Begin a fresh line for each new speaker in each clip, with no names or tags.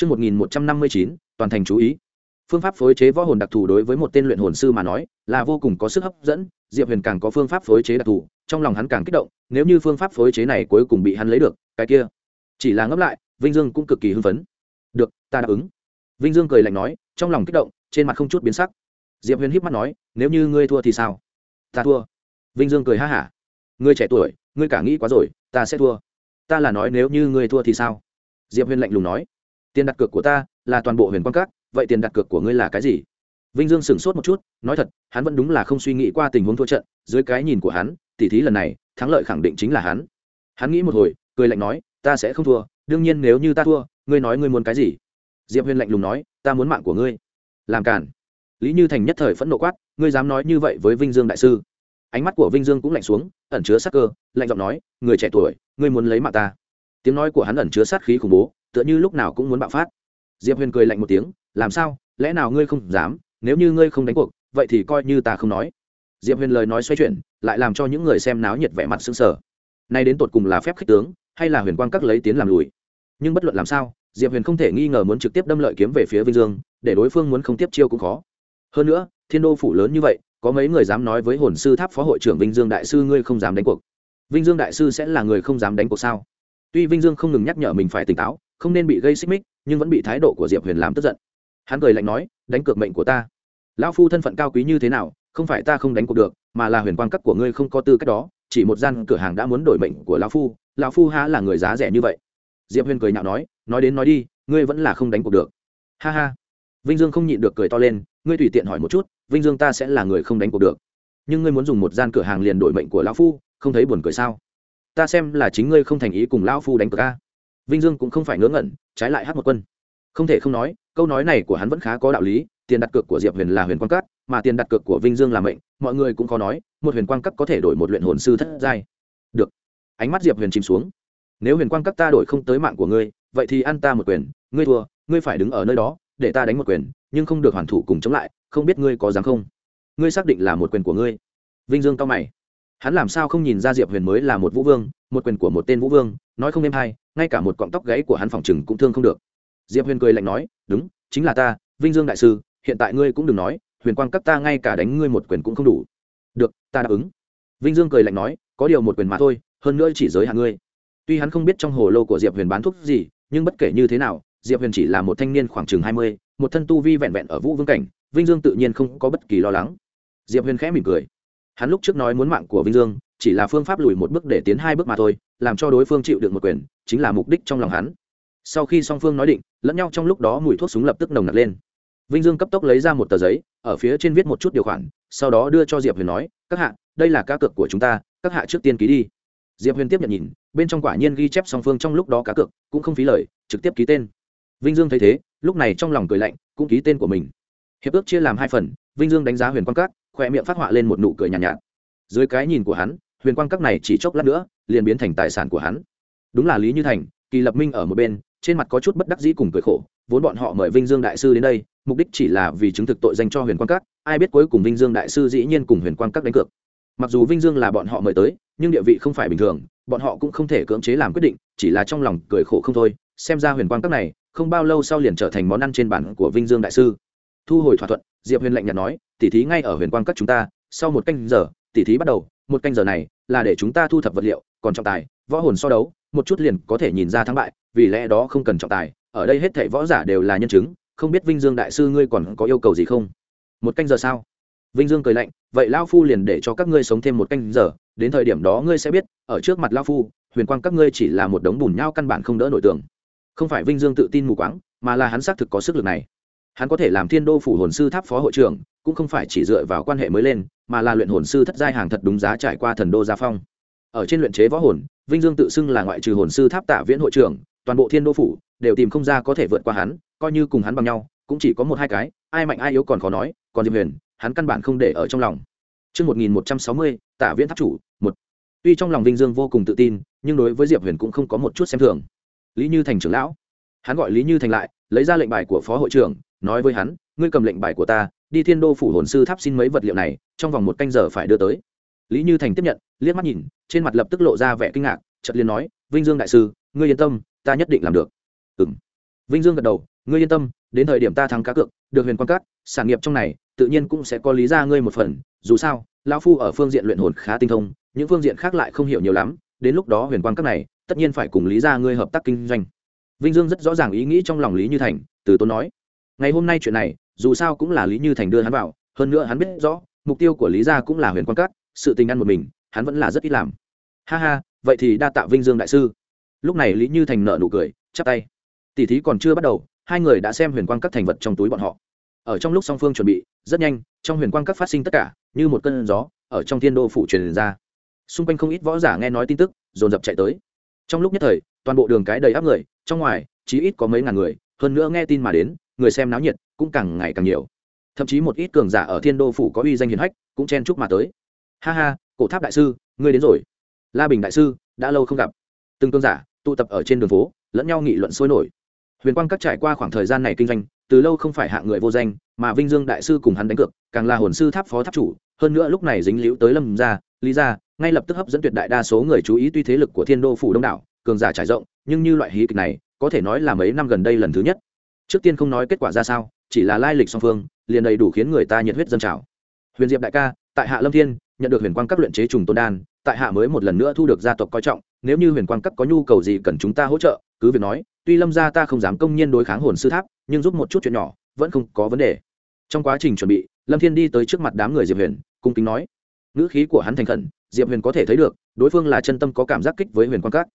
Trước 1159, toàn thành chú ý. Phương pháp phối chế võ hồn đặc thù đối với một tên luyện hồn sư mà nói, là vô cùng có sức hấp dẫn, Diệp Huyền càng có phương pháp phối chế đặc thù, trong lòng hắn càng kích động, nếu như phương pháp phối chế này cuối cùng bị hắn lấy được, cái kia, chỉ là ngấp lại, Vinh Dương cũng cực kỳ hưng phấn. "Được, ta đáp ứng." Vinh Dương cười lạnh nói, trong lòng kích động, trên mặt không chút biến sắc. Diệp Huyền híp mắt nói, "Nếu như ngươi thua thì sao?" "Ta thua." Vinh Dương cười ha hả. "Ngươi trẻ tuổi, ngươi cả nghĩ quá rồi, ta sẽ thua." "Ta là nói nếu như ngươi thua thì sao?" Diệp Huyền lạnh lùng nói tiền đặt cược của ta là toàn bộ huyền quan các, vậy tiền đặt cược của ngươi là cái gì? Vinh dương sửng sốt một chút, nói thật, hắn vẫn đúng là không suy nghĩ qua tình huống thua trận, dưới cái nhìn của hắn, tỉ thí lần này, thắng lợi khẳng định chính là hắn. Hắn nghĩ một hồi, cười lạnh nói, ta sẽ không thua, đương nhiên nếu như ta thua, ngươi nói ngươi muốn cái gì? Diệp huyền lạnh lùng nói, ta muốn mạng của ngươi. Làm cản lý như thành nhất thời phẫn nộ quát, ngươi dám nói như vậy với vinh dương đại sư? Ánh mắt của vinh dương cũng lạnh xuống, ẩn chứa sắc cơ, lạnh giọng nói, người trẻ tuổi, ngươi muốn lấy mạng ta. Tiếng nói của hắn ẩn chứa sát khí khủng bố tựa như lúc nào cũng muốn bạo phát. Diệp huyền cười lạnh một tiếng, làm sao? Lẽ nào ngươi không dám? Nếu như ngươi không đánh cuộc, vậy thì coi như ta không nói. Diệp huyền lời nói xoay chuyển, lại làm cho những người xem náo nhiệt vẻ mặt xứng sở nay đến tột cùng là phép khích tướng, hay là huyền quang các lấy tiến làm lùi? Nhưng bất luận làm sao, diệp huyền không thể nghi ngờ muốn trực tiếp đâm lợi kiếm về phía vinh dương, để đối phương muốn không tiếp chiêu cũng khó. Hơn nữa, thiên đô phủ lớn như vậy, có mấy người dám nói với hồn sư tháp phó hội trưởng vinh dương đại sư ngươi không dám đánh cuộc? Vinh dương đại sư sẽ là người không dám đánh cuộc sao? Tuy vinh dương không ngừng nhắc nhở mình phải tỉnh táo, không nên bị gây xích mích, nhưng vẫn bị thái độ của diệp huyền làm tức giận. Hắn cười lạnh nói, đánh cược mệnh của ta. Lão phu thân phận cao quý như thế nào, không phải ta không đánh cuộc được, mà là huyền quan cấp của ngươi không có tư cách đó, chỉ một gian cửa hàng đã muốn đổi mệnh của lão phu lão phu há là người giá rẻ như vậy. Diệp huyền cười nhạo nói nói đến nói đi, ngươi vẫn là không đánh cuộc được. Ha ha. Vinh dương không nhịn được cười to lên, ngươi tùy tiện hỏi một chút, vinh dương ta sẽ là người không đánh cuộc được. Nhưng ngươi muốn dùng một gian cửa hàng liền đổi mệnh của lão phu, không thấy buồn cười sao? Ta xem là chính ngươi không thành ý cùng lão phu đánh cược a. Vinh dương cũng không phải ngớ ngẩn, trái lại hát một quân. Không thể không nói, câu nói này của hắn vẫn khá có đạo lý, tiền đặt cược của diệp huyền là huyền quang cát, mà tiền đặt cược của vinh dương là mệnh, mọi người cũng khó nói, một huyền quang cát có thể đổi một luyện hồn sư thất giai. Được. Ánh mắt diệp huyền chìm xuống. Nếu huyền quang cát ta đổi không tới mạng của ngươi, vậy thì ăn ta một quyền, ngươi thua, ngươi phải đứng ở nơi đó, để ta đánh một quyền, nhưng không được hoàn thủ cùng chống lại, không biết ngươi có dám không? Ngươi xác định là một quyền của ngươi. Vinh dương cao mày hắn làm sao không nhìn ra diệp huyền mới là một vũ vương, một quyền của một tên vũ vương, nói không êm hay, ngay cả một cọng tóc gãy của hắn phòng chừng cũng thương không được. Diệp huyền cười lạnh nói, đúng, chính là ta, vinh dương đại sư, hiện tại ngươi cũng đừng nói, huyền quang cấp ta ngay cả đánh ngươi một quyền cũng không đủ. Được, ta đáp ứng. Vinh dương cười lạnh nói, có điều một quyền mà thôi, hơn nữa chỉ giới hạn ngươi. Tuy hắn không biết trong hồ lô của diệp huyền bán thuốc gì, nhưng bất kể như thế nào, diệp huyền chỉ là một thanh niên khoảng chừng hai mươi, một thân tu vi vẹn vẹn ở vũ vương cảnh, vinh dương tự nhiên không có bất kỳ lo lắng. Diệp huyền khẽ mỉm cười hắn lúc trước nói muốn mạng của vinh dương, chỉ là phương pháp lùi một bước để tiến hai bước mà thôi, làm cho đối phương chịu được một quyền, chính là mục đích trong lòng hắn. Sau khi song phương nói định, lẫn nhau trong lúc đó mùi thuốc súng lập tức nồng nặc lên. Vinh dương cấp tốc lấy ra một tờ giấy, ở phía trên viết một chút điều khoản, sau đó đưa cho diệp huyền nói, các hạ, đây là cá cược của chúng ta, các hạ trước tiên ký đi. Diệp huyền tiếp nhận nhìn, bên trong quả nhiên ghi chép song phương trong lúc đó cá cược, cũng không phí lời, trực tiếp ký tên. Vinh dương thấy thế, lúc này trong lòng cười lạnh, cũng ký tên của mình. Hiệp ước chia làm hai phần, vinh dương đánh giá huyền quan các khoe miệng phát họa lên một nụ cười nhàn nhạt, nhạt. Dưới cái nhìn của hắn huyền quang các này chỉ chốc lát nữa liền biến thành tài sản của hắn. Đúng là lý như thành kỳ lập minh ở một bên trên mặt có chút bất đắc dĩ cùng cười khổ vốn bọn họ mời vinh dương đại sư đến đây mục đích chỉ là vì chứng thực tội danh cho huyền quang các ai biết cuối cùng vinh dương đại sư dĩ nhiên cùng huyền quang các đánh cược. Mặc dù vinh dương là bọn họ mời tới nhưng địa vị không phải bình thường bọn họ cũng không thể cưỡng chế làm quyết định chỉ là trong lòng cười khổ không thôi. Xem ra huyền quang các này không bao lâu sau liền trở thành món ăn trên bản của vinh dương đại sư. Thu hồi thỏa thuận diệp huyền lạnh nhạt nói tỉ thí ngay ở huyền quang các chúng ta, sau một canh giờ, tỉ thí bắt đầu, một canh giờ này là để chúng ta thu thập vật liệu, còn trọng tài, võ hồn so đấu, một chút liền có thể nhìn ra thắng bại, vì lẽ đó không cần trọng tài, ở đây hết thảy võ giả đều là nhân chứng, không biết vinh dương đại sư ngươi còn có yêu cầu gì không? Một canh giờ sao? Vinh dương cười lạnh, vậy lao phu liền để cho các ngươi sống thêm một canh giờ, đến thời điểm đó ngươi sẽ biết, ở trước mặt lao phu, huyền quang các ngươi chỉ là một đống bùn nhau căn bản không đỡ nổi tường. Không phải vinh dương tự tin mù quáng, mà là hắn xác thực có sức lực này. Hắn có thể làm thiên đô phủ hồn sư tháp phó hội trưởng cũng không phải chỉ dựa vào quan hệ mới lên mà là luyện hồn sư thất giai hàng thật đúng giá trải qua thần đô gia phong ở trên luyện chế võ hồn vinh dương tự xưng là ngoại trừ hồn sư tháp tạ viễn hội trưởng toàn bộ thiên đô phủ đều tìm không ra có thể vượt qua hắn coi như cùng hắn bằng nhau cũng chỉ có một hai cái ai mạnh ai yếu còn khó nói còn diệp huyền hắn căn bản không để ở trong lòng Trước 1160, tạ viễn tháp chủ, một. Tuy trong lòng Vinh Dương vô cùng tự tin, nhưng đối với Diệp Huyền cũng không có một chút xem thường. Lý Như Thành trưởng lão, hắn gọi Lý Như Thành lại, lấy ra lệnh bài của phó hội trưởng, nói với hắn, ngươi cầm lệnh bài của ta, đi thiên đô phủ hồn sư tháp xin mấy vật liệu này trong vòng một canh giờ phải đưa tới. Lý như thành tiếp nhận liếc mắt nhìn trên mặt lập tức lộ ra vẻ kinh ngạc chợt liền nói vinh dương đại sư ngươi yên tâm ta nhất định làm được. Ừng vinh dương gật đầu ngươi yên tâm đến thời điểm ta thắng cá cược được huyền quan cát sản nghiệp trong này tự nhiên cũng sẽ có lý ra ngươi một phần dù sao lão phu ở phương diện luyện hồn khá tinh thông những phương diện khác lại không hiểu nhiều lắm đến lúc đó huyền quan các này tất nhiên phải cùng lý ra ngươi hợp tác kinh doanh. Vinh dương rất rõ ràng ý nghĩ trong lòng lý như thành từ tốn nói ngày hôm nay chuyện này dù sao cũng là lý như thành đưa hắn vào, hơn nữa hắn biết rõ, mục tiêu của lý gia cũng là huyền quan cát sự tình ăn một mình, hắn vẫn là rất ít làm. Ha ha, vậy thì đa tạ vinh dương đại sư. Lúc này lý như thành nợ nụ cười, chắp tay. Tỷ thí còn chưa bắt đầu, hai người đã xem huyền quang các thành vật trong túi bọn họ. Ở trong lúc song phương chuẩn bị, rất nhanh, trong huyền quang các phát sinh tất cả, như một cơn gió, ở trong thiên đô phủ truyền ra. Xung quanh không ít võ giả nghe nói tin tức, dồn dập chạy tới. Trong lúc nhất thời, toàn bộ đường cái đầy áp người, trong ngoài chí ít có mấy ngàn người, hơn nữa nghe tin mà đến, người xem náo nhiệt cũng càng ngày càng nhiều. Thậm chí một ít cường giả ở thiên đô phủ có uy danh hiền hách, cũng chen chúc mà tới. Ha ha, cổ tháp đại sư, ngươi đến rồi. La bình đại sư, đã lâu không gặp. Từng cường giả tụ tập ở trên đường phố, lẫn nhau nghị luận sôi nổi. Huyền quang các trải qua khoảng thời gian này kinh doanh, từ lâu không phải hạ người vô danh, mà vinh dương đại sư cùng hắn đánh cược, càng là hồn sư tháp phó tháp chủ, hơn nữa lúc này dính liễu tới lâm gia, lý gia, ngay lập tức hấp dẫn tuyệt đại đa số người chú ý tuy thế lực của thiên đô phủ đông đảo, cường giả trải rộng, nhưng như loại hí kịch này, có thể nói là mấy năm gần đây lần thứ nhất trước tiên không nói kết quả ra sao, chỉ là lai lịch song phương, liền đầy đủ khiến người ta nhiệt huyết dân trào. Huyền diệp đại ca, tại hạ lâm thiên, nhận được huyền quang các luyện chế trùng tôn đan, tại hạ mới một lần nữa thu được gia tộc coi trọng, nếu như huyền quang các có nhu cầu gì cần chúng ta hỗ trợ, cứ việc nói, tuy lâm gia ta không dám công nhiên đối kháng hồn sư tháp, nhưng giúp một chút chuyện nhỏ, vẫn không có vấn đề. Trong quá trình chuẩn bị, lâm thiên đi tới trước mặt đám người diệp huyền, cung kính nói, ngữ khí của hắn thành khẩn, diệp huyền có thể thấy được, đối phương là chân tâm có cảm giác kích với huyền quang các.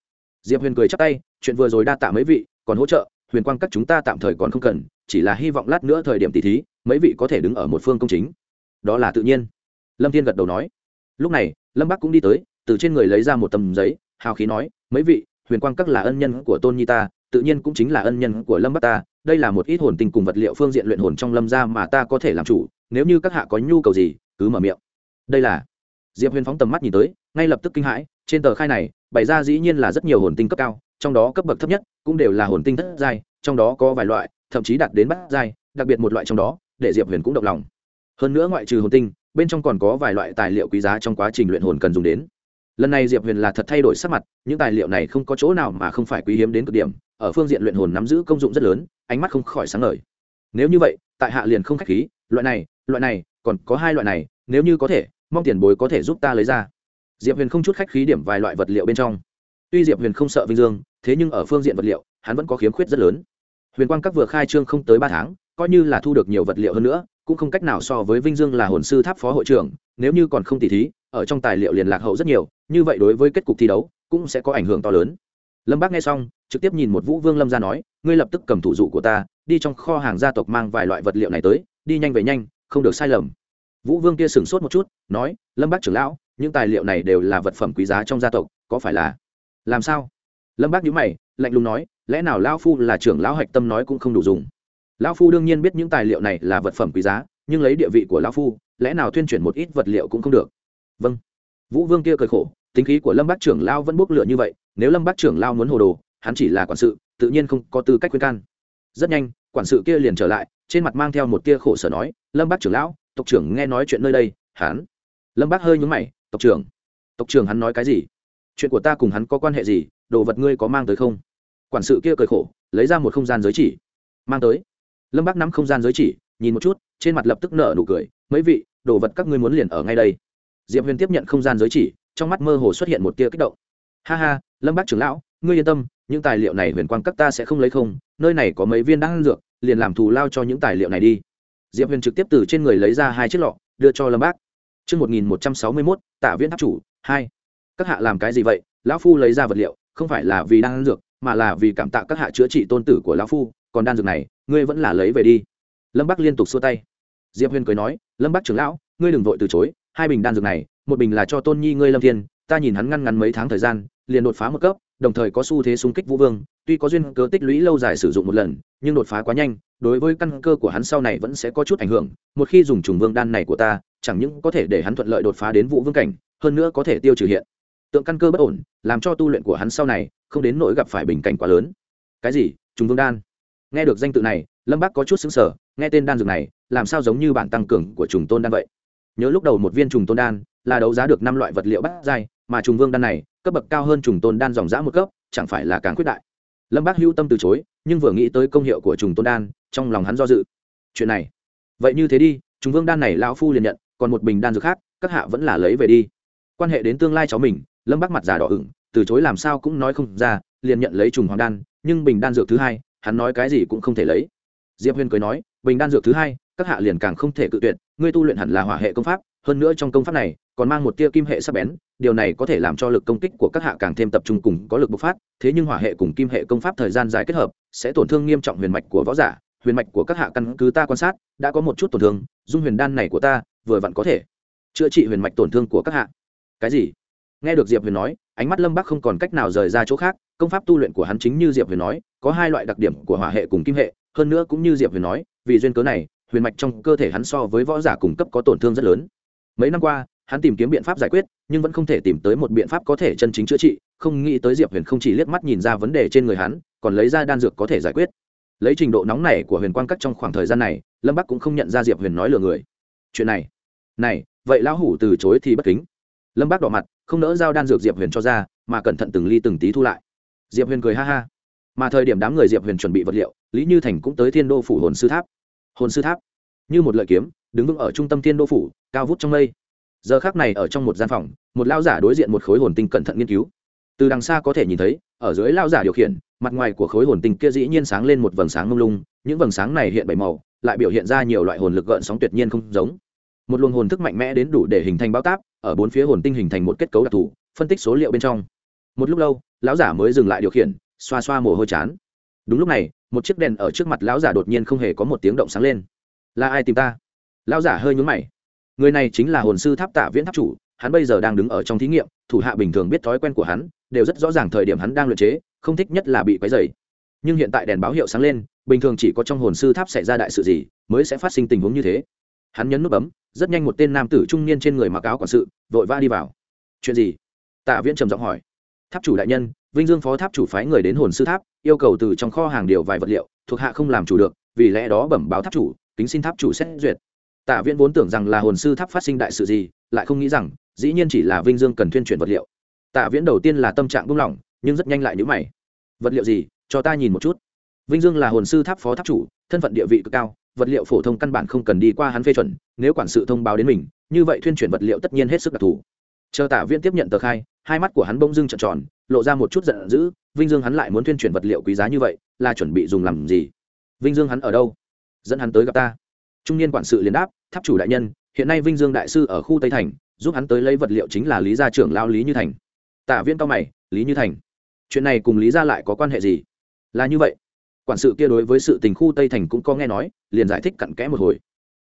Diệp huyền cười chắp tay, chuyện vừa rồi đa tạ mấy vị, còn hỗ trợ huyền quang các chúng ta tạm thời còn không cần, chỉ là hy vọng lát nữa thời điểm tỷ thí, mấy vị có thể đứng ở một phương công chính. Đó là tự nhiên. Lâm thiên gật đầu nói. Lúc này, lâm bắc cũng đi tới, từ trên người lấy ra một tấm giấy, hào khí nói, mấy vị, huyền quang các là ân nhân của tôn nhi ta, tự nhiên cũng chính là ân nhân của lâm bắc ta, đây là một ít hồn tinh cùng vật liệu phương diện luyện hồn trong lâm gia mà ta có thể làm chủ, nếu như các hạ có nhu cầu gì, cứ mở miệng. Đây là diệp huyền phóng tầm mắt nhìn tới, ngay lập tức kinh hãi, trên tờ khai này, bày ra dĩ nhiên là rất nhiều hồn tinh cấp cao trong đó cấp bậc thấp nhất cũng đều là hồn tinh thất giai, trong đó có vài loại, thậm chí đạt đến bát giai, đặc biệt một loại trong đó, để diệp huyền cũng động lòng. Hơn nữa ngoại trừ hồn tinh, bên trong còn có vài loại tài liệu quý giá trong quá trình luyện hồn cần dùng đến. Lần này diệp huyền là thật thay đổi sắc mặt, những tài liệu này không có chỗ nào mà không phải quý hiếm đến cực điểm, ở phương diện luyện hồn nắm giữ công dụng rất lớn, ánh mắt không khỏi sáng ngời. Nếu như vậy, tại hạ liền không khách khí, loại này loại này, còn có hai loại này, nếu như có thể, mong tiền bối có thể giúp ta lấy ra. Diệp huyền không chút khách khí điểm vài loại vật liệu bên trong tuy diệp huyền không sợ vinh dương, thế nhưng ở phương diện vật liệu, hắn vẫn có khiếm khuyết rất lớn. Huyền quang các vừa khai trương không tới ba tháng, coi như là thu được nhiều vật liệu hơn nữa, cũng không cách nào so với vinh dương là hồn sư tháp phó hội trưởng, nếu như còn không tỉ thí, ở trong tài liệu liền lạc hậu rất nhiều, như vậy đối với kết cục thi đấu, cũng sẽ có ảnh hưởng to lớn. Lâm bác nghe xong, trực tiếp nhìn một vũ vương lâm ra nói, ngươi lập tức cầm thủ dụ của ta, đi trong kho hàng gia tộc mang vài loại vật liệu này tới, đi nhanh về nhanh, không được sai lầm. Vũ vương kia sửng sốt một chút, nói, lâm bác trưởng lão, những tài liệu này đều là vật phẩm quý giá trong gia tộc, có phải là làm sao? Lâm bác nhữ mày, lạnh lùng nói, lẽ nào lão phu là trưởng lão hạch tâm nói cũng không đủ dùng? Lão phu đương nhiên biết những tài liệu này là vật phẩm quý giá, nhưng lấy địa vị của lão phu, lẽ nào tuyên truyền một ít vật liệu cũng không được? Vâng. Vũ vương kia cười khổ, tính khí của lâm bác trưởng lao vẫn bốc lửa như vậy, nếu lâm bác trưởng lao muốn hồ đồ, hắn chỉ là quản sự, tự nhiên không có tư cách khuyên can. Rất nhanh, quản sự kia liền trở lại, trên mặt mang theo một tia khổ sở nói, lâm bác trưởng lão, tộc trưởng nghe nói chuyện nơi đây, hắn. Lâm bác hơi nhúng mày, tộc trưởng tộc trưởng hắn nói cái gì? Chuyện của ta cùng hắn có quan hệ gì đồ vật ngươi có mang tới không? Quản sự kia cười khổ lấy ra một không gian giới chỉ. Mang tới. Lâm bác nắm không gian giới chỉ nhìn một chút trên mặt lập tức nở nụ cười mấy vị đồ vật các ngươi muốn liền ở ngay đây. Diệp huyền tiếp nhận không gian giới chỉ trong mắt mơ hồ xuất hiện một tia kích động. Ha ha lâm bác trưởng lão ngươi yên tâm những tài liệu này huyền quang các ta sẽ không lấy không nơi này có mấy viên đan dược liền làm thù lao cho những tài liệu này đi. Diệp huyền trực tiếp từ trên người lấy ra hai chiếc lọ đưa cho lâm bác Trước 1161, tả viên tháp chủ, 2. Các hạ làm cái gì vậy? Lão Phu lấy ra vật liệu, không phải là vì đan dược, mà là vì cảm tạ các hạ chữa trị tôn tử của Lão Phu, còn đan dược này, ngươi vẫn là lấy về đi. Lâm Bắc liên tục xua tay. Diệp huyên cười nói, Lâm Bắc trưởng lão, ngươi đừng vội từ chối, hai bình đan dược này, một bình là cho Tôn Nhi ngươi Lâm Thiên, ta nhìn hắn ngăn ngắn mấy tháng thời gian, liền đột phá một cấp, đồng thời có xu thế xung kích Vũ Vương, tuy có duyên cớ tích lũy lâu dài sử dụng một lần, nhưng đột phá quá nhanh, đối với căn cơ của hắn sau này vẫn sẽ có chút ảnh hưởng, một khi dùng trùng vương đan này của ta, chẳng những có thể để hắn thuận lợi đột phá đến Vũ Vương cảnh, hơn nữa có thể tiêu trừ hiện tượng căn cơ bất ổn, làm cho tu luyện của hắn sau này không đến nỗi gặp phải bình cảnh quá lớn. Cái gì? Trùng vương đan? Nghe được danh tự này, Lâm bác có chút sững sờ, nghe tên đan dược này, làm sao giống như bản tăng cường của trùng tôn đan vậy? Nhớ lúc đầu một viên trùng tôn đan là đấu giá được năm loại vật liệu bắt giai, mà trùng vương đan này cấp bậc cao hơn trùng tôn đan dòng dã một cấp chẳng phải là càng quyết đại lâm bác hưu tâm từ chối nhưng vừa nghĩ tới công hiệu của trùng tôn đan trong lòng hắn do dự chuyện này vậy như thế đi trùng vương đan này lão phu liền nhận còn một bình đan dược khác các hạ vẫn là lấy về đi quan hệ đến tương lai cháu mình, lâm bắc mặt già đỏ ửng, từ chối làm sao cũng nói không ra, liền nhận lấy trùng hoàng đan, nhưng bình đan dược thứ hai, hắn nói cái gì cũng không thể lấy. Diệp huyền cười nói, bình đan dược thứ hai, các hạ liền càng không thể cự tuyệt, ngươi tu luyện hẳn là hỏa hệ công pháp, hơn nữa trong công pháp này, còn mang một tia kim hệ sắc bén, điều này có thể làm cho lực công kích của các hạ càng thêm tập trung cùng có lực bộc phát, thế nhưng hỏa hệ cùng kim hệ công pháp thời gian dài kết hợp, sẽ tổn thương nghiêm trọng huyền mạch của võ giả, huyền mạch của các hạ căn cứ ta quan sát, đã có một chút tổn thương, dung huyền đan này của ta, vừa vặn có thể chữa trị huyền mạch tổn thương của các hạ cái gì? Nghe được diệp huyền nói, ánh mắt lâm bắc không còn cách nào rời ra chỗ khác, công pháp tu luyện của hắn chính như diệp huyền nói, có hai loại đặc điểm của hỏa hệ cùng kim hệ, hơn nữa cũng như diệp huyền nói, vì duyên cớ này, huyền mạch trong cơ thể hắn so với võ giả cung cấp có tổn thương rất lớn. Mấy năm qua, hắn tìm kiếm biện pháp giải quyết, nhưng vẫn không thể tìm tới một biện pháp có thể chân chính chữa trị, không nghĩ tới diệp huyền không chỉ liếc mắt nhìn ra vấn đề trên người hắn, còn lấy ra đan dược có thể giải quyết. Lấy trình độ nóng này của huyền quang cắt trong khoảng thời gian này, lâm bắc cũng không nhận ra diệp huyền nói lừa người. Chuyện này này, vậy lão hủ từ chối thì bất kính lâm bác đỏ mặt, không nỡ giao đan dược diệp huyền cho ra, mà cẩn thận từng ly từng tí thu lại. Diệp huyền cười ha ha. Mà thời điểm đám người diệp huyền chuẩn bị vật liệu, lý như thành cũng tới thiên đô phủ hồn sư tháp. Hồn sư tháp? Như một lợi kiếm, đứng vững ở trung tâm thiên đô phủ, cao vút trong mây. Giờ khác này ở trong một gian phòng, một lao giả đối diện một khối hồn tinh cẩn thận nghiên cứu. Từ đằng xa có thể nhìn thấy, ở dưới lao giả điều khiển, mặt ngoài của khối hồn tinh kia dĩ nhiên sáng lên một vầng sáng ngông lung, những vầng sáng này hiện bảy màu, lại biểu hiện ra nhiều loại hồn lực gợn sóng tuyệt nhiên không giống. Một luồng hồn thức mạnh mẽ đến đủ để hình thành bao táp ở bốn phía hồn tinh hình thành một kết cấu đặc thù, phân tích số liệu bên trong. Một lúc lâu, lão giả mới dừng lại điều khiển, xoa xoa mồ hôi chán. Đúng lúc này, một chiếc đèn ở trước mặt lão giả đột nhiên không hề có một tiếng động sáng lên. Là ai tìm ta? Lão giả hơi nhún mày. Người này chính là hồn sư tháp tạ viễn tháp chủ, hắn bây giờ đang đứng ở trong thí nghiệm, thủ hạ bình thường biết thói quen của hắn, đều rất rõ ràng thời điểm hắn đang luyện chế, không thích nhất là bị quấy dày nhưng hiện tại đèn báo hiệu sáng lên, bình thường chỉ có trong hồn sư tháp xảy ra đại sự gì, mới sẽ phát sinh tình huống như thế. Hắn nhấn nút bấm rất nhanh một tên nam tử trung niên trên người mặc áo quản sự vội vã đi vào. Chuyện gì? Tạ viễn trầm giọng hỏi. Tháp chủ đại nhân, vinh dương phó tháp chủ phái người đến hồn sư tháp, yêu cầu từ trong kho hàng điều vài vật liệu, thuộc hạ không làm chủ được, vì lẽ đó bẩm báo tháp chủ, kính xin tháp chủ xét duyệt. Tạ viễn vốn tưởng rằng là hồn sư tháp phát sinh đại sự gì, lại không nghĩ rằng, dĩ nhiên chỉ là vinh dương cần thuyên chuyển vật liệu. Tạ viễn đầu tiên là tâm trạng buông lỏng, nhưng rất nhanh lại nhữ mày. Vật liệu gì? Cho ta nhìn một chút. Vinh dương là hồn sư tháp phó tháp chủ, thân phận địa vị cực cao vật liệu phổ thông căn bản không cần đi qua hắn phê chuẩn, nếu quản sự thông báo đến mình, như vậy thuyên chuyển vật liệu tất nhiên hết sức đặc thù. Chờ tả viên tiếp nhận tờ khai, hai mắt của hắn bông dưng trợn tròn, lộ ra một chút giận dữ, vinh dương hắn lại muốn thuyên chuyển vật liệu quý giá như vậy, là chuẩn bị dùng làm gì? Vinh dương hắn ở đâu? Dẫn hắn tới gặp ta. Trung niên quản sự liền đáp, tháp chủ đại nhân, hiện nay vinh dương đại sư ở khu tây thành, giúp hắn tới lấy vật liệu chính là lý gia trưởng lao lý như thành. Tả viên cao mày, lý như thành? Chuyện này cùng lý gia lại có quan hệ gì? Là như vậy quản sự kia đối với sự tình khu tây thành cũng có nghe nói, liền giải thích cặn kẽ một hồi.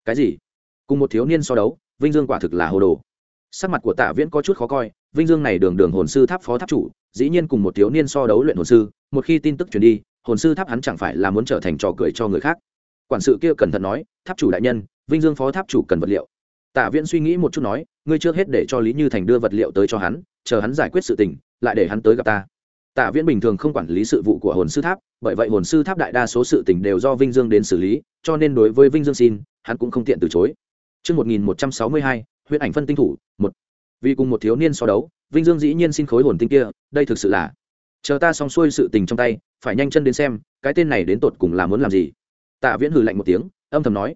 Cái gì? Cùng một thiếu niên so đấu, vinh dương quả thực là hồ đồ. Sắc mặt của tạ viễn có chút khó coi, vinh dương này đường đường hồn sư tháp phó tháp chủ, dĩ nhiên cùng một thiếu niên so đấu luyện hồn sư, một khi tin tức truyền đi, hồn sư tháp hắn chẳng phải là muốn trở thành trò cười cho người khác. Quản sự kia cẩn thận nói, tháp chủ đại nhân, vinh dương phó tháp chủ cần vật liệu. Tạ viễn suy nghĩ một chút nói, ngươi trước hết để cho lý như thành đưa vật liệu tới cho hắn, chờ hắn giải quyết sự tình, lại để hắn tới gặp ta tạ viễn bình thường không quản lý sự vụ của hồn sư tháp bởi vậy hồn sư tháp đại đa số sự tình đều do vinh dương đến xử lý cho nên đối với vinh dương xin hắn cũng không tiện từ chối Chương 1162, huyễn ảnh phân tinh thủ, một. Vì cùng một thiếu niên so đấu, Vinh Dương dĩ nhiên xin khối hồn tinh kia, đây thực sự là. Chờ ta xong xuôi sự tình trong tay, phải nhanh chân đến xem, cái tên này đến tột cùng là muốn làm gì. Tạ Viễn hừ lạnh một tiếng, âm thầm nói.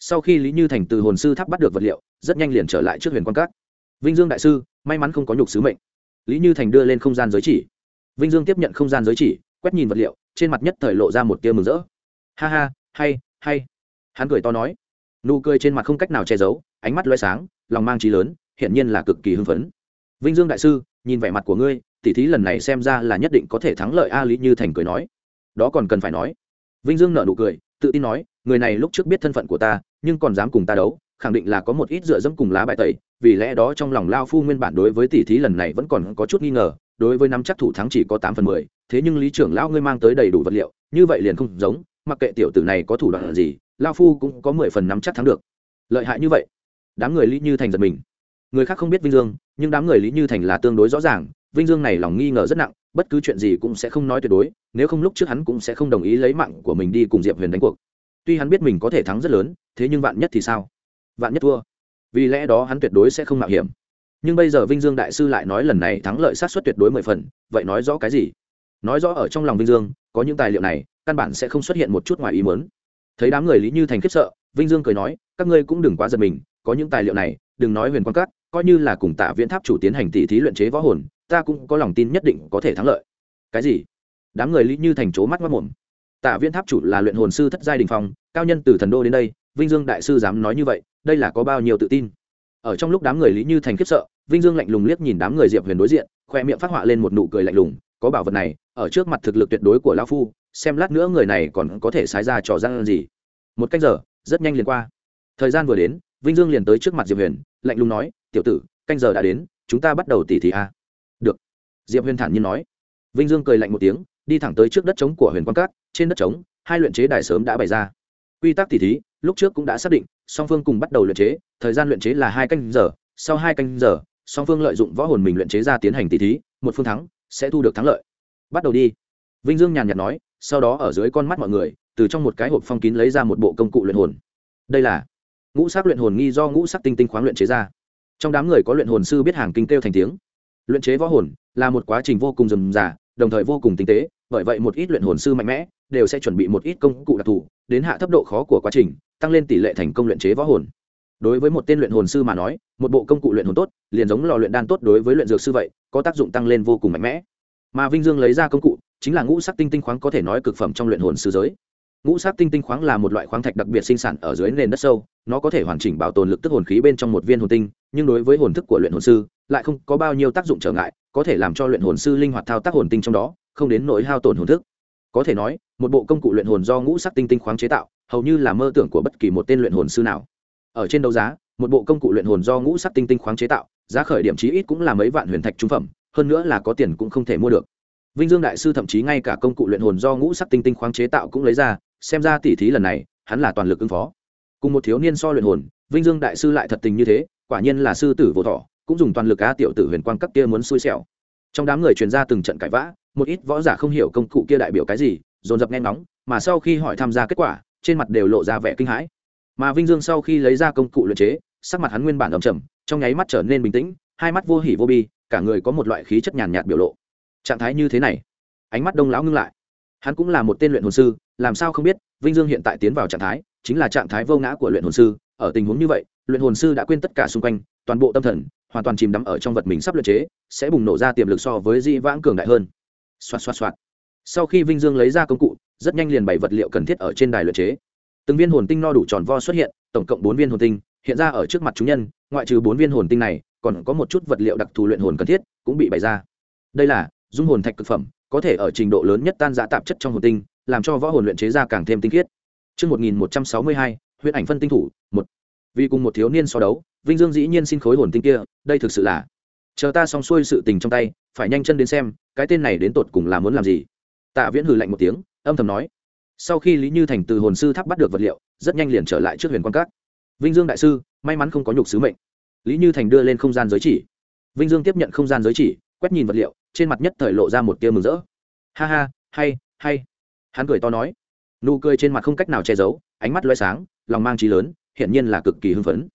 Sau khi Lý Như Thành từ hồn sư tháp bắt được vật liệu, rất nhanh liền trở lại trước Huyền Quan Các. Vinh Dương đại sư, may mắn không có nhục sứ mệnh. Lý Như Thành đưa lên không gian giới chỉ. Vinh Dương tiếp nhận không gian giới chỉ, quét nhìn vật liệu, trên mặt nhất thời lộ ra một tia mừng rỡ. Ha ha, hay, hay. Hắn cười to nói, nụ cười trên mặt không cách nào che giấu ánh mắt loay sáng lòng mang trí lớn hiển nhiên là cực kỳ hưng phấn vinh dương đại sư nhìn vẻ mặt của ngươi tỉ thí lần này xem ra là nhất định có thể thắng lợi a lý như thành cười nói đó còn cần phải nói vinh dương nợ nụ cười tự tin nói người này lúc trước biết thân phận của ta nhưng còn dám cùng ta đấu khẳng định là có một ít dựa dẫm cùng lá bài tẩy vì lẽ đó trong lòng lao phu nguyên bản đối với tỷ thí lần này vẫn còn có chút nghi ngờ đối với năm chắc thủ thắng chỉ có tám phần mười, thế nhưng lý trưởng lão ngươi mang tới đầy đủ vật liệu, như vậy liền không giống, mặc kệ tiểu tử này có thủ đoạn gì lao phu cũng có mười phần nắm chắc thắng được. Lợi hại như vậy, đám người lý như thành giật mình. Người khác không biết vinh dương, nhưng đám người lý như thành là tương đối rõ ràng, vinh dương này lòng nghi ngờ rất nặng, bất cứ chuyện gì cũng sẽ không nói tuyệt đối, nếu không lúc trước hắn cũng sẽ không đồng ý lấy mạng của mình đi cùng diệp huyền đánh cuộc. Tuy hắn biết mình có thể thắng rất lớn, thế nhưng vạn nhất thì sao? Vạn nhất thua. Vì lẽ đó hắn tuyệt đối sẽ không mạo hiểm nhưng bây giờ vinh dương đại sư lại nói lần này thắng lợi sát xuất tuyệt đối mười phần, vậy nói rõ cái gì? Nói rõ ở trong lòng vinh dương, có những tài liệu này, căn bản sẽ không xuất hiện một chút ngoài ý muốn. Thấy đám người lý như thành khiếp sợ, vinh dương cười nói, các ngươi cũng đừng quá giật mình, có những tài liệu này, đừng nói huyền quan cắt coi như là cùng tạ viễn tháp chủ tiến hành tỷ thí luyện chế võ hồn, ta cũng có lòng tin nhất định có thể thắng lợi. Cái gì? Đám người lý như thành c mắt mất mồm tạ viễn tháp chủ là luyện hồn sư thất giai đình phong, cao nhân từ thần đô đến đây, vinh dương đại sư dám nói như vậy, đây là có bao nhiêu tự tin? Ở trong lúc đám người lý như thành khiếp sợ vinh dương lạnh lùng liếc nhìn đám người diệp huyền đối diện, khoe miệng phát họa lên một nụ cười lạnh lùng, có bảo vật này, ở trước mặt thực lực tuyệt đối của lão phu, xem lát nữa người này còn có thể sái ra trò gian gì. Một cách giờ, rất nhanh liền qua. Thời gian vừa đến, vinh dương liền tới trước mặt diệp huyền, lạnh lùng nói, tiểu tử, canh giờ đã đến, chúng ta bắt đầu tỉ thị a. Được. Diệp huyền thản nhiên nói. Vinh dương cười lạnh một tiếng, đi thẳng tới trước đất trống của huyền quan cát trên đất trống, hai luyện chế đài sớm đã bày ra. Quy tắc tỉ thí, lúc trước cũng đã xác định, song phương cùng bắt đầu luyện chế, thời gian luyện chế là hai canh giờ, sau hai canh giờ song phương lợi dụng võ hồn mình luyện chế ra tiến hành tỉ thí, một phương thắng, sẽ thu được thắng lợi. Bắt đầu đi. Vinh dương nhàn nhạt nói, sau đó ở dưới con mắt mọi người, từ trong một cái hộp phong kín lấy ra một bộ công cụ luyện hồn. Đây là ngũ sắc luyện hồn nghi do ngũ sắc tinh tinh khoáng luyện chế ra. Trong đám người có luyện hồn sư biết hàng kinh kêu thành tiếng. Luyện chế võ hồn là một quá trình vô cùng rườm rà, đồng thời vô cùng tinh tế, bởi vậy một ít luyện hồn sư mạnh mẽ đều sẽ chuẩn bị một ít công cụ đặc thù, đến hạ thấp độ khó của quá trình, tăng lên tỷ lệ thành công luyện chế võ hồn đối với một tên luyện hồn sư mà nói, một bộ công cụ luyện hồn tốt, liền giống lò luyện đan tốt đối với luyện dược sư vậy, có tác dụng tăng lên vô cùng mạnh mẽ. Mà vinh dương lấy ra công cụ, chính là ngũ sắc tinh tinh khoáng có thể nói cực phẩm trong luyện hồn sư giới. Ngũ sắc tinh tinh khoáng là một loại khoáng thạch đặc biệt sinh sản ở dưới nền đất sâu, nó có thể hoàn chỉnh bảo tồn lực tức hồn khí bên trong một viên hồn tinh, nhưng đối với hồn thức của luyện hồn sư, lại không có bao nhiêu tác dụng trở ngại, có thể làm cho luyện hồn sư linh hoạt thao tác hồn tinh trong đó, không đến nỗi hao tổn hồn thức. Có thể nói, một bộ công cụ luyện hồn do ngũ sắc tinh tinh khoáng chế tạo, hầu như là mơ tưởng của bất kỳ một tên luyện hồn sư nào ở trên đấu giá, một bộ công cụ luyện hồn do ngũ sắc tinh tinh khoáng chế tạo, giá khởi điểm chí ít cũng là mấy vạn huyền thạch trung phẩm, hơn nữa là có tiền cũng không thể mua được. Vinh dương đại sư thậm chí ngay cả công cụ luyện hồn do ngũ sắc tinh tinh khoáng chế tạo cũng lấy ra, xem ra tỉ thí lần này, hắn là toàn lực ứng phó. Cùng một thiếu niên so luyện hồn, vinh dương đại sư lại thật tình như thế, quả nhiên là sư tử vô thọ, cũng dùng toàn lực á tiểu tử huyền quang cấp kia muốn xui xẻo. Trong đám người truyền ra từng trận cãi vã, một ít võ giả không hiểu công cụ kia đại biểu cái gì, dồn dập nghe ngóng, mà sau khi hỏi tham gia kết quả, trên mặt đều lộ ra vẻ kinh hãi mà vinh dương sau khi lấy ra công cụ luyện chế, sắc mặt hắn nguyên bản ẩm trầm, trong nháy mắt trở nên bình tĩnh, hai mắt vô hỉ vô bi, cả người có một loại khí chất nhàn nhạt biểu lộ. Trạng thái như thế này, ánh mắt đông lão ngưng lại. Hắn cũng là một tên luyện hồn sư, làm sao không biết, vinh dương hiện tại tiến vào trạng thái, chính là trạng thái vô ngã của luyện hồn sư. Ở tình huống như vậy, luyện hồn sư đã quên tất cả xung quanh, toàn bộ tâm thần, hoàn toàn chìm đắm ở trong vật mình sắp luyện chế, sẽ bùng nổ ra tiềm lực so với di vãng cường đại hơn. Xoạt xoạt xoạt. Sau khi vinh dương lấy ra công cụ, rất nhanh liền bày vật liệu cần thiết ở trên đài luyện chế từng viên hồn tinh no đủ tròn vo xuất hiện tổng cộng bốn viên hồn tinh hiện ra ở trước mặt chúng nhân ngoại trừ bốn viên hồn tinh này còn có một chút vật liệu đặc thù luyện hồn cần thiết cũng bị bày ra đây là dung hồn thạch cực phẩm có thể ở trình độ lớn nhất tan giã tạp chất trong hồn tinh làm cho võ hồn luyện chế ra càng thêm tinh khiết Trước 1162, huyết ảnh phân tinh thủ, một. Vì cùng một thiếu niên so đấu, Vinh Dương dĩ nhiên xin khối hồn tinh kia, đây thực sự là. Chờ ta xong xuôi sự tình trong tay, phải nhanh chân đến xem, cái tên này đến tột cùng là muốn làm gì. Tạ Viễn hừ lạnh một tiếng, âm thầm nói. Sau khi Lý Như Thành từ hồn sư tháp bắt được vật liệu, rất nhanh liền trở lại trước Huyền Quan Các. Vinh Dương đại sư, may mắn không có nhục sứ mệnh. Lý Như Thành đưa lên không gian giới chỉ. Vinh Dương tiếp nhận không gian giới chỉ, quét nhìn vật liệu, trên mặt nhất thời lộ ra một tia mừng rỡ. Ha ha, hay, hay. Hắn cười to nói, nụ cười trên mặt không cách nào che giấu, ánh mắt lóe sáng, lòng mang trí lớn, hiển nhiên là cực kỳ hưng phấn.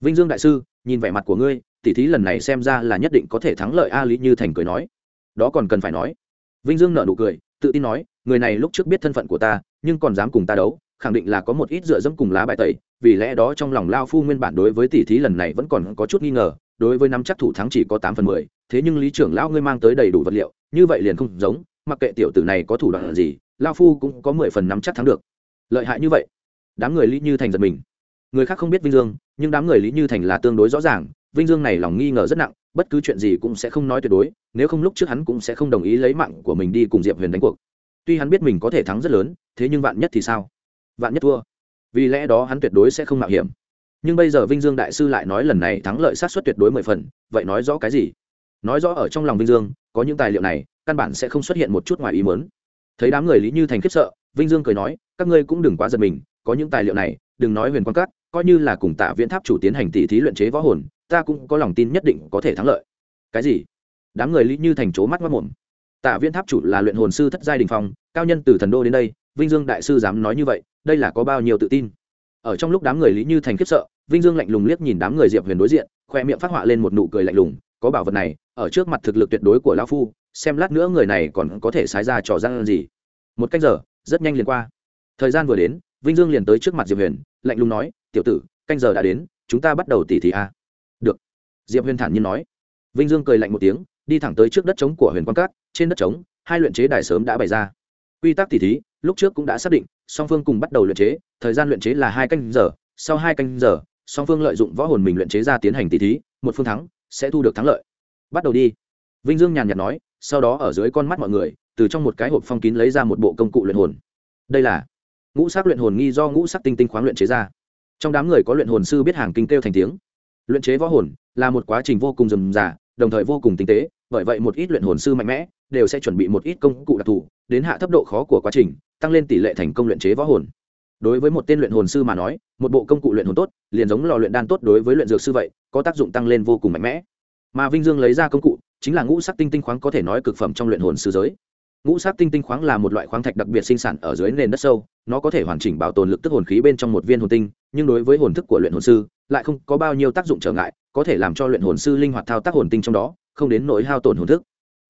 Vinh Dương đại sư, nhìn vẻ mặt của ngươi, tỷ thí lần này xem ra là nhất định có thể thắng lợi a Lý Như Thành cười nói. Đó còn cần phải nói. Vinh Dương nở nụ cười, tự tin nói, người này lúc trước biết thân phận của ta, nhưng còn dám cùng ta đấu, khẳng định là có một ít dựa dẫm cùng lá bài tẩy, vì lẽ đó trong lòng lao phu nguyên bản đối với tỷ thí lần này vẫn còn có chút nghi ngờ, đối với năm chắc thủ thắng chỉ có tám phần mười thế nhưng lý trưởng lão ngươi mang tới đầy đủ vật liệu như vậy liền không giống mặc kệ tiểu tử này có thủ đoạn gì lao phu cũng có mười phần năm chắc thắng được. Lợi hại như vậy đám người lý như thành giật mình. Người khác không biết vinh dương nhưng đám người lý như thành là tương đối rõ ràng vinh dương này lòng nghi ngờ rất nặng bất cứ chuyện gì cũng sẽ không nói tuyệt đối, nếu không lúc trước hắn cũng sẽ không đồng ý lấy mạng của mình đi cùng diệp huyền đánh cuộc. Tuy hắn biết mình có thể thắng rất lớn, thế nhưng vạn nhất thì sao? Vạn nhất thua. Vì lẽ đó hắn tuyệt đối sẽ không mạo hiểm. Nhưng bây giờ vinh dương đại sư lại nói lần này thắng lợi sát xuất tuyệt đối mười phần, vậy nói rõ cái gì? Nói rõ ở trong lòng vinh dương, có những tài liệu này, căn bản sẽ không xuất hiện một chút ngoài ý mớn thấy đám người lý như thành khiếp sợ, vinh dương cười nói, các ngươi cũng đừng quá giật mình, có những tài liệu này, đừng nói huyền quan cát coi như là cùng tạ viễn tháp chủ tiến hành tỷ thí luyện chế võ hồn ta cũng có lòng tin nhất định có thể thắng lợi. Cái gì? Đám người lý như thành c mắt mất mồm. Tạ viễn tháp chủ là luyện hồn sư thất giai đình phong, cao nhân từ thần đô đến đây, vinh dương đại sư dám nói như vậy, đây là có bao nhiêu tự tin? Ở trong lúc đám người lý như thành khiếp sợ, vinh dương lạnh lùng liếc nhìn đám người diệp huyền đối diện, khoe miệng phát họa lên một nụ cười lạnh lùng, có bảo vật này, ở trước mặt thực lực tuyệt đối của lão phu, xem lát nữa người này còn có thể sái ra trò gian gì. Một cách giờ, rất nhanh liền qua. Thời gian vừa đến, vinh dương liền tới trước mặt diệp huyền, lạnh lùng nói, tiểu tử, canh giờ đã đến, chúng ta bắt đầu tỉ thị a diệp huyền thản nhiên nói. Vinh dương cười lạnh một tiếng, đi thẳng tới trước đất trống của huyền quan cát, trên đất trống, hai luyện chế đài sớm đã bày ra. Quy tắc tỉ thí, lúc trước cũng đã xác định, song phương cùng bắt đầu luyện chế, thời gian luyện chế là hai canh giờ, sau hai canh giờ, song phương lợi dụng võ hồn mình luyện chế ra tiến hành tỉ thí, một phương thắng, sẽ thu được thắng lợi. Bắt đầu đi. Vinh dương nhàn nhạt nói, sau đó ở dưới con mắt mọi người, từ trong một cái hộp phong kín lấy ra một bộ công cụ luyện hồn. Đây là ngũ sắc luyện hồn nghi do ngũ sắc tinh tinh khoáng luyện chế ra. Trong đám người có luyện hồn sư biết hàng kinh kêu thành tiếng. Luyện chế võ hồn là một quá trình vô cùng rườm rà, đồng thời vô cùng tinh tế, bởi vậy một ít luyện hồn sư mạnh mẽ đều sẽ chuẩn bị một ít công cụ đặc thù, đến hạ thấp độ khó của quá trình, tăng lên tỷ lệ thành công luyện chế võ hồn. Đối với một tên luyện hồn sư mà nói, một bộ công cụ luyện hồn tốt, liền giống lò luyện đan tốt đối với luyện dược sư vậy, có tác dụng tăng lên vô cùng mạnh mẽ. Mà vinh dương lấy ra công cụ, chính là ngũ sắc tinh tinh khoáng có thể nói cực phẩm trong luyện hồn sư giới. Ngũ sắc tinh tinh khoáng là một loại khoáng thạch đặc biệt sinh sản ở dưới nền đất sâu, nó có thể hoàn chỉnh bảo tồn lực tức hồn khí bên trong một viên hồn tinh, nhưng đối với hồn thức của luyện hồn sư lại không có bao nhiêu tác dụng trở ngại, có thể làm cho luyện hồn sư linh hoạt thao tác hồn tinh trong đó, không đến nỗi hao tổn hồn thức.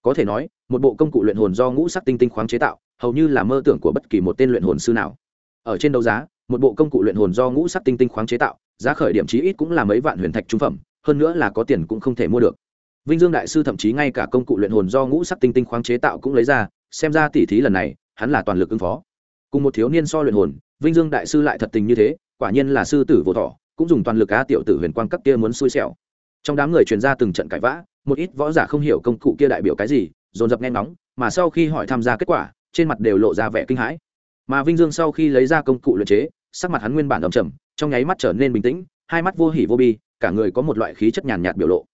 Có thể nói, một bộ công cụ luyện hồn do ngũ sắc tinh tinh khoáng chế tạo, hầu như là mơ tưởng của bất kỳ một tên luyện hồn sư nào. Ở trên đấu giá, một bộ công cụ luyện hồn do ngũ sắc tinh tinh khoáng chế tạo, giá khởi điểm chí ít cũng là mấy vạn huyền thạch trung phẩm, hơn nữa là có tiền cũng không thể mua được. Vinh dương đại sư thậm chí ngay cả công cụ luyện hồn do ngũ sắc tinh tinh khoáng chế tạo cũng lấy ra, xem ra tỉ thí lần này, hắn là toàn lực ứng phó. Cùng một thiếu niên so luyện hồn, vinh dương đại sư lại thật tình như thế, quả nhiên là sư tử vô thọ cũng dùng toàn lực á tiểu tử huyền quang cấp kia muốn xui xẻo. Trong đám người truyền ra từng trận cãi vã, một ít võ giả không hiểu công cụ kia đại biểu cái gì, dồn dập nghe ngóng, mà sau khi hỏi tham gia kết quả, trên mặt đều lộ ra vẻ kinh hãi. Mà vinh dương sau khi lấy ra công cụ luyện chế, sắc mặt hắn nguyên bản đ trầm, trong nháy mắt trở nên bình tĩnh, hai mắt vô hỉ vô bi, cả người có một loại khí chất nhàn nhạt biểu lộ.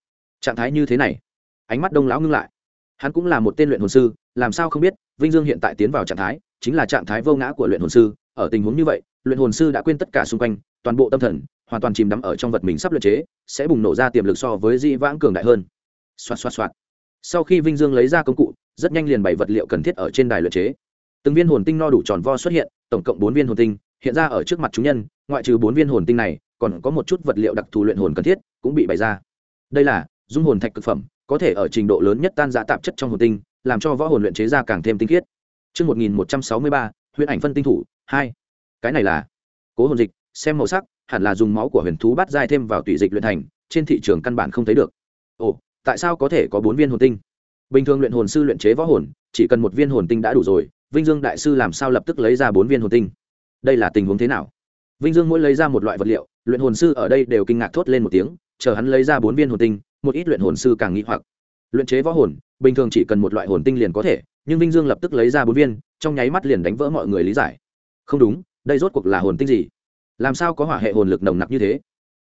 Trạng thái như thế này, ánh mắt đông lão ngưng lại. Hắn cũng là một tên luyện hồn sư, làm sao không biết, vinh dương hiện tại tiến vào trạng thái, chính là trạng thái vô ngã của luyện hồn sư. Ở tình huống như vậy, luyện hồn sư đã quên tất cả xung quanh, toàn bộ tâm thần hoàn toàn chìm đắm ở trong vật mình sắp luyện chế sẽ bùng nổ ra tiềm lực so với di vãng cường đại hơn. Xoạt xoạt xoạt. Sau khi vinh dương lấy ra công cụ rất nhanh liền bày vật liệu cần thiết ở trên đài luyện chế. Từng viên hồn tinh no đủ tròn vo xuất hiện tổng cộng bốn viên hồn tinh hiện ra ở trước mặt chúng nhân ngoại trừ bốn viên hồn tinh này còn có một chút vật liệu đặc thù luyện hồn cần thiết cũng bị bày ra. Đây là dung hồn thạch cực phẩm có thể ở trình độ lớn nhất tan giã tạp chất trong hồn tinh làm cho võ hồn luyện chế ra càng thêm tinh khiết. Trước 1163, huyện ảnh phân tinh thủ, 2. Cái này là cố hồn dịch, xem màu sắc, hẳn là dùng máu của huyền thú bát giai thêm vào tùy dịch luyện thành, trên thị trường căn bản không thấy được. Ồ, tại sao có thể có bốn viên hồn tinh? Bình thường luyện hồn sư luyện chế võ hồn, chỉ cần một viên hồn tinh đã đủ rồi, Vinh Dương đại sư làm sao lập tức lấy ra bốn viên hồn tinh? Đây là tình huống thế nào? Vinh Dương mỗi lấy ra một loại vật liệu, luyện hồn sư ở đây đều kinh ngạc thốt lên một tiếng, chờ hắn lấy ra bốn viên hồn tinh, một ít luyện hồn sư càng nghi hoặc luyện chế võ hồn bình thường chỉ cần một loại hồn tinh liền có thể nhưng vinh dương lập tức lấy ra bốn viên trong nháy mắt liền đánh vỡ mọi người lý giải không đúng đây rốt cuộc là hồn tinh gì làm sao có hỏa hệ hồn lực nồng nặc như thế?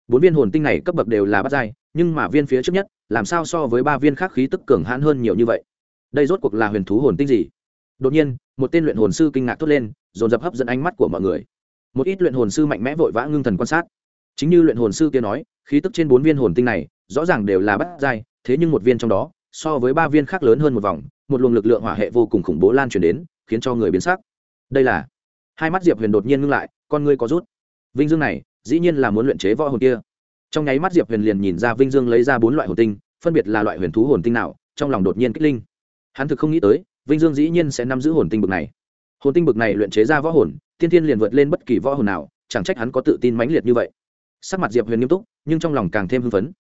Bốn viên hồn tinh này cấp bậc đều là bắt dai nhưng mà viên phía trước nhất, làm sao so với ba viên khác khí tức cường hãn hơn nhiều như vậy? Đây rốt cuộc là huyền thú hồn tinh gì? Đột nhiên, một tên luyện hồn sư kinh ngạc thốt lên, dồn dập hấp dẫn ánh mắt của mọi người. Một ít luyện hồn sư mạnh mẽ vội vã ngưng thần quan sát. Chính như luyện hồn sư kia nói, khí tức trên bốn viên hồn tinh này, rõ ràng đều là bắt dai thế nhưng một viên trong đó, so với ba viên khác lớn hơn một vòng, một luồng lực lượng hỏa hệ vô cùng khủng bố lan truyền đến, khiến cho người biến sắc. Đây là, hai mắt diệp huyền đột nhiên ngưng lại, con ngươi có rút vinh dương này, dĩ nhiên là muốn luyện chế võ hồn kia. Trong nháy mắt diệp huyền liền nhìn ra vinh dương lấy ra bốn loại hồn tinh, phân biệt là loại huyền thú hồn tinh nào, trong lòng đột nhiên kích linh. Hắn thực không nghĩ tới, vinh dương dĩ nhiên sẽ nắm giữ hồn tinh bực này. Hồn tinh bực này luyện chế ra võ hồn, tiên tiên liền vượt lên bất kỳ võ hồn nào, chẳng trách hắn có tự tin mãnh liệt như vậy. Sắc mặt diệp huyền nghiêm túc, nhưng trong lòng càng thêm hưng phấn.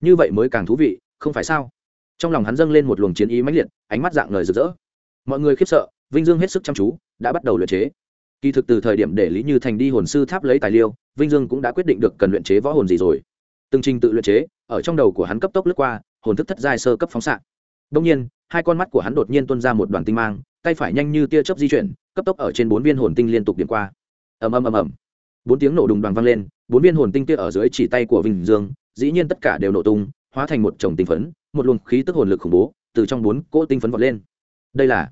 Như vậy mới càng thú vị, không phải sao? Trong lòng hắn dâng lên một luồng chiến ý mãnh liệt, ánh mắt dạng lời rực rỡ. Mọi người khiếp sợ, vinh dương hết sức chăm chú, đã bắt đầu luyện chế kỳ thực từ thời điểm để lý như thành đi hồn sư tháp lấy tài liệu, vinh dương cũng đã quyết định được cần luyện chế võ hồn gì rồi. Từng trình tự luyện chế, ở trong đầu của hắn cấp tốc lướt qua, hồn thức thất giai sơ cấp phóng xạ. Đông nhiên, hai con mắt của hắn đột nhiên tuôn ra một đoàn tinh mang, tay phải nhanh như tia chớp di chuyển, cấp tốc ở trên bốn viên hồn tinh liên tục điểm qua. Ầm ầm ầm ầm. Bốn tiếng nổ đùng đoàn vang lên, bốn viên hồn tinh tia ở dưới chỉ tay của vinh dương, dĩ nhiên tất cả đều nổ tung, hóa thành một chồng tinh phấn, một luồng khí tức hồn lực khủng bố từ trong bốn cỗ tinh phấn vọt lên. Đây là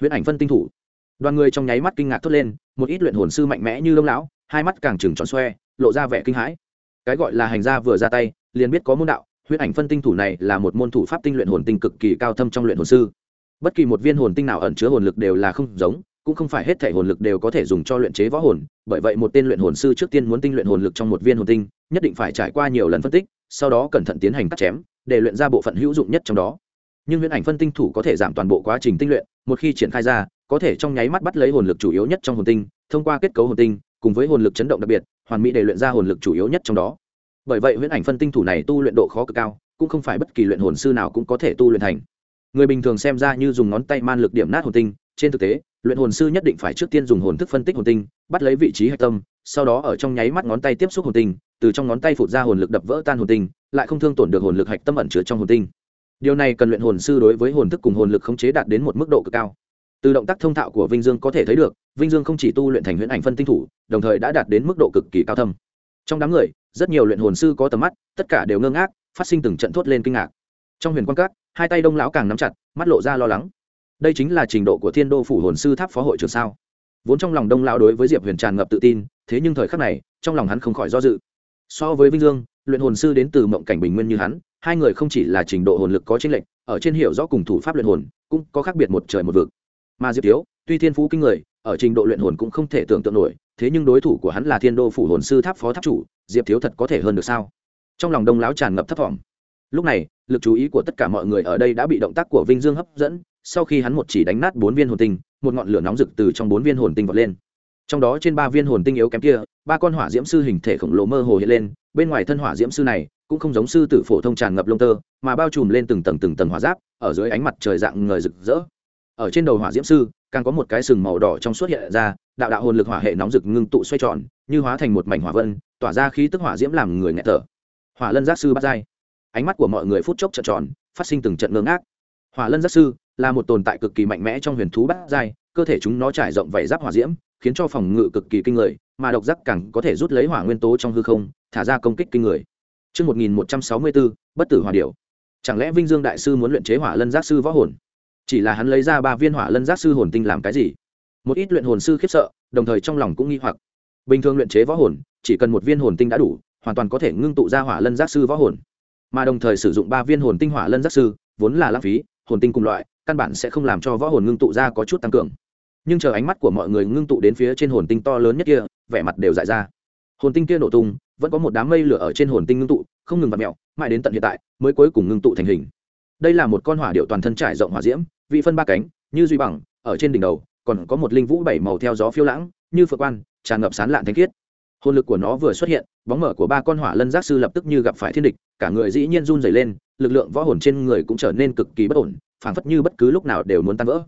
huyễn ảnh phân tinh thủ đoàn người trong nháy mắt kinh ngạc thốt lên, một ít luyện hồn sư mạnh mẽ như lông lão, hai mắt càng trừng tròn xoe, lộ ra vẻ kinh hãi. Cái gọi là hành gia vừa ra tay, liền biết có môn đạo, huyết ảnh phân tinh thủ này là một môn thủ pháp tinh luyện hồn tinh cực kỳ cao thâm trong luyện hồn sư. Bất kỳ một viên hồn tinh nào ẩn chứa hồn lực đều là không giống, cũng không phải hết thể hồn lực đều có thể dùng cho luyện chế võ hồn, bởi vậy một tên luyện hồn sư trước tiên muốn tinh luyện hồn lực trong một viên hồn tinh, nhất định phải trải qua nhiều lần phân tích, sau đó cẩn thận tiến hành cắt chém, để luyện ra bộ phận hữu dụng nhất trong đó. Nhưng huyễn ảnh phân tinh thủ có thể giảm toàn bộ quá trình tinh luyện, một khi triển khai ra có thể trong nháy mắt bắt lấy hồn lực chủ yếu nhất trong hồn tinh, thông qua kết cấu hồn tinh, cùng với hồn lực chấn động đặc biệt, hoàn mỹ để luyện ra hồn lực chủ yếu nhất trong đó. Bởi vậy huyễn ảnh phân tinh thủ này tu luyện độ khó cực cao, cũng không phải bất kỳ luyện hồn sư nào cũng có thể tu luyện thành. Người bình thường xem ra như dùng ngón tay man lực điểm nát hồn tinh, trên thực tế, luyện hồn sư nhất định phải trước tiên dùng hồn thức phân tích hồn tinh, bắt lấy vị trí hạch tâm, sau đó ở trong nháy mắt ngón tay tiếp xúc hồn tinh, từ trong ngón tay phụt ra hồn lực đập vỡ tan hồn tinh, lại không thương tổn được hồn lực hạch tâm ẩn chứa trong hồn tinh. Điều này cần luyện hồn sư đối với hồn thức cùng hồn lực khống chế đạt đến một mức độ cực cao từ động tác thông thạo của vinh dương có thể thấy được, vinh dương không chỉ tu luyện thành huyễn ảnh phân tinh thủ, đồng thời đã đạt đến mức độ cực kỳ cao thâm. Trong đám người, rất nhiều luyện hồn sư có tầm mắt, tất cả đều ngơ ngác, phát sinh từng trận thốt lên kinh ngạc. Trong huyền quan các, hai tay đông lão càng nắm chặt, mắt lộ ra lo lắng. Đây chính là trình độ của thiên đô phủ hồn sư tháp phó hội trưởng sao? Vốn trong lòng đông lão đối với diệp huyền tràn ngập tự tin, thế nhưng thời khắc này, trong lòng hắn không khỏi do dự. So với vinh dương, luyện hồn sư đến từ mộng cảnh bình nguyên như hắn, hai người không chỉ là trình độ hồn lực có chênh lệch, ở trên hiểu rõ cùng thủ pháp luyện hồn, cũng có khác biệt một trời một vực mà diệp Thiếu, tuy thiên phú kinh người ở trình độ luyện hồn cũng không thể tưởng tượng nổi thế nhưng đối thủ của hắn là thiên đô phủ hồn sư tháp phó tháp chủ diệp thiếu thật có thể hơn được sao? Trong lòng đông lão tràn ngập thấp thỏm. Lúc này lực chú ý của tất cả mọi người ở đây đã bị động tác của vinh dương hấp dẫn sau khi hắn một chỉ đánh nát bốn viên hồn tinh một ngọn lửa nóng rực từ trong bốn viên hồn tinh vọt lên. Trong đó trên ba viên hồn tinh yếu kém kia ba con hỏa diễm sư hình thể khổng lồ mơ hồ hiện lên bên ngoài thân hỏa diễm sư này cũng không giống sư tử phổ thông tràn ngập lông tơ mà bao trùm lên từng tầng từng tầng hỏa giáp ở dưới ánh mặt trời dạng ngời rực rỡ ở trên đầu hỏa diễm sư càng có một cái sừng màu đỏ trong suốt hiện ra đạo đạo hồn lực hỏa hệ nóng rực ngưng tụ xoay tròn như hóa thành một mảnh hỏa vân tỏa ra khí tức hỏa diễm làm người nghẹt thở hỏa lân giác sư bắt dai ánh mắt của mọi người phút chốc trợn tròn phát sinh từng trận ngơ ngác hỏa lân giác sư là một tồn tại cực kỳ mạnh mẽ trong huyền thú bát giai cơ thể chúng nó trải rộng vảy giáp hỏa diễm khiến cho phòng ngự cực kỳ kinh người mà độc giác càng có thể rút lấy hỏa nguyên tố trong hư không thả ra công kích kinh người Trước 1164, bất tử hỏa điểu. Chẳng lẽ Vinh Dương đại sư muốn luyện chế hỏa lân giác sư võ hồn? Chỉ là hắn lấy ra ba viên hỏa lân giác sư hồn tinh làm cái gì? Một ít luyện hồn sư khiếp sợ, đồng thời trong lòng cũng nghi hoặc. Bình thường luyện chế võ hồn, chỉ cần một viên hồn tinh đã đủ, hoàn toàn có thể ngưng tụ ra hỏa lân giác sư võ hồn. Mà đồng thời sử dụng ba viên hồn tinh hỏa lân giác sư, vốn là lãng phí, hồn tinh cùng loại, căn bản sẽ không làm cho võ hồn ngưng tụ ra có chút tăng cường nhưng chờ ánh mắt của mọi người ngưng tụ đến phía trên hồn tinh to lớn nhất kia vẻ mặt đều dại ra hồn tinh kia nổ tung vẫn có một đám mây lửa ở trên hồn tinh ngưng tụ không ngừng vặt mẹo mãi đến tận hiện tại mới cuối cùng ngưng tụ thành hình đây là một con hỏa điệu toàn thân trải rộng hỏa diễm vị phân ba cánh, như duy bằng, ở trên đỉnh đầu, còn có một linh vũ bảy màu theo gió phiêu lãng, như phượng quan, tràn ngập sán lạn thanh khiết. Hồn lực của nó vừa xuất hiện, bóng mở của ba con hỏa lân giác sư lập tức như gặp phải thiên địch, cả người dĩ nhiên run dày lên, lực lượng võ hồn trên người cũng trở nên cực kỳ bất ổn, phảng phất như bất cứ lúc nào đều muốn tan vỡ.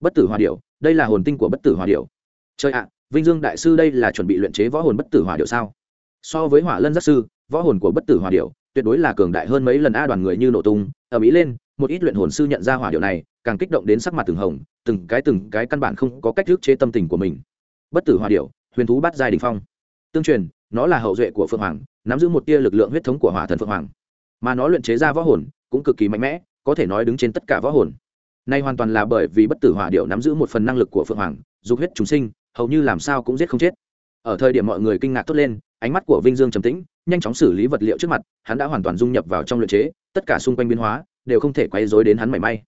Bất tử hòa điệu đây là hồn tinh của bất tử hòa điệu chơi ạ, vinh dương đại sư đây là chuẩn bị luyện chế võ hồn bất tử hòa điệu sao? So với hỏa lân giác sư, võ hồn của bất tử hòa điệu tuyệt đối là cường đại hơn mấy lần a đoàn người như nổ tung ở mỹ lên một ít luyện hồn sư nhận ra hỏa điệu này, càng kích động đến sắc mặt từng hồng, từng cái từng cái căn bản không có cách thức chế tâm tình của mình. Bất tử hỏa điệu, huyền thú bắt giai đình phong. Tương truyền, nó là hậu duệ của phượng hoàng, nắm giữ một tia lực lượng huyết thống của hỏa thần phượng hoàng. Mà nó luyện chế ra võ hồn, cũng cực kỳ mạnh mẽ, có thể nói đứng trên tất cả võ hồn. Nay hoàn toàn là bởi vì bất tử hỏa điệu nắm giữ một phần năng lực của phượng hoàng, dục huyết chúng sinh, hầu như làm sao cũng giết không chết. Ở thời điểm mọi người kinh ngạc tốt lên, ánh mắt của vinh dương trầm tĩnh, nhanh chóng xử lý vật liệu trước mặt, hắn đã hoàn toàn dung nhập vào trong luyện chế, tất cả xung quanh biến hóa đều không thể quay dối đến hắn mảy may.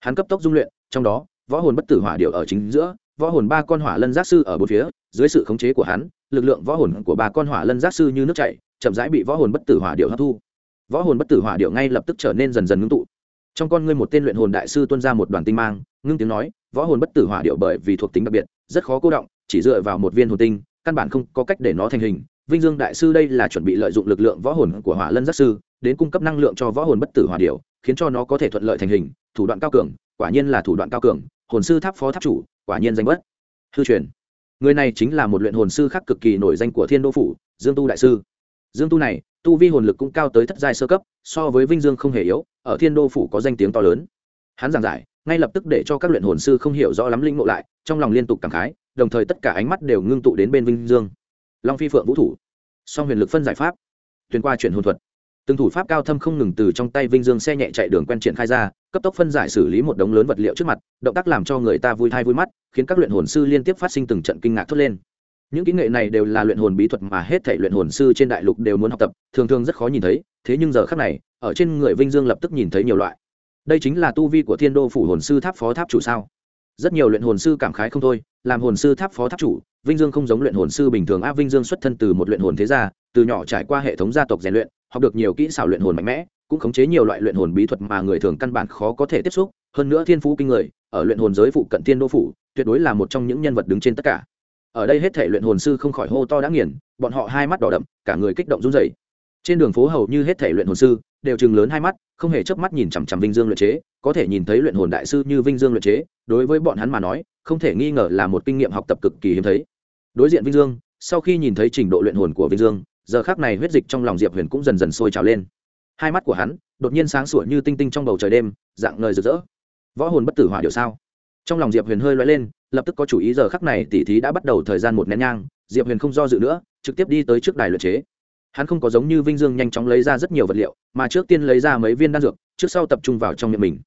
Hắn cấp tốc dung luyện, trong đó, võ hồn bất tử hỏa điệu ở chính giữa, võ hồn ba con hỏa lân giác sư ở bốn phía, dưới sự khống chế của hắn, lực lượng võ hồn của ba con hỏa lân giác sư như nước chảy, chậm rãi bị võ hồn bất tử hỏa điệu hấp thu. Võ hồn bất tử hỏa điệu ngay lập tức trở nên dần dần ngưng tụ. Trong con ngươi một tên luyện hồn đại sư tuân ra một đoàn tinh mang, ngưng tiếng nói, võ hồn bất tử hỏa điệu bởi vì thuộc tính đặc biệt, rất khó cô động, chỉ dựa vào một viên hồn tinh, căn bản không có cách để nó thành hình vinh dương đại sư đây là chuẩn bị lợi dụng lực lượng võ hồn của hỏa lân giác sư đến cung cấp năng lượng cho võ hồn bất tử hỏa điểu, khiến cho nó có thể thuận lợi thành hình thủ đoạn cao cường quả nhiên là thủ đoạn cao cường hồn sư tháp phó tháp chủ quả nhiên danh bất hư truyền. Người này chính là một luyện hồn sư khác cực kỳ nổi danh của thiên đô phủ dương tu đại sư. Dương tu này tu vi hồn lực cũng cao tới thất giai sơ cấp so với vinh dương không hề yếu ở thiên đô phủ có danh tiếng to lớn. Hắn giảng giải ngay lập tức để cho các luyện hồn sư không hiểu rõ lắm linh ngộ lại trong lòng liên tục cảm khái đồng thời tất cả ánh mắt đều ngưng tụ đến bên vinh dương long phi phượng vũ thủ. Song huyền lực phân giải pháp. Tuyên qua chuyển hồn thuật. Từng thủ pháp cao thâm không ngừng từ trong tay vinh dương xe nhẹ chạy đường quen triển khai ra, cấp tốc phân giải xử lý một đống lớn vật liệu trước mặt, động tác làm cho người ta vui thai vui mắt, khiến các luyện hồn sư liên tiếp phát sinh từng trận kinh ngạc thốt lên. Những kỹ nghệ này đều là luyện hồn bí thuật mà hết thể luyện hồn sư trên đại lục đều muốn học tập, thường thường rất khó nhìn thấy, thế nhưng giờ khác này, ở trên người vinh dương lập tức nhìn thấy nhiều loại. Đây chính là tu vi của thiên đô phủ hồn sư tháp phó tháp chủ sao? Rất nhiều luyện hồn sư cảm khái không thôi làm hồn sư tháp phó tháp chủ, vinh dương không giống luyện hồn sư bình thường. A vinh dương xuất thân từ một luyện hồn thế gia, từ nhỏ trải qua hệ thống gia tộc rèn luyện, học được nhiều kỹ xảo luyện hồn mạnh mẽ, cũng khống chế nhiều loại luyện hồn bí thuật mà người thường căn bản khó có thể tiếp xúc. Hơn nữa thiên phú kinh người, ở luyện hồn giới phụ cận thiên đô phủ, tuyệt đối là một trong những nhân vật đứng trên tất cả. Ở đây hết thể luyện hồn sư không khỏi hô to đã nghiền, bọn họ hai mắt đỏ đậm, cả người kích động run rẩy. Trên đường phố hầu như hết thể luyện hồn sư đều chừng lớn hai mắt, không hề chớp mắt nhìn chằm chằm vinh dương luyện chế, có thể nhìn thấy luyện hồn đại sư như vinh dương luyện chế, đối với bọn hắn mà nói, không thể nghi ngờ là một kinh nghiệm học tập cực kỳ hiếm thấy. Đối diện vinh dương, sau khi nhìn thấy trình độ luyện hồn của vinh dương, giờ khác này huyết dịch trong lòng diệp huyền cũng dần dần sôi trào lên. Hai mắt của hắn đột nhiên sáng sủa như tinh tinh trong bầu trời đêm, dạng ngời rực rỡ. Võ hồn bất tử hỏa điều sao? Trong lòng diệp huyền hơi loay lên, lập tức có chủ ý giờ khắc này tỉ thí đã bắt đầu thời gian một nén nhang, diệp huyền không do dự nữa, trực tiếp đi tới trước đài luyện chế hắn không có giống như vinh dương nhanh chóng lấy ra rất nhiều vật liệu, mà trước tiên lấy ra mấy viên đan dược, trước sau tập trung vào trong miệng mình.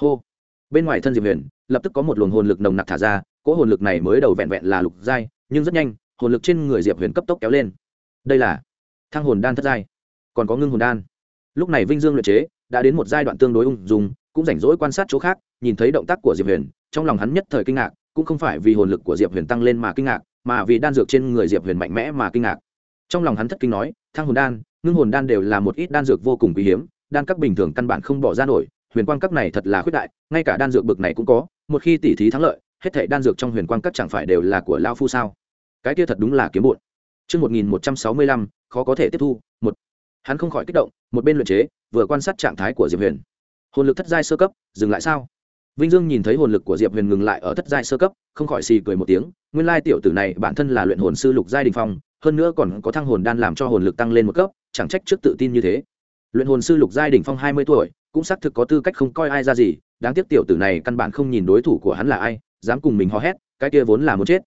Hô! Bên ngoài thân diệp huyền, lập tức có một luồng hồn lực nồng nặc thả ra, cỗ hồn lực này mới đầu vẹn vẹn là lục giai, nhưng rất nhanh, hồn lực trên người diệp huyền cấp tốc kéo lên. Đây là thang hồn đan thất giai. Còn có ngưng hồn đan. Lúc này vinh dương luyện chế, đã đến một giai đoạn tương đối ung dung, cũng rảnh rỗi quan sát chỗ khác, nhìn thấy động tác của diệp huyền, trong lòng hắn nhất thời kinh ngạc, cũng không phải vì hồn lực của diệp huyền tăng lên mà kinh ngạc, mà vì đan dược trên người diệp huyền mạnh mẽ mà kinh ngạc. Trong lòng hắn thất kinh nói thăng hồn đan ngưng hồn đan đều là một ít đan dược vô cùng quý hiếm đan các bình thường căn bản không bỏ ra nổi huyền quang các này thật là khuyết đại ngay cả đan dược bực này cũng có một khi tỉ thí thắng lợi hết thảy đan dược trong huyền quang các chẳng phải đều là của lao phu sao cái kia thật đúng là kiếm bụn Chương 1165, khó có thể tiếp thu, một. Hắn không khỏi kích động, một bên luyện chế, vừa quan sát trạng thái của Diệp Huyền. Hồn lực thất giai sơ cấp, dừng lại sao? Vinh Dương nhìn thấy hồn lực của Diệp Huyền ngừng lại ở thất giai sơ cấp, không khỏi xì cười một tiếng, nguyên lai tiểu tử này bản thân là luyện hồn sư lục giai đỉnh phong, hơn nữa còn có thăng hồn đan làm cho hồn lực tăng lên một cấp, chẳng trách trước tự tin như thế. Luyện hồn sư lục giai đỉnh phong hai mươi tuổi, cũng xác thực có tư cách không coi ai ra gì, đáng tiếc tiểu tử này căn bản không nhìn đối thủ của hắn là ai, dám cùng mình hò hét, cái kia vốn là muốn chết.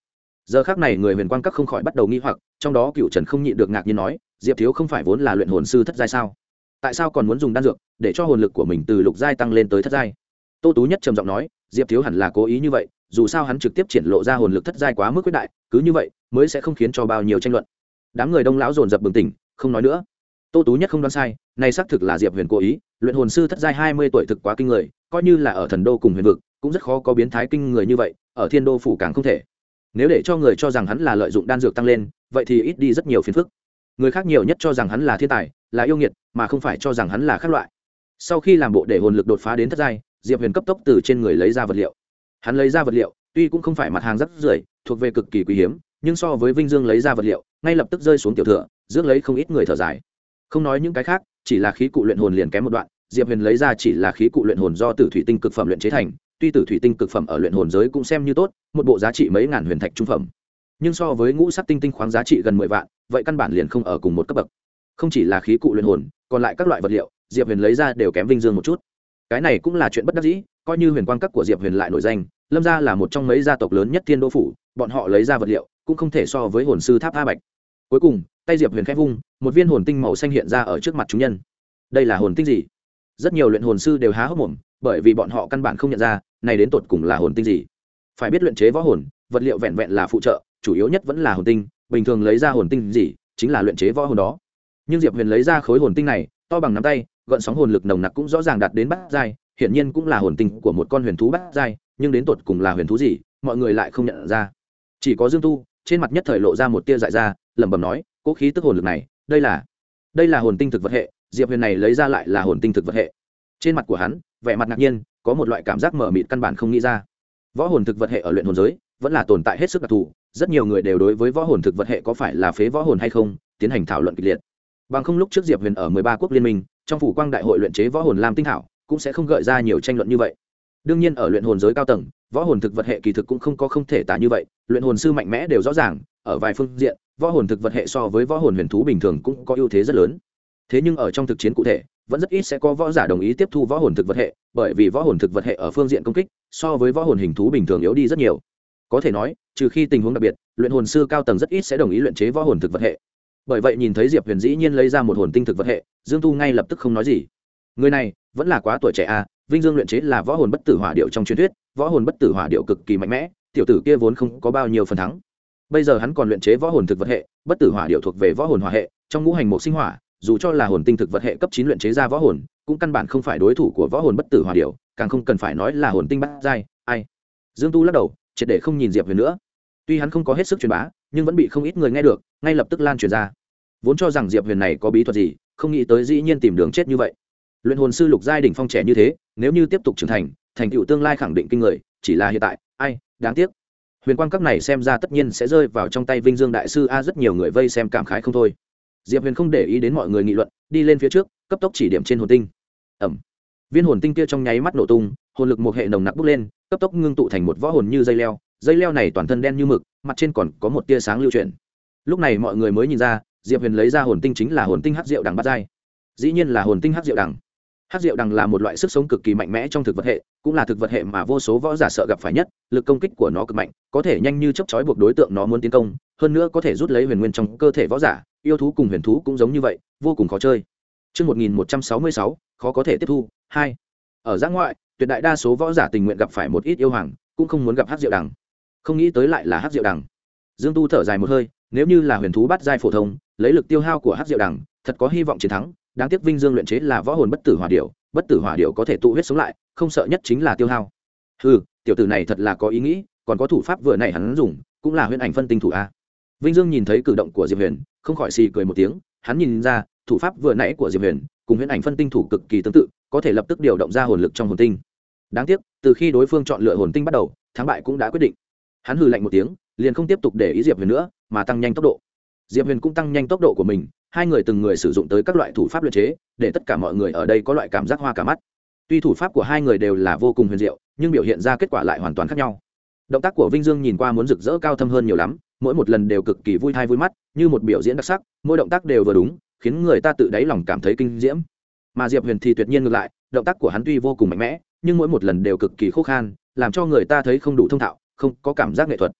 Giờ khắc này người huyền quang các không khỏi bắt đầu nghi hoặc, trong đó Cựu Trần không nhịn được ngạc nhiên nói, Diệp thiếu không phải vốn là luyện hồn sư thất giai sao? Tại sao còn muốn dùng đan dược để cho hồn lực của mình từ lục giai tăng lên tới thất giai? Tô Tú nhất trầm giọng nói, Diệp thiếu hẳn là cố ý như vậy, dù sao hắn trực tiếp triển lộ ra hồn lực thất giai quá mức quyết đại, cứ như vậy mới sẽ không khiến cho bao nhiêu tranh luận. Đám người đông lão dồn dập bừng tỉnh, không nói nữa. Tô tú nhất không đoán sai, này xác thực là diệp huyền cố ý, luyện hồn sư thất giai hai mươi tuổi thực quá kinh người, coi như là ở thần đô cùng huyền vực, cũng rất khó có biến thái kinh người như vậy, ở thiên đô phủ càng không thể. Nếu để cho người cho rằng hắn là lợi dụng đan dược tăng lên, vậy thì ít đi rất nhiều phiền phức. Người khác nhiều nhất cho rằng hắn là thiên tài, là yêu nghiệt, mà không phải cho rằng hắn là khác loại. Sau khi làm bộ để hồn lực đột phá đến thất giai, diệp huyền cấp tốc từ trên người lấy ra vật liệu. Hắn lấy ra vật liệu, tuy cũng không phải mặt hàng rất rưởi, thuộc về cực kỳ quý hiếm nhưng so với vinh dương lấy ra vật liệu, ngay lập tức rơi xuống tiểu thừa, rước lấy không ít người thở dài. Không nói những cái khác, chỉ là khí cụ luyện hồn liền kém một đoạn, diệp huyền lấy ra chỉ là khí cụ luyện hồn do tử thủy tinh cực phẩm luyện chế thành, tuy tử thủy tinh cực phẩm ở luyện hồn giới cũng xem như tốt, một bộ giá trị mấy ngàn huyền thạch trung phẩm. Nhưng so với ngũ sắc tinh tinh khoáng giá trị gần mười vạn, vậy căn bản liền không ở cùng một cấp bậc. Không chỉ là khí cụ luyện hồn, còn lại các loại vật liệu, diệp huyền lấy ra đều kém vinh dương một chút. Cái này cũng là chuyện bất đắc dĩ, coi như huyền quang các của diệp huyền lại nổi danh, lâm gia là một trong mấy gia tộc lớn nhất thiên đô phủ, bọn họ lấy ra vật liệu cũng không thể so với hồn sư tháp a bạch. Cuối cùng, tay diệp huyền khép vung, một viên hồn tinh màu xanh hiện ra ở trước mặt chúng nhân. Đây là hồn tinh gì? Rất nhiều luyện hồn sư đều há hốc mồm, bởi vì bọn họ căn bản không nhận ra, này đến tột cùng là hồn tinh gì. Phải biết luyện chế võ hồn, vật liệu vẹn vẹn là phụ trợ, chủ yếu nhất vẫn là hồn tinh, bình thường lấy ra hồn tinh gì, chính là luyện chế võ hồn đó. Nhưng diệp huyền lấy ra khối hồn tinh này, to bằng nắm tay gợn sóng hồn lực nồng nặc cũng rõ ràng đạt đến bát giai, hiển nhiên cũng là hồn tinh của một con huyền thú bát giai, nhưng đến tột cùng là huyền thú gì, mọi người lại không nhận ra. Chỉ có dương tu trên mặt nhất thời lộ ra một tia dại ra, lẩm bẩm nói, cố khí tức hồn lực này, đây là đây là hồn tinh thực vật hệ, diệp huyền này lấy ra lại là hồn tinh thực vật hệ. Trên mặt của hắn, vẻ mặt ngạc nhiên, có một loại cảm giác mở mịt căn bản không nghĩ ra. Võ hồn thực vật hệ ở luyện hồn giới, vẫn là tồn tại hết sức đặc thù, rất nhiều người đều đối với võ hồn thực vật hệ có phải là phế võ hồn hay không, tiến hành thảo luận kịch liệt. Bằng không lúc trước diệp huyền ở mười ba quốc liên minh, trong phủ quang đại hội luyện chế võ hồn lam tinh thảo cũng sẽ không gợi ra nhiều tranh luận như vậy. Đương nhiên ở luyện hồn giới cao tầng võ hồn thực vật hệ kỳ thực cũng không có không thể tả như vậy, luyện hồn sư mạnh mẽ đều rõ ràng, ở vài phương diện, võ hồn thực vật hệ so với võ hồn huyền thú bình thường cũng có ưu thế rất lớn. Thế nhưng ở trong thực chiến cụ thể, vẫn rất ít sẽ có võ giả đồng ý tiếp thu võ hồn thực vật hệ, bởi vì võ hồn thực vật hệ ở phương diện công kích, so với võ hồn hình thú bình thường yếu đi rất nhiều. Có thể nói, trừ khi tình huống đặc biệt, luyện hồn sư cao tầng rất ít sẽ đồng ý luyện chế võ hồn thực vật hệ. Bởi vậy nhìn thấy diệp huyền dĩ nhiên lấy ra một hồn tinh thực vật hệ, dương tu ngay lập tức không nói gì. Người này, vẫn là quá tuổi trẻ à vinh dương luyện chế là võ hồn bất tử hỏa điệu trong truyền thuyết, võ hồn bất tử hỏa điệu cực kỳ mạnh mẽ, tiểu tử kia vốn không có bao nhiêu phần thắng. Bây giờ hắn còn luyện chế võ hồn thực vật hệ, bất tử hỏa điệu thuộc về võ hồn hỏa hệ, trong ngũ hành một sinh hỏa, dù cho là hồn tinh thực vật hệ cấp chín luyện chế ra võ hồn, cũng căn bản không phải đối thủ của võ hồn bất tử hỏa điệu, càng không cần phải nói là hồn tinh bắt giai, ai. Dương tu lắc đầu, triệt để không nhìn diệp huyền nữa. Tuy hắn không có hết sức truyền bá, nhưng vẫn bị không ít người nghe được, ngay lập tức lan truyền ra. Vốn cho rằng diệp huyền này có bí thuật gì, không nghĩ tới dĩ nhiên tìm đường chết như vậy luyện hồn sư lục giai đỉnh phong trẻ như thế, nếu như tiếp tục trưởng thành thành tựu tương lai khẳng định kinh người, chỉ là hiện tại, ai, đáng tiếc. Huyền quang các này xem ra tất nhiên sẽ rơi vào trong tay vinh dương đại sư a, rất nhiều người vây xem cảm khái không thôi. Diệp huyền không để ý đến mọi người nghị luận, đi lên phía trước, cấp tốc chỉ điểm trên hồn tinh. Ẩm. Viên hồn tinh kia trong nháy mắt nổ tung, hồn lực một hệ nồng nặc bốc lên, cấp tốc ngưng tụ thành một võ hồn như dây leo dây leo này toàn thân đen như mực, mặt trên còn có một tia sáng lưu chuyển. Lúc này mọi người mới nhìn ra, diệp huyền lấy ra hồn tinh chính là hồn tinh hát rượu đằng bắt dai dĩ nhiên là hồn tinh hát rượu đằng hát rượu đằng là một loại sức sống cực kỳ mạnh mẽ trong thực vật hệ cũng là thực vật hệ mà vô số võ giả sợ gặp phải nhất lực công kích của nó cực mạnh có thể nhanh như chấp chói buộc đối tượng nó muốn tiến công hơn nữa có thể rút lấy huyền nguyên trong cơ thể võ giả yêu thú cùng huyền thú cũng giống như vậy vô cùng khó chơi Trước 1166, khó có thể tiếp thu. Hai. Ở giã ngoại, tuyệt đại đa số võ giả tình nguyện gặp phải một ít yêu hoàng, cũng không muốn gặp hát rượu đằng. Không nghĩ tới lại là hát rượu đằng. Dương Tu thở dài một hơi, nếu như là huyền thú bắt giai phổ thông, lấy lực tiêu hao của hát rượu đằng, thật có hy vọng chiến thắng. Đáng tiếc Vinh Dương luyện chế là võ hồn bất tử hỏa điểu, bất tử hỏa điểu có thể tụ huyết sống lại, không sợ nhất chính là tiêu hao. Hừ, tiểu tử này thật là có ý nghĩ, còn có thủ pháp vừa này hắn dùng, cũng là huyền ảnh phân tinh thủ a. Vinh Dương nhìn thấy cử động của Diệp Huyền, không khỏi xì cười một tiếng, hắn nhìn ra, thủ pháp vừa nãy của Diệp Huyền, cùng huyễn ảnh phân tinh thủ cực kỳ tương tự có thể lập tức điều động ra hồn lực trong hồn tinh đáng tiếc từ khi đối phương chọn lựa hồn tinh bắt đầu thắng bại cũng đã quyết định hắn hừ lạnh một tiếng liền không tiếp tục để ý diệp huyền nữa mà tăng nhanh tốc độ diệp huyền cũng tăng nhanh tốc độ của mình hai người từng người sử dụng tới các loại thủ pháp luyện chế, để tất cả mọi người ở đây có loại cảm giác hoa cả mắt. Tuy thủ pháp của hai người đều là vô cùng huyền diệu, nhưng biểu hiện ra kết quả lại hoàn toàn khác nhau. Động tác của vinh dương nhìn qua muốn rực rỡ cao thâm hơn nhiều lắm, mỗi một lần đều cực kỳ vui thai vui mắt, như một biểu diễn đặc sắc, mỗi động tác đều vừa đúng, khiến người ta tự đáy lòng cảm thấy kinh diễm. Mà diệp huyền thì tuyệt nhiên ngược lại, động tác của hắn tuy vô cùng mạnh mẽ, nhưng mỗi một lần đều cực kỳ khô khan, làm cho người ta thấy không đủ thông thạo, không có cảm giác nghệ thuật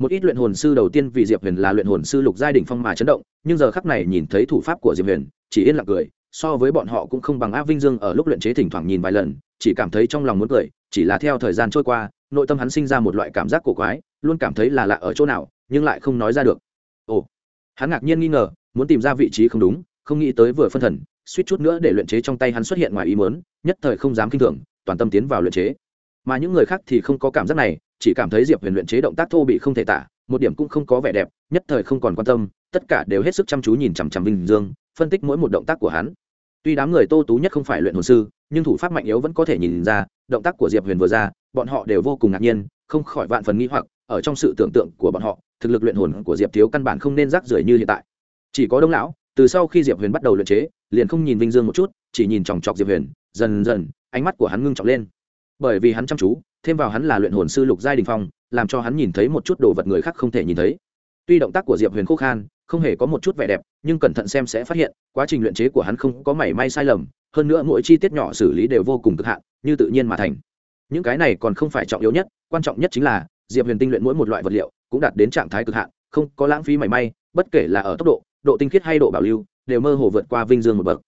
một ít luyện hồn sư đầu tiên vì diệp huyền là luyện hồn sư lục giai đình phong mà chấn động, nhưng giờ khắc này nhìn thấy thủ pháp của diệp huyền, chỉ yên lặng cười, so với bọn họ cũng không bằng á vinh dương ở lúc luyện chế thỉnh thoảng nhìn vài lần, chỉ cảm thấy trong lòng muốn cười, chỉ là theo thời gian trôi qua, nội tâm hắn sinh ra một loại cảm giác cổ quái, luôn cảm thấy là lạ ở chỗ nào, nhưng lại không nói ra được. Ồ, hắn ngạc nhiên nghi ngờ, muốn tìm ra vị trí không đúng, không nghĩ tới vừa phân thần, suýt chút nữa để luyện chế trong tay hắn xuất hiện ngoài ý mớn nhất thời không dám kinh thường, toàn tâm tiến vào luyện chế mà những người khác thì không có cảm giác này, chỉ cảm thấy diệp huyền luyện chế động tác thô bị không thể tả, một điểm cũng không có vẻ đẹp, nhất thời không còn quan tâm, tất cả đều hết sức chăm chú nhìn chằm chằm vinh dương, phân tích mỗi một động tác của hắn. Tuy đám người tô tú nhất không phải luyện hồn sư, nhưng thủ pháp mạnh yếu vẫn có thể nhìn ra, động tác của diệp huyền vừa ra, bọn họ đều vô cùng ngạc nhiên, không khỏi vạn phần nghi hoặc, ở trong sự tưởng tượng của bọn họ, thực lực luyện hồn của diệp thiếu căn bản không nên rác rưởi như hiện tại. Chỉ có đông lão, từ sau khi diệp huyền bắt đầu luyện chế, liền không nhìn vinh dương một chút, chỉ nhìn chòng chọc diệp huyền, dần dần, ánh mắt của hắn ngưng trọng lên bởi vì hắn chăm chú, thêm vào hắn là luyện hồn sư lục giai đình phong, làm cho hắn nhìn thấy một chút đồ vật người khác không thể nhìn thấy. Tuy động tác của diệp huyền khô khan, không hề có một chút vẻ đẹp, nhưng cẩn thận xem sẽ phát hiện, quá trình luyện chế của hắn không có mảy may sai lầm, hơn nữa mỗi chi tiết nhỏ xử lý đều vô cùng cực hạn, như tự nhiên mà thành. Những cái này còn không phải trọng yếu nhất, quan trọng nhất chính là, diệp huyền tinh luyện mỗi một loại vật liệu cũng đạt đến trạng thái cực hạn, không có lãng phí mảy may, bất kể là ở tốc độ độ tinh khiết hay độ bảo lưu, đều mơ hồ vượt qua vinh dương một bậc.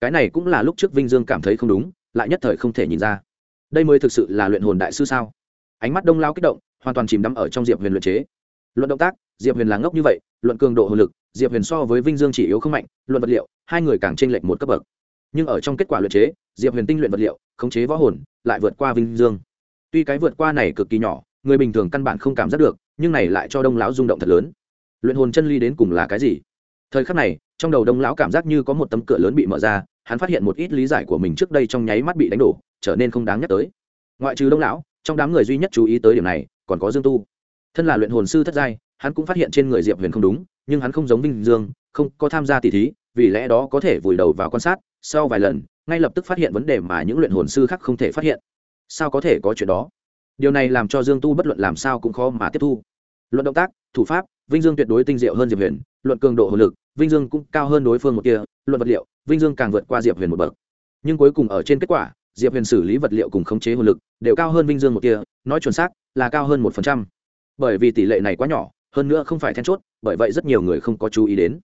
Cái này cũng là lúc trước vinh dương cảm thấy không đúng, lại nhất thời không thể nhìn ra đây mới thực sự là luyện hồn đại sư sao? Ánh mắt đông lao kích động, hoàn toàn chìm đắm ở trong diệp huyền luyện chế. Luận động tác, diệp huyền là ngốc như vậy, luận cường độ hồn lực, diệp huyền so với vinh dương chỉ yếu không mạnh, luận vật liệu, hai người càng tranh lệch một cấp bậc. Nhưng ở trong kết quả luyện chế, diệp huyền tinh luyện vật liệu, khống chế võ hồn, lại vượt qua vinh dương. Tuy cái vượt qua này cực kỳ nhỏ, người bình thường căn bản không cảm giác được, nhưng này lại cho đông lão rung động thật lớn. Luyện hồn chân ly đến cùng là cái gì? Thời khắc này, trong đầu đông lão cảm giác như có một tấm cửa lớn bị mở ra, hắn phát hiện một ít lý giải của mình trước đây trong nháy mắt bị đánh đổ trở nên không đáng nhắc tới. Ngoại trừ đông lão, trong đám người duy nhất chú ý tới điểm này, còn có dương tu. Thân là luyện hồn sư thất giai, hắn cũng phát hiện trên người diệp huyền không đúng, nhưng hắn không giống vinh dương, không có tham gia tỷ thí, vì lẽ đó có thể vùi đầu vào quan sát, sau vài lần, ngay lập tức phát hiện vấn đề mà những luyện hồn sư khác không thể phát hiện. Sao có thể có chuyện đó? Điều này làm cho dương tu bất luận làm sao cũng khó mà tiếp thu. Luận động tác, thủ pháp, vinh dương tuyệt đối tinh diệu hơn diệp huyền, luận cường độ hồn lực, vinh dương cũng cao hơn đối phương một kia luận vật liệu, vinh dương càng vượt qua diệp huyền một bậc. Nhưng cuối cùng ở trên kết quả diệp huyền xử lý vật liệu cùng khống chế hồn lực đều cao hơn vinh dương một kia, nói chuẩn xác là cao hơn một phần trăm. Bởi vì tỷ lệ này quá nhỏ, hơn nữa không phải then chốt, bởi vậy rất nhiều người không có chú ý đến.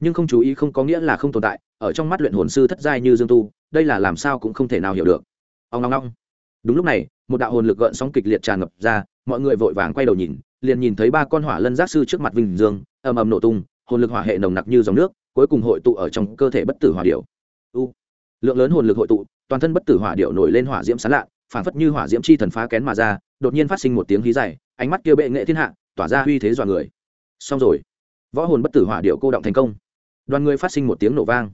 Nhưng không chú ý không có nghĩa là không tồn tại, ở trong mắt luyện hồn sư thất giai như dương tu, đây là làm sao cũng không thể nào hiểu được. Ông long long đúng lúc này, một đạo hồn lực gợn sóng kịch liệt tràn ngập ra, mọi người vội vàng quay đầu nhìn, liền nhìn thấy ba con hỏa lân giác sư trước mặt vinh dương, ầm ầm nổ tung, hồn lực hỏa hệ nồng nặc như dòng nước, cuối cùng hội tụ ở trong cơ thể bất tử hỏa điệu lượng lớn hồn lực hội tụ, toàn thân bất tử hỏa điệu nổi lên hỏa diễm sán lạ phản phất như hỏa diễm chi thần phá kén mà ra, đột nhiên phát sinh một tiếng hí dài, ánh mắt kia bệ nghệ thiên hạ, tỏa ra uy thế dọa người. Xong rồi. Võ hồn bất tử hỏa điệu cô động thành công. Đoàn người phát sinh một tiếng nổ vang.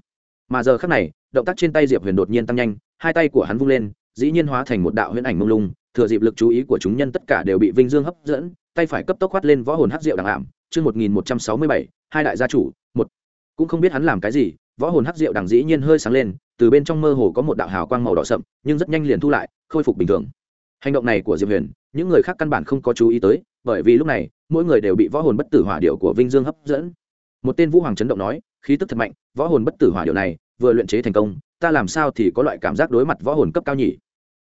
Mà giờ khắc này, động tác trên tay diệp huyền đột nhiên tăng nhanh, hai tay của hắn vung lên, dĩ nhiên hóa thành một đạo huyễn ảnh mông lung, thừa dịp lực chú ý của chúng nhân tất cả đều bị vinh dương hấp dẫn, tay phải cấp tốc khoát lên võ hồn hắc diệu đằng ảm. Chương một nghìn một trăm sáu mươi bảy, hai đại gia chủ, một. Cũng không biết hắn làm cái gì võ hồn hắc diệu đằng dĩ nhiên hơi sáng lên, từ bên trong mơ hồ có một đạo hào quang màu đỏ sậm, nhưng rất nhanh liền thu lại, khôi phục bình thường. Hành động này của diệp huyền, những người khác căn bản không có chú ý tới, bởi vì lúc này, mỗi người đều bị võ hồn bất tử hỏa điệu của vinh dương hấp dẫn. Một tên vũ hoàng chấn động nói, khí tức thật mạnh, võ hồn bất tử hỏa điệu này, vừa luyện chế thành công, ta làm sao thì có loại cảm giác đối mặt võ hồn cấp cao nhỉ?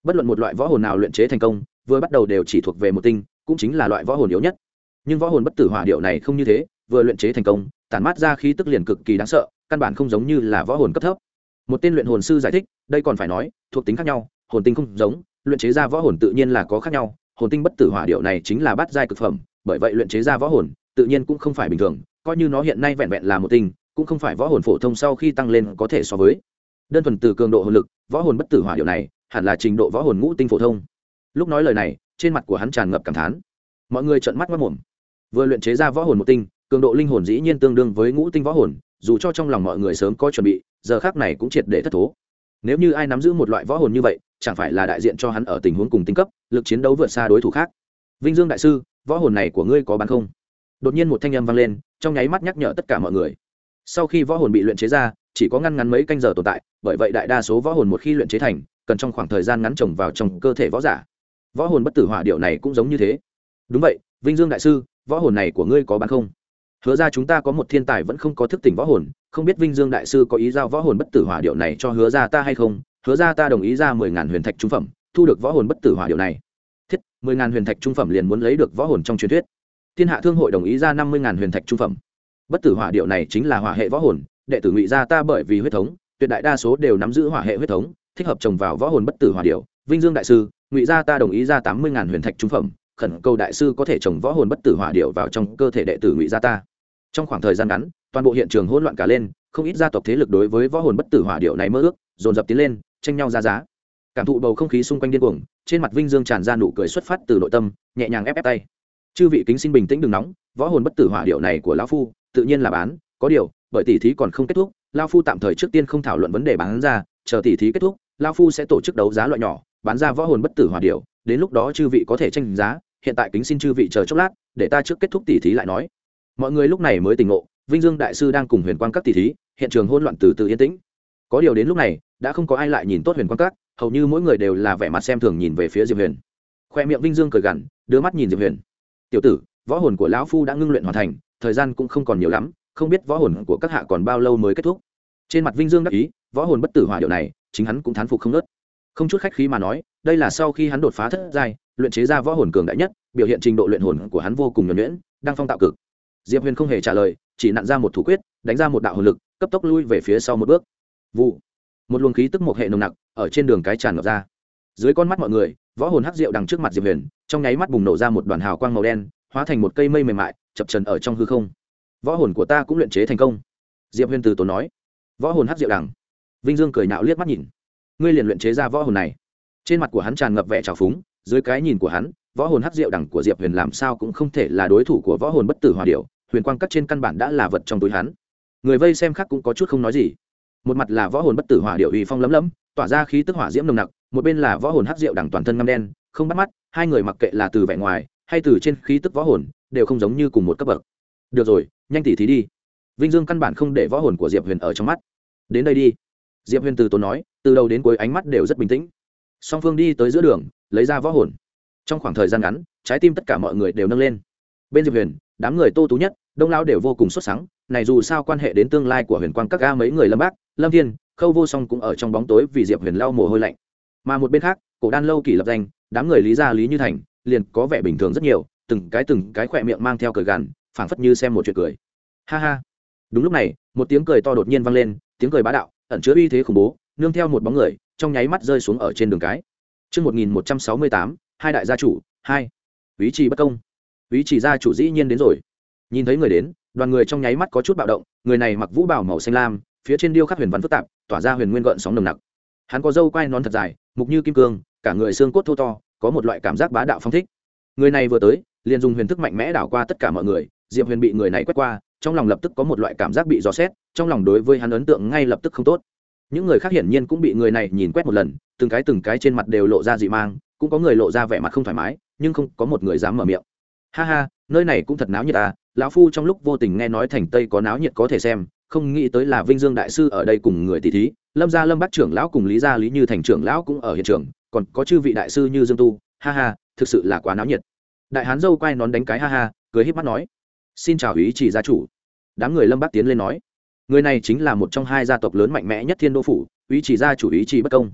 Bất luận một loại võ hồn nào luyện chế thành công, vừa bắt đầu đều chỉ thuộc về một tinh, cũng chính là loại võ hồn yếu nhất. Nhưng võ hồn bất tử hỏa điệu này không như thế vừa luyện chế thành công, tản mát ra khí tức liền cực kỳ đáng sợ, căn bản không giống như là võ hồn cấp thấp. Một tên luyện hồn sư giải thích, đây còn phải nói, thuộc tính khác nhau, hồn tinh không giống, luyện chế ra võ hồn tự nhiên là có khác nhau, hồn tinh bất tử hỏa điệu này chính là bát giai cực phẩm, bởi vậy luyện chế ra võ hồn, tự nhiên cũng không phải bình thường, coi như nó hiện nay vẹn vẹn là một tinh, cũng không phải võ hồn phổ thông sau khi tăng lên có thể so với. Đơn thuần từ cường độ hồn lực, võ hồn bất tử hỏa điệu này, hẳn là trình độ võ hồn ngũ tinh phổ thông. Lúc nói lời này, trên mặt của hắn tràn ngập cảm thán. Mọi người trợn mắt mất mồm vừa luyện chế ra võ hồn một tinh cường độ linh hồn dĩ nhiên tương đương với ngũ tinh võ hồn, dù cho trong lòng mọi người sớm có chuẩn bị, giờ khác này cũng triệt để thất thố. Nếu như ai nắm giữ một loại võ hồn như vậy, chẳng phải là đại diện cho hắn ở tình huống cùng tinh cấp, lực chiến đấu vượt xa đối thủ khác. Vinh dương đại sư, võ hồn này của ngươi có bán không? Đột nhiên một thanh âm vang lên, trong nháy mắt nhắc nhở tất cả mọi người. Sau khi võ hồn bị luyện chế ra, chỉ có ngăn ngắn mấy canh giờ tồn tại, bởi vậy đại đa số võ hồn một khi luyện chế thành, cần trong khoảng thời gian ngắn trồng vào trong cơ thể võ giả. Võ hồn bất tử hỏa điệu này cũng giống như thế. Đúng vậy, vinh dương đại sư, võ hồn này của ngươi có bán không? Hứa ra chúng ta có một thiên tài vẫn không có thức tỉnh võ hồn, không biết vinh dương đại sư có ý giao võ hồn bất tử hỏa điệu này cho hứa ra ta hay không? Hứa ra ta đồng ý ra mười ngàn huyền thạch trung phẩm, thu được võ hồn bất tử hỏa điệu này. Thiết, mười ngàn huyền thạch trung phẩm liền muốn lấy được võ hồn trong truyền thuyết. Thiên hạ thương hội đồng ý ra năm mươi ngàn huyền thạch trung phẩm. Bất tử hỏa điệu này chính là hỏa hệ võ hồn, đệ tử ngụy gia ta bởi vì huyết thống, tuyệt đại đa số đều nắm giữ hỏa hệ huyết thống, thích hợp trồng vào võ hồn bất tử hỏa điệu. Vinh dương đại sư, ngụy gia ta đồng ý ra tám mươi ngàn huyền thạch trung phẩm, khẩn cầu đại sư có thể trồng võ hồn bất tử hỏa điệu vào trong cơ thể đệ tử ngụy gia ta trong khoảng thời gian ngắn, toàn bộ hiện trường hỗn loạn cả lên, không ít gia tộc thế lực đối với võ hồn bất tử hỏa điệu này mơ ước, dồn dập tiến lên, tranh nhau ra giá. Cảm thụ bầu không khí xung quanh điên cuồng, trên mặt vinh dương tràn ra nụ cười xuất phát từ nội tâm, nhẹ nhàng ép ép tay. Chư vị kính xin bình tĩnh đừng nóng, võ hồn bất tử hỏa điệu này của lão phu, tự nhiên là bán, có điều, bởi tỷ thí còn không kết thúc lao phu tạm thời trước tiên không thảo luận vấn đề bán ra, chờ tỷ thí kết thúc lao phu sẽ tổ chức đấu giá loại nhỏ, bán ra võ hồn bất tử hỏa điệu, đến lúc đó chư vị có thể tranh giá, hiện tại kính xin chư vị chờ chốc lát, để ta trước kết thúc tỷ thí lại nói mọi người lúc này mới tỉnh ngộ, vinh dương đại sư đang cùng huyền quang các tỷ thí, hiện trường hỗn loạn từ từ yên tĩnh. Có điều đến lúc này, đã không có ai lại nhìn tốt huyền quang các, hầu như mỗi người đều là vẻ mặt xem thường nhìn về phía diệp huyền. Khoe miệng vinh dương cười gằn, đưa mắt nhìn diệp huyền. Tiểu tử, võ hồn của lão phu đã ngưng luyện hoàn thành, thời gian cũng không còn nhiều lắm, không biết võ hồn của các hạ còn bao lâu mới kết thúc? Trên mặt vinh dương đắc ý, võ hồn bất tử hỏa điệu này, chính hắn cũng thán phục không nớt. Không chút khách khí mà nói, đây là sau khi hắn đột phá thất giai, luyện chế ra võ hồn cường đại nhất, biểu hiện trình độ luyện hồn của hắn vô cùng nhuẩn nhuyễn, đang phong tạo cực diệp huyền không hề trả lời, chỉ nặn ra một thủ quyết, đánh ra một đạo hồn lực, cấp tốc lui về phía sau một bước. Vụ. Một luồng khí tức một hệ nồng nặc, ở trên đường cái tràn ngập ra. Dưới con mắt mọi người, võ hồn hắc rượu đằng trước mặt diệp huyền, trong nháy mắt bùng nổ ra một đoàn hào quang màu đen, hóa thành một cây mây mềm mại, chập trần ở trong hư không. Võ hồn của ta cũng luyện chế thành công. Diệp huyền từ tốn nói. Võ hồn hắc rượu đằng. Vinh dương cười nạo liếc mắt nhìn. Ngươi liền luyện chế ra võ hồn này. Trên mặt của hắn tràn ngập vẻ trào phúng, dưới cái nhìn của hắn võ hồn hắc Diệu đằng của diệp huyền làm sao cũng không thể là đối thủ của võ hồn bất tử hòa điệu huyền quang cắt trên căn bản đã là vật trong túi hắn. Người vây xem khác cũng có chút không nói gì. Một mặt là võ hồn bất tử hỏa điệu uy phong lấm lấm, tỏa ra khí tức hỏa diễm nồng nặc, một bên là võ hồn hắc Diệu đằng toàn thân ngăm đen, không bắt mắt, hai người mặc kệ là từ vẻ ngoài hay từ trên khí tức võ hồn, đều không giống như cùng một cấp bậc. Được rồi, nhanh tỉ thí đi. Vinh dương căn bản không để võ hồn của diệp huyền ở trong mắt. Đến đây đi. Diệp huyền từ tốn nói, từ đầu đến cuối ánh mắt đều rất bình tĩnh. Song phương đi tới giữa đường, lấy ra võ hồn trong khoảng thời gian ngắn trái tim tất cả mọi người đều nâng lên. Bên diệp huyền đám người tô tú nhất đông lao đều vô cùng xuất sắc này dù sao quan hệ đến tương lai của huyền quang các ga mấy người lâm bác lâm thiên khâu vô song cũng ở trong bóng tối vì diệp huyền lau mồ hôi lạnh. Mà một bên khác cổ đan lâu kỷ lập danh đám người lý gia lý như thành liền có vẻ bình thường rất nhiều từng cái từng cái khỏe miệng mang theo cười gằn phảng phất như xem một chuyện cười. Ha ha. Đúng lúc này một tiếng cười to đột nhiên vang lên tiếng cười bá đạo ẩn chứa uy thế khủng bố nương theo một bóng người trong nháy mắt rơi xuống ở trên đường cái. Trước 1168, hai đại gia chủ, hai. Ý trì bất công. Ý trì gia chủ dĩ nhiên đến rồi. Nhìn thấy người đến, đoàn người trong nháy mắt có chút bạo động, người này mặc vũ bảo màu xanh lam, phía trên điêu khắc huyền văn phức tạp, tỏa ra huyền nguyên gợn sóng nồng nặc. Hắn có râu quai nón thật dài, mục như kim cương, cả người xương cốt thô to, có một loại cảm giác bá đạo phong thích. Người này vừa tới, liền dùng huyền thức mạnh mẽ đảo qua tất cả mọi người, Diệp Huyền bị người này quét qua, trong lòng lập tức có một loại cảm giác bị dò xét, trong lòng đối với hắn ấn tượng ngay lập tức không tốt những người khác hiển nhiên cũng bị người này nhìn quét một lần từng cái từng cái trên mặt đều lộ ra dị mang cũng có người lộ ra vẻ mặt không thoải mái, nhưng không có một người dám mở miệng. Ha ha, nơi này cũng thật náo nhiệt à lão phu trong lúc vô tình nghe nói thành tây có náo nhiệt có thể xem, không nghĩ tới là vinh dương đại sư ở đây cùng người tỷ thí, lâm gia lâm bắc trưởng lão cùng lý gia lý như thành trưởng lão cũng ở hiện trường, còn có chư vị đại sư như dương tu, ha ha, thực sự là quá náo nhiệt. Đại hán dâu quay nón đánh cái ha ha, cười híp mắt nói, xin chào ý chỉ gia chủ. Đám người lâm bắc tiến lên nói, người này chính là một trong hai gia tộc lớn mạnh mẽ nhất thiên đô phủ, ý chỉ gia chủ ý chỉ bất công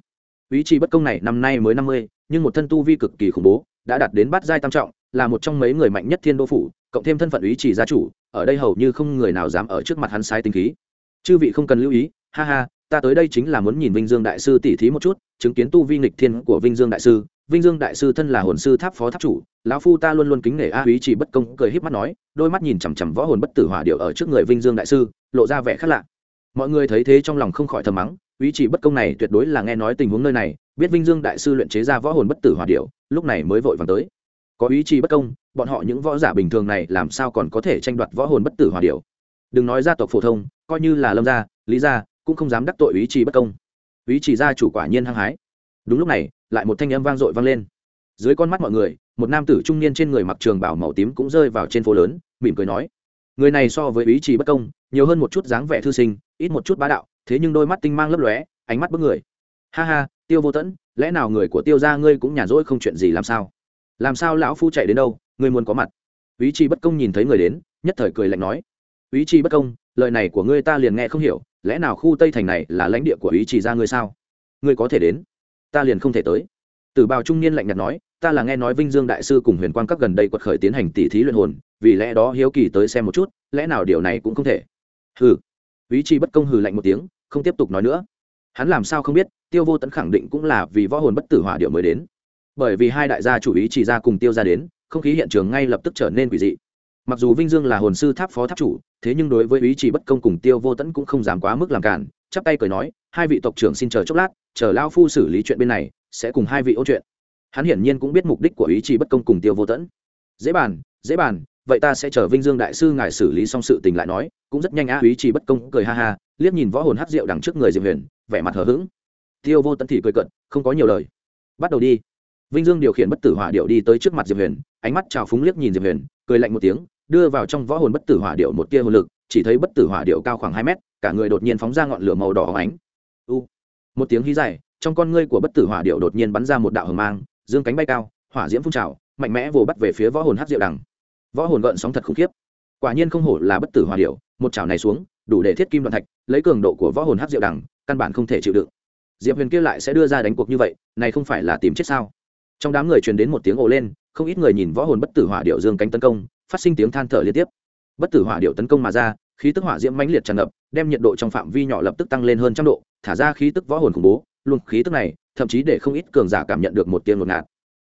ý chí bất công này năm nay mới năm mươi, nhưng một thân tu vi cực kỳ khủng bố, đã đạt đến bát giai tam trọng, là một trong mấy người mạnh nhất thiên đô phủ, cộng thêm thân phận ý chỉ gia chủ, ở đây hầu như không người nào dám ở trước mặt hắn sai tinh khí. Chư vị không cần lưu ý, ha ha, ta tới đây chính là muốn nhìn vinh dương đại sư tỉ thí một chút, chứng kiến tu vi nghịch thiên của vinh dương đại sư. Vinh dương đại sư thân là hồn sư tháp phó tháp chủ, lão phu ta luôn luôn kính nể a úy chỉ bất công, cười híp mắt nói, đôi mắt nhìn chằm chằm võ hồn bất tử hỏa điệu ở trước người vinh dương đại sư, lộ ra vẻ khác lạ. Mọi người thấy thế trong lòng không khỏi thầm mắng ý chỉ bất công này tuyệt đối là nghe nói tình huống nơi này, biết vinh dương đại sư luyện chế ra võ hồn bất tử hòa điệu lúc này mới vội vàng tới. Có ý chí bất công, bọn họ những võ giả bình thường này làm sao còn có thể tranh đoạt võ hồn bất tử hòa điệu đừng nói gia tộc phổ thông, coi như là lâm gia, lý gia, cũng không dám đắc tội ý chí bất công. Ý chỉ gia chủ quả nhiên hăng hái. Đúng lúc này, lại một thanh âm vang dội vang lên. Dưới con mắt mọi người, một nam tử trung niên trên người mặc trường bảo màu tím cũng rơi vào trên phố lớn, mỉm cười nói. Người này so với ý chỉ bất công, nhiều hơn một chút dáng vẻ thư sinh, ít một chút bá đạo thế nhưng đôi mắt tinh mang lấp lóe, ánh mắt bức người. Ha ha, tiêu vô tẫn, lẽ nào người của tiêu gia ngươi cũng nhàn rỗi không chuyện gì làm sao? Làm sao lão phu chạy đến đâu, ngươi muốn có mặt? Ý chí bất công nhìn thấy người đến, nhất thời cười lạnh nói. Ý chí bất công, lời này của ngươi ta liền nghe không hiểu, lẽ nào khu tây thành này là lãnh địa của ý chí ra ngươi sao? Ngươi có thể đến, ta liền không thể tới. Tử bào trung niên lạnh nhạt nói, ta là nghe nói vinh dương đại sư cùng huyền quang các gần đây quật khởi tiến hành tỉ thí luyện hồn, vì lẽ đó hiếu kỳ tới xem một chút, lẽ nào điều này cũng không thể? Hừ. Ý chí bất công hừ lạnh một tiếng không tiếp tục nói nữa. Hắn làm sao không biết, tiêu vô tẫn khẳng định cũng là vì võ hồn bất tử hỏa điệu mới đến. Bởi vì hai đại gia chủ ý chỉ ra cùng tiêu ra đến, không khí hiện trường ngay lập tức trở nên quỷ dị. Mặc dù vinh dương là hồn sư tháp phó tháp chủ, thế nhưng đối với ý chỉ bất công cùng tiêu vô tẫn cũng không dám quá mức làm cản, chắp tay cười nói, hai vị tộc trưởng xin chờ chốc lát, chờ lao phu xử lý chuyện bên này, sẽ cùng hai vị ô chuyện. Hắn hiển nhiên cũng biết mục đích của ý chỉ bất công cùng tiêu vô tẫn. Dễ bàn dễ bàn, vậy ta sẽ chờ vinh dương đại sư ngài xử lý xong sự tình lại nói. Cũng rất nhanh á, ý chỉ bất công cười ha ha liếc nhìn võ hồn hát rượu đằng trước người diệp huyền, vẻ mặt hờ hững. Tiêu vô tận thì cười cận không có nhiều lời. Bắt đầu đi. Vinh dương điều khiển bất tử hỏa điệu đi tới trước mặt diệp huyền, ánh mắt trào phúng liếc nhìn diệp huyền, cười lạnh một tiếng, đưa vào trong võ hồn bất tử hỏa điệu một tia hồn lực, chỉ thấy bất tử hỏa điệu cao khoảng hai mét, cả người đột nhiên phóng ra ngọn lửa màu đỏ ánh. U. Một tiếng hí dài, trong con ngươi của bất tử hỏa điệu đột nhiên bắn ra một đạo hờ mang, dương cánh bay cao, hỏa diễm phun trào, mạnh mẽ vồ bắt về phía võ hồn hát diệu đằng. Võ hồn gợn sóng thật khủng khiếp. Quả nhiên không hổ là bất tử hỏa điệu, một chảo này xuống đủ để thiết kim đoạn thạch, lấy cường độ của võ hồn hát diệu đằng căn bản không thể chịu đựng. Diệp huyền kia lại sẽ đưa ra đánh cuộc như vậy, này không phải là tìm chết sao? Trong đám người truyền đến một tiếng ồ lên, không ít người nhìn võ hồn bất tử hỏa điệu dương cánh tấn công, phát sinh tiếng than thở liên tiếp. Bất tử hỏa điệu tấn công mà ra, khí tức hỏa diễm mãnh liệt tràn ngập, đem nhiệt độ trong phạm vi nhỏ lập tức tăng lên hơn trăm độ, thả ra khí tức võ hồn khủng bố luôn khí tức này, thậm chí để không ít cường giả cảm nhận được một tiếng ngột ngạt.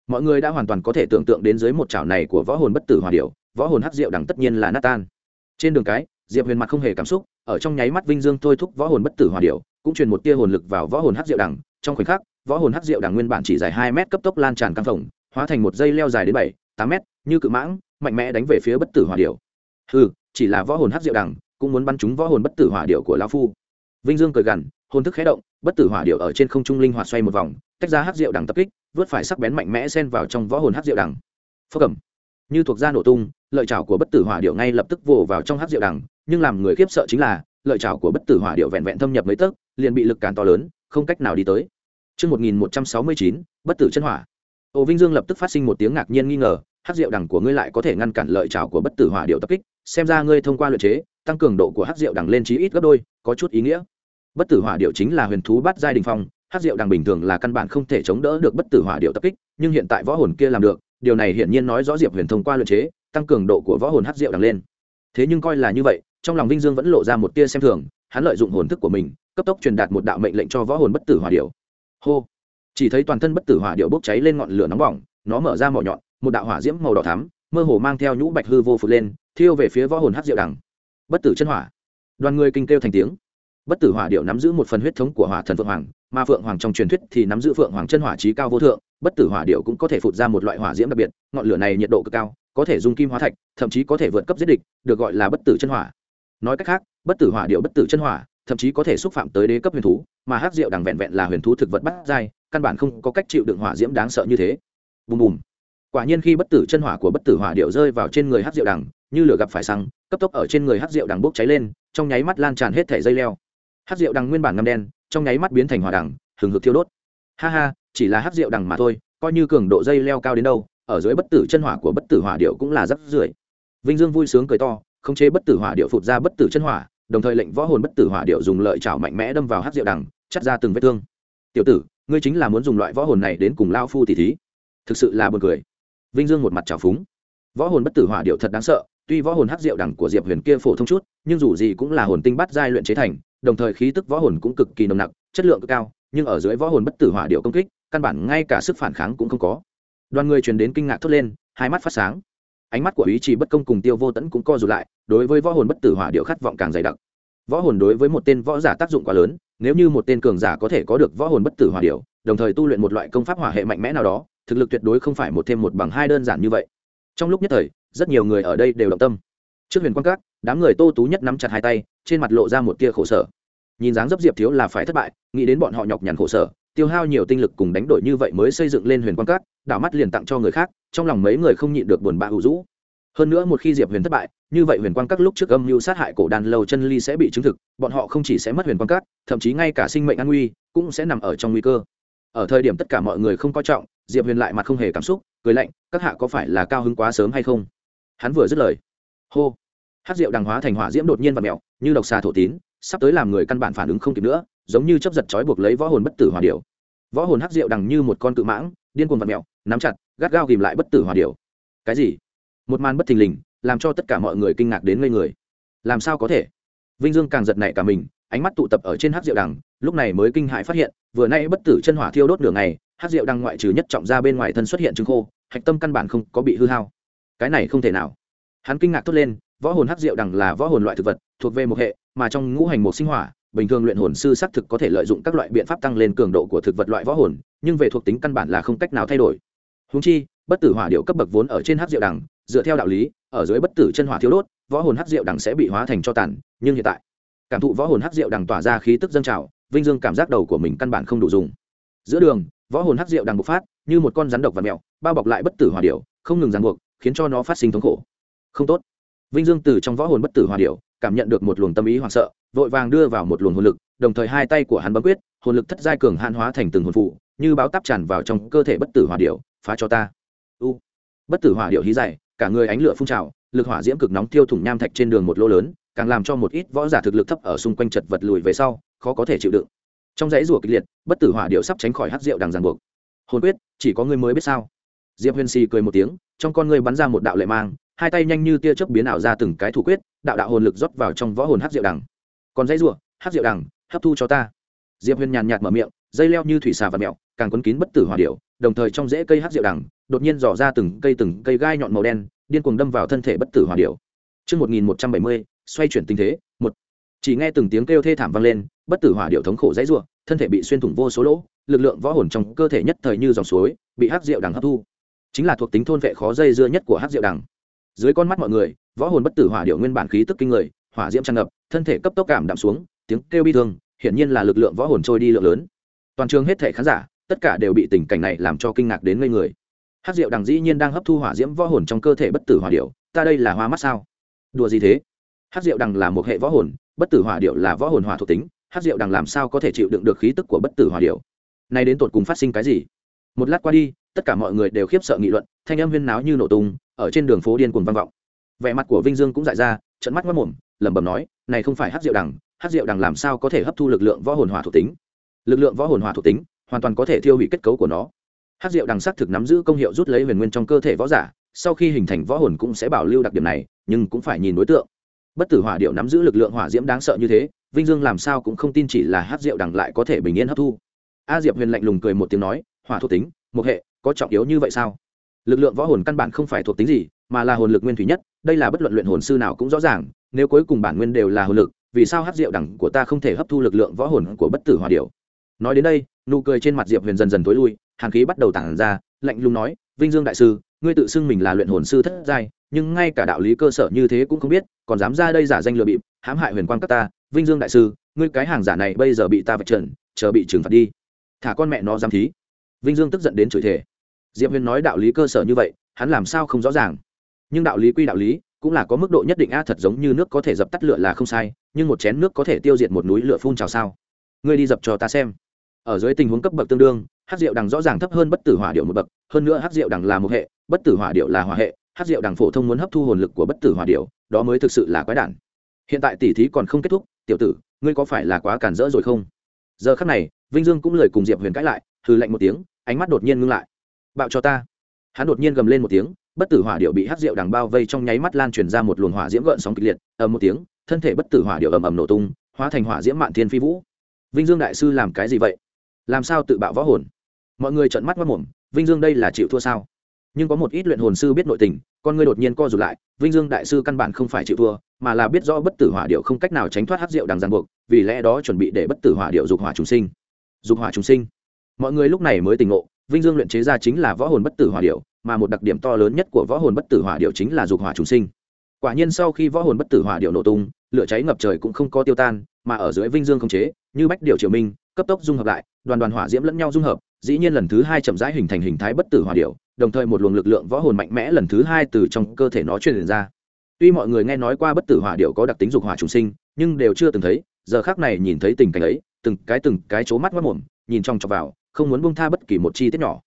Mọi người đã hoàn toàn có thể tưởng tượng đến dưới một chảo này của võ hồn bất tử hỏa điệu, võ hồn hắc diệu đằng tất nhiên là nát tan. Trên đường cái diệp huyền mặt không hề cảm xúc, ở trong nháy mắt vinh dương thôi thúc võ hồn bất tử hỏa điệu cũng truyền một tia hồn lực vào võ hồn hắc diệu đằng. Trong khoảnh khắc, võ hồn hắc diệu đằng nguyên bản chỉ dài hai mét cấp tốc lan tràn căng phồng, hóa thành một dây leo dài đến bảy, tám mét, như cự mãng, mạnh mẽ đánh về phía bất tử hỏa điệu ừ chỉ là võ hồn hắc diệu đằng cũng muốn bắn trúng võ hồn bất tử hỏa điệu của lão phu. Vinh dương cười gằn, hồn thức khé động, bất tử hỏa điệu ở trên không trung linh hoạt xoay một vòng, tách ra hắc diệu đằng tập kích, vớt phải sắc bén mạnh mẽ xen vào trong võ hồn hắc diệu đằng. Phơ cầm như thuộc da nổ tung, lợi chảo của bất tử hỏa điệu ngay lập tức vồ vào trong hắc diệu đằng nhưng làm người khiếp sợ chính là lợi chảo của bất tử hỏa điệu vẹn vẹn thâm nhập mấy tấc liền bị lực cản to lớn không cách nào đi tới Trước 1169, bất tử chân hỏa. Ô Vinh Dương lập tức phát sinh một tiếng ngạc nhiên nghi ngờ, hắc diệu đằng của ngươi lại có thể ngăn cản lợi trào của bất tử hỏa điệu tập kích, xem ra ngươi thông qua luyện chế, tăng cường độ của hắc diệu đằng lên chí ít gấp đôi, có chút ý nghĩa. Bất tử hỏa điệu chính là huyền thú bát giai đỉnh phong, hắc diệu đằng bình thường là căn bản không thể chống đỡ được bất tử hỏa điệu tập kích, nhưng hiện tại võ hồn kia làm được, điều này hiển nhiên nói rõ Diệp Huyền thông qua luyện chế, tăng cường độ của võ hồn hắc diệu đằng lên. Thế nhưng coi là như vậy, trong lòng Vinh Dương vẫn lộ ra một tia xem thường, hắn lợi dụng hồn thức của mình, cấp tốc truyền đạt một đạo mệnh lệnh cho võ hồn bất tử hỏa điệu. Hô! Chỉ thấy toàn thân bất tử hỏa điệu bốc cháy lên ngọn lửa nóng bỏng, nó mở ra mỏ nhọn, một đạo hỏa diễm màu đỏ thắm, mơ hồ mang theo nhũ bạch hư vô phụt lên, thiêu về phía võ hồn hắc diệu đằng. Bất tử chân hỏa. Đoàn người kinh kêu thành tiếng. Bất tử hỏa điệu nắm giữ một phần huyết thống của hỏa thần phượng hoàng, mà phượng hoàng trong truyền thuyết thì nắm giữ phượng hoàng chân hỏa trí cao vô thượng, bất tử hỏa điệu cũng có thể phụt ra một loại hỏa diễm đặc biệt, ngọn lửa này nhiệt độ cực cao, có thể dung kim hóa thạch, thậm chí có thể vượt cấp giết địch, được gọi là bất tử chân hỏa. Nói cách khác, bất tử hỏa điệu bất tử chân hỏa, thậm chí có thể xúc phạm tới đế cấp huyền thú, mà hắc diệu đằng vẹn vẹn là huyền thú thực vật bắt giai, căn bản không có cách chịu đựng hỏa diễm đáng sợ như thế. Bùm bùm. Quả nhiên khi bất tử chân hỏa của bất tử hỏa điệu rơi vào trên người hát rượu đằng như lửa gặp phải xăng cấp tốc ở trên người hát rượu đằng bốc cháy lên trong nháy mắt lan tràn hết thẻ dây leo. Hát rượu đằng nguyên bản ngâm đen trong nháy mắt biến thành hỏa đằng hừng hực thiêu đốt. Ha ha chỉ là hát rượu đằng mà thôi coi như cường độ dây leo cao đến đâu ở dưới bất tử chân hỏa của bất tử hỏa điệu cũng là rất rưởi. Vinh dương vui sướng cười to khống chế bất tử hỏa điệu phụt ra bất tử chân hỏa, đồng thời lệnh võ hồn bất tử hỏa điệu dùng lợi chảo mạnh mẽ đâm vào hát rượu đằng, chắt ra từng vết thương. Tiểu tử, ngươi chính là muốn dùng loại võ hồn này đến cùng lao phu tỷ thí. Thực sự là buồn cười. Vinh dương một mặt trào phúng. Võ hồn bất tử hỏa điệu thật đáng sợ, tuy võ hồn hắc diệu đẳng của diệp huyền kia phổ thông chút, nhưng dù gì cũng là hồn tinh bắt giai luyện chế thành, đồng thời khí tức võ hồn cũng cực kỳ nồng nặc, chất lượng cực cao, nhưng ở dưới võ hồn bất tử hỏa điệu công kích, căn bản ngay cả sức phản kháng cũng không có. Đoàn người truyền đến kinh ngạc thốt lên, hai mắt phát sáng. Ánh mắt của ý chỉ bất công cùng tiêu vô tẫn cũng co rụt lại đối với võ hồn bất tử hỏa điệu khát vọng càng dày đặc. Võ hồn đối với một tên võ giả tác dụng quá lớn, nếu như một tên cường giả có thể có được võ hồn bất tử hỏa điệu, đồng thời tu luyện một loại công pháp hỏa hệ mạnh mẽ nào đó, thực lực tuyệt đối không phải một thêm một bằng hai đơn giản như vậy. Trong lúc nhất thời, rất nhiều người ở đây đều động tâm. Trước huyền quan các, đám người tô tú nhất nắm chặt hai tay, trên mặt lộ ra một tia khổ sở. Nhìn dáng dấp diệp thiếu là phải thất bại, nghĩ đến bọn họ nhọc nhằn khổ sở, tiêu hao nhiều tinh lực cùng đánh đổi như vậy mới xây dựng lên huyền quan các, đảo mắt liền tặng cho người khác, trong lòng mấy người không nhịn được buồn bã hữu rũ hơn nữa một khi diệp huyền thất bại như vậy huyền quang các lúc trước âm mưu sát hại cổ đàn lâu chân ly sẽ bị chứng thực, bọn họ không chỉ sẽ mất huyền quang các, thậm chí ngay cả sinh mệnh an nguy cũng sẽ nằm ở trong nguy cơ. Ở thời điểm tất cả mọi người không coi trọng, diệp huyền lại mặt không hề cảm xúc, cười lạnh, các hạ có phải là cao hứng quá sớm hay không? Hắn vừa dứt lời, hô! Hát rượu đằng hóa thành hỏa diễm đột nhiên và mẹo như độc xà thổ tín, sắp tới làm người căn bản phản ứng không kịp nữa, giống như chấp giật trói buộc lấy võ hồn bất tử hỏa điều võ hồn hát rượu đằng như một con cự mãng, điên cuồng vật mẹo nắm chặt, gắt gao ghìm lại bất tử hỏa điều cái gì? Một màn bất thình lình làm cho tất cả mọi người kinh ngạc đến ngây người. Làm sao có thể? Vinh dương càng giật nảy cả mình, ánh mắt tụ tập ở trên hát rượu đằng, lúc này mới kinh hãi phát hiện, vừa nay bất tử chân hỏa thiêu đốt đường này hát rượu đằng ngoại trừ nhất trọng ra bên ngoài thân xuất hiện trứng khô, hạch tâm căn bản không có bị hư hao. Cái này không thể nào. Hắn kinh ngạc thốt lên, võ hồn hát rượu đằng là võ hồn loại thực vật, thuộc về một hệ, mà trong ngũ hành một sinh hỏa, bình thường luyện hồn sư xác thực có thể lợi dụng các loại biện pháp tăng lên cường độ của thực vật loại võ hồn, nhưng về thuộc tính căn bản là không cách nào thay đổi. Húng chi, bất tử hỏa điệu cấp bậc vốn ở trên hát rượu đằng, dựa theo đạo lý ở dưới bất tử chân hỏa thiếu đốt, võ hồn hắc diệu đằng sẽ bị hóa thành cho tàn, nhưng hiện tại, cảm thụ võ hồn hắc diệu đằng tỏa ra khí tức dâng trào, vinh dương cảm giác đầu của mình căn bản không đủ dùng. Giữa đường, võ hồn hắc diệu đằng bộc phát, như một con rắn độc và mèo, bao bọc lại bất tử hỏa điệu không ngừng ràng buộc, khiến cho nó phát sinh thống khổ. Không tốt. Vinh dương từ trong võ hồn bất tử hỏa điệu cảm nhận được một luồng tâm ý hoảng sợ, vội vàng đưa vào một luồng hồn lực, đồng thời hai tay của hắn bấm quyết, hồn lực thất giai cường hạn hóa thành từng hồn phụ, như báo táp tràn vào trong cơ thể bất tử hỏa điệu phá cho ta. U. Bất tử hỏa điệu hí dài cả người ánh lửa phun trào, lực hỏa diễm cực nóng tiêu thủng nham thạch trên đường một lô lớn, càng làm cho một ít võ giả thực lực thấp ở xung quanh chật vật lùi về sau, khó có thể chịu đựng. Trong dãy rủa kịch liệt, bất tử hỏa điệu sắp tránh khỏi hát rượu đằng ràng buộc. Hồn quyết, chỉ có người mới biết sao? Diệp huyền xì cười một tiếng, trong con người bắn ra một đạo lệ mang, hai tay nhanh như tia chớp biến ảo ra từng cái thủ quyết, đạo đạo hồn lực rót vào trong võ hồn hát rượu đằng. Còn dãy rủa hát rượu đằng, hấp thu cho ta. Diệp huyền nhàn nhạt mở miệng, dây leo như thủy xà và mẹo càng quấn kín bất tử hỏa điệu đồng thời trong rễ cây hát rượu đằng đột nhiên dò ra từng cây từng cây gai nhọn màu đen điên cuồng đâm vào thân thể bất tử hỏa điểu Trước 1170, xoay chuyển tình thế, một. Chỉ nghe từng tiếng kêu thê thảm vang lên, bất tử hỏa điểu thống khổ dãy rủa, thân thể bị xuyên thủng vô số lỗ, lực lượng võ hồn trong cơ thể nhất thời như dòng suối, bị hắc diệu đằng hấp thu. Chính là thuộc tính thôn vệ khó dây dưa nhất của hắc diệu đằng. Dưới con mắt mọi người, võ hồn bất tử hỏa điểu nguyên bản khí tức kinh người, hỏa diễm tràn ngập, thân thể cấp tốc cảm đạm xuống, tiếng kêu bi thương, hiển nhiên là lực lượng võ hồn trôi đi lượng lớn. Toàn trường hết thảy khán giả, tất cả đều bị tình cảnh này làm cho kinh ngạc đến ngây người hát rượu đằng dĩ nhiên đang hấp thu hỏa diễm võ hồn trong cơ thể bất tử hỏa điệu, ta đây là hoa mắt sao? Đùa gì thế? Hát rượu đằng là một hệ võ hồn, bất tử hỏa điệu là võ hồn hỏa thuộc tính, hát rượu đằng làm sao có thể chịu đựng được khí tức của bất tử hỏa điệu? Nay đến tột cùng phát sinh cái gì? Một lát qua đi, tất cả mọi người đều khiếp sợ nghị luận, thanh âm huyên náo như nổ tung, ở trên đường phố điên cuồng vang vọng. Vẻ mặt của vinh dương cũng dại ra trận mắt mất mồm, lẩm bẩm nói, này không phải hát rượu đằng, hát rượu đằng làm sao có thể hấp thu lực lượng võ hồn hỏa thuộc tính? Lực lượng võ hồn hỏa thuộc tính hoàn toàn có thể thiêu hủy kết cấu của nó hát rượu đằng sắc thực nắm giữ công hiệu rút lấy huyền nguyên trong cơ thể võ giả, sau khi hình thành võ hồn cũng sẽ bảo lưu đặc điểm này, nhưng cũng phải nhìn đối tượng. Bất tử hỏa điệu nắm giữ lực lượng hỏa diễm đáng sợ như thế, vinh dương làm sao cũng không tin chỉ là hát rượu đằng lại có thể bình yên hấp thu. A diệp huyền lạnh lùng cười một tiếng nói, hỏa thuộc tính, một hệ, có trọng yếu như vậy sao? Lực lượng võ hồn căn bản không phải thuộc tính gì, mà là hồn lực nguyên thủy nhất, đây là bất luận luyện hồn sư nào cũng rõ ràng, nếu cuối cùng bản nguyên đều là hồn lực, vì sao hát rượu đẳng của ta không thể hấp thu lực lượng võ hồn của bất tử hỏa điệu? Nói đến đây, nụ cười trên mặt diệp huyền dần dần tối lui hàn khí bắt đầu tản ra, lạnh lùng nói, vinh dương đại sư, ngươi tự xưng mình là luyện hồn sư thất giai, nhưng ngay cả đạo lý cơ sở như thế cũng không biết, còn dám ra đây giả danh lừa bịp, hãm hại huyền Quang các ta. Vinh dương đại sư, ngươi cái hàng giả này bây giờ bị ta vạch trần, chờ bị trừng phạt đi. Thả con mẹ nó dám thí. Vinh dương tức giận đến chửi thể diệp huyền nói đạo lý cơ sở như vậy, hắn làm sao không rõ ràng? Nhưng đạo lý quy đạo lý, cũng là có mức độ nhất định a, thật giống như nước có thể dập tắt lửa là không sai, nhưng một chén nước có thể tiêu diệt một núi lửa phun trào sao? Ngươi đi dập cho ta xem. Ở dưới tình huống cấp bậc tương đương hát rượu đằng rõ ràng thấp hơn bất tử hỏa điệu một bậc, hơn nữa hát rượu đằng là một hệ, bất tử hỏa điệu là hỏa hệ, hát rượu đằng phổ thông muốn hấp thu hồn lực của bất tử hỏa điệu, đó mới thực sự là quái đản. Hiện tại tỉ thí còn không kết thúc, tiểu tử, ngươi có phải là quá cản rỡ rồi không? Giờ khắc này, vinh dương cũng lời cùng diệp huyền cãi lại, hừ lạnh một tiếng, ánh mắt đột nhiên ngưng lại. Bạo cho ta. Hắn đột nhiên gầm lên một tiếng, bất tử hỏa điệu bị hát rượu đằng bao vây trong nháy mắt lan truyền ra một luồng hỏa diễm gợn sóng kịch liệt, ầm một tiếng, thân thể bất tử hỏa điệu ầm ầm nổ tung, hóa thành hỏa diễm mạn thiên phi vũ. Vinh dương đại sư làm cái gì vậy? Làm sao tự bạo võ hồn? Mọi người trợn mắt mất mồm, vinh dương đây là chịu thua sao? Nhưng có một ít luyện hồn sư biết nội tình, con người đột nhiên co rụt lại, vinh dương đại sư căn bản không phải chịu thua, mà là biết rõ bất tử hỏa điệu không cách nào tránh thoát hát rượu đằng ràng buộc, vì lẽ đó chuẩn bị để bất tử hỏa điệu dục hỏa trùng sinh. Dục hỏa trùng sinh. Mọi người lúc này mới tỉnh ngộ, vinh dương luyện chế ra chính là võ hồn bất tử hỏa điệu mà một đặc điểm to lớn nhất của võ hồn bất tử hỏa điệu chính là dục hỏa trùng sinh quả nhiên sau khi võ hồn bất tử hỏa điệu nổ tung, lửa cháy ngập trời cũng không có tiêu tan, mà ở dưới vinh dương không chế, như bách điệu triều minh, cấp tốc dung hợp lại, đoàn đoàn hỏa diễm lẫn nhau dung hợp, dĩ nhiên lần thứ hai chậm rãi hình thành hình thái bất tử hỏa điệu đồng thời một luồng lực lượng võ hồn mạnh mẽ lần thứ hai từ trong cơ thể nó truyền ra. Tuy mọi người nghe nói qua bất tử hỏa điệu có đặc tính dục hỏa trùng sinh, nhưng đều chưa từng thấy, giờ khác này nhìn thấy tình cảnh ấy, từng cái từng cái c mắt mất mồm, nhìn trong chọc vào, không muốn bông tha bất kỳ một chi tiết nhỏ.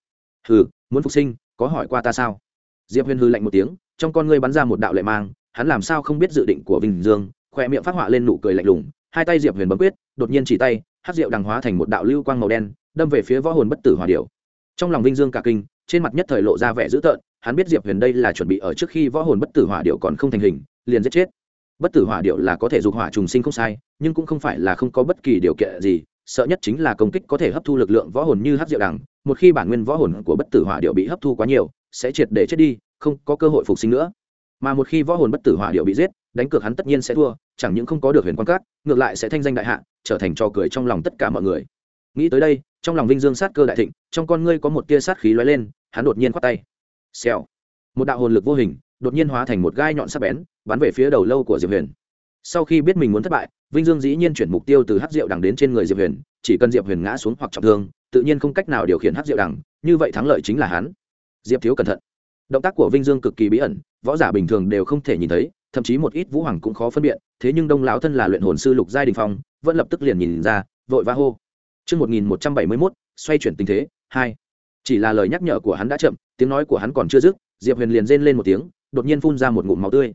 Hừ, muốn phục sinh, có hỏi qua ta sao? Diệp huyền hư lạnh một tiếng, trong con ngươi bắn ra một đạo lệ mang hắn làm sao không biết dự định của vinh dương khoe miệng phát họa lên nụ cười lạnh lùng, hai tay diệp huyền bấm quyết, đột nhiên chỉ tay hát rượu đằng hóa thành một đạo lưu quang màu đen, đâm về phía võ hồn bất tử hòa điệu trong lòng vinh dương cả kinh, trên mặt nhất thời lộ ra vẻ dữ tợn, hắn biết diệp huyền đây là chuẩn bị ở trước khi võ hồn bất tử hỏa điệu còn không thành hình, liền giết chết. Bất tử hỏa điệu là có thể dục hỏa trùng sinh không sai, nhưng cũng không phải là không có bất kỳ điều kiện gì, sợ nhất chính là công kích có thể hấp thu lực lượng võ hồn như hát diệu đằng, một khi bản nguyên võ hồn của bất tử hỏa điệu bị hấp thu quá nhiều, sẽ triệt để chết đi, không có cơ hội phục sinh nữa mà một khi võ hồn bất tử hỏa điệu bị giết, đánh cược hắn tất nhiên sẽ thua, chẳng những không có được huyền quan cát, ngược lại sẽ thanh danh đại hạ, trở thành trò cười trong lòng tất cả mọi người. Nghĩ tới đây, trong lòng vinh dương sát cơ đại thịnh, trong con ngươi có một tia sát khí lóe lên, hắn đột nhiên khoát tay. Xèo. Một đạo hồn lực vô hình, đột nhiên hóa thành một gai nhọn sắc bén, bắn về phía đầu lâu của diệp huyền. Sau khi biết mình muốn thất bại, vinh dương dĩ nhiên chuyển mục tiêu từ hát rượu đằng đến trên người diệp huyền, chỉ cần diệp huyền ngã xuống hoặc trọng thương, tự nhiên không cách nào điều khiển hát rượu đằng như vậy thắng lợi chính là hắn. Diệp thiếu cẩn thận động tác của vinh dương cực kỳ bí ẩn võ giả bình thường đều không thể nhìn thấy thậm chí một ít vũ hoàng cũng khó phân biệt thế nhưng đông lão thân là luyện hồn sư lục giai đình phong vẫn lập tức liền nhìn ra vội va hô Trước 1171, xoay chuyển tình thế, 2. Chỉ là lời nhắc nhở của hắn đã chậm, tiếng nói của hắn còn chưa dứt, Diệp Huyền liền rên lên một tiếng, đột nhiên phun ra một ngụm máu tươi.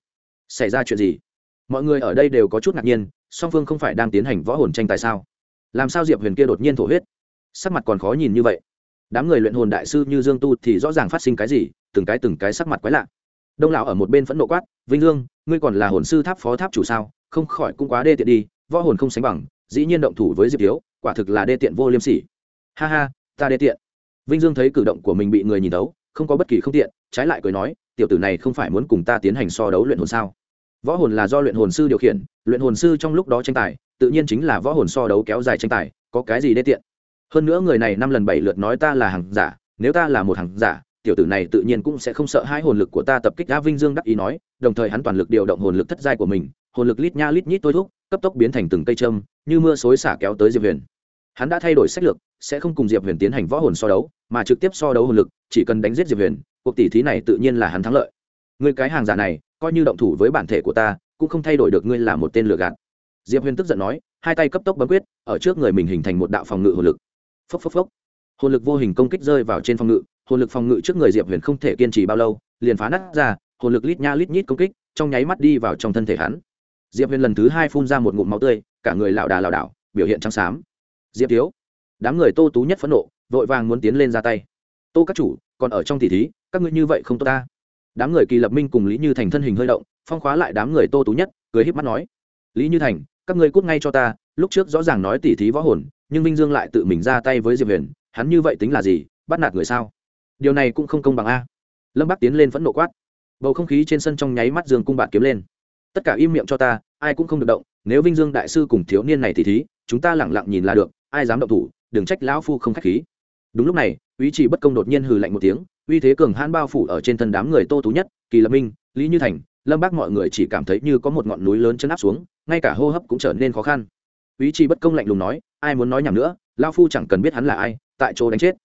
Xảy ra chuyện gì? Mọi người ở đây đều có chút ngạc nhiên, song phương không phải đang tiến hành võ hồn tranh tài sao? Làm sao Diệp Huyền kia đột nhiên thổ huyết? Sắc mặt còn khó nhìn như vậy. Đám người luyện hồn đại sư như Dương Tu thì rõ ràng phát sinh cái gì, từng cái từng cái sắc mặt quái lạ. Đông lão ở một bên phẫn nộ quát, "Vinh Dương, ngươi còn là hồn sư tháp phó tháp chủ sao? Không khỏi cũng quá đê tiện đi, võ hồn không sánh bằng, dĩ nhiên động thủ với Diệp Thiếu, quả thực là đê tiện vô liêm sỉ ha ha ta đê tiện vinh dương thấy cử động của mình bị người nhìn đấu không có bất kỳ không tiện trái lại cười nói tiểu tử này không phải muốn cùng ta tiến hành so đấu luyện hồn sao võ hồn là do luyện hồn sư điều khiển luyện hồn sư trong lúc đó tranh tài tự nhiên chính là võ hồn so đấu kéo dài tranh tài có cái gì đê tiện hơn nữa người này năm lần bảy lượt nói ta là hàng giả nếu ta là một hàng giả tiểu tử này tự nhiên cũng sẽ không sợ hai hồn lực của ta tập kích đã vinh dương đắc ý nói, đồng thời hắn toàn lực điều động hồn lực thất giai của mình, hồn lực lít nha lít nhít tôi thúc, cấp tốc biến thành từng cây châm, như mưa xối xả kéo tới diệp huyền. Hắn đã thay đổi sách lược, sẽ không cùng diệp huyền tiến hành võ hồn so đấu, mà trực tiếp so đấu hồn lực, chỉ cần đánh giết diệp huyền, cuộc tỷ thí này tự nhiên là hắn thắng lợi. Người cái hàng giả này, coi như động thủ với bản thể của ta, cũng không thay đổi được ngươi là một tên lừa gạt. Diệp huyền tức giận nói, hai tay cấp tốc bấm quyết, ở trước người mình hình thành một đạo phòng ngự hồn lực. Phốc phốc phốc. Hồn lực vô hình công kích rơi vào trên phòng ngự hồn lực phòng ngự trước người diệp huyền không thể kiên trì bao lâu, liền phá nát ra, hồn lực lít nha lít nhít công kích, trong nháy mắt đi vào trong thân thể hắn. Diệp huyền lần thứ hai phun ra một ngụm máu tươi, cả người lảo đà lảo đảo, biểu hiện trắng xám. Diệp thiếu, đám người tô tú nhất phẫn nộ, vội vàng muốn tiến lên ra tay. Tô các chủ, còn ở trong tỷ thí, các ngươi như vậy không tốt ta. Đám người kỳ lập minh cùng lý như thành thân hình hơi động, phong khóa lại đám người tô tú nhất, cười híp mắt nói, lý như thành, các ngươi cút ngay cho ta, lúc trước rõ ràng nói tỷ thí võ hồn, nhưng minh dương lại tự mình ra tay với diệp huyền, hắn như vậy tính là gì, bắt nạt người sao? Điều này cũng không công bằng a. Lâm bắc tiến lên phẫn nộ quát. Bầu không khí trên sân trong nháy mắt dương cung bạt kiếm lên. Tất cả im miệng cho ta, ai cũng không được động, nếu vinh dương đại sư cùng thiếu niên này thì thí, chúng ta lẳng lặng nhìn là được, ai dám động thủ, đừng trách lão phu không khách khí. Đúng lúc này ý chỉ bất công đột nhiên hừ lạnh một tiếng, uy thế cường hãn bao phủ ở trên thân đám người tô tú nhất, kỳ lập minh, lý như thành, lâm bác mọi người chỉ cảm thấy như có một ngọn núi lớn chân áp xuống, ngay cả hô hấp cũng trở nên khó khăn. Ý chỉ bất công lạnh lùng nói, ai muốn nói nhầm nữa, lão phu chẳng cần biết hắn là ai, tại chỗ đánh chết.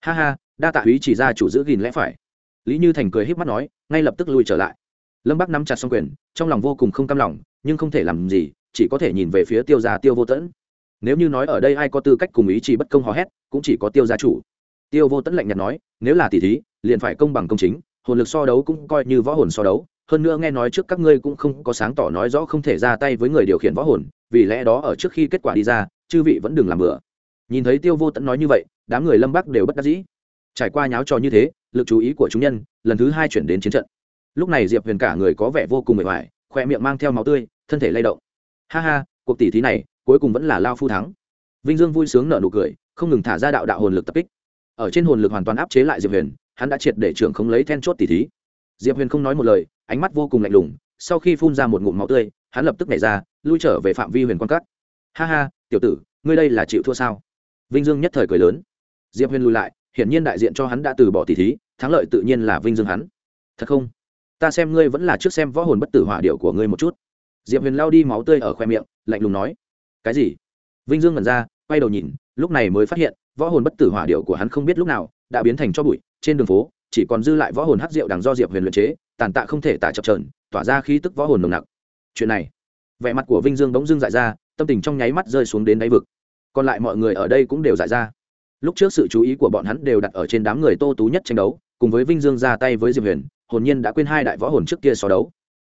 Ha ha đa tạ úy chỉ ra chủ giữ gìn lẽ phải. Lý như thành cười h í p mắt nói, ngay lập tức lui trở lại. Lâm bắc nắm chặt xong quyền, trong lòng vô cùng không cam lòng, nhưng không thể làm gì, chỉ có thể nhìn về phía tiêu gia tiêu vô tẫn. Nếu như nói ở đây ai có tư cách cùng ý chỉ bất công hò hét, cũng chỉ có tiêu gia chủ. Tiêu vô tẫn lạnh nhạt nói, nếu là tỷ thí, liền phải công bằng công chính, hồn lực so đấu cũng coi như võ hồn so đấu. Hơn nữa nghe nói trước các ngươi cũng không có sáng tỏ nói rõ không thể ra tay với người điều khiển võ hồn, vì lẽ đó ở trước khi kết quả đi ra, chư vị vẫn đừng làm bừa. Nhìn thấy tiêu vô tẫn nói như vậy, đám người lâm bắc đều bất đắc dĩ trải qua nháo trò như thế, lực chú ý của chúng nhân lần thứ hai chuyển đến chiến trận. Lúc này diệp huyền cả người có vẻ vô cùng mệt mỏi, khoe miệng mang theo máu tươi, thân thể lay động. Ha ha, cuộc tỷ thí này cuối cùng vẫn là lao phu thắng. Vinh dương vui sướng nở nụ cười, không ngừng thả ra đạo đạo hồn lực tập kích. Ở trên hồn lực hoàn toàn áp chế lại diệp huyền, hắn đã triệt để trưởng không lấy then chốt tỷ thí. Diệp huyền không nói một lời, ánh mắt vô cùng lạnh lùng, sau khi phun ra một ngụm máu tươi, hắn lập tức nhảy ra, lui trở về phạm vi huyền quan cắt ha ha, tiểu tử, ngươi đây là chịu thua sao? Vinh dương nhất thời cười lớn. Diệp huyền lùi lại hiển nhiên đại diện cho hắn đã từ bỏ tỷ thí, thắng lợi tự nhiên là vinh dương hắn. Thật không? Ta xem ngươi vẫn là trước xem võ hồn bất tử hỏa điệu của ngươi một chút. Diệp huyền lao đi máu tươi ở khoe miệng, lạnh lùng nói. Cái gì? Vinh dương ngẩn ra, quay đầu nhìn, lúc này mới phát hiện, võ hồn bất tử hỏa điệu của hắn không biết lúc nào đã biến thành cho bụi, trên đường phố, chỉ còn dư lại võ hồn hắc rượu đằng do diệp huyền luyện chế, tàn tạ không thể tả chập trờn tỏa ra khí tức võ hồn nồng nặc. Chuyện này, vẻ mặt của vinh dương bỗng dưng dại ra, tâm tình trong nháy mắt rơi xuống đến đáy vực. Còn lại mọi người ở đây cũng đều dại ra lúc trước sự chú ý của bọn hắn đều đặt ở trên đám người tô tú nhất tranh đấu cùng với vinh dương ra tay với diệp huyền hồn nhiên đã quên hai đại võ hồn trước kia so đấu.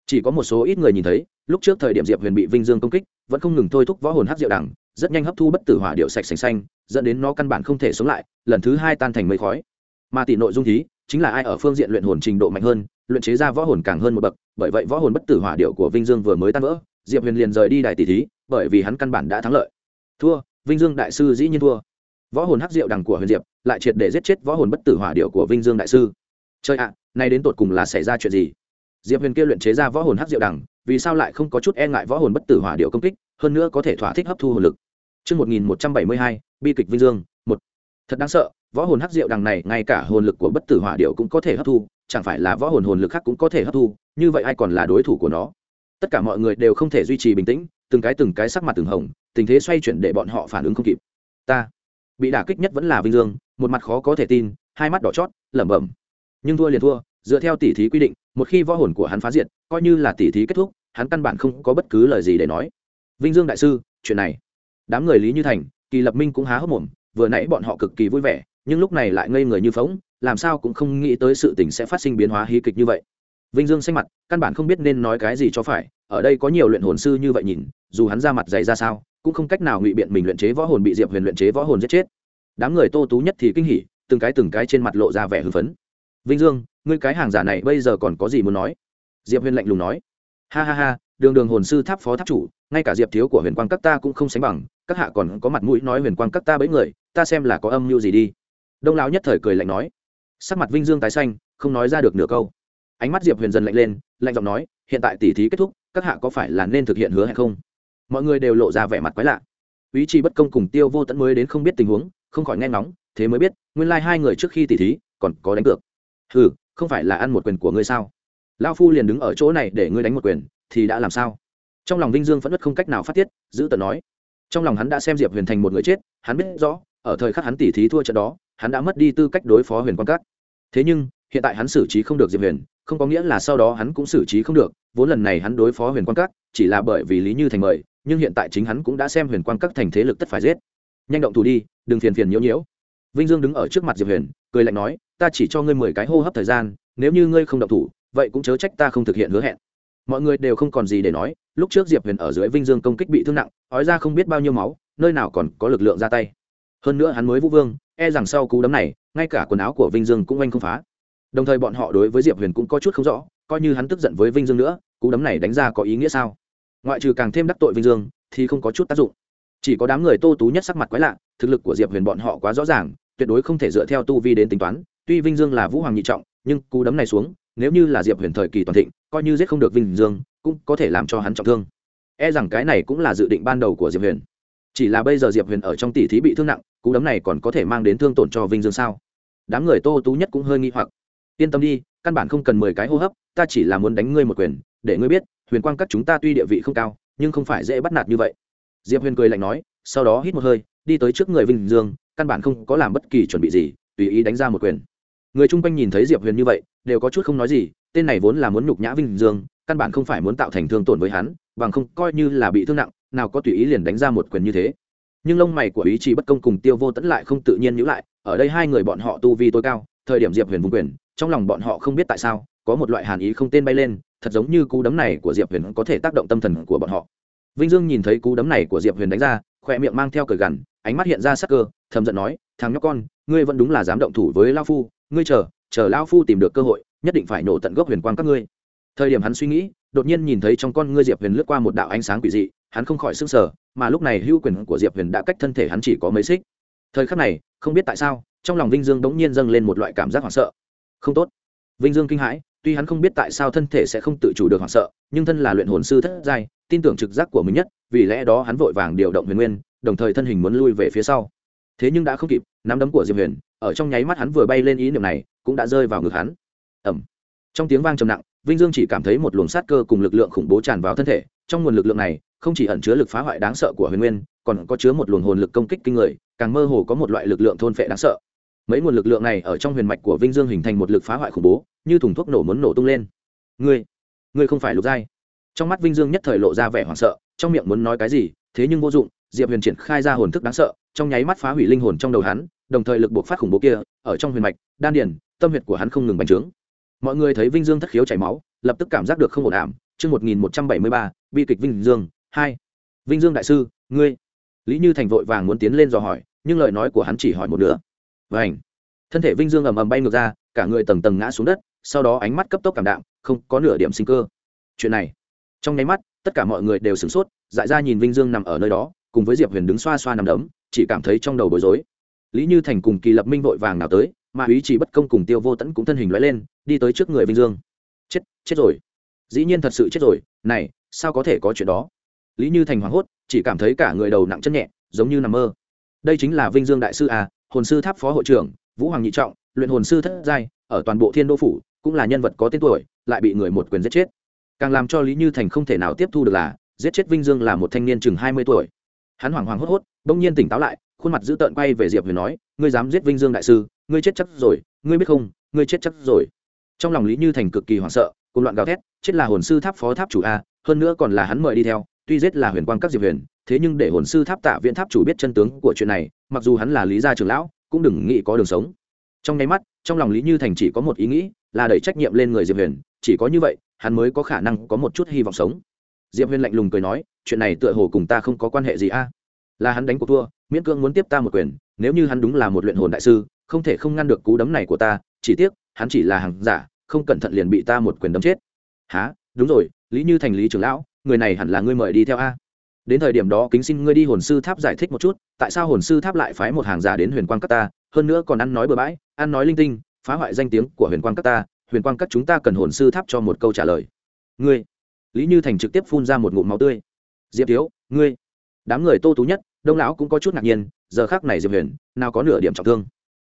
Chỉ có một số ít người nhìn thấy lúc trước thời điểm diệp huyền bị vinh dương công kích vẫn không ngừng thôi thúc võ hồn hát diệu đẳng, rất nhanh hấp thu bất tử hỏa điệu sạch sành xanh dẫn đến nó căn bản không thể sống lại lần thứ hai tan thành mây khói. Mà tỷ nội dung thí chính là ai ở phương diện luyện hồn trình độ mạnh hơn luyện chế ra võ hồn càng hơn một bậc bởi vậy võ hồn bất tử hỏa điệu của vinh dương vừa mới tan vỡ diệp huyền liền rời đi đài tỷ thí bởi vì hắn căn bản đã thắng lợi. Thua vinh dương đại sư dĩ nhiên thua võ hồn hắc diệu đằng của huyền diệp lại triệt để giết chết võ hồn bất tử hỏa điệu của vinh dương đại sư chơi ạ nay đến tột cùng là xảy ra chuyện gì diệp huyền kia luyện chế ra võ hồn hắc diệu đằng vì sao lại không có chút e ngại võ hồn bất tử hỏa điệu công kích hơn nữa có thể thỏa thích hấp thu hồn lực Trước 1172, bi kịch Vinh Dương, một Thật đáng sợ, võ hồn hắc diệu đằng này ngay cả hồn lực của bất tử hỏa điệu cũng có thể hấp thu, chẳng phải là võ hồn hồn lực khác cũng có thể hấp thu, như vậy ai còn là đối thủ của nó? Tất cả mọi người đều không thể duy trì bình tĩnh, từng cái từng cái sắc mặt từng hồng, tình thế xoay chuyển để bọn họ phản ứng không kịp. Ta, bị đả kích nhất vẫn là Vinh Dương, một mặt khó có thể tin, hai mắt đỏ chót, lẩm bẩm. Nhưng thua liền thua, dựa theo tỉ thí quy định, một khi võ hồn của hắn phá diệt, coi như là tỉ thí kết thúc, hắn căn bản không có bất cứ lời gì để nói. Vinh Dương đại sư, chuyện này, đám người Lý Như Thành, Kỳ Lập Minh cũng há hốc mồm, vừa nãy bọn họ cực kỳ vui vẻ, nhưng lúc này lại ngây người như phóng làm sao cũng không nghĩ tới sự tình sẽ phát sinh biến hóa hí kịch như vậy vinh dương xanh mặt căn bản không biết nên nói cái gì cho phải ở đây có nhiều luyện hồn sư như vậy nhìn dù hắn ra mặt dày ra sao cũng không cách nào ngụy biện mình luyện chế võ hồn bị diệp huyền luyện chế võ hồn giết chết. Đám người tô tú nhất thì kinh hỉ, từng cái từng cái trên mặt lộ ra vẻ hưng phấn. Vinh dương, ngươi cái hàng giả này bây giờ còn có gì muốn nói? Diệp huyền lạnh lùng nói. Ha ha ha, đường đường hồn sư tháp phó tháp chủ, ngay cả diệp thiếu của huyền quang các ta cũng không sánh bằng, các hạ còn có mặt mũi nói huyền quang các ta bấy người, ta xem là có âm mưu gì đi. Đông lão nhất thời cười lạnh nói. Sắc mặt vinh dương tái xanh, không nói ra được nửa câu. Ánh mắt diệp huyền dần lạnh lên, lạnh giọng nói, hiện tại tỉ thí kết thúc, các hạ có phải là nên thực hiện hứa hay không? Mọi người đều lộ ra vẻ mặt quái lạ. Ý chí bất công cùng tiêu vô tẫn mới đến không biết tình huống không khỏi nghe ngóng thế mới biết nguyên lai、like、hai người trước khi tỉ thí còn có đánh cược. Ừ không phải là ăn một quyền của ngươi sao? Lao phu liền đứng ở chỗ này để ngươi đánh một quyền thì đã làm sao? Trong lòng vinh dương vẫn không cách nào phát tiết giữ tờ nói. Trong lòng hắn đã xem diệp huyền thành một người chết hắn biết rõ ở thời khắc hắn tỉ thí thua trận đó hắn đã mất đi tư cách đối phó huyền quan cát, thế nhưng hiện tại hắn xử trí không được diệp huyền không có nghĩa là sau đó hắn cũng xử trí không được vốn lần này hắn đối phó huyền quan cát, chỉ là bởi vì lý như thành mời nhưng hiện tại chính hắn cũng đã xem huyền Quang các thành thế lực tất phải giết. Nhanh động thủ đi, đừng phiền phiền nhiễu nhiễu. Vinh dương đứng ở trước mặt diệp huyền, cười lạnh nói, ta chỉ cho ngươi mười cái hô hấp thời gian, nếu như ngươi không động thủ, vậy cũng chớ trách ta không thực hiện hứa hẹn. Mọi người đều không còn gì để nói, lúc trước diệp huyền ở dưới vinh dương công kích bị thương nặng, ói ra không biết bao nhiêu máu, nơi nào còn có lực lượng ra tay. Hơn nữa hắn mới vũ vương e rằng sau cú đấm này, ngay cả quần áo của vinh dương cũng oanh không phá. Đồng thời bọn họ đối với diệp huyền cũng có chút không rõ, coi như hắn tức giận với vinh dương nữa, cú đấm này đánh ra có ý nghĩa sao? Ngoại trừ càng thêm đắc tội vinh dương, thì không có chút tác dụng. Chỉ có đám người tô tú nhất sắc mặt quái lạ, thực lực của diệp huyền bọn họ quá rõ ràng, tuyệt đối không thể dựa theo tu vi đến tính toán. Tuy vinh dương là vũ hoàng nhị trọng, nhưng cú đấm này xuống, nếu như là diệp huyền thời kỳ toàn thịnh, coi như giết không được vinh dương, cũng có thể làm cho hắn trọng thương. E rằng cái này cũng là dự định ban đầu của diệp huyền. Chỉ là bây giờ diệp huyền ở trong tỷ thí bị thương nặng, cú đấm này còn có thể mang đến thương tổn cho vinh dương sao? Đám người tô tú nhất cũng hơi nghi hoặc. Yên tâm đi, căn bản không cần mười cái hô hấp, ta chỉ là muốn đánh ngươi một quyền, để ngươi biết huyền quang các chúng ta tuy địa vị không cao, nhưng không phải dễ bắt nạt như vậy. Diệp huyền cười lạnh nói, sau đó hít một hơi, đi tới trước người vinh dương, căn bản không có làm bất kỳ chuẩn bị gì, tùy ý đánh ra một quyền. Người chung quanh nhìn thấy diệp huyền như vậy, đều có chút không nói gì, tên này vốn là muốn nhục nhã vinh dương, căn bản không phải muốn tạo thành thương tổn với hắn, bằng không coi như là bị thương nặng, nào có tùy ý liền đánh ra một quyền như thế. Nhưng lông mày của ý chí bất công cùng tiêu vô tẫn lại không tự nhiên nhữ lại, ở đây hai người bọn họ tu vi tối cao, thời điểm diệp huyền vùng quyền, trong lòng bọn họ không biết tại sao, có một loại hàn ý không tên bay lên thật giống như cú đấm này của diệp huyền có thể tác động tâm thần của bọn họ. Vinh dương nhìn thấy cú đấm này của diệp huyền đánh ra, khỏe miệng mang theo cờ gằn, ánh mắt hiện ra sắc cơ, thầm giận nói, thằng nhóc con, ngươi vẫn đúng là dám động thủ với lao phu, ngươi chờ chờ lao phu tìm được cơ hội, nhất định phải nổ tận gốc huyền quang các ngươi. Thời điểm hắn suy nghĩ, đột nhiên nhìn thấy trong con ngươi diệp huyền lướt qua một đạo ánh sáng quỷ dị, hắn không khỏi s ư n g sở mà lúc này hữu quyền của diệp huyền đã cách thân thể hắn chỉ có mấy xích. Thời khắc này, không biết tại sao, trong lòng vinh dương bỗng nhiên dâng lên một loại cảm giác hoảng sợ. Không tốt. Vinh dương kinh hãi tuy hắn không biết tại sao thân thể sẽ không tự chủ được hoảng sợ, nhưng thân là luyện hồn sư thất giai, tin tưởng trực giác của mình nhất, vì lẽ đó hắn vội vàng điều động huyền nguyên, đồng thời thân hình muốn lui về phía sau. Thế nhưng đã không kịp, nắm đấm của diệp huyền, ở trong nháy mắt hắn vừa bay lên ý niệm này, cũng đã rơi vào ngực hắn. Ẩm trong tiếng vang trầm nặng, vinh dương chỉ cảm thấy một luồng sát cơ cùng lực lượng khủng bố tràn vào thân thể, trong nguồn lực lượng này, không chỉ ẩn chứa lực phá hoại đáng sợ của huyền nguyên, còn có chứa một luồng hồn lực công kích kinh người, càng mơ hồ có một loại lực lượng thôn phệ đáng sợ mấy nguồn lực lượng này ở trong huyền mạch của vinh dương hình thành một lực phá hoại khủng bố, như thùng thuốc nổ muốn nổ tung lên. Ngươi ngươi không phải lục giai. Trong mắt vinh dương nhất thời lộ ra vẻ hoảng sợ, trong miệng muốn nói cái gì, thế nhưng vô dụng, diệp huyền triển khai ra hồn thức đáng sợ, trong nháy mắt phá hủy linh hồn trong đầu hắn, đồng thời lực buộc phát khủng bố kia, ở trong huyền mạch, đan điền, tâm huyệt của hắn không ngừng bành trướng. Mọi người thấy vinh dương thất khiếu chảy máu, lập tức cảm giác được không ổn ảm. Chương một nghìn một trăm bảy mươi ba, bi kịch vinh dương, hai. Vinh dương đại sư, ngươi. Lý như thành vội vàng muốn tiến lên dò hỏi, nhưng lời nói của hắn chỉ hỏi một nửa vảnh thân thể vinh dương ầm ầm bay ngược ra, cả người tầng tầng ngã xuống đất, sau đó ánh mắt cấp tốc cảm đạm, không có nửa điểm sinh cơ. Chuyện này, trong nháy mắt, tất cả mọi người đều sửng sốt, dại ra nhìn vinh dương nằm ở nơi đó, cùng với diệp huyền đứng xoa xoa nằm đấm, chỉ cảm thấy trong đầu bối rối. Lý như thành cùng kỳ lập minh vội vàng nào tới, mà ý chỉ bất công cùng tiêu vô tẫn cũng thân hình loại lên, đi tới trước người vinh dương. Chết chết rồi. Dĩ nhiên thật sự chết rồi, này, sao có thể có chuyện đó? Lý như thành hoảng hốt, chỉ cảm thấy cả người đầu nặng chân nhẹ, giống như nằm mơ. Đây chính là vinh dương đại sư à hồn sư tháp phó hội trưởng, vũ hoàng nhị trọng, luyện hồn sư thất giai, ở toàn bộ thiên đô phủ, cũng là nhân vật có tên tuổi, lại bị người một quyền giết chết. Càng làm cho lý như thành không thể nào tiếp thu được là, giết chết vinh dương là một thanh niên chừng hai mươi tuổi. Hắn hoảng hoảng hốt hốt, bỗng nhiên tỉnh táo lại, khuôn mặt dữ tợn quay về diệp huyền nói, ngươi dám giết vinh dương đại sư, ngươi chết chắc rồi, ngươi biết không, ngươi chết chắc rồi. Trong lòng lý như thành cực kỳ hoảng sợ cùng loạn gào thét, chết là hồn sư tháp phó tháp chủ a, hơn nữa còn là hắn mời đi theo, tuy giết là huyền quang các diệp huyền thế nhưng để hồn sư tháp tạ viện tháp chủ biết chân tướng của chuyện này, mặc dù hắn là lý gia trưởng lão, cũng đừng nghĩ có đường sống. Trong nháy mắt, trong lòng lý như thành chỉ có một ý nghĩ, là đẩy trách nhiệm lên người diệp huyền. Chỉ có như vậy, hắn mới có khả năng có một chút hy vọng sống. Diệp huyền lạnh lùng cười nói, chuyện này tựa hồ cùng ta không có quan hệ gì a. Là hắn đánh cuộc thua, miễn cưỡng muốn tiếp ta một quyền, nếu như hắn đúng là một luyện hồn đại sư, không thể không ngăn được cú đấm này của ta. Chỉ tiếc, hắn chỉ là hàng giả, không cẩn thận liền bị ta một quyền đấm chết. Há đúng rồi, lý như thành lý trưởng lão, người này hẳn là ngươi mời đi theo a đến thời điểm đó kính xin ngươi đi hồn sư tháp giải thích một chút, tại sao hồn sư tháp lại phái một hàng giả đến huyền quang các ta, hơn nữa còn ăn nói bừa bãi, ăn nói linh tinh, phá hoại danh tiếng của huyền quang các ta, huyền quang các chúng ta cần hồn sư tháp cho một câu trả lời. Ngươi, lý như thành trực tiếp phun ra một ngụm máu tươi. Diệp thiếu, ngươi, đám người tô tú nhất, đông lão cũng có chút ngạc nhiên, giờ khác này diệp huyền, nào có nửa điểm trọng thương.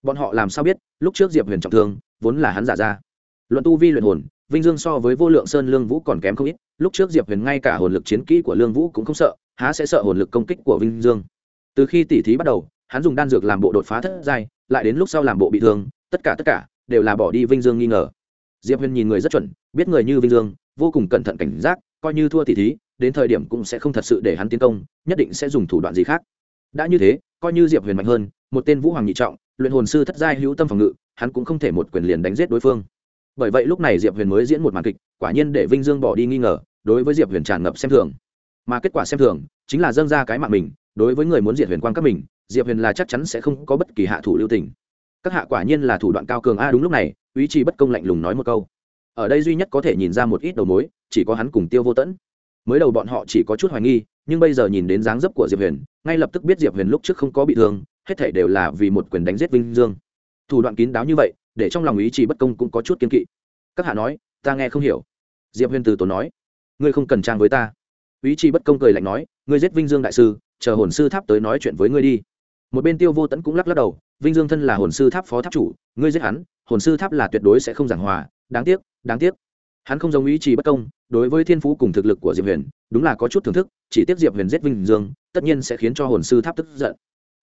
Bọn họ làm sao biết, lúc trước diệp huyền trọng thương, vốn là hắn giả ra. Luận tu vi luyện hồn vinh dương so với vô lượng sơn lương vũ còn kém không ít, lúc trước diệp huyền ngay cả hồn lực chiến kỹ của lương vũ cũng không sợ, há sẽ sợ hồn lực công kích của vinh dương. Từ khi tỉ thí bắt đầu, hắn dùng đan dược làm bộ đột phá thất giai, lại đến lúc sau làm bộ bị thương, tất cả tất cả đều là bỏ đi vinh dương nghi ngờ. Diệp huyền nhìn người rất chuẩn, biết người như vinh dương, vô cùng cẩn thận cảnh giác, coi như thua tỉ thí, đến thời điểm cũng sẽ không thật sự để hắn tiến công, nhất định sẽ dùng thủ đoạn gì khác. Đã như thế, coi như diệp huyền mạnh hơn, một tên vũ hoàng nhị trọng, luyện hồn sư thất giai hữu tâm phòng ngự, hắn cũng không thể một quyền liền đánh giết đối phương bởi vậy lúc này diệp huyền mới diễn một màn kịch, quả nhiên để vinh dương bỏ đi nghi ngờ, đối với diệp huyền tràn ngập xem thường. Mà kết quả xem thường, chính là dâng ra cái mạng mình, đối với người muốn diệt huyền quang các mình, diệp huyền là chắc chắn sẽ không có bất kỳ hạ thủ lưu tình. Các hạ quả nhiên là thủ đoạn cao cường a, đúng lúc này, ý chí bất công lạnh lùng nói một câu. Ở đây duy nhất có thể nhìn ra một ít đầu mối, chỉ có hắn cùng tiêu vô tẫn. Mới đầu bọn họ chỉ có chút hoài nghi, nhưng bây giờ nhìn đến dáng dấp của diệp huyền, ngay lập tức biết diệp huyền lúc trước không có bị thương, hết thể đều là vì một quyền đánh giết vinh dương thủ đoạn kín đáo như vậy, để trong lòng ý chí bất công cũng có chút kiên kỵ. Các hạ nói, ta nghe không hiểu. Diệp huyền từ tốn nói, ngươi không cần trang với ta. Ý chí bất công cười lạnh nói, ngươi giết vinh dương đại sư, chờ hồn sư tháp tới nói chuyện với ngươi đi. Một bên tiêu vô tẫn cũng lắc lắc đầu, vinh dương thân là hồn sư tháp phó tháp chủ, ngươi giết hắn, hồn sư tháp là tuyệt đối sẽ không giảng hòa, đáng tiếc đáng tiếc. Hắn không giống ý chí bất công, đối với thiên phú cùng thực lực của diệp huyền, đúng là có chút thưởng thức, chỉ tiếc diệp huyền giết vinh dương, tất nhiên sẽ khiến cho hồn sư tháp tức giận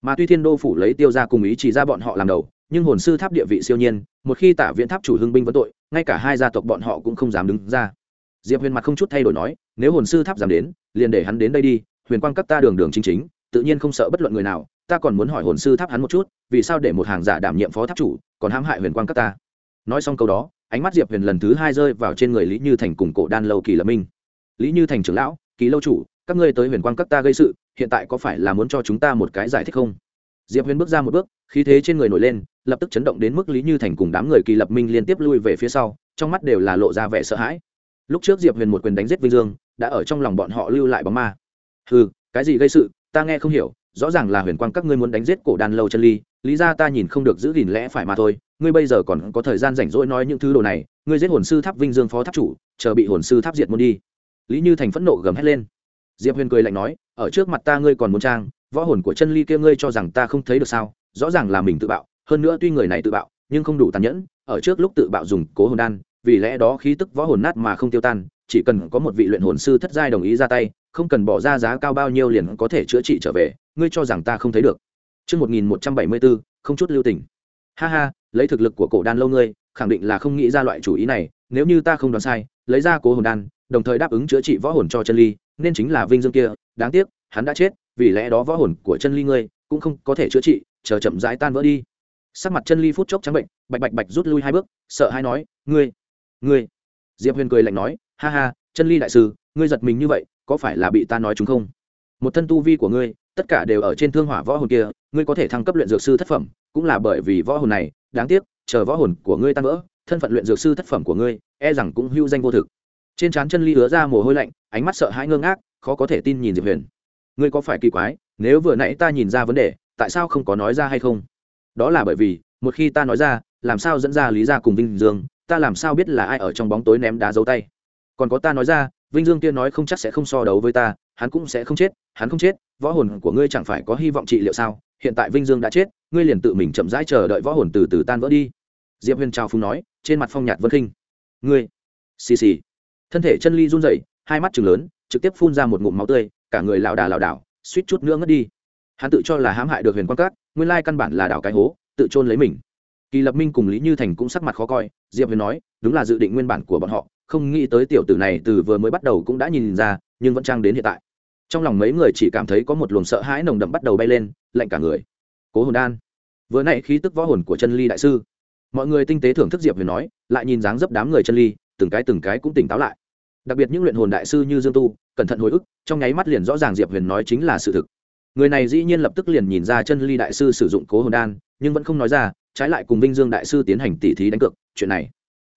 mà tuy thiên đô phủ lấy tiêu ra cùng ý chỉ ra bọn họ làm đầu, nhưng hồn sư tháp địa vị siêu nhiên, một khi tả viễn tháp chủ hưng binh vẫn tội, ngay cả hai gia tộc bọn họ cũng không dám đứng ra. Diệp huyền mặt không chút thay đổi nói, nếu hồn sư tháp dám đến, liền để hắn đến đây đi, huyền quang cấp ta đường đường chính chính, tự nhiên không sợ bất luận người nào, ta còn muốn hỏi hồn sư tháp hắn một chút, vì sao để một hàng giả đảm nhiệm phó tháp chủ, còn hãm hại huyền quang cấp ta? Nói xong câu đó, ánh mắt diệp huyền lần thứ hai rơi vào trên người lý như thành cùng cổ đan lâu kỳ lập minh. Lý như thành trưởng lão, kỳ lâu chủ các ngươi tới huyền quang các ta gây sự, hiện tại có phải là muốn cho chúng ta một cái giải thích không? Diệp huyền bước ra một bước, khí thế trên người nổi lên, lập tức chấn động đến mức lý như thành cùng đám người kỳ lập minh liên tiếp lui về phía sau, trong mắt đều là lộ ra vẻ sợ hãi. Lúc trước diệp huyền một quyền đánh giết vinh dương, đã ở trong lòng bọn họ lưu lại bóng ma. Ừ cái gì gây sự, ta nghe không hiểu, rõ ràng là huyền quang các ngươi muốn đánh giết cổ đàn lâu chân ly, lý ra ta nhìn không được giữ gìn lẽ phải mà thôi, ngươi bây giờ còn có thời gian rảnh rỗi nói những thứ đồ này, ngươi giết hồn sư tháp vinh dương phó tháp chủ, chờ bị hồn sư tháp diệt môn đi. Lý như thành phẫn nộ gầm hét lên diệp huyền cười lạnh nói ở trước mặt ta ngươi còn muốn trang võ hồn của chân ly kia ngươi cho rằng ta không thấy được sao rõ ràng là mình tự bạo hơn nữa tuy người này tự bạo nhưng không đủ tàn nhẫn ở trước lúc tự bạo dùng cố hồn đan vì lẽ đó khí tức võ hồn nát mà không tiêu tan chỉ cần có một vị luyện hồn sư thất giai đồng ý ra tay không cần bỏ ra giá cao bao nhiêu liền có thể chữa trị trở về ngươi cho rằng ta không thấy được Trước 1174, không chút lưu tình. Ha ha, lấy thực lực của cổ đan lâu ngươi, khẳng định là không nghĩ ra loại chủ ý này, nếu như ta không đoán sai, lấy ra cố hồn đan, đồng thời đáp ứng chữa trị võ hồn cho chân ly, nên chính là Vinh Dương kia, đáng tiếc, hắn đã chết, vì lẽ đó võ hồn của chân ly ngươi cũng không có thể chữa trị, chờ chậm rãi tan vỡ đi. Sắc mặt chân ly phút chốc trắng bệnh, bạch bạch bạch rút lui hai bước, sợ hai nói, ngươi, ngươi. Diệp Huyền cười lạnh nói, ha ha, chân ly đại sư, ngươi giật mình như vậy, có phải là bị ta nói chúng không? Một thân tu vi của ngươi, tất cả đều ở trên thương hỏa võ hồn kia, ngươi có thể thăng cấp luyện dược sư thất phẩm, cũng là bởi vì võ hồn này, đáng tiếc, chờ võ hồn của ngươi tan vỡ, thân phận luyện dược sư thất phẩm của ngươi, e rằng cũng hưu danh vô thực. Trên trán chân ly ứa ra mồ hôi lạnh, ánh mắt sợ hãi ngơ ngác, khó có thể tin nhìn Diệp Huyền. Ngươi có phải kỳ quái, nếu vừa nãy ta nhìn ra vấn đề, tại sao không có nói ra hay không? Đó là bởi vì, một khi ta nói ra, làm sao dẫn ra Lý gia cùng Vinh Dương, ta làm sao biết là ai ở trong bóng tối ném đá dấu tay? Còn có ta nói ra, Vinh Dương kia nói không chắc sẽ không so đấu với ta, hắn cũng sẽ không chết, hắn không chết, võ hồn của ngươi chẳng phải có hy vọng trị liệu sao? Hiện tại Vinh Dương đã chết, ngươi liền tự mình chậm rãi chờ đợi võ hồn từ từ tan vỡ đi. Diệp Huyền trao phúng nói, trên mặt phong nhạt vân khinh. Ngươi, xì xì. Thân thể chân ly run rẩy, hai mắt trừng lớn, trực tiếp phun ra một ngụm máu tươi, cả người lảo đà lảo đảo, suýt chút nữa ngất đi. Hắn tự cho là hãm hại được Huyền Quan Cát, nguyên lai căn bản là đảo cái hố, tự chôn lấy mình. Kỳ Lập Minh cùng Lý Như Thành cũng sắc mặt khó coi, Diệp Huyền nói, đúng là dự định nguyên bản của bọn họ, không nghĩ tới tiểu tử này từ vừa mới bắt đầu cũng đã nhìn ra nhưng vẫn trang đến hiện tại. Trong lòng mấy người chỉ cảm thấy có một luồng sợ hãi nồng đậm bắt đầu bay lên lạnh cả người. Cố hồn đan. Vừa nãy khí tức võ hồn của chân ly đại sư. Mọi người tinh tế thưởng thức diệp huyền nói lại nhìn dáng dấp đám người chân ly từng cái từng cái cũng tỉnh táo lại đặc biệt những luyện hồn đại sư như dương tu, cẩn thận hồi ức, trong nháy mắt liền rõ ràng diệp huyền nói chính là sự thực. Người này dĩ nhiên lập tức liền nhìn ra chân ly đại sư sử dụng cố hồn đan, nhưng vẫn không nói ra, trái lại cùng vinh dương đại sư tiến hành tỉ thí đánh cược, chuyện này.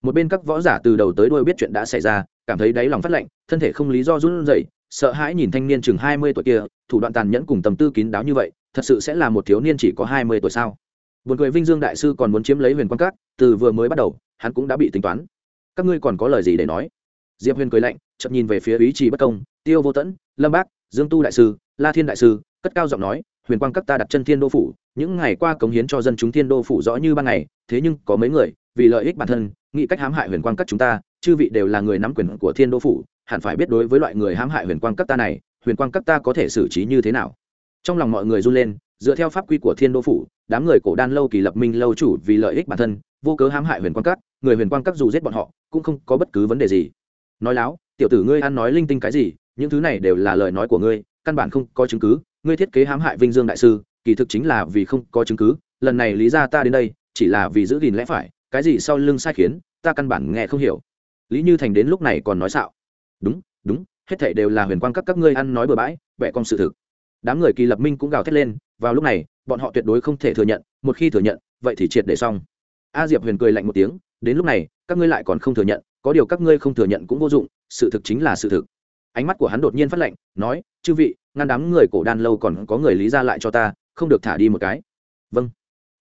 Một bên các võ giả từ đầu tới đuôi biết chuyện đã xảy ra, cảm thấy đáy lòng phát lạnh, thân thể không lý do run rẩy, sợ hãi nhìn thanh niên chừng hai mươi tuổi kia, thủ đoạn tàn nhẫn cùng tầm tư kín đáo như vậy, thật sự sẽ là một thiếu niên chỉ có hai mươi tuổi sao? Buồn cười vinh dương đại sư còn muốn chiếm lấy huyền quan cát từ vừa mới bắt đầu, hắn cũng đã bị tính toán. Các ngươi còn có lời gì để nói? Diệp huyền cười lạnh chậm nhìn về phía ý trì bất công, tiêu vô tẫn, lâm bác, dương tu đại sư, la thiên đại sư, cất cao giọng nói, huyền quang các ta đặt chân thiên đô phủ, những ngày qua cống hiến cho dân chúng thiên đô phủ rõ như ban ngày, thế nhưng có mấy người, vì lợi ích bản thân, nghĩ cách hãm hại huyền quang các chúng ta, chư vị đều là người nắm quyền của thiên đô phủ, hẳn phải biết đối với loại người hãm hại huyền quang các ta này, huyền quang các ta có thể xử trí như thế nào? Trong lòng mọi người run lên, dựa theo pháp quy của thiên đô phủ, đám người cổ đan lâu kỳ lập minh lâu chủ vì lợi ích bản thân, vô cớ hãm hại huyền quang các, người huyền quang các dù giết bọn họ, cũng không có bất cứ vấn đề gì nói láo, tiểu tử ngươi ăn nói linh tinh cái gì, những thứ này đều là lời nói của ngươi, căn bản không có chứng cứ. Ngươi thiết kế hãm hại vinh dương đại sư, kỳ thực chính là vì không có chứng cứ. Lần này lý ra ta đến đây, chỉ là vì giữ gìn lẽ phải, cái gì sau lưng sai khiến, ta căn bản nghe không hiểu. Lý như thành đến lúc này còn nói xạo. Đúng đúng, hết thảy đều là huyền quang các các ngươi ăn nói bừa bãi vẽ con sự thực. Đám người kỳ lập minh cũng gào thét lên, vào lúc này, bọn họ tuyệt đối không thể thừa nhận, một khi thừa nhận, vậy thì triệt để xong. A diệp huyền cười lạnh một tiếng, đến lúc này, các ngươi lại còn không thừa nhận có điều các ngươi không thừa nhận cũng vô dụng sự thực chính là sự thực. Ánh mắt của hắn đột nhiên phát lệnh, nói chư vị ngăn đám người cổ đan lâu còn có người lý ra lại cho ta không được thả đi một cái. Vâng.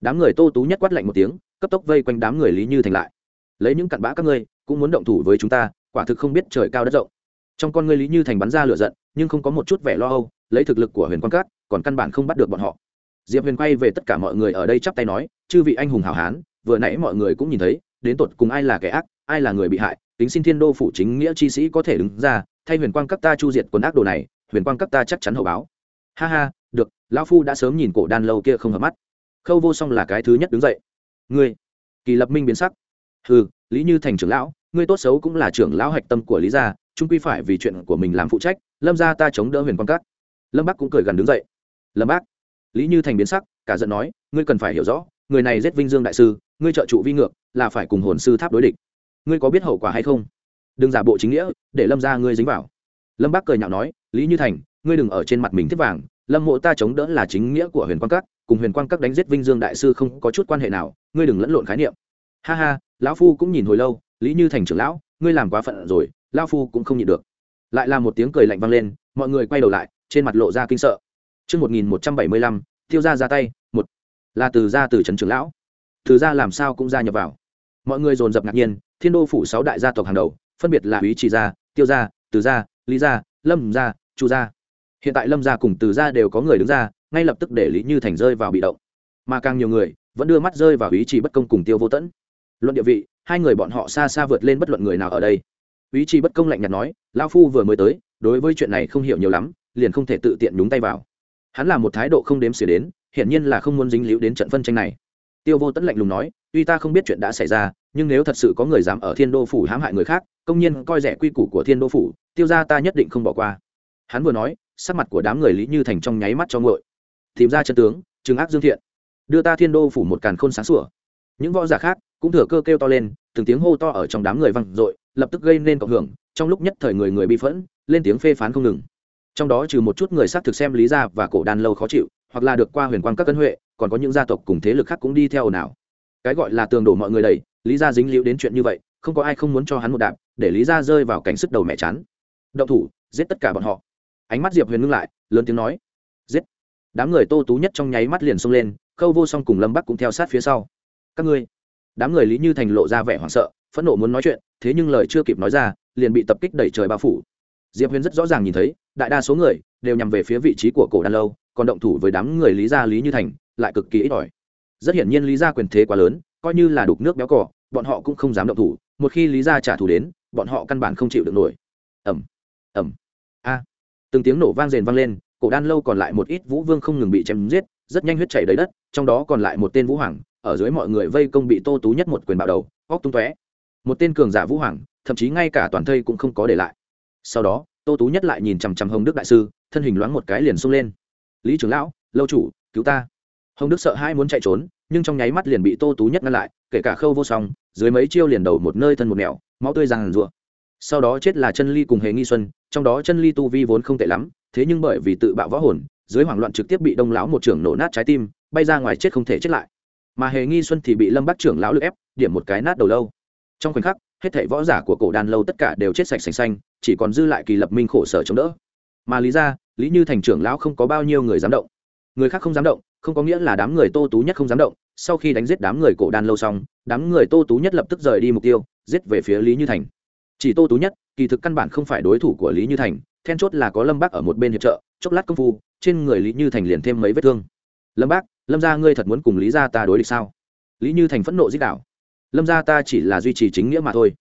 Đám người tô tú nhất quát lạnh một tiếng cấp tốc vây quanh đám người lý như thành lại. Lấy những cặn bã các ngươi cũng muốn động thủ với chúng ta quả thực không biết trời cao đất rộng. Trong con ngươi lý như thành bắn ra lửa giận nhưng không có một chút vẻ lo âu lấy thực lực của huyền quan cát còn căn bản không bắt được bọn họ. Diệp huyền quay về tất cả mọi người ở đây chắp tay nói chư vị anh hùng hảo hán vừa nãy mọi người cũng nhìn thấy đến tột cùng ai là kẻ ác, ai là người bị hại tính xin thiên đô phủ chính nghĩa chi sĩ có thể đứng ra, thay huyền quang các ta chu diệt quần ác đồ này, huyền quang các ta chắc chắn hậu báo. Ha ha, được, lão phu đã sớm nhìn cổ đan lâu kia không hợp mắt. Khâu vô song là cái thứ nhất đứng dậy. Ngươi? Kỳ lập minh biến sắc. Ừ lý như thành trưởng lão, ngươi tốt xấu cũng là trưởng lão hạch tâm của lý gia trung quy phải vì chuyện của mình làm phụ trách, lâm gia ta chống đỡ huyền quang các. Lâm bắc cũng cười gần đứng dậy. Lâm bác lý như thành biến sắc, cả giận nói, ngươi cần phải hiểu rõ, người này giết vinh dương đại sư ngươi trợ trụ vi ngược là phải cùng hồn sư tháp đối địch. Ngươi có biết hậu quả hay không? Đừng giả bộ chính nghĩa để lâm ra ngươi dính vào. Lâm bác cười nhạo nói lý như thành ngươi đừng ở trên mặt mình thiết vàng lâm mộ ta chống đỡ là chính nghĩa của huyền quang các cùng huyền quang các đánh giết vinh dương đại sư không có chút quan hệ nào ngươi đừng lẫn lộn khái niệm. Ha ha lão phu cũng nhìn hồi lâu lý như thành trưởng lão ngươi làm quá phận rồi lão phu cũng không nhịn được. Lại là một tiếng cười lạnh vang lên mọi người quay đầu lại trên mặt lộ ra kinh sợ. Trước 1175, tiêu ra ra tay, một. Là từ ra từ trấn trưởng lão. Từ ra làm sao cũng gia nhập vào. Mọi người dồn dập ngạc nhiên, thiên đô phủ sáu đại gia tộc hàng đầu, phân biệt là Úy Chỉ gia, Tiêu gia, Từ gia, Lý gia, Lâm gia, Chu gia. Hiện tại Lâm gia cùng Từ gia đều có người đứng ra, ngay lập tức để Lý Như Thành rơi vào bị động. Mà càng nhiều người vẫn đưa mắt rơi vào ý Chỉ bất công cùng Tiêu Vô Tẫn. Luận địa vị, hai người bọn họ xa xa vượt lên bất luận người nào ở đây. ý Chỉ bất công lạnh nhạt nói, lão phu vừa mới tới, đối với chuyện này không hiểu nhiều lắm, liền không thể tự tiện nhúng tay vào hắn là một thái độ không đếm xỉa đến hiển nhiên là không muốn dính líu đến trận phân tranh này tiêu vô tẫn lạnh lùng nói, tuy ta không biết chuyện đã xảy ra, nhưng nếu thật sự có người dám ở thiên đô phủ hãm hại người khác, công nhiên coi rẻ quy củ của thiên đô phủ, tiêu ra ta nhất định không bỏ qua. Hắn vừa nói, sắc mặt của đám người lý như thành trong nháy mắt cho ngội tìm ra chân tướng, trừng ác dương thiện. Đưa ta thiên đô phủ một càn khôn sáng sủa. Những võ giả khác cũng thừa cơ kêu to lên, từng tiếng hô to ở trong đám người văng dội, lập tức gây nên cộng hưởng, trong lúc nhất thời người người bị phẫn, lên tiếng phê phán không ngừng. Trong đó trừ một chút người xác thực xem lý gia và cổ đàn lâu khó chịu, hoặc là được qua huyền quang các cân huệ còn có những gia tộc cùng thế lực khác cũng đi theo nào, cái gọi là tường đổ mọi người đầy lý gia dính liễu đến chuyện như vậy không có ai không muốn cho hắn một đạp để lý gia rơi vào cảnh sức đầu mẹ chán. Động thủ giết tất cả bọn họ. Ánh mắt diệp huyền ngưng lại lớn tiếng nói giết. Đám người tô tú nhất trong nháy mắt liền xông lên khâu vô song cùng lâm bắc cũng theo sát phía sau. Các ngươi. Đám người lý như thành lộ ra vẻ hoảng sợ phẫn nộ muốn nói chuyện thế nhưng lời chưa kịp nói ra liền bị tập kích đẩy trời bao phủ. Diệp huyền rất rõ ràng nhìn thấy đại đa số người đều nhằm về phía vị trí của cổ đan lâu còn động thủ với đám người lý gia lý như thành lại cực kỳ ít ỏi. Rất hiển nhiên lý gia quyền thế quá lớn, coi như là đục nước béo cỏ, bọn họ cũng không dám động thủ, một khi lý gia trả thù đến, bọn họ căn bản không chịu được nổi. Ẩm ẩm a. Từng tiếng nổ vang rền vang lên, cổ đan lâu còn lại một ít vũ vương không ngừng bị chém giết, rất nhanh huyết chảy đầy đất, trong đó còn lại một tên vũ hoàng, ở dưới mọi người vây công bị tô tú nhất một quyền bạo đầu, óc tung tóe. Một tên cường giả vũ hoàng, thậm chí ngay cả toàn thây cũng không có để lại. Sau đó, tô tú nhất lại nhìn chằm chằm hồng đức đại sư, thân hình loáng một cái liền xông lên. Lý trưởng lão, lâu chủ, cứu ta hồng đức sợ hai muốn chạy trốn, nhưng trong nháy mắt liền bị tô tú nhất ngăn lại, kể cả khâu vô song, dưới mấy chiêu liền đầu một nơi thân một mẹo, máu tươi ràng rụa. Sau đó chết là chân ly cùng hề nghi xuân, trong đó chân ly tu vi vốn không tệ lắm, thế nhưng bởi vì tự bạo võ hồn, dưới hoảng loạn trực tiếp bị đông lão một trưởng nổ nát trái tim, bay ra ngoài chết không thể chết lại. Mà hề nghi xuân thì bị lâm bắc trưởng lão lực ép, điểm một cái nát đầu lâu. Trong khoảnh khắc, hết thảy võ giả của cổ đàn lâu tất cả đều chết sạch sành xanh, chỉ còn dư lại kỳ lập minh khổ sở chống đỡ. Mà lý ra, lý như thành trưởng lão không có bao nhiêu người dám động người khác không dám động, không có nghĩa là đám người tô tú nhất không dám động. Sau khi đánh giết đám người cổ đan lâu xong, đám người tô tú nhất lập tức rời đi mục tiêu, giết về phía lý như thành. Chỉ tô tú nhất, kỳ thực căn bản không phải đối thủ của lý như thành, then chốt là có lâm bác ở một bên hiệp trợ, chốc lát công phu, trên người lý như thành liền thêm mấy vết thương. Lâm bác, lâm ra ngươi thật muốn cùng lý ra ta đối địch sao? Lý như thành phẫn nộ dích đạo lâm ra ta chỉ là duy trì chính nghĩa mà thôi.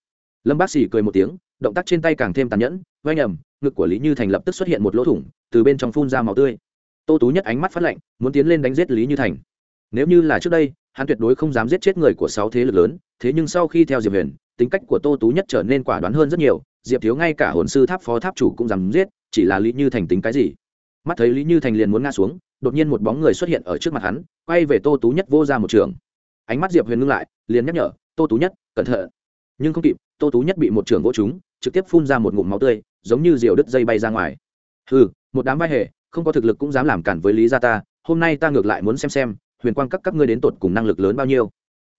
Lâm bác xỉ cười một tiếng, động tác trên tay càng thêm tàn nhẫn vay nhầm ngực của lý như thành lập tức xuất hiện một lỗ thủng, từ bên trong phun ra màu tươi tô tú nhất ánh mắt phát lạnh muốn tiến lên đánh giết lý như thành. Nếu như là trước đây hắn tuyệt đối không dám giết chết người của sáu thế lực lớn thế nhưng sau khi theo diệp huyền tính cách của tô tú nhất trở nên quả đoán hơn rất nhiều diệp thiếu ngay cả hồn sư tháp phó tháp chủ cũng dám giết chỉ là lý như thành tính cái gì? Mắt thấy lý như thành liền muốn ngã xuống đột nhiên một bóng người xuất hiện ở trước mặt hắn quay về tô tú nhất vô ra một trường. Ánh mắt diệp huyền ngưng lại liền nhắc nhở tô tú nhất cẩn thận. Nhưng không kịp tô tú nhất bị một trường vỗ trúng trực tiếp phun ra một ngụm máu tươi giống như diều đứt dây bay ra ngoài. Hừ, một đám vai hề không có thực lực cũng dám làm cản với lý gia ta hôm nay ta ngược lại muốn xem xem huyền quang các các ngươi đến tột cùng năng lực lớn bao nhiêu.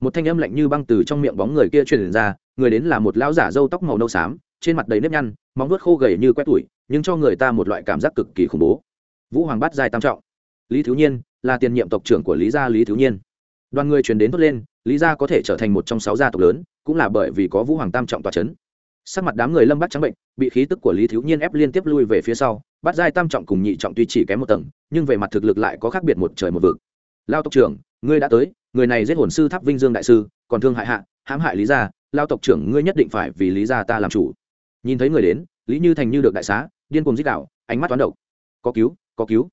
Một thanh âm lạnh như băng từ trong miệng bóng người kia truyền ra người đến là một lão giả râu tóc màu nâu xám trên mặt đầy nếp nhăn móng vuốt khô gầy như quét tuổi, nhưng cho người ta một loại cảm giác cực kỳ khủng bố. Vũ hoàng bát giai tam trọng. Lý thiếu nhiên là tiền nhiệm tộc trưởng của lý gia lý thiếu nhiên. Đoàn người truyền đến tốt lên lý gia có thể trở thành một trong sáu gia tộc lớn cũng là bởi vì có vũ hoàng tam trọng tòa c h ấ n sắc mặt đám người lâm bắt trắng bệnh, bị khí tức của lý thiếu nhiên ép liên tiếp lui về phía sau bắt giai tam trọng cùng nhị trọng tuy chỉ kém một tầng, nhưng về mặt thực lực lại có khác biệt một trời một vực. Lao tộc trưởng, ngươi đã tới, người này giết hồn sư tháp vinh dương đại sư, còn thương hại hạ, hãm hại lý gia, lao tộc trưởng, ngươi nhất định phải vì lý gia ta làm chủ. Nhìn thấy người đến, lý như thành như được đại xá, điên cùng giết đạo ánh mắt toán độc. Có cứu có cứu.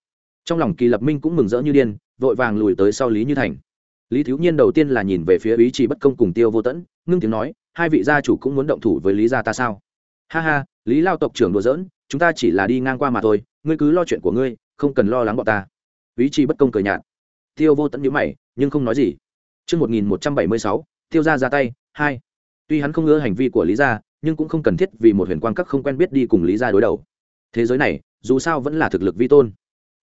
Trong lòng kỳ lập minh cũng mừng rỡ như điên, vội vàng lùi tới sau lý như thành. Lý thiếu nhiên đầu tiên là nhìn về phía ý chỉ bất công cùng tiêu vô tẫn, ngưng tiếng nói hai vị gia chủ cũng muốn động thủ với lý gia ta sao ha ha lý lao tộc trưởng đùa giỡn chúng ta chỉ là đi ngang qua mà thôi ngươi cứ lo chuyện của ngươi không cần lo lắng bọn ta ý chí bất công cười nhạt tiêu vô tận nhíu mày nhưng không nói gì Trước 1176, tiêu gia ra tay, hai. Tuy hắn không ngỡ hành vi của Lý gia, nhưng cũng không cần thiết vì một huyền quang các không quen biết đi cùng Lý gia đối đầu. Thế giới này, dù sao vẫn là thực lực vi tôn.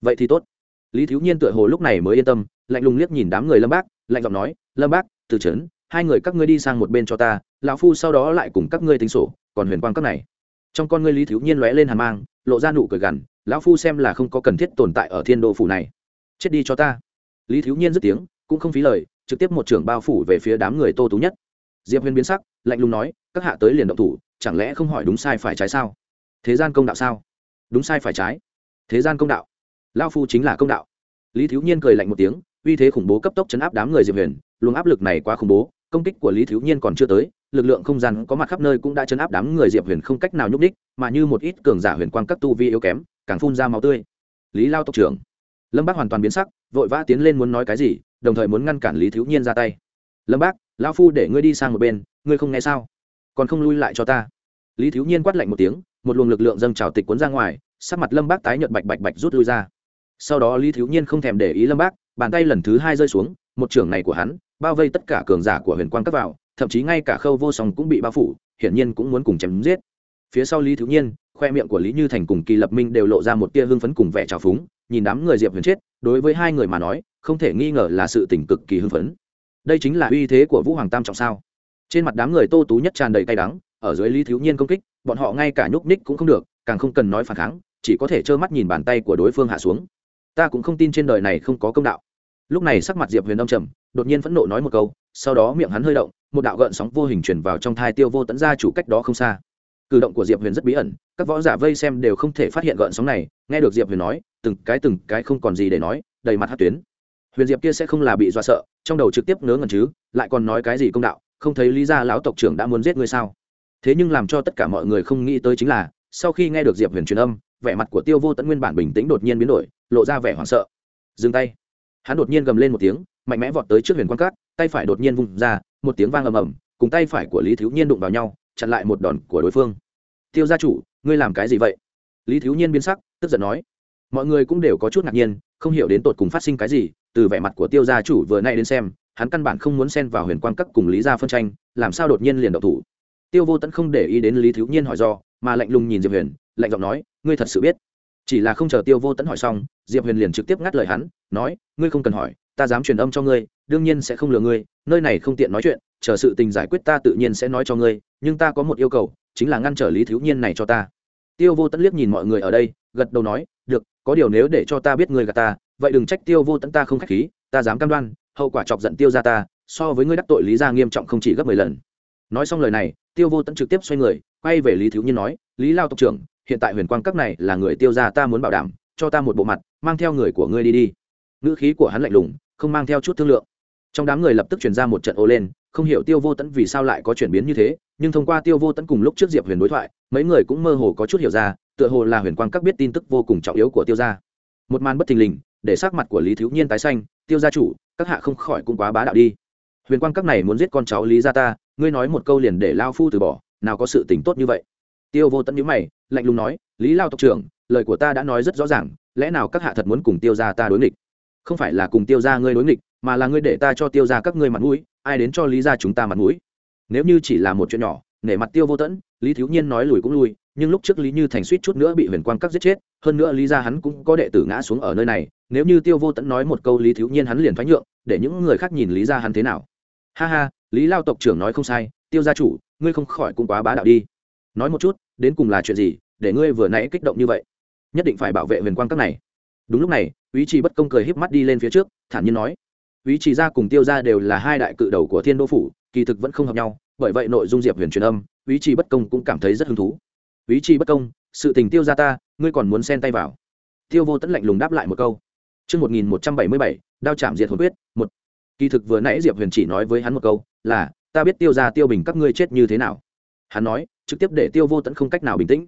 Vậy thì tốt. Lý Thiếu Nhiên tựa hồ lúc này mới yên tâm, lạnh lùng liếc nhìn đám người Lâm Bác, lạnh giọng nói, "Lâm Bác, từ trấn, hai người các ngươi đi sang một bên cho ta, lão phu sau đó lại cùng các ngươi tính sổ, còn huyền quang các này." Trong con ngươi Lý Thiếu Nhiên lóe lên hàn mang, lộ ra nụ cười gằn, lão phu xem là không có cần thiết tồn tại ở Thiên Đô phủ này. Chết đi cho ta. Lý Thiếu Nhiên dứt tiếng, cũng không phí lời, trực tiếp một trưởng bao phủ về phía đám người tô tú nhất diệp huyền biến sắc lạnh lùng nói các hạ tới liền động thủ chẳng lẽ không hỏi đúng sai phải trái sao thế gian công đạo sao đúng sai phải trái thế gian công đạo lao phu chính là công đạo lý thiếu nhiên cười lạnh một tiếng uy thế khủng bố cấp tốc chấn áp đám người diệp huyền luồng áp lực này quá khủng bố công kích của lý thiếu nhiên còn chưa tới, lực lượng không gian có mặt khắp nơi cũng đã chấn áp đám người diệp huyền không cách nào nhúc đích mà như một ít cường giả huyền quang các tu vi yếu kém, càng phun ra máu tươi. Lý lao tộc trưởng. Lâm bác hoàn toàn biến sắc, vội vã tiến lên muốn nói cái gì, đồng thời muốn ngăn cản lý thiếu nhiên ra tay. Lâm bác lão phu để ngươi đi sang một bên, ngươi không nghe sao? Còn không lui lại cho ta. Lý thiếu nhiên quát lạnh một tiếng, một luồng lực lượng dâng trào tịch cuốn ra ngoài, sắc mặt lâm bác tái nhợt bạch bạch bạch rút lui ra. Sau đó lý thiếu nhiên không thèm để ý lâm bác, bàn tay lần thứ hai rơi xuống, một trưởng này của hắn bao vây tất cả cường giả của huyền quang các vào, thậm chí ngay cả khâu vô song cũng bị bao phủ, hiển nhiên cũng muốn cùng chém giết. Phía sau lý thiếu nhiên, khoe miệng của lý như thành cùng kỳ lập minh đều lộ ra một tia hưng phấn cùng vẻ trào phúng, nhìn đám người diệp huyền chết, đối với hai người mà nói, không thể nghi ngờ là sự tỉnh cực kỳ hưng phấn. Đây chính là uy thế của vũ hoàng tam trọng sao? Trên mặt đám người tô tú nhất tràn đầy cay đắng, ở dưới lý thiếu nhiên công kích, bọn họ ngay cả nhúc ních cũng không được, càng không cần nói phản kháng, chỉ có thể trơ mắt nhìn bàn tay của đối phương hạ xuống. Ta cũng không tin trên đời này không có công đạo lúc này sắc mặt diệp huyền đông trầm, đột nhiên phẫn nộ nói một câu, sau đó miệng hắn hơi động, một đạo gợn sóng vô hình chuyển vào trong thai tiêu vô tẫn ra chủ cách đó không xa. Cử động của diệp huyền rất bí ẩn, các võ giả vây xem đều không thể phát hiện gợn sóng này, nghe được diệp huyền nói, từng cái từng cái không còn gì để nói, đầy mặt hát tuyến. Huyền diệp kia sẽ không là bị dọa sợ, trong đầu trực tiếp ngớ ngẩn chứ, lại còn nói cái gì công đạo, không thấy lý gia lão tộc trưởng đã muốn giết ngươi sao? Thế nhưng làm cho tất cả mọi người không nghĩ tới chính là, sau khi nghe được diệp huyền truyền âm, vẻ mặt của tiêu vô tẫn nguyên bản bình tĩnh đột nhiên biến đổi, lộ ra vẻ hoảng sợ. Dừng tay hắn đột nhiên gầm lên một tiếng, mạnh mẽ vọt tới trước huyền quan cát, tay phải đột nhiên vung ra, một tiếng vang ầm ầm, cùng tay phải của lý thiếu nhiên đụng vào nhau, chặn lại một đòn của đối phương. Tiêu gia chủ, ngươi làm cái gì vậy? Lý thiếu nhiên biến sắc, tức giận nói. Mọi người cũng đều có chút ngạc nhiên, không hiểu đến tột cùng phát sinh cái gì, từ vẻ mặt của tiêu gia chủ vừa nay đến xem, hắn căn bản không muốn xen vào huyền Quan các cùng lý gia phân tranh, làm sao đột nhiên liền độc thủ? Tiêu vô tẫn không để ý đến lý thiếu nhiên hỏi do, mà lạnh lùng nhìn diệp huyền, lạnh giọng nói, ngươi thật sự biết? Chỉ là không chờ tiêu vô tẫn hỏi xong, diệp huyền liền trực tiếp ngắt lời hắn, nói, ngươi không cần hỏi, ta dám truyền âm cho ngươi, đương nhiên sẽ không lừa ngươi, nơi này không tiện nói chuyện, chờ sự tình giải quyết ta tự nhiên sẽ nói cho ngươi, nhưng ta có một yêu cầu, chính là ngăn trở lý thiếu nhiên này cho ta. Tiêu vô tẫn liếc nhìn mọi người ở đây, gật đầu nói, được, có điều nếu để cho ta biết ngươi gạt ta, vậy đừng trách tiêu vô tẫn ta không k h á c h khí, ta dám cam đoan, hậu quả chọc giận tiêu ra ta, so với ngươi đắc tội lý gia nghiêm trọng không chỉ gấp mười lần. Nói xong lời này, tiêu vô tẫn trực tiếp xoay người, quay về lý thiếu nhiên nói, lý lao tộc trưởng hiện tại huyền quang các này là người tiêu ra ta muốn bảo đảm, cho ta một bộ mặt, mang theo người của ngươi đi đi. Ngữ khí của hắn lạnh lùng, không mang theo chút thương lượng. Trong đám người lập tức chuyển ra một trận ô lên, không hiểu tiêu vô tẫn vì sao lại có chuyển biến như thế, nhưng thông qua tiêu vô tẫn cùng lúc trước diệp huyền đối thoại, mấy người cũng mơ hồ có chút hiểu ra, tựa hồ là huyền quang các biết tin tức vô cùng trọng yếu của tiêu gia. Một màn bất thình lình, để sắc mặt của lý thiếu nhiên tái xanh, tiêu gia chủ, các hạ không khỏi cũng quá bá đạo đi. Huyền quang các này muốn giết con cháu lý gia ta, ngươi nói một câu liền để lao phu từ bỏ, nào có sự tỉnh tốt như vậy tiêu vô tẫn nhíu mày, lạnh lùng nói, lý lao tộc trưởng, lời của ta đã nói rất rõ ràng, lẽ nào các hạ thật muốn cùng tiêu gia ta đối nghịch? Không phải là cùng tiêu gia ngươi đối nghịch, mà là ngươi để ta cho tiêu gia các ngươi mặt mũi, ai đến cho lý gia chúng ta mặt mũi? Nếu như chỉ là một chuyện nhỏ, nể mặt tiêu vô tẫn lý thiếu nhiên nói lùi cũng lùi, nhưng lúc trước lý như thành suýt chút nữa bị huyền quang các giết chết, hơn nữa lý ra hắn cũng có đệ tử ngã xuống ở nơi này, nếu như tiêu vô tẫn nói một câu lý thiếu nhiên hắn liền thoái nhượng, để những người khác nhìn lý ra hắn thế nào? Ha ha, lý lao tộc trưởng nói không sai, tiêu gia chủ, ngươi không khỏi cũng quá bá đạo đi nói một chút đến cùng là chuyện gì để ngươi vừa nãy kích động như vậy? Nhất định phải bảo vệ huyền quang các này. Đúng lúc này ý chí bất công cười híp mắt đi lên phía trước thản nhiên nói ý chí ra cùng tiêu ra đều là hai đại cự đầu của thiên đô phủ kỳ thực vẫn không hợp nhau bởi vậy nội dung diệp huyền truyền âm ý chí bất công cũng cảm thấy rất hứng thú. Ý chi bất công sự tình tiêu ra ta ngươi còn muốn xen tay vào? Tiêu vô tẫn lạnh lùng đáp lại một câu. Trước 1177, đao chạm diệt hồn quyết, một. Kỳ thực vừa nãy Diệp Huyền chỉ nói với hắn một câu, là, ta biết tiêu ra tiêu bình các ngươi chết như thế nào. Hắn nói, trực tiếp để tiêu vô tẫn không cách nào bình tĩnh.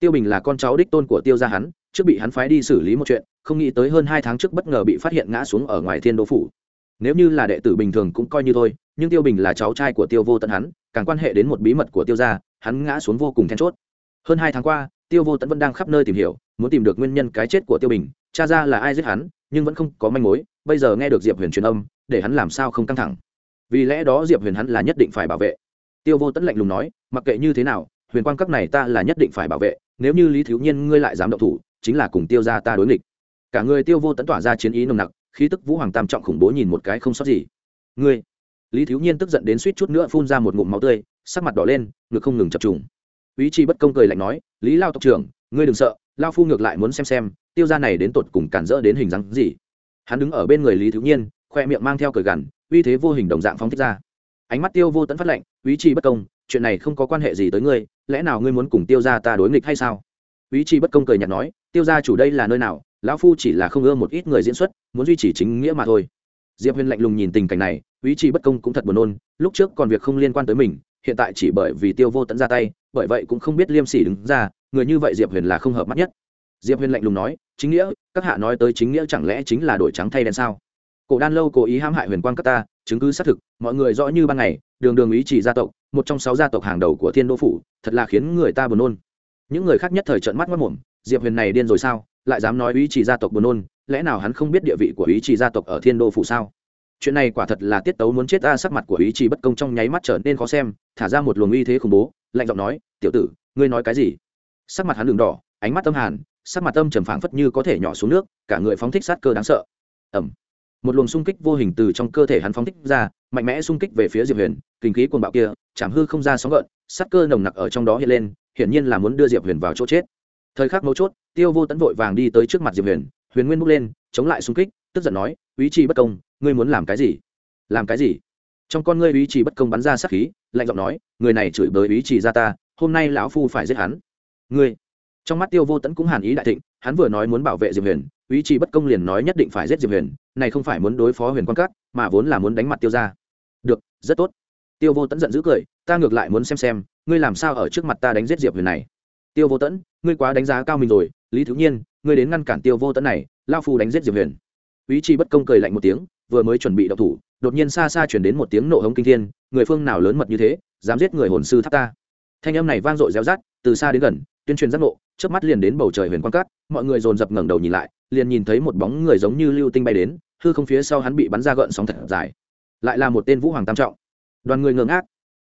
Tiêu bình là con cháu đích tôn của tiêu gia hắn, trước bị hắn phái đi xử lý một chuyện, không nghĩ tới hơn hai tháng trước bất ngờ bị phát hiện ngã xuống ở ngoài thiên đô phủ. Nếu như là đệ tử bình thường cũng coi như thôi nhưng tiêu bình là cháu trai của tiêu vô tận hắn càng quan hệ đến một bí mật của tiêu gia hắn ngã xuống vô cùng then chốt. Hơn hai tháng qua tiêu vô tận vẫn đang khắp nơi tìm hiểu muốn tìm được nguyên nhân cái chết của tiêu bình cha ra là ai giết hắn nhưng vẫn không có manh mối bây giờ nghe được diệp huyền truyền âm để hắn làm sao không căng thẳng. Vì lẽ đó diệp huyền hắn là nhất định phải bảo vệ tiêu vô tẫn lạnh lùng nói, mặc kệ như thế nào, huyền quang các này ta là nhất định phải bảo vệ, nếu như lý thiếu nhiên ngươi lại dám động thủ, chính là cùng tiêu ra ta đối nghịch. Cả người tiêu vô tẫn tỏa ra chiến ý nồng nặc, khí tức vũ hoàng tam trọng khủng bố nhìn một cái không sót gì. Ngươi? Lý thiếu nhiên tức giận đến suýt chút nữa phun ra một ngụm máu tươi, sắc mặt đỏ lên, ngực không ngừng chập trùng. Ý chi bất công cười lạnh nói, lý lao tộc trưởng, ngươi đừng sợ, lao phu ngược lại muốn xem xem, tiêu ra này đến tột cùng cản rỡ đến hình dáng gì. Hắn đứng ở bên người lý thiếu nhiên, khoe miệng mang theo cười gằn, uy thế vô hình đồng dạng phóng thích ra. Ánh mắt tiêu vô tẫn phát lệnh ý chí bất công, chuyện này không có quan hệ gì tới ngươi, lẽ nào ngươi muốn cùng tiêu ra ta đối nghịch hay sao? Ý chí bất công cười nhạt nói, tiêu gia chủ đây là nơi nào, lão phu chỉ là không ưa một ít người diễn xuất, muốn duy trì chính nghĩa mà thôi. Diệp huyền lạnh lùng nhìn tình cảnh này, ý chí bất công cũng thật buồn nôn, lúc trước còn việc không liên quan tới mình, hiện tại chỉ bởi vì tiêu vô tẫn ra tay, bởi vậy cũng không biết liêm sỉ đứng ra, người như vậy diệp huyền là không hợp mắt nhất. Diệp huyền lạnh lùng nói, chính nghĩa, các hạ nói tới chính nghĩa chẳng lẽ chính là đổi trắng thay đen sao? Cổ đan lâu cố ý hãm hại huyền quang các ta chứng cứ xác thực, mọi người rõ như ban ngày, đường đường ý chỉ gia tộc, một trong sáu gia tộc hàng đầu của thiên đô phủ, thật là khiến người ta buồn nôn. Những người khác nhất thời trợn mắt mất mồm diệp huyền này điên rồi sao? Lại dám nói ý chỉ gia tộc buồn nôn, lẽ nào hắn không biết địa vị của ý chỉ gia tộc ở thiên đô phủ sao? Chuyện này quả thật là tiết tấu muốn chết ta sắc mặt của ý chỉ bất công trong nháy mắt trở nên khó xem, thả ra một luồng uy thế khủng bố, lạnh giọng nói, tiểu tử, ngươi nói cái gì? Sắc mặt hắn đường đỏ, ánh mắt âm hàn, sắc mặt âm trầm phảng phất như có thể nhỏ xuống nước, cả người phóng thích sát cơ đáng sợ. Ẩm một luồng xung kích vô hình từ trong cơ thể hắn phóng thích ra, mạnh mẽ xung kích về phía diệp huyền, kinh khí cuồng bạo kia, chạm hư không ra sóng gợn, sát cơ nồng nặc ở trong đó hiện lên, hiển nhiên là muốn đưa diệp huyền vào chỗ chết. Thời khắc mấu chốt, tiêu vô tẫn vội vàng đi tới trước mặt diệp huyền huyền nguyên bước lên, chống lại xung kích, tức giận nói, ý chí bất công, ngươi muốn làm cái gì? Làm cái gì? Trong con ngươi ý chí bất công bắn ra sát khí, lạnh giọng nói, người này chửi bới ý chí ra ta, hôm nay lão phu phải giết hắn. Ngươi? Trong mắt tiêu vô tẫn cũng hàn ý đại thịnh, hắn vừa nói muốn bảo vệ diệp huyền ý chí bất công liền nói nhất định phải giết diệp huyền, này không phải muốn đối phó huyền quan cát mà vốn là muốn đánh mặt tiêu ra được, rất tốt. Tiêu vô tẫn giận dữ cười, ta ngược lại muốn xem xem, ngươi làm sao ở trước mặt ta đánh giết diệp huyền này. Tiêu vô tẫn, ngươi quá đánh giá cao mình rồi, lý thứ nhiên, ngươi đến ngăn cản tiêu vô tẫn này, lao phu đánh giết diệp huyền. Ý chí bất công cười lạnh một tiếng, vừa mới chuẩn bị đậu thủ, đột nhiên xa xa chuyển đến một tiếng nộ hống kinh thiên, người phương nào lớn mật như thế, dám giết người hồn sư tháp ta. Thanh âm này vang dội reo rát từ xa đến gần tuyên truyền giác ngộ trước mắt liền đến bầu trời huyền quan cát, mọi người dồn dập ngẩng đầu nhìn lại, liền nhìn thấy một bóng người giống như lưu tinh bay đến, hư không phía sau hắn bị bắn ra gợn sóng thật dài. Lại là một tên vũ hoàng tam trọng. Đoàn người ngưỡng ác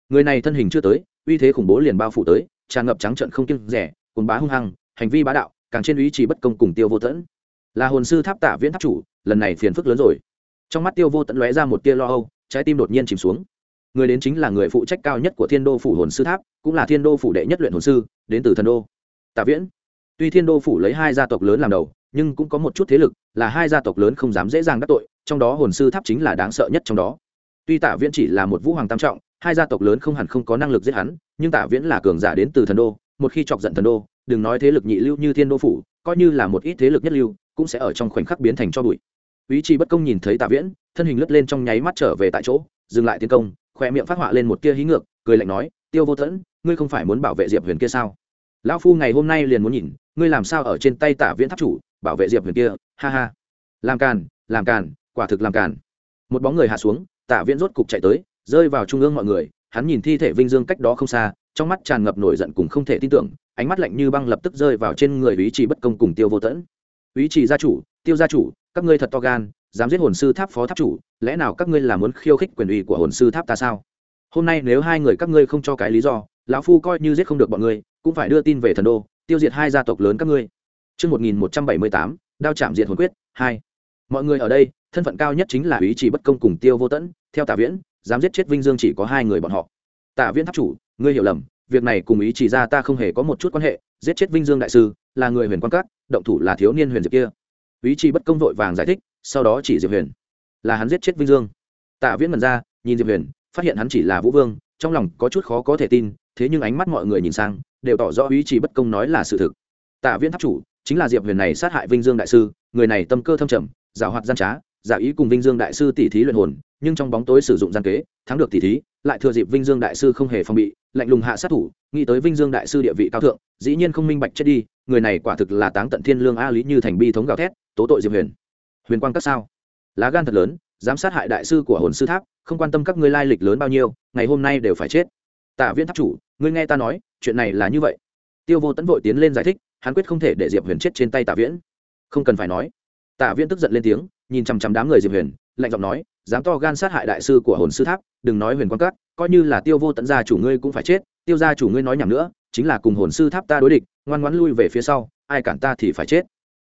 người này thân hình chưa tới, uy thế khủng bố liền bao phủ tới, tràn ngập trắng trận không kiêng rẻ cồn bá hung hăng, hành vi bá đạo, càng trên ý chỉ bất công cùng tiêu vô tẫn. Là hồn sư tháp tả viễn tháp chủ, lần này phiền phức lớn rồi. Trong mắt tiêu vô tẫn lóe ra một tia lo âu, trái tim đột nhiên chìm xuống người đến chính là người phụ trách cao nhất của thiên đô phủ hồn sư tháp, cũng là thiên đô phủ đệ nhất luyện hồn sư, đến từ thần đô. Tạ viễn. Tuy thiên đô phủ lấy hai gia tộc lớn làm đầu, nhưng cũng có một chút thế lực là hai gia tộc lớn không dám dễ dàng đắc tội, trong đó hồn sư tháp chính là đáng sợ nhất trong đó. Tuy Tạ viễn chỉ là một vũ hoàng tam trọng, hai gia tộc lớn không hẳn không có năng lực giết hắn, nhưng Tạ viễn là cường giả đến từ thần đô, một khi chọc giận thần đô, đừng nói thế lực nhị lưu như thiên đô phủ, coi như là một ít thế lực nhất lưu, cũng sẽ ở trong khoảnh khắc biến thành cho bụi. Ý chí bất công nhìn thấy Tạ viễn, thân hình lướt lên trong nháy mắt trở về tại chỗ, dừng lại tiến công khoe miệng phát họa lên một tia hí ngược, cười lạnh nói, tiêu vô tẫn ngươi không phải muốn bảo vệ diệp huyền kia sao? Lão phu ngày hôm nay liền muốn nhìn, ngươi làm sao ở trên tay tả viễn tháp chủ, bảo vệ diệp huyền kia? Ha ha. Làm càn làm càn, quả thực làm càn. Một bóng người hạ xuống, tả viễn rốt cục chạy tới, rơi vào trung ương mọi người, hắn nhìn thi thể vinh dương cách đó không xa, trong mắt tràn ngập nổi giận cùng không thể tin tưởng, ánh mắt lạnh như băng lập tức rơi vào trên người ý chỉ bất công cùng tiêu vô tẫn ý chỉ gia chủ, tiêu gia chủ, các ngươi thật to gan dám giết hồn sư tháp phó tháp chủ lẽ nào các ngươi là muốn khiêu khích quyền uy của hồn sư tháp ta sao hôm nay nếu hai người các ngươi không cho cái lý do lão phu coi như giết không được bọn ngươi cũng phải đưa tin về thần đô tiêu diệt hai gia tộc lớn các ngươi Trước 1178, đao chạm diệt hồn quyết, 2. Mọi người ở đây, thân phận cao nhất chính là ý chỉ bất công cùng tiêu vô tẫn, theo Tả Viễn, dám giết chết Vinh Dương chỉ có hai người bọn họ. Tả Viễn tháp chủ, ngươi hiểu lầm, việc này cùng ý chỉ ra ta không hề có một chút quan hệ, giết chết Vinh Dương đại sư, là người huyền quan cát, động thủ là thiếu niên huyền diệp kia. Ý chỉ bất công vội vàng giải thích, sau đó chỉ Diệp Huyền, là hắn giết chết Vinh Dương. Tạ Viễn mần ra, nhìn Diệp Huyền, phát hiện hắn chỉ là Vũ Vương, trong lòng có chút khó có thể tin, thế nhưng ánh mắt mọi người nhìn sang, đều tỏ rõ ý chỉ bất công nói là sự thực tạ viễn tháp chủ chính là diệp huyền này sát hại vinh dương đại sư người này tâm cơ thâm trầm giảo hoạt gian trá giả ý cùng vinh dương đại sư tỉ thí luyện hồn nhưng trong bóng tối sử dụng gian kế thắng được tỉ thí lại thừa dịp vinh dương đại sư không hề phòng bị lạnh lùng hạ sát thủ nghĩ tới vinh dương đại sư địa vị cao thượng dĩ nhiên không minh bạch chết đi người này quả thực là táng tận thiên lương a lý như thành bi thống gào thét tố tội diệp huyền huyền quang các sao lá gan thật lớn dám sát hại đại sư của hồn sư tháp không quan tâm các ngươi lai lịch lớn bao nhiêu ngày hôm nay đều phải chết tạ viễn tháp chủ ngươi nghe ta nói chuyện này là như vậy tiêu vô tẫn vội tiến lên giải thích hắn quyết không thể để diệp huyền chết trên tay tạ viễn không cần phải nói tạ viễn tức giận lên tiếng nhìn chằm chằm đám người diệp huyền lạnh giọng nói dám to gan sát hại đại sư của hồn sư tháp đừng nói huyền quan cát coi như là tiêu vô tận gia chủ ngươi cũng phải chết tiêu gia chủ ngươi nói nhầm nữa chính là cùng hồn sư tháp ta đối địch ngoan ngoãn lui về phía sau ai cản ta thì phải chết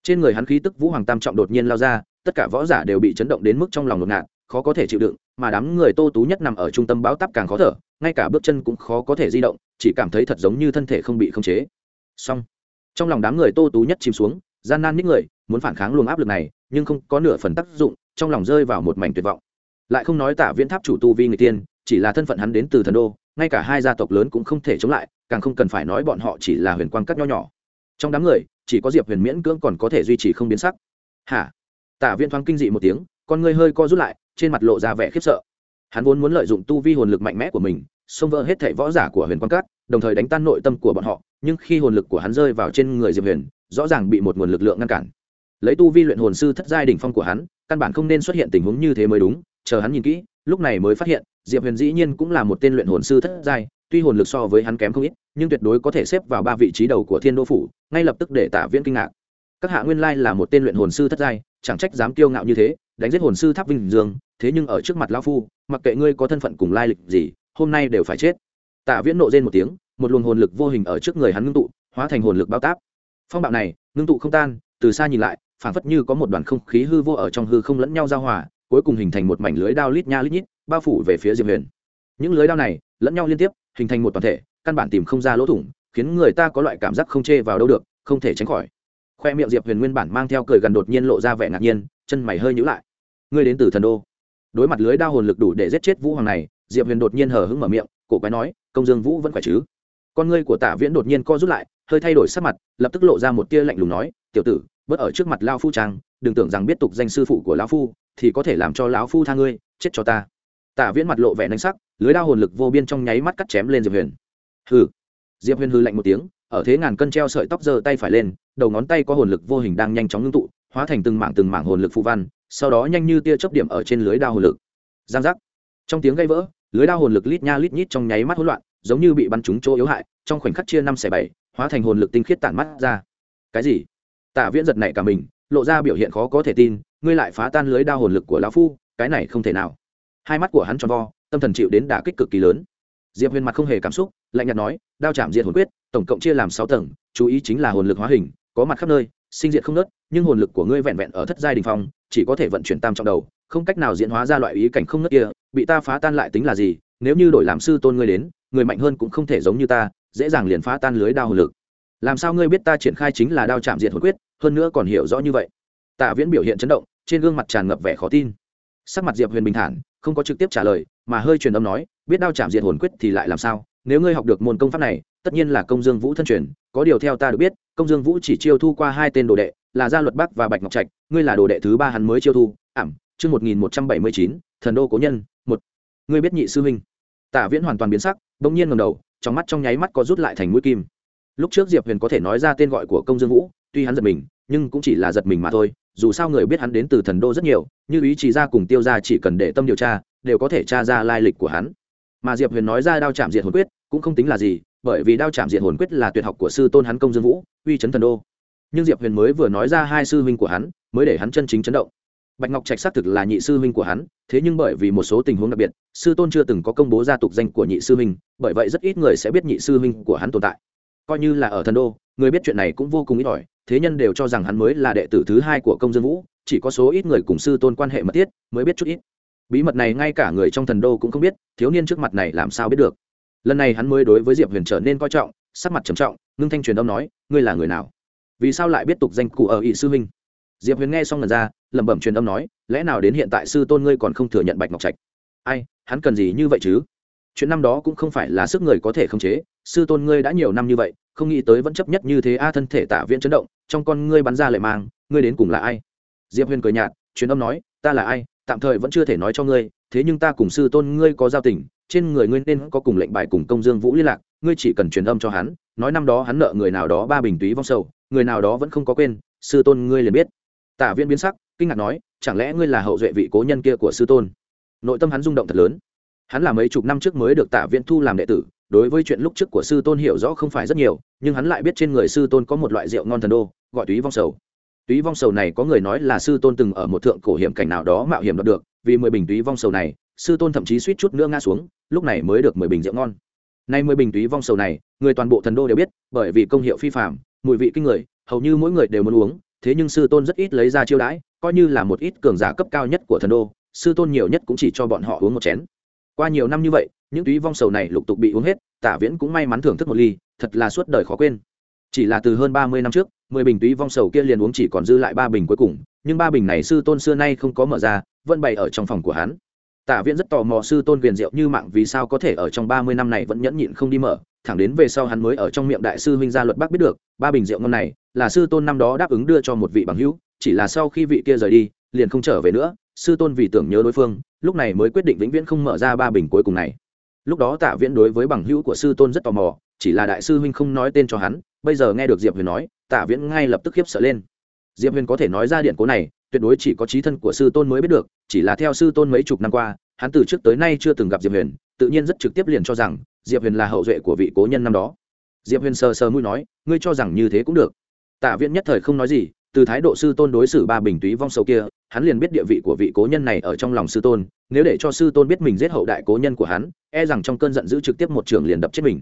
trên người hắn khí tức vũ hoàng tam trọng đột nhiên lao ra, tất cả võ giả đều bị chấn động đến mức trong lòng ngột ngạt, khó có thể chịu đựng, mà đám người tô tú nhất nằm ở trung tâm báo tắp càng khó thở, ngay cả bước chân cũng khó có thể di động, chỉ cảm thấy thật giống như thân thể không bị khống chế. Song trong lòng đám người tô tú nhất chìm xuống, gian nan những người, muốn phản kháng luồng áp lực này, nhưng không có nửa phần tác dụng, trong lòng rơi vào một mảnh tuyệt vọng. Lại không nói tả viễn tháp chủ tu vi người tiên, chỉ là thân phận hắn đến từ thần đô, ngay cả hai gia tộc lớn cũng không thể chống lại, càng không cần phải nói bọn họ chỉ là huyền quang cắt nho nhỏ trong đám người, chỉ có diệp huyền miễn cưỡng còn có thể duy trì không biến sắc. Hả? Tả Viên thoáng kinh dị một tiếng, con ngươi hơi co rút lại, trên mặt lộ ra vẻ khiếp sợ. Hắn vốn muốn lợi dụng tu vi hồn lực mạnh mẽ của mình, xông vỡ hết thảy võ giả của huyền quang cát đồng thời đánh tan nội tâm của bọn họ, nhưng khi hồn lực của hắn rơi vào trên người diệp huyền, rõ ràng bị một nguồn lực lượng ngăn cản. Lấy tu vi luyện hồn sư thất giai đỉnh phong của hắn, căn bản không nên xuất hiện tình huống như thế mới đúng, chờ hắn nhìn kỹ, lúc này mới phát hiện, diệp huyền dĩ nhiên cũng là một tên luyện hồn sư thất giai tuy hồn lực so với hắn kém không ít, nhưng tuyệt đối có thể xếp vào ba vị trí đầu của thiên đô phủ, ngay lập tức để tạ viễn kinh ngạc. Các hạ nguyên lai là một tên luyện hồn sư thất giai, chẳng trách dám kiêu ngạo như thế, đánh giết hồn sư tháp vinh dương, thế nhưng ở trước mặt lão phu, mặc kệ ngươi có thân phận cùng lai lịch gì, hôm nay đều phải chết. Tạ viễn nộ rên một tiếng, một luồng hồn lực vô hình ở trước người hắn ngưng tụ, hóa thành hồn lực bao táp. Phong bạo này, ngưng tụ không tan, từ xa nhìn lại, phảng phất như có một đoàn không khí hư vô ở trong hư không lẫn nhau giao hòa, cuối cùng hình thành một mảnh lưới đao lít nha lít nhít, bao phủ về phía diệp huyền. Những lưới đao này, lẫn nhau liên tiếp hình thành một toàn thể, căn bản tìm không ra lỗ thủng, khiến người ta có loại cảm giác không chê vào đâu được, không thể tránh khỏi. Khoe miệng diệp huyền nguyên bản mang theo cười gần đột nhiên lộ ra vẻ ngạc nhiên, chân mày hơi nhữ lại. Ngươi đến từ thần đô. Đối mặt lưới đa hồn lực đủ để giết chết vũ hoàng này, diệp huyền đột nhiên hờ hững mở miệng, cổ quái nói, công dương vũ vẫn khỏe chứ? Con ngươi của tả viễn đột nhiên co rút lại, hơi thay đổi sắc mặt, lập tức lộ ra một tia lạnh lùng nói, tiểu tử, bớt ở trước mặt lao phu trang, đừng tưởng rằng biết tục danh sư phụ của lão phu thì có thể làm cho lão phu tha ngươi, chết cho ta. Tả viễn mặt lộ vẻ nanh sắc lưới đao hồn lực vô biên trong nháy mắt cắt chém lên diệp huyền. Hừ. Diệp huyền hư lạnh một tiếng, ở thế ngàn cân treo sợi tóc giơ tay phải lên, đầu ngón tay có hồn lực vô hình đang nhanh chóng ngưng tụ, hóa thành từng mảng từng mảng hồn lực phụ văn, sau đó nhanh như tia chớp điểm ở trên lưới đao hồn lực. Giang giác. Trong tiếng gây vỡ, lưới đao hồn lực lít nha lít nhít trong nháy mắt hỗn loạn, giống như bị bắn trúng chỗ yếu hại, trong khoảnh khắc chia năm xẻ bảy, hóa thành hồn lực tinh khiết tản mắt ra. Cái gì? Tạ viễn giật này cả mình, lộ ra biểu hiện khó có thể tin, ngươi lại phá tan lưới đao hồn lực của lão phu, cái này không thể nào. Hai mắt của hắn tròn vo tâm thần chịu đến đả kích cực kỳ lớn. Diệp huyền mặt không hề cảm xúc, lạnh nhạt nói, đao chạm diệt hồn quyết, tổng cộng chia làm sáu tầng, chú ý chính là hồn lực hóa hình, có mặt khắp nơi, sinh diện không nớt, nhưng hồn lực của ngươi vẹn vẹn ở thất giai đình phong, chỉ có thể vận chuyển tam trọng đầu, không cách nào diễn hóa ra loại ý cảnh không nớt kia, bị ta phá tan lại tính là gì? Nếu như đổi làm sư tôn ngươi đến, người mạnh hơn cũng không thể giống như ta, dễ dàng liền phá tan lưới đao hồn lực. Làm sao ngươi biết ta triển khai chính là đao chạm diệt hồn quyết, hơn nữa còn hiểu rõ như vậy? Tạ viễn biểu hiện chấn động, trên gương mặt tràn ngập vẻ khó tin. Sắc mặt diệp huyền bình thản không có trực tiếp trả lời, mà hơi truyền âm nói, biết đao chạm diện hồn quyết thì lại làm sao? Nếu ngươi học được môn công pháp này, tất nhiên là công dương vũ thân truyền, có điều theo ta được biết, công dương vũ chỉ chiêu thu qua hai tên đồ đệ, là gia luật bắc và bạch ngọc trạch, ngươi là đồ đệ thứ ba hắn mới chiêu thu. Ảm, chương một nghìn một trăm bảy mươi chín, thần đô cố nhân, một. Ngươi biết nhị sư huynh? Tả viễn hoàn toàn biến sắc, bỗng nhiên ngầm đầu, trong mắt trong nháy mắt có rút lại thành mũi kim. Lúc trước diệp huyền có thể nói ra tên gọi của công dương vũ, tuy hắn giật mình, nhưng cũng chỉ là giật mình mà thôi dù sao người biết hắn đến từ thần đô rất nhiều, như ý chỉ ra cùng tiêu ra chỉ cần để tâm điều tra, đều có thể tra ra lai lịch của hắn. Mà diệp huyền nói ra đao chạm diệt hồn quyết, cũng không tính là gì, bởi vì đao chạm diệt hồn quyết là tuyệt học của sư tôn hắn công dương vũ, uy chấn thần đô. Nhưng diệp huyền mới vừa nói ra hai sư huynh của hắn, mới để hắn chân chính chấn động. Bạch ngọc trạch xác thực là nhị sư huynh của hắn, thế nhưng bởi vì một số tình huống đặc biệt, sư tôn chưa từng có công bố gia tục danh của nhị sư huynh, bởi vậy rất ít người sẽ biết nhị sư huynh của hắn tồn tại. Coi như là ở thần đô, người biết chuyện này cũng vô cùng ít ỏi thế nhân đều cho rằng hắn mới là đệ tử thứ hai của công dương vũ, chỉ có số ít người cùng sư tôn quan hệ mật thiết mới biết chút ít. Bí mật này ngay cả người trong thần đô cũng không biết, thiếu niên trước mặt này làm sao biết được. Lần này hắn mới đối với diệp huyền trở nên coi trọng, sắc mặt trầm trọng, ngưng thanh truyền âm nói, ngươi là người nào? Vì sao lại biết tục danh cụ ở ỵ sư huynh? Diệp huyền nghe xong lần ra, lẩm bẩm truyền âm nói, lẽ nào đến hiện tại sư tôn ngươi còn không thừa nhận bạch ngọc trạch? Ai, hắn cần gì như vậy chứ? Chuyện năm đó cũng không phải là sức người có thể khống chế, sư tôn ngươi đã nhiều năm như vậy, không nghĩ tới vẫn chấp nhất như thế a, thân thể tạ viễn chấn động, trong con ngươi bắn ra lệ mang, ngươi đến cùng là ai? Diệp huyền cười nhạt, truyền âm nói, ta là ai, tạm thời vẫn chưa thể nói cho ngươi, thế nhưng ta cùng sư tôn ngươi có giao tình, trên người ngươi nên có cùng lệnh bài cùng công dương vũ liên lạc, ngươi chỉ cần truyền âm cho hắn, nói năm đó hắn nợ người nào đó ba bình túy vong sầu, người nào đó vẫn không có quên, sư tôn ngươi liền biết. Tả viễn biến sắc, kinh ngạc nói, chẳng lẽ ngươi là hậu duệ vị cố nhân kia của sư tôn? Nội tâm hắn rung động thật lớn hắn là mấy chục năm trước mới được tả viễn thu làm đệ tử, đối với chuyện lúc trước của sư tôn hiểu rõ không phải rất nhiều, nhưng hắn lại biết trên người sư tôn có một loại rượu ngon thần đô, gọi túy vong sầu. Túy vong sầu này có người nói là sư tôn từng ở một thượng cổ hiểm cảnh nào đó mạo hiểm đoạt được, vì mười bình túy vong sầu này, sư tôn thậm chí suýt chút nữa ngã xuống, lúc này mới được mười bình rượu ngon. Nay mười bình túy vong sầu này, người toàn bộ thần đô đều biết, bởi vì công hiệu phi phạm mùi vị kinh người, hầu như mỗi người đều muốn uống, thế nhưng sư tôn rất ít lấy ra chiêu đãi, coi như là một ít cường giả cấp cao nhất của thần đô, sư tôn nhiều nhất cũng chỉ cho bọn họ uống một chén qua nhiều năm như vậy, những túy vong sầu này lục tục bị uống hết, tả viễn cũng may mắn thưởng thức một ly, thật là suốt đời khó quên. Chỉ là từ hơn ba mươi năm trước, mười bình túy vong sầu kia liền uống chỉ còn dư lại ba bình cuối cùng, nhưng ba bình này sư tôn xưa nay không có mở ra, vẫn bày ở trong phòng của hắn. Tả viễn rất tò mò sư tôn quyền diệu như mạng vì sao có thể ở trong ba mươi năm này vẫn nhẫn nhịn không đi mở, thẳng đến về sau hắn mới ở trong miệng đại sư huynh gia luật bắc biết được, ba bình rượu ngon này là sư tôn năm đó đáp ứng đưa cho một vị bằng hữu, chỉ là sau khi vị kia rời đi, liền không trở về nữa sư tôn vì tưởng nhớ đối phương, lúc này mới quyết định vĩnh viễn không mở ra ba bình cuối cùng này. Lúc đó tạ viễn đối với bằng hữu của sư tôn rất tò mò, chỉ là đại sư huynh không nói tên cho hắn, bây giờ nghe được diệp huyền nói, tạ viễn ngay lập tức khiếp sợ lên. Diệp huyền có thể nói ra điện cố này, tuyệt đối chỉ có trí thân của sư tôn mới biết được, chỉ là theo sư tôn mấy chục năm qua, hắn từ trước tới nay chưa từng gặp diệp huyền, tự nhiên rất trực tiếp liền cho rằng, diệp huyền là hậu duệ của vị cố nhân năm đó. Diệp huyền sờ sờ mũi nói, ngươi cho rằng như thế cũng được. Tạ viễn nhất thời không nói gì từ thái độ sư tôn đối xử ba bình túy vong sâu kia, hắn liền biết địa vị của vị cố nhân này ở trong lòng sư tôn, nếu để cho sư tôn biết mình giết hậu đại cố nhân của hắn e rằng trong cơn giận dữ trực tiếp một trường liền đập chết mình.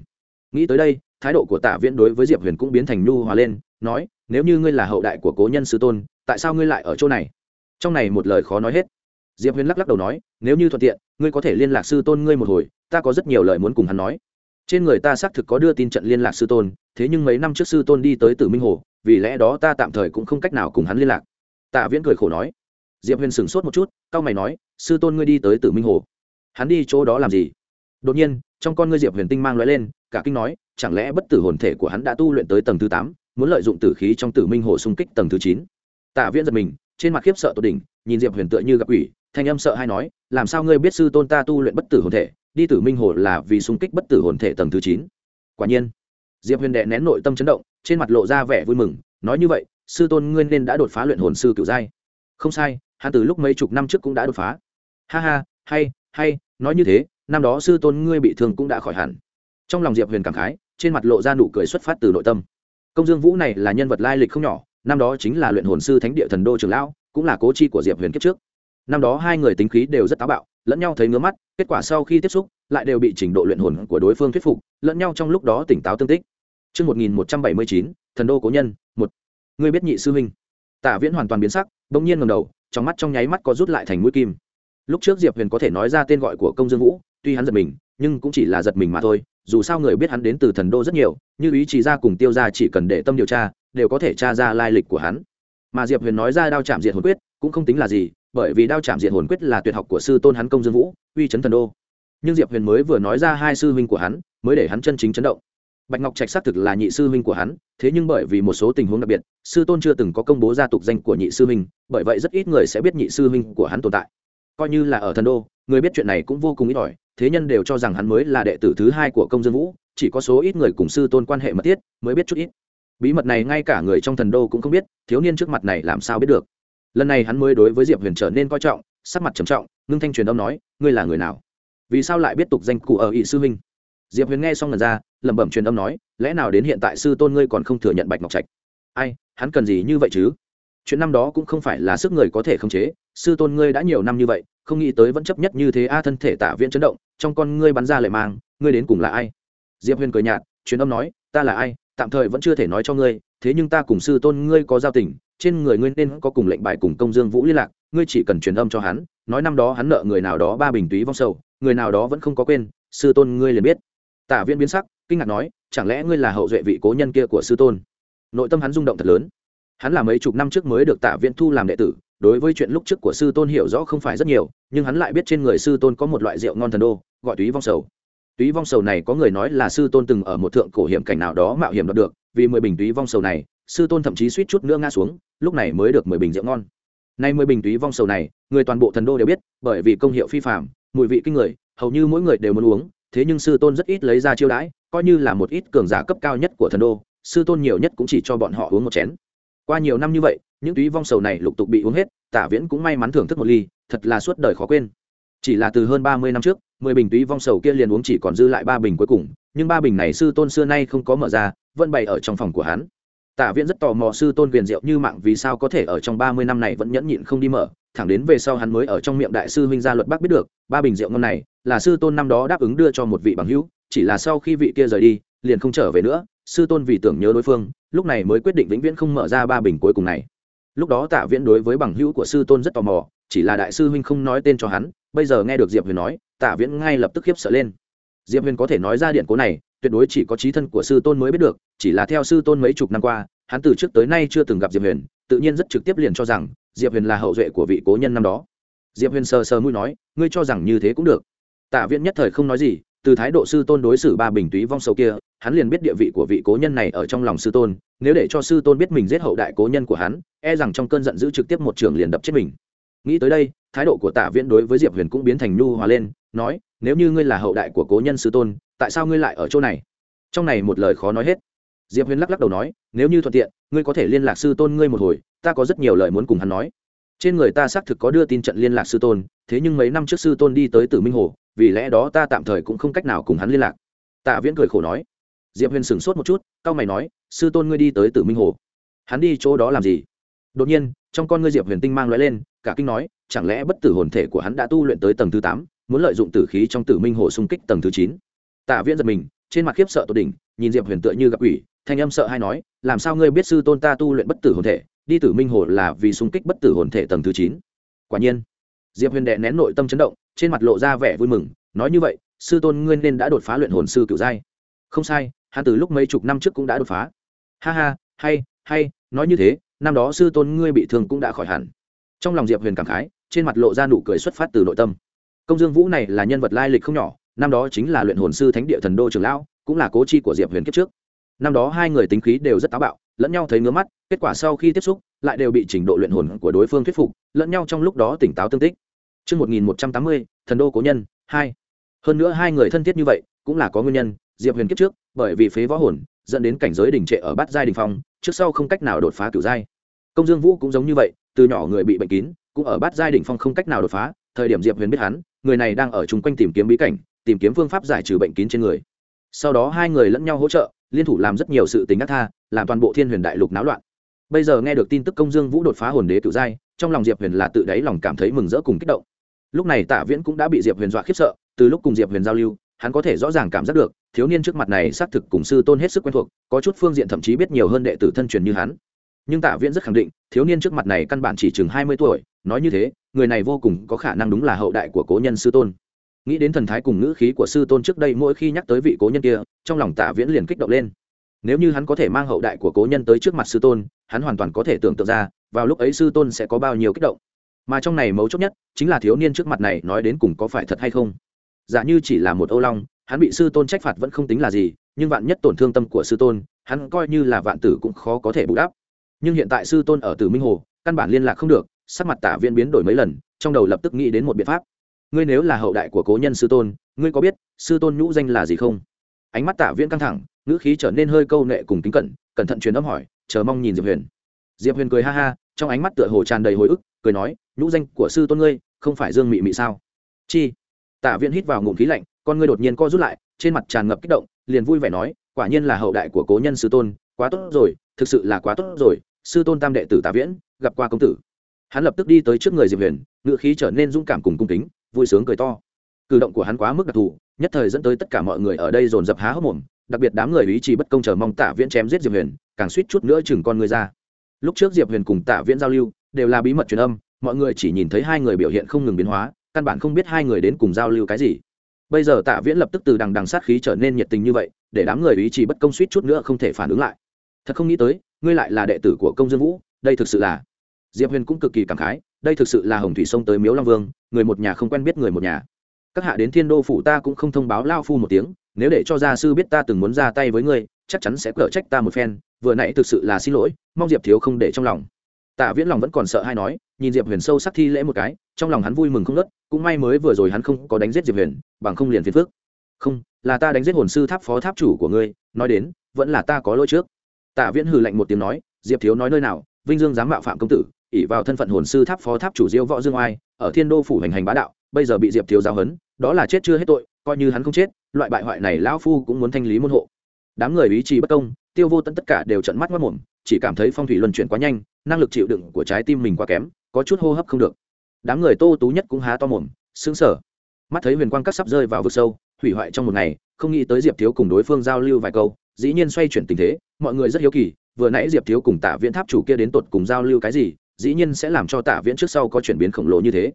Nghĩ tới đây, thái độ của tạ viễn đối với diệp huyền cũng biến thành nhu hòa lên, nói, nếu như ngươi là hậu đại của cố nhân sư tôn, tại sao ngươi lại ở chỗ này? Trong này một lời khó nói hết. Diệp huyền lắc lắc đầu nói, nếu như thuận tiện, ngươi có thể liên lạc sư tôn ngươi một hồi, ta có rất nhiều lời muốn cùng hắn nói trên người ta xác thực có đưa tin trận liên lạc sư tôn, thế nhưng mấy năm trước sư tôn đi tới tử minh hồ, vì lẽ đó ta tạm thời cũng không cách nào cùng hắn liên lạc. Tạ viễn cười khổ nói. Diệp huyền sửng sốt một chút c a o mày nói, sư tôn ngươi đi tới tử minh hồ. Hắn đi chỗ đó làm gì? Đột nhiên, trong con ngươi diệp huyền tinh mang loại lên, cả kinh nói, chẳng lẽ bất tử hồn thể của hắn đã tu luyện tới tầng thứ tám, muốn lợi dụng tử khí trong tử minh hồ xung kích tầng thứ chín? Tạ viễn giật mình, trên mặt khiếp sợ tột đỉnh, nhìn diệp huyền tựa như gặp ủy thanh âm sợ hay nói, làm sao ngươi biết sư tôn ta tu luyện bất tử hồn thể? Đi tử minh hồ là vì xung kích bất tử hồn thể tầng thứ chín. Quả nhiên, diệp huyền đệ nén nội tâm chấn động, trên mặt lộ ra vẻ vui mừng, nói như vậy, sư tôn ngươi nên đã đột phá luyện hồn sư cựu giai. Không sai, hắn từ lúc mấy chục năm trước cũng đã đột phá. Ha ha, hay hay, nói như thế, năm đó sư tôn ngươi bị thương cũng đã khỏi hẳn. Trong lòng diệp huyền cảm khái, trên mặt lộ ra nụ cười xuất phát từ nội tâm. Công dương vũ này là nhân vật lai lịch không nhỏ, năm đó chính là luyện hồn sư thánh địa thần đô trường lão, cũng là cố chi của diệp huyền kiếp trước năm đó hai người tính khí đều rất táo bạo lẫn nhau thấy ngứa mắt kết quả sau khi tiếp xúc lại đều bị trình độ luyện hồn của đối phương thuyết phục lẫn nhau trong lúc đó tỉnh táo tương tích Trước 1179, thần đô cố nhân, một. người biết nhị sư huynh. Tả Viễn hoàn toàn biến sắc, bỗng nhiên ngẩng đầu, trong mắt trong nháy mắt có rút lại thành mũi kim. Lúc trước Diệp Huyền có thể nói ra tên gọi của Công Dương Vũ, tuy hắn giật mình, nhưng cũng chỉ là giật mình mà thôi, dù sao người biết hắn đến từ thần đô rất nhiều, như ý chỉ ra cùng Tiêu gia chỉ cần để tâm điều tra, đều có thể tra ra lai lịch của hắn. Mà Diệp Huyền nói ra đao chạm diệt hồn quyết, cũng không tính là gì, bởi vì đao chạm diệt hồn quyết là tuyệt học của sư tôn hắn Công Dương Vũ, uy chấn thần đô. Nhưng Diệp Huyền mới vừa nói ra hai sư huynh của hắn, mới để hắn chân chính chấn động. Bạch ngọc trạch xác thực là nhị sư huynh của hắn thế nhưng bởi vì một số tình huống đặc biệt sư tôn chưa từng có công bố gia tục danh của nhị sư huynh bởi vậy rất ít người sẽ biết nhị sư huynh của hắn tồn tại. Coi như là ở thần đô người biết chuyện này cũng vô cùng ít ỏi thế nhân đều cho rằng hắn mới là đệ tử thứ hai của công dương vũ chỉ có số ít người cùng sư tôn quan hệ mật thiết mới biết chút ít. Bí mật này ngay cả người trong thần đô cũng không biết thiếu niên trước mặt này làm sao biết được lần này hắn mới đối với diệp huyền trở nên coi trọng, sắc mặt trầm trọng, ngưng thanh truyền âm nói, ngươi là người nào? Vì sao lại biết tục danh cụ ở ỵ sư huynh? Diệp huyền nghe xong lần ra, lẩm bẩm truyền âm nói, lẽ nào đến hiện tại sư tôn ngươi còn không thừa nhận bạch ngọc trạch? Ai, hắn cần gì như vậy chứ? Chuyện năm đó cũng không phải là sức người có thể khống chế, sư tôn ngươi đã nhiều năm như vậy, không nghĩ tới vẫn chấp nhất như thế a thân thể tả viễn chấn động, trong con ngươi bắn ra lệ mang, ngươi đến cùng là ai? Diệp huyền cười nhạt, truyền âm nói, ta là ai, tạm thời vẫn chưa thể nói cho ngươi, thế nhưng ta cùng sư tôn ngươi có giao tình trên người ngươi nên có cùng lệnh bài cùng công dương vũ liên lạc, ngươi chỉ cần truyền âm cho hắn, nói năm đó hắn nợ người nào đó ba bình túy vong sầu, người nào đó vẫn không có quên, sư tôn ngươi liền biết. Tả viễn biến sắc, kinh ngạc nói, chẳng lẽ ngươi là hậu duệ vị cố nhân kia của sư tôn? Nội tâm hắn rung động thật lớn. Hắn là mấy chục năm trước mới được tạ viễn thu làm đệ tử, đối với chuyện lúc trước của sư tôn hiểu rõ không phải rất nhiều, nhưng hắn lại biết trên người sư tôn có một loại rượu ngon thần đô, gọi túy vong sầu. Túy vong sầu này có người nói là sư tôn từng ở một thượng cổ hiểm cảnh nào đó mạo hiểm đoạt được, vì mười bình túy vong sầu này sư tôn thậm chí suýt chút nữa ngã xuống, lúc này mới được mười bình rượu ngon. Nay mười bình túy vong sầu này, người toàn bộ thần đô đều biết, bởi vì công hiệu phi phạm mùi vị kinh người, hầu như mỗi người đều muốn uống, thế nhưng sư tôn rất ít lấy ra chiêu đãi, coi như là một ít cường giả cấp cao nhất của thần đô, sư tôn nhiều nhất cũng chỉ cho bọn họ uống một chén. Qua nhiều năm như vậy, những túy vong sầu này lục tục bị uống hết, Tả viễn cũng may mắn thưởng thức một ly, thật là suốt đời khó quên. Chỉ là từ hơn ba mươi năm trước, mười bình túy vong sầu kia liền uống chỉ còn dư lại ba bình cuối cùng, nhưng ba bình này sư tôn xưa nay không có mở ra, vẫn bày ở trong phòng của hắn tạ viễn rất tò mò sư tôn quyền diệu như mạng vì sao có thể ở trong ba mươi năm này vẫn nhẫn nhịn không đi mở. Thẳng đến về sau hắn mới ở trong miệng đại sư huynh gia luật bác biết được, ba bình rượu ngon này là sư tôn năm đó đáp ứng đưa cho một vị bằng hữu, chỉ là sau khi vị kia rời đi, liền không trở về nữa. Sư tôn vì tưởng nhớ đối phương, lúc này mới quyết định vĩnh viễn không mở ra ba bình cuối cùng này. Lúc đó tạ viễn đối với bằng hữu của sư tôn rất tò mò, chỉ là đại sư huynh không nói tên cho hắn. Bây giờ nghe được diệp huyền nói tạ viễn ngay lập tức khiếp sợ lên. Diệp huyền có thể nói ra điện cố này tuyệt đối chỉ có trí thân của sư tôn mới biết được, chỉ là theo sư tôn mấy chục năm qua, hắn từ trước tới nay chưa từng gặp diệp huyền, tự nhiên rất trực tiếp liền cho rằng, diệp huyền là hậu duệ của vị cố nhân năm đó. Diệp huyền sờ sờ mũi nói, ngươi cho rằng như thế cũng được. Tạ viễn nhất thời không nói gì, từ thái độ sư tôn đối xử ba bình túy vong sầu kia, hắn liền biết địa vị của vị cố nhân này ở trong lòng sư tôn, nếu để cho sư tôn biết mình giết hậu đại cố nhân của hắn e rằng trong cơn giận dữ trực tiếp một trường liền đập chết mình. Nghĩ tới đây, thái độ của tạ viễn đối với diệp huyền cũng biến thành nhu hòa lên, nói, nếu như ngươi là hậu đại của cố nhân sư tôn tại sao ngươi lại ở chỗ này? Trong này một lời khó nói hết. Diệp huyền lắc lắc đầu nói, nếu như thuận tiện, ngươi có thể liên lạc sư tôn ngươi một hồi, ta có rất nhiều lời muốn cùng hắn nói. Trên người ta xác thực có đưa tin trận liên lạc sư tôn, thế nhưng mấy năm trước sư tôn đi tới tử minh hồ, vì lẽ đó ta tạm thời cũng không cách nào cùng hắn liên lạc. Tạ viễn cười khổ nói. Diệp huyền sửng sốt một chút c a o mày nói, sư tôn ngươi đi tới tử minh hồ. Hắn đi chỗ đó làm gì? Đột nhiên, trong con ngươi diệp huyền tinh mang l lên, cả kinh nói, chẳng lẽ bất tử hồn thể của hắn đã tu luyện tới tầng thứ tám, muốn lợi dụng tử khí trong tử minh hồ xung kích tầng thứ chín? Tạ viễn giật mình, trên mặt khiếp sợ tột đỉnh, nhìn diệp huyền tựa như gặp quỷ. thanh âm sợ hay nói, làm sao ngươi biết sư tôn ta tu luyện bất tử hồn thể? Đi tử minh hồ là vì xung kích bất tử hồn thể tầng thứ chín. Quả nhiên, diệp huyền đè nén nội tâm chấn động, trên mặt lộ ra vẻ vui mừng, nói như vậy, sư tôn ngươi nên đã đột phá luyện hồn sư cửu giai. Không sai, hắn từ lúc mấy chục năm trước cũng đã đột phá. Ha ha, hay hay, nói như thế, năm đó sư tôn ngươi bị thương cũng đã khỏi hẳn. Trong lòng diệp huyền cảm khái, trên mặt lộ ra nụ cười xuất phát từ nội tâm. Công dương vũ này là nhân vật lai lịch không nhỏ năm đó chính là luyện hồn sư thánh địa thần đô trường lão cũng là cố chi của diệp huyền kiếp trước năm đó hai người tính khí đều rất táo bạo lẫn nhau thấy ngứa mắt kết quả sau khi tiếp xúc lại đều bị trình độ luyện hồn của đối phương thuyết phục lẫn nhau trong lúc đó tỉnh táo tương tích Trước 1180, thần đô cố nhân, 2. Hơn nữa hai người thân thiết như vậy, cũng là có nguyên nhân, Diệp Huyền kiếp trước, bởi vì phế võ hồn, dẫn đến cảnh giới đỉnh trệ ở bát giai đỉnh phong, trước sau không cách nào đột phá cửu giai. Công Dương Vũ cũng giống như vậy, từ nhỏ người bị bệnh kín, cũng ở bát giai đỉnh phong không cách nào đột phá, thời điểm Diệp Huyền biết hắn, người này đang ở chung quanh tìm kiếm bí cảnh, tìm kiếm phương pháp giải trừ bệnh kín trên người. Sau đó hai người lẫn nhau hỗ trợ, liên thủ làm rất nhiều sự tình ác tha, làm toàn bộ Thiên Huyền Đại Lục náo loạn. Bây giờ nghe được tin tức Công Dương Vũ đột phá hồn đế cửu giai, trong lòng Diệp Huyền là tự đáy lòng cảm thấy mừng rỡ cùng kích động lúc này tạ viễn cũng đã bị diệp huyền dọa khiếp sợ từ lúc cùng diệp huyền giao lưu hắn có thể rõ ràng cảm giác được thiếu niên trước mặt này xác thực cùng sư tôn hết sức quen thuộc có chút phương diện thậm chí biết nhiều hơn đệ tử thân truyền như hắn nhưng tạ viễn rất khẳng định thiếu niên trước mặt này căn bản chỉ chừng hai mươi tuổi nói như thế người này vô cùng có khả năng đúng là hậu đại của cố nhân sư tôn nghĩ đến thần thái cùng ngữ khí của sư tôn trước đây, mỗi khi nhắc tới vị cố nhân kia, trong lòng tạ viễn liền kích động lên. Nếu như hắn có thể mang hậu đại của cố nhân tới trước mặt sư tôn, hắn hoàn toàn có thể tưởng tượng ra, vào lúc ấy sư tôn sẽ có bao nhiêu kích động. Mà trong này mấu chốt nhất, chính là thiếu niên trước mặt này nói đến cùng có phải thật hay không. Giả như chỉ là một âu long, hắn bị sư tôn trách phạt vẫn không tính là gì, nhưng vạn nhất tổn thương tâm của sư tôn, hắn coi như là vạn tử cũng khó có thể bù đắp. Nhưng hiện tại sư tôn ở tử minh hồ, căn bản liên lạc không được, sắc mặt tả viên biến đổi mấy lần, trong đầu lập tức nghĩ đến một biện pháp ngươi nếu là hậu đại của cố nhân sư tôn, ngươi có biết sư tôn nhũ danh là gì không? Ánh mắt tả Viễn căng thẳng, ngữ khí trở nên hơi câu nệ cùng kính cẩn cẩn thận truyền âm hỏi, chờ mong nhìn diệp huyền. Diệp huyền cười ha ha, trong ánh mắt tựa hồ tràn đầy hồi ức, cười nói, nhũ danh của sư tôn ngươi, không phải dương mị mị sao? Chi? Tả Viễn hít vào ngụm khí lạnh, con ngươi đột nhiên co rút lại, trên mặt tràn ngập kích động, liền vui vẻ nói, quả nhiên là hậu đại của cố nhân sư tôn, quá tốt rồi, thực sự là quá tốt rồi, sư tôn tam đệ tử Tả viễn, gặp qua công tử. Hắn lập tức đi tới trước người diệp huyền ngựa khí trở nên dũng cảm cùng cung kính vui sướng cười to. Cử động của hắn quá mức đặc thù, nhất thời dẫn tới tất cả mọi người ở đây dồn dập há hốc mồm, đặc biệt đám người ý chí bất công chờ mong tạ viễn chém giết diệp huyền, càng suýt chút nữa chừng con người ra. Lúc trước diệp huyền cùng tạ viễn giao lưu, đều là bí mật truyền âm, mọi người chỉ nhìn thấy hai người biểu hiện không ngừng biến hóa, căn bản không biết hai người đến cùng giao lưu cái gì. Bây giờ tạ viễn lập tức từ đằng đằng sát khí trở nên nhiệt tình như vậy, để đám người ý chí bất công suýt chút nữa không thể phản ứng lại. Thật không nghĩ tới, ngươi lại là đệ tử của công dương vũ, đây thực sự là diệp huyền cũng cực kỳ cảm khái, đây thực sự là hồng thủy sông tới miếu long vương, người một nhà không quen biết người một nhà. Các hạ đến thiên đô phủ ta cũng không thông báo lao phu một tiếng, nếu để cho gia sư biết ta từng muốn ra tay với ngươi, chắc chắn sẽ cở trách ta một phen, vừa nãy thực sự là xin lỗi, mong diệp thiếu không để trong lòng. Tạ viễn lòng vẫn còn sợ hay nói, nhìn diệp huyền sâu sắc thi lễ một cái, trong lòng hắn vui mừng không nớt cũng may mới vừa rồi hắn không có đánh giết diệp huyền, bằng không liền phiền phước không, là ta đánh giết hồn sư tháp phó tháp chủ của ngươi, nói đến, vẫn là ta có lỗi trước. Tạ viễn hừ lạnh một tiếng nói, diệp thiếu nói nơi nào, vinh dương dám mạo phạm công tử ỷ vào thân phận hồn sư tháp phó tháp chủ diêu võ dương oai, ở thiên đô phủ hành hành bá đạo, bây giờ bị diệp thiếu giáo hấn đó là chết chưa hết tội, coi như hắn không chết, loại bại hoại này lão phu cũng muốn thanh lý môn hộ. Đám người ý chí bất công, tiêu vô tận tất cả đều trận mắt mất mồm chỉ cảm thấy phong thủy luân chuyển quá nhanh, năng lực chịu đựng của trái tim mình quá kém, có chút hô hấp không được. Đám người tô tú nhất cũng há to mồm, sững sờ. Mắt thấy huyền quang cắt sắp rơi vào vực sâu, hủy hoại trong một ngày, không nghĩ tới diệp thiếu cùng đối phương giao lưu vài câu, dĩ nhiên xoay chuyển tình thế, mọi người rất hiếu kỳ, vừa nãy diệp thiếu cùng tạ viễn tháp chủ kia đến tột cùng giao lưu cái gì dĩ nhiên sẽ làm cho tạ viễn trước sau có chuyển biến khổng lồ như thế.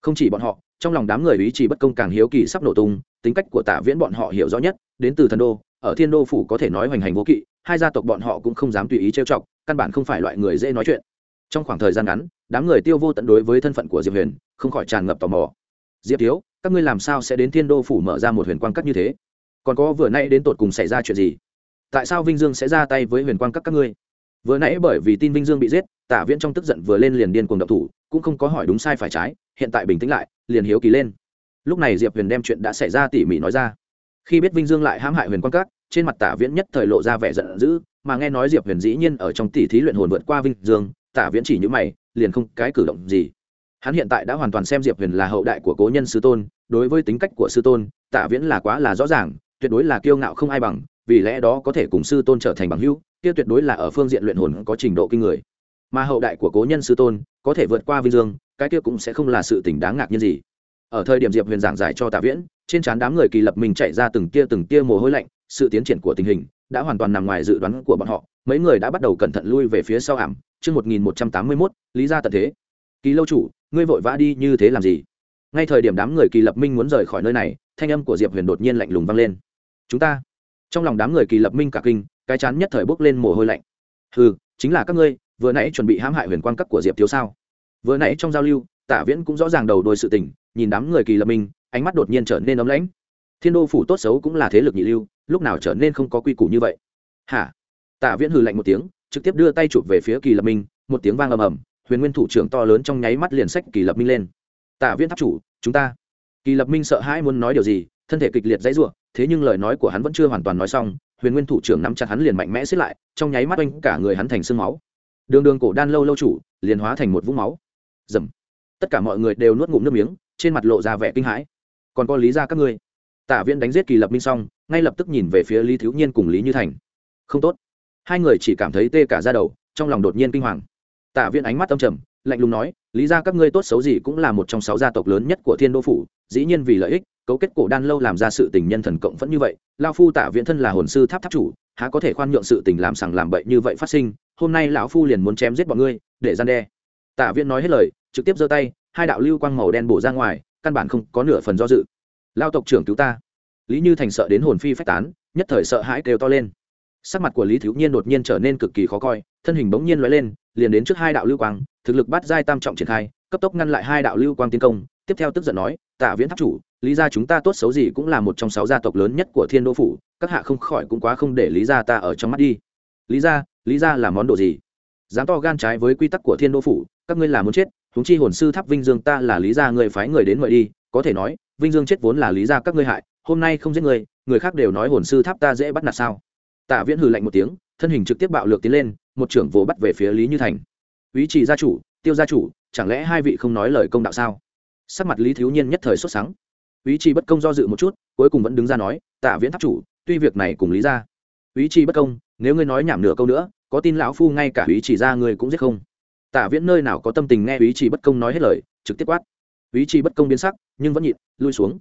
Không chỉ bọn họ, trong lòng đám người ý chỉ bất công càng hiếu kỳ sắp nổ tung, tính cách của tạ viễn bọn họ hiểu rõ nhất, đến từ thần đô, ở thiên đô phủ có thể nói hoành hành vô kỵ, hai gia tộc bọn họ cũng không dám tùy ý trêu chọc, căn bản không phải loại người dễ nói chuyện. Trong khoảng thời gian ngắn, đám người tiêu vô tận đối với thân phận của diệp huyền, không khỏi tràn ngập tò mò. Diệp thiếu, các ngươi làm sao sẽ đến thiên đô phủ mở ra một huyền quang cắt như thế? Còn có vừa nay đến tột cùng xảy ra chuyện gì? Tại sao vinh dương sẽ ra tay với huyền quang các các ngươi? Vừa nãy bởi vì tin vinh dương bị giết tả viễn trong tức giận vừa lên liền điên cuồng độc thủ, cũng không có hỏi đúng sai phải trái, hiện tại bình tĩnh lại, liền hiếu kỳ lên. Lúc này diệp huyền đem chuyện đã xảy ra tỉ mỉ nói ra. Khi biết vinh dương lại hãm hại huyền quang các, trên mặt tả viễn nhất thời lộ ra vẻ giận dữ, mà nghe nói diệp huyền dĩ nhiên ở trong tỉ thí luyện hồn vượt qua vinh dương, tả viễn chỉ như mày, liền không cái cử động gì. Hắn hiện tại đã hoàn toàn xem diệp huyền là hậu đại của cố nhân sư tôn, đối với tính cách của sư tôn, tả viễn là quá là rõ ràng, tuyệt đối là kiêu ngạo không ai bằng, vì lẽ đó có thể cùng sư tôn trở thành bằng hữu, kia tuyệt đối là ở phương diện luyện hồn có trình độ kinh người mà hậu đại của cố nhân sư tôn có thể vượt qua vinh dương, cái kia cũng sẽ không là sự tình đáng ngạc nhiên gì. Ở thời điểm diệp huyền giảng giải cho tạ viễn, trên trán đám người kỳ lập mình chạy ra từng tia từng tia mồ hôi lạnh, sự tiến triển của tình hình đã hoàn toàn nằm ngoài dự đoán của bọn họ. Mấy người đã bắt đầu cẩn thận lui về phía sau ảm, chương một nghìn một trăm tám mươi mốt, lý ra tận thế. Kỳ lâu chủ, ngươi vội vã đi như thế làm gì? Ngay thời điểm đám người kỳ lập minh muốn rời khỏi nơi này, thanh âm của diệp huyền đột nhiên lạnh lùng vang lên. Chúng ta. Trong lòng đám người kỳ lập minh cả kinh, cái chán nhất thời bốc lên mồ hôi lạnh. Ừ chính là các ngươi vừa nãy chuẩn bị hãm hại huyền quan cấp của diệp thiếu sao? Vừa nãy trong giao lưu tả viễn cũng rõ ràng đầu đôi sự tình, nhìn đám người kỳ lập minh ánh mắt đột nhiên trở nên ấm lãnh. Thiên đô phủ tốt xấu cũng là thế lực nhị lưu, lúc nào trở nên không có quy củ như vậy? Hả? Tả viễn hừ lạnh một tiếng, trực tiếp đưa tay chụp về phía kỳ lập minh một tiếng vang ầm ầm, huyền nguyên thủ trưởng to lớn trong nháy mắt liền sách kỳ lập minh lên. Tả viễn tháp chủ, chúng ta. Kỳ lập minh sợ hãi muốn nói điều gì, thân thể kịch liệt dãy ruộng thế nhưng lời nói của hắn vẫn chưa hoàn toàn nói xong, huyền nguyên thủ trưởng nắm chặt hắn liền mạnh mẽ xích lại, trong nháy mắt anh cả người hắn thành sương máu đường đường cổ đan lâu lâu chủ, liền hóa thành một vũng máu. Dầm. Tất cả mọi người đều nuốt ngụm nước miếng, trên mặt lộ ra vẻ kinh hãi. Còn có lý ra các ngươi. Tả viễn đánh giết kỳ lập minh xong, ngay lập tức nhìn về phía lý thiếu nhiên cùng lý như thành. Không tốt. Hai người chỉ cảm thấy tê cả ra đầu, trong lòng đột nhiên kinh hoàng. Tả viễn ánh mắt âm trầm, lạnh lùng nói, lý ra các ngươi tốt xấu gì cũng là một trong sáu gia tộc lớn nhất của thiên đô phủ, dĩ nhiên vì lợi ích, cấu kết cổ đan lâu làm ra sự tình nhân thần cộng vẫn như vậy lao phu tả viễn thân là hồn sư tháp tháp chủ, há có thể khoan nhượng sự tình làm sằng làm bậy như vậy phát sinh hôm nay lão phu liền muốn chém giết bọn ngươi, để gian đe. Tả viễn nói hết lời, trực tiếp giơ tay, hai đạo lưu quang màu đen bổ ra ngoài, căn bản không có nửa phần do dự. Lao tộc trưởng cứu ta. Lý như thành sợ đến hồn phi phách tán, nhất thời sợ hãi kêu to lên. Sắc mặt của lý thiếu nhiên đột nhiên trở nên cực kỳ khó coi, thân hình bỗng nhiên l lên, liền đến trước hai đạo lưu quang, thực lực bắt giai tam trọng triển khai, cấp tốc ngăn lại hai đạo lưu quang tiến công, tiếp theo tức giận nói, tạ viễn tháp chủ, lý gia chúng ta tốt xấu gì cũng là một trong sáu gia tộc lớn nhất của thiên đô phủ, các hạ không khỏi cũng quá không để lý gia ta ở trong mắt đi. Lý gia lý gia là món đồ gì? Dám to gan trái với quy tắc của thiên đô phủ, các ngươi là muốn chết, huống chi hồn sư tháp vinh dương ta là lý gia người phái người đến mời đi, có thể nói, vinh dương chết vốn là lý gia các ngươi hại, hôm nay không giết người người khác đều nói hồn sư tháp ta dễ bắt nạt sao? Tạ viễn hừ lạnh một tiếng, thân hình trực tiếp bạo lược tiến lên, một trưởng vồ bắt về phía lý như thành. Ý chỉ gia chủ, tiêu gia chủ, chẳng lẽ hai vị không nói lời công đạo sao? Sắc mặt lý thiếu nhiên nhất thời xuất sáng. Ý chỉ bất công do dự một chút, cuối cùng vẫn đứng ra nói, tạ viễn tháp chủ, tuy việc này cùng lý ra. Ý chỉ bất công nếu ngươi nói nhảm nửa câu nữa, có tin lão phu ngay cả ý chỉ ra ngươi cũng giết không. Tạ viễn nơi nào có tâm tình nghe ý chỉ bất công nói hết lời, trực tiếp quát. Ý chỉ bất công biến sắc, nhưng vẫn nhịn, lui xuống.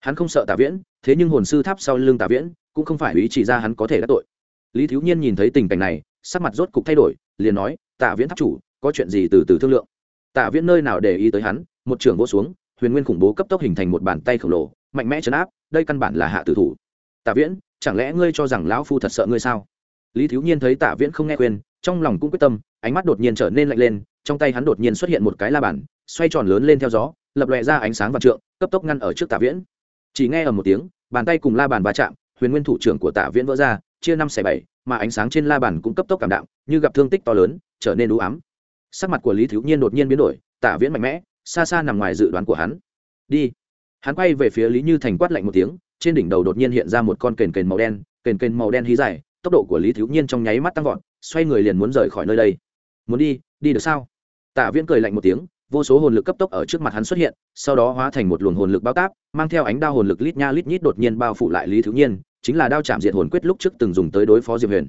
Hắn không sợ tạ viễn, thế nhưng hồn sư tháp sau lưng tạ viễn cũng không phải ý chỉ ra hắn có thể đắc tội. Lý thiếu nhiên nhìn thấy tình cảnh này, sắc mặt rốt cục thay đổi, liền nói tạ viễn tháp chủ, có chuyện gì từ từ thương lượng. Tạ viễn nơi nào để ý tới hắn, một trưởng vỗ xuống, huyền nguyên khủng bố cấp tốc hình thành một bàn tay khổng lồ, mạnh mẽ chấn áp, đây căn bản là hạ tử thủ. Tạ viễn, chẳng lẽ ngươi cho rằng lão phu thật sợ ngươi sao? Lý thiếu nhiên thấy tạ viễn không nghe khuyên, trong lòng cũng quyết tâm, ánh mắt đột nhiên trở nên lạnh lên, trong tay hắn đột nhiên xuất hiện một cái la bàn, xoay tròn lớn lên theo gió, lập lòe ra ánh sáng và trượng, cấp tốc ngăn ở trước tạ viễn. Chỉ nghe ở một tiếng, bàn tay cùng la bàn va chạm, huyền nguyên thủ trưởng của tạ viễn vỡ ra, chia năm xẻ bảy, mà ánh sáng trên la bàn cũng cấp tốc cảm đạm, như gặp thương tích to lớn, trở nên đủ ám. Sắc mặt của lý thiếu nhiên đột nhiên biến đổi, tạ viễn mạnh mẽ, xa xa nằm ngoài dự đoán của hắn. Đi. Hắn quay về phía lý như thành quát lạnh một tiếng, trên đỉnh đầu đột nhiên hiện ra một con kền kền màu đen, kền kền màu đen hí dài tốc độ của lý thiếu nhiên trong nháy mắt tăng vọt, xoay người liền muốn rời khỏi nơi đây. Muốn đi đi được sao? Tạ viễn cười lạnh một tiếng, vô số hồn lực cấp tốc ở trước mặt hắn xuất hiện, sau đó hóa thành một luồng hồn lực bao táp, mang theo ánh đao hồn lực lít nha lít nhít đột nhiên bao phủ lại lý thiếu nhiên, chính là đao chạm diệt hồn quyết lúc trước từng dùng tới đối phó diệp huyền.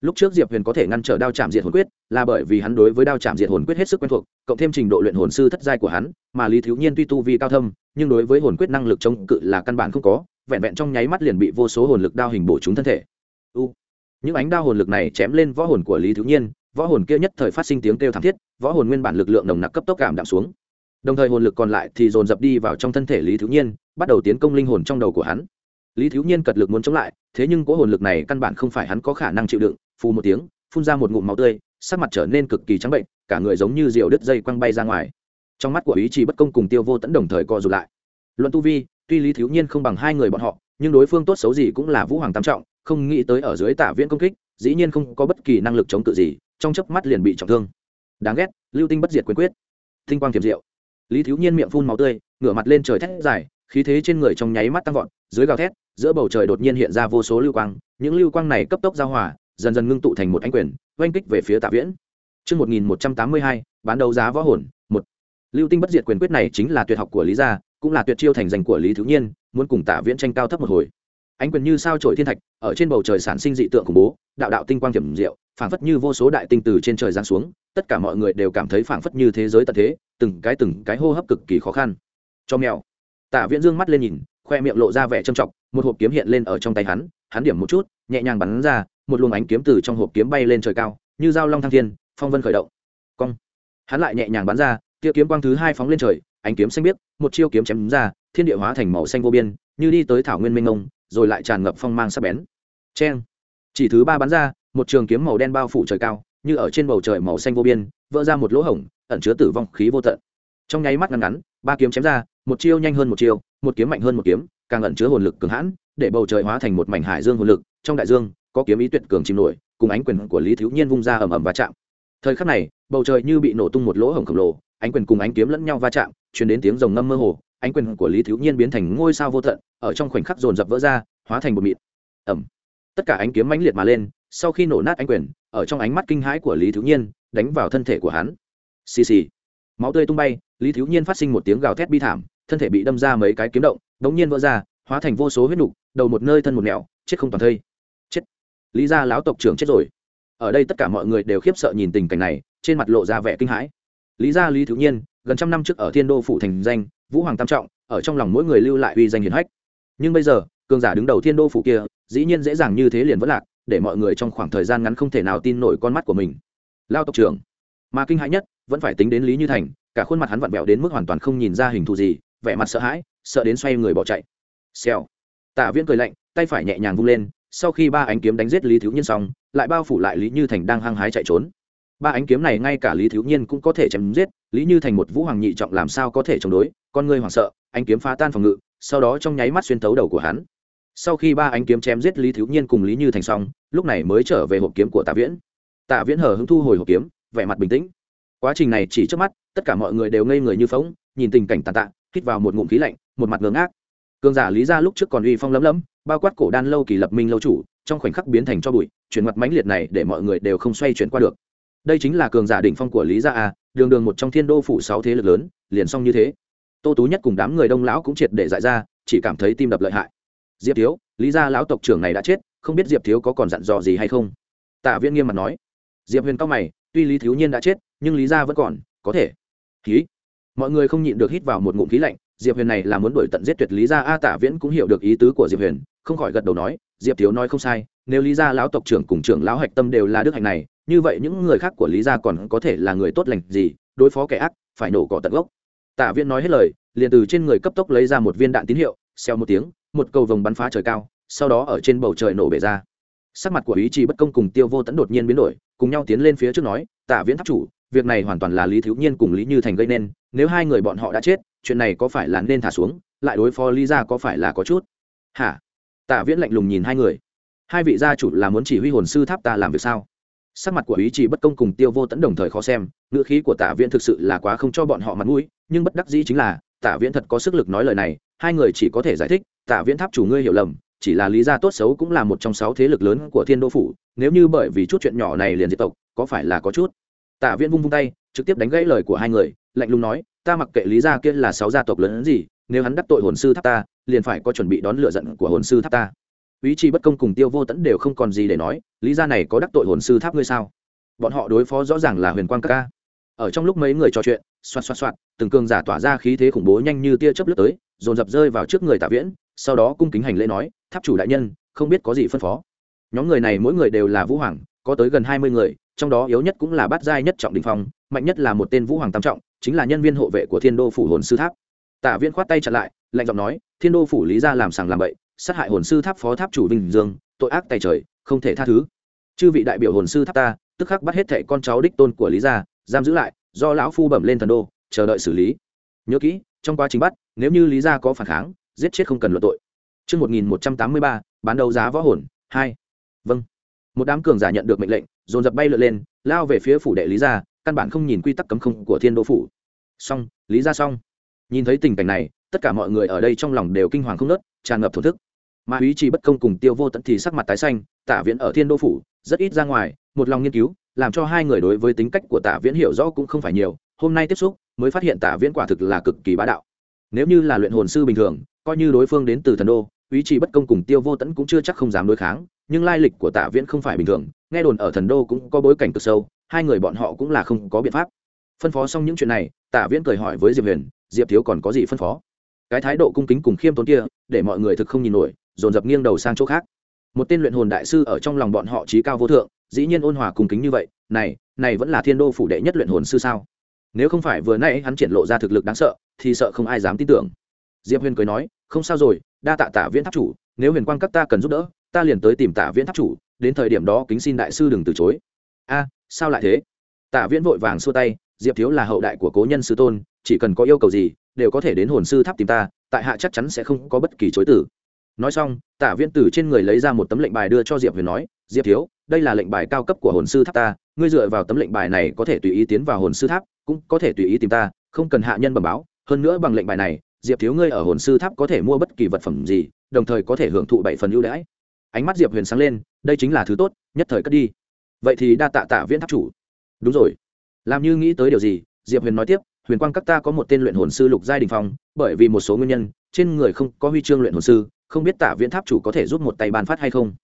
Lúc trước diệp huyền có thể ngăn trở đao chạm diệt hồn quyết, là bởi vì hắn đối với đao chạm diệt hồn quyết hết sức quen thuộc, cộng thêm trình độ luyện hồn sư thất giai của hắn, mà lý thiếu nhiên tuy tu vi cao thâm, nhưng đối với hồn quyết năng lực chống cự là căn bản không có, vẹn vẹn trong nháy mắt liền bị vô số hồn lực đao hình bổ trúng thân thể. U những ánh đao hồn lực này chém lên võ hồn của lý thiếu nhiên, võ hồn kia nhất thời phát sinh tiếng kêu thảm thiết, võ hồn nguyên bản lực lượng nồng nặc cấp tốc cảm đạm xuống. Đồng thời hồn lực còn lại thì dồn dập đi vào trong thân thể lý thiếu nhiên, bắt đầu tiến công linh hồn trong đầu của hắn. Lý thiếu nhiên cật lực muốn chống lại, thế nhưng cỗ hồn lực này căn bản không phải hắn có khả năng chịu đựng, phù một tiếng, phun ra một ngụm máu tươi, sắc mặt trở nên cực kỳ trắng bệnh, cả người giống như rượu đứt dây quăng bay ra ngoài. Trong mắt của ý chí bất công cùng tiêu vô tẫn đồng thời co rụt lại. Luận tu vi, tuy lý thiếu nhiên không bằng hai người bọn họ, nhưng đối phương tốt xấu gì cũng là vũ hoàng tam trọng không nghĩ tới ở dưới tả viễn công kích dĩ nhiên không có bất kỳ năng lực chống cự gì trong chớp mắt liền bị trọng thương đáng ghét lưu tinh bất diệt quyền quyết tinh quang tiềm diệu lý thiếu nhiên miệng phun máu tươi ngửa mặt lên trời thét dài khí thế trên người trong nháy mắt tăng vọt dưới gào thét giữa bầu trời đột nhiên hiện ra vô số lưu quang những lưu quang này cấp tốc giao hòa dần dần ngưng tụ thành một ánh quyền oanh kích về phía tạ viễn Trước 1182, bán đấu giá võ hồn, một. Lưu tinh bất diệt quyền quyết này chính là tuyệt học của Lý gia, cũng là tuyệt chiêu thành danh của Lý Thiếu Nhiên, muốn cùng Tạ Viễn tranh cao thấp một hồi. Ánh quyền như sao chổi thiên thạch, ở trên bầu trời sản sinh dị tượng khủng bố, đạo đạo tinh quang tiềm diệu, phảng phất như vô số đại tinh từ trên trời giáng xuống, tất cả mọi người đều cảm thấy phảng phất như thế giới tận thế, từng cái từng cái hô hấp cực kỳ khó khăn. Cho mèo. Tạ Viễn dương mắt lên nhìn, khoe miệng lộ ra vẻ trầm trọng, một hộp kiếm hiện lên ở trong tay hắn, hắn điểm một chút, nhẹ nhàng bắn ra, một luồng ánh kiếm từ trong hộp kiếm bay lên trời cao, như dao long thăng thiên, phong vân khởi động. Cong. Hắn lại nhẹ nhàng bắn ra, tia kiếm quang thứ hai phóng lên trời, ánh kiếm xanh biếc, một chiêu kiếm chém ra, thiên địa hóa thành màu xanh vô biên, như đi tới thảo nguyên mênh mông, rồi lại tràn ngập phong mang sắc bén. Chen. Chỉ thứ ba bắn ra, một trường kiếm màu đen bao phủ trời cao, như ở trên bầu trời màu xanh vô biên, vỡ ra một lỗ hổng, ẩn chứa tử vong khí vô tận. Trong nháy mắt ngắn ngắn, ba kiếm chém ra, một chiêu nhanh hơn một chiêu, một kiếm mạnh hơn một kiếm, càng ẩn chứa hồn lực cường hãn, để bầu trời hóa thành một mảnh hải dương hồn lực, trong đại dương có kiếm ý tuyệt cường chìm nổi, cùng ánh quyền của Lý Thiếu Nhiên vung ra ầm ầm va chạm. Thời khắc này, bầu trời như bị nổ tung một lỗ hổng khổng lồ, ánh quyền cùng ánh kiếm lẫn nhau va chạm, truyền đến tiếng rồng ngâm mơ hồ, ánh quyền của Lý Thiếu Nhiên biến thành ngôi sao vô tận, ở trong khoảnh khắc dồn dập vỡ ra, hóa thành một mịn. Ầm. Tất cả ánh kiếm mãnh liệt mà lên, sau khi nổ nát ánh quyền, ở trong ánh mắt kinh hãi của Lý Thiếu Nhiên, đánh vào thân thể của hắn. Xì xì. Máu tươi tung bay, Lý Thiếu Nhiên phát sinh một tiếng gào thét bi thảm, thân thể bị đâm ra mấy cái kiếm động, đống nhiên vỡ ra, hóa thành vô số huyết nục, đầu một nơi thân một nẻo, chết không toàn thây. Chết. Lý gia lão tộc trưởng chết rồi. Ở đây tất cả mọi người đều khiếp sợ nhìn tình cảnh này, trên mặt lộ ra vẻ kinh hãi. Lý gia Lý Thiếu Nhiên, gần trăm năm trước ở Thiên Đô phủ thành danh, Vũ Hoàng tam trọng, ở trong lòng mỗi người lưu lại uy danh hiển hách. Nhưng bây giờ, cường giả đứng đầu Thiên Đô phủ kia, dĩ nhiên dễ dàng như thế liền vỡ lạc, để mọi người trong khoảng thời gian ngắn không thể nào tin nổi con mắt của mình. Lão tộc trưởng, mà kinh hãi nhất, vẫn phải tính đến Lý Như Thành, cả khuôn mặt hắn vặn vẹo đến mức hoàn toàn không nhìn ra hình thù gì, vẻ mặt sợ hãi, sợ đến xoay người bỏ chạy xèo tạ viễn cười lạnh tay phải nhẹ nhàng vung lên sau khi ba ánh kiếm đánh giết lý thiếu nhiên xong lại bao phủ lại lý như thành đang hăng hái chạy trốn ba ánh kiếm này ngay cả lý thiếu nhiên cũng có thể chém giết lý như thành một vũ hoàng nhị trọng làm sao có thể chống đối, con ngươi hoảng sợ anh kiếm phá tan phòng ngự, sau đó trong nháy mắt xuyên tấu đầu của hắn. Sau khi ba anh kiếm chém giết lý thiếu nhiên cùng lý như thành xong, lúc này mới trở về hộp kiếm của tạ viễn. Tạ viễn hờ hứng thu hồi hộp kiếm, vẻ mặt bình tĩnh. Quá trình này chỉ trước mắt, tất cả mọi người đều ngây người như phóng nhìn tình cảnh tàn tạ, hít vào một ngụm khí lạnh, một mặt ngớ ngác. Cường giả lý ra lúc trước còn uy phong lấm lấm, bao quát cổ đan lâu kỳ lập minh lâu chủ, trong khoảnh khắc biến thành cho bụi, chuyển mặt mãnh liệt này để mọi người đều không xoay chuyển qua được. Đây chính là cường giả đỉnh phong của lý gia a đường đường một trong thiên đô phủ sáu thế lực lớn, liền xong như thế. Tô tú nhất cùng đám người đông lão cũng triệt để dại ra, chỉ cảm thấy tim đập lợi hại. Diệp thiếu, lý gia lão tộc trưởng này đã chết, không biết diệp thiếu có còn dặn dò gì hay không? Tạ viễn nghiêm mặt nói. Diệp huyền cao mày, tuy lý thiếu nhiên đã chết, nhưng lý gia vẫn còn, có thể. Khí mọi người không nhịn được hít vào một ngụm khí lạnh, diệp huyền này là muốn đuổi tận giết tuyệt lý gia, a, tạ viễn cũng hiểu được ý tứ của diệp huyền, không khỏi gật đầu nói, diệp thiếu nói không sai, nếu lý gia lão tộc trưởng cùng trưởng lão hạch tâm đều là đức hạnh này như vậy những người khác của lý gia còn có thể là người tốt lành gì? Đối phó kẻ ác, phải nổ cỏ tận gốc. Tạ viễn nói hết lời, liền từ trên người cấp tốc lấy ra một viên đạn tín hiệu xeo một tiếng, một cầu vồng bắn phá trời cao, sau đó ở trên bầu trời nổ bể ra. Sắc mặt của ý chí bất công cùng tiêu vô tẫn đột nhiên biến đổi, cùng nhau tiến lên phía trước nói, tạ viễn tháp chủ, việc này hoàn toàn là lý thiếu nhiên cùng lý như thành gây nên, nếu hai người bọn họ đã chết, chuyện này có phải là nên thả xuống, lại đối phó lý ra có phải là có chút? Hả? Tạ viễn lạnh lùng nhìn hai người. Hai vị gia chủ là muốn chỉ huy hồn sư tháp ta làm việc sao? Sắc mặt của ý chỉ bất công cùng tiêu vô tẫn đồng thời khó xem, ngữ khí của tạ viễn thực sự là quá không cho bọn họ mặt mũi, nhưng bất đắc dĩ chính là, tạ viễn thật có sức lực nói lời này, hai người chỉ có thể giải thích, tạ viễn tháp chủ ngươi hiểu lầm, chỉ là lý gia tốt xấu cũng là một trong sáu thế lực lớn của thiên đô phủ, nếu như bởi vì chút chuyện nhỏ này liền diệt tộc, có phải là có chút? Tạ viễn vung vung tay, trực tiếp đánh gãy lời của hai người, lạnh lùng nói, ta mặc kệ lý gia kia là sáu gia tộc lớn hơn gì, nếu hắn đắc tội hồn sư tháp ta, liền phải có chuẩn bị đón lựa giận của hồn sư tháp ta ý chí bất công cùng tiêu vô tẫn đều không còn gì để nói, lý gia này có đắc tội hồn sư tháp ngươi sao? Bọn họ đối phó rõ ràng là huyền quang các ca. Ở trong lúc mấy người trò chuyện, xoạt xoạt xoạt, từng cường giả tỏa ra khí thế khủng bố nhanh như tia chớp lướt tới, dồn dập rơi vào trước người tạ viễn, sau đó cung kính hành lễ nói, tháp chủ đại nhân, không biết có gì phân phó. Nhóm người này mỗi người đều là vũ hoàng, có tới gần hai mươi người, trong đó yếu nhất cũng là bát giai nhất trọng đình phong, mạnh nhất là một tên vũ hoàng tam trọng, chính là nhân viên hộ vệ của thiên đô phủ hồn sư tháp. Tạ viễn khoát tay chặn lại, lạnh giọng nói, thiên đô phủ lý ra làm sàng làm bậy sát hại hồn sư tháp phó tháp chủ vinh dương tội ác tày trời không thể tha thứ chư vị đại biểu hồn sư tháp ta tức khắc bắt hết thệ con cháu đích tôn của lý gia giam giữ lại do lão phu bẩm lên thần đô chờ đợi xử lý nhớ kỹ trong quá trình bắt nếu như lý gia có phản kháng giết chết không cần luận tội Trước 1183, bán đấu giá võ hồn, 2. Vâng. Một đám cường giả nhận được mệnh lệnh, dồn dập bay lượn lên, lao về phía phủ đệ Lý gia, căn bản không nhìn quy tắc cấm không của Thiên Đô phủ. Xong, Lý gia xong. Nhìn thấy tình cảnh này, tất cả mọi người ở đây trong lòng đều kinh hoàng không ngớt, tràn ngập thổ thức. Mà ý chí bất công cùng Tiêu Vô Tận thì sắc mặt tái xanh, Tả Viễn ở Thiên Đô phủ, rất ít ra ngoài, một lòng nghiên cứu, làm cho hai người đối với tính cách của Tả Viễn hiểu rõ cũng không phải nhiều, hôm nay tiếp xúc, mới phát hiện Tả Viễn quả thực là cực kỳ bá đạo. Nếu như là luyện hồn sư bình thường, coi như đối phương đến từ thần đô, ý chí bất công cùng Tiêu Vô Tận cũng chưa chắc không dám đối kháng, nhưng lai lịch của Tạ Viễn không phải bình thường, nghe đồn ở thần đô cũng có bối cảnh cực sâu, hai người bọn họ cũng là không có biện pháp. Phân phó xong những chuyện này, Tạ Viễn cười hỏi với Diệp Huyền, Diệp thiếu còn có gì phân phó? Cái thái độ cung kính cùng khiêm tốn kia, để mọi người thực không nhìn nổi, dồn dập nghiêng đầu sang chỗ khác. Một tên luyện hồn đại sư ở trong lòng bọn họ trí cao vô thượng, dĩ nhiên ôn hòa cung kính như vậy, này, này vẫn là thiên đô phủ đệ nhất luyện hồn sư sao? Nếu không phải vừa nay hắn triển lộ ra thực lực đáng sợ, thì sợ không ai dám tin tưởng. Diệp Huyền cười nói, không sao rồi, đa tạ tạ viễn tháp chủ nếu huyền quang các ta cần giúp đỡ ta liền tới tìm tạ viễn tháp chủ đến thời điểm đó kính xin đại sư đừng từ chối a sao lại thế tạ viễn vội vàng xua tay diệp thiếu là hậu đại của cố nhân sư tôn chỉ cần có yêu cầu gì đều có thể đến hồn sư tháp tìm ta, tại hạ chắc chắn sẽ không có bất kỳ chối tử nói xong tạ viễn từ trên người lấy ra một tấm lệnh bài đưa cho diệp huyền nói, diệp thiếu, đây là lệnh bài cao cấp của hồn sư tháp ta, ngươi dựa vào tấm lệnh bài này có thể tùy ý tiến vào hồn sư tháp, cũng có thể tùy ý tìm ta, không cần hạ nhân bẩm báo. Hơn nữa bằng lệnh bài này, diệp thiếu ngươi ở hồn sư tháp có thể mua bất kỳ vật phẩm gì, đồng thời có thể hưởng thụ bảy phần ưu đãi. Ánh mắt diệp huyền sáng lên, đây chính là thứ tốt, nhất thời cất đi. Vậy thì đa tạ tạ viễn tháp chủ. Đúng rồi. Làm như nghĩ tới điều gì? Diệp huyền nói tiếp huyền quang các ta có một tên luyện hồn sư lục giai đình phong, bởi vì một số nguyên nhân, trên người không có huy chương luyện hồn sư, không biết Tả viễn tháp chủ có thể giúp một tay ban phát hay không.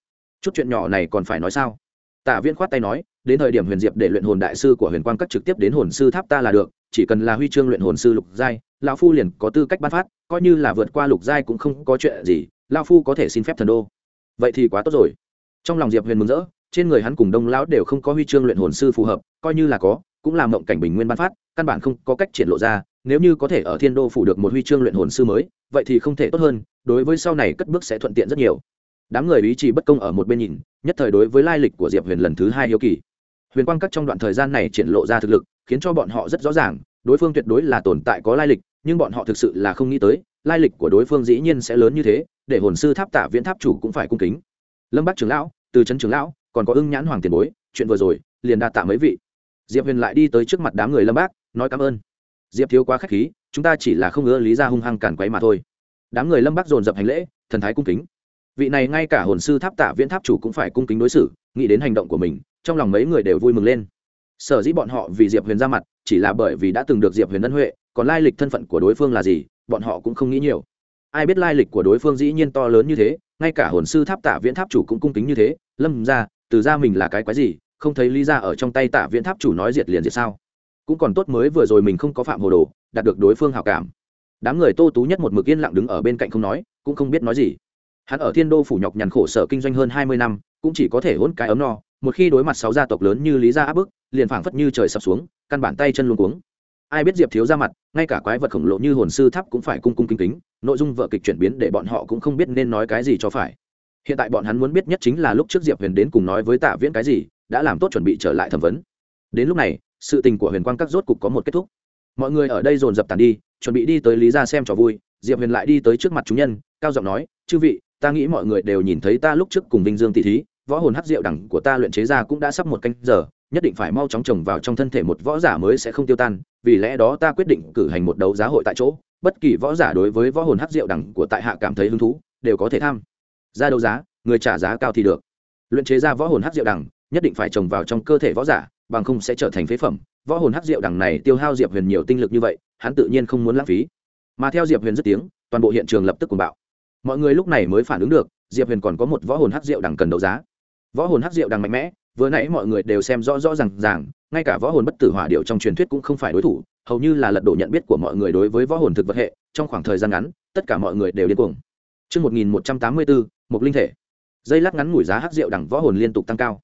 Chút chuyện nhỏ này còn phải nói sao? Tả viễn khoát tay nói, đến thời điểm huyền diệp để luyện hồn đại sư của huyền quang các trực tiếp đến hồn sư tháp ta là được, chỉ cần là huy chương luyện hồn sư lục giai, lão phu liền có tư cách ban phát, coi như là vượt qua lục giai cũng không có chuyện gì, lão phu có thể xin phép thần đô. Vậy thì quá tốt rồi. Trong lòng diệp huyền mừng rỡ, trên người hắn cùng đông lão đều không có huy chương luyện hồn sư phù hợp, coi như là có cũng là mộng cảnh bình nguyên ban phát, căn bản không có cách triển lộ ra, nếu như có thể ở thiên đô phủ được một huy chương luyện hồn sư mới, vậy thì không thể tốt hơn, đối với sau này cất bước sẽ thuận tiện rất nhiều. Đám người ý chí bất công ở một bên nhìn, nhất thời đối với lai lịch của diệp huyền lần thứ hai hiếu kỳ. Huyền quang các trong đoạn thời gian này triển lộ ra thực lực, khiến cho bọn họ rất rõ ràng, đối phương tuyệt đối là tồn tại có lai lịch, nhưng bọn họ thực sự là không nghĩ tới, lai lịch của đối phương dĩ nhiên sẽ lớn như thế, để hồn sư tháp tạ viễn tháp chủ cũng phải cung kính. Lâm bắc trưởng lão, từ trấn trưởng lão, còn có ưng nhãn hoàng tiền bối, chuyện vừa rồi, liền đa tạ mấy vị diệp huyền lại đi tới trước mặt đám người lâm bác, nói cảm ơn. Diệp thiếu quá k h á c h khí, chúng ta chỉ là không ngỡ lý ra hung hăng cản quấy mà thôi. Đám người lâm bác dồn dập hành lễ, thần thái cung kính. Vị này ngay cả hồn sư tháp tạ viễn tháp chủ cũng phải cung kính đối xử, nghĩ đến hành động của mình, trong lòng mấy người đều vui mừng lên. Sở dĩ bọn họ vì diệp huyền ra mặt, chỉ là bởi vì đã từng được diệp huyền ân huệ, còn lai lịch thân phận của đối phương là gì, bọn họ cũng không nghĩ nhiều. Ai biết lai lịch của đối phương dĩ nhiên to lớn như thế, ngay cả hồn sư tháp tạ viễn tháp chủ cũng cung kính như thế, lâm ra, từ ra mình là cái quái gì không thấy lý ra ở trong tay tạ viễn tháp chủ nói diệt liền diệt sao? Cũng còn tốt mới vừa rồi mình không có phạm hồ đồ, đạt được đối phương hào cảm. Đám người tô tú nhất một mực yên lặng đứng ở bên cạnh không nói, cũng không biết nói gì. Hắn ở thiên đô phủ nhọc nhằn khổ sở kinh doanh hơn hai mươi năm, cũng chỉ có thể hôn cái ấm no, một khi đối mặt sáu gia tộc lớn như lý gia áp bức, liền phảng phất như trời sập xuống, căn bản tay chân luôn cuống. Ai biết diệp thiếu ra mặt, ngay cả quái vật khổng lồ như hồn sư tháp cũng phải cung cung kính kính, nội dung vợ kịch chuyển biến để bọn họ cũng không biết nên nói cái gì cho phải. Hiện tại bọn hắn muốn biết nhất chính là lúc trước diệp huyền đến cùng nói với tạ viễn cái gì đã làm tốt chuẩn bị trở lại thẩm vấn. Đến lúc này, sự tình của huyền quang các rốt cục có một kết thúc. Mọi người ở đây dồn dập tàn đi, chuẩn bị đi tới lý ra xem trò vui, diệp huyền lại đi tới trước mặt chúng nhân, cao giọng nói, chư vị, ta nghĩ mọi người đều nhìn thấy ta lúc trước cùng vinh dương tỷ thí, võ hồn hắc diệu đẳng của ta luyện chế ra cũng đã sắp một canh giờ, nhất định phải mau chóng trồng vào trong thân thể một võ giả mới sẽ không tiêu tan, vì lẽ đó ta quyết định cử hành một đấu giá hội tại chỗ, bất kỳ võ giả đối với võ hồn hắc diệu đẳng của tại hạ cảm thấy hứng thú, đều có thể tham ra đấu giá, người trả giá cao thì được. Luyện chế ra võ hồn hắc diệu đẳng nhất định phải trồng vào trong cơ thể võ giả bằng không sẽ trở thành phế phẩm. Võ hồn hắc diệu đằng này tiêu hao diệp huyền nhiều tinh lực như vậy hắn tự nhiên không muốn lãng phí. Mà theo diệp huyền dứt tiếng toàn bộ hiện trường lập tức cùng bạo. Mọi người lúc này mới phản ứng được diệp huyền còn có một võ hồn hắc diệu đằng cần đấu giá. Võ hồn hắc diệu đằng mạnh mẽ vừa nãy mọi người đều xem rõ rõ r à n g ràng ngay cả võ hồn bất tử hỏa điệu trong truyền thuyết cũng không phải đối thủ hầu như là lật đổ nhận biết của mọi người đối với võ hồn thực vật hệ trong khoảng thời gian ngắn tất cả mọi người đều điên cuồng. Trước 1184, một linh thể. Dây lát ngắn ngủi giá hắc rượu đẳng võ hồn liên tục tăng cao.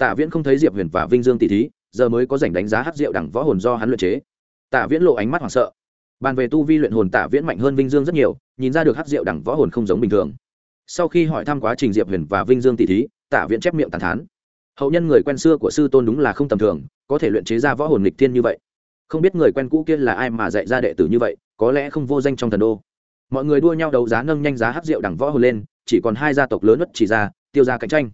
Tạ Viễn không thấy Diệp Huyền và Vinh Dương tỷ thí, giờ mới có rảnh đánh giá hắc rượu đẳng võ hồn do hắn luyện chế. Tạ Viễn lộ ánh mắt hoảng sợ. Bàn về tu vi luyện hồn Tạ Viễn mạnh hơn Vinh Dương rất nhiều, nhìn ra được hắc rượu đẳng võ hồn không giống bình thường. Sau khi hỏi thăm quá trình Diệp Huyền và Vinh Dương tỷ thí, Tạ Viễn chép miệng tàn thán hậu nhân người quen xưa của sư tôn đúng là không tầm thường có thể luyện chế ra võ hồn lịch thiên như vậy không biết người quen cũ kia là ai mà dạy ra đệ tử như vậy có lẽ không vô danh trong thần đô mọi người đua nhau đấu giá nâng nhanh giá hắc rượu đẳng võ hồn lên chỉ còn hai gia tộc lớn nhất chỉ ra tiêu ra cạnh tranh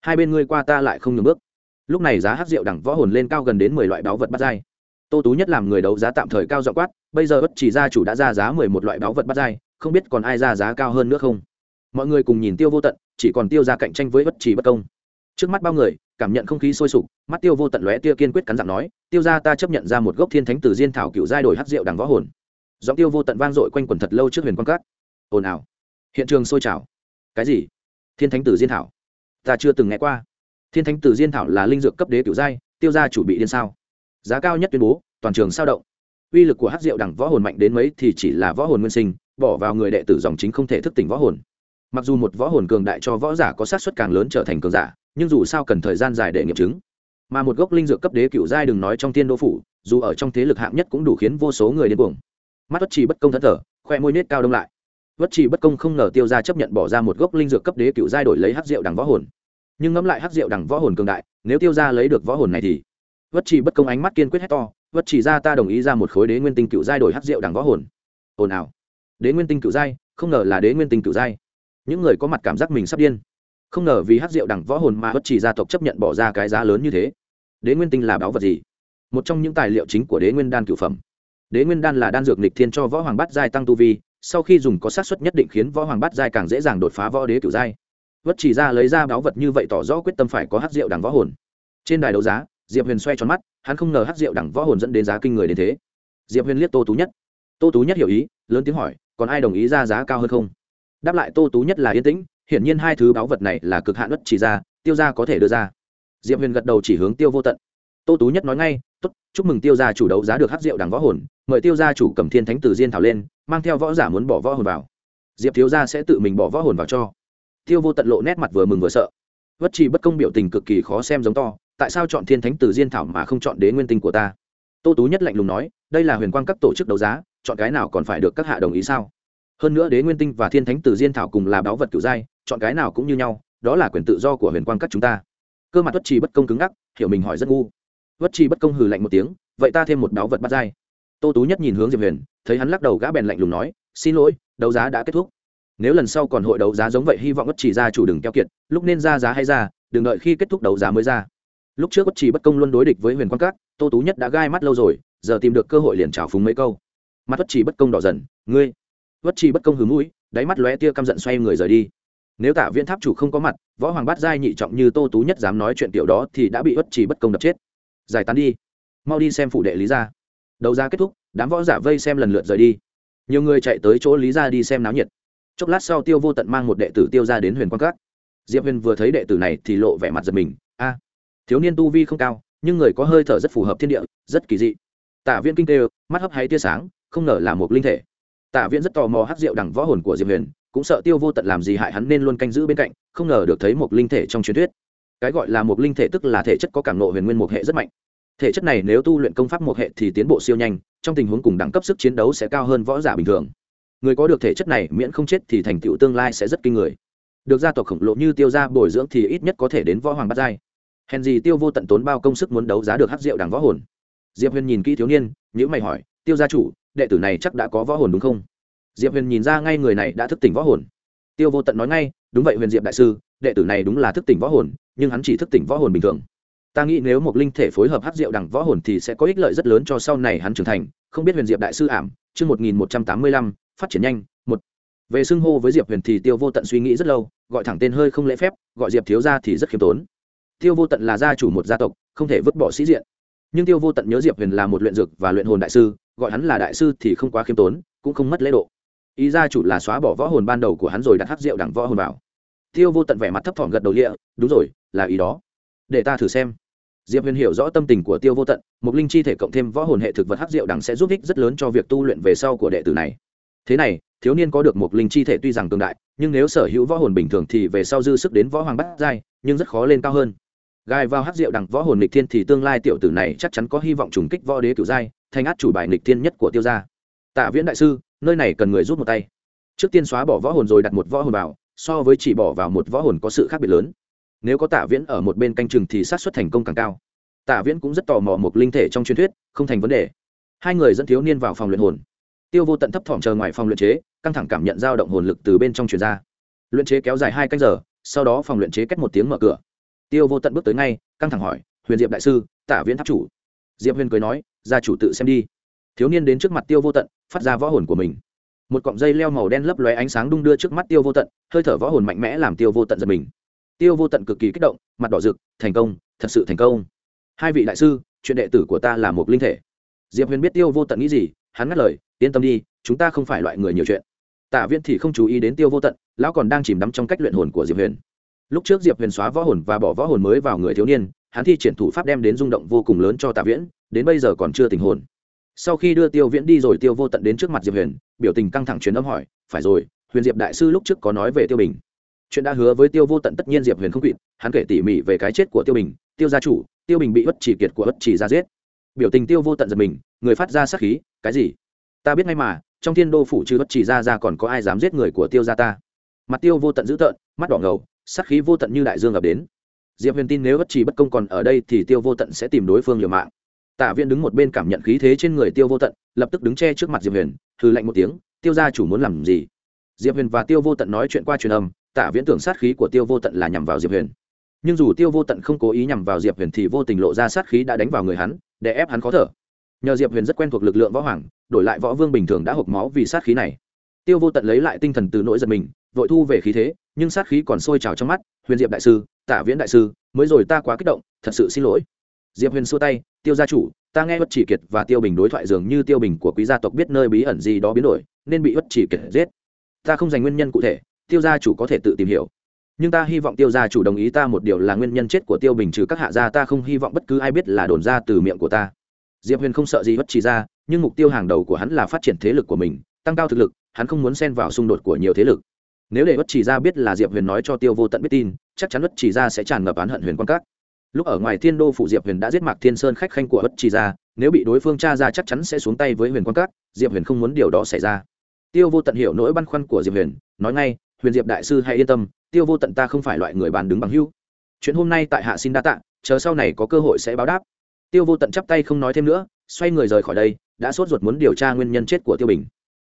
hai bên ngươi qua ta lại không nhường bước. Lúc này giá hát rượu đẳng võ hồn lên cao gần đến mười loại báu vật bắt dai tô tú nhất làm người đấu giá tạm thời cao dọ quát, bây giờ bất chỉ gia chủ đã ra giá mười một loại báu vật bắt dai không biết còn ai ra giá cao hơn nữa không? Mọi người cùng nhìn tiêu vô tận, chỉ còn tiêu ra cạnh tranh với bất chỉ bất công. Trước mắt bao người, cảm nhận không khí sôi sục, mắt tiêu vô tận lóe tia kiên quyết cắn giọng nói, tiêu ra ta chấp nhận ra một gốc thiên thánh từ diên thảo cựu giai đổi hát rượu đằng võ hồn. Giọng tiêu vô tận vang dội quanh quần thật lâu trước huyền quan cát. Ồn ào. Hiện trường sôi trào. Cái gì? Thiên thánh tử diên thảo? Ta chưa từng nghe qua. Thiên thánh tử diên thảo là linh dược cấp đế cựu giai, tiêu gia chủ bị điên sao? Giá cao nhất tuyên bố, toàn trường sao động. Uy lực của hát rượu đẳng võ hồn mạnh đến mấy thì chỉ là võ hồn nguyên sinh, bỏ vào người đệ tử dòng chính không thể thức tỉnh võ hồn. Mặc dù một võ hồn cường đại cho võ giả có sát xuất càng lớn trở thành cường giả, nhưng dù sao cần thời gian dài để nghiệm chứng. Mà một gốc linh dược cấp đế cựu giai đừng nói trong thiên đô phủ, dù ở trong thế lực hạng nhất cũng đủ khiến vô số người điên cuồng. Mắt bất trì bất công thẫn thở khoe môi nết cao đông lại bất chỉ bất công không ngờ tiêu ra chấp nhận bỏ ra một gốc linh dược cấp đế cựu giai đổi lấy hát rượu đằng võ hồn. Nhưng ngẫm lại hát rượu đằng võ hồn cường đại, nếu tiêu ra lấy được võ hồn này thì bất chỉ bất công ánh mắt kiên quyết hét to bất chỉ ra ta đồng ý ra một khối đế nguyên tinh cựu giai đổi hát rượu đằng võ hồn. Ồn ào. Đế nguyên tinh cựu giai, không ngờ là đế nguyên tinh cựu giai. Những người có mặt cảm giác mình sắp điên. Không ngờ vì hát rượu đẳng võ hồn mà bất chỉ gia tộc chấp nhận bỏ ra cái giá lớn như thế. Đế nguyên tinh là báo vật gì? Một trong những tài liệu chính của đế nguyên đan cửu phẩm. Đế nguyên đan là đan dược nịch thiên cho võ hoàng bát giai tăng tu vi sau khi dùng có sát suất nhất định khiến võ hoàng bát giai càng dễ dàng đột phá võ đế cửu giai. Vất chỉ ra lấy ra báu vật như vậy tỏ rõ quyết tâm phải có hát rượu đẳng võ hồn. Trên đài đấu giá, diệp huyền xoay tròn mắt, hắn không ngờ hát rượu đẳng võ hồn dẫn đến giá kinh người đến thế. Diệp huyền liếc tô tú nhất. Tô tú nhất hiểu ý, lớn tiếng hỏi, còn ai đồng ý ra giá cao hơn không? Đáp lại, tô tú nhất là yên tĩnh, hiển nhiên hai thứ báu vật này là cực hạn vất chỉ ra, tiêu gia có thể đưa ra. Diệp huyền gật đầu chỉ hướng tiêu vô tận. Tô tú nhất nói ngay tốt, chúc mừng tiêu gia chủ đấu giá được hát rượu đằng võ hồn, mời tiêu gia chủ cầm thiên thánh tử diên thảo lên, mang theo võ giả muốn bỏ võ hồn vào. Diệp thiếu gia sẽ tự mình bỏ võ hồn vào cho. Tiêu vô tận lộ nét mặt vừa mừng vừa sợ. Vất chỉ bất công biểu tình cực kỳ khó xem giống to, tại sao chọn thiên thánh tử diên thảo mà không chọn đế nguyên tinh của ta? Tô tú nhất lạnh lùng nói, đây là huyền quang các tổ chức đấu giá, chọn cái nào còn phải được các hạ đồng ý sao? Hơn nữa đế nguyên tinh và thiên thánh tử diên thảo cùng là báu vật cựu giai, chọn cái nào cũng như nhau, đó là quyền tự do của huyền quang các chúng ta. Cơ mặt tuất trì bất công cứng ngắc, hiểu mình hỏi rất ngu. Vất chi bất công hừ lạnh một tiếng, vậy ta thêm một đáo vật bắt dai. Tô tú nhất nhìn hướng diệp huyền, thấy hắn lắc đầu gã bèn lạnh lùng nói, xin lỗi, đấu giá đã kết thúc. Nếu lần sau còn hội đấu giá giống vậy, hy vọng bất chỉ ra chủ đừng keo kiệt, lúc nên ra giá hay ra, đừng đợi khi kết thúc đấu giá mới ra. Lúc trước bất chỉ bất công luôn đối địch với huyền quang các, tô tú nhất đã gai mắt lâu rồi, giờ tìm được cơ hội liền trào phúng mấy câu. Mặt bất chỉ bất công đỏ dần, ngươi. Bất chỉ bất công hướng mũi, đáy mắt lóe tia căm giận xoay người rời đi. Nếu tạ viễn tháp chủ không có mặt, võ hoàng bát giai nhị trọng như tô tú nhất dám nói chuyện tiểu đó thì đã bị bất chỉ bất công đập chết giải tán đi. Mau đi xem phụ đệ lý gia. Đầu ra kết thúc, đám võ giả vây xem lần lượt rời đi. Nhiều người chạy tới chỗ lý gia đi xem náo nhiệt. Chốc lát sau tiêu vô tận mang một đệ tử tiêu ra đến huyền quang Các. diệp huyền vừa thấy đệ tử này thì lộ vẻ mặt giật mình. A, thiếu niên tu vi không cao, nhưng người có hơi thở rất phù hợp thiên địa, rất kỳ dị. Tả viên kinh tê mắt hấp hay tia sáng, không ngờ là một linh thể. Tả viễn rất tò mò hát rượu đằng võ hồn của diệp huyền, cũng sợ tiêu vô tận làm gì hại hắn nên luôn canh giữ bên cạnh, không ngờ được thấy một linh thể trong truyền thuyết. Cái gọi là một linh thể tức là thể chất có cảm nộ huyền nguyên một hệ rất mạnh thể chất này nếu tu luyện công pháp một hệ thì tiến bộ siêu nhanh, trong tình huống cùng đẳng cấp sức chiến đấu sẽ cao hơn võ giả bình thường. Người có được thể chất này miễn không chết thì thành tựu tương lai sẽ rất kinh người. Được gia tộc khổng lồ như tiêu gia bồi dưỡng thì ít nhất có thể đến võ hoàng bát giai. Hèn gì tiêu vô tận tốn bao công sức muốn đấu giá được hát rượu đằng võ hồn? Diệp huyền nhìn kỹ thiếu niên nhữ mày hỏi, tiêu gia chủ, đệ tử này chắc đã có võ hồn đúng không? Diệp huyền nhìn ra ngay người này đã thức tỉnh võ hồn. Tiêu vô tận nói ngay, đúng vậy huyền diệp đại sư, đệ tử này đúng là thức tỉnh võ hồn, nhưng hắn chỉ thức tỉnh võ hồn bình thường ta nghĩ nếu một linh thể phối hợp hát rượu đằng võ hồn thì sẽ có ích lợi rất lớn cho sau này hắn trưởng thành. Không biết huyền diệp đại sư ảm, chương một nghìn một trăm tám mươi lăm, phát triển nhanh, một. Về xưng hô với diệp huyền thì tiêu vô tận suy nghĩ rất lâu, gọi thẳng tên hơi không lễ phép, gọi diệp thiếu ra thì rất khiêm tốn. Tiêu vô tận là gia chủ một gia tộc, không thể vứt bỏ sĩ diện. Nhưng tiêu vô tận nhớ diệp huyền là một luyện dược và luyện hồn đại sư, gọi hắn là đại sư thì không quá khiêm tốn, cũng không mất lễ độ. Ý gia chủ là xóa bỏ võ hồn ban đầu của hắn rồi đặt hát rượu đằng võ hồn vào. Tiêu vô tận vẻ mặt thấp thỏm gật đầu lịa, đúng rồi, là ý đó. Để ta thử xem diệp huyền hiểu rõ tâm tình của tiêu vô tận mục linh chi thể cộng thêm võ hồn hệ thực vật hắc diệu đằng sẽ giúp ích rất lớn cho việc tu luyện về sau của đệ tử này. Thế này, thiếu niên có được mục linh chi thể tuy rằng tương đại, nhưng nếu sở hữu võ hồn bình thường thì về sau dư sức đến võ hoàng bắt giai, nhưng rất khó lên cao hơn. Gai vào hắc diệu đằng võ hồn lịch thiên thì tương lai tiểu tử này chắc chắn có hy vọng trùng kích võ đế cửu giai, thành át chủ bài lịch thiên nhất của tiêu gia. Tạ viễn đại sư, nơi này cần người rút một tay. Trước tiên xóa bỏ võ hồn rồi đặt một võ hồn vào, so với chỉ bỏ vào một võ hồn có sự khác biệt lớn nếu có tạ viễn ở một bên canh chừng thì sát xuất thành công càng cao. Tạ viễn cũng rất tò mò một linh thể trong truyền thuyết, không thành vấn đề. Hai người dẫn thiếu niên vào phòng luyện hồn. Tiêu vô tận thấp thỏm chờ ngoài phòng luyện chế, căng thẳng cảm nhận dao động hồn lực từ bên trong truyền ra. Luyện chế kéo dài hai canh giờ, sau đó phòng luyện chế cách một tiếng mở cửa. Tiêu vô tận bước tới ngay, căng thẳng hỏi, huyền diệp đại sư, tạ viễn tháp chủ? Diệp huyền cười nói, gia chủ tự xem đi. Thiếu niên đến trước mặt tiêu vô tận, phát ra võ hồn của mình. Một cọng dây leo màu đen lấp lóe ánh sáng đung đưa trước mắt tiêu vô tận, hơi thở võ hồn mạnh mẽ làm tiêu vô tận giật mình tiêu vô tận cực kỳ kích động, mặt đỏ rực, thành công, thật sự thành công. Hai vị đại sư, chuyện đệ tử của ta là một linh thể. Diệp huyền biết tiêu vô tận nghĩ gì, hắn ngắt lời, yên tâm đi, chúng ta không phải loại người nhiều chuyện. Tạ viễn thì không chú ý đến tiêu vô tận, lão còn đang chìm đắm trong cách luyện hồn của diệp huyền. Lúc trước diệp huyền xóa võ hồn và bỏ võ hồn mới vào người thiếu niên, hắn thi triển thủ pháp đem đến rung động vô cùng lớn cho tạ viễn, đến bây giờ còn chưa tình hồn. Sau khi đưa tiêu viễn đi rồi, tiêu vô tận đến trước mặt diệp huyền, biểu tình căng thẳng truyền âm hỏi, phải rồi, huyền diệp đại sư lúc trước có nói về tiêu bình chuyện đã hứa với tiêu vô tận tất nhiên diệp huyền không quỵt, hắn kể tỉ mỉ về cái chết của tiêu bình, tiêu gia chủ, tiêu bình bị bất chỉ kiệt của bất chỉ ra giết. Biểu tình tiêu vô tận giật mình, người phát ra sát khí, cái gì? Ta biết ngay mà, trong thiên đô phủ trừ bất chỉ ra ra còn có ai dám giết người của tiêu gia ta? Mặt tiêu vô tận dữ tợn, mắt đỏ ngầu, sát khí vô tận như đại dương ập đến. Diệp huyền tin nếu bất chỉ bất công còn ở đây thì tiêu vô tận sẽ tìm đối phương liều mạng. Tạ Viên đứng một bên cảm nhận khí thế trên người tiêu vô tận, lập tức đứng che trước mặt diệp huyền hư lạnh một tiếng, tiêu gia chủ muốn làm gì? Diệp huyền và tiêu vô tận nói chuyện qua truyền âm tạ viễn tưởng sát khí của tiêu vô tận là nhằm vào diệp huyền. Nhưng dù tiêu vô tận không cố ý nhằm vào diệp huyền thì vô tình lộ ra sát khí đã đánh vào người hắn, để ép hắn khó thở. Nhờ diệp huyền rất quen thuộc lực lượng võ hoàng, đổi lại võ vương bình thường đã hộp máu vì sát khí này. Tiêu vô tận lấy lại tinh thần từ nỗi giật mình, vội thu về khí thế, nhưng sát khí còn sôi trào trong mắt, huyền diệp đại sư tạ viễn đại sư, mới rồi ta quá kích động, thật sự xin lỗi. Diệp huyền xua tay, tiêu gia chủ, ta nghe bất chỉ kiệt và tiêu bình đối thoại dường như tiêu bình của quý gia tộc biết nơi bí ẩn gì đó biến đổi, nên bị bất chỉ kiệt giết. Ta không dành nguyên nhân cụ thể tiêu gia chủ có thể tự tìm hiểu. Nhưng ta hy vọng tiêu gia chủ đồng ý ta một điều là nguyên nhân chết của tiêu bình trừ các hạ gia, ta không hy vọng bất cứ ai biết là đồn ra từ miệng của ta. Diệp huyền không sợ gì bất chỉ ra, nhưng mục tiêu hàng đầu của hắn là phát triển thế lực của mình, tăng cao thực lực, hắn không muốn xen vào xung đột của nhiều thế lực. Nếu để bất chỉ ra biết là diệp huyền nói cho tiêu vô tận biết tin, chắc chắn bất chỉ ra sẽ tràn ngập oán hận huyền quan các. Lúc ở ngoài thiên đô phụ diệp huyền đã giết mạc thiên sơn khách khanh của bất chỉ ra, nếu bị đối phương tra ra chắc chắn sẽ xuống tay với huyền quan các, diệp huyền không muốn điều đó xảy ra. Tiêu vô tận hiểu nỗi băn khoăn của diệp huyền, nói ngay huyền diệp đại sư hãy yên tâm, tiêu vô tận ta không phải loại người bàn đứng bằng hưu. Chuyện hôm nay tại hạ xin đa tạ, chờ sau này có cơ hội sẽ báo đáp. Tiêu vô tận chắp tay không nói thêm nữa, xoay người rời khỏi đây, đã sốt ruột muốn điều tra nguyên nhân chết của tiêu bình.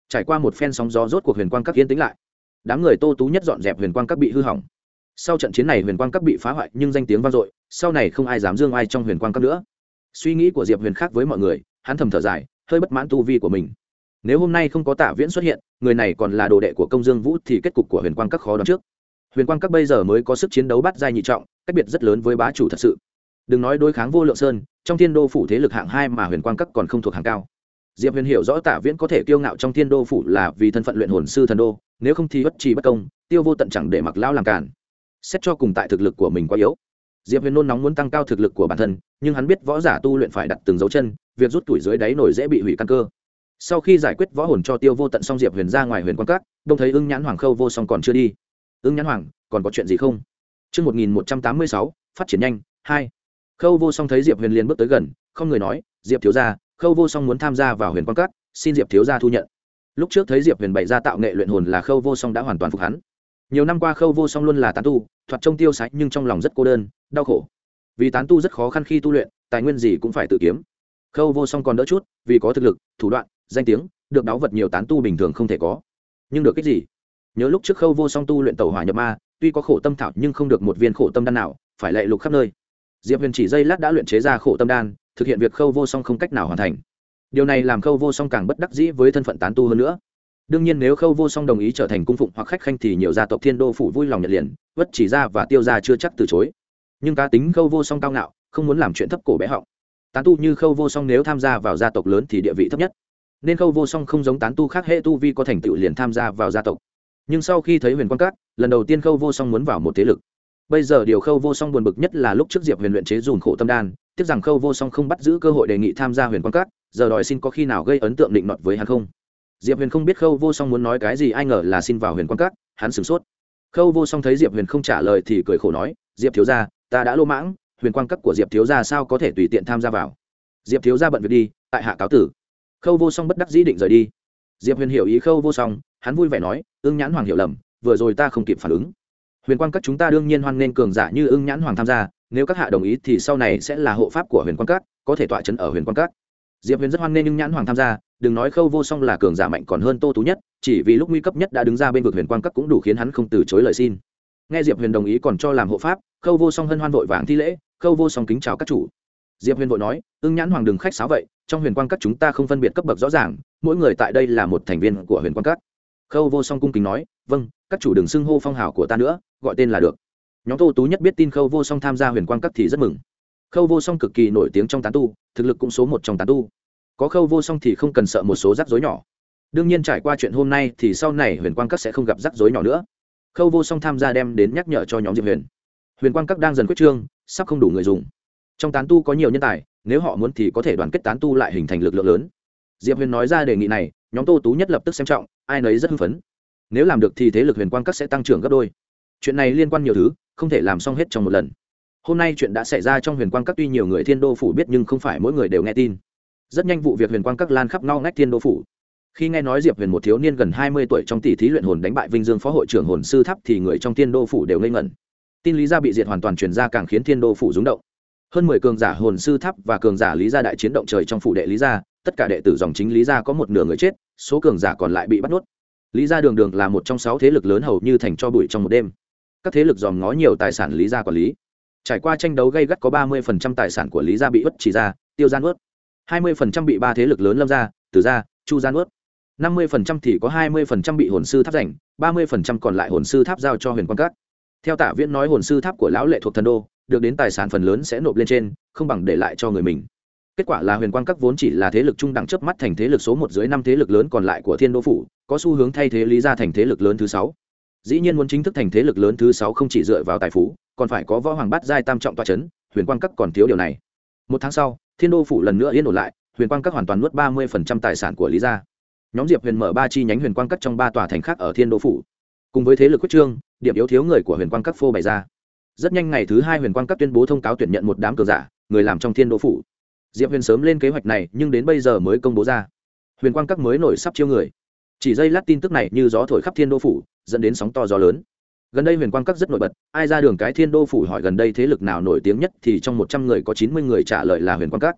Trải qua một phen sóng gió rốt cuộc huyền quang các yên tĩnh lại. Đám người tô tú nhất dọn dẹp huyền quang các bị hư hỏng. Sau trận chiến này huyền quang các bị phá hoại, nhưng danh tiếng vang dội, sau này không ai dám dương ai trong huyền quang các nữa. Suy nghĩ của diệp huyền khác với mọi người, hắn thầm thở dài, hơi bất mãn tu vi của mình nếu hôm nay không có tạ viễn xuất hiện, người này còn là đồ đệ của công dương vũ thì kết cục của huyền quang các khó đoán trước. Huyền quang các bây giờ mới có sức chiến đấu bắt giai nhị trọng, cách biệt rất lớn với bá chủ thật sự. Đừng nói đối kháng vô lượng sơn, trong thiên đô phủ thế lực hạng hai mà huyền quang các còn không thuộc hàng cao. Diệp huyền hiểu rõ tạ viễn có thể kiêu ngạo trong thiên đô phủ là vì thân phận luyện hồn sư thần đô, nếu không thì bất trì bất công, tiêu vô tận chẳng để mặc lao làm cản xét cho cùng tại thực lực của mình quá yếu. Diệp huyền nôn nóng muốn tăng cao thực lực của bản thân, nhưng hắn biết võ giả tu luyện phải đặt từng dấu chân, việc rút tuổi dưới đáy nổi dễ bị hủy căn cơ sau khi giải quyết võ hồn cho tiêu vô tận xong diệp huyền ra ngoài huyền quan các đông thấy ưng nhãn hoàng khâu vô song còn chưa đi ưng nhãn hoàng còn có chuyện gì không Trước 1186, phát triển nhanh, 2. Khâu vô song thấy Diệp Huyền liền bước tới gần, không người nói, Diệp thiếu gia, Khâu vô song muốn tham gia vào huyền quan các, xin Diệp thiếu gia thu nhận. Lúc trước thấy Diệp Huyền bày ra tạo nghệ luyện hồn là Khâu vô song đã hoàn toàn phục hắn. Nhiều năm qua Khâu vô song luôn là tán tu, thoạt trông tiêu sái nhưng trong lòng rất cô đơn, đau khổ. Vì tán tu rất khó khăn khi tu luyện, tài nguyên gì cũng phải tự kiếm. Khâu vô song còn đỡ chút, vì có thực lực, thủ đoạn, danh tiếng, được đáo vật nhiều tán tu bình thường không thể có. Nhưng được cái gì? Nhớ lúc trước Khâu vô song tu luyện tẩu hỏa nhập ma, tuy có khổ tâm thảo nhưng không được một viên khổ tâm đan nào phải lệ lục khắp nơi. Diệp huyền chỉ dây lát đã luyện chế ra khổ tâm đan thực hiện việc khâu vô song không cách nào hoàn thành. Điều này làm khâu vô song càng bất đắc dĩ với thân phận tán tu hơn nữa. Đương nhiên nếu khâu vô song đồng ý trở thành cung phụng hoặc khách khanh thì nhiều gia tộc thiên đô phủ vui lòng nhận liền vất chỉ ra và tiêu ra chưa chắc từ chối. Nhưng cá tính khâu vô song cao ngạo không muốn làm chuyện thấp cổ bé họng. Tán tu như khâu vô song nếu tham gia vào gia tộc lớn thì địa vị thấp nhất nên khâu vô song không giống tán tu khác, hệ tu vi có thành tựu liền tham gia vào gia tộc. Nhưng sau khi thấy huyền quan cát lần đầu tiên khâu vô song muốn vào một thế lực. Bây giờ điều khâu vô song buồn bực nhất là lúc trước diệp huyền luyện chế dùn khổ tâm đan, tiếc rằng khâu vô song không bắt giữ cơ hội đề nghị tham gia huyền quan cát giờ đòi xin có khi nào gây ấn tượng định nọt với hắn không? Diệp huyền không biết khâu vô song muốn nói cái gì, ai ngờ là xin vào huyền quan cát hắn sửng sốt. Khâu vô song thấy diệp huyền không trả lời thì cười khổ nói, diệp thiếu gia, ta đã lô mãng, huyền quan cát của diệp thiếu gia sao có thể tùy tiện tham gia vào? Diệp thiếu gia bận việc đi, tại hạ cáo tử khâu vô song bất đắc dĩ định rời đi. Diệp huyền hiểu ý khâu vô song, hắn vui vẻ nói, ưng nhãn hoàng hiểu lầm, vừa rồi ta không kịp phản ứng. Huyền quan các chúng ta đương nhiên hoan nghênh cường giả như ưng nhãn hoàng tham gia, nếu các hạ đồng ý thì sau này sẽ là hộ pháp của huyền quan các, có thể tọa trấn ở huyền quan các. Diệp huyền rất hoan nghênh ưng nhãn hoàng tham gia, đừng nói khâu vô song là cường giả mạnh còn hơn tô tú nhất, chỉ vì lúc nguy cấp nhất đã đứng ra bên vực huyền quan các cũng đủ khiến hắn không từ chối lời xin. Nghe diệp huyền đồng ý còn cho làm hộ pháp, khâu vô song hân hoan vội vàng thi lễ, khâu vô song kính chào các chủ. Diệp huyền vội nói, ưng nhãn hoàng đừng khách sáo vậy trong huyền quang các chúng ta không phân biệt cấp bậc rõ ràng, mỗi người tại đây là một thành viên của huyền quang các. Khâu vô song cung kính nói vâng các chủ đừng xưng hô phong hào của ta nữa, gọi tên là được. Nhóm tô tú nhất biết tin khâu vô song tham gia huyền quang các thì rất mừng. Khâu vô song cực kỳ nổi tiếng trong tán tu, thực lực cũng số một trong tán tu. Có khâu vô song thì không cần sợ một số rắc rối nhỏ. Đương nhiên trải qua chuyện hôm nay thì sau này huyền quang các sẽ không gặp rắc rối nhỏ nữa. Khâu vô song tham gia đem đến nhắc nhở cho nhóm diệp huyền. Huyền quang các đang dần quyết trương, sắp không đủ người dùng. Trong tán tu có nhiều nhân tài nếu họ muốn thì có thể đoàn kết tán tu lại hình thành lực lượng lớn. Diệp huyền nói ra đề nghị này, nhóm tô tú nhất lập tức xem trọng, ai nấy rất hưng phấn. Nếu làm được thì thế lực huyền quang các sẽ tăng trưởng gấp đôi. Chuyện này liên quan nhiều thứ, không thể làm xong hết trong một lần. Hôm nay chuyện đã xảy ra trong huyền quang các tuy nhiều người thiên đô phủ biết nhưng không phải mỗi người đều nghe tin. Rất nhanh vụ việc huyền quang các lan khắp ngao ngách thiên đô phủ. Khi nghe nói diệp huyền một thiếu niên gần hai mươi tuổi trong tỷ thí luyện hồn đánh bại vinh dương phó hội trưởng hồn sư tháp thì người trong thiên đô phủ đều ngây ngẩn. Tin lý gia bị diệt hoàn toàn truyền ra càng khiến thiên đô phủ rúng động hơn mười cường giả hồn sư tháp và cường giả lý gia đại chiến động trời trong phủ đệ lý gia, tất cả đệ tử dòng chính lý gia có một nửa người chết, số cường giả còn lại bị bắt nuốt. Lý gia đường đường là một trong sáu thế lực lớn hầu như thành cho bụi trong một đêm. Các thế lực dòm ngó nhiều tài sản lý gia quản lý. Trải qua tranh đấu gây gắt có ba mươi phần trăm tài sản của lý gia bị ướt chỉ ra, tiêu gian ướt. hai mươi phần trăm bị ba thế lực lớn lâm ra, từ ra, chu gian ướt. năm mươi phần trăm thì có hai mươi phần trăm bị hồn sư tháp rảnh ba mươi phần trăm còn lại hồn sư tháp giao cho huyền quan cát theo Tả viễn nói hồn sư tháp của lão lệ thuộc thần đô được đến tài sản phần lớn sẽ nộp lên trên, không bằng để lại cho người mình. Kết quả là huyền quang các vốn chỉ là thế lực trung đẳng chớp mắt thành thế lực số một dưới năm thế lực lớn còn lại của thiên đô phủ, có xu hướng thay thế lý ra thành thế lực lớn thứ sáu. Dĩ nhiên muốn chính thức thành thế lực lớn thứ sáu không chỉ dựa vào tài phú, còn phải có võ hoàng bát giai tam trọng toa c h ấ n huyền quang các còn thiếu điều này. Một tháng sau, thiên đô phủ lần nữa yên ổn lại, huyền quang các hoàn toàn nuốt ba mươi tài sản của lý gia. Nhóm diệp huyền mở ba chi nhánh huyền quang các trong ba tòa thành khác ở thiên đô phủ. Cùng với thế lực quyết trương, điểm yếu thiếu người của huyền quang các phô bày ra rất nhanh ngày thứ hai huyền quang các tuyên bố thông cáo tuyển nhận một đám cờ giả, người làm trong thiên đô phủ. Diệp huyền sớm lên kế hoạch này, nhưng đến bây giờ mới công bố ra. Huyền quang các mới nổi sắp chiêu người. Chỉ dây lát tin tức này như gió thổi khắp thiên đô phủ, dẫn đến sóng to gió lớn. Gần đây huyền quang các rất nổi bật, ai ra đường cái thiên đô phủ hỏi gần đây thế lực nào nổi tiếng nhất thì trong một trăm người có chín mươi người trả lời là huyền quang các.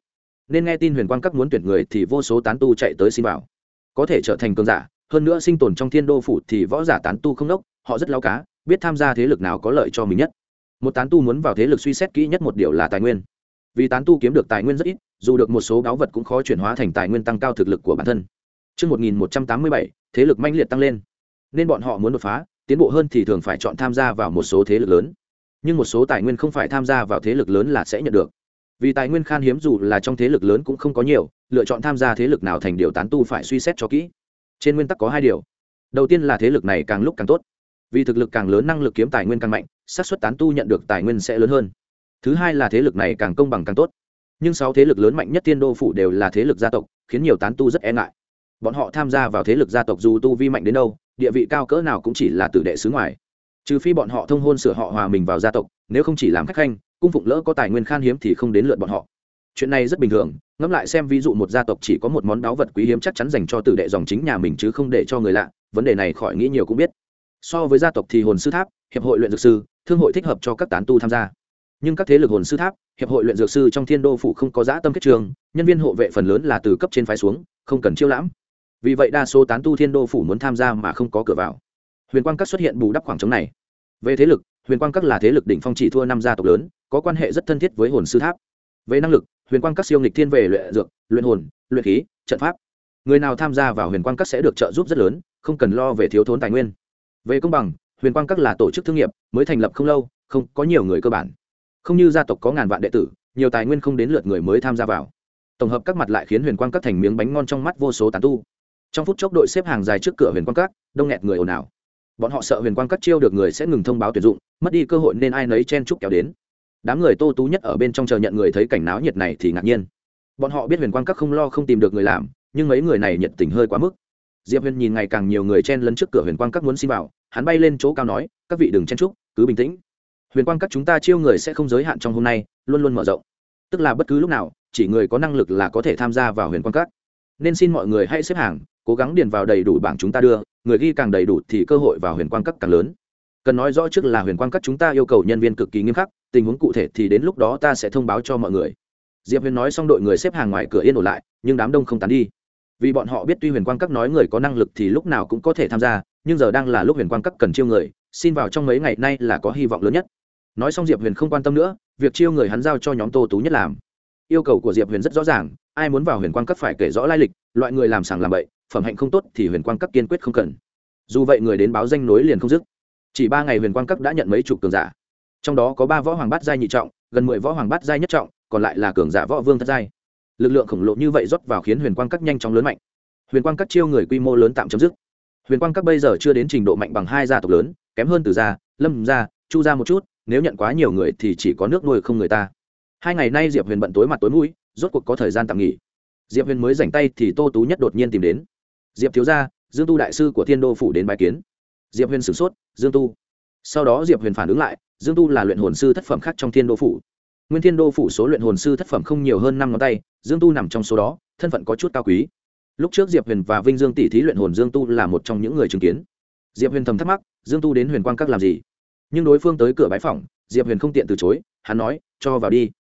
Nên nghe tin huyền quang các muốn tuyển người thì vô số tán tu chạy tới xin vào có thể trở thành cường giả, hơn nữa sinh tồn trong thiên đô phủ thì võ giả tán tu không đốc, họ rất lao cá, biết tham gia thế lực nào có lợi cho mình nhất một tán tu muốn vào thế lực suy xét kỹ nhất một điều là tài nguyên vì tán tu kiếm được tài nguyên rất ít dù được một số báu vật cũng khó chuyển hóa thành tài nguyên tăng cao thực lực của bản thân Trước 1187, thế lực manh liệt tăng lên. Nên bọn họ muốn đột phá, tiến bộ hơn thì thường phải chọn tham gia vào một số thế lực lớn. Nhưng một số tài nguyên không phải tham gia vào thế lực lớn là sẽ nhận được. Vì tài nguyên khan hiếm dù là trong thế lực lớn cũng không có nhiều, lựa chọn tham gia thế lực nào thành điều tán tu phải suy xét cho kỹ. Trên nguyên tắc có hai điều. Đầu tiên là thế lực này càng lúc càng tốt. Vì thực lực càng lớn năng lực kiếm tài nguyên càng mạnh, xác suất tán tu nhận được tài nguyên sẽ lớn hơn. Thứ hai là thế lực này càng công bằng càng tốt. Nhưng sáu thế lực lớn mạnh nhất tiên đô phủ đều là thế lực gia tộc, khiến nhiều tán tu rất e ngại. Bọn họ tham gia vào thế lực gia tộc dù tu vi mạnh đến đâu, địa vị cao cỡ nào cũng chỉ là tử đệ xứ ngoài. Trừ phi bọn họ thông hôn sửa họ hòa mình vào gia tộc, nếu không chỉ làm khách khanh, cung phụng lỡ có tài nguyên khan hiếm thì không đến lượt bọn họ. Chuyện này rất bình thường, ngẫm lại xem ví dụ một gia tộc chỉ có một món đáo vật quý hiếm chắc chắn dành cho tử đệ dòng chính nhà mình chứ không để cho người lạ, vấn đề này khỏi nghĩ nhiều cũng biết. So với gia tộc thì hồn sư tháp, hiệp hội luyện dược sư thương hội thích hợp cho các tán tu tham gia. Nhưng các thế lực hồn sư tháp, hiệp hội luyện dược sư trong thiên đô phủ không có giã tâm kết trường, nhân viên hộ vệ phần lớn là từ cấp trên phái xuống, không cần chiêu lãm. Vì vậy đa số tán tu thiên đô phủ muốn tham gia mà không có cửa vào. Huyền quang các xuất hiện bù đắp khoảng trống này. Về thế lực, huyền quang các là thế lực đỉnh phong chỉ thua năm gia tộc lớn, có quan hệ rất thân thiết với hồn sư tháp. Về năng lực, huyền quang các siêu nghịch thiên về luyện dược, luyện hồn, luyện khí, trận pháp. Người nào tham gia vào huyền quang các sẽ được trợ giúp rất lớn, không cần lo về thiếu thốn tài nguyên. Về công bằng huyền quang các là tổ chức thương nghiệp, mới thành lập không lâu, không có nhiều người cơ bản. Không như gia tộc có ngàn vạn đệ tử, nhiều tài nguyên không đến lượt người mới tham gia vào. Tổng hợp các mặt lại khiến huyền quang các thành miếng bánh ngon trong mắt vô số tán tu. Trong phút chốc đội xếp hàng dài trước cửa huyền quang các, đông nghẹt người ồn ào. Bọn họ sợ huyền quang các chiêu được người sẽ ngừng thông báo tuyển dụng, mất đi cơ hội nên ai nấy chen chúc kéo đến. Đám người tô tú nhất ở bên trong chờ nhận người thấy cảnh náo nhiệt này thì ngạc nhiên. Bọn họ biết huyền quang các không lo không tìm được người làm, nhưng mấy người này nhiệt tình hơi quá mức diệp huyền nhìn ngày càng nhiều người chen lấn trước cửa huyền quang các muốn xin vào, hắn bay lên chỗ cao nói, các vị đừng chen chúc, cứ bình tĩnh. Huyền quang các chúng ta chiêu người sẽ không giới hạn trong hôm nay, luôn luôn mở rộng. Tức là bất cứ lúc nào, chỉ người có năng lực là có thể tham gia vào huyền quang các. Nên xin mọi người hãy xếp hàng, cố gắng điền vào đầy đủ bảng chúng ta đưa, người ghi càng đầy đủ thì cơ hội vào huyền quang các càng lớn. Cần nói rõ trước là huyền quang các chúng ta yêu cầu nhân viên cực kỳ nghiêm khắc, tình huống cụ thể thì đến lúc đó ta sẽ thông báo cho mọi người. Diệp huyền nói xong đội người xếp hàng ngoài cửa yên ổn lại, nhưng đám đông không tán đi vì bọn họ biết tuy huyền quang các nói người có năng lực thì lúc nào cũng có thể tham gia, nhưng giờ đang là lúc huyền quang các cần chiêu người, xin vào trong mấy ngày nay là có hy vọng lớn nhất. Nói xong diệp huyền không quan tâm nữa, việc chiêu người hắn giao cho nhóm tô tú nhất làm. Yêu cầu của diệp huyền rất rõ ràng, ai muốn vào huyền quang các phải kể rõ lai lịch, loại người làm sàng làm bậy, phẩm hạnh không tốt thì huyền quang các kiên quyết không cần. Dù vậy người đến báo danh nối liền không dứt. Chỉ ba ngày huyền quang các đã nhận mấy chục cường giả. Trong đó có ba võ hoàng bát giai nhị trọng, gần mười võ hoàng bát giai nhất trọng, còn lại là cường giả võ vương thất giai lực lượng khổng lồ như vậy rót vào khiến huyền quang các nhanh chóng lớn mạnh. Huyền quang các chiêu người quy mô lớn tạm chấm dứt. Huyền quang các bây giờ chưa đến trình độ mạnh bằng hai gia tộc lớn, kém hơn từ gia, lâm gia, chu gia một chút, nếu nhận quá nhiều người thì chỉ có nước nuôi không người ta. Hai ngày nay diệp huyền bận tối mặt tối mũi, rốt cuộc có thời gian tạm nghỉ. Diệp huyền mới rảnh tay thì tô tú nhất đột nhiên tìm đến. Diệp thiếu gia, dương tu đại sư của thiên đô phủ đến bài kiến. Diệp huyền sửng sốt, dương tu. Sau đó diệp huyền phản ứng lại, dương tu là luyện hồn sư thất phẩm khác trong thiên đô phủ nguyên thiên đô phủ số luyện hồn sư thất phẩm không nhiều hơn năm ngón tay, dương tu nằm trong số đó, thân phận có chút cao quý. Lúc trước diệp huyền và vinh dương tỷ thí luyện hồn dương tu là một trong những người chứng kiến. Diệp huyền thầm thắc mắc, dương tu đến huyền quang các làm gì? Nhưng đối phương tới cửa bãi phòng diệp huyền không tiện từ chối, hắn nói, cho vào đi.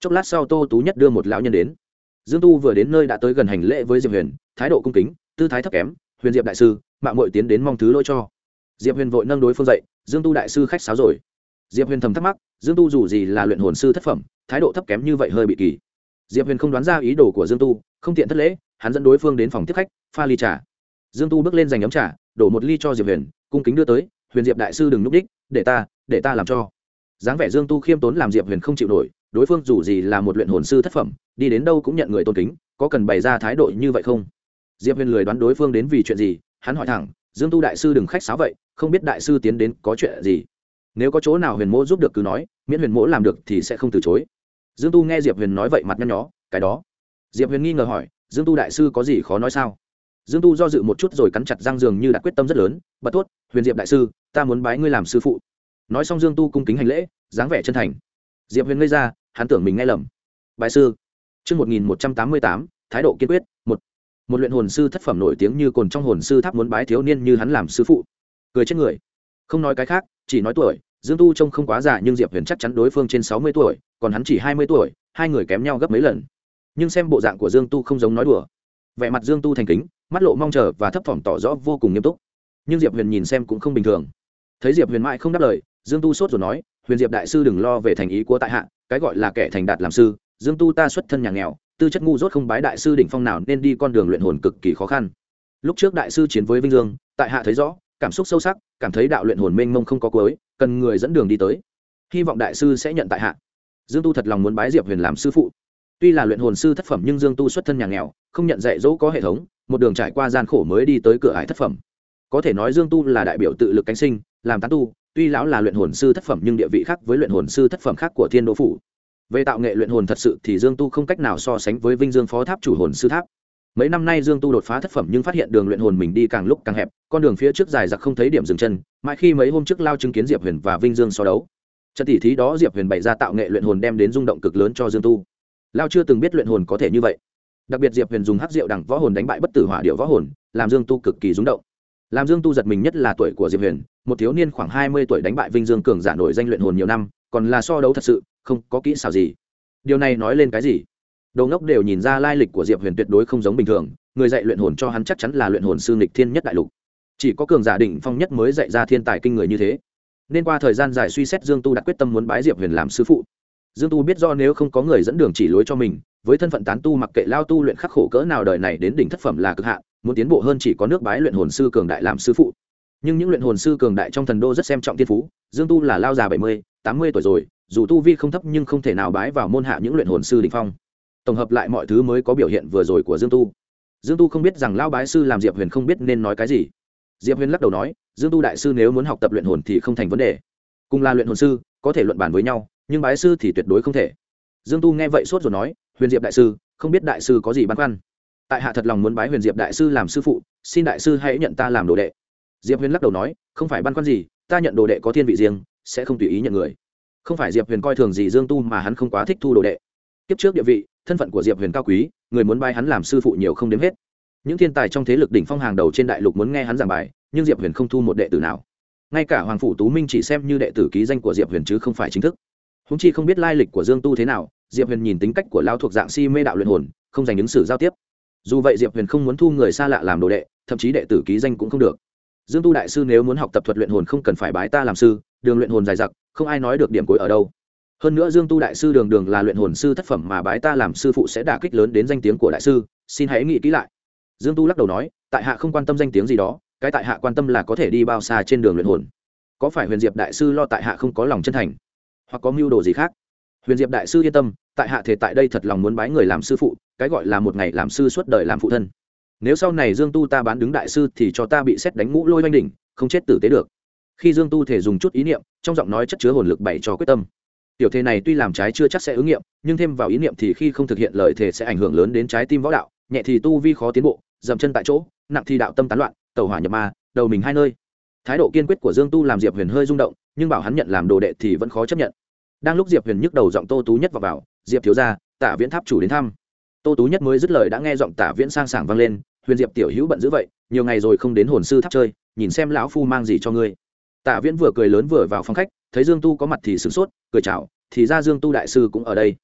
Chốc lát sau tô tú nhất đưa một lão nhân đến. Dương tu vừa đến nơi đã tới gần hành lễ với diệp huyền, thái độ cung kính, tư thái thấp kém, huyền diệp đại sư, mạng mội tiến đến mong thứ lỗi cho. Diệp huyền vội nâng đối phương dậy, dương tu đại sư khách sáo rồi. Diệp huyền thầm thắc mắc dương tu dù gì là luyện hồn sư thất phẩm, thái độ thấp kém như vậy hơi bị kỳ. Diệp huyền không đoán ra ý đồ của dương tu, không tiện thất lễ, hắn dẫn đối phương đến phòng tiếp khách, pha ly trà. Dương tu bước lên giành ấm trà, đổ một ly cho diệp huyền, cung kính đưa tới, huyền diệp đại sư đừng núp đích, để ta để ta làm cho. Dáng vẻ dương tu khiêm tốn làm diệp huyền không chịu nổi, đối phương dù gì là một luyện hồn sư thất phẩm, đi đến đâu cũng nhận người tôn kính, có cần bày ra thái độ như vậy không? Diệp huyền lười đoán đối phương đến vì chuyện gì, hắn hỏi thẳng, dương tu đại sư đừng khách sáo vậy, không biết đại sư tiến đến có chuyện gì? Nếu có chỗ nào huyền mỗ giúp được cứ nói miễn huyền mỗ làm được thì sẽ không từ chối. Dương tu nghe diệp huyền nói vậy mặt nhăn nhó cái đó. Diệp huyền nghi ngờ hỏi dương tu đại sư có gì khó nói sao? Dương tu do dự một chút rồi cắn chặt răng dường như đã quyết tâm rất lớn bật thốt huyền diệp đại sư ta muốn bái ngươi làm sư phụ. Nói xong dương tu cung kính hành lễ dáng vẻ chân thành. Diệp huyền ngây ra hắn tưởng mình nghe lầm. Bái sư. Trước 1188, thái độ kiên quyết, một. Một luyện hồn sư thất phẩm nổi tiếng như cồn trong hồn sư tháp muốn bái thiếu niên như hắn làm sư phụ. Cười chết người. Không nói cái khác chỉ nói tuổi dương tu trông không quá già nhưng diệp huyền chắc chắn đối phương trên sáu mươi tuổi, còn hắn chỉ hai mươi tuổi, hai người kém nhau gấp mấy lần. Nhưng xem bộ dạng của dương tu không giống nói đùa. Vẻ mặt dương tu thành kính, mắt lộ mong chờ và thấp thỏm tỏ rõ vô cùng nghiêm túc. Nhưng diệp huyền nhìn xem cũng không bình thường. Thấy diệp huyền mãi không đáp lời, dương tu sốt rồi nói, huyền diệp đại sư đừng lo về thành ý của tại hạ, cái gọi là kẻ thành đạt làm sư, dương tu ta xuất thân nhà nghèo, tư chất ngu dốt không bái đại sư đỉnh phong nào nên đi con đường luyện hồn cực kỳ khó khăn. Lúc trước đại sư chiến với vinh dương, tại hạ thấy rõ cảm xúc sâu sắc, cảm thấy đạo luyện hồn mênh mông không có cuối, cần người dẫn đường đi tới. Hy vọng đại sư sẽ nhận tại hạ. Dương tu thật lòng muốn bái diệp huyền làm sư phụ. Tuy là luyện hồn sư thất phẩm nhưng dương tu xuất thân nhà nghèo, không nhận dạy dỗ có hệ thống, một đường trải qua gian khổ mới đi tới cửa ải thất phẩm. Có thể nói dương tu là đại biểu tự lực cánh sinh, làm tán tu, tuy lão là luyện hồn sư thất phẩm nhưng địa vị khác với luyện hồn sư thất phẩm khác của thiên đô phủ. Về tạo nghệ luyện hồn thật sự thì dương tu không cách nào so sánh với vinh dương phó tháp chủ hồn sư tháp mấy năm nay dương tu đột phá thất phẩm nhưng phát hiện đường luyện hồn mình đi càng lúc càng hẹp, con đường phía trước dài giặc không thấy điểm dừng chân, mãi khi mấy hôm trước lao chứng kiến diệp huyền và vinh dương so đấu. Trận tỷ thí đó diệp huyền bày ra tạo nghệ luyện hồn đem đến rung động cực lớn cho dương tu. Lao chưa từng biết luyện hồn có thể như vậy. Đặc biệt diệp huyền dùng hát rượu đằng võ hồn đánh bại bất tử hỏa điệu võ hồn, làm dương tu cực kỳ rung động. Làm dương tu giật mình nhất là tuổi của diệp huyền, một thiếu niên khoảng hai mươi tuổi đánh bại vinh dương cường giả nổi danh luyện hồn nhiều năm, còn là so đấu thật sự, không có kỹ xảo gì. Điều này nói lên cái gì? Đầu ngốc đều nhìn ra lai lịch của diệp huyền tuyệt đối không giống bình thường, người dạy luyện hồn cho hắn chắc chắn là luyện hồn sư nghịch thiên nhất đại lục. Chỉ có cường giả đỉnh phong nhất mới dạy ra thiên tài kinh người như thế. Nên qua thời gian dài suy xét dương tu đặt quyết tâm muốn bái diệp huyền làm sư phụ. Dương tu biết do nếu không có người dẫn đường chỉ lối cho mình, với thân phận tán tu mặc kệ lao tu luyện khắc khổ cỡ nào đời này đến đỉnh thất phẩm là cực hạn, muốn tiến bộ hơn chỉ có nước bái luyện hồn sư cường đại làm sư phụ. Nhưng những luyện hồn sư cường đại trong thần đô rất xem trọng thiên phú, dương tu là lao già bảy mươi, tám mươi tuổi rồi, dù tu vi không thấp nhưng không thể nào bái vào môn hạ những luyện hồn sư đình phong tổng hợp lại mọi thứ mới có biểu hiện vừa rồi của dương tu. Dương tu không biết rằng lao bái sư làm diệp huyền không biết nên nói cái gì. Diệp huyền lắc đầu nói, dương tu đại sư nếu muốn học tập luyện hồn thì không thành vấn đề. Cùng là luyện hồn sư, có thể luận bàn với nhau, nhưng bái sư thì tuyệt đối không thể. Dương tu nghe vậy sốt rồi nói, huyền diệp đại sư, không biết đại sư có gì băn khoăn? Tại hạ thật lòng muốn bái huyền diệp đại sư làm sư phụ, xin đại sư hãy nhận ta làm đồ đệ. Diệp huyền lắc đầu nói, không phải băn khoăn gì, ta nhận đồ đệ có thiên vị riêng, sẽ không tùy ý nhận người. Không phải diệp huyền coi thường gì dương tu mà hắn không quá thích thu đồ đệ. Kiếp trước địa vị thân phận của diệp huyền cao quý, người muốn bái hắn làm sư phụ nhiều không đếm hết. Những thiên tài trong thế lực đỉnh phong hàng đầu trên đại lục muốn nghe hắn giảng bài, nhưng diệp huyền không thu một đệ tử nào. Ngay cả hoàng phủ tú minh chỉ xem như đệ tử ký danh của diệp huyền chứ không phải chính thức. Húng chi không biết lai lịch của dương tu thế nào, diệp huyền nhìn tính cách của lao thuộc dạng si mê đạo luyện hồn, không dành ứng xử giao tiếp. Dù vậy diệp huyền không muốn thu người xa lạ làm đồ đệ, thậm chí đệ tử ký danh cũng không được. Dương tu đại sư nếu muốn học tập thuật luyện hồn không cần phải bái ta làm sư, đường luyện hồn dài dặc, không ai nói được điểm cuối ở đâu hơn nữa dương tu đại sư đường đường là luyện hồn sư thất phẩm mà bái ta làm sư phụ sẽ đả kích lớn đến danh tiếng của đại sư, xin hãy nghĩ kỹ lại. Dương tu lắc đầu nói, tại hạ không quan tâm danh tiếng gì đó, cái tại hạ quan tâm là có thể đi bao xa trên đường luyện hồn. Có phải huyền diệp đại sư lo tại hạ không có lòng chân thành? Hoặc có mưu đồ gì khác? Huyền diệp đại sư yên tâm, tại hạ thể tại đây thật lòng muốn bái người làm sư phụ, cái gọi là một ngày làm sư suốt đời làm phụ thân. Nếu sau này dương tu ta bán đứng đại sư thì cho ta bị xét đánh ngũ lôi oanh đỉnh, không chết tử tế được. Khi dương tu thể dùng chút ý niệm, trong giọng nói chất chứa hồn lực bày cho quyết tâm tiểu thế này tuy làm trái chưa chắc sẽ ứng nghiệm nhưng thêm vào ý niệm thì khi không thực hiện lời thể sẽ ảnh hưởng lớn đến trái tim võ đạo nhẹ thì tu vi khó tiến bộ dậm chân tại chỗ nặng thì đạo tâm tán loạn tàu hỏa nhập ma đầu mình hai nơi. Thái độ kiên quyết của dương tu làm diệp huyền hơi rung động nhưng bảo hắn nhận làm đồ đệ thì vẫn khó chấp nhận. Đang lúc diệp huyền nhức đầu giọng tô tú nhất vào, vào diệp thiếu ra tả viễn tháp chủ đến thăm. Tô tú nhất mới dứt lời đã nghe giọng tả viễn sang sảng vang lên huyền diệp tiểu hữu bận dữ vậy nhiều ngày rồi không đến hồn sư tháp chơi nhìn xem lão phu mang gì cho ngươi. Tả viễn vừa cười lớn vừa vào phòng khách thấy dương tu có mặt thì sửng sốt, cười chào, thì ra dương tu đại sư cũng ở đây.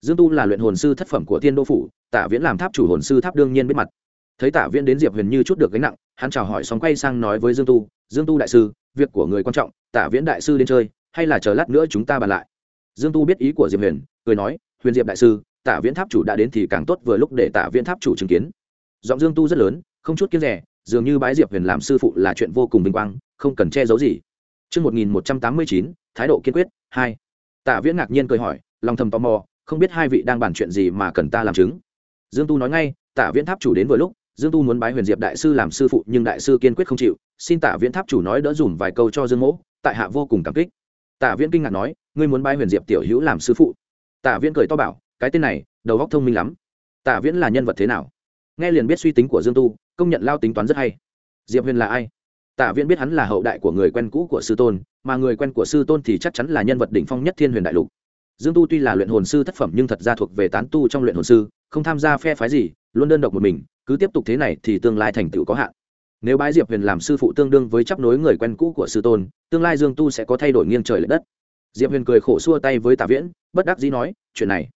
Dương tu là luyện hồn sư thất phẩm của thiên đô phủ, tả viễn làm tháp chủ hồn sư tháp đương nhiên biết mặt. Thấy tả viễn đến diệp huyền như chút được gánh nặng, hắn chào hỏi xong quay sang nói với dương tu dương tu đại sư, việc của người quan trọng, tả viễn đại sư đến chơi, hay là chờ lát nữa chúng ta bàn lại? Dương tu biết ý của diệp huyền, cười nói, huyền diệp đại sư, tả viễn tháp chủ đã đến thì càng tốt vừa lúc để tả viễn tháp chủ chứng kiến. Giọng dương tu rất lớn, không chút kiêng rẻ, dường như bái diệp huyền làm sư phụ là chuyện vô cùng vinh quang, không cần che giấu gì. Trước 1189, thái độ kiên quyết, 2. tạ viễn ngạc nhiên cười hỏi, lòng thầm tò mò, không biết hai vị đang bàn chuyện gì mà cần ta làm chứng. Dương Tu nói ngay, tạ viễn tháp chủ đến vừa lúc, Dương Tu muốn bái huyền diệp đại sư làm sư phụ nhưng đại sư kiên quyết không chịu, xin tạ viễn tháp chủ nói đỡ dùm vài câu cho Dương Mỗ, tại hạ vô cùng cảm kích. tạ viễn kinh ngạc nói, ngươi muốn bái huyền diệp tiểu hữu làm sư phụ. tạ viễn cười to bảo, cái tên này, đầu óc thông minh lắm. tạ viễn là nhân vật thế nào? nghe liền biết suy tính của dương tu công nhận lao tính toán rất hay diệp huyền là ai tạ viễn biết hắn là hậu đại của người quen cũ của sư tôn, mà người quen của sư tôn thì chắc chắn là nhân vật đỉnh phong nhất thiên huyền đại lục. Dương tu tuy là luyện hồn sư thất phẩm nhưng thật ra thuộc về tán tu trong luyện hồn sư, không tham gia phe phái gì, luôn đơn độc một mình, cứ tiếp tục thế này thì tương lai thành tựu có hạn. Nếu bái diệp huyền làm sư phụ tương đương với chấp nối người quen cũ của sư tôn, tương lai dương tu sẽ có thay đổi nghiêng trời lệch đất. Diệp huyền cười khổ xua tay với tạ viễn, bất đắc dĩ nói, chuyện này,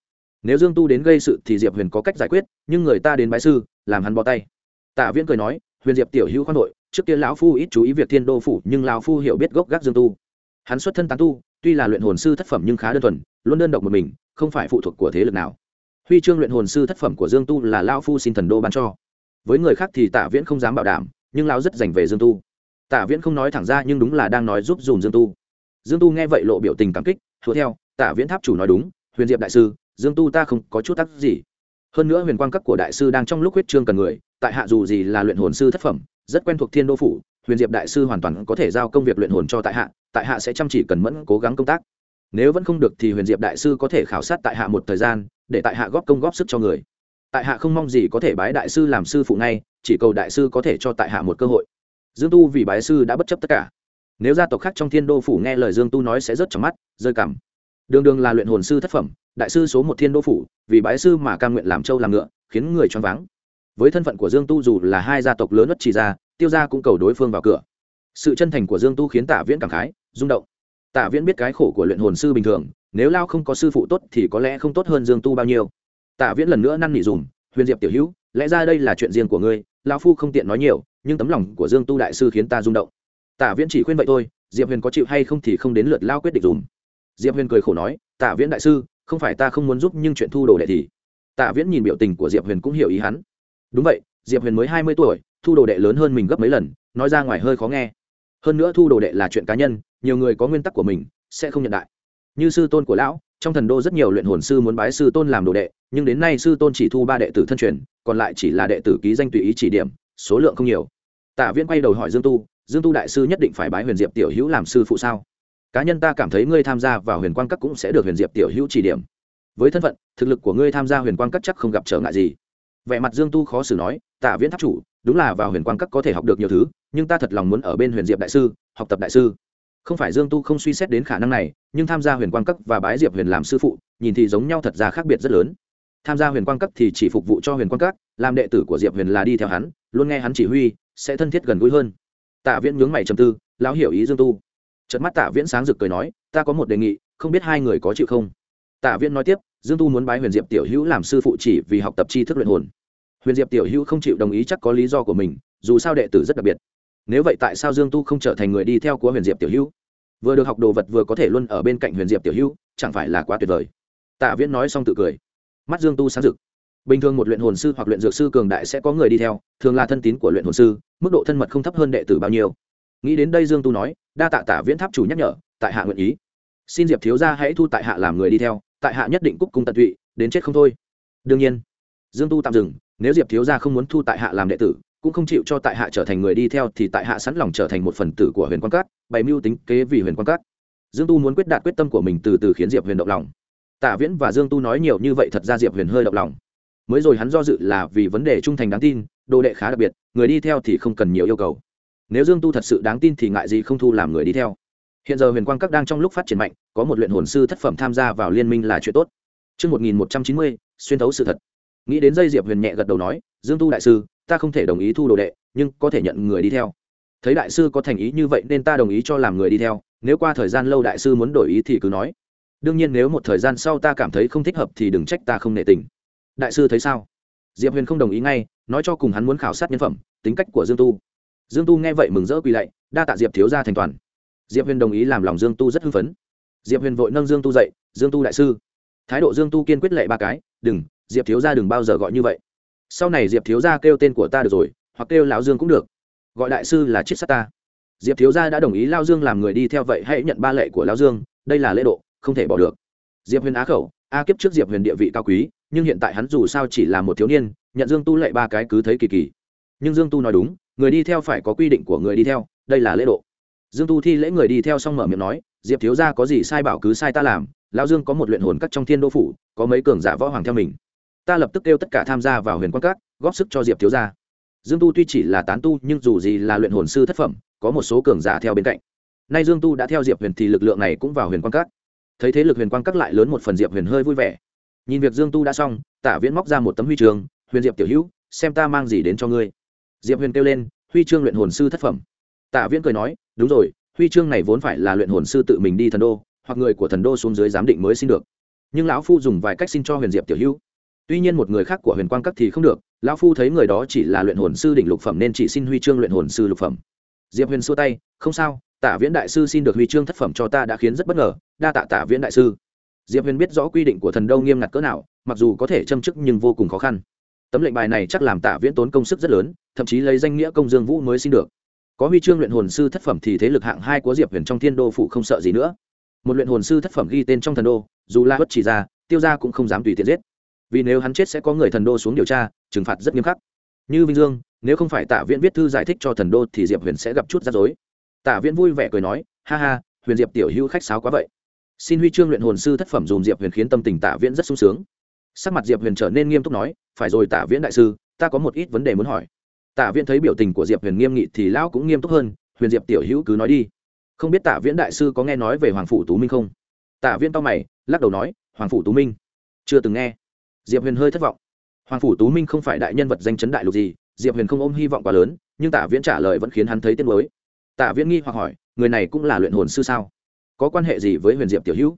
nếu dương tu đến gây sự thì diệp huyền có cách giải quyết, nhưng người ta đến bái sư, làm hắn bỏ tay. Tạ viễn cười nói, huyền diệp tiểu hữu khoan nội trước kia lão phu ít chú ý việc thiên đô phủ, nhưng lão phu hiểu biết gốc gác dương tu. Hắn xuất thân tán tu, tuy là luyện hồn sư thất phẩm nhưng khá đơn thuần, luôn đơn độc một mình, không phải phụ thuộc của thế lực nào. Huy chương luyện hồn sư thất phẩm của dương tu là lão phu xin thần đô ban cho. Với người khác thì tạ viễn không dám bảo đảm, nhưng lão rất dành về dương tu. Tạ viễn không nói thẳng ra nhưng đúng là đang nói giúp dùm dương tu. Dương tu nghe vậy lộ biểu tình cảm kích, hứa theo, tạ viễn tháp chủ nói đúng, huyền diệp đại sư, dương tu ta không có chút tác gì. Hơn nữa huyền quang cấp của đại sư đang trong lúc huyết trương cần người, tại hạ dù gì là luyện hồn sư thất phẩm rất quen thuộc thiên đô phủ, huyền diệp đại sư hoàn toàn có thể giao công việc luyện hồn cho tại hạ tại hạ sẽ chăm chỉ cần mẫn cố gắng công tác. Nếu vẫn không được thì huyền diệp đại sư có thể khảo sát tại hạ một thời gian, để tại hạ góp công góp sức cho người. Tại hạ không mong gì có thể bái đại sư làm sư phụ ngay, chỉ cầu đại sư có thể cho tại hạ một cơ hội. Dương tu vì bái sư đã bất chấp tất cả. Nếu gia tộc khác trong thiên đô phủ nghe lời dương tu nói sẽ rớt trong mắt, rơi cảm đường đường là luyện hồn sư thất phẩm, đại sư số một thiên đô phủ, vì bái sư mà ca nguyện làm trâu làm ngựa, khiến người choáng váng với thân phận của dương tu dù là hai gia tộc lớn nhất chỉ ra, tiêu gia cũng cầu đối phương vào cửa. Sự chân thành của dương tu khiến tạ viễn cảm khái, rung động. Tạ viễn biết cái khổ của luyện hồn sư bình thường, nếu lao không có sư phụ tốt thì có lẽ không tốt hơn dương tu bao nhiêu. Tạ viễn lần nữa năn nỉ dùm, huyền diệp tiểu hữu, lẽ ra đây là chuyện riêng của ngươi lao phu không tiện nói nhiều, nhưng tấm lòng của dương tu đại sư khiến ta rung động. Tạ viễn chỉ khuyên vậy thôi, diệp huyền có chịu hay không thì không đến lượt lao quyết định dùm. Diệp huyền cười khổ nói, tạ viễn đại sư, không phải ta không muốn giúp nhưng chuyện thu đồ đệ thì. Tạ viễn nhìn biểu tình của diệp huyền cũng hiểu ý hắn đúng vậy, diệp huyền mới hai mươi tuổi, thu đồ đệ lớn hơn mình gấp mấy lần, nói ra ngoài hơi khó nghe. Hơn nữa thu đồ đệ là chuyện cá nhân, nhiều người có nguyên tắc của mình, sẽ không nhận đại. Như sư tôn của lão, trong thần đô rất nhiều luyện hồn sư muốn bái sư tôn làm đồ đệ, nhưng đến nay sư tôn chỉ thu ba đệ tử thân truyền, còn lại chỉ là đệ tử ký danh tùy ý chỉ điểm, số lượng không nhiều. Tạ viễn quay đầu hỏi dương tu dương tu đại sư nhất định phải bái huyền diệp tiểu hữu làm sư phụ sao? Cá nhân ta cảm thấy ngươi tham gia vào huyền quang các cũng sẽ được huyền diệp tiểu hữu chỉ điểm. Với thân phận, thực lực của ngươi tham gia huyền quang các chắc không gặp trở ngại gì vẻ mặt dương tu khó xử nói, tạ viễn tháp chủ, đúng là vào huyền quang các có thể học được nhiều thứ, nhưng ta thật lòng muốn ở bên huyền diệp đại sư, học tập đại sư. Không phải dương tu không suy xét đến khả năng này, nhưng tham gia huyền quang các và bái diệp huyền làm sư phụ, nhìn thì giống nhau thật ra khác biệt rất lớn. Tham gia huyền quang các thì chỉ phục vụ cho huyền quang các, làm đệ tử của diệp huyền là đi theo hắn, luôn nghe hắn chỉ huy, sẽ thân thiết gần gũi hơn. Tạ viễn nhướng mày trầm tư, lão hiểu ý dương tu. Trận mắt tạ viễn sáng rực cười nói, ta có một đề nghị, không biết hai người có chịu không? Tạ viễn nói tiếp, dương tu muốn bái huyền diệp tiểu hữu làm sư phụ chỉ vì học tập tri thức luyện hồn huyền diệp tiểu hữu không chịu đồng ý chắc có lý do của mình, dù sao đệ tử rất đặc biệt. Nếu vậy tại sao dương tu không trở thành người đi theo của huyền diệp tiểu hữu? Vừa được học đồ vật vừa có thể luôn ở bên cạnh huyền diệp tiểu hữu, chẳng phải là quá tuyệt vời. Tạ viễn nói xong tự cười. Mắt dương tu sáng rực. Bình thường một luyện hồn sư hoặc luyện dược sư cường đại sẽ có người đi theo, thường là thân tín của luyện hồn sư, mức độ thân mật không thấp hơn đệ tử bao nhiêu. Nghĩ đến đây dương tu nói, đa tạ tạ viễn tháp chủ nhắc nhở, tại hạ nguyện ý. Xin diệp thiếu gia hãy thu tại hạ làm người đi theo, tại hạ nhất định cúc cung tận tụy, đến chết không thôi. Đương nhiên, dương tu tạm dừng nếu diệp thiếu gia không muốn thu tại hạ làm đệ tử cũng không chịu cho tại hạ trở thành người đi theo thì tại hạ sẵn lòng trở thành một phần tử của huyền quan cát bày mưu tính kế vì huyền quan cát dương tu muốn quyết đạt quyết tâm của mình từ từ khiến diệp huyền động lòng. Tạ viễn và dương tu nói nhiều như vậy thật ra diệp huyền hơi động lòng. Mới rồi hắn do dự là vì vấn đề trung thành đáng tin đồ đệ khá đặc biệt người đi theo thì không cần nhiều yêu cầu. Nếu dương tu thật sự đáng tin thì ngại gì không thu làm người đi theo. Hiện giờ huyền quang các đang trong lúc phát triển mạnh có một luyện hồn sư thất phẩm tham gia vào liên minh là chuyện tốt. Trước 1190, xuyên thấu sự thật. Nghĩ đến dây Diệp Huyền nhẹ gật đầu nói, Dương Tu đại sư, ta không thể đồng ý thu đồ đệ, nhưng có thể nhận người đi theo. Thấy đại sư có thành ý như vậy nên ta đồng ý cho làm người đi theo, nếu qua thời gian lâu đại sư muốn đổi ý thì cứ nói. Đương nhiên nếu một thời gian sau ta cảm thấy không thích hợp thì đừng trách ta không nể tình. Đại sư thấy sao? Diệp Huyền không đồng ý ngay, nói cho cùng hắn muốn khảo sát nhân phẩm, tính cách của Dương Tu. Dương Tu nghe vậy mừng rỡ quỳ lạy, đa tạ Diệp thiếu gia thành toàn diệp huyền đồng ý làm lòng dương tu rất hưng phấn diệp huyền vội nâng dương tu dậy dương tu đại sư thái độ dương tu kiên quyết lệ ba cái đừng diệp thiếu gia đừng bao giờ gọi như vậy. Sau này diệp thiếu gia kêu tên của ta được rồi, hoặc kêu lão dương cũng được. Gọi đại sư là chiết sát ta. Diệp thiếu gia đã đồng ý lao dương làm người đi theo vậy hãy nhận ba lệ của lao dương, đây là lễ độ, không thể bỏ được. Diệp huyền á khẩu, a kiếp trước diệp huyền địa vị cao quý, nhưng hiện tại hắn dù sao chỉ là một thiếu niên, nhận dương tu lệ ba cái cứ thấy kỳ kỳ. Nhưng dương tu nói đúng, người đi theo phải có quy định của người đi theo, đây là lễ độ. Dương tu thi lễ người đi theo xong mở miệng nói, diệp thiếu gia có gì sai bảo cứ sai ta làm, lão dương có một luyện hồn cắt trong thiên đô phủ, có mấy cường giả võ hoàng theo mình ta lập tức kêu tất cả tham gia vào huyền quan cát góp sức cho diệp thiếu gia. Dương tu tuy chỉ là tán tu, nhưng dù gì là luyện hồn sư thất phẩm, có một số cường giả theo bên cạnh. Nay dương tu đã theo diệp huyền thì lực lượng này cũng vào huyền quan cát thấy thế lực huyền quan cát lại lớn một phần, diệp huyền hơi vui vẻ. Nhìn việc dương tu đã xong tả viễn móc ra một tấm huy trường huyền diệp tiểu hữu, xem ta mang gì đến cho ngươi. Diệp huyền kêu lên, huy chương luyện hồn sư thất phẩm. Tạ viễn cười nói, đúng rồi, huy chương này vốn phải là luyện hồn sư tự mình đi thần đô, hoặc người của thần đô xuống dưới giám định mới xin được. Nhưng lão phu dùng vài cách xin cho huyền diệp tiểu hữu tuy nhiên một người khác của huyền quang các thì không được, lão phu thấy người đó chỉ là luyện hồn sư đỉnh lục phẩm nên chỉ xin huy chương luyện hồn sư lục phẩm. Diệp huyền xua tay, không sao tạ viễn đại sư xin được huy chương thất phẩm cho ta đã khiến rất bất ngờ, đa tạ tạ viễn đại sư. Diệp huyền biết rõ quy định của thần đô nghiêm ngặt cỡ nào, mặc dù có thể châm chức nhưng vô cùng khó khăn. Tấm lệnh bài này chắc làm tạ viễn tốn công sức rất lớn, thậm chí lấy danh nghĩa công dương vũ mới xin được. Có huy chương luyện hồn sư thất phẩm thì thế lực hạng hai của diệp huyền trong thiên đô phụ không sợ gì nữa. Một luyện hồn sư thất phẩm ghi tên trong thần đô, dù la bất chỉ ra, tiêu ra cũng không dám tùy tiện giết vì nếu hắn chết sẽ có người thần đô xuống điều tra, trừng phạt rất nghiêm khắc. Như vinh dương, nếu không phải tạ viễn viết thư giải thích cho thần đô thì diệp huyền sẽ gặp chút rắc rối. Tạ viễn vui vẻ cười nói, ha ha, huyền diệp tiểu hữu khách sáo quá vậy. Xin huy chương luyện hồn sư thất phẩm dùm diệp huyền khiến tâm tình tạ viễn rất sung sướng. Sắc mặt diệp huyền trở nên nghiêm túc nói, phải rồi tạ viễn đại sư, ta có một ít vấn đề muốn hỏi. Tạ viễn thấy biểu tình của diệp huyền nghiêm nghị thì lão cũng nghiêm túc hơn, huyền diệp tiểu hữu cứ nói đi. Không biết tạ viễn đại sư có nghe nói về hoàng phủ tú minh không? Tạ viễn to mày, lắc đầu nói, hoàng phủ tú minh, chưa từng nghe diệp huyền hơi thất vọng. Hoàng phủ tú minh không phải đại nhân vật danh chấn đại lục gì, diệp huyền không ôm hy vọng quá lớn, nhưng tạ viễn trả lời vẫn khiến hắn thấy tiếc mới tạ viễn nghi hoặc hỏi, người này cũng là luyện hồn sư sao? Có quan hệ gì với huyền diệp tiểu hữu?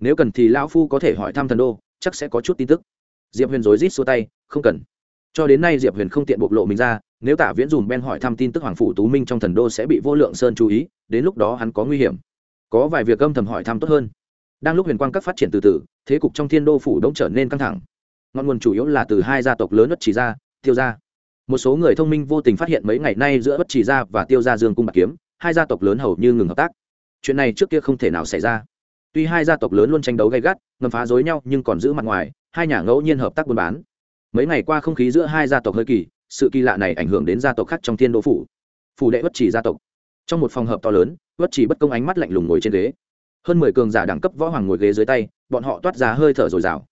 Nếu cần thì lão phu có thể hỏi thăm thần đô, chắc sẽ có chút tin tức. Diệp huyền rối rít xua tay, không cần. Cho đến nay diệp huyền không tiện bộc lộ mình ra, nếu tạ viễn dùm ben hỏi thăm tin tức hoàng phủ tú minh trong thần đô sẽ bị vô lượng sơn chú ý, đến lúc đó hắn có nguy hiểm. Có vài việc âm thầm hỏi thăm tốt hơn. Đang lúc huyền quang các phát triển từ từ, thế cục trong thiên đô phủ đông trở nên căng thẳng ngọn nguồn chủ yếu là từ hai gia tộc lớn bất chỉ gia, tiêu gia. Một số người thông minh vô tình phát hiện mấy ngày nay giữa bất chỉ gia và tiêu gia dương cung bạc kiếm, hai gia tộc lớn hầu như ngừng hợp tác. Chuyện này trước kia không thể nào xảy ra. Tuy hai gia tộc lớn luôn tranh đấu gay gắt, ngầm phá dối nhau nhưng còn giữ mặt ngoài, hai nhà ngẫu nhiên hợp tác buôn bán. Mấy ngày qua không khí giữa hai gia tộc hơi kỳ, sự kỳ lạ này ảnh hưởng đến gia tộc khác trong thiên đô phủ. Phủ đệ bất chỉ gia tộc. Trong một phòng hợp to lớn bất chỉ bất công ánh mắt lạnh lùng ngồi trên ghế. Hơn mười cường giả đẳng cấp võ hoàng ngồi ghế dưới tay, bọn họ toát ra hơi thở dồi dào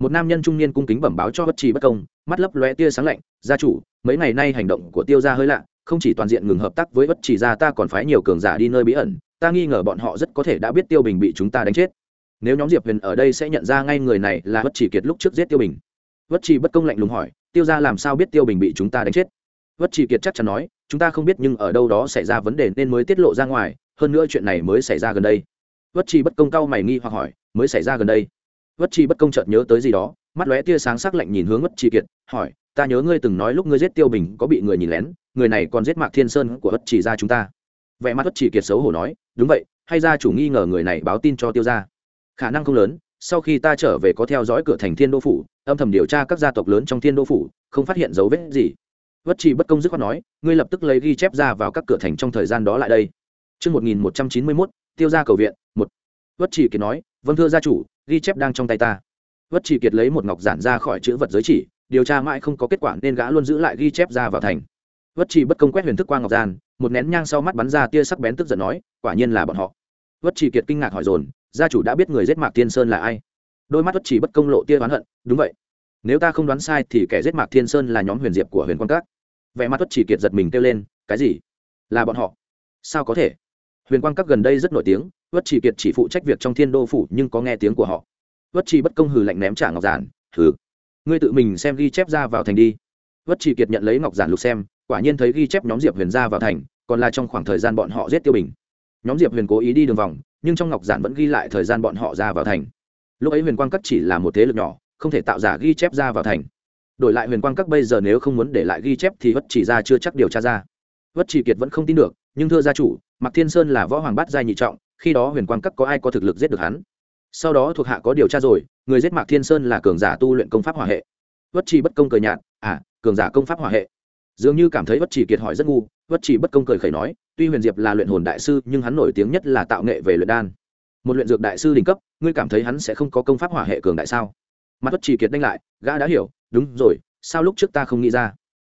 một nam nhân trung niên cung kính bẩm báo cho bất chỉ bất công, mắt lấp lóe tia sáng lạnh, gia chủ, mấy ngày nay hành động của tiêu gia hơi lạ, không chỉ toàn diện ngừng hợp tác với bất chỉ gia, ta còn phái nhiều cường giả đi nơi bí ẩn, ta nghi ngờ bọn họ rất có thể đã biết tiêu bình bị chúng ta đánh chết. Nếu nhóm diệp huyền ở đây sẽ nhận ra ngay người này là bất chỉ kiệt lúc trước giết tiêu bình. Bất chỉ bất công lạnh lùng hỏi, tiêu gia làm sao biết tiêu bình bị chúng ta đánh chết? Bất chỉ kiệt chắc chắn nói, chúng ta không biết nhưng ở đâu đó xảy ra vấn đề nên mới tiết lộ ra ngoài, hơn nữa chuyện này mới xảy ra gần đây. Bất chỉ bất công cao mày nghi hoặc hỏi, mới xảy ra gần đây? Vất Chi bất công chợt nhớ tới gì đó mắt lóe tia sáng sắc lạnh nhìn hướng Vất Chi kiệt hỏi ta nhớ ngươi từng nói lúc ngươi giết tiêu bình có bị người nhìn lén người này còn giết mạc thiên sơn của Vất chỉ ra chúng ta. Vẻ mặt Vất chỉ kiệt xấu hổ nói đúng vậy hay ra chủ nghi ngờ người này báo tin cho tiêu gia. Khả năng không lớn sau khi ta trở về có theo dõi cửa thành thiên đô phủ âm thầm điều tra các gia tộc lớn trong thiên đô phủ không phát hiện dấu vết gì. Vất chỉ bất công dứt khoát nói ngươi lập tức lấy ghi chép ra vào các cửa thành trong thời gian đó lại đây. Trước 1191, tiêu gia cầu viện, một. Vất chỉ kiệt nói, vâng thưa gia chủ, ghi chép đang trong tay ta. Vất chỉ kiệt lấy một ngọc giản ra khỏi chữ vật giới chỉ, điều tra mãi không có kết quả nên gã luôn giữ lại ghi chép ra vào thành. Vất chỉ bất công quét huyền thức qua ngọc giản, một nén nhang sau mắt bắn ra tia sắc bén tức giận nói, quả nhiên là bọn họ. Vất chỉ kiệt kinh ngạc hỏi dồn, gia chủ đã biết người giết Mạc Thiên Sơn là ai? Đôi mắt Vất chỉ bất công lộ tia oán hận, đúng vậy. Nếu ta không đoán sai thì kẻ giết Mạc Thiên Sơn là nhóm Huyền Diệp của Huyền Quan Các vẻ mặt Vất chỉ kiệt giật mình kêu lên cái gì là bọn họ sao có thể huyền quang các gần đây rất nổi tiếng Vất chỉ kiệt chỉ phụ trách việc trong thiên đô phủ nhưng có nghe tiếng của họ. Vất chỉ bất công hừ lạnh ném trả ngọc giản, hừ, ngươi tự mình xem ghi chép ra vào thành đi. Vất chỉ kiệt nhận lấy ngọc giản lục xem, quả nhiên thấy ghi chép nhóm diệp huyền ra vào thành, còn là trong khoảng thời gian bọn họ giết tiêu bình. Nhóm diệp huyền cố ý đi đường vòng, nhưng trong ngọc giản vẫn ghi lại thời gian bọn họ ra vào thành. Lúc ấy huyền quang các chỉ là một thế lực nhỏ, không thể tạo giả ghi chép ra vào thành. Đổi lại huyền quang các bây giờ nếu không muốn để lại ghi chép thì vất chỉ ra chưa chắc điều tra ra. Vất chỉ kiệt vẫn không tin được, nhưng thưa gia chủ, mạc thiên sơn là võ hoàng bát giai nhị trọng khi đó huyền quang các có ai có thực lực giết được hắn? Sau đó thuộc hạ có điều tra rồi, người giết mạc thiên sơn là cường giả tu luyện công pháp hỏa hệ. Vất chỉ bất công cười nhạt à cường giả công pháp hỏa hệ. Dường như cảm thấy vất chỉ kiệt hỏi rất ngu, vất chỉ bất công cười khẩy nói, tuy huyền diệp là luyện hồn đại sư, nhưng hắn nổi tiếng nhất là tạo nghệ về luyện đan. Một luyện dược đại sư đỉnh cấp, ngươi cảm thấy hắn sẽ không có công pháp hỏa hệ cường đại sao? Mặt vất chỉ kiệt đánh lại, gã đã hiểu, đúng rồi, sao lúc trước ta không nghĩ ra?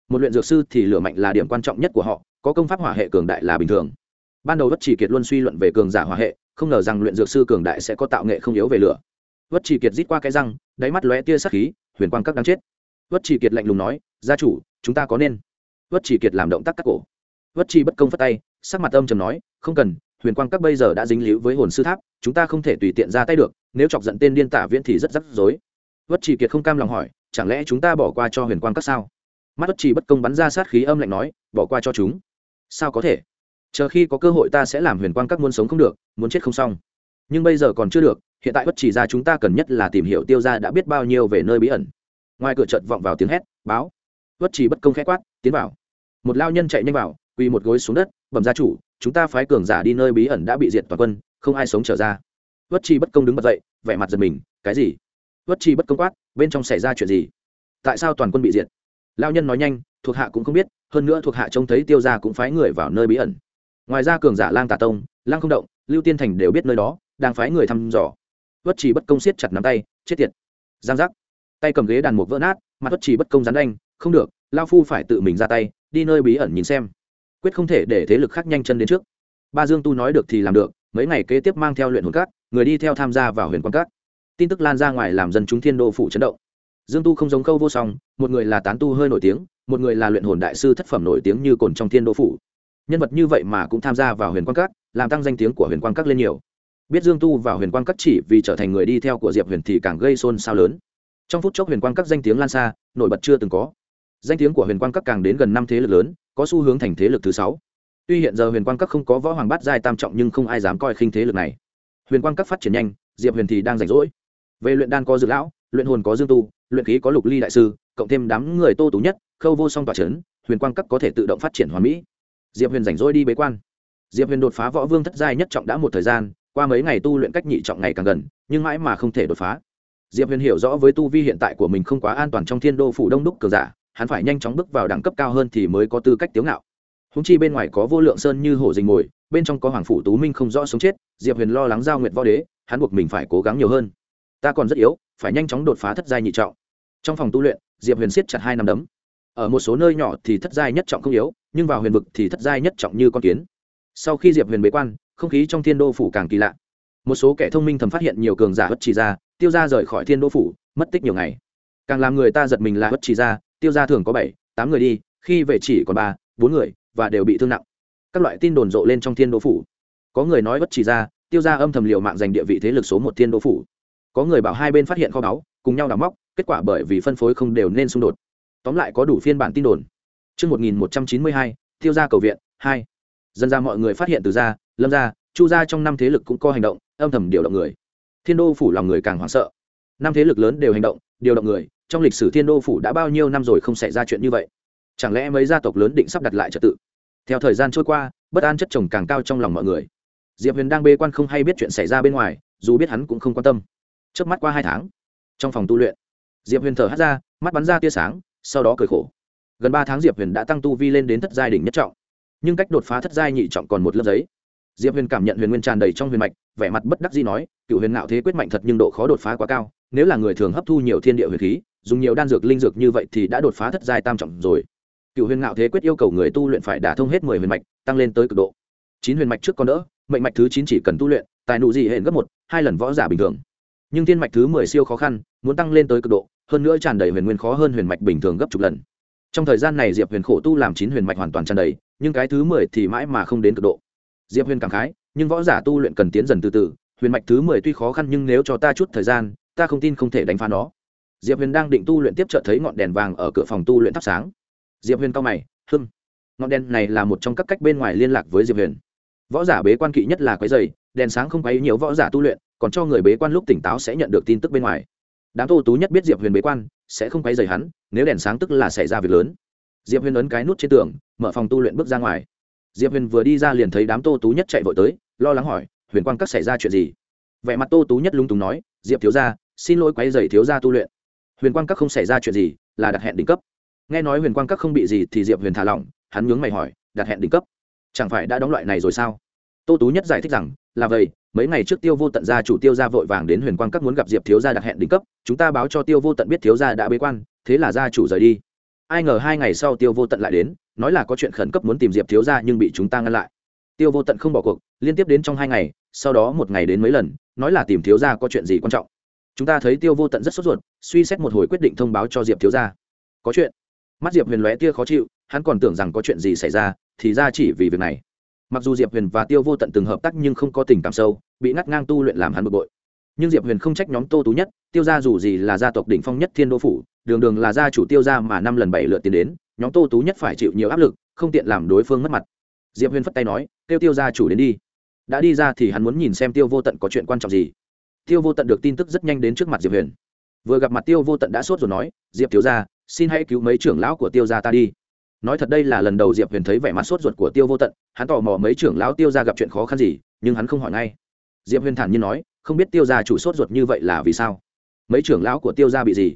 Một luyện dược sư thì lửa mạnh là điểm quan trọng nhất của họ, có công pháp hỏa hệ cường đại là bình thường ban đầu vất chỉ kiệt luôn suy luận về cường giả hòa hệ, không ngờ rằng luyện dược sư cường đại sẽ có tạo nghệ không yếu về lửa. Vất chỉ kiệt rít qua cái răng, đáy mắt lóe tia sắc khí, huyền quang các đáng chết. Vất chỉ kiệt lạnh lùng nói, gia chủ, chúng ta có nên? Vất chỉ kiệt làm động tác cắt cổ. Vất chỉ bất công phất tay, sắc mặt âm trầm nói, không cần, huyền quang các bây giờ đã dính líu với hồn sư tháp, chúng ta không thể tùy tiện ra tay được, nếu chọc giận tên điên tả viễn thì rất rắc rối. Vất chỉ kiệt không cam lòng hỏi, chẳng lẽ chúng ta bỏ qua cho huyền quang các sao? Mắt bất chỉ bất công bắn ra sát khí âm lạnh nói, bỏ qua cho chúng. Sao có thể? Chờ khi có cơ hội ta sẽ làm huyền quang các muốn sống không được, muốn chết không xong. Nhưng bây giờ còn chưa được, hiện tại bất chỉ ra chúng ta cần nhất là tìm hiểu tiêu ra đã biết bao nhiêu về nơi bí ẩn. Ngoài cửa trận vọng vào tiếng hét, báo. Bất chỉ bất công khẽ quát, tiến vào. Một lao nhân chạy nhanh vào, quỳ một gối xuống đất, bẩm gia chủ, chúng ta phái cường giả đi nơi bí ẩn đã bị diệt toàn quân, không ai sống trở ra. Bất chi bất công đứng bật dậy, vẻ mặt giật mình, cái gì? Vất chi bất công quát, bên trong xảy ra chuyện gì? Tại sao toàn quân bị diệt? Lao nhân nói nhanh, thuộc hạ cũng không biết, hơn nữa thuộc hạ trông thấy tiêu gia cũng phái người vào nơi bí ẩn ngoài ra cường giả lang tà tông, lang không động, lưu tiên thành đều biết nơi đó, đang phái người thăm dò. Vất chỉ bất công siết chặt nắm tay, chết tiệt. Giang giác. Tay cầm ghế đàn mục vỡ nát, mặt vất chỉ bất công rắn đanh, không được lao phu phải tự mình ra tay, đi nơi bí ẩn nhìn xem. Quyết không thể để thế lực khác nhanh chân đến trước. Ba dương tu nói được thì làm được, mấy ngày kế tiếp mang theo luyện hồn cát người đi theo tham gia vào huyền quan cát tin tức lan ra ngoài làm dân chúng thiên đô phủ chấn động. Dương tu không giống câu vô song, một người là tán tu hơi nổi tiếng, một người là luyện hồn đại sư thất phẩm nổi tiếng như cồn trong thiên đô phủ nhân vật như vậy mà cũng tham gia vào huyền quang các, làm tăng danh tiếng của huyền quang các lên nhiều. Biết dương tu vào huyền quang các chỉ vì trở thành người đi theo của diệp huyền thì càng gây xôn xao lớn. Trong phút chốc huyền quang các danh tiếng lan xa, nổi bật chưa từng có. Danh tiếng của huyền quang các càng đến gần năm thế lực lớn, có xu hướng thành thế lực thứ sáu. Tuy hiện giờ huyền quang các không có võ hoàng bát giai tam trọng nhưng không ai dám coi khinh thế lực này. Huyền quang các phát triển nhanh, diệp huyền thì đang rảnh rỗi. Về luyện đan có dự lão, luyện hồn có dương tu, luyện khí có lục ly đại sư, cộng thêm đám người tô tú nhất, khâu vô song tòa trấn huyền quang Các có thể tự động phát triển hoàn mỹ diệp huyền rảnh rỗi đi bế quan. Diệp huyền đột phá võ vương thất giai nhất trọng đã một thời gian, qua mấy ngày tu luyện cách nhị trọng ngày càng gần, nhưng mãi mà không thể đột phá. Diệp huyền hiểu rõ với tu vi hiện tại của mình không quá an toàn trong thiên đô phủ đông đúc cường giả, hắn phải nhanh chóng bước vào đẳng cấp cao hơn thì mới có tư cách tiếu ngạo. Húng chi bên ngoài có vô lượng sơn như hổ dình mồi bên trong có hoàng phủ tú minh không rõ sống chết, diệp huyền lo lắng giao nguyện võ đế, hắn buộc mình phải cố gắng nhiều hơn. Ta còn rất yếu, phải nhanh chóng đột phá thất giai nhị trọng. Trong phòng tu luyện, diệp huyền siết chặt hai năm đấm ở một số nơi nhỏ thì thất giai nhất trọng không yếu, nhưng vào huyền vực thì thất giai nhất trọng như con kiến. Sau khi diệp huyền bế quan, không khí trong thiên đô phủ càng kỳ lạ. Một số kẻ thông minh thầm phát hiện nhiều cường giả bất chỉ ra, tiêu ra rời khỏi thiên đô phủ, mất tích nhiều ngày. Càng làm người ta giật mình là bất chỉ ra, tiêu ra thường có bảy, tám người đi, khi về chỉ còn ba, bốn người, và đều bị thương nặng. Các loại tin đồn rộ lên trong thiên đô phủ. Có người nói bất chỉ ra, tiêu ra âm thầm liều mạng giành địa vị thế lực số một thiên đô phủ. Có người bảo hai bên phát hiện kho báu, cùng nhau đào móc, kết quả bởi vì phân phối không đều nên xung đột tóm lại có đủ phiên bản tin đồn Trước 1192, tiêu gia cầu viện, 2. Dân ra mọi người phát hiện từ gia, lâm gia, chu gia trong năm thế lực cũng có hành động, âm thầm điều động người. Thiên đô phủ lòng người càng hoảng sợ. Năm thế lực lớn đều hành động, điều động người, trong lịch sử thiên đô phủ đã bao nhiêu năm rồi không xảy ra chuyện như vậy. Chẳng lẽ mấy gia tộc lớn định sắp đặt lại trật tự? Theo thời gian trôi qua, bất an chất chồng càng cao trong lòng mọi người. Diệp Huyền đang bê quan không hay biết chuyện xảy ra bên ngoài, dù biết hắn cũng không quan tâm. Chớp mắt qua hai tháng, trong phòng tu luyện, Diệp Huyền thở hắt ra, mắt bắn ra tia sáng, sau đó cười khổ. Gần ba tháng diệp huyền đã tăng tu vi lên đến thất giai đỉnh nhất trọng, nhưng cách đột phá thất giai nhị trọng còn một lớp giấy. Diệp huyền cảm nhận huyền nguyên tràn đầy trong huyền mạch, vẻ mặt bất đắc dĩ nói cựu huyền ngạo thế quyết mạnh thật nhưng độ khó đột phá quá cao, nếu là người thường hấp thu nhiều thiên địa huyền khí, dùng nhiều đan dược linh dược như vậy thì đã đột phá thất giai tam trọng rồi. Cựu huyền ngạo thế quyết yêu cầu người tu luyện phải đả thông hết mười huyền mạch, tăng lên tới cực độ. Chín huyền mạch trước còn đỡ, mệnh mạch thứ chín chỉ cần tu luyện, tài nụ gì hệ gấp một, hai lần võ giả bình thường. Nhưng thiên mạch thứ mười siêu khó khăn, muốn tăng lên tới cực độ hơn nữa tràn đầy huyền nguyên khó hơn huyền mạch bình thường gấp chục lần. Trong thời gian này diệp huyền khổ tu làm chín huyền mạch hoàn toàn tràn đầy, nhưng cái thứ mười thì mãi mà không đến cực độ. Diệp huyền cảm khái, nhưng võ giả tu luyện cần tiến dần từ từ, huyền mạch thứ mười tuy khó khăn nhưng nếu cho ta chút thời gian, ta không tin không thể đánh phá nó. Diệp huyền đang định tu luyện tiếp trợ thấy ngọn đèn vàng ở cửa phòng tu luyện thắp sáng. Diệp huyền cao mày hưng ngọn đèn này là một trong các cách bên ngoài liên lạc với diệp huyền. Võ giả bế quan kỵ nhất là quấy dày, đèn sáng không quấy nhiều võ giả tu luyện, còn cho người bế quan lúc tỉnh táo sẽ nhận được tin tức bên ngoài đám tô tú nhất biết diệp huyền bế quan, sẽ không quay dày hắn, nếu đèn sáng tức là xảy ra việc lớn. Diệp huyền ấn cái nút trên tường, mở phòng tu luyện bước ra ngoài. Diệp huyền vừa đi ra liền thấy đám tô tú nhất chạy vội tới, lo lắng hỏi, huyền quang, các xảy ra chuyện gì? Vẻ mặt tô tú nhất lung túng nói, diệp thiếu gia, xin lỗi quay dày thiếu gia tu luyện. Huyền quang, các không xảy ra chuyện gì, là đặt hẹn đỉnh cấp. Nghe nói huyền quang, các không bị gì thì diệp huyền thả lỏng, hắn nhướng mày hỏi, đặt hẹn đỉnh cấp? Chẳng phải đã đóng loại này rồi sao? Tô tú nhất giải thích rằng là vậy, mấy ngày trước tiêu vô tận gia chủ tiêu gia vội vàng đến huyền quang các muốn gặp diệp thiếu gia đặt hẹn đỉnh cấp, chúng ta báo cho tiêu vô tận biết thiếu gia đã bế quan, thế là gia chủ rời đi. Ai ngờ hai ngày sau tiêu vô tận lại đến, nói là có chuyện khẩn cấp muốn tìm diệp thiếu gia nhưng bị chúng ta ngăn lại. Tiêu vô tận không bỏ cuộc, liên tiếp đến trong hai ngày, sau đó một ngày đến mấy lần, nói là tìm thiếu gia có chuyện gì quan trọng. Chúng ta thấy tiêu vô tận rất sốt ruột, suy xét một hồi quyết định thông báo cho diệp thiếu gia. Có chuyện. Mắt diệp huyền lóe tia khó chịu, hắn còn tưởng rằng có chuyện gì xảy ra, thì ra chỉ vì việc này mặc dù diệp huyền và tiêu vô tận từng hợp tác nhưng không có tình cảm sâu, bị ngắt ngang tu luyện làm hắn bực bội. Nhưng diệp huyền không trách nhóm tô tú nhất, tiêu gia dù gì là gia tộc đỉnh phong nhất thiên đô phủ, đường đường là gia chủ tiêu gia mà năm lần bảy lượt tiến đến, nhóm tô tú nhất phải chịu nhiều áp lực, không tiện làm đối phương mất mặt. Diệp huyền phất tay nói, tiêu tiêu gia chủ đến đi. Đã đi ra thì hắn muốn nhìn xem tiêu vô tận có chuyện quan trọng gì. Tiêu vô tận được tin tức rất nhanh đến trước mặt diệp huyền. Vừa gặp mặt tiêu vô tận đã sốt rồi nói, diệp thiếu gia, xin hãy cứu mấy trưởng lão của tiêu gia ta đi nói thật đây là lần đầu diệp huyền thấy vẻ mặt sốt ruột của tiêu vô tận, hắn tò mò mấy trưởng lão tiêu ra gặp chuyện khó khăn gì, nhưng hắn không hỏi ngay. Diệp huyền thản nhiên nói, không biết tiêu gia chủ sốt ruột như vậy là vì sao? Mấy trưởng lão của tiêu gia bị gì?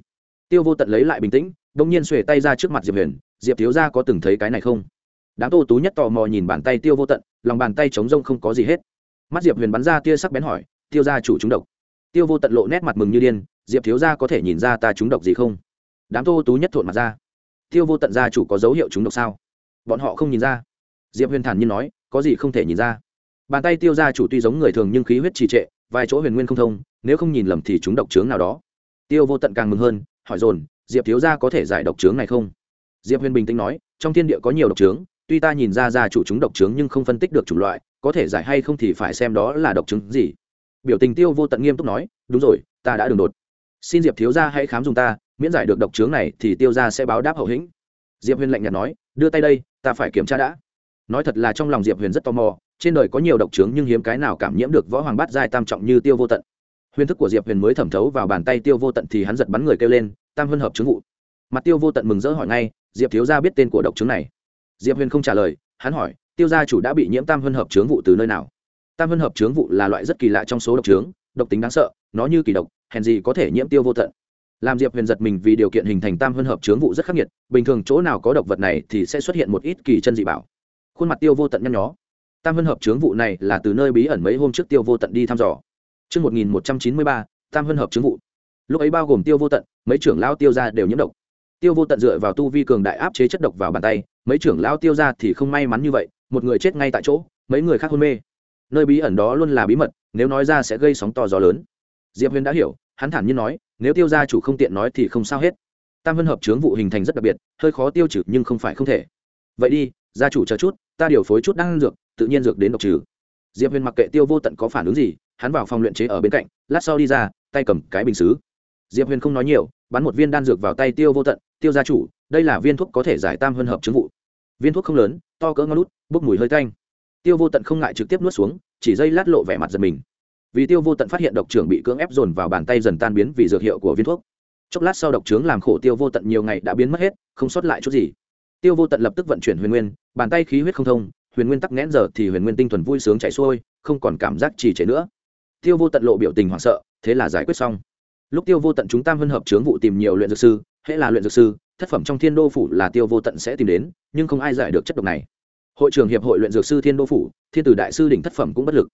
Tiêu vô tận lấy lại bình tĩnh đ ỗ n g nhiên xuề tay ra trước mặt diệp huyền, diệp thiếu gia có từng thấy cái này không? Đám tô tú nhất tò mò nhìn bàn tay tiêu vô tận, lòng bàn tay trống rông không có gì hết. Mắt diệp huyền bắn ra tia sắc bén hỏi, tiêu gia chủ trúng độc? Tiêu vô tận lộ nét mặt mừng như điên, diệp thiếu gia có thể nhìn ra ta trúng độc gì không? Đám tô tú nhất thộn mặt ra tiêu vô tận gia chủ có dấu hiệu trúng độc sao? Bọn họ không nhìn ra. Diệp huyền thản nhiên nói, có gì không thể nhìn ra. Bàn tay tiêu gia chủ tuy giống người thường nhưng khí huyết trì trệ, vài chỗ huyền nguyên không thông, nếu không nhìn lầm thì chúng độc trướng nào đó. Tiêu vô tận càng mừng hơn, hỏi dồn, diệp thiếu gia có thể giải độc trướng này không? Diệp huyền bình tĩnh nói, trong thiên địa có nhiều độc trướng tuy ta nhìn ra gia chủ chúng độc trướng nhưng không phân tích được chủng loại, có thể giải hay không thì phải xem đó là độc trứng gì. Biểu tình tiêu vô tận nghiêm túc nói, đúng rồi, ta đã đường đột. Xin diệp thiếu gia hãy khám dùng ta miễn giải được độc trướng này thì tiêu gia sẽ báo đáp hậu hĩnh. Diệp huyền lạnh nhạt nói, đưa tay đây, ta phải kiểm tra đã. Nói thật là trong lòng diệp huyền rất tò mò, trên đời có nhiều độc trướng nhưng hiếm cái nào cảm nhiễm được võ hoàng bát giai tam trọng như tiêu vô tận. Huyền thức của diệp huyền mới thẩm thấu vào bàn tay tiêu vô tận thì hắn giật bắn người kêu lên, tam hân hợp chứng vụ. Mặt tiêu vô tận mừng rỡ hỏi ngay, diệp thiếu gia biết tên của độc trướng này? Diệp huyền không trả lời, hắn hỏi, tiêu gia chủ đã bị nhiễm tam hân hợp chứng vụ từ nơi nào? Tam hân hợp chứng vụ là loại rất kỳ lạ trong số độc trướng độc tính đáng sợ, nó như kỳ độc, hèn gì có thể nhiễm tiêu vô tận? Làm diệp huyền giật mình vì điều kiện hình thành tam hơn hợp chướng vụ rất khắc nghiệt bình thường chỗ nào có độc vật này thì sẽ xuất hiện một ít kỳ chân dị bảo khuôn mặt tiêu vô tận nhăn nhó tam hơn hợp chướng vụ này là từ nơi bí ẩn mấy hôm trước tiêu vô tận đi thăm dò Trước 1193, tam hơn hợp chướng vụ. Lúc ấy bao gồm tiêu vô tận, mấy trưởng lao tiêu ra đều nhiễm độc. Tiêu vô tận dựa vào tu vi cường đại áp chế chất độc vào bàn tay, mấy trưởng lao tiêu ra thì không may mắn như vậy, một người chết ngay tại chỗ, mấy người khác hôn mê. Nơi bí ẩn đó luôn là bí mật, nếu nói ra sẽ gây sóng to gió lớn. Diệp Huyền đã hiểu, hắn thản nhiên nói, nếu tiêu gia chủ không tiện nói thì không sao hết. Tam vân hợp chướng vụ hình thành rất đặc biệt, hơi khó tiêu trừ nhưng không phải không thể. Vậy đi, gia chủ chờ chút, ta điều phối chút đan dược, tự nhiên dược đến độc trừ. Diệp huyền mặc kệ tiêu vô tận có phản ứng gì hắn vào phòng luyện chế ở bên cạnh lát sau đi ra tay cầm cái bình xứ. Diệp huyền không nói nhiều bắn một viên đan dược vào tay tiêu vô tận tiêu gia chủ đây là viên thuốc có thể giải tam hơn hợp chứng vụ. Viên thuốc không lớn to cỡ ngón lút bốc mùi hơi canh tiêu vô tận không ngại trực tiếp nuốt xuống chỉ dây lát lộ vẻ mặt giật mình vì tiêu vô tận phát hiện độc trưởng bị cưỡng ép dồn vào bàn tay dần tan biến vì dược hiệu của viên thuốc. Chốc lát sau độc trướng làm khổ tiêu vô tận nhiều ngày đã biến mất hết, không sót lại chút gì. Tiêu vô tận lập tức vận chuyển huyền nguyên, bàn tay khí huyết không thông, huyền nguyên tắc nghẽn giờ thì huyền nguyên tinh thuần vui sướng chạy xuôi, không còn cảm giác trì trệ nữa. Tiêu vô tận lộ biểu tình hoảng sợ, thế là giải quyết xong. Lúc tiêu vô tận chúng tam vân hợp chướng vụ tìm nhiều luyện dược sư, hễ là luyện dược sư, thất phẩm trong thiên đô phủ là tiêu vô tận sẽ tìm đến, nhưng không ai giải được chất độc này. Hội trưởng hiệp hội luyện dược sư thiên đô phủ, thiên tử đại sư đỉnh thất phẩm cũng bất lực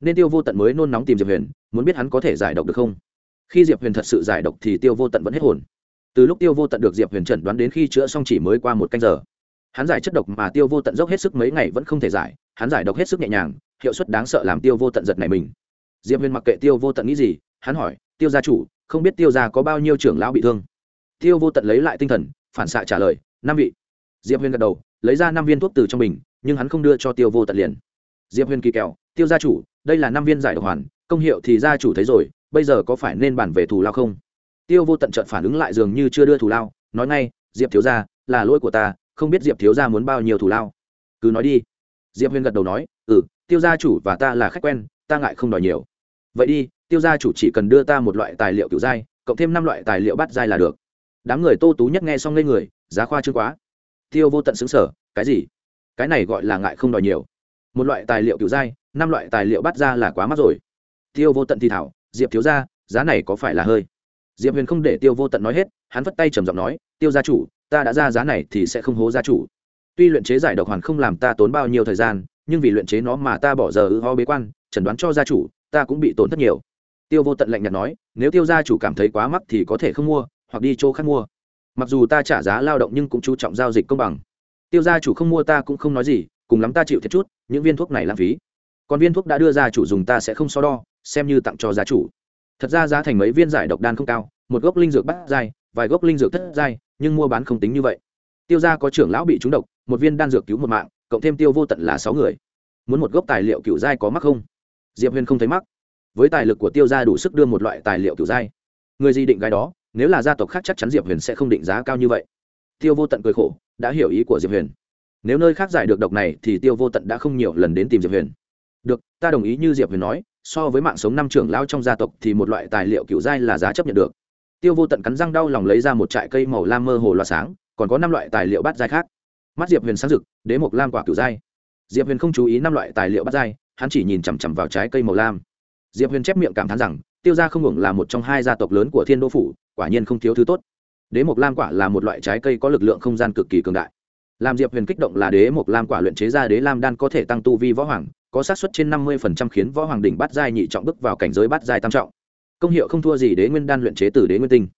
nên tiêu vô tận mới nôn nóng tìm diệp huyền muốn biết hắn có thể giải độc được không khi diệp huyền thật sự giải độc thì tiêu vô tận vẫn hết hồn từ lúc tiêu vô tận được diệp huyền chẩn đoán đến khi chữa xong chỉ mới qua một canh giờ hắn giải chất độc mà tiêu vô tận dốc hết sức mấy ngày vẫn không thể giải hắn giải độc hết sức nhẹ nhàng hiệu suất đáng sợ làm tiêu vô tận giật này mình diệp huyền mặc kệ tiêu vô tận nghĩ gì hắn hỏi tiêu gia chủ không biết tiêu gia có bao nhiêu trưởng lão bị thương tiêu vô tận lấy lại tinh thần phản xạ trả lời năm vị diệp huyền gật đầu lấy ra năm viên thuốc từ trong bình nhưng hắn không đưa cho tiêu vô tận liền diệp huyền kỳ kèo tiêu gia chủ, đây là năm viên giải độc hoàn, công hiệu thì gia chủ thấy rồi, bây giờ có phải nên bản về thù lao không? Tiêu vô tận trận phản ứng lại dường như chưa đưa thù lao, nói ngay, diệp thiếu gia, là lỗi của ta, không biết diệp thiếu gia muốn bao nhiêu thù lao. Cứ nói đi. Diệp huyền gật đầu nói ừ tiêu gia chủ và ta là khách quen, ta ngại không đòi nhiều. Vậy đi, tiêu gia chủ chỉ cần đưa ta một loại tài liệu kiểu giai cộng thêm năm loại tài liệu bắt giai là được. Đám người tô tú nhất nghe xong lên người, giá khoa chưa quá. Tiêu vô tận xứng sở cái gì? Cái này gọi là ngại không đòi nhiều một loại tài liệu kiểu dai, năm loại tài liệu bắt ra là quá mắc rồi. Tiêu vô tận thì thảo diệp thiếu gia giá này có phải là hơi? Diệp huyền không để tiêu vô tận nói hết hắn vất tay trầm giọng nói tiêu gia chủ ta đã ra giá này thì sẽ không hố gia chủ. Tuy luyện chế giải độc hoàn không làm ta tốn bao nhiêu thời gian nhưng vì luyện chế nó mà ta bỏ giờ ư ho bế quan chẩn đoán cho gia chủ ta cũng bị tổn thất nhiều. Tiêu vô tận lạnh nhạt nói nếu tiêu gia chủ cảm thấy quá mắc thì có thể không mua hoặc đi chỗ khác mua. Mặc dù ta trả giá lao động nhưng cũng chú trọng giao dịch công bằng. Tiêu gia chủ không mua ta cũng không nói gì cùng lắm ta chịu thiệt chút, những viên thuốc này lãng phí. Còn viên thuốc đã đưa ra chủ dùng ta sẽ không so đo, xem như tặng cho gia chủ. Thật ra giá thành mấy viên giải độc đan không cao, một gốc linh dược bắt dai vài gốc linh dược thất dai nhưng mua bán không tính như vậy. Tiêu gia có trưởng lão bị trúng độc, một viên đan dược cứu một mạng, cộng thêm tiêu vô tận là sáu người. Muốn một gốc tài liệu cựu giai có mắc không? Diệp huyền không thấy mắc. Với tài lực của tiêu gia đủ sức đưa một loại tài liệu cựu giai. Người gì định gái đó, nếu là gia tộc khác chắc chắn diệp huyền sẽ không định giá cao như vậy. Tiêu vô tận cười khổ, đã hiểu ý của diệp huyền nếu nơi khác giải được độc này thì tiêu vô tận đã không nhiều lần đến tìm diệp huyền. Được, ta đồng ý như diệp huyền nói, so với mạng sống năm trưởng lao trong gia tộc thì một loại tài liệu cựu giai là giá chấp nhận được. Tiêu vô tận cắn răng đau lòng lấy ra một trại cây màu lam mơ hồ loa sáng, còn có năm loại tài liệu bát giai khác. Mắt diệp huyền sáng rực, đế mộc lam quả cửu giai diệp huyền không chú ý năm loại tài liệu bát giai, hắn chỉ nhìn chằm chằm vào trái cây màu lam. Diệp huyền chép miệng cảm thán rằng, tiêu gia không hưởng là một trong hai gia tộc lớn của thiên đô phủ, quả nhiên không thiếu thứ tốt. Đế mộc lam quả là một loại trái cây có lực lượng không gian cực kỳ cường đại làm diệp huyền kích động là đế mộc lam quả luyện chế ra đế lam đan có thể tăng tu vi võ hoàng, có xác suất trên năm mươi khiến võ hoàng đỉnh bát giai nhị trọng bước vào cảnh giới bát giai tam trọng. Công hiệu không thua gì đế nguyên đan luyện chế từ đế nguyên tinh.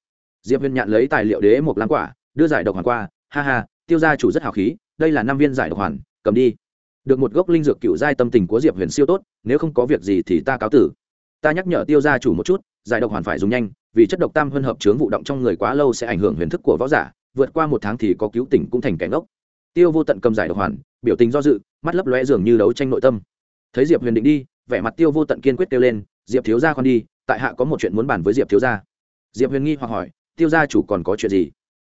Diệp huyền nhận lấy tài liệu đế một lam quả, đưa giải độc hoàn qua, ha ha, tiêu gia chủ rất hào khí, đây là năm viên giải độc hoàn, cầm đi. Được một gốc linh dược cựu giai tâm tình của diệp huyền siêu tốt, nếu không có việc gì thì ta cáo tử. Ta nhắc nhở tiêu gia chủ một chút, giải độc hoàn phải dùng nhanh, vì chất độc tam hơn hợp chướng vụ động trong người quá lâu sẽ ảnh hưởng huyền thức của võ giả, vượt qua một tháng thì có cứu tỉnh cũng thành kẻ ngốc tiêu vô tận cầm giải độc hoàn biểu tình do dự mắt lấp lóe dường như đấu tranh nội tâm. Thấy diệp huyền định đi vẻ mặt tiêu vô tận kiên quyết kêu lên diệp thiếu gia con đi tại hạ có một chuyện muốn bàn với diệp thiếu gia. Diệp huyền nghi hoặc hỏi tiêu gia chủ còn có chuyện gì?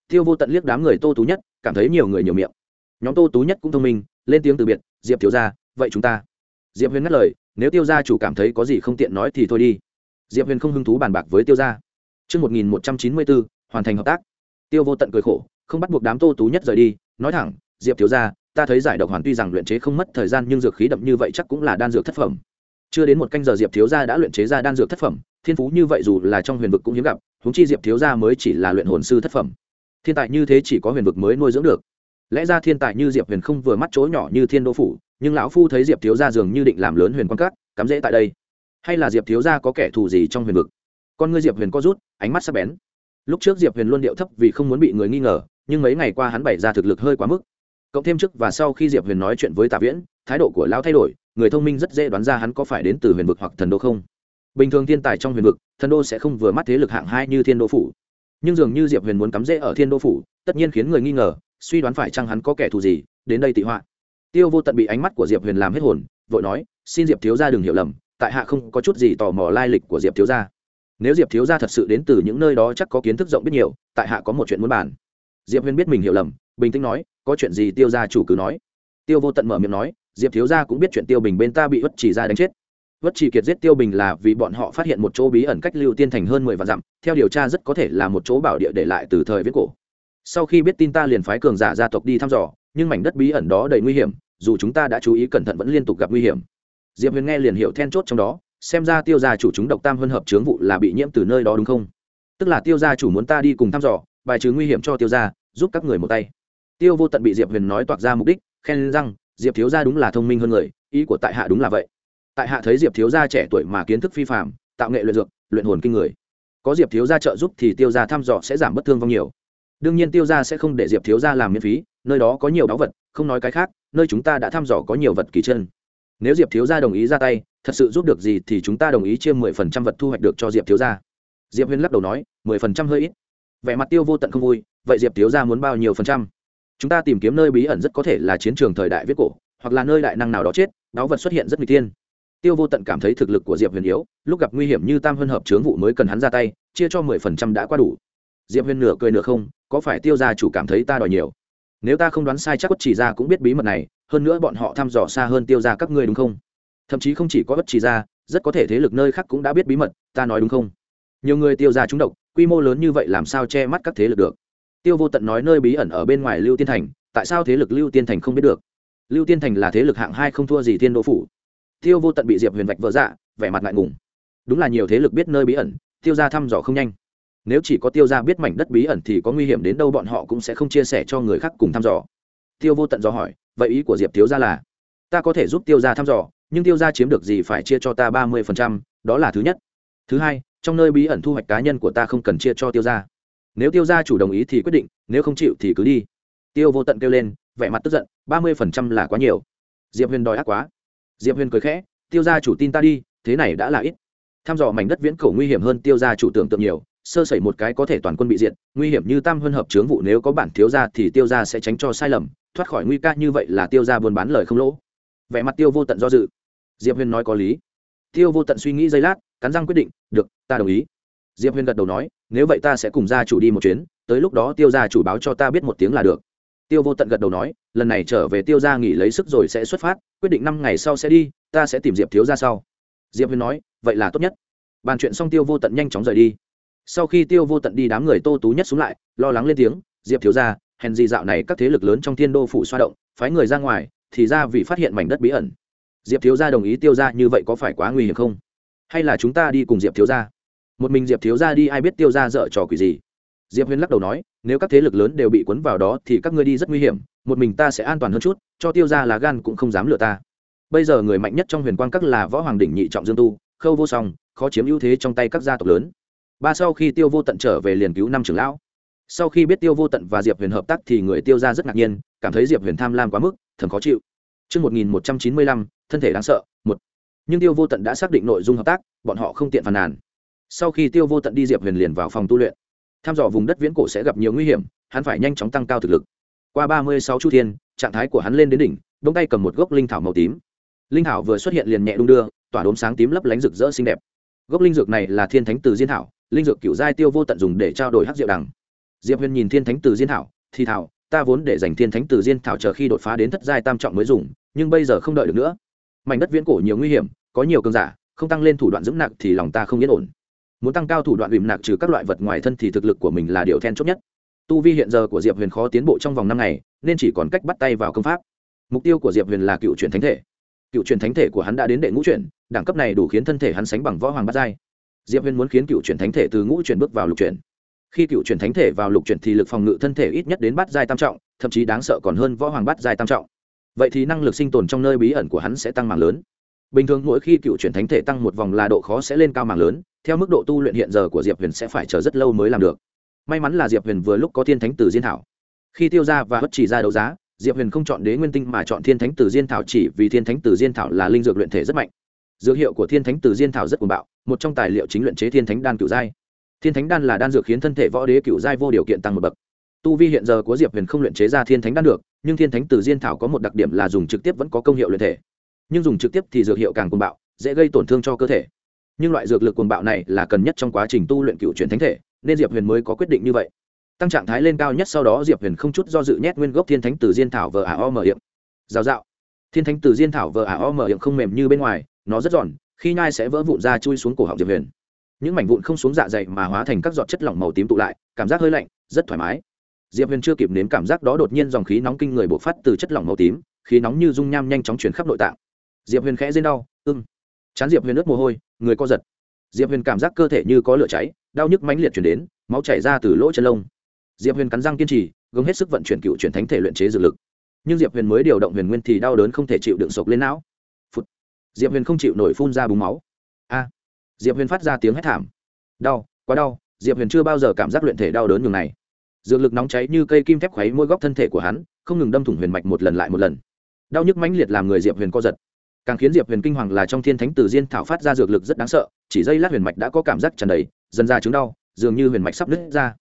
Tiêu vô tận liếc đám người tô tú nhất cảm thấy nhiều người nhiều miệng. Nhóm tô tú nhất cũng thông minh lên tiếng từ biệt diệp thiếu gia vậy chúng ta diệp huyền ngắt lời nếu tiêu gia chủ cảm thấy có gì không tiện nói thì thôi đi. Diệp huyền không hứng thú bàn bạc với tiêu gia. Trước 1194, hoàn thành hợp tác. Tiêu vô tận cười khổ, không bắt buộc đám tô tú nhất rời đi, nói thẳng, Diệp thiếu gia, ta thấy giải độc hoàn tuy rằng luyện chế không mất thời gian nhưng dược khí đậm như vậy chắc cũng là đan dược thất phẩm. Chưa đến một canh giờ diệp thiếu gia đã luyện chế ra đan dược thất phẩm thiên phú như vậy dù là trong huyền vực cũng hiếm gặp húng chi diệp thiếu gia mới chỉ là luyện hồn sư thất phẩm. Thiên tài như thế chỉ có huyền vực mới nuôi dưỡng được. Lẽ ra thiên tài như diệp huyền không vừa mắt chỗ nhỏ như thiên đô phủ nhưng lão phu thấy diệp thiếu gia dường như định làm lớn huyền quan cát cắm rễ tại đây. Hay là diệp thiếu gia có kẻ thù gì trong huyền vực? Con ngươi diệp huyền có rút ánh mắt sắc bén. Lúc trước diệp huyền luôn điệu thấp vì không muốn bị người nghi ngờ nhưng mấy ngày qua hắn bày ra thực lực hơi quá mức cộng thêm trước và sau khi diệp huyền nói chuyện với tạ viễn, thái độ của lão thay đổi, người thông minh rất dễ đoán ra hắn có phải đến từ huyền vực hoặc thần đô không. Bình thường thiên tài trong huyền vực, thần đô sẽ không vừa mắt thế lực hạng hai như thiên đô phủ. Nhưng dường như diệp huyền muốn cắm rễ ở thiên đô phủ, tất nhiên khiến người nghi ngờ, suy đoán phải chăng hắn có kẻ thù gì, đến đây tị họa. Tiêu vô tận bị ánh mắt của diệp huyền làm hết hồn, vội nói, xin diệp thiếu gia đừng hiểu lầm, tại hạ không có chút gì tò mò lai lịch của diệp thiếu gia. Nếu diệp thiếu gia thật sự đến từ những nơi đó chắc có kiến thức rộng biết nhiều, tại hạ có một chuyện muốn bàn. Diệp huyền biết mình hiểu lầm bình tĩnh nói, có chuyện gì tiêu gia chủ cứ nói. Tiêu vô tận mở miệng nói, diệp thiếu gia cũng biết chuyện tiêu bình bên ta bị vất chỉ ra đánh chết. Vất chỉ kiệt giết tiêu bình là vì bọn họ phát hiện một chỗ bí ẩn cách lưu tiên thành hơn mười vạn dặm, theo điều tra rất có thể là một chỗ bảo địa để lại từ thời viết cổ. Sau khi biết tin ta liền phái cường giả gia tộc đi thăm dò, nhưng mảnh đất bí ẩn đó đầy nguy hiểm, dù chúng ta đã chú ý cẩn thận vẫn liên tục gặp nguy hiểm. Diệp huyền nghe liền hiểu then chốt trong đó, xem ra tiêu gia chủ chúng độc tam hơn hợp chướng vụ là bị nhiễm từ nơi đó đúng không? Tức là tiêu gia chủ muốn ta đi cùng thăm dò, bài trừ nguy hiểm cho tiêu gia, giúp các người một tay tiêu vô tận bị diệp huyền nói toạc ra mục đích, khen rằng diệp thiếu gia đúng là thông minh hơn người, ý của tại hạ đúng là vậy. Tại hạ thấy diệp thiếu gia trẻ tuổi mà kiến thức phi phạm tạo nghệ luyện dược, luyện hồn kinh người. Có diệp thiếu gia trợ giúp thì tiêu gia thăm dò sẽ giảm bất thương vong nhiều. Đương nhiên tiêu gia sẽ không để diệp thiếu gia làm miễn phí, nơi đó có nhiều báu vật, không nói cái khác, nơi chúng ta đã thăm dò có nhiều vật kỳ chân. Nếu diệp thiếu gia đồng ý ra tay, thật sự giúp được gì thì chúng ta đồng ý chia mười phần trăm vật thu hoạch được cho diệp thiếu gia. Diệp huyên lắc đầu nói, mười phần trăm hơi ít. Vẻ mặt tiêu vô tận không vui, vậy diệp thiếu gia muốn bao nhiêu phần trăm? Chúng ta tìm kiếm nơi bí ẩn rất có thể là chiến trường thời đại viết cổ, hoặc là nơi đại năng nào đó chết đáo vật xuất hiện rất nguy tiên tiêu vô tận cảm thấy thực lực của diệp huyền yếu, lúc gặp nguy hiểm như tam hân hợp chướng vụ mới cần hắn ra tay, chia cho mười phần trăm đã qua đủ. Diệp huyền nửa cười nửa không, có phải tiêu gia chủ cảm thấy ta đòi nhiều? Nếu ta không đoán sai chắc bất chỉ ra cũng biết bí mật này, hơn nữa bọn họ thăm dò xa hơn tiêu ra các ngươi đúng không? Thậm chí không chỉ có bất chỉ ra rất có thể thế lực nơi khác cũng đã biết bí mật, ta nói đúng không? Nhiều người tiêu ra trúng độc, quy mô lớn như vậy làm sao che mắt các thế lực được? Tiêu vô tận nói nơi bí ẩn ở bên ngoài lưu tiên thành, tại sao thế lực lưu tiên thành không biết được? Lưu tiên thành là thế lực hạng hai không thua gì thiên đô phủ. Tiêu vô tận bị diệp huyền vạch vỡ dạ vẻ mặt ngại ngùng. Đúng là nhiều thế lực biết nơi bí ẩn, tiêu ra thăm dò không nhanh. Nếu chỉ có tiêu ra biết mảnh đất bí ẩn thì có nguy hiểm đến đâu bọn họ cũng sẽ không chia sẻ cho người khác cùng thăm dò. Tiêu vô tận do hỏi, vậy ý của diệp thiếu ra là, ta có thể giúp tiêu ra thăm dò, nhưng tiêu ra chiếm được gì phải chia cho ta ba mươi phần trăm, đó là thứ nhất. Thứ hai, trong nơi bí ẩn thu hoạch cá nhân của ta không cần chia cho tiêu ra nếu tiêu gia chủ đồng ý thì quyết định, nếu không chịu thì cứ đi. Tiêu vô tận kêu lên, vẻ mặt tức giận, ba mươi phần trăm là quá nhiều. Diệp huyền đòi ác quá. Diệp huyền cười khẽ, tiêu gia chủ tin ta đi, thế này đã là ít. Thăm dò mảnh đất viễn cổ nguy hiểm hơn tiêu gia chủ tưởng tượng nhiều, sơ sẩy một cái có thể toàn quân bị diệt, nguy hiểm như tam huân hợp chướng vụ nếu có bản thiếu gia thì tiêu gia sẽ tránh cho sai lầm, thoát khỏi nguy ca như vậy là tiêu gia buôn bán lời không lỗ. Vẻ mặt tiêu vô tận do dự. Diệp huyền nói có lý. Tiêu vô tận suy nghĩ giây lát, cắn răng quyết định, được, ta đồng ý diệp huyền gật đầu nói, nếu vậy ta sẽ cùng gia chủ đi một chuyến, tới lúc đó tiêu gia chủ báo cho ta biết một tiếng là được. Tiêu vô tận gật đầu nói, lần này trở về tiêu gia nghỉ lấy sức rồi sẽ xuất phát, quyết định năm ngày sau sẽ đi, ta sẽ tìm diệp thiếu ra sau. Diệp huyền nói, vậy là tốt nhất. Bàn chuyện xong tiêu vô tận nhanh chóng rời đi. Sau khi tiêu vô tận đi đám người tô tú nhất xuống lại, lo lắng lên tiếng, diệp thiếu ra hèn gì dạo này các thế lực lớn trong thiên đô phủ xoa động, phái người ra ngoài, thì ra vì phát hiện mảnh đất bí ẩn. Diệp thiếu gia đồng ý tiêu ra như vậy có phải quá nguy hiểm không? Hay là chúng ta đi cùng diệp thiếu gia? Một mình diệp thiếu gia đi ai biết tiêu ra dợ trò quỷ gì. Diệp huyên lắc đầu nói nếu các thế lực lớn đều bị cuốn vào đó thì các ngươi đi rất nguy hiểm một mình ta sẽ an toàn hơn chút cho tiêu ra là gan cũng không dám lừa ta. Bây giờ người mạnh nhất trong huyền quang các là võ hoàng đỉnh nhị trọng dương tu khâu vô song khó chiếm ưu thế trong tay các gia tộc lớn. Ba sau khi tiêu vô tận trở về liền cứu năm trưởng lão. Sau khi biết tiêu vô tận và diệp huyền hợp tác thì người tiêu ra rất ngạc nhiên cảm thấy diệp huyền tham lam quá mức thầm khó chịu. Trước 1195, thân thể đáng sợ, một. Nhưng tiêu vô tận đã xác định nội dung hợp tác, bọn họ không tiện phàn nàn. Sau khi tiêu vô tận đi diệp huyền liền vào phòng tu luyện. Tham dò vùng đất viễn cổ sẽ gặp nhiều nguy hiểm, hắn phải nhanh chóng tăng cao thực lực. Qua ba mươi sáu chu thiên, trạng thái của hắn lên đến đỉnh, đống tay cầm một gốc linh thảo màu tím. Linh thảo vừa xuất hiện liền nhẹ đung đưa, tỏa đốm sáng tím lấp lánh rực rỡ xinh đẹp. Gốc linh dược này là thiên thánh từ diên thảo, linh dược cựu giai tiêu vô tận dùng để trao đổi hắc diệu đằng diệp huyền nhìn thiên thánh từ diên thảo thì thảo ta vốn để dành thiên thánh từ diên thảo chờ khi đột phá đến thất giai tam trọng mới dùng nhưng bây giờ không đợi được nữa mảnh đất viễn cổ nhiều nguy hiểm có nhiều cơn giả không tăng lên thủ đoạn dưỡng nặng thì lòng ta không yên ổn muốn tăng cao thủ đoạn bìm nạc trừ các loại vật ngoài thân thì thực lực của mình là điều then chốt nhất. Tu vi hiện giờ của diệp huyền khó tiến bộ trong vòng năm ngày, nên chỉ còn cách bắt tay vào công pháp. Mục tiêu của diệp huyền là cựu truyền thánh thể. Cựu truyền thánh thể của hắn đã đến đệ ngũ truyền đẳng cấp này đủ khiến thân thể hắn sánh bằng võ hoàng bát giai. Diệp huyền muốn khiến cựu truyền thánh thể từ ngũ chuyển bước vào lục chuyển. Khi cựu truyền thánh thể vào lục chuyển thì lực phòng ngự thân thể ít nhất đến bát giai tam trọng, thậm chí đáng sợ còn hơn võ hoàng bát giai tam trọng. Vậy thì năng lực sinh tồn trong nơi bí ẩn của hắn sẽ tăng mạng lớn bình thường mỗi khi cựu chuyển thánh thể tăng một vòng là độ khó sẽ lên cao mạng lớn, theo mức độ tu luyện hiện giờ của diệp huyền sẽ phải chờ rất lâu mới làm được. May mắn là diệp huyền vừa lúc có thiên thánh tử diên thảo. Khi tiêu ra và bất chỉ ra đấu giá, diệp huyền không chọn đế nguyên tinh mà chọn thiên thánh tử diên thảo chỉ vì thiên thánh tử diên thảo là linh dược luyện thể rất mạnh. Dược hiệu của thiên thánh tử diên thảo rất cuồng bạo, một trong tài liệu chính luyện chế thiên thánh đan cựu giai. Thiên thánh đan là đan dược khiến thân thể võ đế cựu giai vô điều kiện tăng một bậc. Tu vi hiện giờ của diệp huyền không luyện chế ra thiên thánh đan được, nhưng thiên thánh tử diên thảo có một đặc điểm là dùng trực tiếp vẫn có công hiệu luyện thể nhưng dùng trực tiếp thì dược hiệu càng cuồng bạo, dễ gây tổn thương cho cơ thể. Nhưng loại dược lực cuồng bạo này là cần nhất trong quá trình tu luyện cựu chuyển thánh thể, nên diệp huyền mới có quyết định như vậy. Tăng trạng thái lên cao nhất sau đó diệp huyền không chút do dự nhét nguyên gốc thiên thánh từ diên thảo vờ ả o mở hiệm rào dạo thiên thánh từ diên thảo vờ ả o mở hiệm không mềm như bên ngoài, nó rất giòn, khi nhai sẽ vỡ vụn ra chui xuống cổ họng diệp huyền. Những mảnh vụn không xuống dạ dày mà hóa thành các giọt chất lỏng màu tím tụ lại, cảm giác hơi lạnh, rất thoải mái. Diệp huyền chưa kịp nếm cảm giác đó đột nhiên dòng khí nóng kinh người bộc phát từ chất lỏng màu tím, khí nóng như dung nham nhanh chóng chuyển khắp nội tạng diệp huyền khẽ dên đau ưng chán diệp huyền ướt mồ hôi, người co giật. Diệp huyền cảm giác cơ thể như có lửa cháy, đau nhức mãnh liệt chuyển đến, máu chảy ra từ lỗ chân lông. Diệp huyền cắn răng kiên trì, gồng hết sức vận chuyển cựu chuyển thánh thể luyện chế dược lực. Nhưng diệp huyền mới điều động huyền nguyên thì đau đớn không thể chịu đựng sộc lên não. Phụt. diệp huyền không chịu nổi phun ra búng máu. A. Diệp huyền phát ra tiếng hét thảm. Đau, quá đau, diệp huyền chưa bao giờ cảm giác luyện thể đau đớn nhường này. Dược lực nóng cháy như cây kim thép khuấy mỗi góc thân thể của hắn, không ngừng đâm thủng huyền mạch một lần lại một lần. Đau nhức mãnh liệt làm người diệp huyền co giật càng khiến diệp huyền kinh hoàng là trong thiên thánh tử diên thảo phát ra dược lực rất đáng sợ, chỉ dây lát huyền mạch đã có cảm giác tràn đầy, dần ra chứng đau, dường như huyền mạch sắp nứt ra.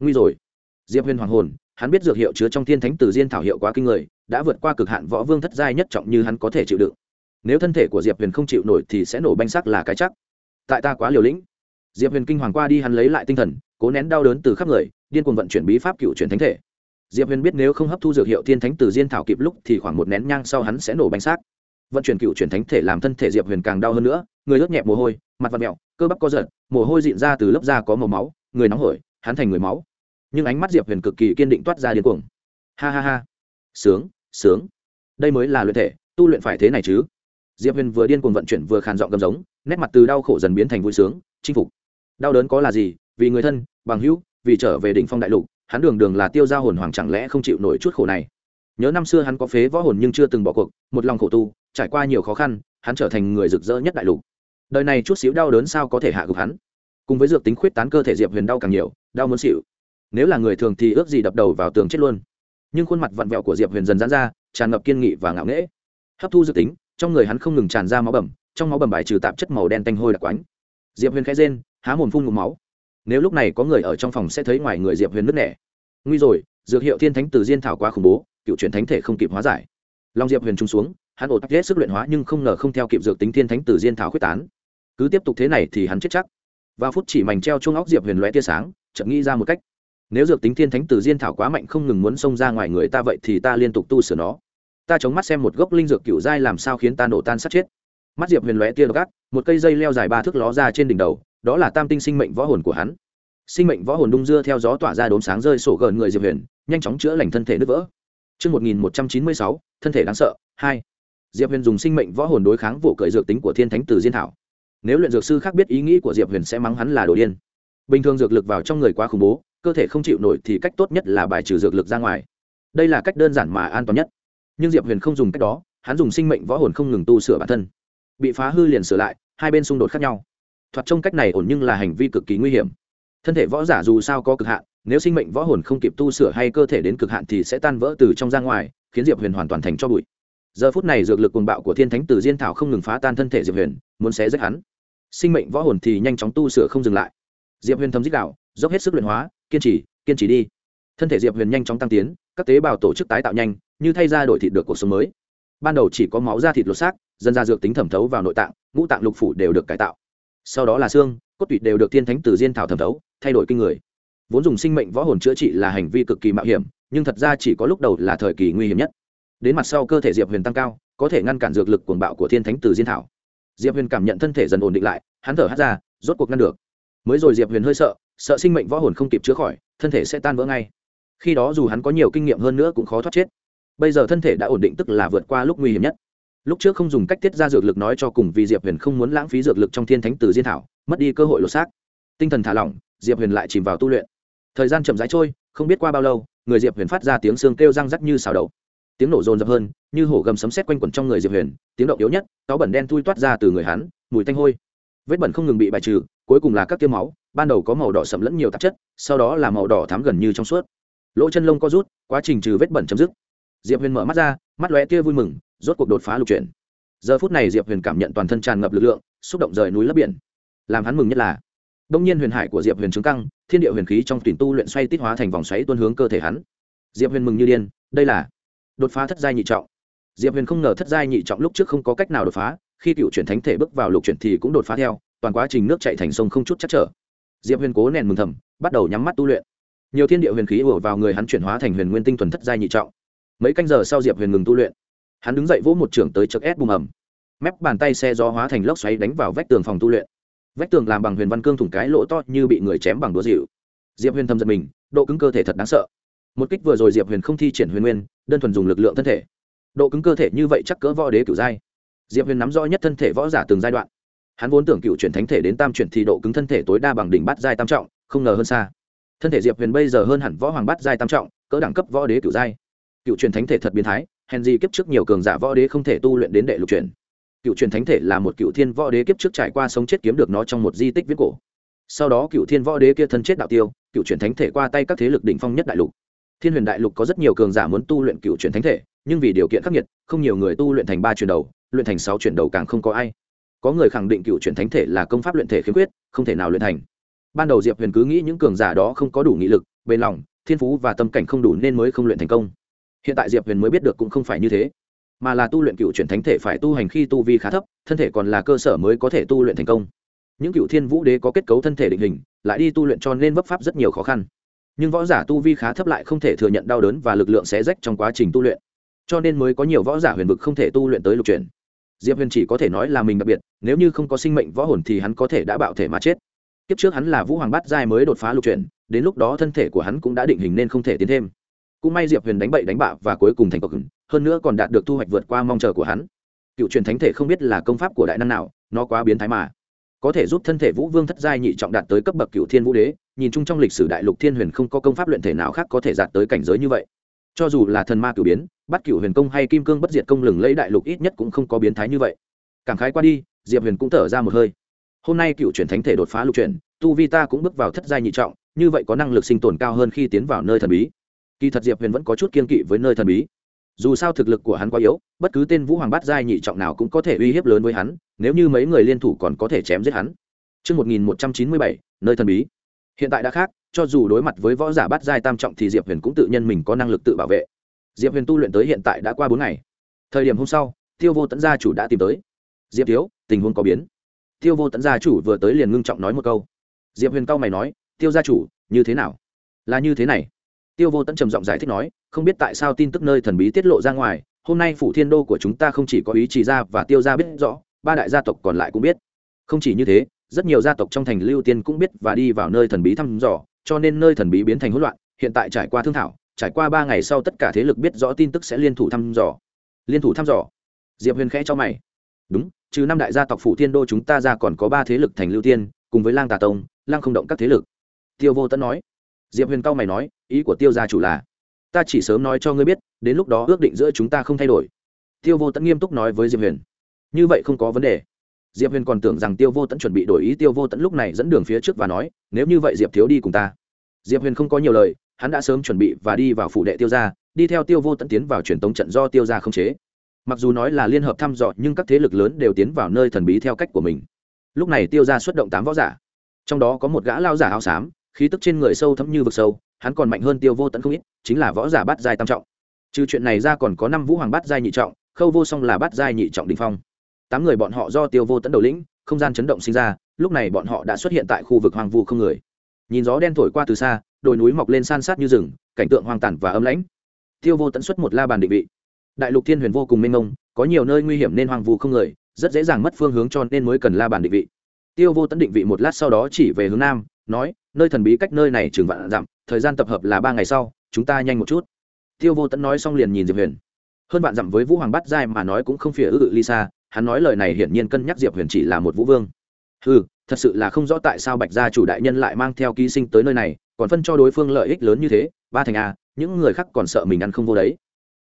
Nguy rồi. Diệp huyền hoàng hồn, hắn biết dược hiệu chứa trong thiên thánh tử diên thảo hiệu quá kinh người, đã vượt qua cực hạn võ vương thất giai nhất trọng như hắn có thể chịu đựng. Nếu thân thể của diệp huyền không chịu nổi thì sẽ nổ banh sắc là cái chắc. Tại ta quá liều lĩnh. Diệp huyền kinh hoàng qua đi hắn lấy lại tinh thần, cố nén đau đớn từ khắp người, điên cuồng vận chuyển bí pháp cựu chuyển thánh thể. Diệp huyền biết nếu không hấp thu dược hiệu thiên thánh tử diên thảo kịp lúc thì khoảng một nén nhang sau hắn sẽ nổ banh xác vận chuyển cựu chuyển thánh thể làm thân thể diệp huyền càng đau hơn nữa, người ướt nhẹ mồ hôi, mặt vật mẹo cơ bắp co giật, mồ hôi dịn ra từ lớp da có màu máu, người nóng hổi, hắn thành người máu. Nhưng ánh mắt diệp huyền cực kỳ kiên định toát ra điên cuồng. Ha ha ha. Sướng sướng. Đây mới là luyện thể, tu luyện phải thế này chứ. Diệp huyền vừa điên cuồng vận chuyển vừa khàn giọng gầm giống, nét mặt từ đau khổ dần biến thành vui sướng, chinh phục. Đau đớn có là gì? Vì người thân, bằng hữu, vì trở về đỉnh phong đại lục, hắn đường đường là tiêu giao hồn hoàng chẳng lẽ không chịu nổi chút khổ này? Nhớ năm xưa hắn có phế võ hồn nhưng chưa từng bỏ cuộc, một lòng khổ tu, trải qua nhiều khó khăn, hắn trở thành người rực rỡ nhất đại lục. Đời này chút xíu đau đớn sao có thể hạ gục hắn? Cùng với dược tính khuyết tán cơ thể diệp huyền đau càng nhiều, đau muốn xịu nếu là người thường thì ước gì đập đầu vào tường chết luôn. Nhưng khuôn mặt vặn vẹo của diệp huyền dần dán ra, tràn ngập kiên nghị và ngạo nghễ. Hấp thu dược tính, trong người hắn không ngừng tràn ra máu bầm, trong máu bầm bài trừ tạp chất màu đen tanh hôi đặc quánh. Diệp huyền khẽ rên, há mồm phun ngụm máu. Nếu lúc này có người ở trong phòng sẽ thấy ngoài người diệp huyền nứt nẻ. Nguy rồi, dược hiệu thiên thánh từ diên thảo quá khủng bố cựu truyền thánh thể không kịp hóa giải. Long diệp huyền trung xuống, hắn ổ tắc hết sức luyện hóa nhưng không ngờ không theo kịp dược tính thiên thánh từ diên thảo quyết tán. Cứ tiếp tục thế này thì hắn chết chắc. Và phút chỉ mảnh treo chuông óc diệp huyền lóe tia sáng, chợt nghĩ ra một cách. Nếu dược tính thiên thánh từ diên thảo quá mạnh không ngừng muốn xông ra ngoài người ta vậy thì ta liên tục tu sửa nó. Ta chống mắt xem một gốc linh dược cựu dai làm sao khiến ta nổ tan sát chết. Mắt diệp huyền lóe tia gác một cây dây leo dài ba thước ló ra trên đỉnh đầu, đó là tam tinh sinh mệnh võ hồn của hắn. Sinh mệnh võ hồn đung dưa theo gió tỏa ra đốm sáng rơi sổ gần người diệp huyền, nhanh chóng chữa lành thân thể nứt vỡ. Trước 1196, thân thể đáng sợ, 2. Diệp Huyền dùng sinh mệnh võ hồn đối kháng vụ cởi dược tính của Thiên Thánh Tử Diên Thảo. Nếu luyện dược sư khác biết ý nghĩ của Diệp Huyền sẽ mắng hắn là đồ điên. Bình thường dược lực vào trong người quá khủng bố, cơ thể không chịu nổi thì cách tốt nhất là bài trừ dược lực ra ngoài. Đây là cách đơn giản mà an toàn nhất. Nhưng Diệp Huyền không dùng cách đó, hắn dùng sinh mệnh võ hồn không ngừng tu sửa bản thân. Bị phá hư liền sửa lại, hai bên xung đột khác nhau. Thoạt trông cách này ổn nhưng là hành vi cực kỳ nguy hiểm. Thân thể võ giả dù sao có cực hạn, nếu sinh mệnh võ hồn không kịp tu sửa hay cơ thể đến cực hạn thì sẽ tan vỡ từ trong ra ngoài khiến diệp huyền hoàn toàn thành cho bụi. Giờ phút này dược lực cuồng bạo của thiên thánh tử diên thảo không ngừng phá tan thân thể diệp huyền muốn xé rách hắn. Sinh mệnh võ hồn thì nhanh chóng tu sửa không dừng lại. Diệp huyền thấm dích đạo dốc hết sức luyện hóa kiên trì kiên trì đi. Thân thể diệp huyền nhanh chóng tăng tiến các tế bào tổ chức tái tạo nhanh như thay ra đổi thịt được cuộc sống mới. Ban đầu chỉ có máu da thịt lột xác dần ra dược tính thẩm thấu vào nội tạng ngũ tạng lục phủ đều được cải tạo. Sau đó là xương cốt tụy đều được thiên thánh tử diên thảo thẩm thấu thay đổi kinh người. Vốn dùng sinh mệnh võ hồn chữa trị là hành vi cực kỳ mạo hiểm, nhưng thật ra chỉ có lúc đầu là thời kỳ nguy hiểm nhất. Đến mặt sau cơ thể diệp huyền tăng cao, có thể ngăn cản dược lực cuồng bạo của thiên thánh tử diên thảo. Diệp huyền cảm nhận thân thể dần ổn định lại, hắn thở hắt ra, rốt cuộc ngăn được. Mới rồi diệp huyền hơi sợ sợ sinh mệnh võ hồn không kịp chữa khỏi, thân thể sẽ tan vỡ ngay. Khi đó dù hắn có nhiều kinh nghiệm hơn nữa cũng khó thoát chết. Bây giờ thân thể đã ổn định tức là vượt qua lúc nguy hiểm nhất. Lúc trước không dùng cách tiết ra dược lực nói cho cùng vì diệp huyền không muốn lãng phí dược lực trong thiên thánh tử diên thảo, mất đi cơ hội lột xác. Tinh thần thả lỏng diệp huyền lại chìm vào tu luyện. Thời gian chậm rãi trôi, không biết qua bao lâu, người diệp huyền phát ra tiếng xương kêu răng rắc như xào đầu tiếng nổ rồn rập hơn, như hổ gầm sấm sét quanh quẩn trong người diệp huyền, tiếng động yếu nhất cáo bẩn đen thui toát ra từ người hắn, mùi tanh hôi. Vết bẩn không ngừng bị bài trừ, cuối cùng là các tiêu máu, ban đầu có màu đỏ sậm lẫn nhiều tạp chất, sau đó là màu đỏ thắm gần như trong suốt. Lỗ chân lông co rút, quá trình trừ vết bẩn chấm dứt. Diệp huyền mở mắt ra, mắt lóe tia vui mừng, rốt cuộc đột phá lục chuyển. Giờ phút này diệp huyền cảm nhận toàn thân tràn ngập lực lượng, xúc động rời núi lấp biển. Làm hắn mừng nhất là đông nhiên huyền hải của diệp huyền trứng căng, thiên địa huyền khí trong tuyển tu luyện xoay tích hóa thành vòng xoáy tuôn hướng cơ thể hắn. Diệp huyền mừng như điên, đây là đột phá thất giai nhị trọng. Diệp huyền không ngờ thất giai nhị trọng lúc trước không có cách nào đột phá, khi cựu chuyển thánh thể bước vào lục chuyển thì cũng đột phá theo, toàn quá trình nước chạy thành sông không chút chắc trở. Diệp huyền cố nén mừng thầm, bắt đầu nhắm mắt tu luyện. Nhiều thiên địa huyền khí ùa vào người hắn chuyển hóa thành huyền nguyên tinh thuần thất giai nhị trọng. Mấy canh giờ sau diệp huyền ngừng tu luyện. Hắn đứng dậy vỗ một trưởng tới chợt ép bùm ầm. Mép bàn tay xe gió hóa thành lốc xoáy đánh vào vách tường phòng tu luyện vách tường làm bằng huyền văn cương thủng cái lỗ to như bị người chém bằng đũa dịu. Diệp huyền thầm giật mình, độ cứng cơ thể thật đáng sợ. Một kích vừa rồi diệp huyền không thi triển huyền nguyên, đơn thuần dùng lực lượng thân thể. Độ cứng cơ thể như vậy chắc cỡ võ đế cửu giai. Diệp huyền nắm rõ nhất thân thể võ giả từng giai đoạn. Hắn vốn tưởng cựu chuyển thánh thể đến tam chuyển thì độ cứng thân thể tối đa bằng đỉnh bát giai tam trọng, không ngờ hơn xa. Thân thể diệp huyền bây giờ hơn hẳn võ hoàng bát giai tam trọng, cỡ đẳng cấp võ đế cựu giai. Cựu truyền thánh thể thật biến thái, hèn gì kiếp trước nhiều cường giả võ đế không thể tu luyện đến đệ lục truyền cựu truyền thánh thể là một cựu thiên võ đế kiếp trước trải qua sống chết kiếm được nó trong một di tích viết cổ. Sau đó cựu thiên võ đế kia thân chết đạo tiêu, cựu truyền thánh thể qua tay các thế lực đỉnh phong nhất đại lục. Thiên huyền đại lục có rất nhiều cường giả muốn tu luyện cựu truyền thánh thể, nhưng vì điều kiện khắc nghiệt, không nhiều người tu luyện thành ba truyền đầu, luyện thành sáu truyền đầu càng không có ai. Có người khẳng định cựu truyền thánh thể là công pháp luyện thể khiếm khuyết, không thể nào luyện thành. Ban đầu diệp huyền cứ nghĩ những cường giả đó không có đủ nghị lực, bền lòng, thiên phú và tâm cảnh không đủ nên mới không luyện thành công. Hiện tại diệp huyền mới biết được cũng không phải như thế mà là tu luyện cựu truyền thánh thể phải tu hành khi tu vi khá thấp, thân thể còn là cơ sở mới có thể tu luyện thành công. Những cựu thiên vũ đế có kết cấu thân thể định hình, lại đi tu luyện cho nên vấp pháp rất nhiều khó khăn. Nhưng võ giả tu vi khá thấp lại không thể thừa nhận đau đớn và lực lượng xé rách trong quá trình tu luyện. Cho nên mới có nhiều võ giả huyền vực không thể tu luyện tới lục truyền diệp huyền chỉ có thể nói là mình đặc biệt, nếu như không có sinh mệnh võ hồn thì hắn có thể đã bạo thể mà chết. Kiếp trước hắn là vũ hoàng bát giai mới đột phá lục truyền đến lúc đó thân thể của hắn cũng đã định hình nên không thể tiến thêm. Cũng may diệp huyền đánh bậy đánh bạ và cuối cùng thành công hơn nữa còn đạt được thu hoạch vượt qua mong chờ của hắn. Cựu truyền thánh thể không biết là công pháp của đại năng nào, nó quá biến thái mà. Có thể giúp thân thể vũ vương thất giai nhị trọng đạt tới cấp bậc cựu thiên vũ đế, nhìn chung trong lịch sử đại lục thiên huyền không có công pháp luyện thể nào khác có thể đạt tới cảnh giới như vậy. Cho dù là thần ma cửu biến, bắt cửu huyền công hay kim cương bất diệt công lừng lấy đại lục ít nhất cũng không có biến thái như vậy. Cảm khái qua đi, diệp huyền cũng thở ra một hơi. Hôm nay cựu truyền thánh thể đột phá lục truyền, tu vi ta cũng bước vào thất giai nhị trọng, như vậy có năng lực sinh tồn cao hơn khi tiến vào nơi thần bí. Kỳ thật diệp huyền vẫn có chút kiên kỵ với nơi thần bí dù sao thực lực của hắn quá yếu bất cứ tên vũ hoàng bát giai nhị trọng nào cũng có thể uy hiếp lớn với hắn nếu như mấy người liên thủ còn có thể chém giết hắn Trước 1197, nơi thần bí. Hiện tại đã khác, cho dù đối mặt với võ giả bát giai tam trọng thì Diệp Huyền cũng tự nhân mình có năng lực tự bảo vệ. Diệp Huyền tu luyện tới hiện tại đã qua bốn ngày. Thời điểm hôm sau, Tiêu Vô Tẫn gia chủ đã tìm tới. Diệp thiếu, tình huống có biến. Tiêu Vô Tẫn gia chủ vừa tới liền ngưng trọng nói một câu. Diệp Huyền cao mày nói, Tiêu gia chủ, như thế nào? Là như thế này tiêu vô tẫn trầm giọng giải thích nói, không biết tại sao tin tức nơi thần bí tiết lộ ra ngoài, hôm nay phủ thiên đô của chúng ta không chỉ có ý chỉ ra và tiêu ra biết rõ, ba đại gia tộc còn lại cũng biết. Không chỉ như thế, rất nhiều gia tộc trong thành lưu tiên cũng biết và đi vào nơi thần bí thăm dò, cho nên nơi thần bí biến thành hỗn loạn, hiện tại trải qua thương thảo, trải qua ba ngày sau tất cả thế lực biết rõ tin tức sẽ liên thủ thăm dò. Liên thủ thăm dò? Diệp huyền khẽ cho mày. Đúng, trừ năm đại gia tộc phủ thiên đô chúng ta ra còn có ba thế lực thành lưu tiên, cùng với lang tà tông, lang không động các thế lực. Tiêu vô tẫn nói. Diệp huyền cao mày nói ý của tiêu gia chủ là, ta chỉ sớm nói cho ngươi biết, đến lúc đó ước định giữa chúng ta không thay đổi. Tiêu vô tẫn nghiêm túc nói với diệp huyền. Như vậy không có vấn đề. Diệp huyền còn tưởng rằng tiêu vô tẫn chuẩn bị đổi ý, tiêu vô tẫn lúc này dẫn đường phía trước và nói, nếu như vậy diệp thiếu đi cùng ta. Diệp huyền không có nhiều lời, hắn đã sớm chuẩn bị và đi vào phủ đệ tiêu gia, đi theo tiêu vô tẫn tiến vào truyền tống trận do tiêu gia không chế. Mặc dù nói là liên hợp thăm dò, nhưng các thế lực lớn đều tiến vào nơi thần bí theo cách của mình. Lúc này tiêu gia xuất động tám võ giả. Trong đó có một gã lao giả áo xám, khí tức trên người sâu thấm như vực sâu hắn còn mạnh hơn tiêu vô tận không ít, chính là võ giả bát giai tam trọng. Trừ chuyện này ra còn có năm vũ hoàng bát giai nhị trọng, khâu vô song là bát giai nhị trọng đình phong. Tám người bọn họ do tiêu vô tận đầu lĩnh, không gian chấn động sinh ra, lúc này bọn họ đã xuất hiện tại khu vực hoàng vu không người. Nhìn gió đen thổi qua từ xa, đồi núi mọc lên san sát như rừng, cảnh tượng hoang tàn và ấm lãnh. Tiêu vô tận xuất một la bàn định vị. Đại lục thiên huyền vô cùng mênh mông, có nhiều nơi nguy hiểm nên hoàng vu không người, rất dễ dàng mất phương hướng cho nên mới cần la bàn định vị. Tiêu vô tận định vị một lát sau đó chỉ về hướng nam, nói, nơi thần bí cách nơi này chừng vạn dặm thời gian tập hợp là ba ngày sau, chúng ta nhanh một chút. Tiêu vô tẫn nói xong liền nhìn diệp huyền. Hơn bạn dặm với vũ hoàng bắt giai mà nói cũng không phìa ư ự hắn nói lời này hiển nhiên cân nhắc diệp huyền chỉ là một vũ vương. Ừ thật sự là không rõ tại sao bạch gia chủ đại nhân lại mang theo ký sinh tới nơi này, còn phân cho đối phương lợi ích lớn như thế, ba thành a, những người khác còn sợ mình ăn không vô đấy.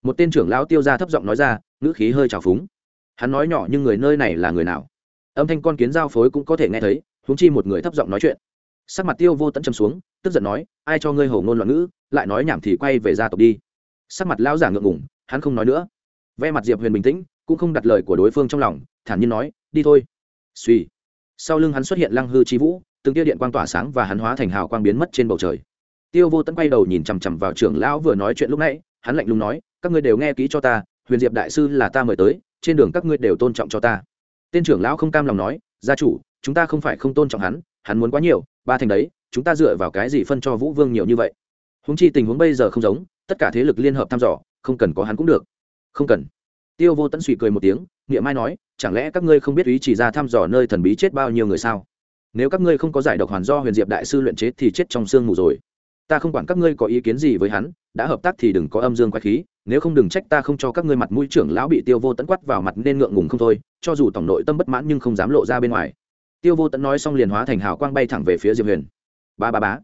Một tên trưởng lão tiêu ra thấp giọng nói ra, ngữ khí hơi trào phúng. Hắn nói nhỏ nhưng người nơi này là người nào? Âm thanh con kiến giao phối cũng có thể nghe thấy, huống chi một người thấp giọng nói chuyện sắc mặt tiêu vô tận châm xuống, tức giận nói, ai cho ngươi hầu ngôn loạn ngữ, lại nói nhảm thì quay về gia tộc đi. Sắc mặt lão giả ngượng ngủng hắn không nói nữa. Ve mặt diệp huyền bình tĩnh, cũng không đặt lời của đối phương trong lòng, thản nhiên nói, đi thôi. Suy sau lưng hắn xuất hiện lăng hư chi vũ, từng tia điện quang tỏa sáng và hắn hóa thành hào quang biến mất trên bầu trời. Tiêu vô tẫn quay đầu nhìn chằm chằm vào trưởng lão vừa nói chuyện lúc nãy, hắn lạnh lùng nói, các ngươi đều nghe kỹ cho ta, huyền diệp đại sư là ta mời tới, trên đường các ngươi đều tôn trọng cho ta. Tên trưởng lão không cam lòng nói, gia chủ, chúng ta không phải không tôn trọng hắn hắn muốn quá nhiều ba thành đấy, chúng ta dựa vào cái gì phân cho vũ vương nhiều như vậy? Húng chi tình huống bây giờ không giống, tất cả thế lực liên hợp thăm dò, không cần có hắn cũng được. Không cần. Tiêu vô tẫn suy cười một tiếng nghĩa mai nói, chẳng lẽ các ngươi không biết ý chỉ ra thăm dò nơi thần bí chết bao nhiêu người sao? Nếu các ngươi không có giải độc hoàn do huyền diệp đại sư luyện chế thì chết trong sương mù rồi. Ta không quản các ngươi có ý kiến gì với hắn, đã hợp tác thì đừng có âm dương quái khí, nếu không đừng trách ta không cho các ngươi mặt mũi trưởng lão bị tiêu vô tẫn quắt vào mặt nên ngượng ngùng không thôi, cho dù tổng nội tâm bất mãn nhưng không dám lộ ra bên ngoài tiêu vô tẫn nói xong liền hóa thành hào quang bay thẳng về phía diệp huyền. Ba ba bá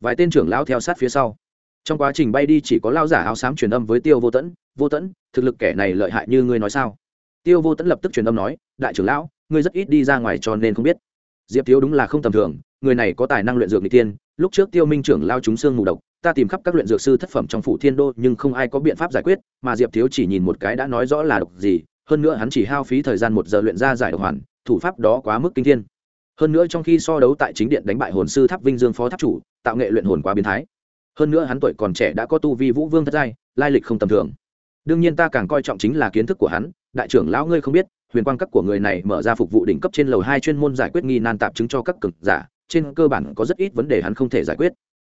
vài tên trưởng lão theo sát phía sau. Trong quá trình bay đi chỉ có lao giả áo xám truyền âm với tiêu vô tẫn. Vô tẫn, thực lực kẻ này lợi hại như ngươi nói sao? Tiêu vô tẫn lập tức truyền âm nói, đại trưởng lão, ngươi rất ít đi ra ngoài cho nên không biết. Diệp thiếu đúng là không tầm thường, người này có tài năng luyện dược n tiên lúc trước tiêu minh trưởng lao chúng xương mù độc, ta tìm khắp các luyện dược sư thất phẩm trong phủ thiên đô nhưng không ai có biện pháp giải quyết, mà diệp thiếu chỉ nhìn một cái đã nói rõ là độc gì, hơn nữa hắn chỉ hao phí thời gian một giờ luyện ra giải độc hoàn, thủ pháp đó quá mức kinh thiên hơn nữa trong khi so đấu tại chính điện đánh bại hồn sư tháp vinh dương phó tháp chủ, tạo nghệ luyện hồn quá biến thái. Hơn nữa hắn tuổi còn trẻ đã có tu vi vũ vương thất giai, lai lịch không tầm thường. Đương nhiên ta càng coi trọng chính là kiến thức của hắn, đại trưởng lão ngươi không biết, huyền quang cấp của người này mở ra phục vụ đỉnh cấp trên lầu hai chuyên môn giải quyết nghi nan tạp chứng cho các cực giả, trên cơ bản có rất ít vấn đề hắn không thể giải quyết.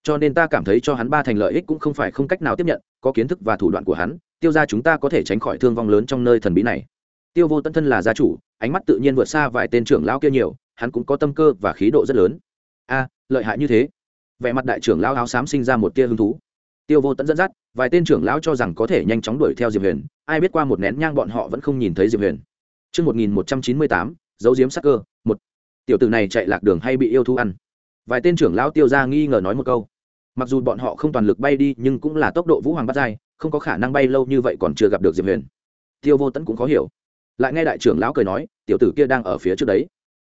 Cho nên ta cảm thấy cho hắn ba thành lợi ích cũng không phải không cách nào tiếp nhận, có kiến thức và thủ đoạn của hắn, tiêu ra chúng ta có thể tránh khỏi thương vong lớn trong nơi thần bí này. Tiêu vô tân thân là gia chủ, ánh mắt tự nhiên vượt xa vài tên trưởng lão kia nhiều hắn cũng có tâm cơ và khí độ rất lớn a lợi hại như thế vẻ mặt đại trưởng lão áo xám sinh ra một tia hứng thú tiêu vô tẫn dẫn dắt vài tên trưởng lão cho rằng có thể nhanh chóng đuổi theo diệp huyền ai biết qua một nén nhang bọn họ vẫn không nhìn thấy diệp huyền Trước 1198, dấu diếm sắc cơ, một. Tiểu tử này chạy lạc đường hay bị yêu thú ăn. Vài tên trưởng lão tiêu ra nghi ngờ nói một câu. Mặc dù bọn họ không toàn lực bay đi nhưng cũng là tốc độ vũ hoàng bắt dai, không có khả năng bay lâu như vậy còn chưa gặp được diệp huyền. Tiêu vô tẫn cũng khó hiểu. Lại nghe đại trưởng lão cười nói, tiểu tử kia đang ở phía trước đấy.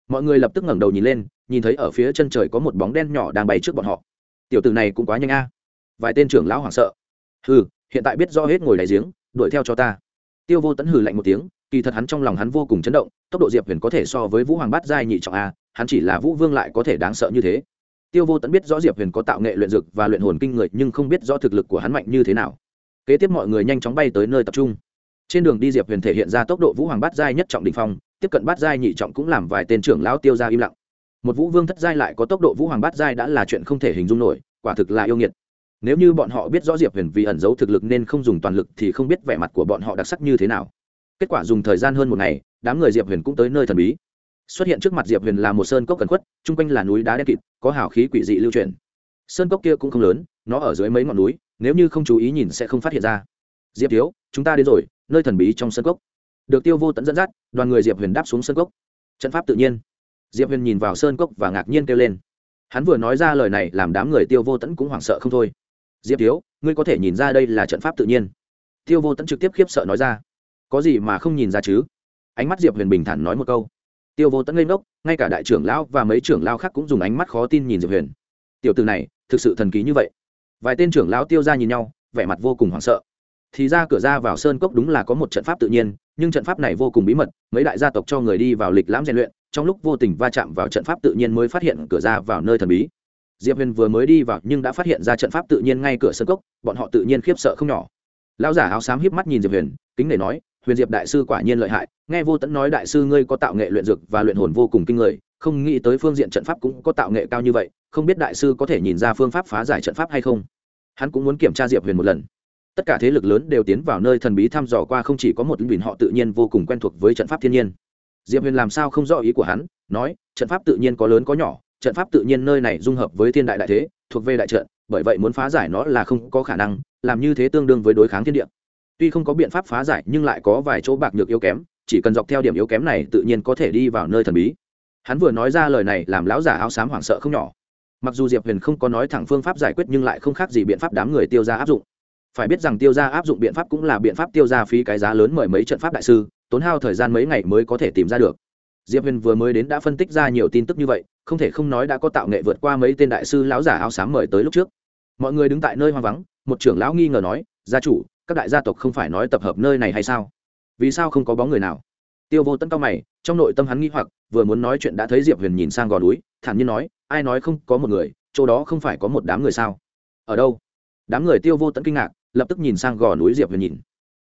Mọi người lập tức ngẩng đầu nhìn lên, nhìn thấy ở phía chân trời có một bóng đen nhỏ đang bay trước bọn họ. Tiểu tử này cũng quá nhanh a. Vài tên trưởng lão hoảng sợ. Hừ hiện tại biết rõ hết ngồi đại giếng đuổi theo cho ta. Tiêu vô tẫn hừ lạnh một tiếng kỳ thật hắn trong lòng hắn vô cùng chấn động tốc độ diệp huyền có thể so với vũ hoàng bát giai nhị trọng a hắn chỉ là vũ vương lại có thể đáng sợ như thế. Tiêu vô tẫn biết rõ diệp huyền có tạo nghệ luyện dực và luyện hồn kinh người nhưng không biết rõ thực lực của hắn mạnh như thế nào. Kế tiếp mọi người nhanh chóng bay tới nơi tập trung. Trên đường đi diệp huyền thể hiện ra tốc độ vũ hoàng bát giai nhất trọng đ ỉ n h phong tiếp cận bát giai nhị trọng cũng làm vài tên trưởng lão tiêu ra im lặng. Một vũ vương thất giai lại có tốc độ vũ hoàng bát giai đã là chuyện không thể hình dung nổi, quả thực là yêu nghiệt. Nếu như bọn họ biết rõ diệp huyền vì ẩn giấu thực lực nên không dùng toàn lực thì không biết vẻ mặt của bọn họ đặc sắc như thế nào. Kết quả dùng thời gian hơn một ngày, đám người diệp huyền cũng tới nơi thần bí. Xuất hiện trước mặt diệp huyền là một sơn cốc cần khuất, chung quanh là núi đá đen kịt, có hào khí quỷ dị lưu truyền sơn cốc kia cũng không lớn, nó ở dưới mấy ngọn núi, nếu như không chú ý nhìn sẽ không phát hiện ra. Diệp thiếu, chúng ta đến rồi, nơi thần bí trong sơn cốc được tiêu vô tận dẫn dắt, đoàn người diệp huyền đáp xuống sơn cốc. Trận pháp tự nhiên. Diệp huyền nhìn vào sơn cốc và ngạc nhiên kêu lên. Hắn vừa nói ra lời này làm đám người tiêu vô tẫn cũng hoảng sợ không thôi. Diệp thiếu, ngươi có thể nhìn ra đây là trận pháp tự nhiên. Tiêu vô tẫn trực tiếp khiếp sợ nói ra. Có gì mà không nhìn ra chứ? Ánh mắt diệp huyền bình thản nói một câu. Tiêu vô tẫn lên ngốc, ngay cả đại trưởng lão và mấy trưởng lão khác cũng dùng ánh mắt khó tin nhìn diệp huyền. Tiểu từ này, thực sự thần ký như vậy. Vài tên trưởng lão tiêu ra nhìn nhau, vẻ mặt vô cùng hoảng sợ. Thì ra cửa ra vào sơn cốc đúng là có một trận pháp tự nhiên nhưng trận pháp này vô cùng bí mật, mấy đại gia tộc cho người đi vào lịch lãm rèn luyện, trong lúc vô tình va chạm vào trận pháp tự nhiên mới phát hiện cửa ra vào nơi thần bí. Diệp huyền vừa mới đi vào nhưng đã phát hiện ra trận pháp tự nhiên ngay cửa sân cốc, bọn họ tự nhiên khiếp sợ không nhỏ. Lão giả áo xám hiếp mắt nhìn diệp huyền, kính để nói, huyền diệp đại sư quả nhiên lợi hại, nghe vô tẫn nói đại sư ngươi có tạo nghệ luyện dược và luyện hồn vô cùng kinh người, không nghĩ tới phương diện trận pháp cũng có tạo nghệ cao như vậy, không biết đại sư có thể nhìn ra phương pháp phá giải trận pháp hay không? Hắn cũng muốn kiểm tra diệp huyền một lần tất cả thế lực lớn đều tiến vào nơi thần bí thăm dò qua không chỉ có một linh họ tự nhiên vô cùng quen thuộc với trận pháp thiên nhiên. Diệp huyền làm sao không rõ ý của hắn, nói, trận pháp tự nhiên có lớn có nhỏ, trận pháp tự nhiên nơi này dung hợp với thiên đại đại thế, thuộc về đại trận, bởi vậy muốn phá giải nó là không có khả năng, làm như thế tương đương với đối kháng thiên địa. Tuy không có biện pháp phá giải nhưng lại có vài chỗ bạc nhược yếu kém, chỉ cần dọc theo điểm yếu kém này tự nhiên có thể đi vào nơi thần bí. Hắn vừa nói ra lời này làm lão giả áo xám hoảng sợ không nhỏ. Mặc dù diệp huyền không có nói thẳng phương pháp giải quyết nhưng lại không khác gì biện pháp đám người tiêu ra áp dụng phải biết rằng tiêu gia áp dụng biện pháp cũng là biện pháp tiêu gia phí cái giá lớn mời mấy trận pháp đại sư, tốn hao thời gian mấy ngày mới có thể tìm ra được. Diệp huyền vừa mới đến đã phân tích ra nhiều tin tức như vậy, không thể không nói đã có tạo nghệ vượt qua mấy tên đại sư lão giả áo xám mời tới lúc trước. Mọi người đứng tại nơi hoang vắng, một trưởng lão nghi ngờ nói, gia chủ, các đại gia tộc không phải nói tập hợp nơi này hay sao? Vì sao không có bóng người nào? Tiêu vô tấn cao mày, trong nội tâm hắn nghi hoặc, vừa muốn nói chuyện đã thấy diệp huyền nhìn sang gò núi, thản nhiên nói, ai nói không có một người, chỗ đó không phải có một đám người sao? Ở đâu? Đám người tiêu vô tấn kinh ngạc lập tức nhìn sang gò núi diệp huyền nhìn.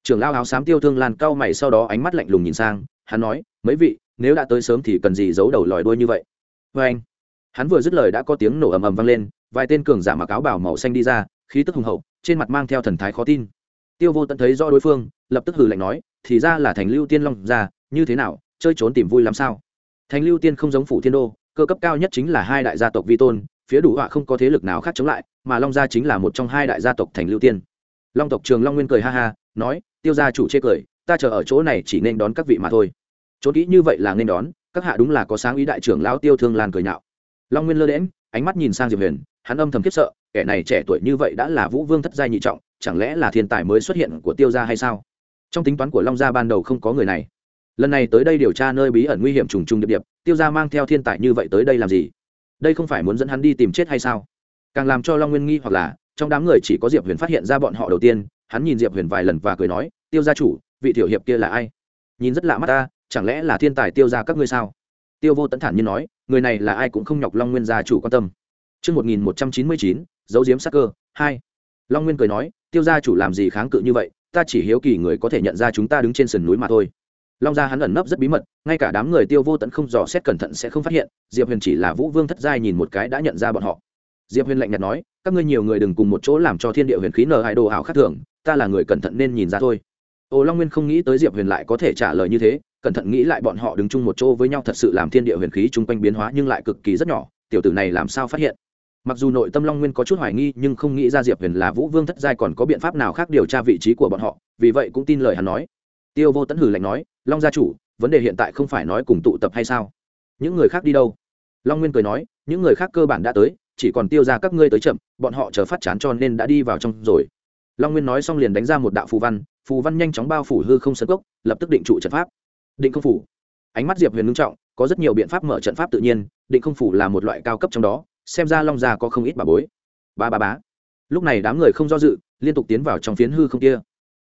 Trưởng lao áo xám tiêu thương lan cao mày sau đó ánh mắt lạnh lùng nhìn sang, hắn nói, mấy vị, nếu đã tới sớm thì cần gì giấu đầu lòi đuôi như vậy? Vê anh. Hắn vừa dứt lời đã có tiếng nổ ầm ầm vang lên, vài tên cường giả mặc áo bảo màu xanh đi ra, khí tức hùng hậu, trên mặt mang theo thần thái khó tin. Tiêu vô tận thấy do đối phương, lập tức hừ lạnh nói, thì ra là thành lưu tiên long ra, như thế nào, chơi trốn tìm vui làm sao? Thành lưu tiên không giống phủ thiên đô, cơ cấp cao nhất chính là hai đại gia tộc vi tôn, phía đủ họa không có thế lực nào khác chống lại, mà long gia chính là một trong hai đại gia tộc thành lưu tiên long tộc trường long nguyên cười ha ha, nói, tiêu gia chủ chê cười, ta chờ ở chỗ này chỉ nên đón các vị mà thôi. Trốn kỹ như vậy là nên đón, các hạ đúng là có sáng ý đại trưởng lão tiêu thương lan cười nhạo. Long nguyên lơ đễm ánh mắt nhìn sang diệp huyền, hắn âm thầm khiếp sợ, kẻ này trẻ tuổi như vậy đã là vũ vương thất giai nhị trọng, chẳng lẽ là thiên tài mới xuất hiện của tiêu gia hay sao? Trong tính toán của long gia ban đầu không có người này. Lần này tới đây điều tra nơi bí ẩn nguy hiểm trùng trùng điệp điệp tiêu gia mang theo thiên tài như vậy tới đây làm gì? Đây không phải muốn dẫn hắn đi tìm chết hay sao? Càng làm cho long nguyên nghi hoặc là trong đám người chỉ có diệp huyền phát hiện ra bọn họ đầu tiên hắn nhìn diệp huyền vài lần và cười nói tiêu gia chủ vị tiểu hiệp kia là ai nhìn rất lạ mắt ta chẳng lẽ là thiên tài tiêu gia các ngươi sao tiêu vô tấn thản nhiên nói người này là ai cũng không nhọc long nguyên gia chủ quan tâm Trước 1199, dấu diếm sắc cơ, 2. Long Nguyên cười nói, tiêu gia chủ làm gì kháng cự như vậy, ta chỉ hiếu kỳ người có thể nhận ra chúng ta đứng trên sườn núi mà thôi. Long gia hắn ẩn nấp rất bí mật, ngay cả đám người tiêu vô tận không dò xét cẩn thận sẽ không phát hiện, Diệp Huyền chỉ là Vũ Vương thất giai nhìn một cái đã nhận ra bọn họ. Diệp Huyền lạnh nhạt nói, các ngươi nhiều người đừng cùng một chỗ làm cho thiên địa huyền khí nở hại đồ ảo khác thường, ta là người cẩn thận nên nhìn ra thôi. ồ Long Nguyên không nghĩ tới Diệp Huyền lại có thể trả lời như thế, cẩn thận nghĩ lại bọn họ đứng chung một chỗ với nhau thật sự làm thiên địa huyền khí chung quanh biến hóa nhưng lại cực kỳ rất nhỏ, tiểu tử này làm sao phát hiện? mặc dù nội tâm long nguyên có chút hoài nghi nhưng không nghĩ ra diệp huyền là vũ vương thất giai còn có biện pháp nào khác điều tra vị trí của bọn họ vì vậy cũng tin lời hắn nói tiêu vô tẫn hử lạnh nói long gia chủ vấn đề hiện tại không phải nói cùng tụ tập hay sao những người khác đi đâu long nguyên cười nói những người khác cơ bản đã tới chỉ còn tiêu ra các ngươi tới chậm, bọn họ chờ phát chán cho nên đã đi vào trong rồi. Long nguyên nói xong liền đánh ra một đạo phù văn phù văn nhanh chóng bao phủ hư không sân gốc lập tức định trụ trận pháp. Định không phủ. Ánh mắt diệp huyền ngưng trọng, có rất nhiều biện pháp mở trận pháp tự nhiên, định không phủ là một loại cao cấp trong đó, xem ra long già có không ít bà bối. Ba ba bá lúc này đám người không do dự, liên tục tiến vào trong phiến hư không kia.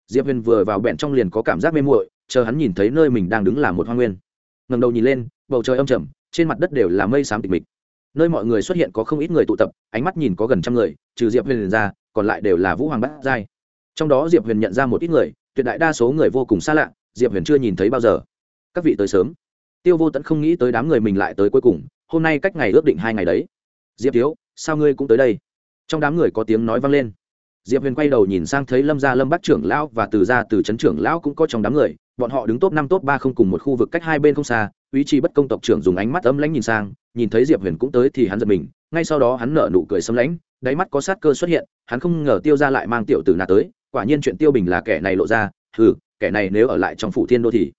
Diệp huyền vừa vào bẹn trong liền có cảm giác mê muội, chờ hắn nhìn thấy nơi mình đang đứng là một hoa nguyên. Ngầm đầu nhìn lên, bầu trời âm trầm, trên mặt đất đều là mây xám tịch mịch nơi mọi người xuất hiện có không ít người tụ tập, ánh mắt nhìn có gần trăm người, trừ diệp huyền ra, còn lại đều là vũ hoàng bát giai. Trong đó diệp huyền nhận ra một ít người, tuyệt đại đa số người vô cùng xa lạ, diệp huyền chưa nhìn thấy bao giờ. Các vị tới sớm. Tiêu vô tẫn không nghĩ tới đám người mình lại tới cuối cùng, hôm nay cách ngày ước định hai ngày đấy. Diệp thiếu, sao ngươi cũng tới đây? Trong đám người có tiếng nói vang lên. Diệp huyền quay đầu nhìn sang thấy lâm gia lâm bắc trưởng lão và từ gia từ trấn trưởng lão cũng có trong đám người, bọn họ đứng top năm, top ba không cùng một khu vực cách hai bên không xa ý chí bất công tộc trưởng dùng ánh mắt âm lãnh nhìn sang, nhìn thấy diệp huyền cũng tới thì hắn giật mình, ngay sau đó hắn nở nụ cười xâm lãnh, đáy mắt có sát cơ xuất hiện, hắn không ngờ tiêu ra lại mang tiểu tử nà tới, quả nhiên chuyện tiêu bình là kẻ này lộ ra ừ kẻ này nếu ở lại trong phủ thiên đô thì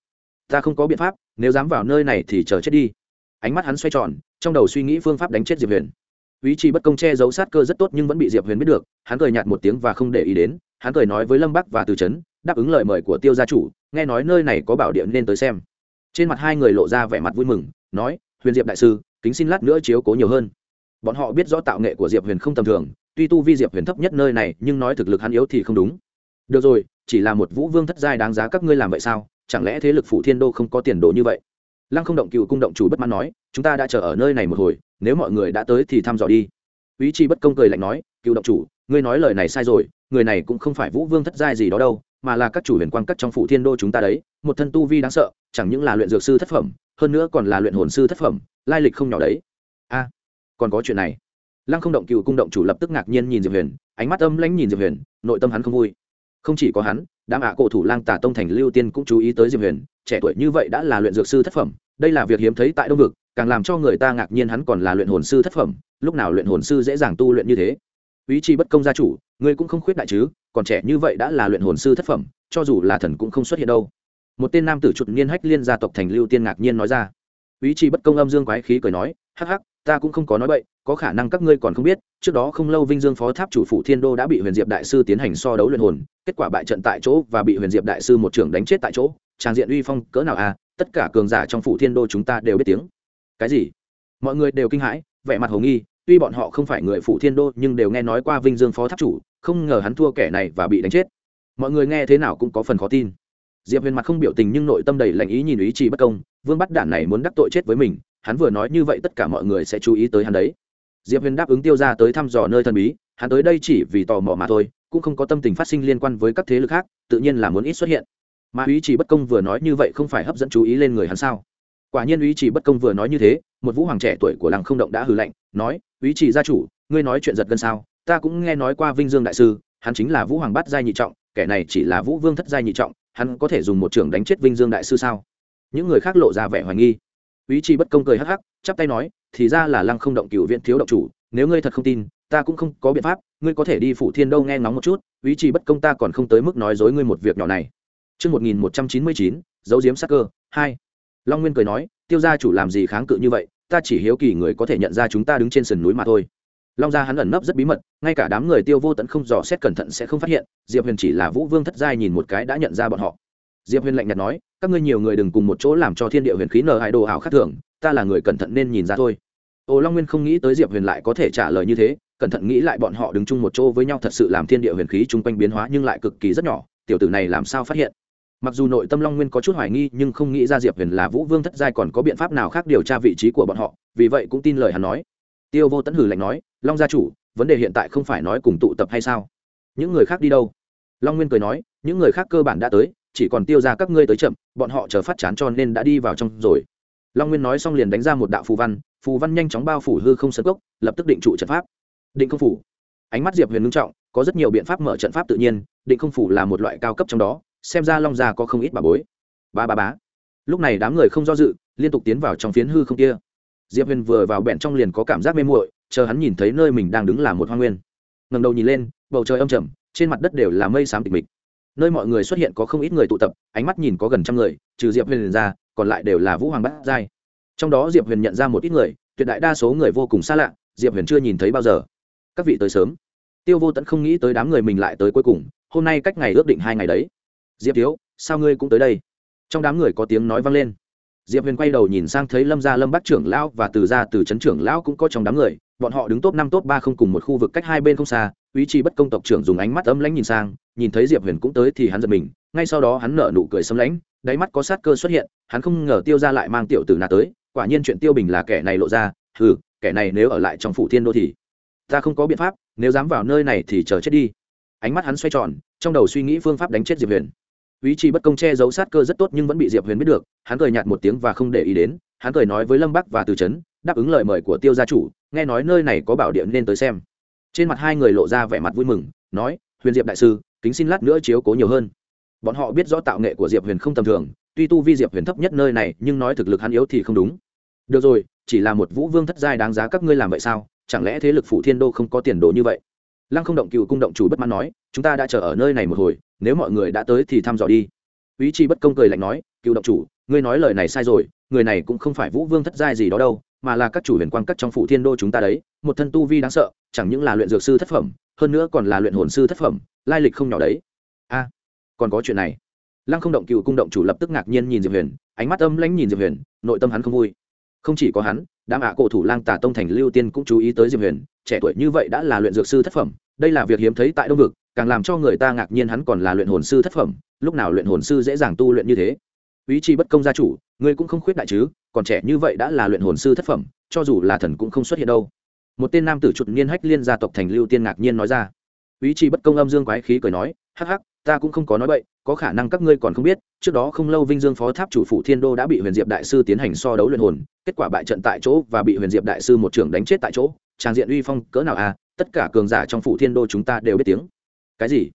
ta không có biện pháp, nếu dám vào nơi này thì chờ chết đi. Ánh mắt hắn xoay tròn, trong đầu suy nghĩ phương pháp đánh chết diệp huyền. Ý chí bất công che giấu sát cơ rất tốt nhưng vẫn bị diệp huyền biết được, hắn cười nhạt một tiếng và không để ý đến, hắn cười nói với lâm bắc và từ trấn đáp ứng lời mời của tiêu gia chủ, nghe nói nơi này có bảo điện nên tới xem trên mặt hai người lộ ra vẻ mặt vui mừng, nói, huyền diệp đại sư, kính xin lát nữa chiếu cố nhiều hơn. Bọn họ biết rõ tạo nghệ của diệp huyền không tầm thường, tuy tu vi diệp huyền thấp nhất nơi này, nhưng nói thực lực hắn yếu thì không đúng. Được rồi, chỉ là một vũ vương thất giai đáng giá các ngươi làm vậy sao? Chẳng lẽ thế lực phủ thiên đô không có tiền đồ như vậy? Lăng không động cựu cung động chủ bất mãn nói, chúng ta đã chờ ở nơi này một hồi, nếu mọi người đã tới thì thăm dò đi. Ý chi bất công cười lạnh nói, cựu động chủ, ngươi nói lời này sai rồi, người này cũng không phải vũ vương thất giai gì đó đâu mà là các chủ huyền quan cắt trong phủ thiên đô chúng ta đấy, một thân tu vi đáng sợ, chẳng những là luyện dược sư thất phẩm, hơn nữa còn là luyện hồn sư thất phẩm, lai lịch không nhỏ đấy. A, còn có chuyện này. Lăng không động cựu cung động chủ lập tức ngạc nhiên nhìn diệp huyền, ánh mắt âm lãnh nhìn diệp huyền, nội tâm hắn không vui. Không chỉ có hắn, đám ạ cổ thủ lang tả tông thành lưu tiên cũng chú ý tới diệp huyền, trẻ tuổi như vậy đã là luyện dược sư thất phẩm, đây là việc hiếm thấy tại đông vực, càng làm cho người ta ngạc nhiên hắn còn là luyện hồn sư thất phẩm, lúc nào luyện hồn sư dễ dàng tu luyện như thế ý chí bất công gia chủ, ngươi cũng không khuyết đại chứ, còn trẻ như vậy đã là luyện hồn sư thất phẩm, cho dù là thần cũng không xuất hiện đâu. Một tên nam tử chuột niên hách liên gia tộc thành lưu tiên ngạc nhiên nói ra. Ý chí bất công âm dương quái khí cười nói, hắc hắc, ta cũng không có nói bậy, có khả năng các ngươi còn không biết, trước đó không lâu vinh dương phó tháp chủ phủ thiên đô đã bị huyền diệp đại sư tiến hành so đấu luyện hồn, kết quả bại trận tại chỗ và bị huyền diệp đại sư một trưởng đánh chết tại chỗ trang diện uy phong cỡ nào à tất cả cường giả trong phủ thiên đô chúng ta đều biết tiếng. Cái gì? Mọi người đều kinh hãi, vẻ mặt hồ nghi tuy bọn họ không phải người phụ thiên đô, nhưng đều nghe nói qua vinh dương phó tháp chủ, không ngờ hắn thua kẻ này và bị đánh chết. Mọi người nghe thế nào cũng có phần khó tin. Diệp huyền mặt không biểu tình nhưng nội tâm đầy lạnh ý nhìn ý chỉ bất công, vương bắt đản này muốn đắc tội chết với mình, hắn vừa nói như vậy tất cả mọi người sẽ chú ý tới hắn đấy. Diệp huyền đáp ứng tiêu ra tới thăm dò nơi thần bí, hắn tới đây chỉ vì tò mò mà thôi, cũng không có tâm tình phát sinh liên quan với các thế lực khác, tự nhiên là muốn ít xuất hiện. Mà ý chỉ bất công vừa nói như vậy không phải hấp dẫn chú ý lên người hắn sao? Quả nhiên ý chỉ bất công vừa nói như thế một vũ hoàng trẻ tuổi của làng không động đã hừ lạnh nói ý chỉ gia chủ ngươi nói chuyện giật gân sao? Ta cũng nghe nói qua vinh dương đại sư hắn chính là vũ hoàng bát giai nhị trọng kẻ này chỉ là vũ vương thất giai nhị trọng hắn có thể dùng một trưởng đánh chết vinh dương đại sư sao? Những người khác lộ ra vẻ hoài nghi. Ý chỉ bất công cười hắc hắc chắp tay nói thì ra là lăng không động cựu viện thiếu động chủ nếu ngươi thật không tin ta cũng không có biện pháp ngươi có thể đi phủ thiên đâu nghe ngóng một chút ý chỉ bất công ta còn không tới mức nói dối ngươi một việc nhỏ này. Trước 1199, dấu diếm sắc cơ, 2. Long Nguyên cười nói, tiêu gia chủ làm gì kháng cự như vậy, ta chỉ hiếu kỳ người có thể nhận ra chúng ta đứng trên sườn núi mà thôi. Long gia hắn ẩn nấp rất bí mật, ngay cả đám người tiêu vô tận không dò xét cẩn thận sẽ không phát hiện, Diệp Huyền chỉ là Vũ Vương thất giai nhìn một cái đã nhận ra bọn họ. Diệp Huyền lạnh nhạt nói, các ngươi nhiều người đừng cùng một chỗ làm cho thiên địa huyền khí nở hại đồ ảo khác thường, ta là người cẩn thận nên nhìn ra thôi. ồ Long Nguyên không nghĩ tới Diệp Huyền lại có thể trả lời như thế, cẩn thận nghĩ lại bọn họ đứng chung một chỗ với nhau thật sự làm thiên địa huyền khí chung quanh biến hóa nhưng lại cực kỳ rất nhỏ, tiểu tử này làm sao phát hiện? Mặc dù nội tâm long nguyên có chút hoài nghi, nhưng không nghĩ ra diệp huyền là vũ vương thất giai còn có biện pháp nào khác điều tra vị trí của bọn họ, vì vậy cũng tin lời hắn nói. Tiêu vô tẫn hử lạnh nói, long gia chủ, vấn đề hiện tại không phải nói cùng tụ tập hay sao? Những người khác đi đâu? Long nguyên cười nói, những người khác cơ bản đã tới, chỉ còn tiêu ra các ngươi tới chậm, bọn họ chờ phát chán cho nên đã đi vào trong rồi. Long nguyên nói xong liền đánh ra một đạo phù văn phù văn nhanh chóng bao phủ hư không sân gốc lập tức định trụ trận pháp. Định không phủ. Ánh mắt diệp huyền ngưng trọng, có rất nhiều biện pháp mở trận pháp tự nhiên, định không phủ là một loại cao cấp trong đó xem ra long già có không ít bà bối. Ba ba bá lúc này đám người không do dự, liên tục tiến vào trong phiến hư không kia. Diệp huyền vừa vào bẹn trong liền có cảm giác mê muội, chờ hắn nhìn thấy nơi mình đang đứng là một hoa nguyên. Ngầm đầu nhìn lên, bầu trời âm trầm, trên mặt đất đều là mây xám tịch mịch. Nơi mọi người xuất hiện có không ít người tụ tập, ánh mắt nhìn có gần trăm người, trừ diệp huyền ra, còn lại đều là vũ hoàng bát giai. Trong đó diệp huyền nhận ra một ít người, tuyệt đại đa số người vô cùng xa lạ, diệp huyền chưa nhìn thấy bao giờ. Các vị tới sớm. Tiêu vô tẫn không nghĩ tới đám người mình lại tới cuối cùng, hôm nay cách ngày ước định hai ngày đấy diệp thiếu, sao ngươi cũng tới đây? Trong đám người có tiếng nói vang lên. Diệp huyền quay đầu nhìn sang thấy lâm gia lâm bắc trưởng lão và từ gia từ trấn trưởng lão cũng có trong đám người, bọn họ đứng top năm, top ba không cùng một khu vực cách hai bên không xa, ý chí bất công tộc trưởng dùng ánh mắt âm lãnh nhìn sang, nhìn thấy diệp huyền cũng tới thì hắn giật mình, ngay sau đó hắn nở nụ cười xâm lãnh, đáy mắt có sát cơ xuất hiện, hắn không ngờ tiêu ra lại mang tiểu tử nà tới, quả nhiên chuyện tiêu bình là kẻ này lộ ra ừ kẻ này nếu ở lại trong phủ thiên đô thì ta không có biện pháp, nếu dám vào nơi này thì chờ chết đi. Ánh mắt hắn xoay tròn, trong đầu suy nghĩ phương pháp đánh chết diệp huyền ý chí bất công che giấu sát cơ rất tốt nhưng vẫn bị diệp huyền biết được, hắn cười nhạt một tiếng và không để ý đến, hắn cười nói với lâm bắc và từ trấn đáp ứng lời mời của tiêu gia chủ, nghe nói nơi này có bảo điện nên tới xem. Trên mặt hai người lộ ra vẻ mặt vui mừng, nói, huyền diệp đại sư, kính xin lát nữa chiếu cố nhiều hơn. Bọn họ biết rõ tạo nghệ của diệp huyền không tầm thường, tuy tu vi diệp huyền thấp nhất nơi này, nhưng nói thực lực hắn yếu thì không đúng. Được rồi, chỉ là một vũ vương thất giai đáng giá các ngươi làm vậy sao? Chẳng lẽ thế lực phủ thiên đô không có tiền đồ như vậy? Lăng không động cựu cung động chủ bất mãn nói, chúng ta đã chờ ở nơi này một hồi, nếu mọi người đã tới thì thăm dò đi. Ý chi bất công cười lạnh nói, cựu động chủ, ngươi nói lời này sai rồi, người này cũng không phải vũ vương thất giai gì đó đâu, mà là các chủ huyền quan cắt trong phủ thiên đô chúng ta đấy, một thân tu vi đáng sợ, chẳng những là luyện dược sư thất phẩm, hơn nữa còn là luyện hồn sư thất phẩm, lai lịch không nhỏ đấy. A, còn có chuyện này. Lăng không động cựu cung động chủ lập tức ngạc nhiên nhìn diệp huyền, ánh mắt âm lãnh nhìn diệp huyền, nội tâm hắn không vui. Không chỉ có hắn đám ạ cổ thủ lang tà tông thành lưu tiên cũng chú ý tới diệp huyền, trẻ tuổi như vậy đã là luyện dược sư thất phẩm, đây là việc hiếm thấy tại đông vực, càng làm cho người ta ngạc nhiên hắn còn là luyện hồn sư thất phẩm, lúc nào luyện hồn sư dễ dàng tu luyện như thế. Ý chi bất công gia chủ, ngươi cũng không khuyết đại chứ, còn trẻ như vậy đã là luyện hồn sư thất phẩm, cho dù là thần cũng không xuất hiện đâu. Một tên nam tử chuột niên hách liên gia tộc thành lưu tiên ngạc nhiên nói ra. Ý chi bất công âm dương quái khí cười nói, hắc hắc, ta cũng không có nói vậy có khả năng các ngươi còn không biết, trước đó không lâu vinh dương phó tháp chủ phủ thiên đô đã bị huyền diệp đại sư tiến hành so đấu luyện hồn, kết quả bại trận tại chỗ và bị huyền diệp đại sư một trưởng đánh chết tại chỗ. Trang diện uy phong cỡ nào à? Tất cả cường giả trong phủ thiên đô chúng ta đều biết tiếng. Cái gì?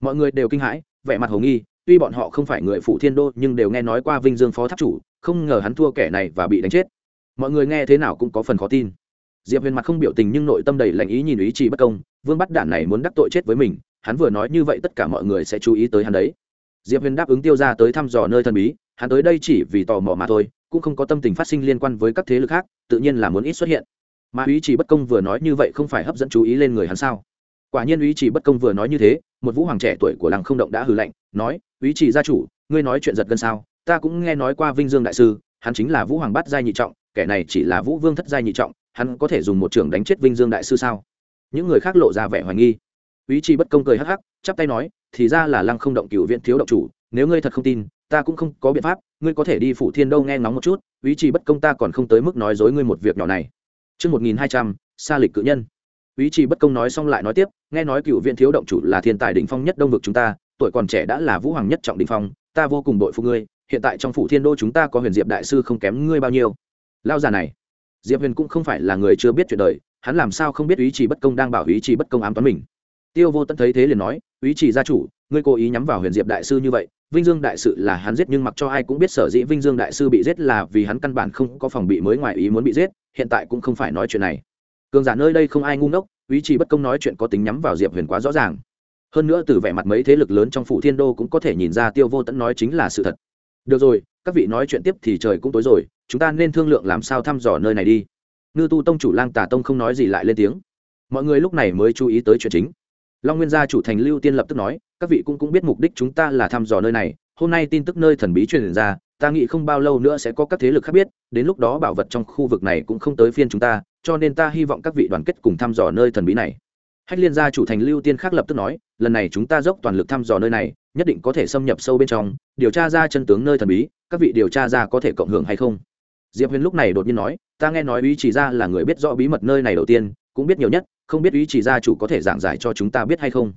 Mọi người đều kinh hãi, vẻ mặt hồ nghi, tuy bọn họ không phải người phủ thiên đô nhưng đều nghe nói qua vinh dương phó tháp chủ, không ngờ hắn thua kẻ này và bị đánh chết. Mọi người nghe thế nào cũng có phần khó tin. Diệp huyền mặt không biểu tình nhưng nội tâm đầy lạnh ý nhìn ý chỉ bất công, vương bắt đản này muốn đắc tội chết với mình, hắn vừa nói như vậy tất cả mọi người sẽ chú ý tới hắn đấy diệp huyền đáp ứng tiêu ra tới thăm dò nơi thần bí, hắn tới đây chỉ vì tò mò mà thôi, cũng không có tâm tình phát sinh liên quan với các thế lực khác, tự nhiên là muốn ít xuất hiện. Mà ý chỉ bất công vừa nói như vậy không phải hấp dẫn chú ý lên người hắn sao? Quả nhiên ý chỉ bất công vừa nói như thế, một vũ hoàng trẻ tuổi của làng không động đã hừ lạnh, nói ý chỉ gia chủ, ngươi nói chuyện giật gân sao? Ta cũng nghe nói qua vinh dương đại sư, hắn chính là vũ hoàng bát giai nhị trọng, kẻ này chỉ là vũ vương thất giai nhị trọng, hắn có thể dùng một trường đánh chết vinh dương đại sư sao? Những người khác lộ ra vẻ hoài nghi ý chỉ bất công cười hắc hắc chắp tay nói thì ra là lăng không động cửu viện thiếu động chủ nếu ngươi thật không tin ta cũng không có biện pháp ngươi có thể đi phủ thiên đâu nghe ngóng một chút ý chỉ bất công ta còn không tới mức nói dối ngươi một việc nhỏ này Trước 1200, xa lịch cự nhân. Ý chỉ bất công nói xong lại nói tiếp, nghe nói cựu viện thiếu động chủ là thiên tài đỉnh phong nhất đông vực chúng ta, tuổi còn trẻ đã là vũ hoàng nhất trọng đỉnh phong, ta vô cùng đội phục ngươi, hiện tại trong phủ thiên đô chúng ta có huyền diệp đại sư không kém ngươi bao nhiêu. Lao già này, Diệp Huyền cũng không phải là người chưa biết chuyện đời, hắn làm sao không biết ý chỉ bất công đang bảo ý chỉ bất công ám toán mình. Tiêu Vô Tận thấy thế liền nói, ý chỉ gia chủ, ngươi cố ý nhắm vào huyền diệp đại sư như vậy, Vinh Dương đại sự là hắn giết nhưng mặc cho ai cũng biết sở dĩ Vinh Dương đại sư bị giết là vì hắn căn bản không có phòng bị mới ngoài ý muốn bị giết, hiện tại cũng không phải nói chuyện này. Cường giả nơi đây không ai ngu ngốc, ý chỉ bất công nói chuyện có tính nhắm vào Diệp Huyền quá rõ ràng. Hơn nữa từ vẻ mặt mấy thế lực lớn trong phủ Thiên Đô cũng có thể nhìn ra Tiêu Vô Tẫn nói chính là sự thật. Được rồi, các vị nói chuyện tiếp thì trời cũng tối rồi, chúng ta nên thương lượng làm sao thăm dò nơi này đi. Ngư Tu tông chủ Lang Tà tông không nói gì lại lên tiếng. Mọi người lúc này mới chú ý tới chuyện chính. Long Nguyên gia chủ thành Lưu Tiên lập tức nói, các vị cũng cũng biết mục đích chúng ta là thăm dò nơi này, hôm nay tin tức nơi thần bí truyền ra ta nghĩ không bao lâu nữa sẽ có các thế lực khác biết đến lúc đó bảo vật trong khu vực này cũng không tới phiên chúng ta cho nên ta hy vọng các vị đoàn kết cùng thăm dò nơi thần bí này. Hách liên gia chủ thành lưu tiên khác lập tức nói lần này chúng ta dốc toàn lực thăm dò nơi này nhất định có thể xâm nhập sâu bên trong điều tra ra chân tướng nơi thần bí các vị điều tra ra có thể cộng hưởng hay không. Diệp huyền lúc này đột nhiên nói ta nghe nói ý chỉ ra là người biết rõ bí mật nơi này đầu tiên cũng biết nhiều nhất, không biết ý chỉ gia chủ có thể giảng giải cho chúng ta biết hay không.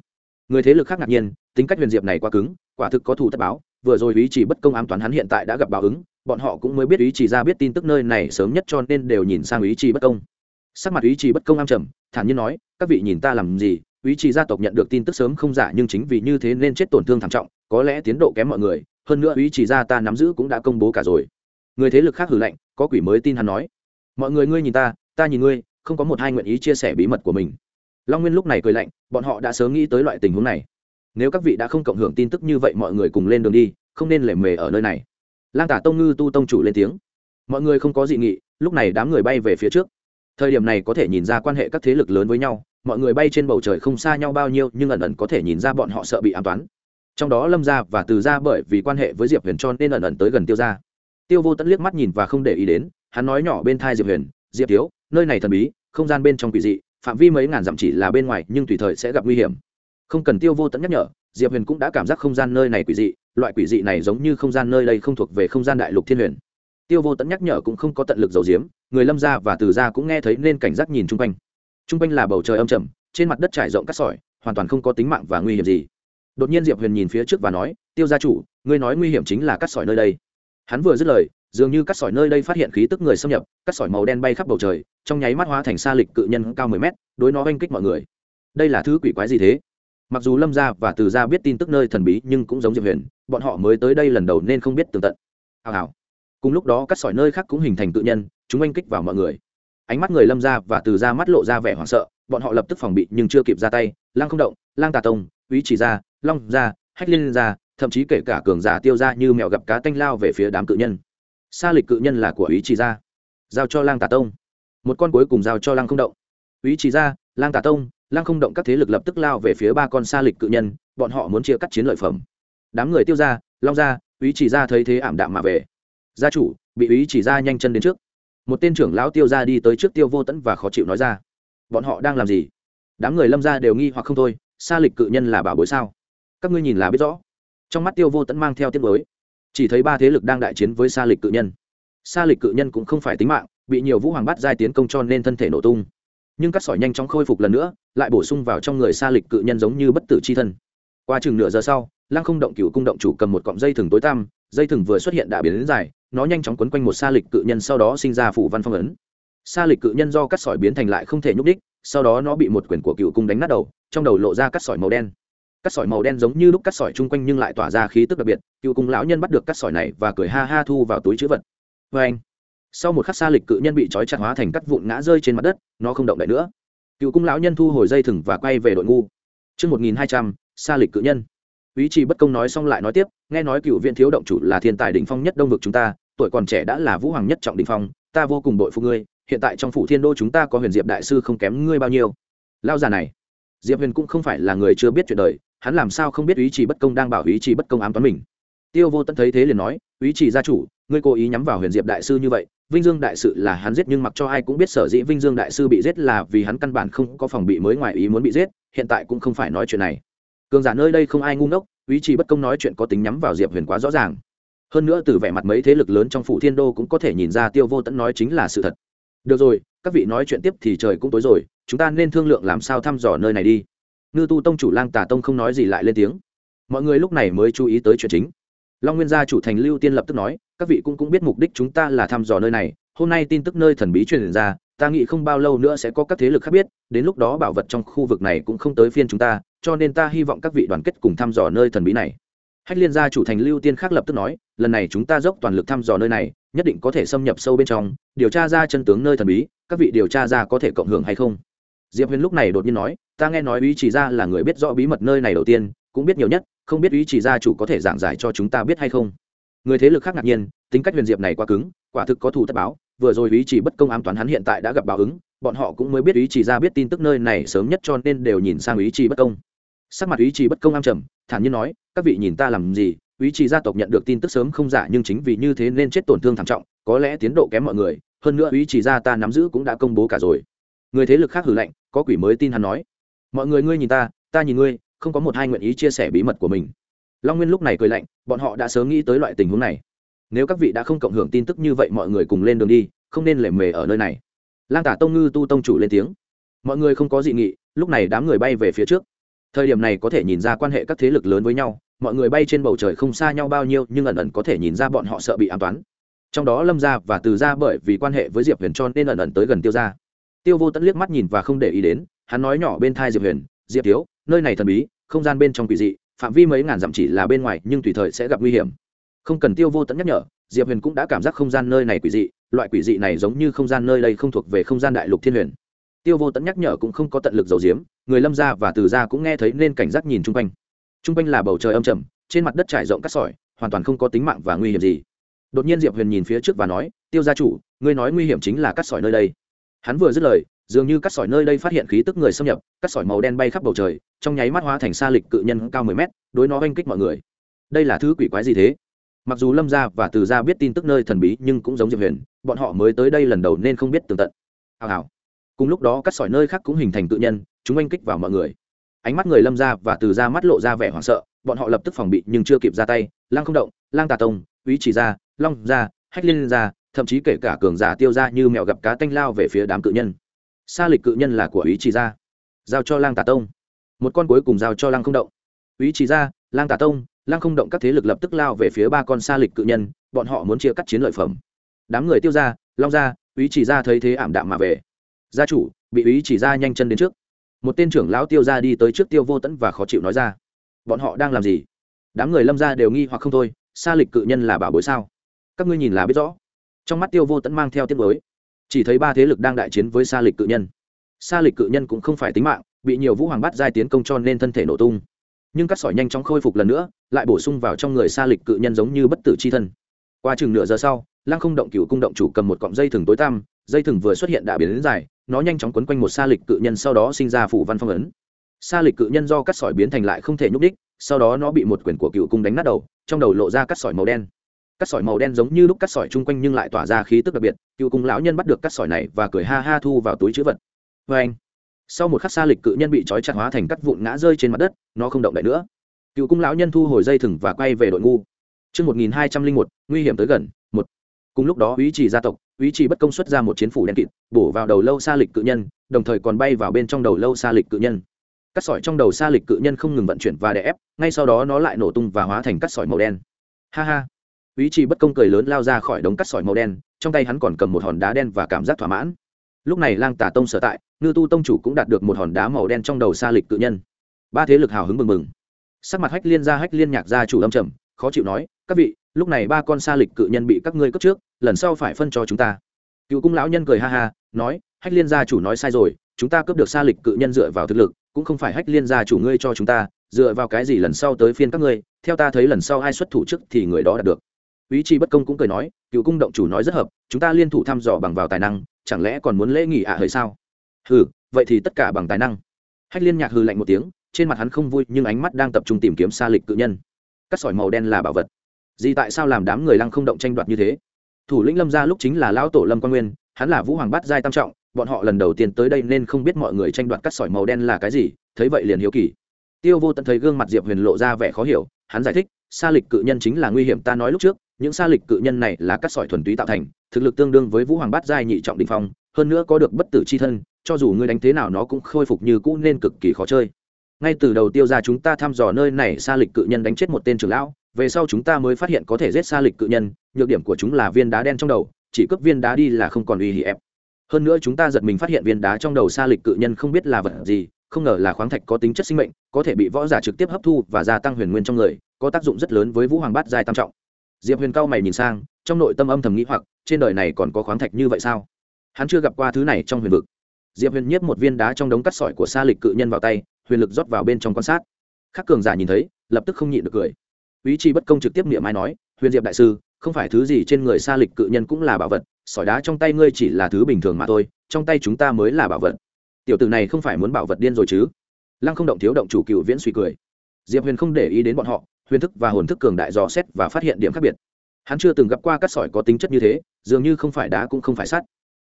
Người thế lực khác ngạc nhiên, tính cách huyền diệp này quá cứng, quả thực có thủ tất báo, vừa rồi ý chỉ bất công ám toán hắn hiện tại đã gặp báo ứng, bọn họ cũng mới biết ý chỉ ra biết tin tức nơi này sớm nhất cho nên đều nhìn sang ý chỉ bất công. Sắc mặt ý chỉ bất công am trầm, thản nhiên nói, các vị nhìn ta làm gì? Ý chỉ gia tộc nhận được tin tức sớm không giả nhưng chính vì như thế nên chết tổn thương thảm trọng, có lẽ tiến độ kém mọi người, hơn nữa ý chỉ gia ta nắm giữ cũng đã công bố cả rồi. Người thế lực khác hử lạnh, có quỷ mới tin hắn nói, mọi người ngươi nhìn ta ta nhìn ngươi không có một hai nguyện ý chia sẻ bí mật của mình. Long nguyên lúc này cười lạnh, bọn họ đã sớm nghĩ tới loại tình huống này. Nếu các vị đã không cộng hưởng tin tức như vậy, mọi người cùng lên đường đi, không nên lề mề ở nơi này. Lang tả tông ngư tu tông chủ lên tiếng. Mọi người không có dị nghị, lúc này đám người bay về phía trước. Thời điểm này có thể nhìn ra quan hệ các thế lực lớn với nhau, mọi người bay trên bầu trời không xa nhau bao nhiêu, nhưng ẩn ẩn có thể nhìn ra bọn họ sợ bị an toán. Trong đó lâm gia và từ gia bởi vì quan hệ với diệp huyền cho nên ẩn ẩn tới gần tiêu gia. Tiêu vô tẫn liếc mắt nhìn và không để ý đến, hắn nói nhỏ bên thai diệp huyền, diệp thiếu, nơi này thần bí không gian bên trong quỷ dị, phạm vi mấy ngàn dặm chỉ là bên ngoài, nhưng tùy thời sẽ gặp nguy hiểm. Không cần tiêu vô tận nhắc nhở, diệp huyền cũng đã cảm giác không gian nơi này quỷ dị, loại quỷ dị này giống như không gian nơi đây không thuộc về không gian đại lục thiên huyền. Tiêu vô tận nhắc nhở cũng không có tận lực dầu diếm, người lâm gia và từ gia cũng nghe thấy nên cảnh giác nhìn chung quanh. Chung quanh là bầu trời âm trầm, trên mặt đất trải rộng cát sỏi, hoàn toàn không có tính mạng và nguy hiểm gì. Đột nhiên diệp huyền nhìn phía trước và nói, tiêu gia chủ, ngươi nói nguy hiểm chính là cát sỏi nơi đây. Hắn vừa dứt lời dường như cắt sỏi nơi đây phát hiện khí tức người xâm nhập cắt sỏi màu đen bay khắp bầu trời, trong nháy mắt hóa thành xa lịch cự nhân cao mười mét, đối nó oanh kích mọi người. Đây là thứ quỷ quái gì thế? Mặc dù lâm gia và từ gia biết tin tức nơi thần bí nhưng cũng giống diệp huyền, bọn họ mới tới đây lần đầu nên không biết tường tận. Hào hào. Cùng lúc đó cắt sỏi nơi khác cũng hình thành tự nhân, chúng oanh kích vào mọi người. Ánh mắt người lâm gia và từ gia mắt lộ ra vẻ hoảng sợ, bọn họ lập tức phòng bị nhưng chưa kịp ra tay, lang không động, lang tà tông, úy chỉ gia, long gia, hách liên gia, thậm chí kể cả cường giả tiêu gia như mèo gặp cá tanh lao về phía đám cự nhân sa lịch cự nhân là của ý chỉ gia. Giao cho lang tà tông. Một con cuối cùng giao cho lang không động. Ý chỉ gia, lang tà tông, lang không động các thế lực lập tức lao về phía ba con sa lịch cự nhân, bọn họ muốn chia cắt chiến lợi phẩm. Đám người tiêu ra long ra ý chỉ gia thấy thế ảm đạm mà về. Gia chủ, bị ý chỉ ra nhanh chân đến trước. Một tên trưởng lão tiêu ra đi tới trước tiêu vô tẫn và khó chịu nói ra, bọn họ đang làm gì? Đám người lâm ra đều nghi hoặc không thôi, sa lịch cự nhân là bảo bối sao? Các ngươi nhìn là biết rõ. Trong mắt tiêu vô tẫn mang theo tiết bối chỉ thấy ba thế lực đang đại chiến với sa lịch cự nhân. Sa lịch cự nhân cũng không phải tính mạng, bị nhiều vũ hoàng bắt giai tiến công cho nên thân thể nổ tung. Nhưng cắt sỏi nhanh chóng khôi phục lần nữa, lại bổ sung vào trong người Sa lịch cự nhân giống như bất tử c h i thân. Qua chừng nửa giờ sau, lăng không động cựu cung động chủ cầm một cọng dây thừng tối tăm, dây thừng vừa xuất hiện đã biến đến dài, nó nhanh chóng quấn quanh một Sa lịch cự nhân sau đó sinh ra phủ văn phong ấn. Sa lịch cự nhân do cắt sỏi biến thành lại không thể nhúc đích sau đó nó bị một quyển của cựu cung đánh nát đầu, trong đầu lộ ra cắt sỏi màu đen cắt sỏi màu đen giống như lúc cắt sỏi chung quanh nhưng lại tỏa ra khí tức đặc biệt cựu cung lão nhân bắt được cắt sỏi này và cười ha ha thu vào túi chữ vật. Vê anh sau một khắc xa lịch cự nhân bị trói chặt hóa thành cắt vụn ngã rơi trên mặt đất nó không động đậy nữa. Cựu cung lão nhân thu hồi dây thừng và quay về đội ngu Trước 1200, xa lịch cự nhân. Ý chỉ bất công nói xong lại nói tiếp, nghe nói cựu viện thiếu động chủ là thiên tài đỉnh phong nhất đông vực chúng ta, tuổi còn trẻ đã là vũ hoàng nhất trọng đỉnh phong, ta vô cùng bội phục ngươi, hiện tại trong phủ thiên đô chúng ta có huyền diệp đại sư không kém ngươi bao nhiêu. Lao già này diệp huyền cũng không phải là người chưa biết chuyện đời hắn làm sao không biết ý chỉ bất công đang bảo ý chỉ bất công ám toán mình? Tiêu vô tận thấy thế liền nói, ý chỉ gia chủ, ngươi cố ý nhắm vào huyền diệp đại sư như vậy, vinh dương đại sự là hắn giết nhưng mặc cho ai cũng biết sở dĩ vinh dương đại sư bị giết là vì hắn căn bản không có phòng bị mới ngoài ý muốn bị giết, hiện tại cũng không phải nói chuyện này. Cường giả nơi đây không ai ngu ngốc, ý chỉ bất công nói chuyện có tính nhắm vào diệp huyền quá rõ ràng. Hơn nữa từ vẻ mặt mấy thế lực lớn trong phủ thiên đô cũng có thể nhìn ra tiêu vô tận nói chính là sự thật. Được rồi, các vị nói chuyện tiếp thì trời cũng tối rồi, chúng ta nên thương lượng làm sao thăm dò nơi này đi ngư tu tông chủ lang tà tông không nói gì lại lên tiếng. Mọi người lúc này mới chú ý tới chuyện chính. Long nguyên gia chủ thành lưu tiên lập tức nói, các vị cũng cũng biết mục đích chúng ta là thăm dò nơi này. Hôm nay tin tức nơi thần bí truyền ra, ta nghĩ không bao lâu nữa sẽ có các thế lực khác biết. Đến lúc đó bảo vật trong khu vực này cũng không tới phiên chúng ta, cho nên ta hy vọng các vị đoàn kết cùng thăm dò nơi thần bí này. Hách liên gia chủ thành lưu tiên khác lập tức nói, lần này chúng ta dốc toàn lực thăm dò nơi này, nhất định có thể xâm nhập sâu bên trong, điều tra ra chân tướng nơi thần bí. Các vị điều tra ra có thể cộng hưởng hay không? Diệp huyền lúc này đột nhiên nói, ta nghe nói ý chỉ ra là người biết rõ bí mật nơi này đầu tiên, cũng biết nhiều nhất, không biết ý chỉ gia chủ có thể giảng giải cho chúng ta biết hay không? Người thế lực khác ngạc nhiên, tính cách huyền diệp này quá cứng, quả thực có thủ tất báo, vừa rồi ý chỉ bất công ám toán hắn hiện tại đã gặp báo ứng, bọn họ cũng mới biết ý chỉ ra biết tin tức nơi này sớm nhất cho nên đều nhìn sang ý chỉ bất công. Sắc mặt ý chỉ bất công am trầm, thản nhiên nói, các vị nhìn ta làm gì? Ý chỉ gia tộc nhận được tin tức sớm không giả nhưng chính vì như thế nên chết tổn thương thảm trọng, có lẽ tiến độ kém mọi người, hơn nữa ý chỉ gia ta nắm giữ cũng đã công bố cả rồi người thế lực khác hử lạnh, có quỷ mới tin hắn nói. Mọi người ngươi nhìn ta ta nhìn ngươi, không có một hai nguyện ý chia sẻ bí mật của mình. Long nguyên lúc này cười lạnh, bọn họ đã sớm nghĩ tới loại tình huống này. Nếu các vị đã không cộng hưởng tin tức như vậy mọi người cùng lên đường đi, không nên lề mề ở nơi này. Lang tả tông ngư tu tông chủ lên tiếng. Mọi người không có dị nghị, lúc này đám người bay về phía trước. Thời điểm này có thể nhìn ra quan hệ các thế lực lớn với nhau, mọi người bay trên bầu trời không xa nhau bao nhiêu, nhưng ẩn ẩn có thể nhìn ra bọn họ sợ bị an toán. Trong đó lâm gia và từ gia bởi vì quan hệ với diệp huyền cho nên ẩn ẩn tới gần tiêu gia tiêu vô tẫn liếc mắt nhìn và không để ý đến, hắn nói nhỏ bên thai diệp huyền, diệp thiếu, nơi này thần bí, không gian bên trong quỷ dị, phạm vi mấy ngàn dặm chỉ là bên ngoài, nhưng tùy thời sẽ gặp nguy hiểm. Không cần tiêu vô tẫn nhắc nhở, diệp huyền cũng đã cảm giác không gian nơi này quỷ dị, loại quỷ dị này giống như không gian nơi đây không thuộc về không gian đại lục thiên huyền. Tiêu vô tẫn nhắc nhở cũng không có tận lực dầu diếm người lâm gia và từ gia cũng nghe thấy nên cảnh giác nhìn chung quanh. Chung quanh là bầu trời âm trầm, trên mặt đất trải rộng cát sỏi, hoàn toàn không có tính mạng và nguy hiểm gì. Đột nhiên diệp huyền nhìn phía trước và nói, tiêu gia chủ, ngươi nói nguy hiểm chính là cát sỏi nơi đây hắn vừa dứt lời, dường như cắt sỏi nơi đây phát hiện khí tức người xâm nhập, cắt sỏi màu đen bay khắp bầu trời, trong nháy mắt hóa thành xa lịch cự nhân cao mười mét, đối nó oanh kích mọi người. Đây là thứ quỷ quái gì thế? Mặc dù lâm gia và từ gia biết tin tức nơi thần bí, nhưng cũng giống diệp huyền, bọn họ mới tới đây lần đầu nên không biết tường tận. Hào hào. Cùng lúc đó, cắt sỏi nơi khác cũng hình thành tự nhân, chúng oanh kích vào mọi người. Ánh mắt người lâm gia và từ gia mắt lộ ra vẻ hoảng sợ, bọn họ lập tức phòng bị nhưng chưa kịp ra tay. Lang không động lang tà tông, úy chỉ gia, long gia, hách liên gia thậm chí kể cả cường giả tiêu ra như mèo gặp cá tanh lao về phía đám cự nhân. Sa lịch cự nhân là của ý chỉ gia. Giao cho lang tà tông. Một con cuối cùng giao cho lang không động. Ý chỉ gia, lang tà tông, lang không động các thế lực lập tức lao về phía ba con sa lịch cự nhân, bọn họ muốn chia cắt chiến lợi phẩm. Đám người tiêu ra long ra ý chỉ gia thấy thế ảm đạm mà về. Gia chủ, bị ý chỉ gia nhanh chân đến trước. Một tên trưởng lão tiêu ra đi tới trước tiêu vô tẫn và khó chịu nói ra, bọn họ đang làm gì? Đám người lâm ra đều nghi hoặc không thôi, sa lịch cự nhân là bảo bối sao? Các ngươi nhìn là biết rõ trong mắt tiêu vô tẫn mang theo tiết mới chỉ thấy ba thế lực đang đại chiến với sa lịch cự nhân. Sa lịch cự nhân cũng không phải tính mạng, bị nhiều vũ hoàng bắt giai tiến công cho nên thân thể nổ tung. Nhưng cắt sỏi nhanh chóng khôi phục lần nữa, lại bổ sung vào trong người sa lịch cự nhân giống như bất tử c h i thân. Qua chừng nửa giờ sau, lăng không động cựu cung động chủ cầm một cọng dây thừng tối tăm, dây thừng vừa xuất hiện đã biến đến dài, nó nhanh chóng quấn quanh một sa lịch cự nhân sau đó sinh ra phủ văn phong ấn. Sa lịch cự nhân do cắt sỏi biến thành lại không thể nhúc đích sau đó nó bị một quyển của cựu cung đánh nát đầu, trong đầu lộ ra cắt sỏi màu đen cắt sỏi màu đen giống như lúc cắt sỏi chung quanh nhưng lại tỏa ra khí tức đặc biệt cựu cung lão nhân bắt được cắt sỏi này và cười ha ha thu vào túi chữ vật vê anh sau một khắc xa lịch cự nhân bị trói chặt hóa thành cắt vụn ngã rơi trên mặt đất nó không động đậy nữa cựu cung lão nhân thu hồi dây thừng và quay về đội ngu Trước 1201, nguy hiểm tới gần, một. Cùng lúc đó, Úy Trì gia tộc, Úy Trì bất công xuất ra một chiến phủ đen kịt, bổ vào đầu lâu xa lịch cự nhân, đồng thời còn bay vào bên trong đầu lâu xa lịch cự nhân. Cắt sỏi trong đầu xa lịch cự nhân không ngừng vận chuyển và đè ép, ngay sau đó nó lại nổ tung và hóa thành cắt sỏi màu đen. Ha ha ý chí bất công cười lớn lao ra khỏi đống cắt sỏi màu đen, trong tay hắn còn cầm một hòn đá đen và cảm giác thỏa mãn. Lúc này Lang Tà Tông sở tại, Ngư Tu Tông chủ cũng đạt được một hòn đá màu đen trong đầu xa lịch cự nhân. Ba thế lực hào hứng mừng mừng sắc mặt hách liên ra hách liên nhạc gia chủ âm trầm khó chịu nói các vị lúc này ba con sa lịch cự nhân bị các ngươi cất trước lần sau phải phân cho chúng ta cựu cung lão nhân cười ha ha nói hách liên gia chủ nói sai rồi chúng ta cướp được sa lịch cự nhân dựa vào thực lực cũng không phải hách liên gia chủ ngươi cho chúng ta dựa vào cái gì lần sau tới phiên các ngươi theo ta thấy lần sau ai xuất thủ trước thì người đó đạt được ý chi bất công cũng cười nói, cựu cung động chủ nói rất hợp, chúng ta liên thủ thăm dò bằng vào tài năng, chẳng lẽ còn muốn lễ nghỉ ạ à hơi sao? Hừ, vậy thì tất cả bằng tài năng. Hách liên nhạc hừ lạnh một tiếng, trên mặt hắn không vui nhưng ánh mắt đang tập trung tìm kiếm xa lịch cự nhân. Cắt sỏi màu đen là bảo vật. Gì tại sao làm đám người lăng không động tranh đoạt như thế? Thủ lĩnh lâm ra lúc chính là lão tổ lâm quan nguyên, hắn là vũ hoàng bát giai tam trọng, bọn họ lần đầu tiên tới đây nên không biết mọi người tranh đoạt cắt sỏi màu đen là cái gì, thấy vậy liền hiếu kỳ. Tiêu vô tận thấy gương mặt diệp huyền lộ ra vẻ khó hiểu, hắn giải thích, sa lịch cự nhân chính là nguy hiểm, ta nói lúc trước những sa lịch cự nhân này là cắt sỏi thuần túy tạo thành, thực lực tương đương với vũ hoàng bát giai nhị trọng đình phong, hơn nữa có được bất tử c h i thân, cho dù ngươi đánh thế nào nó cũng khôi phục như cũ nên cực kỳ khó chơi ngay từ đầu tiêu ra chúng ta thăm dò nơi này, sa lịch cự nhân đánh chết một tên trưởng lão, về sau chúng ta mới phát hiện có thể giết sa lịch cự nhân, nhược điểm của chúng là viên đá đen trong đầu, chỉ cướp viên đá đi là không còn uy hiếp. hơn nữa chúng ta giật mình phát hiện viên đá trong đầu sa lịch cự nhân không biết là vật gì, không ngờ là khoáng thạch có tính chất sinh mệnh, có thể bị võ giả trực tiếp hấp thu và gia tăng huyền nguyên trong người, có tác dụng rất lớn với vũ hoàng bát giai tam trọng diệp huyền cao mày nhìn sang, trong nội tâm âm thầm nghĩ hoặc, trên đời này còn có khoáng thạch như vậy sao? Hắn chưa gặp qua thứ này trong huyền vực. Diệp huyền nhiếp một viên đá trong đống cắt sỏi của sa lịch cự nhân vào tay, huyền lực rót vào bên trong quan sát. Khắc cường giả nhìn thấy, lập tức không nhịn được cười. Ý chi bất công trực tiếp niệm ai nói, huyền diệp đại sư, không phải thứ gì trên người sa lịch cự nhân cũng là bảo vật, sỏi đá trong tay ngươi chỉ là thứ bình thường mà thôi, trong tay chúng ta mới là bảo vật. Tiểu tử này không phải muốn bảo vật điên rồi chứ? Lăng không động thiếu động chủ cựu viễn suy cười. Diệp huyền không để ý đến bọn họ huyền thức và hồn thức cường đại dò xét và phát hiện điểm khác biệt. Hắn chưa từng gặp qua các sỏi có tính chất như thế, dường như không phải đá cũng không phải sắt.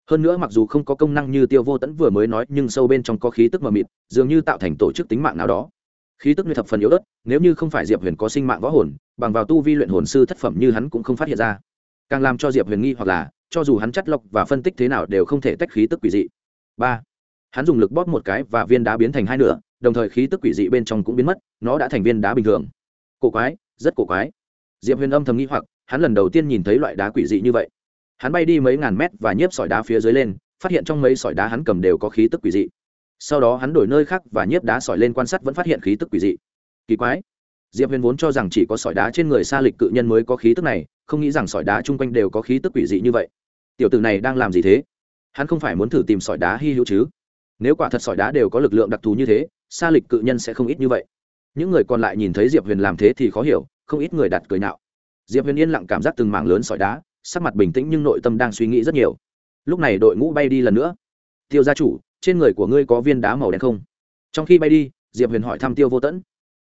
Hơn nữa mặc dù không có công năng như tiêu vô tẫn vừa mới nói, nhưng sâu bên trong có khí tức mờ mịt, dường như tạo thành tổ chức tính mạng nào đó. Khí tức như thập phần yếu ớt, nếu như không phải diệp huyền có sinh mạng võ hồn, bằng vào tu vi luyện hồn sư thất phẩm như hắn cũng không phát hiện ra. Càng làm cho diệp huyền nghi hoặc là, cho dù hắn chắt lọc và phân tích thế nào đều không thể tách khí tức quỷ dị. Ba, hắn dùng lực bóp một cái và viên đá biến thành hai nửa, đồng thời khí tức quỷ dị bên trong cũng biến mất, nó đã thành viên đá bình thường cổ quái, rất cổ quái. Diệp huyền âm thầm nghi hoặc, hắn lần đầu tiên nhìn thấy loại đá quỷ dị như vậy. Hắn bay đi mấy ngàn mét và nhiếp sỏi đá phía dưới lên, phát hiện trong mấy sỏi đá hắn cầm đều có khí tức quỷ dị. Sau đó hắn đổi nơi khác và nhiếp đá sỏi lên quan sát vẫn phát hiện khí tức quỷ dị. Kỳ quái. Diệp huyền vốn cho rằng chỉ có sỏi đá trên người xa lịch cự nhân mới có khí tức này, không nghĩ rằng sỏi đá chung quanh đều có khí tức quỷ dị như vậy. Tiểu tử này đang làm gì thế? Hắn không phải muốn thử tìm sỏi đá hy hữu chứ? Nếu quả thật sỏi đá đều có lực lượng đặc thù như thế xa lịch cự nhân sẽ không ít như vậy những người còn lại nhìn thấy diệp huyền làm thế thì khó hiểu, không ít người đặt cười nạo diệp huyền yên lặng cảm giác từng mảng lớn sỏi đá, sắc mặt bình tĩnh nhưng nội tâm đang suy nghĩ rất nhiều. Lúc này đội ngũ bay đi lần nữa. Tiêu gia chủ, trên người của ngươi có viên đá màu đen không? Trong khi bay đi, diệp huyền hỏi thăm tiêu vô tẫn.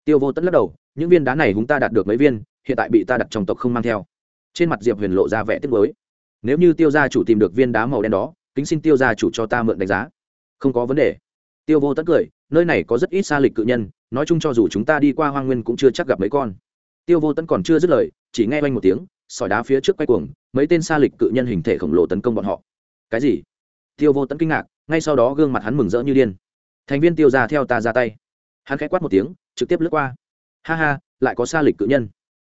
Tiêu vô tẫn lắc đầu, những viên đá này chúng ta đạt được mấy viên, hiện tại bị ta đặt trong tộc không mang theo. Trên mặt diệp huyền lộ ra vẻ tiếc mới nếu như tiêu gia chủ tìm được viên đá màu đen đó, kính xin tiêu gia chủ cho ta mượn đánh giá. Không có vấn đề. Tiêu vô tẫn cười, nơi này có rất ít xa lịch cự nhân nói chung cho dù chúng ta đi qua hoang nguyên cũng chưa chắc gặp mấy con. Tiêu vô tẫn còn chưa dứt lời, chỉ nghe oanh một tiếng, sỏi đá phía trước quay cuồng, mấy tên xa lịch cự nhân hình thể khổng lồ tấn công bọn họ. Cái gì? Tiêu vô tẫn kinh ngạc, ngay sau đó gương mặt hắn mừng rỡ như điên. Thành viên tiêu ra theo ta ra tay. Hắn khẽ quát một tiếng, trực tiếp lướt qua. Ha ha, lại có xa lịch cự nhân.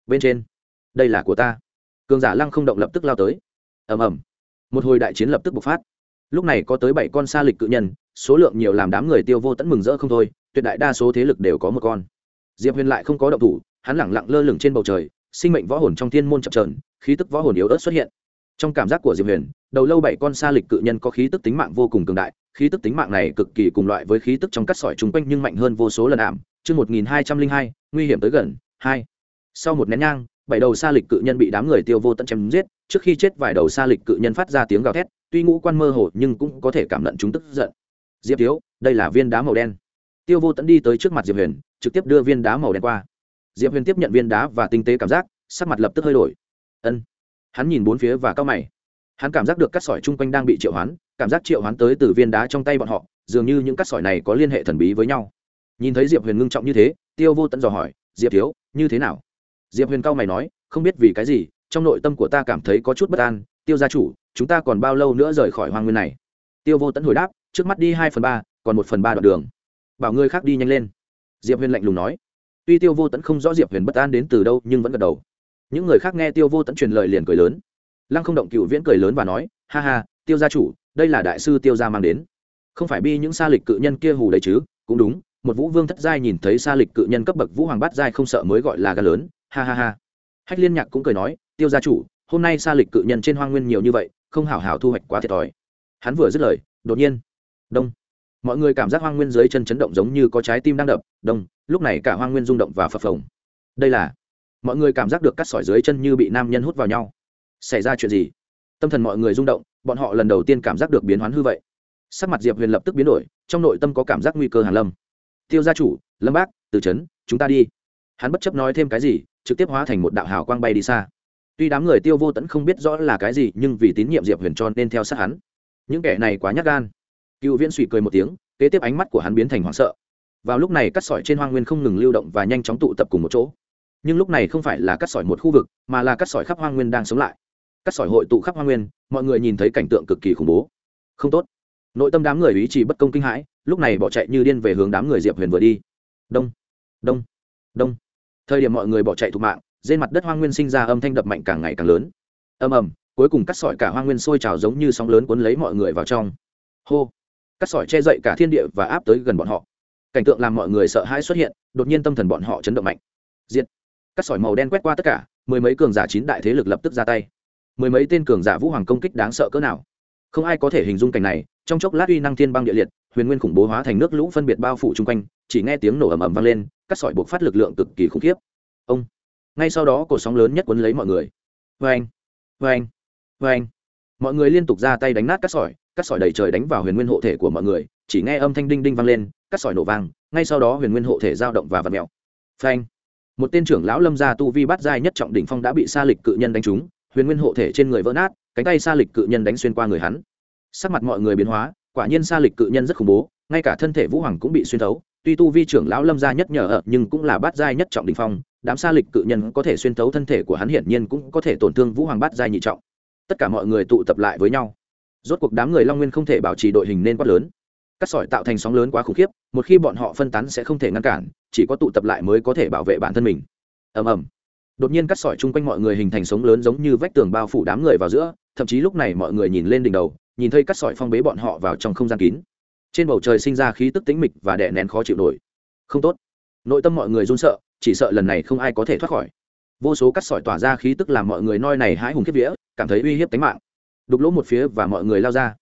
Bên trên, đây là của ta. Cường giả lăng không động lập tức lao tới. Ầm ầm. Một hồi đại chiến lập tức bộc phát. Lúc này có tới bảy con xa lịch cự nhân, số lượng nhiều làm đám người tiêu vô tẫn mừng rỡ không thôi tuyệt đại đa số thế lực đều có một con. Diệp huyền lại không có động thủ, hắn lẳng lặng lơ lửng trên bầu trời, sinh mệnh võ hồn trong thiên môn chập trờn khí tức võ hồn yếu ớt xuất hiện. Trong cảm giác của diệp huyền, đầu lâu bảy con sa lịch cự nhân có khí tức tính mạng vô cùng cường đại, khí tức tính mạng này cực kỳ cùng loại với khí tức trong cắt sỏi chung quanh nhưng mạnh hơn vô số lần ảm. Chương một nghìn hai trăm linh hai, nguy hiểm tới gần, hai. Sau một nén nhang, bảy đầu sa lịch cự nhân bị đám người tiêu vô tận chém giết, trước khi chết vài đầu sa lịch cự nhân phát ra tiếng gào thét, tuy ngũ quan mơ hồ nhưng cũng có thể cảm nhận chúng tức giận. Diệp thiếu, đây là viên đá màu đen tiêu vô tận đi tới trước mặt diệp huyền, trực tiếp đưa viên đá màu đen qua. Diệp huyền tiếp nhận viên đá và tinh tế cảm giác, sắc mặt lập tức hơi đổi. Ân. Hắn nhìn bốn phía và cao mày. Hắn cảm giác được cắt sỏi chung quanh đang bị triệu hoán, cảm giác triệu hoán tới từ viên đá trong tay bọn họ, dường như những cắt sỏi này có liên hệ thần bí với nhau. Nhìn thấy diệp huyền ngưng trọng như thế, tiêu vô tận dò hỏi, diệp thiếu, như thế nào? Diệp huyền cao mày nói, không biết vì cái gì, trong nội tâm của ta cảm thấy có chút bất an. Tiêu gia chủ, chúng ta còn bao lâu nữa rời khỏi hoang nguyên này? Tiêu vô tận hồi đáp, trước mắt đi hai phần ba, còn một phần ba đoạn đường bảo người khác đi nhanh lên. Diệp huyền lạnh lùng nói. Tuy tiêu vô tẫn không rõ diệp huyền bất an đến từ đâu, nhưng vẫn gật đầu. Những người khác nghe tiêu vô tẫn truyền lời liền cười lớn. Lăng không động cựu viễn cười lớn và nói, ha ha, tiêu gia chủ, đây là đại sư tiêu gia mang đến. Không phải bi những sa lịch cự nhân kia hù đấy chứ, cũng đúng, một vũ vương thất giai nhìn thấy sa lịch cự nhân cấp bậc vũ hoàng bát giai không sợ mới gọi là gà lớn, ha ha ha. Hách liên nhạc cũng cười nói, tiêu gia chủ, hôm nay sa lịch cự nhân trên hoang nguyên nhiều như vậy, không hảo hảo thu hoạch quá thiệt thòi. Hắn vừa dứt lời, đột nhiên, đông mọi người cảm giác hoang nguyên dưới chân chấn động giống như có trái tim đang đập, đông, lúc này cả hoang nguyên rung động và phập phồng. Đây là, mọi người cảm giác được cắt sỏi dưới chân như bị nam nhân hút vào nhau. Xảy ra chuyện gì? Tâm thần mọi người rung động, bọn họ lần đầu tiên cảm giác được biến hoán hư vậy. Sắc mặt diệp huyền lập tức biến đổi, trong nội tâm có cảm giác nguy cơ hàn lâm. Tiêu gia chủ, lâm bác, từ trấn chúng ta đi. Hắn bất chấp nói thêm cái gì, trực tiếp hóa thành một đạo hào quang bay đi xa. Tuy đám người tiêu vô tẫn không biết rõ là cái gì, nhưng vì tín nhiệm diệp huyền cho nên theo sát hắn. Những kẻ này quá nhát gan cựu viễn suy cười một tiếng, kế tiếp ánh mắt của hắn biến thành hoảng sợ. Vào lúc này, cắt sỏi trên hoang nguyên không ngừng lưu động và nhanh chóng tụ tập cùng một chỗ. Nhưng lúc này không phải là cắt sỏi một khu vực, mà là cắt sỏi khắp hoang nguyên đang sống lại. Cắt sỏi hội tụ khắp hoang nguyên, mọi người nhìn thấy cảnh tượng cực kỳ khủng bố. Không tốt. Nội tâm đám người ý chỉ bất công kinh hãi, lúc này bỏ chạy như điên về hướng đám người diệp huyền vừa đi. Đông đông đông. Thời điểm mọi người bỏ chạy thục mạng, trên mặt đất hoang nguyên sinh ra âm thanh đập mạnh càng ngày càng lớn. Ầm ầm, cuối cùng cắt sỏi cả hoang nguyên sôi trào giống như sóng lớn cuốn lấy mọi người vào trong. Hô cắt sỏi che dậy cả thiên địa và áp tới gần bọn họ. Cảnh tượng làm mọi người sợ hãi xuất hiện, đột nhiên tâm thần bọn họ chấn động mạnh. Diệt. cắt sỏi màu đen quét qua tất cả, mười mấy cường giả chín đại thế lực lập tức ra tay. Mười mấy tên cường giả vũ hoàng công kích đáng sợ cỡ nào. Không ai có thể hình dung cảnh này, trong chốc lát uy năng thiên băng địa liệt, huyền nguyên khủng bố hóa thành nước lũ phân biệt bao phủ chung quanh, chỉ nghe tiếng nổ ầm ầm vang lên, cắt sỏi buộc phát lực lượng cực kỳ khủng khiếp. Ông. Ngay sau đó cổ sóng lớn nhất quấn lấy mọi người. Vê anh vê anh vê anh mọi người liên tục ra tay đánh nát cắt sỏi cắt sỏi đầy trời đánh vào huyền nguyên hộ thể của mọi người, chỉ nghe âm thanh đinh đinh vang lên, cắt sỏi nổ vang, ngay sau đó huyền nguyên hộ thể giao động và vật mèo. Phanh! Một tên trưởng lão lâm gia tu vi bát giai nhất trọng đỉnh phong đã bị sa lịch cự nhân đánh trúng, huyền nguyên hộ thể trên người vỡ nát, cánh tay sa lịch cự nhân đánh xuyên qua người hắn. Sắc mặt mọi người biến hóa, quả nhiên sa lịch cự nhân rất khủng bố, ngay cả thân thể vũ hoàng cũng bị xuyên thấu. Tuy tu vi trưởng lão lâm gia nhất nhờ ở, nhưng cũng là bát giai nhất trọng đỉnh phong, đám sa lịch cự nhân có thể xuyên thấu thân thể của hắn hiển nhiên cũng có thể tổn thương vũ hoàng bát giai nhị trọng. Tất cả mọi người tụ tập lại với nhau rốt cuộc đám người long nguyên không thể bảo trì đội hình nên quát lớn. Cắt sỏi tạo thành sóng lớn quá khủng khiếp, một khi bọn họ phân tán sẽ không thể ngăn cản, chỉ có tụ tập lại mới có thể bảo vệ bản thân mình. Ầm ầm. Đột nhiên cắt sỏi chung quanh mọi người hình thành sóng lớn giống như vách tường bao phủ đám người vào giữa, thậm chí lúc này mọi người nhìn lên đỉnh đầu, nhìn thấy cắt sỏi phong bế bọn họ vào trong không gian kín. Trên bầu trời sinh ra khí tức tĩnh mịch và đè nén khó chịu nổi. Không tốt. Nội tâm mọi người run sợ, chỉ sợ lần này không ai có thể thoát khỏi. Vô số cắt sỏi tỏa ra khí tức làm mọi người noi này hãi hùng kiếp vía, cảm thấy uy hiếp tính mạng đục lỗ một phía và mọi người lao ra.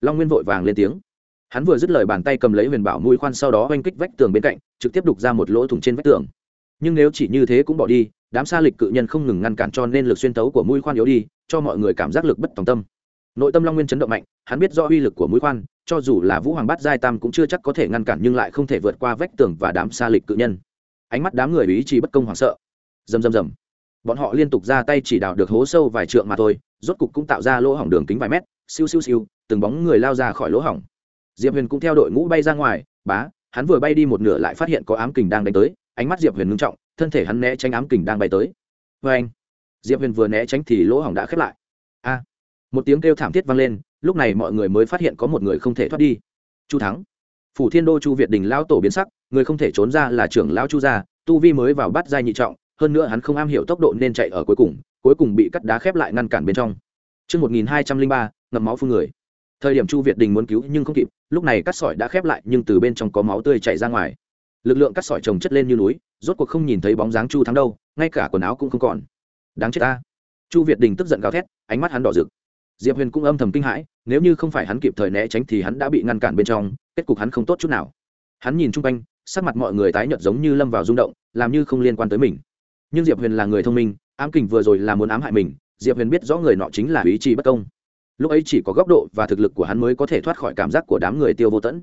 Long nguyên vội vàng lên tiếng. Hắn vừa dứt lời bàn tay cầm lấy huyền bảo mũi khoan sau đó oanh kích vách tường bên cạnh, trực tiếp đục ra một lỗ thủng trên vách tường. Nhưng nếu chỉ như thế cũng bỏ đi, đám xa lịch cự nhân không ngừng ngăn cản cho nên lực xuyên tấu của mũi khoan yếu đi, cho mọi người cảm giác lực bất tòng tâm. Nội tâm long nguyên chấn động mạnh, hắn biết do uy lực của mũi khoan, cho dù là vũ hoàng bát giai tam cũng chưa chắc có thể ngăn cản nhưng lại không thể vượt qua vách tường và đám xa lịch cự nhân. Ánh mắt đám người ý chí bất công hoảng sợ. Rầm rầm rầm. Bọn họ liên tục ra tay chỉ đào được hố sâu vài trượng mà thôi rốt cục cũng tạo ra lỗ hỏng đường kính vài mét, siêu siêu siêu, từng bóng người lao ra khỏi lỗ hỏng. Diệp huyền cũng theo đội ngũ bay ra ngoài, bá, hắn vừa bay đi một nửa lại phát hiện có ám kình đang đánh tới, ánh mắt diệp huyền ngưng trọng, thân thể hắn né tránh ám kình đang bay tới. Vê anh, diệp huyền vừa né tránh thì lỗ hỏng đã khép lại. A, một tiếng kêu thảm thiết vang lên, lúc này mọi người mới phát hiện có một người không thể thoát đi. Chu thắng, phủ thiên đô chu việt đình lao tổ biến sắc, người không thể trốn ra là trưởng lao chu gia, tu vi mới vào bắt giai nhị trọng, hơn nữa hắn không am hiểu tốc độ nên chạy ở cuối cùng cuối cùng bị cắt đá khép lại ngăn cản bên trong Trước 1203, ngập máu phun người. Thời điểm Chu Việt Đình muốn cứu nhưng không kịp, lúc này cắt sỏi đã khép lại nhưng từ bên trong có máu tươi chảy ra ngoài. Lực lượng cắt sỏi chồng chất lên như núi, rốt cuộc không nhìn thấy bóng dáng Chu Thắng đâu, ngay cả quần áo cũng không còn. Đáng chết ta. Chu Việt Đình tức giận gào thét, ánh mắt hắn đỏ rực. Diệp Huyền cũng âm thầm kinh hãi, nếu như không phải hắn kịp thời né tránh thì hắn đã bị ngăn cản bên trong, kết cục hắn không tốt chút nào. Hắn nhìn chung quanh, sắc mặt mọi người tái nhợt giống như lâm vào rung động, làm như không liên quan tới mình. Nhưng Diệp Huyền là người thông minh, ám kình vừa rồi là muốn ám hại mình, Diệp Huyền biết rõ người nọ chính là ý chí bất công. Lúc ấy chỉ có góc độ và thực lực của hắn mới có thể thoát khỏi cảm giác của đám người tiêu vô tẫn.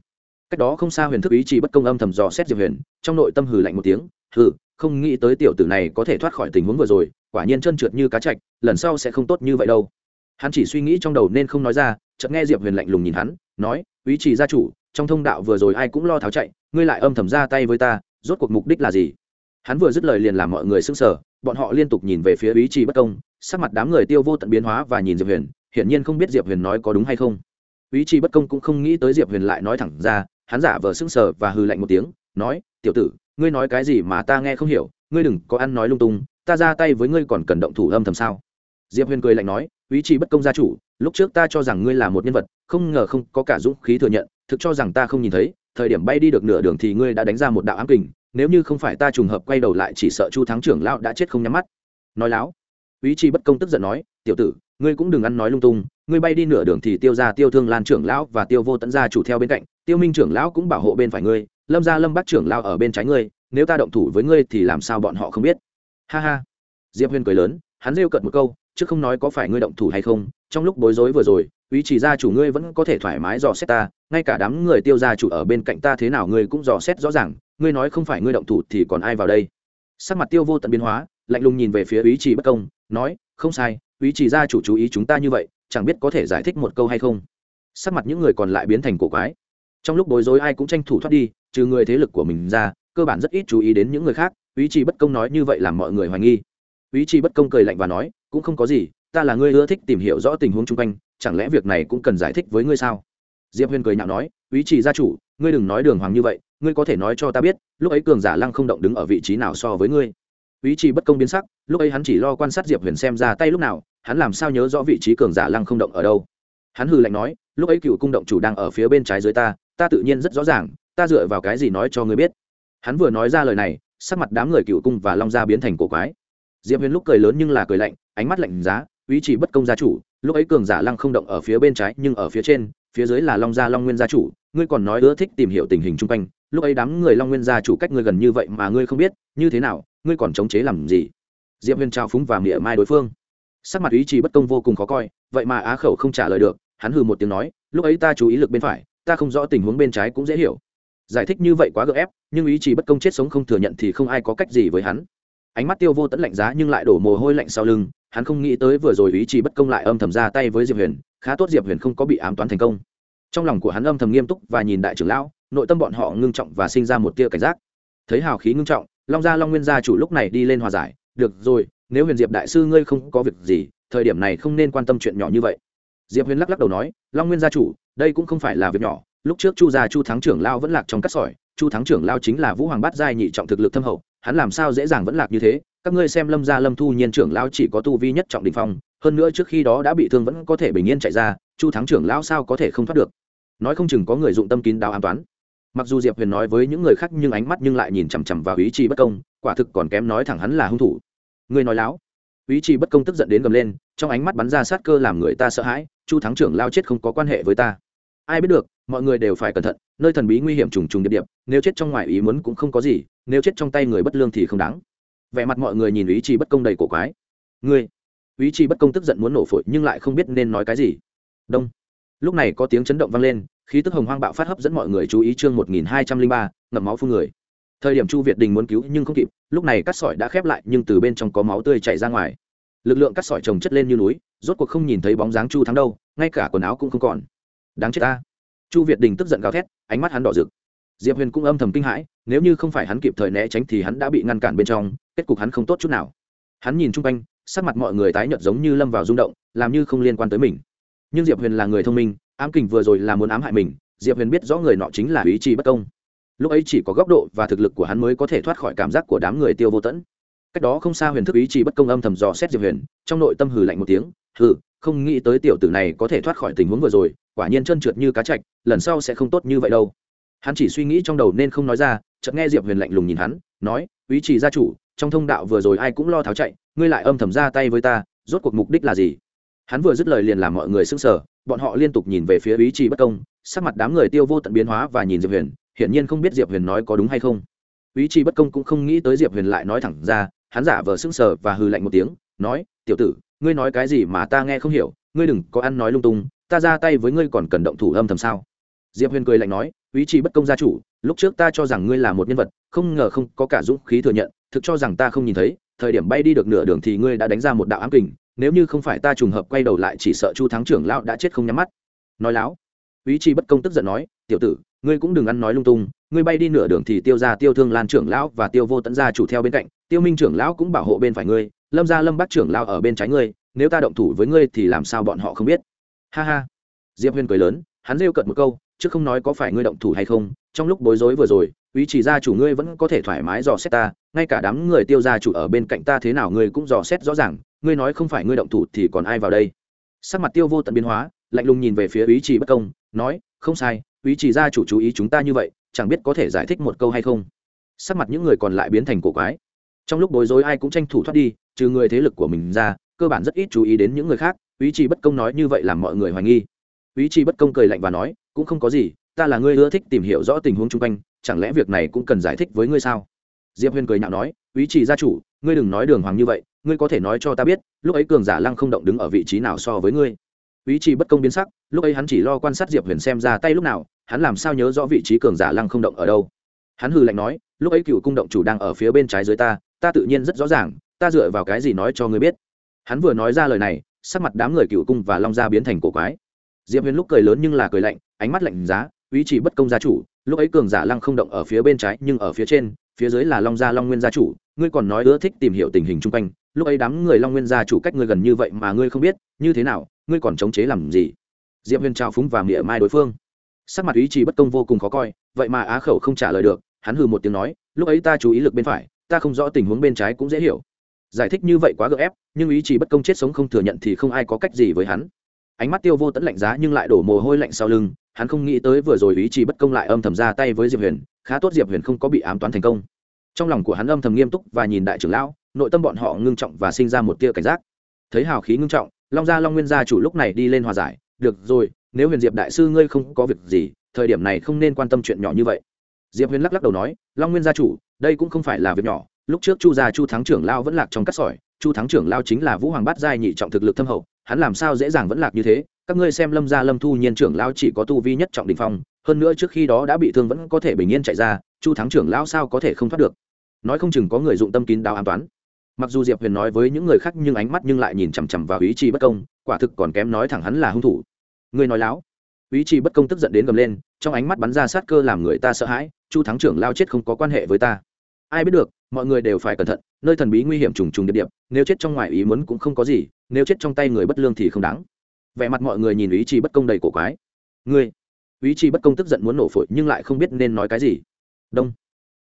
Cách đó không xa huyền thức ý chí bất công âm thầm dò xét diệp huyền trong nội tâm hừ lạnh một tiếng hừ không nghĩ tới tiểu tử này có thể thoát khỏi tình huống vừa rồi quả nhiên chân trượt như cá chạch lần sau sẽ không tốt như vậy đâu. Hắn chỉ suy nghĩ trong đầu nên không nói ra chợt nghe diệp huyền lạnh lùng nhìn hắn nói ý chỉ gia chủ trong thông đạo vừa rồi ai cũng lo tháo chạy ngươi lại âm thầm ra tay với ta rốt cuộc mục đích là gì? Hắn vừa dứt lời liền làm mọi người sững sờ bọn họ liên tục nhìn về phía ý chí bất công, sắc mặt đám người tiêu vô tận biến hóa và nhìn diệp huyền, hiển nhiên không biết diệp huyền nói có đúng hay không. Ý chí bất công cũng không nghĩ tới diệp huyền lại nói thẳng ra, hắn giả vờ sững sờ và hư lạnh một tiếng, nói, tiểu tử, ngươi nói cái gì mà ta nghe không hiểu, ngươi đừng có ăn nói lung tung, ta ra tay với ngươi còn cần động thủ âm thầm sao? Diệp huyền cười lạnh nói, ý chí bất công gia chủ, lúc trước ta cho rằng ngươi là một nhân vật, không ngờ không có cả dũng khí thừa nhận, thực cho rằng ta không nhìn thấy, thời điểm bay đi được nửa đường thì ngươi đã đánh ra một đạo ám kình nếu như không phải ta trùng hợp quay đầu lại chỉ sợ chu thắng trưởng lão đã chết không nhắm mắt. Nói láo. Ý chi bất công tức giận nói, tiểu tử, ngươi cũng đừng ăn nói lung tung, ngươi bay đi nửa đường thì tiêu ra tiêu thương lan trưởng lão và tiêu vô tận gia chủ theo bên cạnh, tiêu minh trưởng lão cũng bảo hộ bên phải ngươi, lâm gia lâm bắc trưởng lão ở bên trái ngươi, nếu ta động thủ với ngươi thì làm sao bọn họ không biết? Ha ha. Diệp huyên cười lớn, hắn rêu cận một câu, chứ không nói có phải ngươi động thủ hay không, trong lúc bối rối vừa rồi, ý chỉ gia chủ ngươi vẫn có thể thoải mái dò xét ta, ngay cả đám người tiêu gia chủ ở bên cạnh ta thế nào ngươi cũng dò xét rõ ràng ngươi nói không phải ngươi động thủ thì còn ai vào đây? Sắc mặt tiêu vô tận biến hóa, lạnh lùng nhìn về phía ý chỉ bất công, nói, không sai ý chỉ gia chủ chú ý chúng ta như vậy, chẳng biết có thể giải thích một câu hay không? Sắc mặt những người còn lại biến thành cổ quái. Trong lúc bối rối ai cũng tranh thủ thoát đi, trừ người thế lực của mình ra, cơ bản rất ít chú ý đến những người khác ý chỉ bất công nói như vậy làm mọi người hoài nghi. Ý chỉ bất công cười lạnh và nói, cũng không có gì, ta là người ưa thích tìm hiểu rõ tình huống chung quanh, chẳng lẽ việc này cũng cần giải thích với ngươi sao? Diệp huyền cười nhạo nói ý chỉ gia chủ, ngươi đừng nói đường hoàng như vậy ngươi có thể nói cho ta biết, lúc ấy cường giả lăng không động đứng ở vị trí nào so với ngươi? Ý chí bất công biến sắc, lúc ấy hắn chỉ lo quan sát diệp huyền xem ra tay lúc nào, hắn làm sao nhớ rõ vị trí cường giả lăng không động ở đâu? Hắn hừ lạnh nói, lúc ấy cựu cung động chủ đang ở phía bên trái dưới ta ta tự nhiên rất rõ ràng, ta dựa vào cái gì nói cho ngươi biết? Hắn vừa nói ra lời này, sắc mặt đám người cựu cung và long gia biến thành cổ quái. Diệp huyền lúc cười lớn nhưng là cười lạnh, ánh mắt lạnh giá, ý chỉ bất công gia chủ, lúc ấy cường giả lăng không động ở phía bên trái nhưng ở phía trên, phía dưới là long gia long nguyên gia chủ, ngươi còn nói ưa thích tìm hiểu tình hình chung quanh lúc ấy đám người long nguyên gia chủ cách ngươi gần như vậy mà ngươi không biết, như thế nào, ngươi còn chống chế làm gì? Diệp huyền trao phúng và mỉa mai đối phương. Sắc mặt ý chỉ bất công vô cùng khó coi, vậy mà á khẩu không trả lời được, hắn hừ một tiếng nói, lúc ấy ta chú ý lực bên phải, ta không rõ tình huống bên trái cũng dễ hiểu. Giải thích như vậy quá gợ ép, nhưng ý chỉ bất công chết sống không thừa nhận thì không ai có cách gì với hắn. Ánh mắt tiêu vô tẫn lạnh giá nhưng lại đổ mồ hôi lạnh sau lưng, hắn không nghĩ tới vừa rồi ý chỉ bất công lại âm thầm ra tay với diệp huyền, khá tốt diệp huyền không có bị ám toán thành công. Trong lòng của hắn âm thầm nghiêm túc và nhìn đại trưởng lão nội tâm bọn họ ngưng trọng và sinh ra một tia cảnh giác. Thấy hào khí ngưng trọng, long gia long nguyên gia chủ lúc này đi lên hòa giải. Được rồi, nếu huyền diệp đại sư ngươi không có việc gì, thời điểm này không nên quan tâm chuyện nhỏ như vậy. Diệp huyền lắc lắc đầu nói, long nguyên gia chủ, đây cũng không phải là việc nhỏ. Lúc trước chu gia chu thắng trưởng lao vẫn lạc trong cắt sỏi, chu thắng trưởng lao chính là vũ hoàng bát giai nhị trọng thực lực thâm hậu, hắn làm sao dễ dàng vẫn lạc như thế? Các ngươi xem lâm gia lâm thu nhiên trưởng lao chỉ có tu vi nhất trọng đình phong, hơn nữa trước khi đó đã bị thương vẫn có thể bình yên chạy ra, chu thắng trưởng lao sao có thể không thoát được? Nói không chừng có người dụng tâm kín đáo an toán mặc dù diệp huyền nói với những người khác nhưng ánh mắt nhưng lại nhìn chằm chằm vào ý chí bất công, quả thực còn kém nói thẳng hắn là hung thủ. Người nói láo. Ý chí bất công tức giận đến gầm lên, trong ánh mắt bắn ra sát cơ làm người ta sợ hãi, chu thắng trưởng lao chết không có quan hệ với ta. Ai biết được, mọi người đều phải cẩn thận, nơi thần bí nguy hiểm trùng trùng điệp điệp, nếu chết trong ngoài ý muốn cũng không có gì, nếu chết trong tay người bất lương thì không đáng. Vẻ mặt mọi người nhìn ý chí bất công đầy cổ quái. Ngươi. Ý chí bất công tức giận muốn nổ phổi nhưng lại không biết nên nói cái gì. Đông. Lúc này có tiếng chấn động vang lên khí tức hồng hoang bạo phát hấp dẫn mọi người chú ý chương một nghìn hai trăm linh ba, ngậm máu phun người. Thời điểm chu việt đình muốn cứu nhưng không kịp, lúc này cắt sỏi đã khép lại nhưng từ bên trong có máu tươi chảy ra ngoài. Lực lượng cắt sỏi trồng chất lên như núi, rốt cuộc không nhìn thấy bóng dáng chu thắng đâu, ngay cả quần áo cũng không còn. Đáng chết ta. Chu việt đình tức giận gào thét, ánh mắt hắn đỏ rực. Diệp huyền cũng âm thầm kinh hãi, nếu như không phải hắn kịp thời né tránh thì hắn đã bị ngăn cản bên trong, kết cục hắn không tốt chút nào. Hắn nhìn chung quanh, sắc mặt mọi người tái nhợt giống như lâm vào rung động, làm như không liên quan tới mình. Nhưng diệp huyền là người thông minh ám kình vừa rồi là muốn ám hại mình, diệp huyền biết rõ người nọ chính là ý chí bất công. Lúc ấy chỉ có góc độ và thực lực của hắn mới có thể thoát khỏi cảm giác của đám người tiêu vô tẫn. Cách đó không xa huyền thức ý chí bất công âm thầm dò xét diệp huyền, trong nội tâm hừ lạnh một tiếng, hừ, không nghĩ tới tiểu tử này có thể thoát khỏi tình huống vừa rồi, quả nhiên chân trượt như cá chạch, lần sau sẽ không tốt như vậy đâu. Hắn chỉ suy nghĩ trong đầu nên không nói ra, chợt nghe diệp huyền lạnh lùng nhìn hắn, nói ý chỉ gia chủ, trong thông đạo vừa rồi ai cũng lo tháo chạy, ngươi lại âm thầm ra tay với ta, rốt cuộc mục đích là gì? Hắn vừa dứt lời liền làm mọi người sững sờ bọn họ liên tục nhìn về phía ý chí bất công, sắc mặt đám người tiêu vô tận biến hóa và nhìn diệp huyền, hiển nhiên không biết diệp huyền nói có đúng hay không. Ý chí bất công cũng không nghĩ tới diệp huyền lại nói thẳng ra, hắn giả vờ sững sờ và hừ lạnh một tiếng, nói, tiểu tử, ngươi nói cái gì mà ta nghe không hiểu, ngươi đừng có ăn nói lung tung, ta ra tay với ngươi còn cần động thủ âm thầm sao? Diệp huyền cười lạnh nói, ý chí bất công gia chủ, lúc trước ta cho rằng ngươi là một nhân vật, không ngờ không có cả dũng khí thừa nhận, thực cho rằng ta không nhìn thấy, thời điểm bay đi được nửa đường thì ngươi đã đánh ra một đạo ám kình nếu như không phải ta trùng hợp quay đầu lại chỉ sợ chu thắng trưởng lão đã chết không nhắm mắt. Nói láo. Ý chí bất công tức giận nói, tiểu tử, ngươi cũng đừng ăn nói lung tung, ngươi bay đi nửa đường thì tiêu ra tiêu thương lan trưởng lão và tiêu vô tẫn gia chủ theo bên cạnh, tiêu minh trưởng lão cũng bảo hộ bên phải ngươi, lâm gia lâm bắc trưởng lão ở bên trái ngươi, nếu ta động thủ với ngươi thì làm sao bọn họ không biết? Ha ha. Diệp Huyên cười lớn, hắn rêu cợt một câu, chứ không nói có phải ngươi động thủ hay không, trong lúc bối rối vừa rồi, ý chỉ gia chủ ngươi vẫn có thể thoải mái dò xét ta, ngay cả đám người tiêu gia chủ ở bên cạnh ta thế nào ngươi cũng dò xét rõ ràng ngươi nói không phải ngươi động thủ thì còn ai vào đây? Sắc mặt tiêu vô tận biến hóa, lạnh lùng nhìn về phía ý chỉ bất công, nói, không sai, ý chỉ gia chủ chú ý chúng ta như vậy, chẳng biết có thể giải thích một câu hay không? Sắc mặt những người còn lại biến thành cổ quái. Trong lúc bối rối ai cũng tranh thủ thoát đi, trừ người thế lực của mình ra, cơ bản rất ít chú ý đến những người khác, ý chỉ bất công nói như vậy làm mọi người hoài nghi. Ý chỉ bất công cười lạnh và nói, cũng không có gì, ta là người ưa thích tìm hiểu rõ tình huống chung quanh, chẳng lẽ việc này cũng cần giải thích với ngươi sao? Diệp huyền cười nhạo nói ý chỉ gia chủ, ngươi đừng nói đường hoàng như vậy, ngươi có thể nói cho ta biết, lúc ấy cường giả lăng không động đứng ở vị trí nào so với ngươi. Ý chỉ bất công biến sắc, lúc ấy hắn chỉ lo quan sát diệp huyền xem ra tay lúc nào, hắn làm sao nhớ rõ vị trí cường giả lăng không động ở đâu. Hắn hừ lạnh nói, lúc ấy cựu cung động chủ đang ở phía bên trái dưới ta ta tự nhiên rất rõ ràng, ta dựa vào cái gì nói cho ngươi biết. Hắn vừa nói ra lời này, sắc mặt đám người cựu cung và long gia biến thành cổ quái. Diệp huyền lúc cười lớn nhưng là cười lạnh, ánh mắt lạnh giá ý chỉ bất công gia chủ, lúc ấy cường giả lăng không động ở phía bên trái nhưng ở phía trên, phía dưới là long gia long nguyên gia chủ ngươi còn nói ưa thích tìm hiểu tình hình chung quanh, lúc ấy đám người long nguyên gia chủ cách ngươi gần như vậy mà ngươi không biết, như thế nào, ngươi còn chống chế làm gì? Diệp huyền trao phúng và mỉa mai đối phương. Sắc mặt ý chí bất công vô cùng khó coi, vậy mà á khẩu không trả lời được, hắn hừ một tiếng nói, lúc ấy ta chú ý lực bên phải, ta không rõ tình huống bên trái cũng dễ hiểu. Giải thích như vậy quá gợ ép, nhưng ý chí bất công chết sống không thừa nhận thì không ai có cách gì với hắn. Ánh mắt tiêu vô tẫn lạnh giá nhưng lại đổ mồ hôi lạnh sau lưng, hắn không nghĩ tới vừa rồi ý chí bất công lại âm thầm ra tay với diệp huyền, khá tốt diệp huyền không có bị ám toán thành công trong lòng của hắn âm thầm nghiêm túc và nhìn đại trưởng lão, nội tâm bọn họ ngưng trọng và sinh ra một tia cảnh giác. Thấy hào khí ngưng trọng, long gia long nguyên gia chủ lúc này đi lên hòa giải, được rồi, nếu huyền diệp đại sư ngươi không có việc gì, thời điểm này không nên quan tâm chuyện nhỏ như vậy. Diệp huyền lắc lắc đầu nói, long nguyên gia chủ, đây cũng không phải là việc nhỏ, lúc trước chu gia chu thắng trưởng lao vẫn lạc trong cắt sỏi, chu thắng trưởng lao chính là vũ hoàng bát giai nhị trọng thực lực thâm hậu, hắn làm sao dễ dàng vẫn lạc như thế? Các ngươi xem lâm gia lâm thu nhiên trưởng lao chỉ có tu vi nhất trọng đình phong, hơn nữa trước khi đó đã bị thương vẫn có thể bình yên chạy ra, chu thắng trưởng lao sao có thể không thoát được? Nói không chừng có người dụng tâm kín đáo an toán. Mặc dù diệp huyền nói với những người khác nhưng ánh mắt nhưng lại nhìn chằm chằm vào ý chí bất công, quả thực còn kém nói thẳng hắn là hung thủ. Người nói láo. Ý chí bất công tức giận đến gầm lên, trong ánh mắt bắn ra sát cơ làm người ta sợ hãi, chu thắng trưởng lao chết không có quan hệ với ta. Ai biết được, mọi người đều phải cẩn thận, nơi thần bí nguy hiểm trùng trùng điệp điệp nếu chết trong ngoài ý muốn cũng không có gì, nếu chết trong tay người bất lương thì không đáng. Vẻ mặt mọi người nhìn ý chí bất công đầy cổ quái. Ngươi. Ý chí bất công tức giận muốn nổ phổi nhưng lại không biết nên nói cái gì. Đông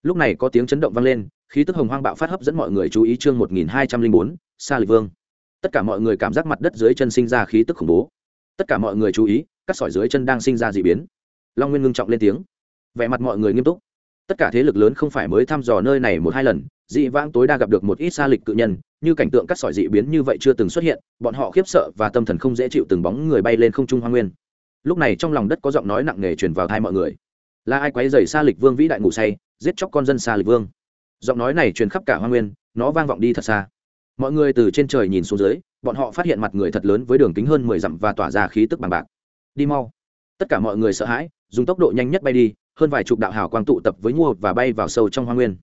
lúc này có tiếng chấn động vang lên, khí tức hồng hoang bạo phát hấp dẫn mọi người chú ý chương một nghìn hai trăm linh bốn, sa lịch vương. Tất cả mọi người cảm giác mặt đất dưới chân sinh ra khí tức khủng bố. Tất cả mọi người chú ý, các sỏi dưới chân đang sinh ra d ị biến. Long nguyên ngưng trọng lên tiếng. Vẻ mặt mọi người nghiêm túc. Tất cả thế lực lớn không phải mới thăm dò nơi này một hai lần, dị vãng tối đa gặp được một ít xa lịch cự nhân, như cảnh tượng các sỏi dị biến như vậy chưa từng xuất hiện, bọn họ khiếp sợ và tâm thần không dễ chịu từng bóng người bay lên không trung hoa nguyên. Lúc này trong lòng đất có giọng nói nặng nề truyền vào thai mọi người. Là ai quấy dày xa lịch vương vĩ đại ngủ say giết chóc con dân xa lịch vương. Giọng nói này truyền khắp cả hoa nguyên, nó vang vọng đi thật xa. Mọi người từ trên trời nhìn xuống dưới, bọn họ phát hiện mặt người thật lớn với đường kính hơn mười dặm và tỏa ra khí tức bằng bạc. Đi mau. Tất cả mọi người sợ hãi, dùng tốc độ nhanh nhất bay đi, hơn vài chục đạo hào quang tụ tập với nhua và bay vào sâu trong hoa nguyên.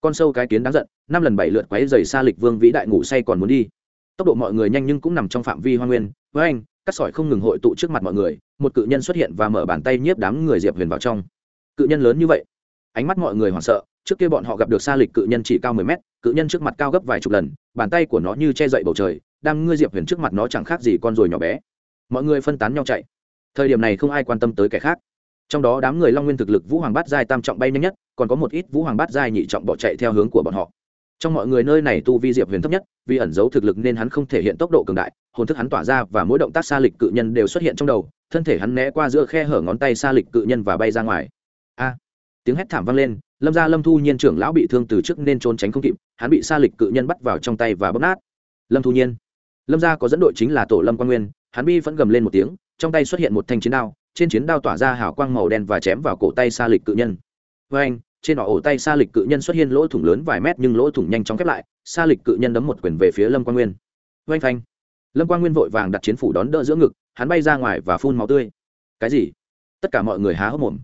Con sâu cái kiến đáng giận, năm lần bảy lượt quấy dày xa lịch vương vĩ đại ngủ say còn muốn đi. Tốc độ mọi người nhanh nhưng cũng nằm trong phạm vi hoa nguyên. Với anh cắt sỏi không ngừng hội tụ trước mặt mọi người, một cự nhân xuất hiện và mở bàn tay nhiếp đám người diệp huyền vào trong. Cự nhân lớn như vậy ánh mắt mọi người hoảng sợ, trước kia bọn họ gặp được xa lịch cự nhân chỉ cao mười mét, cự nhân trước mặt cao gấp vài chục lần, bàn tay của nó như che dậy bầu trời, đang ngươi diệp huyền trước mặt nó chẳng khác gì con ruồi nhỏ bé. Mọi người phân tán nhau chạy. Thời điểm này không ai quan tâm tới kẻ khác. Trong đó đám người long nguyên thực lực vũ hoàng bát giai tam trọng bay nhanh nhất, còn có một ít vũ hoàng bát giai nhị trọng bỏ chạy theo hướng của bọn họ. Trong mọi người nơi này tu vi diệp huyền thấp nhất, vì ẩn giấu thực lực nên hắn không thể hiện tốc độ cường đại, hồn thức hắn tỏa ra và mỗi động tác xa lịch cự nhân đều xuất hiện trong đầu, thân thể hắn né qua giữa khe hở ngón tay xa lịch cự nhân và bay ra ngoài. A! Tiếng hét thảm vang lên, lâm gia lâm thu nhiên trưởng lão bị thương từ trước nên trốn tránh không kịp, hắn bị sa lịch cự nhân bắt vào trong tay và bóp nát. Lâm thu nhiên. Lâm gia có dẫn đội chính là tổ lâm quan nguyên, hắn bi vẫn gầm lên một tiếng, trong tay xuất hiện một thanh chiến đao, trên chiến đao tỏa ra hào quang màu đen và chém vào cổ tay sa lịch cự nhân. Với anh trên ỏ ổ tay sa lịch cự nhân xuất hiện lỗ thủng lớn vài mét nhưng lỗ thủng nhanh chóng khép lại, sa lịch cự nhân đấm một quyền về phía lâm quang nguyên. Với anh phanh. Lâm quang nguyên vội vàng đặt chiến phủ đón đỡ giữa ngực, hắn bay ra ngoài và phun máu tươi. Cái gì? Tất cả mọi người há hốc mồm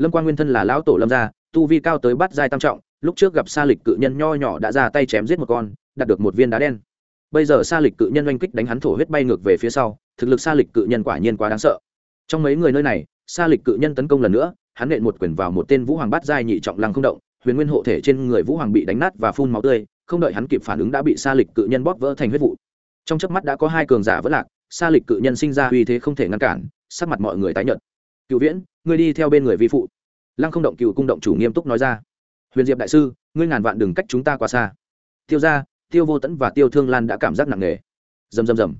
lâm quang nguyên thân là lão tổ lâm gia, tu vi cao tới bắt giai tam trọng, lúc trước gặp sa lịch cự nhân nho nhỏ đã ra tay chém giết một con, đạt được một viên đá đen. Bây giờ sa lịch cự nhân oanh kích đánh hắn thổ huyết bay ngược về phía sau, thực lực sa lịch cự nhân quả nhiên quá đáng sợ. Trong mấy người nơi này, sa lịch cự nhân tấn công lần nữa, hắn nện một quyền vào một tên vũ hoàng bát giai nhị trọng lăng không động, huyền nguyên hộ thể trên người vũ hoàng bị đánh nát và phun máu tươi, không đợi hắn kịp phản ứng đã bị sa lịch cự nhân bóp vỡ thành huyết vụ. Trong chớp mắt đã có hai cường giả vỡ lạc, sa lịch cự nhân sinh ra uy thế không thể ngăn cản, sắc mặt mọi người tái nhợt. Cựu viễn ngươi đi theo bên người vi phụ. Lăng không động cựu cung động chủ nghiêm túc nói ra. Huyền diệp đại sư, ngươi ngàn vạn đừng cách chúng ta quá xa. Tiêu ra tiêu vô tẫn và tiêu thương lan đã cảm giác nặng nề. Rầm rầm rầm.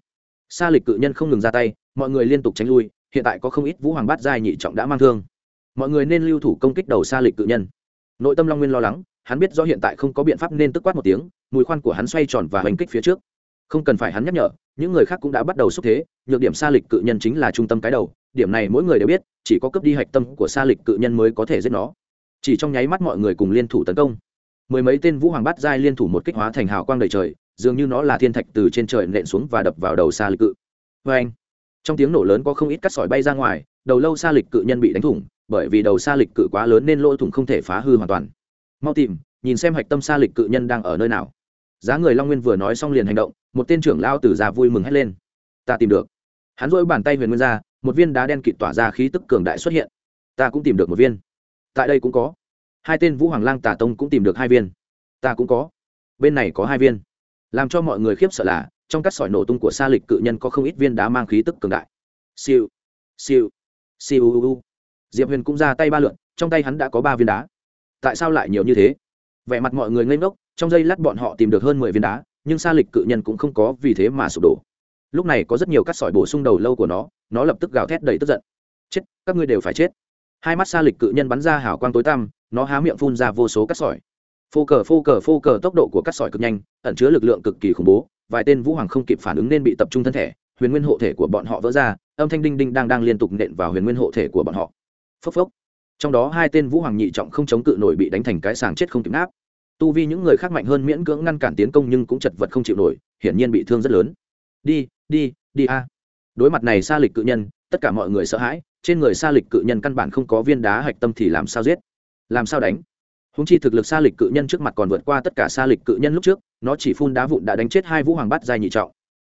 Sa lịch cự nhân không ngừng ra tay, mọi người liên tục tránh lui, hiện tại có không ít vũ hoàng bát giai nhị trọng đã mang thương. Mọi người nên lưu thủ công kích đầu sa lịch cự nhân. Nội tâm long nguyên lo lắng, hắn biết do hiện tại không có biện pháp nên tức quát một tiếng, mùi khoan của hắn xoay tròn và hành kích phía trước. Không cần phải hắn nhắc nhở, những người khác cũng đã bắt đầu xúc thế, nhược điểm sa lịch cự nhân chính là trung tâm cái đầu điểm này mỗi người đều biết, chỉ có cướp đi hạch tâm của sa lịch cự nhân mới có thể giết nó. Chỉ trong nháy mắt mọi người cùng liên thủ tấn công. Mười mấy tên vũ hoàng bát giai liên thủ một kích hóa thành hào quang đầy trời, dường như nó là thiên thạch từ trên trời nện xuống và đập vào đầu Sa lịch cự. Vê anh, trong tiếng nổ lớn có không ít cắt sỏi bay ra ngoài, đầu lâu Sa lịch cự nhân bị đánh thủng, bởi vì đầu Sa lịch cự quá lớn nên lỗ thủng không thể phá hư hoàn toàn. Mau tìm, nhìn xem hạch tâm Sa lịch cự nhân đang ở nơi nào. Giá người long nguyên vừa nói xong liền hành động, một tên trưởng lao từ già vui mừng hét lên. Ta tìm được. Hắn dỗi bàn tay huyền nguyên ra một viên đá đen kịt tỏa ra khí tức cường đại xuất hiện. Ta cũng tìm được một viên. Tại đây cũng có. Hai tên vũ hoàng lang tả tông cũng tìm được hai viên. Ta cũng có. Bên này có hai viên. Làm cho mọi người khiếp sợ là, trong các sỏi nổ tung của sa lịch cự nhân có không ít viên đá mang khí tức cường đại. Siêu siêu siêu, u u. Diệp huyền cũng ra tay ba lượn, trong tay hắn đã có ba viên đá. Tại sao lại nhiều như thế? Vẻ mặt mọi người ngây ngốc, trong giây lát bọn họ tìm được hơn mười viên đá, nhưng sa lịch cự nhân cũng không có vì thế mà sụp đổ lúc này có rất nhiều cắt sỏi bổ sung đầu lâu của nó nó lập tức gào thét đầy tức giận. Chết, các ngươi đều phải chết. Hai mắt xa lịch cự nhân bắn ra hào quang tối tăm, nó há miệng phun ra vô số cắt sỏi. Phô cờ phô cờ phô cờ, tốc độ của cắt sỏi cực nhanh, ẩn chứa lực lượng cực kỳ khủng bố, vài tên vũ hoàng không kịp phản ứng nên bị tập trung thân thể, huyền nguyên hộ thể của bọn họ vỡ ra, âm thanh đinh đinh đang đang liên tục nện vào huyền nguyên hộ thể của bọn họ. Phốc phốc. Trong đó hai tên vũ hoàng nhị trọng không chống cự nổi bị đánh thành cái sàng chết không kịp áp tu vi những người khác mạnh hơn miễn cưỡng ngăn cản tiến công nhưng cũng chật vật không chịu nổi, hiển nhiên bị thương rất lớn. Đi đi đi a đối mặt này xa lịch cự nhân tất cả mọi người sợ hãi trên người xa lịch cự nhân căn bản không có viên đá hạch tâm thì làm sao giết làm sao đánh húng chi thực lực xa lịch cự nhân trước mặt còn vượt qua tất cả xa lịch cự nhân lúc trước nó chỉ phun đá vụn đã đánh chết hai vũ hoàng bát giai nhị trọng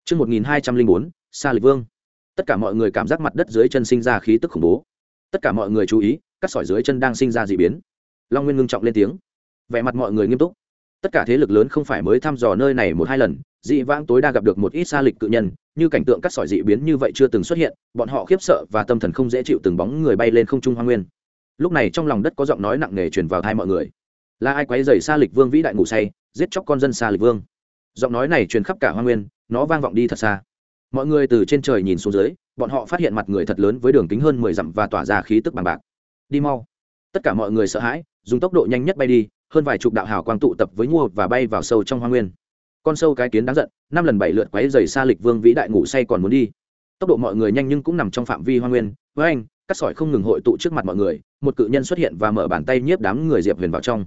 Trước 1204, xa lịch vương. Tất cả mọi người cảm giác mặt đất dưới chân sinh ra khí tức khủng bố. Tất cả mọi người chú ý, các sỏi dưới chân đang sinh ra dị biến. Long Nguyên ngưng trọng lên tiếng. Vẻ mặt mọi người nghiêm túc. Tất cả thế lực lớn không phải mới thăm dò nơi này một hai lần, dị vãng tối đa gặp được một ít xa lịch cự nhân, như cảnh tượng các sỏi dị biến như vậy chưa từng xuất hiện, bọn họ khiếp sợ và tâm thần không dễ chịu từng bóng người bay lên không trung hoang nguyên. Lúc này trong lòng đất có giọng nói nặng nề truyền vào thai mọi người. Là ai quấy dày xa lịch vương vĩ đại ngủ say giết chóc con dân xa lịch vương? Giọng nói này truyền khắp cả hoa nguyên nó vang vọng đi thật xa. Mọi người từ trên trời nhìn xuống dưới bọn họ phát hiện mặt người thật lớn với đường kính hơn mười dặm và tỏa ra khí tức bằng bạc. Đi mau. Tất cả mọi người sợ hãi dùng tốc độ nhanh nhất bay đi hơn vài chục đạo hào quang tụ tập với mua và bay vào sâu trong hoa nguyên con sâu cái kiến đáng giận, năm lần bảy lượt quấy dày xa lịch vương vĩ đại ngủ say còn muốn đi. Tốc độ mọi người nhanh nhưng cũng nằm trong phạm vi hoa nguyên. Với anh, cắt sỏi không ngừng hội tụ trước mặt mọi người, một cự nhân xuất hiện và mở bàn tay nhiếp đám người diệp huyền vào trong.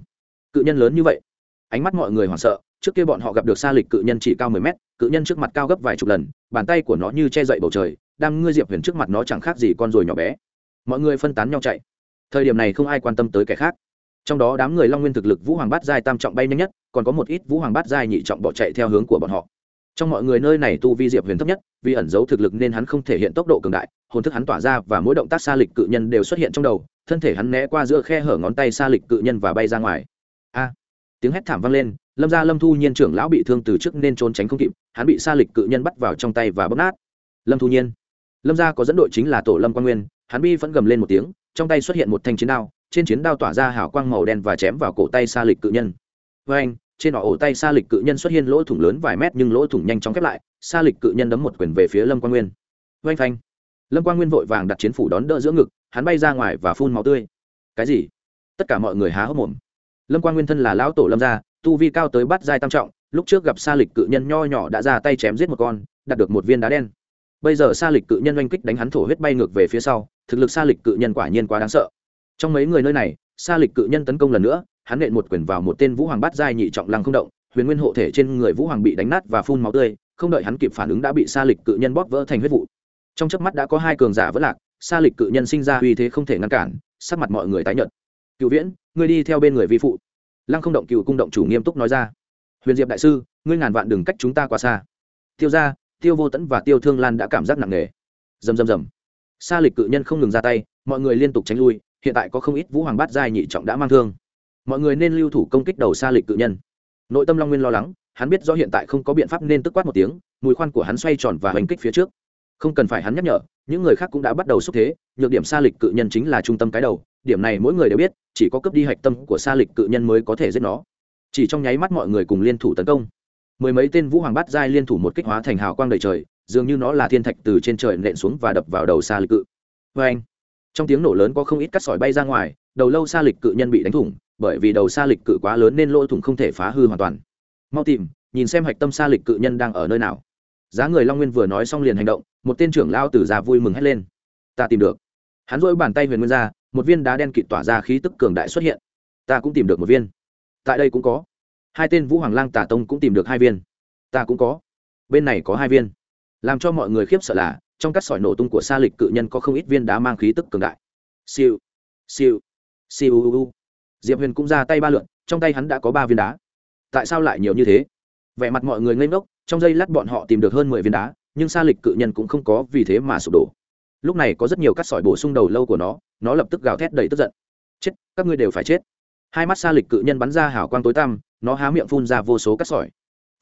Cự nhân lớn như vậy, ánh mắt mọi người hoảng sợ, trước kia bọn họ gặp được xa lịch cự nhân chỉ cao mười mét, cự nhân trước mặt cao gấp vài chục lần, bàn tay của nó như che dậy bầu trời đang ngươi diệp huyền trước mặt nó chẳng khác gì con ruồi nhỏ bé. Mọi người phân tán nhau chạy. Thời điểm này không ai quan tâm tới kẻ khác trong đó đám người long nguyên thực lực vũ hoàng bát giai tam trọng bay nhanh nhất, còn có một ít vũ hoàng bát giai nhị trọng bỏ chạy theo hướng của bọn họ. Trong mọi người nơi này tu vi diệp huyền thấp nhất, vì ẩn giấu thực lực nên hắn không thể hiện tốc độ cường đại, hồn thức hắn tỏa ra và mỗi động tác xa lịch cự nhân đều xuất hiện trong đầu, thân thể hắn né qua giữa khe hở ngón tay xa lịch cự nhân và bay ra ngoài. A! Tiếng hét thảm vang lên, lâm Gia lâm thu nhiên trưởng lão bị thương từ trước nên trốn tránh không kịp, hắn bị xa lịch cự nhân bắt vào trong tay và bóp nát. Lâm thu nhiên. Lâm gia có dẫn đội chính là tổ lâm Quan nguyên, hắn bi vẫn gầm lên một tiếng, trong tay xuất hiện một thanh chiến đao trên chiến đao tỏa ra hào quang màu đen và chém vào cổ tay xa lịch cự nhân. Với anh, trên ỏ ổ tay xa lịch cự nhân xuất hiện lỗ thủng lớn vài mét nhưng lỗ thủng nhanh chóng khép lại xa lịch cự nhân đấm một quyền về phía lâm quang nguyên. Oanh phanh lâm quang nguyên vội vàng đặt chiến phủ đón đỡ giữa ngực, hắn bay ra ngoài và phun máu tươi. Cái gì? Tất cả mọi người há hốc mồm. Lâm quang nguyên thân là lão tổ lâm gia, tu vi cao tới bắt giai tam trọng, lúc trước gặp sa lịch cự nhân nho nhỏ đã ra tay chém giết một con, đạt được một viên đá đen. Bây giờ sa lịch cự nhân oanh kích đánh hắn thổ huyết bay ngược về phía sau, thực lực sa lịch cự nhân quả nhiên quá đáng sợ trong mấy người nơi này, sa lịch cự nhân tấn công lần nữa, hắn nện một quyền vào một tên vũ hoàng bát giai nhị trọng lăng không động, huyền nguyên hộ thể trên người vũ hoàng bị đánh nát và phun máu tươi, không đợi hắn kịp phản ứng đã bị sa lịch cự nhân bóp vỡ thành huyết vụ. Trong chớp mắt đã có hai cường giả vỡ lạc, sa lịch cự nhân sinh ra uy thế không thể ngăn cản, sắc mặt mọi người tái nhợt. Cựu viễn, ngươi đi theo bên người vi phụ. Lăng không động cựu cung động chủ nghiêm túc nói ra. Huyền diệp đại sư, ngươi ngàn vạn đừng cách chúng ta quá xa. Tiêu ra tiêu vô tẫn và tiêu thương lan đã cảm giác nặng nề. Rầm rầm rầm. Sa lịch cự nhân không ngừng ra tay, mọi người liên tục tránh lui hiện tại có không ít vũ hoàng bát giai nhị trọng đã mang thương. Mọi người nên lưu thủ công kích đầu sa lịch cự nhân. Nội tâm long nguyên lo lắng, hắn biết do hiện tại không có biện pháp nên tức quát một tiếng, mùi khoan của hắn xoay tròn và hành kích phía trước. Không cần phải hắn nhắc nhở, những người khác cũng đã bắt đầu xúc thế, nhược điểm sa lịch cự nhân chính là trung tâm cái đầu, điểm này mỗi người đều biết, chỉ có cướp đi hạch tâm của sa lịch cự nhân mới có thể giết nó. Chỉ trong nháy mắt mọi người cùng liên thủ tấn công. Mười mấy tên vũ hoàng bát giai liên thủ một kích hóa thành hào quang đầy trời, dường như nó là thiên thạch từ trên trời nện xuống và đập vào đầu sa lịch cự. Vê anh trong tiếng nổ lớn có không ít cắt sỏi bay ra ngoài, đầu lâu sa lịch cự nhân bị đánh thủng, bởi vì đầu sa lịch cự quá lớn nên lỗ thủng không thể phá hư hoàn toàn. Mau tìm, nhìn xem hạch tâm sa lịch cự nhân đang ở nơi nào. Giá người long nguyên vừa nói xong liền hành động, một tên trưởng lao tử già vui mừng hét lên. Ta tìm được. Hắn dỗi bàn tay huyền nguyên ra, một viên đá đen kịt tỏa ra khí tức cường đại xuất hiện. Ta cũng tìm được một viên. Tại đây cũng có. Hai tên vũ hoàng lang tả tông cũng tìm được hai viên. Ta cũng có. Bên này có hai viên. Làm cho mọi người khiếp sợ là trong các sỏi nổ tung của sa lịch cự nhân có không ít viên đá mang khí tức cường đại. Siêu siêu siêu, u u. Diệp huyền cũng ra tay ba lượn, trong tay hắn đã có ba viên đá. Tại sao lại nhiều như thế? Vẻ mặt mọi người ngây ngốc, trong giây lát bọn họ tìm được hơn mười viên đá, nhưng sa lịch cự nhân cũng không có vì thế mà sụp đổ. Lúc này có rất nhiều cắt sỏi bổ sung đầu lâu của nó nó lập tức gào thét đầy tức giận. Chết, các ngươi đều phải chết. Hai mắt sa lịch cự nhân bắn ra hào quang tối tăm, nó há miệng phun ra vô số cắt sỏi.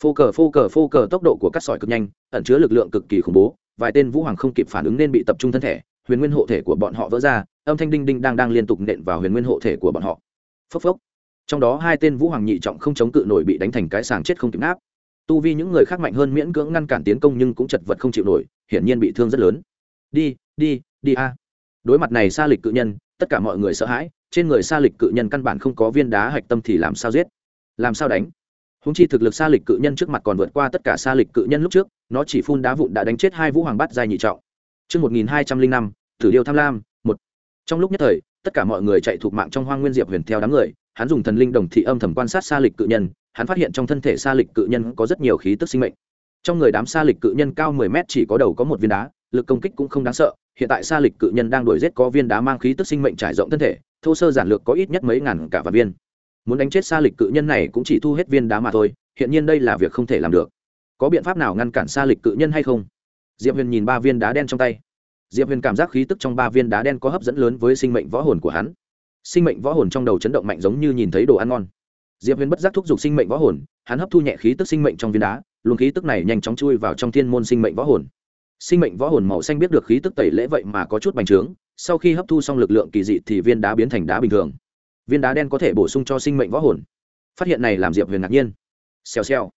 Phô cờ phô cờ phô cờ, tốc độ của cắt sỏi cực nhanh, ẩn chứa lực lượng cực kỳ khủng bố vài tên vũ hoàng không kịp phản ứng nên bị tập trung thân thể, huyền nguyên hộ thể của bọn họ vỡ ra, âm thanh đinh đinh đang đang liên tục nện vào huyền nguyên hộ thể của bọn họ. Phốc phốc. Trong đó hai tên vũ hoàng nhị trọng không chống cự nổi bị đánh thành cái sàng chết không kịp áp tu vi những người khác mạnh hơn miễn cưỡng ngăn cản tiến công nhưng cũng chật vật không chịu nổi, hiển nhiên bị thương rất lớn. Đi đi đi a. Đối mặt này xa lịch cự nhân, tất cả mọi người sợ hãi, trên người xa lịch cự nhân căn bản không có viên đá hạch tâm thì làm sao giết? Làm sao đánh? Húng chi thực lực xa lịch cự nhân trước mặt còn vượt qua tất cả xa lịch cự nhân lúc trước nó chỉ phun đá vụn đã đánh chết hai vũ hoàng bát giai nhị trọng Trước 1205, Tử điêu tham lam, một. Trong lúc nhất thời, tất cả mọi người chạy thuộc mạng trong hoang nguyên diệp huyền theo đám người, hắn dùng thần linh đồng thị âm thầm quan sát xa lịch cự nhân, hắn phát hiện trong thân thể xa lịch cự nhân có rất nhiều khí tức sinh mệnh. Trong người đám xa lịch cự nhân cao 10 mét chỉ có đầu có một viên đá, lực công kích cũng không đáng sợ, hiện tại xa lịch cự nhân đang đuổi giết có viên đá mang khí tức sinh mệnh trải rộng thân thể, thô sơ giản lược có ít nhất mấy ngàn cả và viên. Muốn đánh chết xa lịch cự nhân này cũng chỉ thu hết viên đá mà thôi, hiện nhiên đây là việc không thể làm được. Có biện pháp nào ngăn cản xa lịch cự nhân hay không? Diệp Huyền nhìn ba viên đá đen trong tay. Diệp huyền cảm giác khí tức trong ba viên đá đen có hấp dẫn lớn với sinh mệnh võ hồn của hắn. Sinh mệnh võ hồn trong đầu chấn động mạnh giống như nhìn thấy đồ ăn ngon. Diệp huyền bất giác thúc giục sinh mệnh võ hồn hắn hấp thu nhẹ khí tức sinh mệnh trong viên đá luồng khí tức này nhanh chóng chui vào trong thiên môn sinh mệnh võ hồn. Sinh mệnh võ hồn màu xanh biết được khí tức tẩy lễ vậy mà có chút bành trướng sau khi hấp thu xong lực lượng kỳ dị thì viên đá biến thành đá bình thường viên đá đen có thể bổ sung cho sinh mệnh võ hồn. Phát hiện này làm diệp huyền ngạc nhiên. Xèo xèo.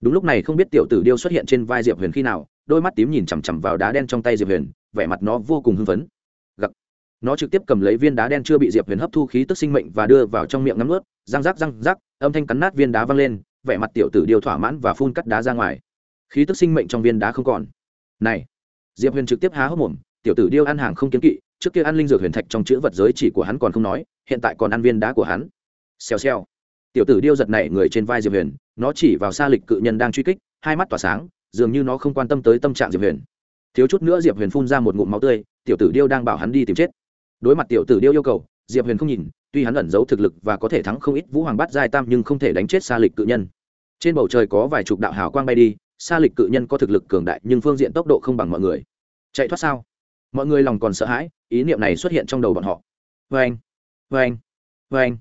Đúng lúc này không biết tiểu tử điêu xuất hiện trên vai diệp huyền khi nào, đôi mắt tím nhìn chằm chằm vào đá đen trong tay diệp huyền, vẻ mặt nó vô cùng hưng phấn. Gặc. Nó trực tiếp cầm lấy viên đá đen chưa bị diệp huyền hấp thu khí tức sinh mệnh và đưa vào trong miệng ngắm ướt răng rắc răng rắc, âm thanh cắn nát viên đá văng lên, vẻ mặt tiểu tử điêu thỏa mãn và phun cắt đá ra ngoài. Khí tức sinh mệnh trong viên đá không còn. Này. Diệp huyền trực tiếp há hốc mồm, tiểu tử điêu ăn hàng không kiến kỵ trước kia ăn linh dược huyền thạch trong chữ vật giới chỉ của hắn còn không nói, hiện tại còn ăn viên đá của hắn. Xèo xèo. Tiểu tử điêu giật này người trên vai diệp huyền, nó chỉ vào xa lịch cự nhân đang truy kích, hai mắt tỏa sáng, dường như nó không quan tâm tới tâm trạng diệp huyền. Thiếu chút nữa diệp huyền phun ra một ngụm máu tươi, tiểu tử điêu đang bảo hắn đi tìm chết. Đối mặt tiểu tử điêu yêu cầu, diệp huyền không nhìn, tuy hắn ẩn giấu thực lực và có thể thắng không ít vũ hoàng bát giai tam nhưng không thể đánh chết xa lịch cự nhân. Trên bầu trời có vài chục đạo hào quang bay đi, xa lịch cự nhân có thực lực cường đại nhưng phương diện tốc độ không bằng mọi người. Chạy thoát sao? Mọi người lòng còn sợ hãi, ý niệm này xuất hiện trong đầu bọn họ. Vê anh vê anh vê anh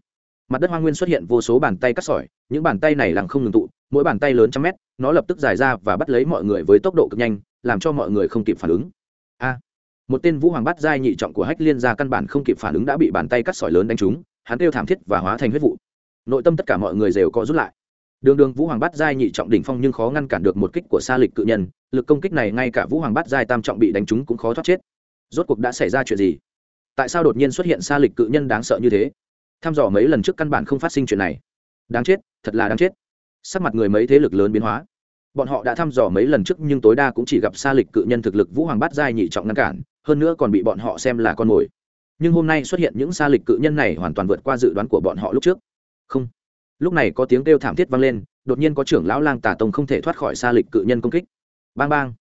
mặt đất hoa nguyên xuất hiện vô số bàn tay cắt sỏi, những bàn tay này lặng không ngừng tụ, mỗi bàn tay lớn trăm mét, nó lập tức dài ra và bắt lấy mọi người với tốc độ cực nhanh, làm cho mọi người không kịp phản ứng. A, một tên vũ hoàng bát giai nhị trọng của hách liên gia căn bản không kịp phản ứng đã bị bàn tay cắt sỏi lớn đánh trúng, hắn kêu thảm thiết và hóa thành huyết vụ. Nội tâm tất cả mọi người đều có rút lại. Đường đường vũ hoàng bát giai nhị trọng đỉnh phong nhưng khó ngăn cản được một kích của sa lịch cự nhân, lực công kích này ngay cả vũ hoàng bát giai tam trọng bị đánh trúng cũng khó thoát chết rốt cuộc đã xảy ra chuyện gì? Tại sao đột nhiên xuất hiện sa lịch cự nhân đáng sợ như thế? Tham dò mấy lần trước căn bản không phát sinh chuyện này. Đáng chết, thật là đáng chết. Sắc mặt người mấy thế lực lớn biến hóa. Bọn họ đã thăm dò mấy lần trước nhưng tối đa cũng chỉ gặp xa lịch cự nhân thực lực vũ hoàng bát giai nhị trọng ngăn cản, hơn nữa còn bị bọn họ xem là con mồi. Nhưng hôm nay xuất hiện những xa lịch cự nhân này hoàn toàn vượt qua dự đoán của bọn họ lúc trước. Không. Lúc này có tiếng kêu thảm thiết vang lên, đột nhiên có trưởng lão lang tả tông không thể thoát khỏi xa lịch cự nhân công kích. Bang bang.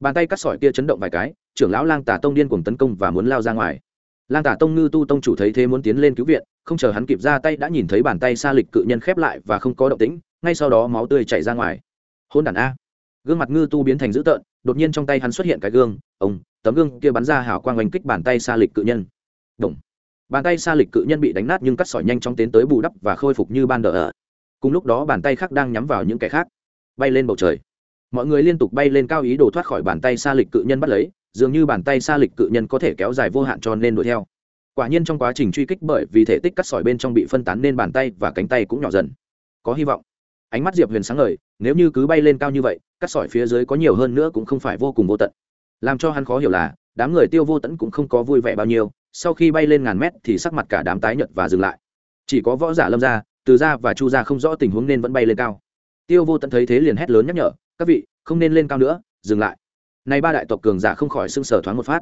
Bàn tay cắt sỏi kia chấn động vài cái trưởng lão lang tả tông điên cuồng tấn công và muốn lao ra ngoài. Lang tả tông ngư tu tông chủ thấy thế muốn tiến lên cứu viện, không chờ hắn kịp ra tay đã nhìn thấy bàn tay xa lịch cự nhân khép lại và không có động tĩnh, ngay sau đó máu tươi chảy ra ngoài. Hôn đản a. Gương mặt ngư tu biến thành dữ tợn, đột nhiên trong tay hắn xuất hiện cái gương, ông, tấm gương kia bắn ra hào quang oanh kích bàn tay xa lịch cự nhân. Động. bàn tay xa lịch cự nhân bị đánh nát nhưng cắt sỏi nhanh chóng tiến tới bù đắp và khôi phục như ban đầu ở. Cùng lúc đó bàn tay khác đang nhắm vào những kẻ khác. Bay lên bầu trời. Mọi người liên tục bay lên cao ý đồ thoát khỏi bàn tay xa lịch cự nhân bắt lấy dường như bàn tay xa lịch cự nhân có thể kéo dài vô hạn cho nên đuổi theo. Quả nhiên trong quá trình truy kích bởi vì thể tích cắt sỏi bên trong bị phân tán nên bàn tay và cánh tay cũng nhỏ dần. Có hy vọng. Ánh mắt diệp huyền sáng ngời, nếu như cứ bay lên cao như vậy, cắt sỏi phía dưới có nhiều hơn nữa cũng không phải vô cùng vô tận. Làm cho hắn khó hiểu là, đám người tiêu vô tẫn cũng không có vui vẻ bao nhiêu, sau khi bay lên ngàn mét thì sắc mặt cả đám tái nhợt và dừng lại. Chỉ có võ giả lâm ra từ ra và chu ra không rõ tình huống nên vẫn bay lên cao. Tiêu vô tẫn thấy thế liền hét lớn nhắc nhở, các vị, không nên lên cao nữa, dừng lại nay ba đại tộc cường giả không khỏi sưng sờ thoáng một phát.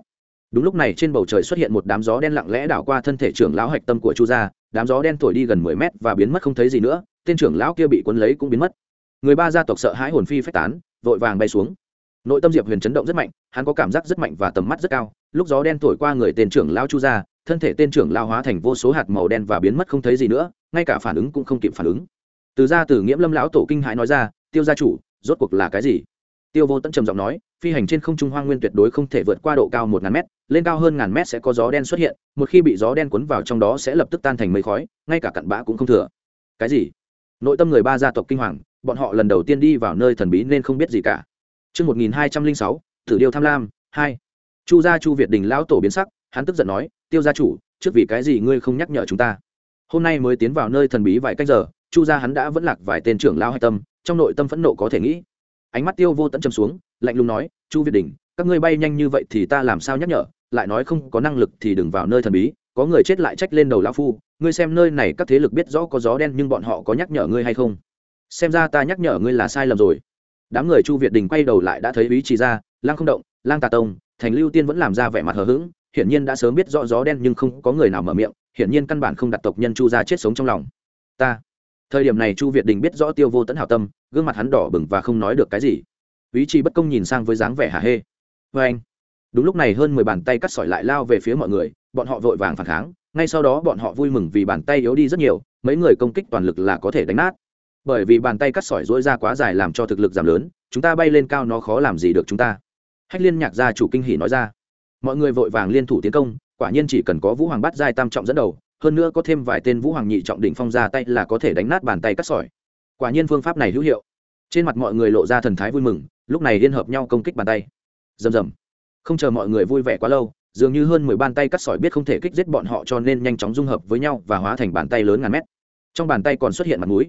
Đúng lúc này trên bầu trời xuất hiện một đám gió đen lặng lẽ đảo qua thân thể trưởng lão hạch tâm của chu gia, đám gió đen thổi đi gần mười mét và biến mất không thấy gì nữa, tên trưởng lão kia bị cuốn lấy cũng biến mất. Người ba gia tộc sợ hãi hồn phi phách tán, vội vàng bay xuống. Nội tâm diệp huyền chấn động rất mạnh, hắn có cảm giác rất mạnh và tầm mắt rất cao. Lúc gió đen thổi qua người tên trưởng lao chu ra thân thể tên trưởng lao hóa thành vô số hạt màu đen và biến mất không thấy gì nữa, ngay cả phản ứng cũng không kịp phản ứng. Từ ra từ nghiễm lâm lão tổ kinh hãi nói ra, tiêu gia chủ, rốt cuộc là cái gì? Tiêu vô tận trầm giọng nói phi hành trên không trung hoang nguyên tuyệt đối không thể vượt qua độ cao một ngàn mét lên cao hơn ngàn mét sẽ có gió đen xuất hiện một khi bị gió đen cuốn vào trong đó sẽ lập tức tan thành mây khói ngay cả cặn bã cũng không thừa cái gì nội tâm người ba gia tộc kinh hoàng bọn họ lần đầu tiên đi vào nơi thần bí nên không biết gì cả Trước 1206, Tử Điêu Tham Lam, 2. Chu gia Chu Việt Đình lão tổ biến sắc, hắn tức giận nói, "Tiêu gia chủ, trước vì cái gì ngươi không nhắc nhở chúng ta?" Hôm nay mới tiến vào nơi thần bí vài cách giờ, Chu gia hắn đã vẫn lạc vài tên trưởng lão hay tâm, trong nội tâm phẫn nộ có thể nghĩ. Ánh mắt Tiêu Vô Tận châm xuống, lạnh lùng nói, "Chu Việt Đình, các ngươi bay nhanh như vậy thì ta làm sao nhắc nhở, lại nói không có năng lực thì đừng vào nơi thần bí, có người chết lại trách lên đầu lão phu, ngươi xem nơi này các thế lực biết rõ có gió đen nhưng bọn họ có nhắc nhở ngươi hay không?" Xem ra ta nhắc nhở ngươi là sai lầm rồi. Đám người chu việt đình quay đầu lại đã thấy ý chỉ ra lang không động lang tà tông thành lưu tiên vẫn làm ra vẻ mặt hờ hững hiển nhiên đã sớm biết rõ gió đen nhưng không có người nào mở miệng hiển nhiên căn bản không đặt tộc nhân chu ra chết sống trong lòng. Ta thời điểm này chu việt đình biết rõ tiêu vô tẫn hảo tâm, gương mặt hắn đỏ bừng và không nói được cái gì. Ý chí bất công nhìn sang với dáng vẻ hả hê. Vê anh, đúng lúc này hơn mười bàn tay cắt sỏi lại lao về phía mọi người, bọn họ vội vàng phản kháng, ngay sau đó bọn họ vui mừng vì bàn tay yếu đi rất nhiều, mấy người công kích toàn lực là có thể đánh nát. Bởi vì bàn tay cắt sỏi dối ra quá dài làm cho thực lực giảm lớn, chúng ta bay lên cao nó khó làm gì được chúng ta. Hách liên nhạc gia chủ kinh hỉ nói ra. Mọi người vội vàng liên thủ tiến công, quả nhiên chỉ cần có vũ hoàng bắt giai tam trọng dẫn đầu hơn nữa có thêm vài tên vũ hoàng nhị trọng đỉnh phong ra tay là có thể đánh nát bàn tay cắt sỏi. Quả nhiên phương pháp này hữu hiệu. Trên mặt mọi người lộ ra thần thái vui mừng, lúc này liên hợp nhau công kích bàn tay. Rầm rầm. Không chờ mọi người vui vẻ quá lâu, dường như hơn mười bàn tay cắt sỏi biết không thể kích giết bọn họ cho nên nhanh chóng dung hợp với nhau và hóa thành bàn tay lớn ngàn mét. Trong bàn tay còn xuất hiện mặt mũi.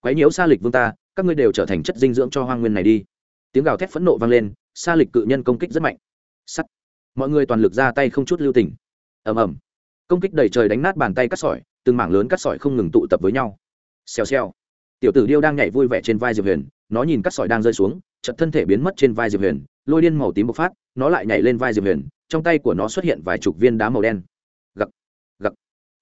Quấy nhiễu xa lịch vương ta, các ngươi đều trở thành chất dinh dưỡng cho hoang nguyên này đi. Tiếng gào thét phẫn nộ vang lên xa lịch cự nhân công kích rất mạnh. Sắt. Mọi người toàn lực ra tay không chút lưu tình. Ầm ầm công kích đầy trời đánh nát bàn tay cắt sỏi, từng mảng lớn cắt sỏi không ngừng tụ tập với nhau. Xèo xèo. Tiểu tử điêu đang nhảy vui vẻ trên vai diệp huyền, nó nhìn cắt sỏi đang rơi xuống chật thân thể biến mất trên vai diệp huyền, lôi điên màu tím bộc phát, nó lại nhảy lên vai diệp huyền, trong tay của nó xuất hiện vài chục viên đá màu đen. Gặc gặc.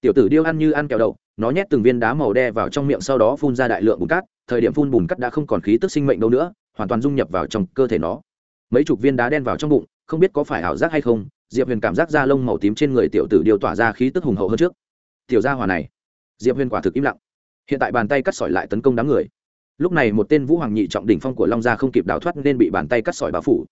Tiểu tử điêu ăn như ăn kẹo đậu, nó nhét từng viên đá màu đen vào trong miệng sau đó phun ra đại lượng bùn cát, thời điểm phun bùn cát đã không còn khí tức sinh mệnh đâu nữa, hoàn toàn dung nhập vào trong cơ thể nó. Mấy chục viên đá đen vào trong bụng, không biết có phải ảo giác hay không diệp huyền cảm giác da lông màu tím trên người tiểu tử điều tỏa ra khí tức hùng hậu hơn trước. Tiểu gia hòa này, diệp huyền quả thực im lặng. Hiện tại bàn tay cắt sỏi lại tấn công đám người. Lúc này một tên vũ hoàng nhị trọng đỉnh phong của long gia không kịp đào thoát nên bị bàn tay cắt sỏi bao phủ.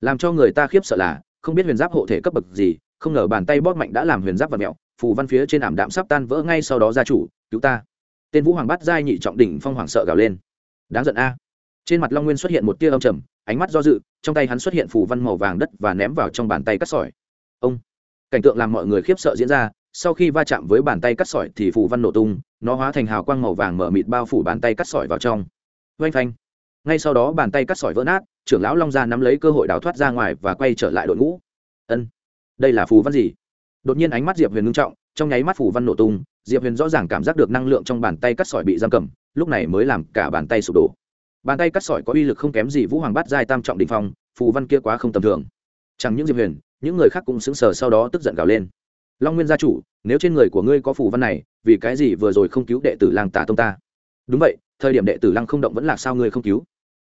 Làm cho người ta khiếp sợ là, không biết huyền giáp hộ thể cấp bậc gì, không ngờ bàn tay bóp mạnh đã làm huyền giáp và mẹo, phù văn phía trên ảm đạm sắp tan vỡ ngay sau đó gia chủ, cứu ta. Tên vũ hoàng bắt giai nhị trọng đỉnh phong hoàng sợ gào lên. Đáng giận a. Trên mặt long nguyên xuất hiện một tia âm trầm, ánh mắt do dự, trong tay hắn xuất hiện phù văn màu vàng đất và ném vào trong bàn tay cắt sỏi ông. Cảnh tượng làm mọi người khiếp sợ diễn ra, sau khi va chạm với bàn tay cắt sỏi thì phù văn nổ tung, nó hóa thành hào quang màu vàng mở mịt bao phủ bàn tay cắt sỏi vào trong. Oanh phanh. Ngay sau đó bàn tay cắt sỏi vỡ nát, trưởng lão long gia nắm lấy cơ hội đào thoát ra ngoài và quay trở lại đội ngũ. Ân. Đây là phù văn gì? Đột nhiên ánh mắt diệp huyền ngưng trọng, trong nháy mắt phù văn nổ tung, diệp huyền rõ ràng cảm giác được năng lượng trong bàn tay cắt sỏi bị giam cầm, lúc này mới làm cả bàn tay sụp đổ. Bàn tay cắt sỏi có uy lực không kém gì vũ hoàng bát giai tam trọng đình phong, phù văn kia quá không tầm thường. Chẳng những diệp huyền những người khác cũng sững sờ sau đó tức giận gào lên. Long nguyên gia chủ, nếu trên người của ngươi có phù văn này, vì cái gì vừa rồi không cứu đệ tử Lang tả tông ta? Đúng vậy, thời điểm đệ tử lăng không động vẫn là sao ngươi không cứu?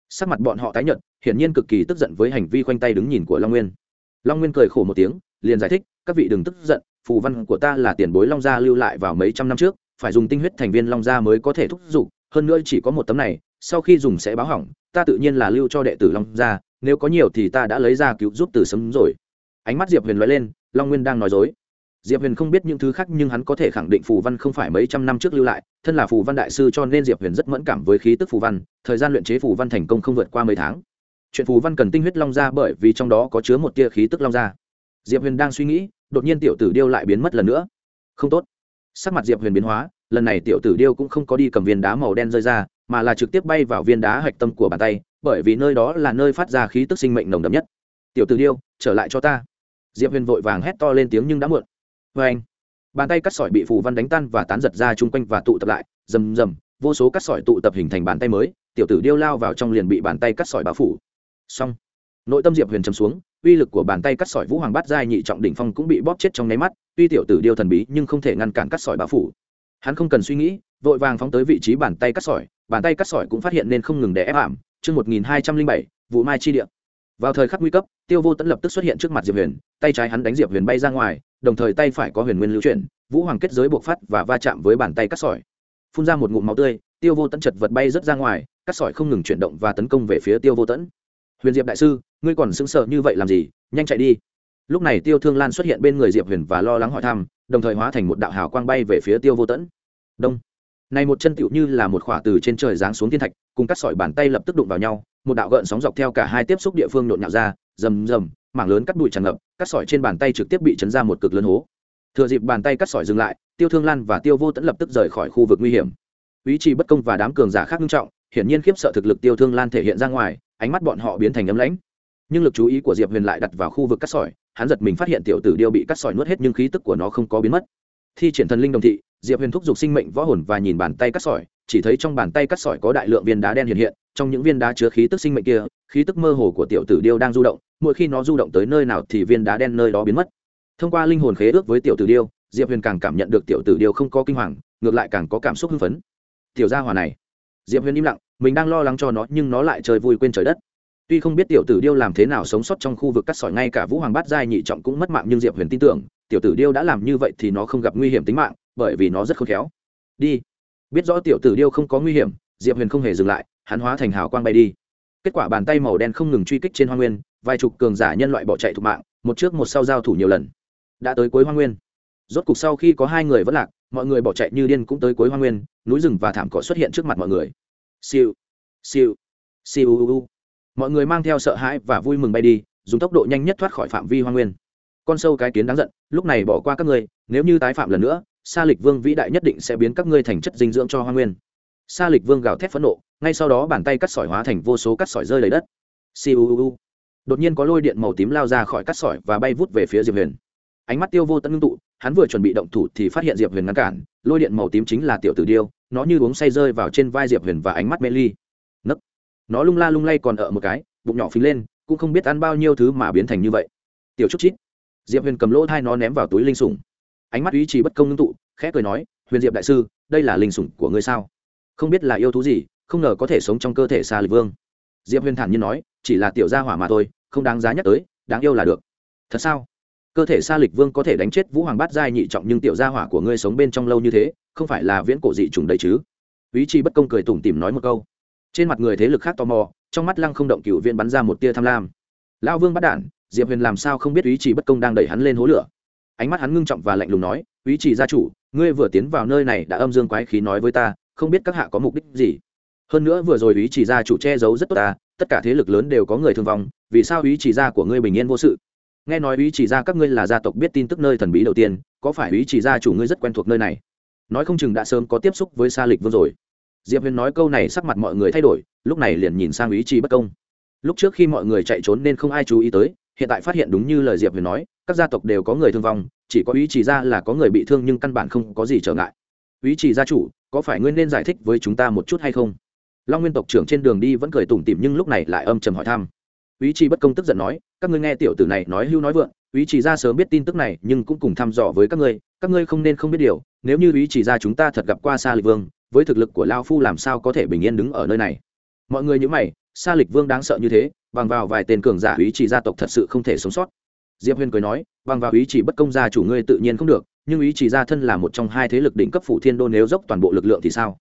Sắc mặt bọn họ tái nhợt, hiển nhiên cực kỳ tức giận với hành vi khoanh tay đứng nhìn của long nguyên. Long nguyên cười khổ một tiếng, liền giải thích, các vị đừng tức giận, phù văn của ta là tiền bối long gia lưu lại vào mấy trăm năm trước, phải dùng tinh huyết thành viên long gia mới có thể thúc giục, hơn nữa chỉ có một tấm này, sau khi dùng sẽ báo hỏng, ta tự nhiên là lưu cho đệ tử long gia, nếu có nhiều thì ta đã lấy ra cứu giúp từ sớm rồi ánh mắt diệp huyền loại lên, long nguyên đang nói dối. Diệp huyền không biết những thứ khác, nhưng hắn có thể khẳng định phù văn không phải mấy trăm năm trước lưu lại, thân là phù văn đại sư cho nên diệp huyền rất mẫn cảm với khí tức phù văn, thời gian luyện chế phù văn thành công không vượt qua mấy tháng. Chuyện phù văn cần tinh huyết long ra bởi vì trong đó có chứa một tia khí tức long ra. Diệp huyền đang suy nghĩ, đột nhiên tiểu tử điêu lại biến mất lần nữa. Không tốt. Sắc mặt diệp huyền biến hóa, lần này tiểu tử điêu cũng không có đi cầm viên đá màu đen rơi ra, mà là trực tiếp bay vào viên đá hạch tâm của bàn tay, bởi vì nơi đó là nơi phát ra khí tức sinh mệnh nồng đậm nhất. Tiểu tử điêu, trở lại cho ta diệp huyền vội vàng hét to lên tiếng nhưng đã muộn. Vê anh, bàn tay cắt sỏi bị phù văn đánh tan và tán giật ra chung quanh và tụ tập lại, rầm rầm, vô số cắt sỏi tụ tập hình thành bàn tay mới, tiểu tử điêu lao vào trong liền bị bàn tay cắt sỏi bao phủ. Xong, nội tâm diệp huyền chấm xuống, uy lực của bàn tay cắt sỏi vũ hoàng bát giai nhị trọng đỉnh phong cũng bị bóp chết trong nháy mắt, tuy tiểu tử điêu thần bí nhưng không thể ngăn cản cắt sỏi bao phủ. Hắn không cần suy nghĩ, vội vàng phóng tới vị trí bàn tay cắt sỏi, bàn tay cắt sỏi cũng phát hiện nên không ngừng để ép ảm chương một nghìn hai trăm linh bảy vụ mai chi địa. Vào thời khắc nguy cấp, tiêu vô tẫn lập tức xuất hiện trước mặt diệp huyền tay trái hắn đánh diệp huyền bay ra ngoài, đồng thời tay phải có huyền nguyên lưu chuyển, vũ hoàng kết giới buộc phát và va chạm với bàn tay cắt sỏi. Phun ra một ngụm máu tươi, tiêu vô tẫn chật vật bay rớt ra ngoài, cắt sỏi không ngừng chuyển động và tấn công về phía tiêu vô tẫn. Huyền diệp đại sư, ngươi còn sững sờ như vậy làm gì? Nhanh chạy đi. Lúc này tiêu thương lan xuất hiện bên người diệp huyền và lo lắng hỏi thăm, đồng thời hóa thành một đạo hào quang bay về phía tiêu vô tẫn. Đông. Này một chân tựu như là một khỏa từ trên trời giáng xuống thiên thạch, cùng cắt sỏi bàn tay lập tức đụng vào nhau, một đạo gợn sóng dọc theo cả hai tiếp xúc địa phương nhộn nhạo ra rầm rầm, mảng lớn cắt bụi tràn ngập, cắt sỏi trên bàn tay trực tiếp bị chấn ra một cực lớn hố. Thừa dịp bàn tay cắt sỏi dừng lại, tiêu thương lan và tiêu vô tẫn lập tức rời khỏi khu vực nguy hiểm. Ý chí bất công và đám cường giả khác nghiêm trọng, hiển nhiên khiếp sợ thực lực tiêu thương lan thể hiện ra ngoài, ánh mắt bọn họ biến thành ấm lãnh. Nhưng lực chú ý của diệp huyền lại đặt vào khu vực cắt sỏi, hắn giật mình phát hiện tiểu tử điêu bị cắt sỏi nuốt hết nhưng khí tức của nó không có biến mất. Thi triển thần linh đồng thị, diệp huyền thúc giục sinh mệnh võ hồn và nhìn bàn tay cắt sỏi, chỉ thấy trong bàn tay cắt sỏi có đại lượng viên đá đen hiện hiện, trong những viên đá chứa khí tức sinh mệnh kia, khí tức mơ hồ của tiểu tử điêu đang du động mỗi khi nó du động tới nơi nào thì viên đá đen nơi đó biến mất. Thông qua linh hồn khế ước với tiểu tử điêu, diệp huyền càng cảm nhận được tiểu tử điêu không có kinh hoàng, ngược lại càng có cảm xúc hưng phấn. Tiểu gia hòa này. Diệp huyền im lặng, mình đang lo lắng cho nó nhưng nó lại chơi vui quên trời đất. Tuy không biết tiểu tử điêu làm thế nào sống sót trong khu vực cắt sỏi ngay cả vũ hoàng bát giai nhị trọng cũng mất mạng nhưng diệp huyền tin tưởng, tiểu tử điêu đã làm như vậy thì nó không gặp nguy hiểm tính mạng, bởi vì nó rất khôn khéo. Đi. Biết rõ tiểu tử điêu không có nguy hiểm, diệp huyền không hề dừng lại, hắn hóa thành hào quang bay đi. Kết quả bàn tay màu đen không ngừng truy kích trên hoa nguyên vài chục cường giả nhân loại bỏ chạy thục mạng, một trước một sau giao thủ nhiều lần. Đã tới cuối hoa nguyên. Rốt cục sau khi có hai người vẫn lạc, mọi người bỏ chạy như điên cũng tới cuối hoa nguyên, núi rừng và thảm cỏ xuất hiện trước mặt mọi người. Siêu siêu siêu mọi người mang theo sợ hãi và vui mừng bay đi, dùng tốc độ nhanh nhất thoát khỏi phạm vi hoa nguyên. Con sâu cái kiến đáng giận, lúc này bỏ qua các ngươi, nếu như tái phạm lần nữa, sa lịch vương vĩ đại nhất định sẽ biến các ngươi thành chất dinh dưỡng cho hoa nguyên. Sa lịch vương gào thét phẫn nộ, ngay sau đó bàn tay cắt sỏi hóa thành vô số cắt sỏi rơi lấy đất. Siêu đột nhiên có lôi điện màu tím lao ra khỏi cắt sỏi và bay vút về phía diệp huyền. Ánh mắt tiêu vô tận ngưng tụ, hắn vừa chuẩn bị động thủ thì phát hiện diệp huyền ngăn cản, lôi điện màu tím chính là tiểu tử điêu, nó như uống say rơi vào trên vai diệp huyền và ánh mắt mê ly. Nấc! Nó lung la lung lay còn ở một cái, bụng nhỏ phình lên, cũng không biết ăn bao nhiêu thứ mà biến thành như vậy. Tiểu trúc chít! Diệp huyền cầm lỗ thai nó ném vào túi linh sủng. Ánh mắt ý chí bất công ngưng tụ, khẽ cười nói, huyền diệp đại sư, đây là linh sủng của ngươi sao? Không biết là yêu thú gì, không ngờ có thể sống trong cơ thể xa lịch vương diệp huyền thản nhiên nói, chỉ là tiểu gia hỏa mà thôi, không đáng giá nhắc tới, đáng yêu là được. Thật sao? Cơ thể Sa lịch vương có thể đánh chết vũ hoàng bát giai nhị trọng nhưng tiểu gia hỏa của ngươi sống bên trong lâu như thế, không phải là viễn cổ dị trùng đấy chứ? Ý chi bất công cười tủm tỉm nói một câu. Trên mặt người thế lực khác tò mò, trong mắt lăng không động cựu viên bắn ra một tia tham lam. Lão vương bắt đản diệp huyền làm sao không biết ý chỉ bất công đang đẩy hắn lên hố lửa? Ánh mắt hắn ngưng trọng và lạnh lùng nói, ý chỉ gia chủ, ngươi vừa tiến vào nơi này đã âm dương quái khí nói với ta, không biết các hạ có mục đích gì? Hơn nữa vừa rồi ý chỉ gia chủ che giấu rất tốt ta, tất cả thế lực lớn đều có người thương vong, vì sao ý chỉ gia của ngươi bình yên vô sự? Nghe nói ý chỉ gia các ngươi là gia tộc biết tin tức nơi thần bí đầu tiên, có phải ý chỉ gia chủ ngươi rất quen thuộc nơi này? Nói không chừng đã sớm có tiếp xúc với sa lịch vương rồi. Diệp huyền nói câu này sắc mặt mọi người thay đổi, lúc này liền nhìn sang ý chỉ bất công. Lúc trước khi mọi người chạy trốn nên không ai chú ý tới, hiện tại phát hiện đúng như lời diệp huyền nói, các gia tộc đều có người thương vong, chỉ có ý chỉ ra là có người bị thương nhưng căn bản không có gì trở ngại. Ý chỉ gia chủ, có phải ngươi nên giải thích với chúng ta một chút hay không? Long nguyên tộc trưởng trên đường đi vẫn cười tủm tỉm nhưng lúc này lại âm trầm hỏi thăm. Ý chí bất công tức giận nói, các ngươi nghe tiểu tử này nói hưu nói vượng ý chí ra sớm biết tin tức này nhưng cũng cùng thăm dò với các ngươi các ngươi không nên không biết điều, nếu như ý chỉ ra chúng ta thật gặp qua Sa lịch vương, với thực lực của lao phu làm sao có thể bình yên đứng ở nơi này? Mọi người nhớ mày, sa lịch vương đáng sợ như thế, bằng vào vài tên cường giả ý chỉ gia tộc thật sự không thể sống sót. Diệp Huyên cười nói, bằng vào ý chỉ bất công gia chủ ngươi tự nhiên không được, nhưng ý chỉ gia thân là một trong hai thế lực đỉnh cấp phủ thiên đô, nếu dốc toàn bộ lực lượng thì sao?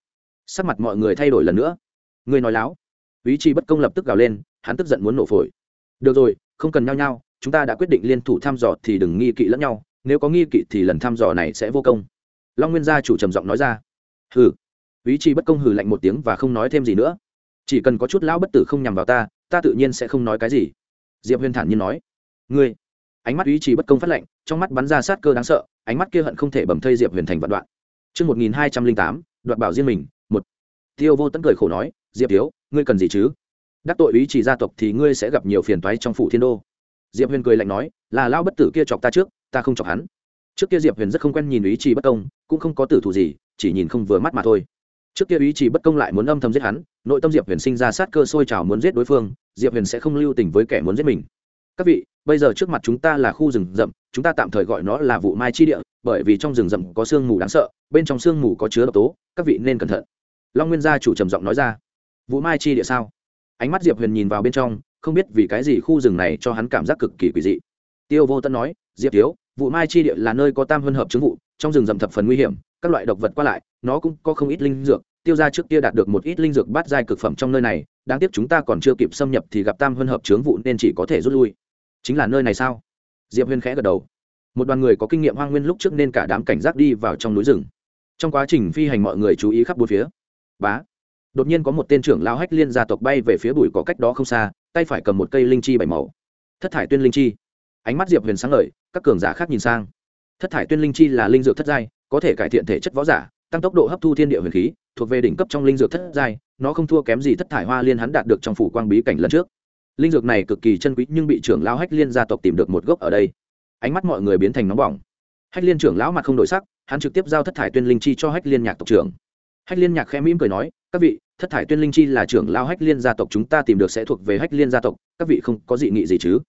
Sắc mặt mọi người thay đổi lần nữa ngươi nói láo. Ý chí bất công lập tức gào lên hắn tức giận muốn nổ phổi. Được rồi không cần nhau nhau chúng ta đã quyết định liên thủ thăm dò thì đừng nghi kỵ lẫn nhau nếu có nghi kỵ thì lần thăm dò này sẽ vô công. Long nguyên gia chủ trầm giọng nói ra. Hừ. Ý chí bất công hừ lạnh một tiếng và không nói thêm gì nữa. Chỉ cần có chút lão bất tử không nhằm vào ta ta tự nhiên sẽ không nói cái gì. Diệp huyền thản nhiên nói. Ngươi. Ánh mắt ý chí bất công phát lệnh trong mắt bắn ra sát cơ đáng sợ ánh mắt kia hận không thể bầm thây diệp huyền thành vạn đoạn. Trước 1208, đoạt bảo riêng mình, một. Tiêu vô tấn cười khổ nói, Diệp thiếu, ngươi cần gì chứ? Đắc tội ý chỉ gia tộc thì ngươi sẽ gặp nhiều phiền toái trong phủ thiên đô. Diệp Huyền cười lạnh nói, là lao bất tử kia chọc ta trước, ta không chọc hắn. Trước kia Diệp Huyền rất không quen nhìn ý chỉ bất công, cũng không có tử thủ gì, chỉ nhìn không vừa mắt mà thôi trước kia ý chỉ bất công lại muốn âm thầm giết hắn nội tâm diệp huyền sinh ra sát cơ sôi trào muốn giết đối phương diệp huyền sẽ không lưu tình với kẻ muốn giết mình các vị bây giờ trước mặt chúng ta là khu rừng rậm chúng ta tạm thời gọi nó là vụ mai chi địa bởi vì trong rừng rậm có sương mù đáng sợ bên trong sương mù có chứa độc tố các vị nên cẩn thận long nguyên gia chủ trầm giọng nói ra Vũ mai chi địa sao? Ánh mắt diệp huyền nhìn vào bên trong, không biết vì cái gì khu rừng này cho hắn cảm giác cực kỳ quỷ dị. Tiêu vô tân nói, diệp thiếu vụ mai chi địa là nơi có tam huân hợp chứng vụ, trong rừng rậm thập phần nguy hiểm, các loại độc vật qua lại, nó cũng có không ít linh dược, tiêu ra trước kia đạt được một ít linh dược bát giai cực phẩm trong nơi này, đáng tiếc chúng ta còn chưa kịp xâm nhập thì gặp tam huân hợp chướng vụ nên chỉ có thể rút lui. Chính là nơi này sao? Diệp huyên khẽ gật đầu. Một đoàn người có kinh nghiệm hoang nguyên lúc trước nên cả đám cảnh giác đi vào trong núi rừng. Trong quá trình phi hành mọi người chú ý khắp bốn phía. Bá đột nhiên có một tên trưởng lao hách liên gia tộc bay về phía bụi có cách đó không xa, tay phải cầm một cây linh chi bảy màu. Thất thải tuyên linh chi. Ánh mắt diệp huyền sáng ngời, các cường giả khác nhìn sang. Thất thải tuyên linh chi là linh dược thất giai, có thể cải thiện thể chất võ giả, tăng tốc độ hấp thu thiên địa huyền khí, thuộc về đỉnh cấp trong linh dược thất giai, nó không thua kém gì thất thải hoa liên hắn đạt được trong phủ quang bí cảnh lần trước. Linh dược này cực kỳ chân quý nhưng bị trưởng lão hách liên gia tộc tìm được một gốc ở đây. Ánh mắt mọi người biến thành nóng bỏng. Hách liên trưởng lão mặt không đổi sắc, hắn trực tiếp giao thất thải tuyên linh chi cho hách liên nhạc tộc trưởng hách liên nhạc khẽ mỉm cười nói, các vị, thất thải tuyên linh chi là trưởng lão hách liên gia tộc chúng ta tìm được sẽ thuộc về hách liên gia tộc, các vị không có dị nghị gì chứ?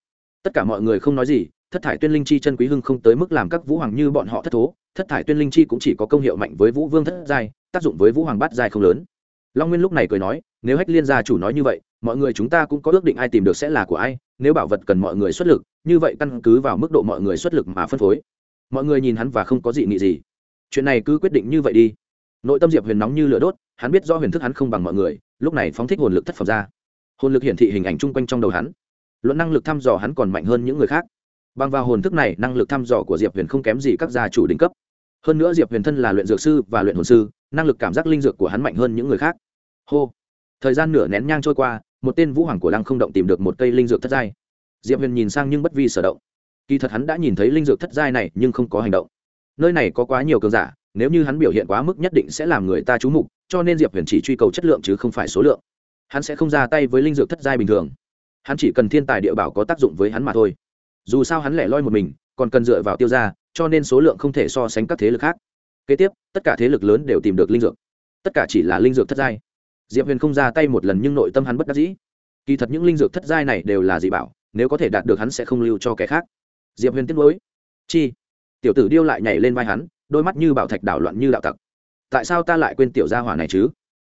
Tất cả mọi người không nói gì, thất thải tuyên linh chi chân quý hưng không tới mức làm các vũ hoàng như bọn họ thất thố, thất thải tuyên linh chi cũng chỉ có công hiệu mạnh với vũ vương thất giai, tác dụng với vũ hoàng bát giai không lớn. Long nguyên lúc này cười nói, nếu hách liên gia chủ nói như vậy, mọi người chúng ta cũng có ước định ai tìm được sẽ là của ai, nếu bảo vật cần mọi người xuất lực, như vậy căn cứ vào mức độ mọi người xuất lực mà phân phối. Mọi người nhìn hắn và không có dị nghị gì. Chuyện này cứ quyết định như vậy đi nội tâm diệp huyền nóng như lửa đốt, hắn biết do huyền thức hắn không bằng mọi người, lúc này phóng thích hồn lực thất phẩm ra. Hồn lực hiển thị hình ảnh chung quanh trong đầu hắn. Luận năng lực thăm dò hắn còn mạnh hơn những người khác. Bằng vào hồn thức này, năng lực thăm dò của diệp huyền không kém gì các gia chủ đỉnh cấp. Hơn nữa diệp huyền thân là luyện dược sư và luyện hồn sư, năng lực cảm giác linh dược của hắn mạnh hơn những người khác. Hô! Thời gian nửa nén nhang trôi qua, một tên vũ hoàng của lăng không động tìm được một cây linh dược thất giai. Diệp huyền nhìn sang nhưng bất vi sở động. Kỳ thật hắn đã nhìn thấy linh dược thất giai này, nhưng không có hành động. Nơi này có quá nhiều cường giả nếu như hắn biểu hiện quá mức nhất định sẽ làm người ta chú mục, cho nên diệp huyền chỉ truy cầu chất lượng chứ không phải số lượng. Hắn sẽ không ra tay với linh dược thất giai bình thường. Hắn chỉ cần thiên tài địa bảo có tác dụng với hắn mà thôi. Dù sao hắn lẻ loi một mình, còn cần dựa vào tiêu ra cho nên số lượng không thể so sánh các thế lực khác. Kế tiếp, tất cả thế lực lớn đều tìm được linh dược. Tất cả chỉ là linh dược thất giai. Diệp huyền không ra tay một lần nhưng nội tâm hắn bất đắc dĩ. Kỳ thật những linh dược thất giai này đều là dị bảo, nếu có thể đạt được hắn sẽ không lưu cho kẻ khác. Diệp huyền tiếp nối chi? Tiểu tử điêu lại nhảy lên vai hắn đôi mắt như bảo thạch đảo loạn như đạo tặc. Tại sao ta lại quên tiểu gia hỏa này chứ?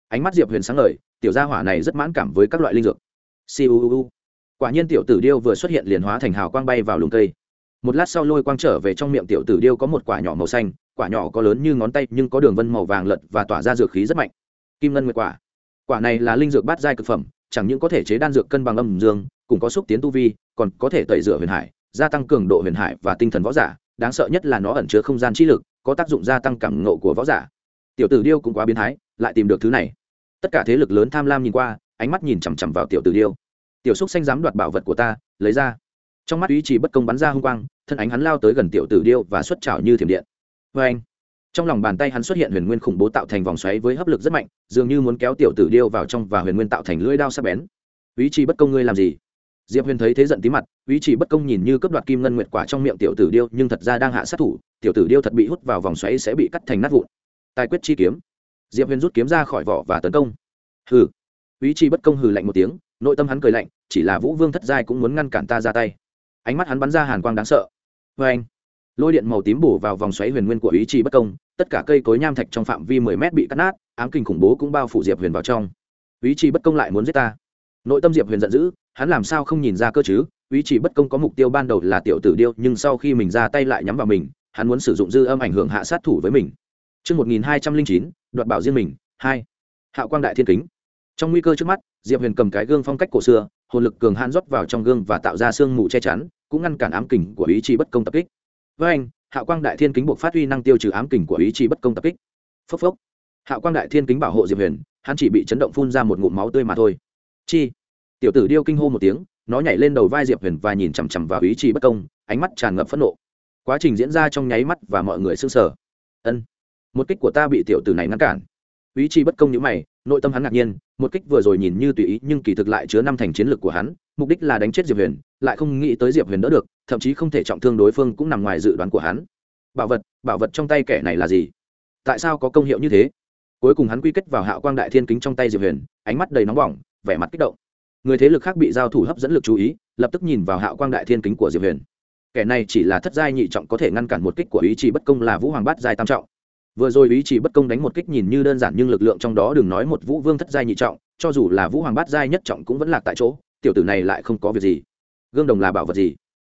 Ánh mắt diệp huyền sáng ngời, tiểu gia hỏa này rất mãn cảm với các loại linh dược. Siêu quả nhiên tiểu tử điêu vừa xuất hiện liền hóa thành hào quang bay vào lùng cây. Một lát sau lôi quang trở về trong miệng tiểu tử điêu có một quả nhỏ màu xanh, quả nhỏ có lớn như ngón tay nhưng có đường vân màu vàng lật và tỏa ra dược khí rất mạnh. Kim ngân nguyệt quả. Quả này là linh dược bát giai cực phẩm, chẳng những có thể chế đan dược cân bằng âm dương, cũng có xúc tiến tu vi, còn có thể tẩy rửa huyền hải, gia tăng cường độ huyền hải và tinh thần võ giả, đáng sợ nhất là nó ẩn chứa không gian trí lực có tác dụng gia tăng cảm ngộ của võ giả. Tiểu tử điêu cũng quá biến thái, lại tìm được thứ này. Tất cả thế lực lớn tham lam nhìn qua, ánh mắt nhìn chằm chằm vào tiểu tử điêu. Tiểu xúc xanh dám đoạt bảo vật của ta, lấy ra. Trong mắt ý chỉ bất công bắn ra hung quang, thân ánh hắn lao tới gần tiểu tử điêu và xuất trào như thiểm điện. Vê anh, trong lòng bàn tay hắn xuất hiện huyền nguyên khủng bố tạo thành vòng xoáy với hấp lực rất mạnh, dường như muốn kéo tiểu tử điêu vào trong và huyền nguyên tạo thành lưỡi đao sắc bén. Ý chỉ bất công ngươi làm gì? Diệp huyền thấy thế giận tí mặt, ý chỉ bất công nhìn như cướp đoạt kim ngân nguyệt quả trong miệng tiểu tử điêu, nhưng thật ra đang hạ sát thủ, tiểu tử điêu thật bị hút vào vòng xoáy sẽ bị cắt thành nát vụn. Tài quyết chi kiếm. Diệp huyền rút kiếm ra khỏi vỏ và tấn công. Hừ. Ý chỉ bất công hừ lạnh một tiếng, nội tâm hắn cười lạnh, chỉ là vũ vương thất giai cũng muốn ngăn cản ta ra tay. Ánh mắt hắn bắn ra hàn quang đáng sợ. Vê anh, lôi điện màu tím bổ vào vòng xoáy huyền nguyên của ý chí bất công, tất cả cây cối nham thạch trong phạm vi mười mét bị cắt nát, ám kinh khủng bố cũng bao phủ diệp huyền vào trong. Ý chí bất công lại muốn giết ta nội tâm diệp huyền giận dữ hắn làm sao không nhìn ra cơ chứ ý chỉ bất công có mục tiêu ban đầu là tiểu tử điêu nhưng sau khi mình ra tay lại nhắm vào mình hắn muốn sử dụng dư âm ảnh hưởng hạ sát thủ với mình Trước 1209, đoạt bảo riêng mình, 2. Hạo quang đại thiên kính. Trong nguy cơ trước mắt, Diệp Huyền cầm cái gương phong cách cổ xưa, hồn lực cường hãn rót vào trong gương và tạo ra sương mù che chắn, cũng ngăn cản ám kình của ý chí bất công tập kích. Với anh, Hạo quang đại thiên kính buộc phát huy năng tiêu trừ ám kình của ý chí bất công tập kích. Phốc phốc. Hạo quang đại thiên kính bảo hộ Diệp Huyền, hắn chỉ bị chấn động phun ra một ngụm máu tươi mà thôi. Chi? Tiểu tử điêu kinh hô một tiếng, nó nhảy lên đầu vai Diệp Huyền và nhìn chằm chằm vào ý chí bất công, ánh mắt tràn ngập phẫn nộ. Quá trình diễn ra trong nháy mắt và mọi người sững sờ. Ân, một kích của ta bị tiểu tử này ngăn cản. Ý chí bất công như mày, nội tâm hắn ngạc nhiên, một kích vừa rồi nhìn như tùy ý nhưng kỳ thực lại chứa năm thành chiến lược của hắn, mục đích là đánh chết Diệp Huyền, lại không nghĩ tới Diệp Huyền đỡ được, thậm chí không thể trọng thương đối phương cũng nằm ngoài dự đoán của hắn. Bảo vật, bảo vật trong tay kẻ này là gì? Tại sao có công hiệu như thế? Cuối cùng hắn quy kết vào Hạo Quang Đại Thiên Kính trong tay Diệp Huyền, ánh mắt đầy nóng bỏng, vẻ mặt kích động. người thế lực khác bị giao thủ hấp dẫn lực chú ý, lập tức nhìn vào hạo quang đại thiên kính của diệp huyền. Kẻ này chỉ là thất giai nhị trọng có thể ngăn cản một kích của ý chỉ bất công là vũ hoàng bát giai tam trọng. Vừa rồi ý chỉ bất công đánh một kích nhìn như đơn giản nhưng lực lượng trong đó đừng nói một vũ vương thất giai nhị trọng, cho dù là vũ hoàng bát giai nhất trọng cũng vẫn lạc tại chỗ, tiểu tử này lại không có việc gì. Gương đồng là bảo vật gì?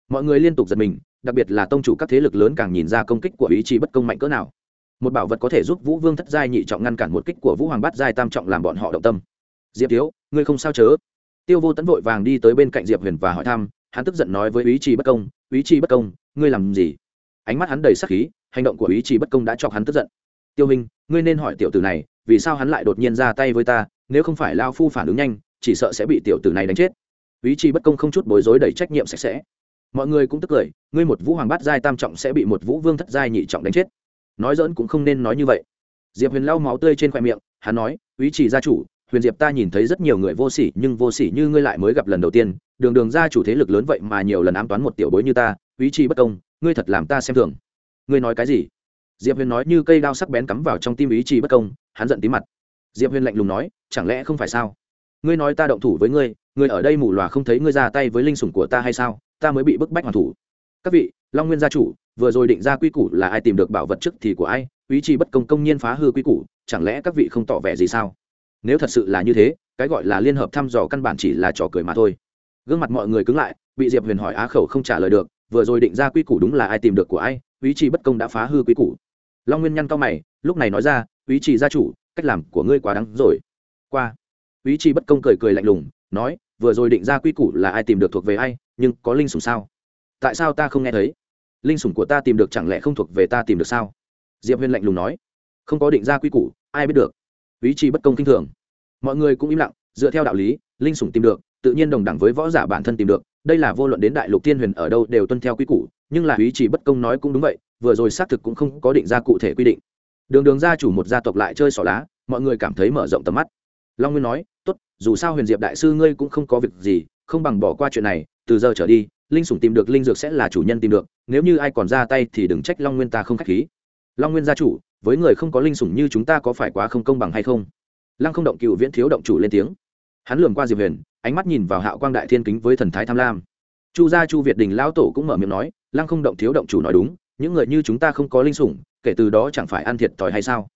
Mọi người liên tục giật mình, đặc biệt là tông chủ các thế lực lớn càng nhìn ra công kích của ý chỉ bất công mạnh cỡ nào. Một bảo vật có thể giúp vũ vương thất giai nhị trọng ngăn cản một kích của vũ hoàng bát giai tam trọng làm bọn họ động tâm diệp thiếu, ngươi không sao chớ. Tiêu vô tấn vội vàng đi tới bên cạnh diệp huyền và hỏi thăm, hắn tức giận nói với ý chí bất công, ý chí bất công, ngươi làm gì? Ánh mắt hắn đầy sắc khí, hành động của ý chí bất công đã chọc hắn tức giận. Tiêu minh ngươi nên hỏi tiểu tử này, vì sao hắn lại đột nhiên ra tay với ta, nếu không phải lao phu phản ứng nhanh, chỉ sợ sẽ bị tiểu tử này đánh chết. Ý chí bất công không chút bối rối đầy trách nhiệm sạch sẽ. Mọi người cũng tức cười, ngươi một vũ hoàng bát giai tam trọng sẽ bị một vũ vương thất giai nhị trọng đánh chết. Nói dỡn cũng không nên nói như vậy. Diệp huyền lau máu tươi trên khoe miệng, hắn nói, ý chỉ gia chủ huyền diệp ta nhìn thấy rất nhiều người vô sỉ, nhưng vô sỉ như ngươi lại mới gặp lần đầu tiên. Đường đường ra chủ thế lực lớn vậy mà nhiều lần ám toán một tiểu bối như ta, ý chí bất công, ngươi thật làm ta xem thường. Ngươi nói cái gì? Diệp huyền nói như cây đao sắc bén cắm vào trong tim ý chí bất công, hắn giận tí mặt. Diệp huyền lạnh lùng nói, chẳng lẽ không phải sao? Ngươi nói ta động thủ với ngươi ngươi ở đây mù lòa không thấy ngươi ra tay với linh sủng của ta hay sao? Ta mới bị bức bách hoàn thủ. Các vị, long nguyên gia chủ, vừa rồi định ra quy củ là ai tìm được bảo vật trước thì của ai? Ý chí bất công công nhiên phá hư quy củ, chẳng lẽ các vị không tỏ vẻ gì sao? Nếu thật sự là như thế, cái gọi là liên hợp thăm dò căn bản chỉ là trò cười mà thôi. Gương mặt mọi người cứng lại, bị diệp huyền hỏi á khẩu không trả lời được, vừa rồi định ra quy củ đúng là ai tìm được của ai, ý chí bất công đã phá hư quy củ. Long nguyên nhăn cao mày, lúc này nói ra, ý chí gia chủ, cách làm của ngươi quá đáng rồi. Qua. Ý chí bất công cười cười lạnh lùng, nói, vừa rồi định ra quy củ là ai tìm được thuộc về ai, nhưng có linh sủng sao? Tại sao ta không nghe thấy? Linh sủng của ta tìm được chẳng lẽ không thuộc về ta tìm được sao? Diệp huyền lạnh lùng nói, không có định ra quy củ, ai biết được ý chí bất công kinh thường. Mọi người cũng im lặng, dựa theo đạo lý, linh sủng tìm được, tự nhiên đồng đẳng với võ giả bản thân tìm được. Đây là vô luận đến đại lục tiên huyền ở đâu đều tuân theo quy củ, nhưng là ý chỉ bất công nói cũng đúng vậy, vừa rồi xác thực cũng không có định ra cụ thể quy định. Đường đường gia chủ một gia tộc lại chơi xỏ lá mọi người cảm thấy mở rộng tầm mắt. Long nguyên nói, tốt, dù sao huyền diệp đại sư ngươi cũng không có việc gì, không bằng bỏ qua chuyện này, từ giờ trở đi, linh sủng tìm được linh dược sẽ là chủ nhân tìm được, nếu như ai còn ra tay thì đừng trách long nguyên ta không k h á c h khí. Long nguyên gia chủ với người không có linh sủng như chúng ta có phải quá không công bằng hay không? Lăng không động cựu viễn thiếu động chủ lên tiếng. Hắn lường qua diệp huyền, ánh mắt nhìn vào hạo quang đại thiên kính với thần thái tham lam. Chu gia chu việt đình lão tổ cũng mở miệng nói, lăng không động thiếu động chủ nói đúng, những người như chúng ta không có linh sủng, kể từ đó chẳng phải ăn thiệt thòi hay sao?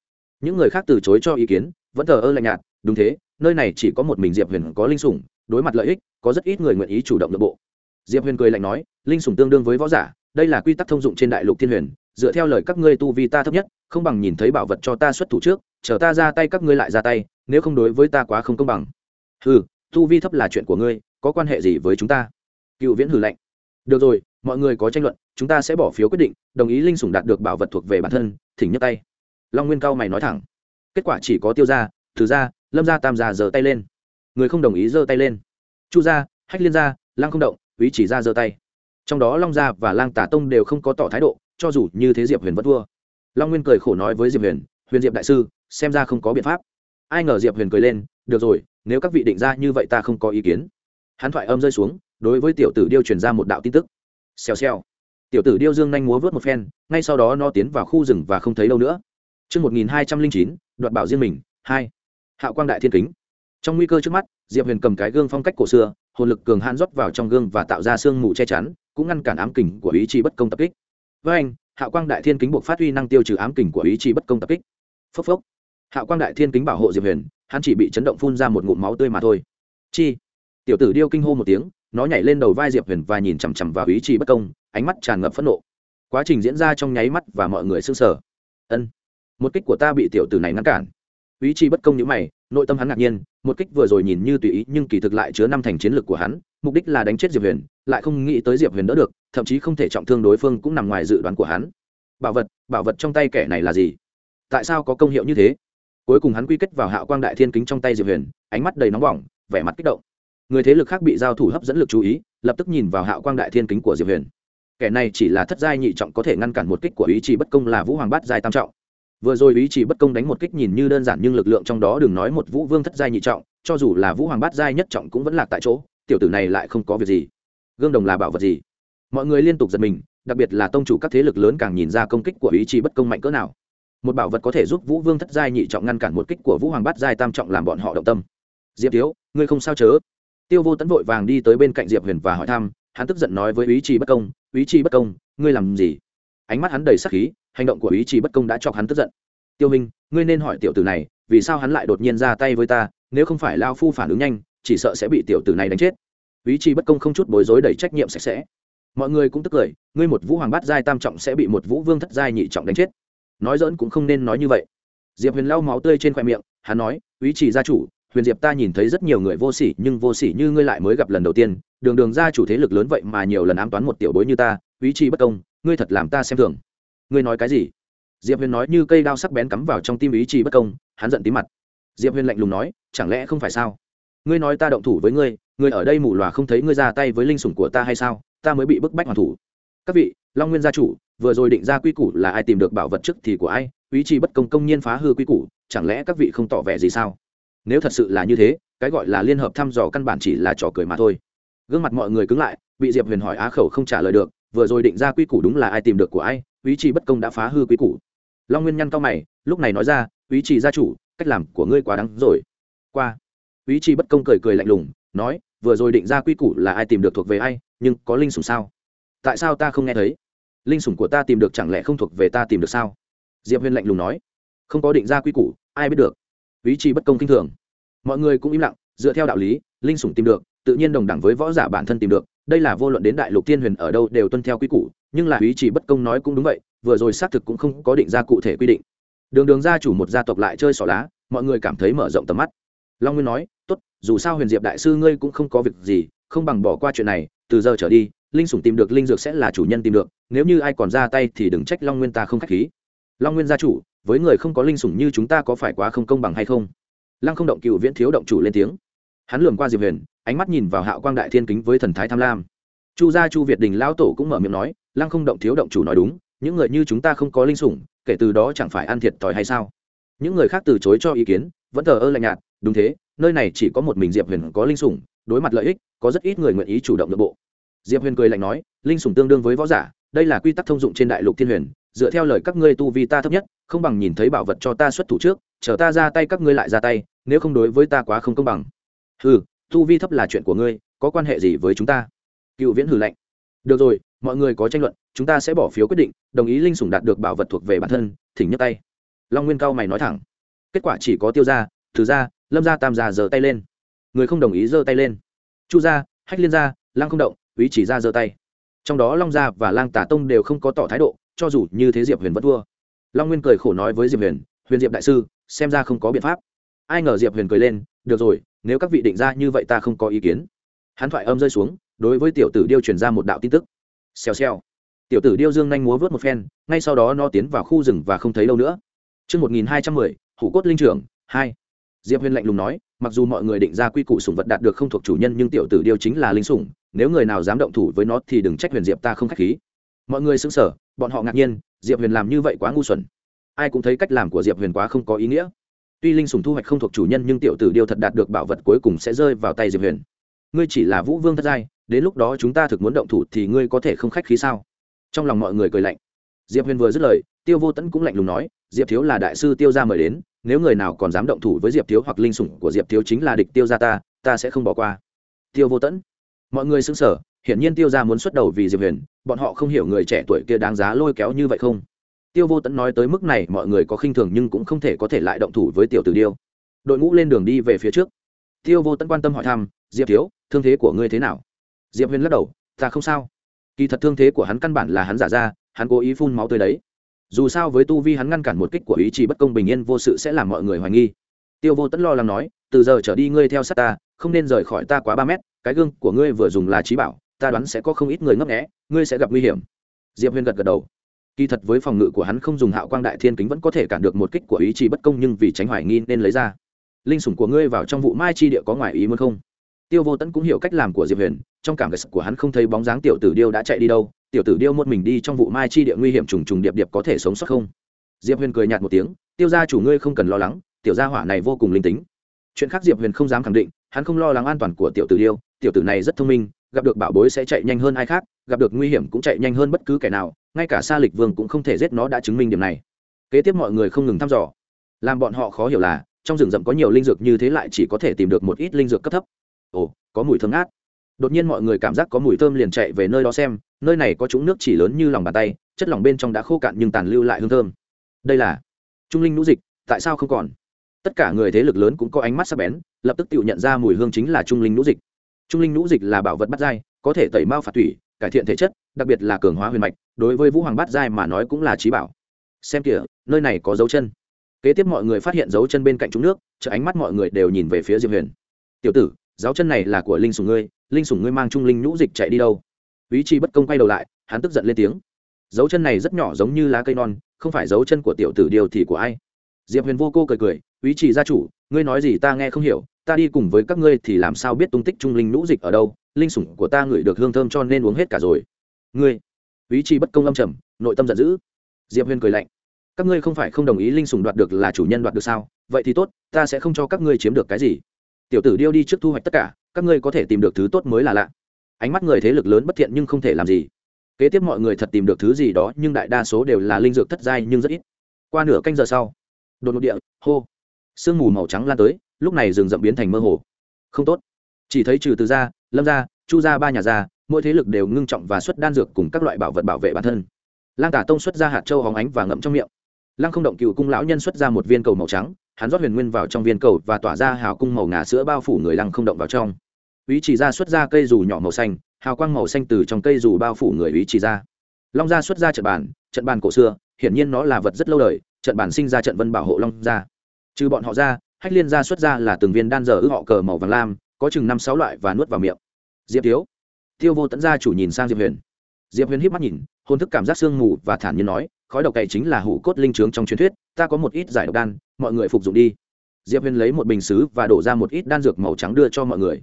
Những người khác từ chối cho ý kiến, vẫn thờ ơ lạnh nhạt, đúng thế, nơi này chỉ có một mình diệp huyền có linh sủng, đối mặt lợi ích, có rất ít người nguyện ý chủ động nội bộ. Diệp huyền cười lạnh nói, linh sủng tương đương với võ giả, đây là quy tắc thông dụng trên đại lục thiên huyền dựa theo lời các ngươi tu vi ta thấp nhất, không bằng nhìn thấy bảo vật cho ta xuất thủ trước, chờ ta ra tay các ngươi lại ra tay, nếu không đối với ta quá không công bằng. Ừ tu vi thấp là chuyện của ngươi, có quan hệ gì với chúng ta? Cựu viễn hử lạnh. Được rồi, mọi người có tranh luận, chúng ta sẽ bỏ phiếu quyết định, đồng ý linh sủng đạt được bảo vật thuộc về bản thân, thỉnh nhấc tay. Long nguyên cao mày nói thẳng. Kết quả chỉ có tiêu gia, từ gia, lâm gia, tam gia giơ tay lên. Người không đồng ý giơ tay lên. Chu gia, hách liên gia lang không động ý chỉ ra giơ tay. Trong đó long gia và lang tả tông đều không có tỏ thái độ cho dù như thế diệp huyền vẫn thua long nguyên cười khổ nói với diệp huyền huyền diệp đại sư xem ra không có biện pháp ai ngờ diệp huyền cười lên được rồi nếu các vị định ra như vậy ta không có ý kiến hắn thoại âm rơi xuống đối với tiểu tử điêu truyền ra một đạo tin tức xèo xèo tiểu tử điêu dương nhanh múa vớt một phen ngay sau đó nó tiến vào khu rừng và không thấy đâu nữa Trước 1209, đoạt bảo riêng mình, 2. Hạo quang đại thiên kính. Trong nguy cơ trước mắt, Diệp Huyền cầm cái gương phong cách cổ xưa, hồn lực cường hãn rót vào trong gương và tạo ra sương mù che chắn, cũng ngăn cản ám kình của ý chí bất công tập kích. Với anh, Hạo quang đại thiên kính buộc phát huy năng tiêu trừ ám kình của ý chí bất công tập kích. Phốc phốc. Hạo quang đại thiên kính bảo hộ Diệp Huyền, hắn chỉ bị chấn động phun ra một ngụm máu tươi mà thôi. Chi? Tiểu tử điêu kinh hô một tiếng, nó nhảy lên đầu vai Diệp Huyền và nhìn chằm chằm vào ý chí bất công, ánh mắt tràn ngập phẫn nộ. Quá trình diễn ra trong nháy mắt và mọi người sững sờ. Ân, một kích của ta bị tiểu tử này ngăn cản. Ý chí bất công như mày, nội tâm hắn ngạc nhiên, một kích vừa rồi nhìn như tùy ý nhưng kỳ thực lại chứa năm thành chiến lược của hắn, mục đích là đánh chết Diệp Huyền, lại không nghĩ tới Diệp Huyền đỡ được, thậm chí không thể trọng thương đối phương cũng nằm ngoài dự đoán của hắn. Bảo vật, bảo vật trong tay kẻ này là gì? Tại sao có công hiệu như thế? Cuối cùng hắn quy kết vào Hạo Quang Đại Thiên kính trong tay Diệp Huyền, ánh mắt đầy nóng bỏng, vẻ mặt kích động. Người thế lực khác bị giao thủ hấp dẫn lực chú ý, lập tức nhìn vào Hạo Quang Đại Thiên kính của Diệp Huyền. Kẻ này chỉ là thất giai nhị trọng có thể ngăn cản một kích của ý chỉ bất công là Vũ Hoàng bát giai tam trọng vừa rồi ý chỉ bất công đánh một kích nhìn như đơn giản nhưng lực lượng trong đó đừng nói một vũ vương thất giai nhị trọng, cho dù là vũ hoàng bát giai nhất trọng cũng vẫn lạc tại chỗ, tiểu tử này lại không có việc gì. Gương đồng là bảo vật gì? Mọi người liên tục giật mình, đặc biệt là tông chủ các thế lực lớn càng nhìn ra công kích của ý chỉ bất công mạnh cỡ nào. Một bảo vật có thể giúp vũ vương thất giai nhị trọng ngăn cản một kích của vũ hoàng bát giai tam trọng làm bọn họ động tâm. Diệp thiếu, ngươi không sao chớ? Tiêu vô tấn vội vàng đi tới bên cạnh diệp huyền và hỏi thăm, hắn tức giận nói với ý chí bất công, ý chí bất công, ngươi làm gì? Ánh mắt hắn đầy sắc khí hành động của ý chí bất công đã chọc hắn tức giận. Tiêu minh, ngươi nên hỏi tiểu tử này, vì sao hắn lại đột nhiên ra tay với ta, nếu không phải lao phu phản ứng nhanh, chỉ sợ sẽ bị tiểu tử này đánh chết. Ý chí bất công không chút bối rối đầy trách nhiệm sạch sẽ. Mọi người cũng tức cười, ngươi một vũ hoàng bát giai tam trọng sẽ bị một vũ vương thất giai nhị trọng đánh chết. Nói dỡn cũng không nên nói như vậy. Diệp huyền lau máu tươi trên khoe miệng, hắn nói, ý chỉ gia chủ, huyền diệp ta nhìn thấy rất nhiều người vô sỉ, nhưng vô sỉ như ngươi lại mới gặp lần đầu tiên, đường đường gia chủ thế lực lớn vậy mà nhiều lần ám toán một tiểu bối như ta, ý chỉ bất công, ngươi thật làm ta xem thường ngươi nói cái gì? Diệp huyền nói như cây đao sắc bén cắm vào trong tim ý chí bất công, hắn giận tí mặt. Diệp huyền lạnh lùng nói, chẳng lẽ không phải sao? Ngươi nói ta động thủ với ngươi ngươi ở đây mù lòa không thấy ngươi ra tay với linh sủng của ta hay sao? Ta mới bị bức bách hoàn thủ. Các vị, long nguyên gia chủ, vừa rồi định ra quy củ là ai tìm được bảo vật trước thì của ai, ý chí bất công công nhiên phá hư quy củ, chẳng lẽ các vị không tỏ vẻ gì sao? Nếu thật sự là như thế, cái gọi là liên hợp thăm dò căn bản chỉ là trò cười mà thôi. Gương mặt mọi người cứng lại, bị diệp huyền hỏi á khẩu không trả lời được, vừa rồi định ra quy củ đúng là ai tìm được của ai ý chí bất công đã phá hư quý củ. Long nguyên nhăn cao mày, lúc này nói ra, ý chí gia chủ, cách làm của ngươi quá đáng rồi. Qua. Ý chí bất công cười cười lạnh lùng, nói, vừa rồi định ra quy củ là ai tìm được thuộc về ai, nhưng có linh sủng sao? Tại sao ta không nghe thấy? Linh sủng của ta tìm được chẳng lẽ không thuộc về ta tìm được sao? Diệp huyền lạnh lùng nói, không có định ra quy củ, ai biết được. Ý chí bất công kinh thường. Mọi người cũng im lặng, dựa theo đạo lý, linh sủng tìm được, tự nhiên đồng đẳng với võ giả bản thân tìm được, đây là vô luận đến đại lục tiên huyền ở đâu đều tuân theo quy củ nhưng là ý chỉ bất công nói cũng đúng vậy, vừa rồi xác thực cũng không có định ra cụ thể quy định. Đường đường gia chủ một gia tộc lại chơi xỏ lá, mọi người cảm thấy mở rộng tầm mắt. Long nguyên nói, tốt, dù sao huyền diệp đại sư ngươi cũng không có việc gì, không bằng bỏ qua chuyện này, từ giờ trở đi, linh sủng tìm được linh dược sẽ là chủ nhân tìm được, nếu như ai còn ra tay thì đừng trách long nguyên ta không k h á c h khí. Long nguyên gia chủ, với người không có linh sủng như chúng ta có phải quá không công bằng hay không? Lăng không động cựu viễn thiếu động chủ lên tiếng. Hắn lườm qua diệp huyền, ánh mắt nhìn vào hạo quang đại thiên kính với thần thái tham lam chu gia chu việt đình lão tổ cũng mở miệng nói, lăng không động thiếu động chủ nói đúng, những người như chúng ta không có linh sủng, kể từ đó chẳng phải ăn thiệt thòi hay sao? Những người khác từ chối cho ý kiến, vẫn thờ ơ lạnh nhạt, đúng thế, nơi này chỉ có một mình diệp huyền có linh sủng, đối mặt lợi ích, có rất ít người nguyện ý chủ động nội bộ. Diệp huyền cười lạnh nói, linh sủng tương đương với võ giả, đây là quy tắc thông dụng trên đại lục thiên huyền, dựa theo lời các ngươi tu vi ta thấp nhất, không bằng nhìn thấy bảo vật cho ta xuất thủ trước, chờ ta ra tay các ngươi lại ra tay, nếu không đối với ta quá không công bằng. Hừ, tu vi thấp là chuyện của ngươi, có quan hệ gì với chúng ta? Cựu viễn hử lạnh. Được rồi, mọi người có tranh luận, chúng ta sẽ bỏ phiếu quyết định, đồng ý linh sủng đạt được bảo vật thuộc về bản thân, thỉnh nhấc tay. Long nguyên cao mày nói thẳng. Kết quả chỉ có tiêu ra từ ra lâm ra tam gia giơ tay lên. Người không đồng ý giơ tay lên. Chu gia, hách liên gia lang không động ý chỉ ra giơ tay. Trong đó long gia và lang tả tông đều không có tỏ thái độ, cho dù như thế diệp huyền vẫn thua. Long nguyên cười khổ nói với diệp huyền huyền diệp đại sư, xem ra không có biện pháp. Ai ngờ diệp huyền cười lên, được rồi, nếu các vị định ra như vậy ta không có ý kiến. Hắn thoại âm rơi xuống đối với tiểu tử điêu truyền ra một đạo tin tức xèo xèo tiểu tử điêu dương nhanh múa vớt một phen ngay sau đó nó tiến vào khu rừng và không thấy đâu nữa Trước 1210, hủ cốt linh trưởng, 2. Diệp Huyền lạnh lùng nói, mặc dù mọi người định ra quy củ sủng vật đạt được không thuộc chủ nhân nhưng tiểu tử điêu chính là linh sủng, nếu người nào dám động thủ với nó thì đừng trách Huyền Diệp ta không khách khí. Mọi người sững sờ, bọn họ ngạc nhiên, Diệp Huyền làm như vậy quá ngu xuẩn. Ai cũng thấy cách làm của Diệp Huyền quá không có ý nghĩa. Tuy linh sủng thu hoạch không thuộc chủ nhân nhưng tiểu tử điêu thật đạt được bảo vật cuối cùng sẽ rơi vào tay Diệp Huyền. Ngươi chỉ là Vũ Vương thất giai, đến lúc đó chúng ta thực muốn động thủ thì ngươi có thể không khách khí sao? Trong lòng mọi người cười lạnh. Diệp Huyền vừa dứt lời, Tiêu Vô Tẫn cũng lạnh lùng nói, Diệp thiếu là đại sư Tiêu gia mời đến, nếu người nào còn dám động thủ với diệp thiếu hoặc linh sủng của diệp thiếu chính là địch tiêu gia ta ta sẽ không bỏ qua. Tiêu vô tẫn mọi người xứng sở hiển nhiên tiêu gia muốn xuất đầu vì diệp huyền bọn họ không hiểu người trẻ tuổi kia đáng giá lôi kéo như vậy không? Tiêu vô tẫn nói tới mức này mọi người có khinh thường nhưng cũng không thể có thể lại động thủ với tiểu tử điêu. Đội ngũ lên đường đi về phía trước. Tiêu vô tẫn quan tâm hỏi thăm diệp thiếu thương thế của ngươi thế nào? Diệp huyền lắc đầu, ta không sao. Kỳ thật thương thế của hắn căn bản là hắn giả ra, hắn cố ý phun máu tươi đấy. Dù sao với tu vi hắn ngăn cản một kích của ý chí bất công bình yên vô sự sẽ làm mọi người hoài nghi. Tiêu vô tẫn lo lắng nói, từ giờ trở đi ngươi theo sát ta, không nên rời khỏi ta quá ba mét, cái gương của ngươi vừa dùng là trí bảo, ta đoán sẽ có không ít người ngấp nghẽ ngươi sẽ gặp nguy hiểm. Diệp huyền gật gật đầu. Kỳ thật với phòng ngự của hắn không dùng hạo quang đại thiên kính vẫn có thể cản được một kích của ý chí bất công nhưng vì tránh hoài nghi nên lấy ra. Linh sủng của ngươi vào trong vụ mai chi địa có ngoài ý muốn không? Tiêu vô tẫn cũng hiểu cách làm của diệp huyền, trong cảm giác của hắn không thấy bóng dáng tiểu tử điêu đã chạy đi đâu, tiểu tử điêu một mình đi trong vụ mai chi địa nguy hiểm trùng trùng điệp điệp có thể sống sót không? Diệp huyền cười nhạt một tiếng, tiêu gia chủ ngươi không cần lo lắng, tiểu gia hỏa này vô cùng linh tính. Chuyện khác diệp huyền không dám khẳng định, hắn không lo lắng an toàn của tiểu tử điêu, tiểu tử này rất thông minh, gặp được bảo bối sẽ chạy nhanh hơn ai khác, gặp được nguy hiểm cũng chạy nhanh hơn bất cứ kẻ nào, ngay cả sa lịch vương cũng không thể giết nó đã chứng minh điểm này. Kế tiếp mọi người không ngừng thăm dò. Làm bọn họ khó hiểu là, trong rừng rậm có nhiều linh dược như thế lại chỉ có thể tìm được một ít linh dược cấp thấp ồ, có mùi thơm ngát. Đột nhiên mọi người cảm giác có mùi thơm liền chạy về nơi đó xem, nơi này có trũng nước chỉ lớn như lòng bàn tay, chất lỏng bên trong đã khô cạn nhưng tàn lưu lại hương thơm. Đây là trung linh nũ dịch, tại sao không còn? Tất cả người thế lực lớn cũng có ánh mắt sắc bén, lập tức tự nhận ra mùi hương chính là trung linh nũ dịch. Trung linh nũ dịch là bảo vật bắt dai có thể tẩy mao phạt thủy, cải thiện thể chất, đặc biệt là cường hóa huyền mạch, đối với vũ hoàng bát giai mà nói cũng là trí bảo. Xem kìa, nơi này có dấu chân. Kế tiếp mọi người phát hiện dấu chân bên cạnh trúng nước chợ ánh mắt mọi người đều nhìn về phía diệp huyền. Tiểu tử giáo chân này là của linh sủng ngươi, linh sủng ngươi mang trung linh nhũ dịch chạy đi đâu? Ý chi bất công quay đầu lại, hắn tức giận lên tiếng. Dấu chân này rất nhỏ giống như lá cây non, không phải dấu chân của tiểu tử điều thì của ai? Diệp huyền vô cô cười cười, ý chỉ gia chủ, ngươi nói gì ta nghe không hiểu, ta đi cùng với các ngươi thì làm sao biết tung tích trung linh nhũ dịch ở đâu? Linh sủng của ta ngửi được hương thơm cho nên uống hết cả rồi. Ngươi, ý chỉ bất công âm trầm, nội tâm giận dữ. Diệp huyền cười lạnh. Các ngươi không phải không đồng ý linh sủng đoạt được là chủ nhân đoạt được sao? Vậy thì tốt, ta sẽ không cho các ngươi chiếm được cái gì tiểu tử điêu đi trước thu hoạch tất cả, các ngươi có thể tìm được thứ tốt mới là lạ. Ánh mắt người thế lực lớn bất thiện nhưng không thể làm gì. Kế tiếp mọi người thật tìm được thứ gì đó, nhưng đại đa số đều là linh dược thất giai nhưng rất ít. Qua nửa canh giờ sau, đột ngột địa, hô. Sương mù màu trắng lan tới, lúc này rừng rậm biến thành mơ hồ. Không tốt. Chỉ thấy trừ từ gia, lâm gia, chu gia ba nhà gia, mỗi thế lực đều ngưng trọng và xuất đan dược cùng các loại bảo vật bảo vệ bản thân. Lang tả tông xuất ra hạt châu hóng ánh và ngậm trong miệng. Lăng không động cựu cung lão nhân xuất ra một viên cầu màu trắng hắn rót huyền nguyên vào trong viên cầu và tỏa ra hào cung màu ngà sữa bao phủ người lăng không động vào trong. Ý chỉ ra xuất ra cây dù nhỏ màu xanh, hào quang màu xanh từ trong cây dù bao phủ người ý chỉ ra. Long gia xuất ra trận bàn trận bàn cổ xưa, hiển nhiên nó là vật rất lâu đời, trận bàn sinh ra trận vân bảo hộ long gia. Trừ bọn họ ra, hách liên gia xuất ra là từng viên đan dở ư họ cờ màu vàng lam, có chừng năm sáu loại và nuốt vào miệng. Diệp thiếu. Tiêu vô tẫn gia chủ nhìn sang diệp huyền. Diệp huyền híp mắt nhìn hôn thức cảm giác sương mù và thản nhiên nói khói độc cày chính là hủ cốt linh trướng trong truyền thuyết, ta có một ít giải độc đan, mọi người phục dụng đi. Diệp huyền lấy một bình xứ và đổ ra một ít đan dược màu trắng đưa cho mọi người.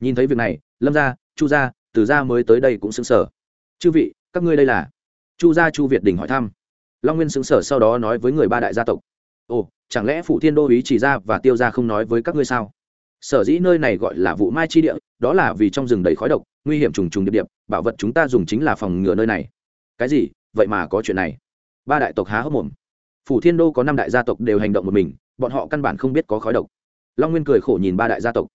Nhìn thấy việc này, lâm gia, chu gia, từ gia mới tới đây cũng xứng sở chư vị, các ngươi đây là? Chu gia chu việt đình hỏi thăm. Long nguyên xứng sở sau đó nói với người ba đại gia tộc. Ồ, chẳng lẽ phủ thiên đô ý chỉ ra và tiêu ra không nói với các ngươi sao? Sở dĩ nơi này gọi là vụ mai chi địa, đó là vì trong rừng đầy khói độc, nguy hiểm trùng trùng điệp điệp, bảo vật chúng ta dùng chính là phòng ngừa nơi này. Cái gì? Vậy mà có chuyện này ba đại tộc há hốc mồm. Phủ thiên đô có năm đại gia tộc đều hành động một mình, bọn họ căn bản không biết có khói độc. Long nguyên cười khổ nhìn ba đại gia tộc.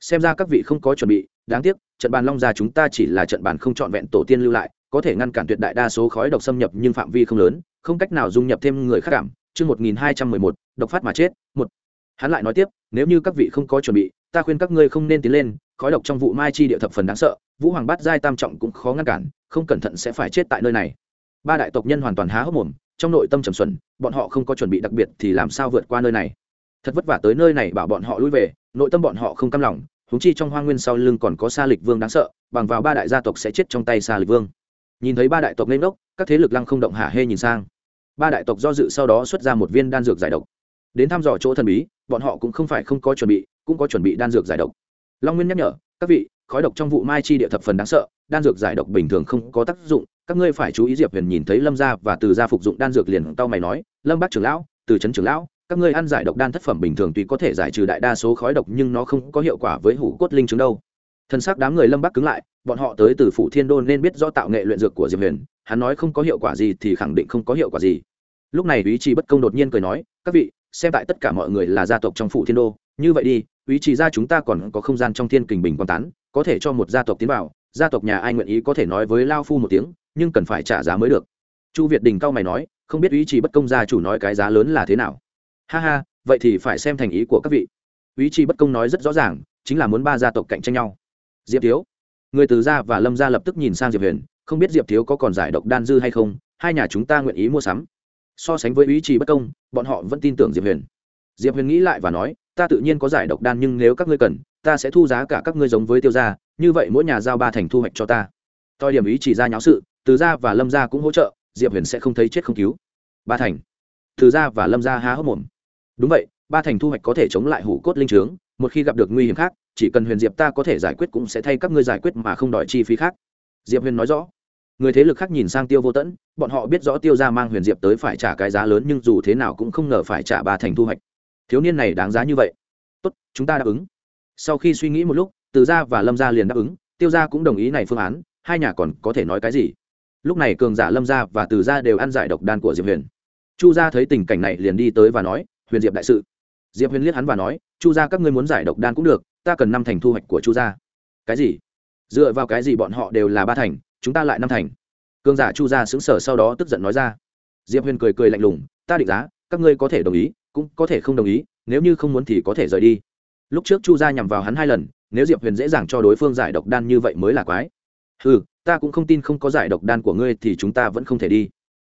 Xem ra các vị không có chuẩn bị, đáng tiếc, trận bàn long gia chúng ta chỉ là trận bàn không trọn vẹn tổ tiên lưu lại, có thể ngăn cản tuyệt đại đa số khói độc xâm nhập nhưng phạm vi không lớn, không cách nào dung nhập thêm người khác cảm. Chương một nghìn hai trăm mười một, độc phát mà chết, một. Hắn lại nói tiếp, nếu như các vị không có chuẩn bị, ta khuyên các ngươi không nên tiến lên, khói độc trong vụ mai chi địa thập phần đáng sợ, vũ hoàng bát giai tam trọng cũng khó ngăn cản, không cẩn thận sẽ phải chết tại nơi này ba đại tộc nhân hoàn toàn há hốc mồm, trong nội tâm trầm xuẩn, bọn họ không có chuẩn bị đặc biệt thì làm sao vượt qua nơi này. Thật vất vả tới nơi này bảo bọn họ lui về, nội tâm bọn họ không cam lòng húng chi trong hoa nguyên sau lưng còn có sa lịch vương đáng sợ, bằng vào ba đại gia tộc sẽ chết trong tay sa lịch vương. Nhìn thấy ba đại tộc lên đốc các thế lực lăng không động hạ hê nhìn sang. Ba đại tộc do dự sau đó xuất ra một viên đan dược giải độc. Đến thăm dò chỗ thần bí, bọn họ cũng không phải không có chuẩn bị, cũng có chuẩn bị đan dược giải độc. Long nguyên nhắc nhở, các vị khói độc trong vụ mai chi địa thập phần đáng sợ, đan dược giải độc bình thường không có tác dụng. Các ngươi phải chú ý diệp huyền nhìn thấy lâm gia và từ gia phục dụng đan dược liền tao mày nói, lâm bác trưởng lão, từ trấn trưởng lão, các ngươi ăn giải độc đan thất phẩm bình thường tuy có thể giải trừ đại đa số khói độc nhưng nó không có hiệu quả với hủ cốt linh chứng đâu. Thân xác đám người lâm bắc cứng lại, bọn họ tới từ phủ thiên đôn nên biết rõ tạo nghệ luyện dược của diệp huyền, hắn nói không có hiệu quả gì thì khẳng định không có hiệu quả gì. Lúc này ý chí bất công đột nhiên cười nói, các vị, xem tại tất cả mọi người là gia tộc trong phủ thiên đô, như vậy đi ý chí ra chúng ta còn có không gian trong thiên kình bình quan tán có thể cho một gia tộc tiến vào, gia tộc nhà ai nguyện ý có thể nói với lao phu một tiếng, nhưng cần phải trả giá mới được. Chu việt đình cao mày nói, không biết ý chí bất công gia chủ nói cái giá lớn là thế nào. Ha ha, vậy thì phải xem thành ý của các vị. Ý chí bất công nói rất rõ ràng, chính là muốn ba gia tộc cạnh tranh nhau. Diệp thiếu. Người từ gia và lâm gia lập tức nhìn sang diệp huyền, không biết diệp thiếu có còn giải độc đan dư hay không, hai nhà chúng ta nguyện ý mua sắm. So sánh với ý chí bất công, bọn họ vẫn tin tưởng diệp huyền. Diệp huyền nghĩ lại và nói, ta tự nhiên có giải độc đan nhưng nếu các ngươi cần ta sẽ thu giá cả các ngươi giống với tiêu gia, như vậy mỗi nhà giao ba thành thu hoạch cho ta. Toi điểm ý chỉ ra nháo sự, từ gia và lâm gia cũng hỗ trợ, diệp huyền sẽ không thấy chết không cứu. Ba thành. Từ gia và lâm gia há hốc mồm. Đúng vậy, ba thành thu hoạch có thể chống lại hủ cốt linh trướng, một khi gặp được nguy hiểm khác, chỉ cần huyền diệp ta có thể giải quyết cũng sẽ thay các ngươi giải quyết mà không đòi chi phí khác. Diệp huyền nói rõ. Người thế lực khác nhìn sang tiêu vô tẫn, bọn họ biết rõ tiêu ra mang huyền diệp tới phải trả cái giá lớn nhưng dù thế nào cũng không ngờ phải trả ba thành thu hoạch. Thiếu niên này đáng giá như vậy. Tốt, chúng ta đáp ứng sau khi suy nghĩ một lúc, từ gia và lâm gia liền đáp ứng, tiêu gia cũng đồng ý này phương án, hai nhà còn có thể nói cái gì? Lúc này cường giả lâm gia và từ gia đều ăn giải độc đan của diệp huyền. Chu gia thấy tình cảnh này liền đi tới và nói, huyền diệp đại sự. Diệp huyền liếc hắn và nói, chu gia, các ngươi muốn giải độc đan cũng được, ta cần năm thành thu hoạch của chu gia. Cái gì? Dựa vào cái gì bọn họ đều là ba thành, chúng ta lại năm thành? Cường giả chu gia xứng sở sau đó tức giận nói ra. Diệp huyền cười cười lạnh lùng, ta định giá, các ngươi có thể đồng ý, cũng có thể không đồng ý, nếu như không muốn thì có thể rời đi lúc trước chu gia nhằm vào hắn hai lần, nếu diệp huyền dễ dàng cho đối phương giải độc đan như vậy mới là quái. Ừ ta cũng không tin không có giải độc đan của ngươi thì chúng ta vẫn không thể đi.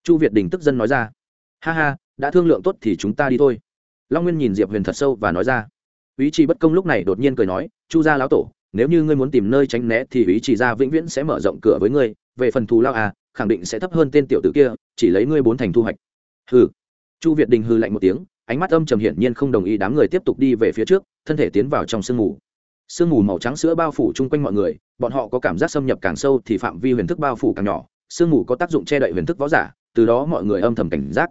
Chu việt đình tức dân nói ra. Ha ha, đã thương lượng tốt thì chúng ta đi thôi. Long nguyên nhìn diệp huyền thật sâu và nói ra. Ý chí bất công lúc này đột nhiên cười nói, chu gia lão tổ, nếu như ngươi muốn tìm nơi tránh né thì ý chỉ gia vĩnh viễn sẽ mở rộng cửa với ngươi. Về phần thù lao à khẳng định sẽ thấp hơn tên tiểu tử kia, chỉ lấy ngươi bốn thành thu hoạch. Hừ. Chu việt đình hư lạnh một tiếng ánh mắt âm trầm hiển nhiên không đồng ý đám người tiếp tục đi về phía trước, thân thể tiến vào trong sương mù. Sương mù màu trắng sữa bao phủ chung quanh mọi người, bọn họ có cảm giác xâm nhập càng sâu thì phạm vi huyền thức bao phủ càng nhỏ, sương mù có tác dụng che đậy huyền thức võ giả, từ đó mọi người âm thầm cảnh giác.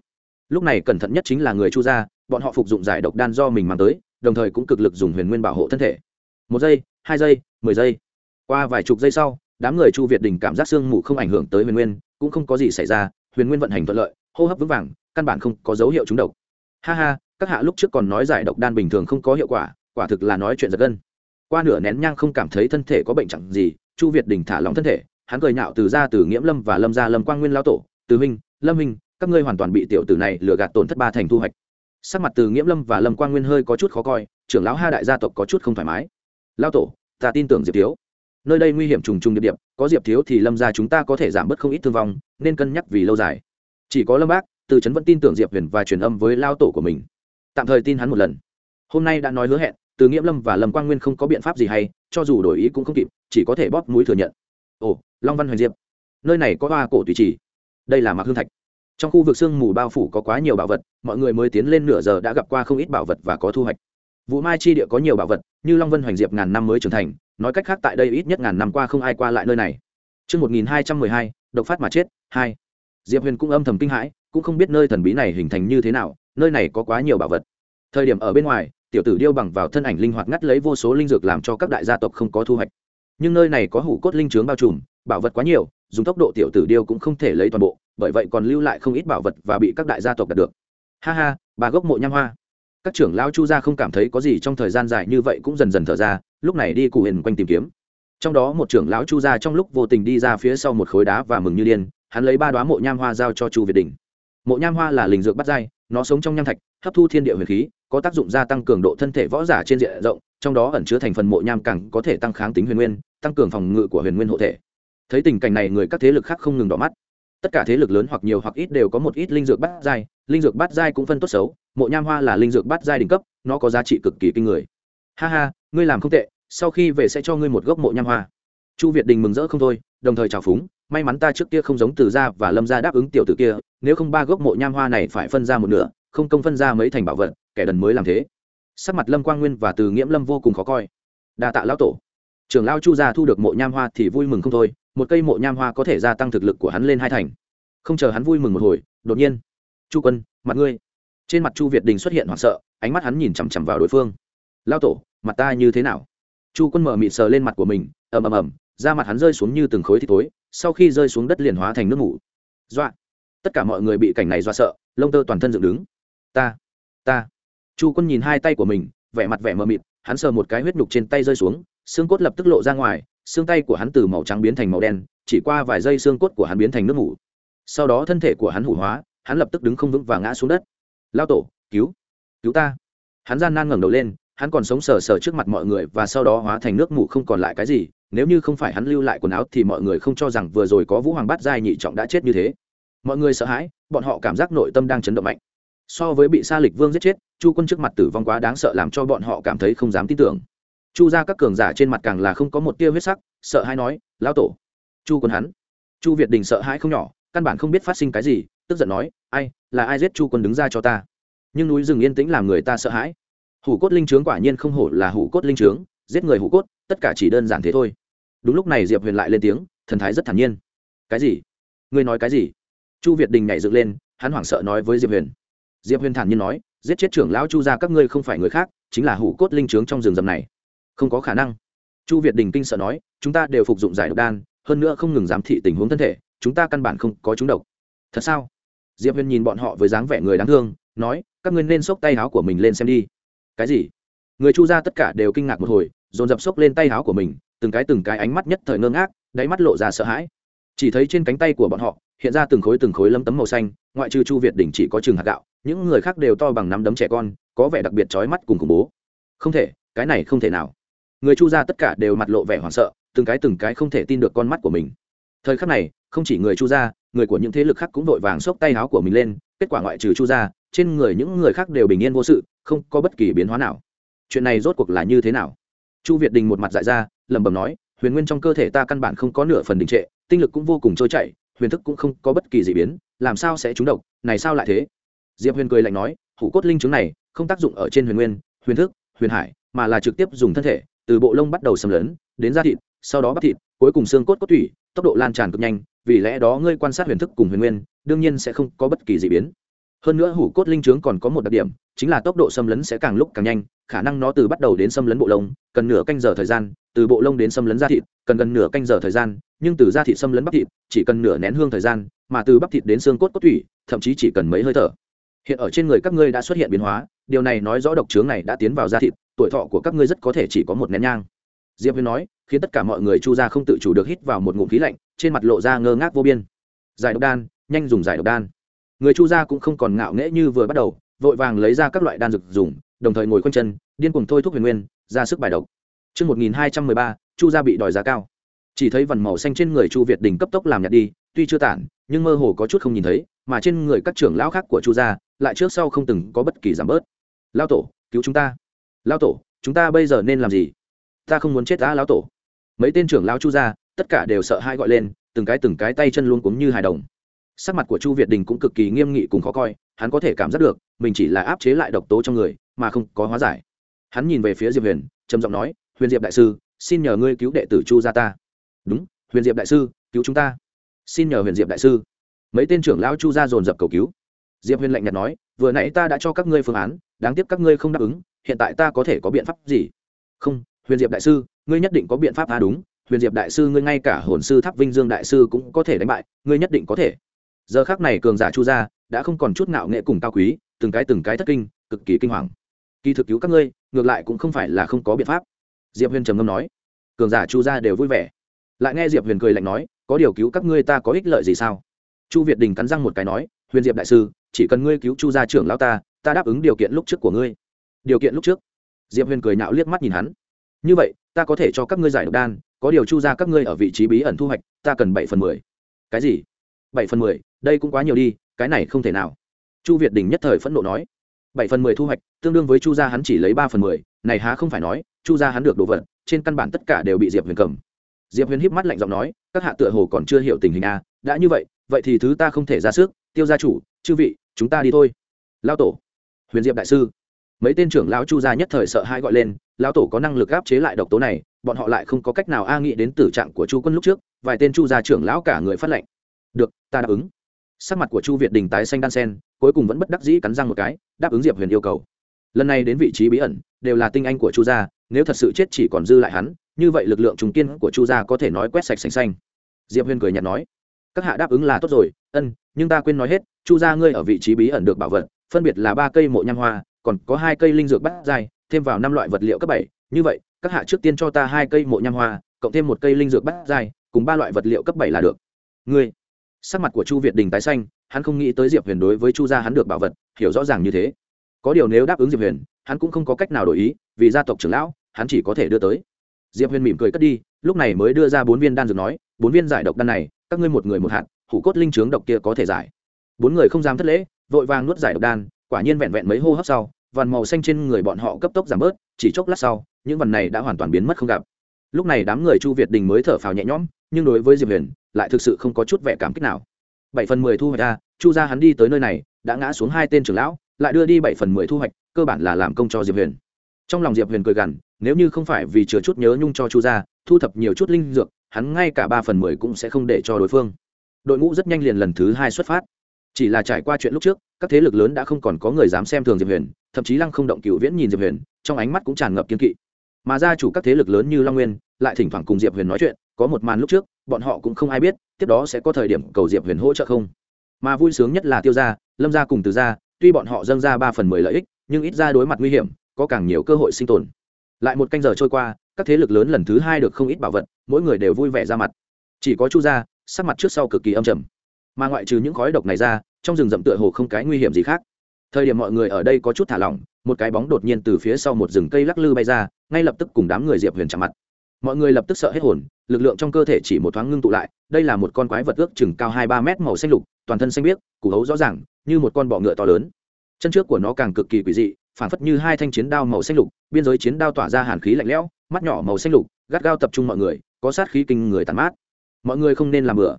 Lúc này cẩn thận nhất chính là người chu gia, bọn họ phục dụng giải độc đan do mình mang tới, đồng thời cũng cực lực dùng huyền nguyên bảo hộ thân thể. Một giây, hai giây, mười giây. Qua vài chục giây sau, đám người chu việt đình cảm giác sương mù không ảnh hưởng tới huyền nguyên, cũng không có gì xảy ra, huyền nguyên vận hành thuận lợi, hô hấp vững vàng, căn bản không có dấu hiệu trúng độc ha ha, các hạ lúc trước còn nói giải độc đan bình thường không có hiệu quả quả thực là nói chuyện giật gân. Qua nửa nén nhang không cảm thấy thân thể có bệnh chẳng gì, chu việt đình thả lỏng thân thể, hắn cười nhạo từ ra từ nghiễm lâm và lâm ra lâm quang nguyên lao tổ, từ minh lâm minh các ngươi hoàn toàn bị tiểu tử này lừa gạt tổn thất ba thành thu hoạch. Sắc mặt từ nghiễm lâm và lâm quang nguyên hơi có chút khó coi, trưởng lão hai đại gia tộc có chút không thoải mái. Lao tổ, ta tin tưởng diệp thiếu. Nơi đây nguy hiểm trùng trùng điệp điệp có diệp thiếu thì lâm ra chúng ta có thể giảm bớt không ít thương vong, nên cân nhắc vì lâu dài. Chỉ có lâm bác từ trấn vẫn tin tưởng diệp huyền và truyền âm với lao tổ của mình. Tạm thời tin hắn một lần. Hôm nay đã nói hứa hẹn từ nghiễm lâm và lâm quang nguyên không có biện pháp gì hay cho dù đổi ý cũng không kịp chỉ có thể bóp mũi thừa nhận. Ồ long văn hoành diệp nơi này có hoa cổ tùy trì. Đây là mạc hương thạch. Trong khu vực sương mù bao phủ có quá nhiều bảo vật mọi người mới tiến lên nửa giờ đã gặp qua không ít bảo vật và có thu hoạch. Vụ mai chi địa có nhiều bảo vật như long vân hoành diệp ngàn năm mới trưởng thành nói cách khác tại đây ít nhất ngàn năm qua không ai qua lại nơi này. Trước 1212, độc phát mà chết, 2. Diệp Huyền cũng âm thầm kinh hãi, cũng không biết nơi thần bí này hình thành như thế nào, nơi này có quá nhiều bảo vật. Thời điểm ở bên ngoài, tiểu tử điêu bằng vào thân ảnh linh hoạt ngắt lấy vô số linh dược làm cho các đại gia tộc không có thu hoạch. Nhưng nơi này có hủ cốt linh trướng bao trùm, bảo vật quá nhiều, dùng tốc độ tiểu tử điêu cũng không thể lấy toàn bộ, bởi vậy còn lưu lại không ít bảo vật và bị các đại gia tộc đạt được. Ha ha, bà gốc mộ nham hoa các trưởng lão chu gia không cảm thấy có gì trong thời gian dài như vậy cũng dần dần thở ra lúc này đi cụ hiền quanh tìm kiếm trong đó một trưởng lão chu gia trong lúc vô tình đi ra phía sau một khối đá và mừng như điên hắn lấy ba đoá mộ nham hoa giao cho chu việt đình mộ nham hoa là linh dược bắt dai nó sống trong nham thạch, hấp thu thiên địa huyền khí, có tác dụng gia tăng cường độ thân thể võ giả trên diện rộng, trong đó ẩn chứa thành phần mộ nham càng có thể tăng kháng tính huyền nguyên, tăng cường phòng ngự của huyền nguyên hộ thể. Thấy tình cảnh này, người các thế lực khác không ngừng đỏ mắt. Tất cả thế lực lớn hoặc nhiều hoặc ít đều có một ít linh dược bát giai, linh dược bát giai cũng phân tốt xấu, mộ nham hoa là linh dược bát giai đỉnh cấp, nó có giá trị cực kỳ kinh người. Ha ha, ngươi làm không tệ, sau khi về sẽ cho ngươi một gốc mộ nham hoa. Chu việt đình mừng rỡ không thôi, đồng thời chào phúng may mắn ta trước kia không giống từ gia và lâm gia đáp ứng tiểu tử kia, nếu không ba gốc mộ nham hoa này phải phân ra một nửa, không công phân ra mấy thành bảo vật, kẻ đần mới làm thế. Sắc mặt lâm quang nguyên và từ nghiễm lâm vô cùng khó coi. Đa tạ lão tổ. Trưởng lao chu gia thu được mộ nham hoa thì vui mừng không thôi, một cây mộ nham hoa có thể gia tăng thực lực của hắn lên hai thành. Không chờ hắn vui mừng một hồi, đột nhiên, chu quân, mặt ngươi. Trên mặt chu việt đình xuất hiện hoảng sợ, ánh mắt hắn nhìn chằm chằm vào đối phương. Lao tổ, mặt ta như thế nào? Chu quân mở mịt sờ lên mặt của mình, ầm ầm ầm, da mặt hắn rơi xuống như từng khối thịt tối sau khi rơi xuống đất liền hóa thành nước ngủ dọa. Tất cả mọi người bị cảnh này dọa sợ, lông tơ toàn thân dựng đứng. Ta ta. Chu quân nhìn hai tay của mình, vẻ mặt vẻ mờ mịt, hắn sờ một cái huyết nhục trên tay rơi xuống, xương cốt lập tức lộ ra ngoài, xương tay của hắn từ màu trắng biến thành màu đen, chỉ qua vài giây xương cốt của hắn biến thành nước ngủ sau đó thân thể của hắn hủ hóa, hắn lập tức đứng không vững và ngã xuống đất. Lao tổ, cứu cứu ta. Hắn gian nan ngẩng đầu lên, hắn còn sống sờ sờ trước mặt mọi người và sau đó hóa thành nước mù không còn lại cái gì nếu như không phải hắn lưu lại quần áo thì mọi người không cho rằng vừa rồi có vũ hoàng bát giai nhị trọng đã chết như thế. Mọi người sợ hãi, bọn họ cảm giác nội tâm đang chấn động mạnh. So với bị sa lịch vương giết chết, chu quân trước mặt tử vong quá đáng sợ làm cho bọn họ cảm thấy không dám tin tưởng. Chu ra các cường giả trên mặt càng là không có một tia huyết sắc, sợ hãi nói, lão tổ. Chu quân hắn, chu việt đình sợ hãi không nhỏ, căn bản không biết phát sinh cái gì, tức giận nói, ai, là ai giết chu quân đứng ra cho ta? Nhưng núi rừng yên tĩnh làm người ta sợ hãi. Hủ cốt linh trướng quả nhiên không hổ là hủ cốt linh trướng, giết người hủ cốt, tất cả chỉ đơn giản thế thôi đúng lúc này diệp huyền lại lên tiếng, thần thái rất thản nhiên. Cái gì? Ngươi nói cái gì? Chu việt đình nhảy dựng lên, hắn hoảng sợ nói với diệp huyền. Diệp huyền thản nhiên nói, giết chết trưởng lão chu ra các ngươi không phải người khác, chính là hủ cốt linh trướng trong rừng rầm này. Không có khả năng. Chu việt đình kinh sợ nói, chúng ta đều phục dụng giải độc đan, hơn nữa không ngừng giám thị tình huống thân thể, chúng ta căn bản không có chúng độc. Thật sao? Diệp huyền nhìn bọn họ với dáng vẻ người đáng thương, nói, các ngươi nên xốc tay áo của mình lên xem đi. Cái gì? Người chu ra tất cả đều kinh ngạc một hồi, dồn dập xốc lên tay áo của mình từng cái từng cái ánh mắt nhất thời ngơ ngác, đáy mắt lộ ra sợ hãi. Chỉ thấy trên cánh tay của bọn họ, hiện ra từng khối từng khối lấm tấm màu xanh, ngoại trừ chu việt đỉnh chỉ có chừng hạt gạo, những người khác đều to bằng nắm đấm trẻ con, có vẻ đặc biệt trói mắt cùng khủng bố. Không thể, cái này không thể nào. Người chu gia tất cả đều mặt lộ vẻ hoảng sợ, từng cái từng cái không thể tin được con mắt của mình. Thời khắc này, không chỉ người chu gia, người của những thế lực khác cũng vội vàng xốc tay áo của mình lên, kết quả ngoại trừ chu gia, trên người những người khác đều bình yên vô sự, không có bất kỳ biến hóa nào. Chuyện này rốt cuộc là như thế nào? Chu việt đình một mặt dại ra, lẩm bẩm nói, huyền nguyên trong cơ thể ta căn bản không có nửa phần đình trệ, tinh lực cũng vô cùng trôi chảy, huyền thức cũng không có bất kỳ gì biến, làm sao sẽ trúng độc, này sao lại thế? Diệp huyền cười lạnh nói, hủ cốt linh chứng này không tác dụng ở trên huyền nguyên, huyền thức, huyền hải, mà là trực tiếp dùng thân thể, từ bộ lông bắt đầu xâm lấn, đến da thịt, sau đó bắp thịt, cuối cùng xương cốt cốt tủy, tốc độ lan tràn cực nhanh, vì lẽ đó ngươi quan sát huyền thức cùng huyền nguyên, đương nhiên sẽ không có bất kỳ gì biến. Hơn nữa hủ cốt linh trướng còn có một đặc điểm chính là tốc độ xâm lấn sẽ càng lúc càng nhanh, khả năng nó từ bắt đầu đến xâm lấn bộ lông, cần nửa canh giờ thời gian, từ bộ lông đến xâm lấn da thịt, cần gần nửa canh giờ thời gian, nhưng từ da thịt xâm lấn bắp thịt, chỉ cần nửa nén hương thời gian, mà từ bắp thịt đến xương cốt cốt thủy thậm chí chỉ cần mấy hơi thở. Hiện ở trên người các ngươi đã xuất hiện biến hóa, điều này nói rõ độc trướng này đã tiến vào da thịt, tuổi thọ của các ngươi rất có thể chỉ có một nén nhang. Diệp huyền nói, khiến tất cả mọi người chu ra không tự chủ được hít vào một ngụm khí lạnh, trên mặt lộ ra ngơ ngác vô biên. Giải độc đan, nhanh dùng giải độc đan. Người chu gia cũng không còn ngạo nghễ như vừa bắt đầu vội vàng lấy ra các loại đan dược dùng đồng thời ngồi quanh chân điên cuồng thôi thuốc huyền nguyên ra sức bài độc. Trước 1213, chu gia bị đòi giá cao. Chỉ thấy vằn màu xanh trên người chu việt đình cấp tốc làm nhạt đi tuy chưa tản nhưng mơ hồ có chút không nhìn thấy mà trên người các trưởng lão khác của chu gia lại trước sau không từng có bất kỳ giảm bớt. Lao tổ cứu chúng ta. Lao tổ chúng ta bây giờ nên làm gì? Ta không muốn chết đã lão tổ. Mấy tên trưởng lão chu gia tất cả đều sợ hai gọi lên từng cái từng cái tay chân luôn cuống như hài đồng sắc mặt của chu việt đình cũng cực kỳ nghiêm nghị cùng khó coi, hắn có thể cảm giác được, mình chỉ là áp chế lại độc tố trong người, mà không có hóa giải. Hắn nhìn về phía diệp huyền, trầm giọng nói, huyền diệp đại sư, xin nhờ ngươi cứu đệ tử chu gia ta. Đúng, huyền diệp đại sư, cứu chúng ta. Xin nhờ huyền diệp đại sư. Mấy tên trưởng lão chu gia dồn dập cầu cứu. Diệp huyền lạnh nhạt nói, vừa nãy ta đã cho các ngươi phương án, đáng tiếc các ngươi không đáp ứng, hiện tại ta có thể có biện pháp gì? Không, huyền diệp đại sư, ngươi nhất định có biện pháp. Tha đúng, huyền diệp đại sư ngươi ngay cả hồn sư tháp vinh dương đại sư cũng có thể đánh bại, ngươi nhất định có thể giờ khác này cường giả chu gia đã không còn chút ngạo nghệ cùng cao quý, từng cái từng cái thất kinh, cực kỳ kinh hoàng. Kỳ thực cứu các ngươi, ngược lại cũng không phải là không có biện pháp. Diệp huyền trầm ngâm nói, cường giả chu gia đều vui vẻ. Lại nghe diệp huyền cười lạnh nói, có điều cứu các ngươi ta có ích lợi gì sao? Chu việt đình cắn răng một cái nói, huyền diệp đại sư, chỉ cần ngươi cứu chu gia trưởng lão ta ta đáp ứng điều kiện lúc trước của ngươi. Điều kiện lúc trước? Diệp huyền cười nạo liếc mắt nhìn hắn. Như vậy, ta có thể cho các ngươi giải độc đan, có điều chu ra các ngươi ở vị trí bí ẩn thu hoạch, ta cần bảy phần mười. Cái gì? Bảy phần mười? Đây cũng quá nhiều đi, cái này không thể nào. Chu việt đình nhất thời phẫn nộ nói. Bảy phần mười thu hoạch, tương đương với chu gia hắn chỉ lấy ba phần mười, này há không phải nói, chu gia hắn được đồ vật, trên căn bản tất cả đều bị diệp huyền cầm. Diệp huyền híp mắt lạnh giọng nói, các hạ tựa hồ còn chưa hiểu tình hình a đã như vậy vậy thì thứ ta không thể ra sức, tiêu gia chủ, chư vị, chúng ta đi thôi. Lao tổ, huyền diệp đại sư. Mấy tên trưởng lão chu gia nhất thời sợ hai gọi lên, lão tổ có năng lực áp chế lại độc tố này, bọn họ lại không có cách nào a nghĩ đến tử trạng của chu quân lúc trước, vài tên chu gia trưởng lão cả người phát lệnh. Được, ta đáp ứng sắc mặt của chu việt đình tái xanh đan sen, cuối cùng vẫn bất đắc dĩ cắn răng một cái, đáp ứng diệp huyền yêu cầu. Lần này đến vị trí bí ẩn, đều là tinh anh của chu gia, nếu thật sự chết chỉ còn dư lại hắn, như vậy lực lượng trùng kiên của chu gia có thể nói quét sạch xanh xanh. Diệp huyền cười nhạt nói, các hạ đáp ứng là tốt rồi, ân, nhưng ta quên nói hết, chu gia ngươi ở vị trí bí ẩn được bảo vật, phân biệt là ba cây mộ nham hoa, còn có hai cây linh dược bát dài thêm vào năm loại vật liệu cấp bảy, như vậy, các hạ trước tiên cho ta hai cây mộ nham hoa, cộng thêm một cây linh dược bát dài cùng ba loại vật liệu cấp bảy là được. Ngươi sắc mặt của chu việt đình tái xanh, hắn không nghĩ tới diệp huyền đối với chu gia hắn được bảo vật, hiểu rõ ràng như thế. Có điều nếu đáp ứng diệp huyền, hắn cũng không có cách nào đổi ý, vì gia tộc trưởng lão, hắn chỉ có thể đưa tới. Diệp huyền mỉm cười cất đi, lúc này mới đưa ra bốn viên đan dược nói, bốn viên giải độc đan này, các ngươi một người một hạt, hủ cốt linh trướng độc kia có thể giải. Bốn người không dám thất lễ, vội vàng nuốt giải độc đan, quả nhiên vẹn vẹn mấy hô hấp sau, vằn màu xanh trên người bọn họ cấp tốc giảm bớt, chỉ chốc lát sau, những vằn này đã hoàn toàn biến mất không gặp. Lúc này đám người chu việt đình mới thở phào nhẹ nhõm, nhưng đối với diệp huyền lại thực sự không có chút vẻ cảm kích nào. Bảy phần mười thu hoạch ra chu ra hắn đi tới nơi này, đã ngã xuống hai tên trưởng lão, lại đưa đi bảy phần mười thu hoạch, cơ bản là làm công cho diệp huyền. Trong lòng diệp huyền cười gằn, nếu như không phải vì chứa chút nhớ nhung cho chu gia, thu thập nhiều chút linh dược, hắn ngay cả ba phần mười cũng sẽ không để cho đối phương. Đội ngũ rất nhanh liền lần thứ hai xuất phát. Chỉ là trải qua chuyện lúc trước, các thế lực lớn đã không còn có người dám xem thường diệp huyền, thậm chí lăng không động cựu viễn nhìn diệp huyền, trong ánh mắt cũng tràn ngập kiên kỵ. Mà gia chủ các thế lực lớn như long nguyên, lại thỉnh thoảng cùng diệp huyền nói chuyện, có một màn lúc trước bọn họ cũng không ai biết, tiếp đó sẽ có thời điểm cầu diệp huyền hỗ trợ không? Mà vui sướng nhất là tiêu gia, lâm gia cùng từ gia, tuy bọn họ dâng ra ba phần mười lợi ích, nhưng ít ra đối mặt nguy hiểm, có càng nhiều cơ hội sinh tồn. Lại một canh giờ trôi qua, các thế lực lớn lần thứ hai được không ít bảo vật, mỗi người đều vui vẻ ra mặt. Chỉ có chu gia, sắc mặt trước sau cực kỳ âm trầm. Mà ngoại trừ những khói độc này ra, trong rừng rậm tựa hồ không cái nguy hiểm gì khác. Thời điểm mọi người ở đây có chút thả lỏng, một cái bóng đột nhiên từ phía sau một rừng cây lắc lư bay ra, ngay lập tức cùng đám người diệp huyền chạm mặt mọi người lập tức sợ hết hồn, lực lượng trong cơ thể chỉ một thoáng ngưng tụ lại, đây là một con quái vật ước chừng cao hai ba mét màu xanh lục, toàn thân xanh biếc, củ hấu rõ ràng, như một con bọ ngựa to lớn. Chân trước của nó càng cực kỳ quỷ dị phản phất như hai thanh chiến đao màu xanh lục, biên giới chiến đao tỏa ra hàn khí lạnh lẽo, mắt nhỏ màu xanh lục, gắt gao tập trung mọi người, có sát khí kinh người tàn mát. Mọi người không nên làm bừa.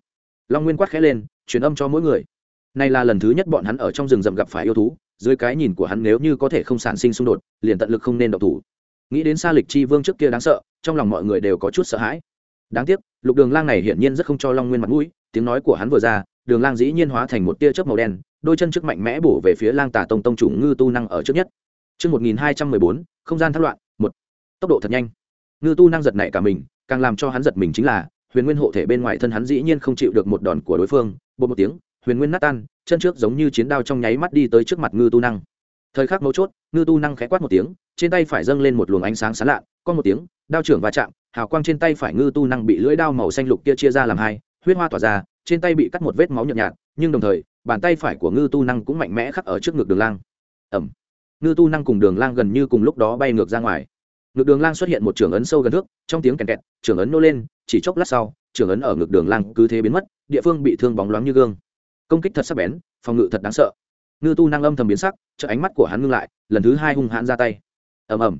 Long nguyên quát khẽ lên, truyền âm cho mỗi người. Này là lần thứ nhất bọn hắn ở trong rừng rậm gặp phải yêu thú, dưới cái nhìn của hắn nếu như có thể không sản sinh xung đột, liền tận lực không nên động thủ nghĩ đến xa lịch chi vương trước kia đáng sợ trong lòng mọi người đều có chút sợ hãi đáng tiếc lục đường lang này hiển nhiên rất không cho long nguyên mặt mũi tiếng nói của hắn vừa ra đường lang dĩ nhiên hóa thành một tia chớp màu đen đôi chân trước mạnh mẽ bổ về phía lang tà tông tông chủ ngư tu năng ở trước nhất Trước 1214, không gian thác loạn, một Tốc độ thật nhanh. Ngư tu năng giật nảy cả mình, càng làm cho hắn giật mình chính là, huyền nguyên hộ thể bên ngoài thân hắn dĩ nhiên không chịu được một đòn của đối phương, bột một tiếng, huyền nguyên nát tan, chân trước giống như chiến đao trong nháy mắt đi tới trước mặt ngư tu năng. Thời khắc mấu chốt, ngư tu năng khẽ quát một tiếng, trên tay phải dâng lên một luồng ánh sáng sáng lạ, có một tiếng, đao trưởng va chạm, hào quang trên tay phải ngư tu năng bị lưỡi đao màu xanh lục kia chia ra làm hai, huyết hoa tỏa ra, trên tay bị cắt một vết máu nhợt nhạt, nhưng đồng thời, bàn tay phải của ngư tu năng cũng mạnh mẽ khắc ở trước ngực đường lang. Ẩm ngư tu năng cùng đường lang gần như cùng lúc đó bay ngược ra ngoài. Ngực đường lang xuất hiện một trường ấn sâu gần thước trong tiếng kèn kẹt trường ấn nô lên chỉ chốc lát sau trường ấn ở ngực đường lang cứ thế biến mất địa phương bị thương bóng loáng như gương. Công kích thật sắc bén phòng ngự thật đáng sợ. Ngư tu năng âm thầm biến sắc chợ ánh mắt của hắn ngưng lại lần thứ hai hung hãn ra tay ầm ầm.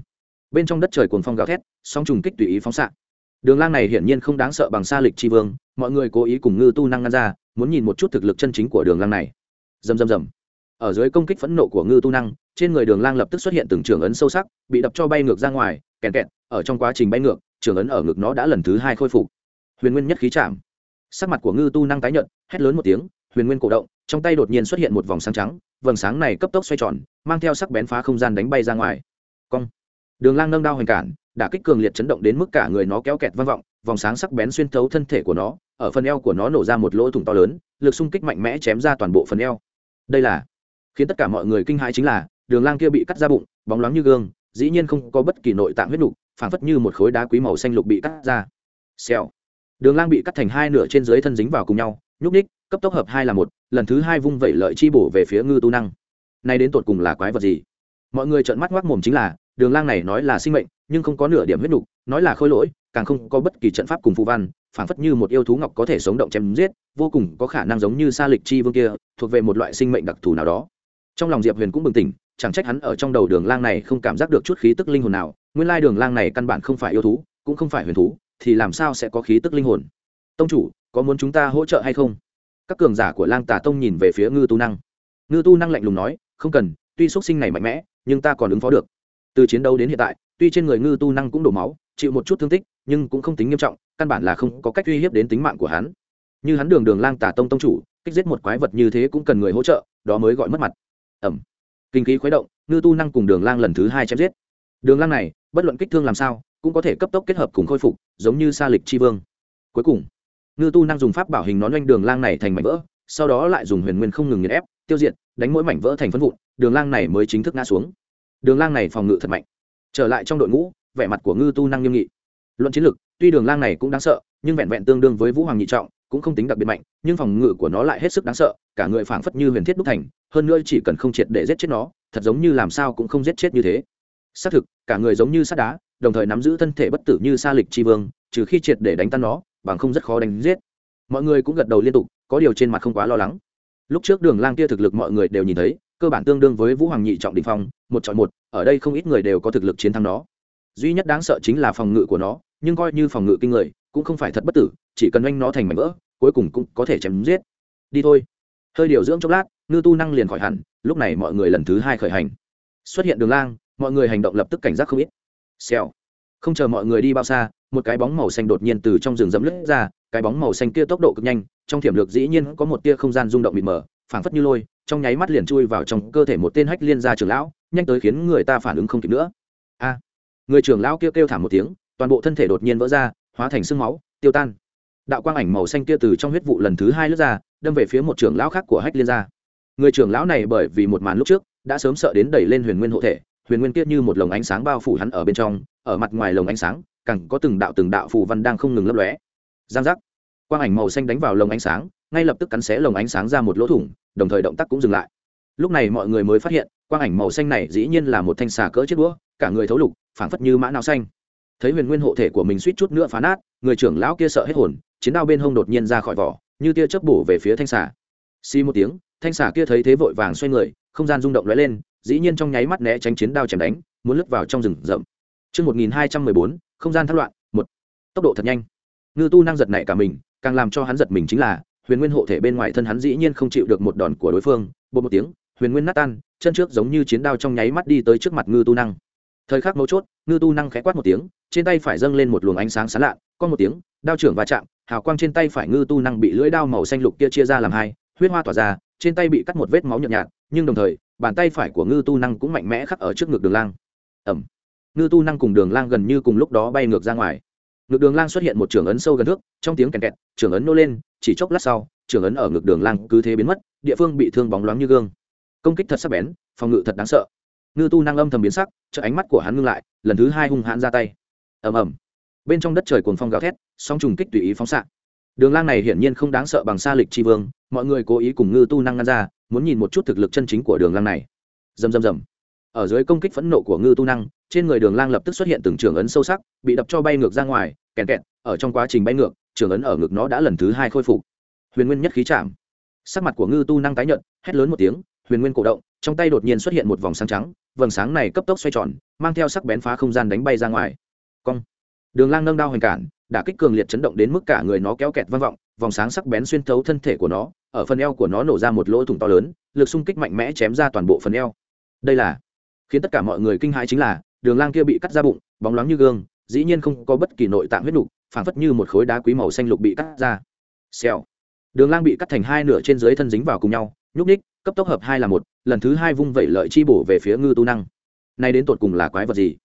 Bên trong đất trời cuồng phong gào thét song trùng kích tùy ý phóng xạ. Đường lang này hiển nhiên không đáng sợ bằng xa lịch tri vương, mọi người cố ý cùng ngư tu năng ngăn ra, muốn nhìn một chút thực lực chân chính của đường lang này. Dầm dầm dầm ở dưới công kích phẫn nộ của ngư tu năng, trên người đường lang lập tức xuất hiện từng trường ấn sâu sắc, bị đập cho bay ngược ra ngoài kèn kẹt, ở trong quá trình bay ngược, trường ấn ở ngực nó đã lần thứ hai khôi phục. Huyền nguyên nhất khí chạm. Sắc mặt của ngư tu năng tái nhận hét lớn một tiếng, huyền nguyên cổ động, trong tay đột nhiên xuất hiện một vòng sáng trắng, vầng sáng này cấp tốc xoay tròn, mang theo sắc bén phá không gian đánh bay ra ngoài cong. Đường lang nâng đao hoành cản đã kích cường liệt chấn động đến mức cả người nó kéo kẹt vang vọng, vòng sáng sắc bén xuyên thấu thân thể của nó, ở phần eo của nó nổ ra một lỗ thủng to lớn, lực xung kích mạnh mẽ chém ra toàn bộ phần eo. Đây là, khiến tất cả mọi người kinh hãi chính là, đường lang kia bị cắt ra bụng, bóng loáng như gương, dĩ nhiên không có bất kỳ nội tạng huyết nục phảng phất như một khối đá quý màu xanh lục bị cắt ra. Xèo. Đường lang bị cắt thành hai nửa trên dưới thân dính vào cùng nhau, nhúc ních cấp tốc hợp hai là một, lần thứ hai vung vẩy lợi chi bổ về phía ngư tu năng. Nay đến tột cùng là quái vật gì? Mọi người trợn mắt ngoác mồm chính là đường lang này nói là sinh mệnh, nhưng không có nửa điểm huyết nục nói là khôi lỗi, càng không có bất kỳ trận pháp cùng phù văn, phảng phất như một yêu thú ngọc có thể sống động chém giết, vô cùng có khả năng giống như sa lịch chi vương kia, thuộc về một loại sinh mệnh đặc thù nào đó. Trong lòng diệp huyền cũng bừng tỉnh, chẳng trách hắn ở trong đầu đường lang này không cảm giác được chút khí tức linh hồn nào, nguyên lai đường lang này căn bản không phải yêu thú, cũng không phải huyền thú, thì làm sao sẽ có khí tức linh hồn? Tông chủ, có muốn chúng ta hỗ trợ hay không? Các cường giả của lang tà tông nhìn về phía ngư tu năng. Ngư tu năng lạnh lùng nói, không cần, tuy xuất sinh này mạnh mẽ, nhưng ta còn ứng phó được từ chiến đấu đến hiện tại, tuy trên người ngư tu năng cũng đổ máu, chịu một chút thương tích, nhưng cũng không tính nghiêm trọng, căn bản là không có cách uy hiếp đến tính mạng của hắn. Như hắn đường đường lang tả tông tông chủ, kích giết một quái vật như thế cũng cần người hỗ trợ, đó mới gọi mất mặt. Ẩm. Kinh khí khuấy động, ngư tu năng cùng đường lang lần thứ hai chém giết. Đường lang này, bất luận kích thương làm sao, cũng có thể cấp tốc kết hợp cùng khôi phục, giống như sa lịch tri vương. Cuối cùng, ngư tu năng dùng pháp bảo hình nón doanh đường lang này thành mảnh vỡ, sau đó lại dùng huyền nguyên không ngừng nghiền ép, tiêu diệt, đánh mỗi mảnh vỡ thành phân vụn, đường lang này mới chính thức ngã xuống đường lang này phòng ngự thật mạnh. Trở lại trong đội ngũ, vẻ mặt của ngư tu năng nghiêm nghị. Luận chiến lược tuy đường lang này cũng đáng sợ, nhưng vẹn vẹn tương đương với vũ hoàng nhị trọng, cũng không tính đặc biệt mạnh, nhưng phòng ngự của nó lại hết sức đáng sợ, cả người phảng phất như huyền thiết đúc thành, hơn nữa chỉ cần không triệt để giết chết nó, thật giống như làm sao cũng không giết chết như thế. Xác thực, cả người giống như sắt đá, đồng thời nắm giữ thân thể bất tử như sa lịch tri vương, trừ khi triệt để đánh tan nó, bằng không rất khó đánh giết. Mọi người cũng gật đầu liên tục, có điều trên mặt không quá lo lắng. Lúc trước đường lang kia thực lực mọi người đều nhìn thấy cơ bản tương đương với vũ hoàng nhị trọng đình phong, một chọn một, ở đây không ít người đều có thực lực chiến thắng nó. Duy nhất đáng sợ chính là phòng ngự của nó, nhưng coi như phòng ngự kinh người, cũng không phải thật bất tử, chỉ cần oanh nó thành mảnh vỡ, cuối cùng cũng có thể chém giết. Đi thôi. Hơi điều dưỡng chốc lát, ngư tu năng liền khỏi hẳn, lúc này mọi người lần thứ hai khởi hành. Xuất hiện đường lang, mọi người hành động lập tức cảnh giác không ít. Xèo. Không chờ mọi người đi bao xa, một cái bóng màu xanh đột nhiên từ trong rừng dẫm lướt ra, cái bóng màu xanh kia tốc độ cực nhanh, trong thiểm lược dĩ nhiên có một tia không gian rung động mịt mờ phảng phất như lôi, trong nháy mắt liền chui vào trong cơ thể một tên hách liên gia trưởng lão, nhanh tới khiến người ta phản ứng không kịp nữa. A! Người trưởng lão kêu kêu thảm một tiếng, toàn bộ thân thể đột nhiên vỡ ra, hóa thành sương máu, tiêu tan. Đạo quang ảnh màu xanh kia từ trong huyết vụ lần thứ hai lướt ra, đâm về phía một trưởng lão khác của hách liên gia. Người trưởng lão này bởi vì một màn lúc trước, đã sớm sợ đến đẩy lên huyền nguyên hộ thể, huyền nguyên kia như một lồng ánh sáng bao phủ hắn ở bên trong, ở mặt ngoài lồng ánh sáng, càng có từng đạo từng đạo phù văn đang không ngừng lấp lóe. Giang giác. Quang ảnh màu xanh đánh vào lồng ánh sáng ngay lập tức cắn xé lồng ánh sáng ra một lỗ thủng đồng thời động tác cũng dừng lại. Lúc này mọi người mới phát hiện quang ảnh màu xanh này dĩ nhiên là một thanh xà cỡ chiếc đũa cả người thấu lục phảng phất như mã não xanh. Thấy huyền nguyên hộ thể của mình suýt chút nữa phá nát người trưởng lão kia sợ hết hồn chiến đao bên hông đột nhiên ra khỏi vỏ như tia chớp bổ về phía thanh xà. Xi một tiếng thanh xà kia thấy thế vội vàng xoay người không gian rung động lóe lên dĩ nhiên trong nháy mắt né tránh chiến đao chém đánh muốn lướt vào trong rừng rậm. Trước 1214, không gian thất loạn, một. Tốc độ thật nhanh. Ngư tu năng giật nảy cả mình, càng làm cho hắn giật mình chính là, huyền nguyên hộ thể bên ngoài thân hắn dĩ nhiên không chịu được một đòn của đối phương, bột một tiếng, huyền nguyên nát tan, chân trước giống như chiến đao trong nháy mắt đi tới trước mặt ngư tu năng. Thời khắc mấu chốt, ngư tu năng khẽ quát một tiếng, trên tay phải dâng lên một luồng ánh sáng sáng lạ, con một tiếng, đao trưởng va chạm, hào quang trên tay phải ngư tu năng bị lưỡi đao màu xanh lục kia chia ra làm hai, huyết hoa tỏa ra, trên tay bị cắt một vết máu nhợt nhạt, nhưng đồng thời, bàn tay phải của ngư tu năng cũng mạnh mẽ khắc ở trước ngực đường lang. Ẩm ngư tu năng cùng đường lang gần như cùng lúc đó bay ngược ra ngoài ngực đường lang xuất hiện một trường ấn sâu gần nước trong tiếng kèn kẹt, trường ấn nô lên, chỉ chốc lát sau, trường ấn ở ngực đường lang cứ thế biến mất, địa phương bị thương bóng loáng như gương. Công kích thật sắc bén, phòng ngự thật đáng sợ. Ngư tu năng âm thầm biến sắc chợ ánh mắt của hắn ngưng lại, lần thứ hai hung hãn ra tay. Ầm ầm. Bên trong đất trời cuồng phong gào thét, song trùng kích tùy ý phóng xạ. Đường lang này hiển nhiên không đáng sợ bằng sa lịch tri vương, mọi người cố ý cùng ngư tu năng ngăn ra, muốn nhìn một chút thực lực chân chính của đường lang này. Dầm dầm dầm ở dưới công kích phẫn nộ của ngư tu năng trên người đường lang lập tức xuất hiện từng trường ấn sâu sắc, bị đập cho bay ngược ra ngoài kèn kẹt, ở trong quá trình bay ngược, trường ấn ở ngực nó đã lần thứ hai khôi phục. Huyền nguyên nhất khí chạm. Sắc mặt của ngư tu năng tái nhận hét lớn một tiếng, huyền nguyên cổ động, trong tay đột nhiên xuất hiện một vòng sáng trắng, vầng sáng này cấp tốc xoay tròn, mang theo sắc bén phá không gian đánh bay ra ngoài. Cong. Đường lang nâng đao hoành cản đã kích cường liệt chấn động đến mức cả người nó kéo kẹt vang vọng, vòng sáng sắc bén xuyên thấu thân thể của nó, ở phần eo của nó nổ ra một lỗ thủng to lớn, lực xung kích mạnh mẽ chém ra toàn bộ phần eo. Đây là khiến tất cả mọi người kinh hãi chính là đường lang kia bị cắt ra bụng, bóng loáng như gương, dĩ nhiên không có bất kỳ nội tạng huyết đục phảng phất như một khối đá quý màu xanh lục bị cắt ra. Xèo. Đường lang bị cắt thành hai nửa trên dưới thân dính vào cùng nhau, nhúc ních cấp tốc hợp hai là một, lần thứ hai vung vẩy lợi chi bổ về phía ngư tu năng. Nay đến tột cùng là quái vật gì?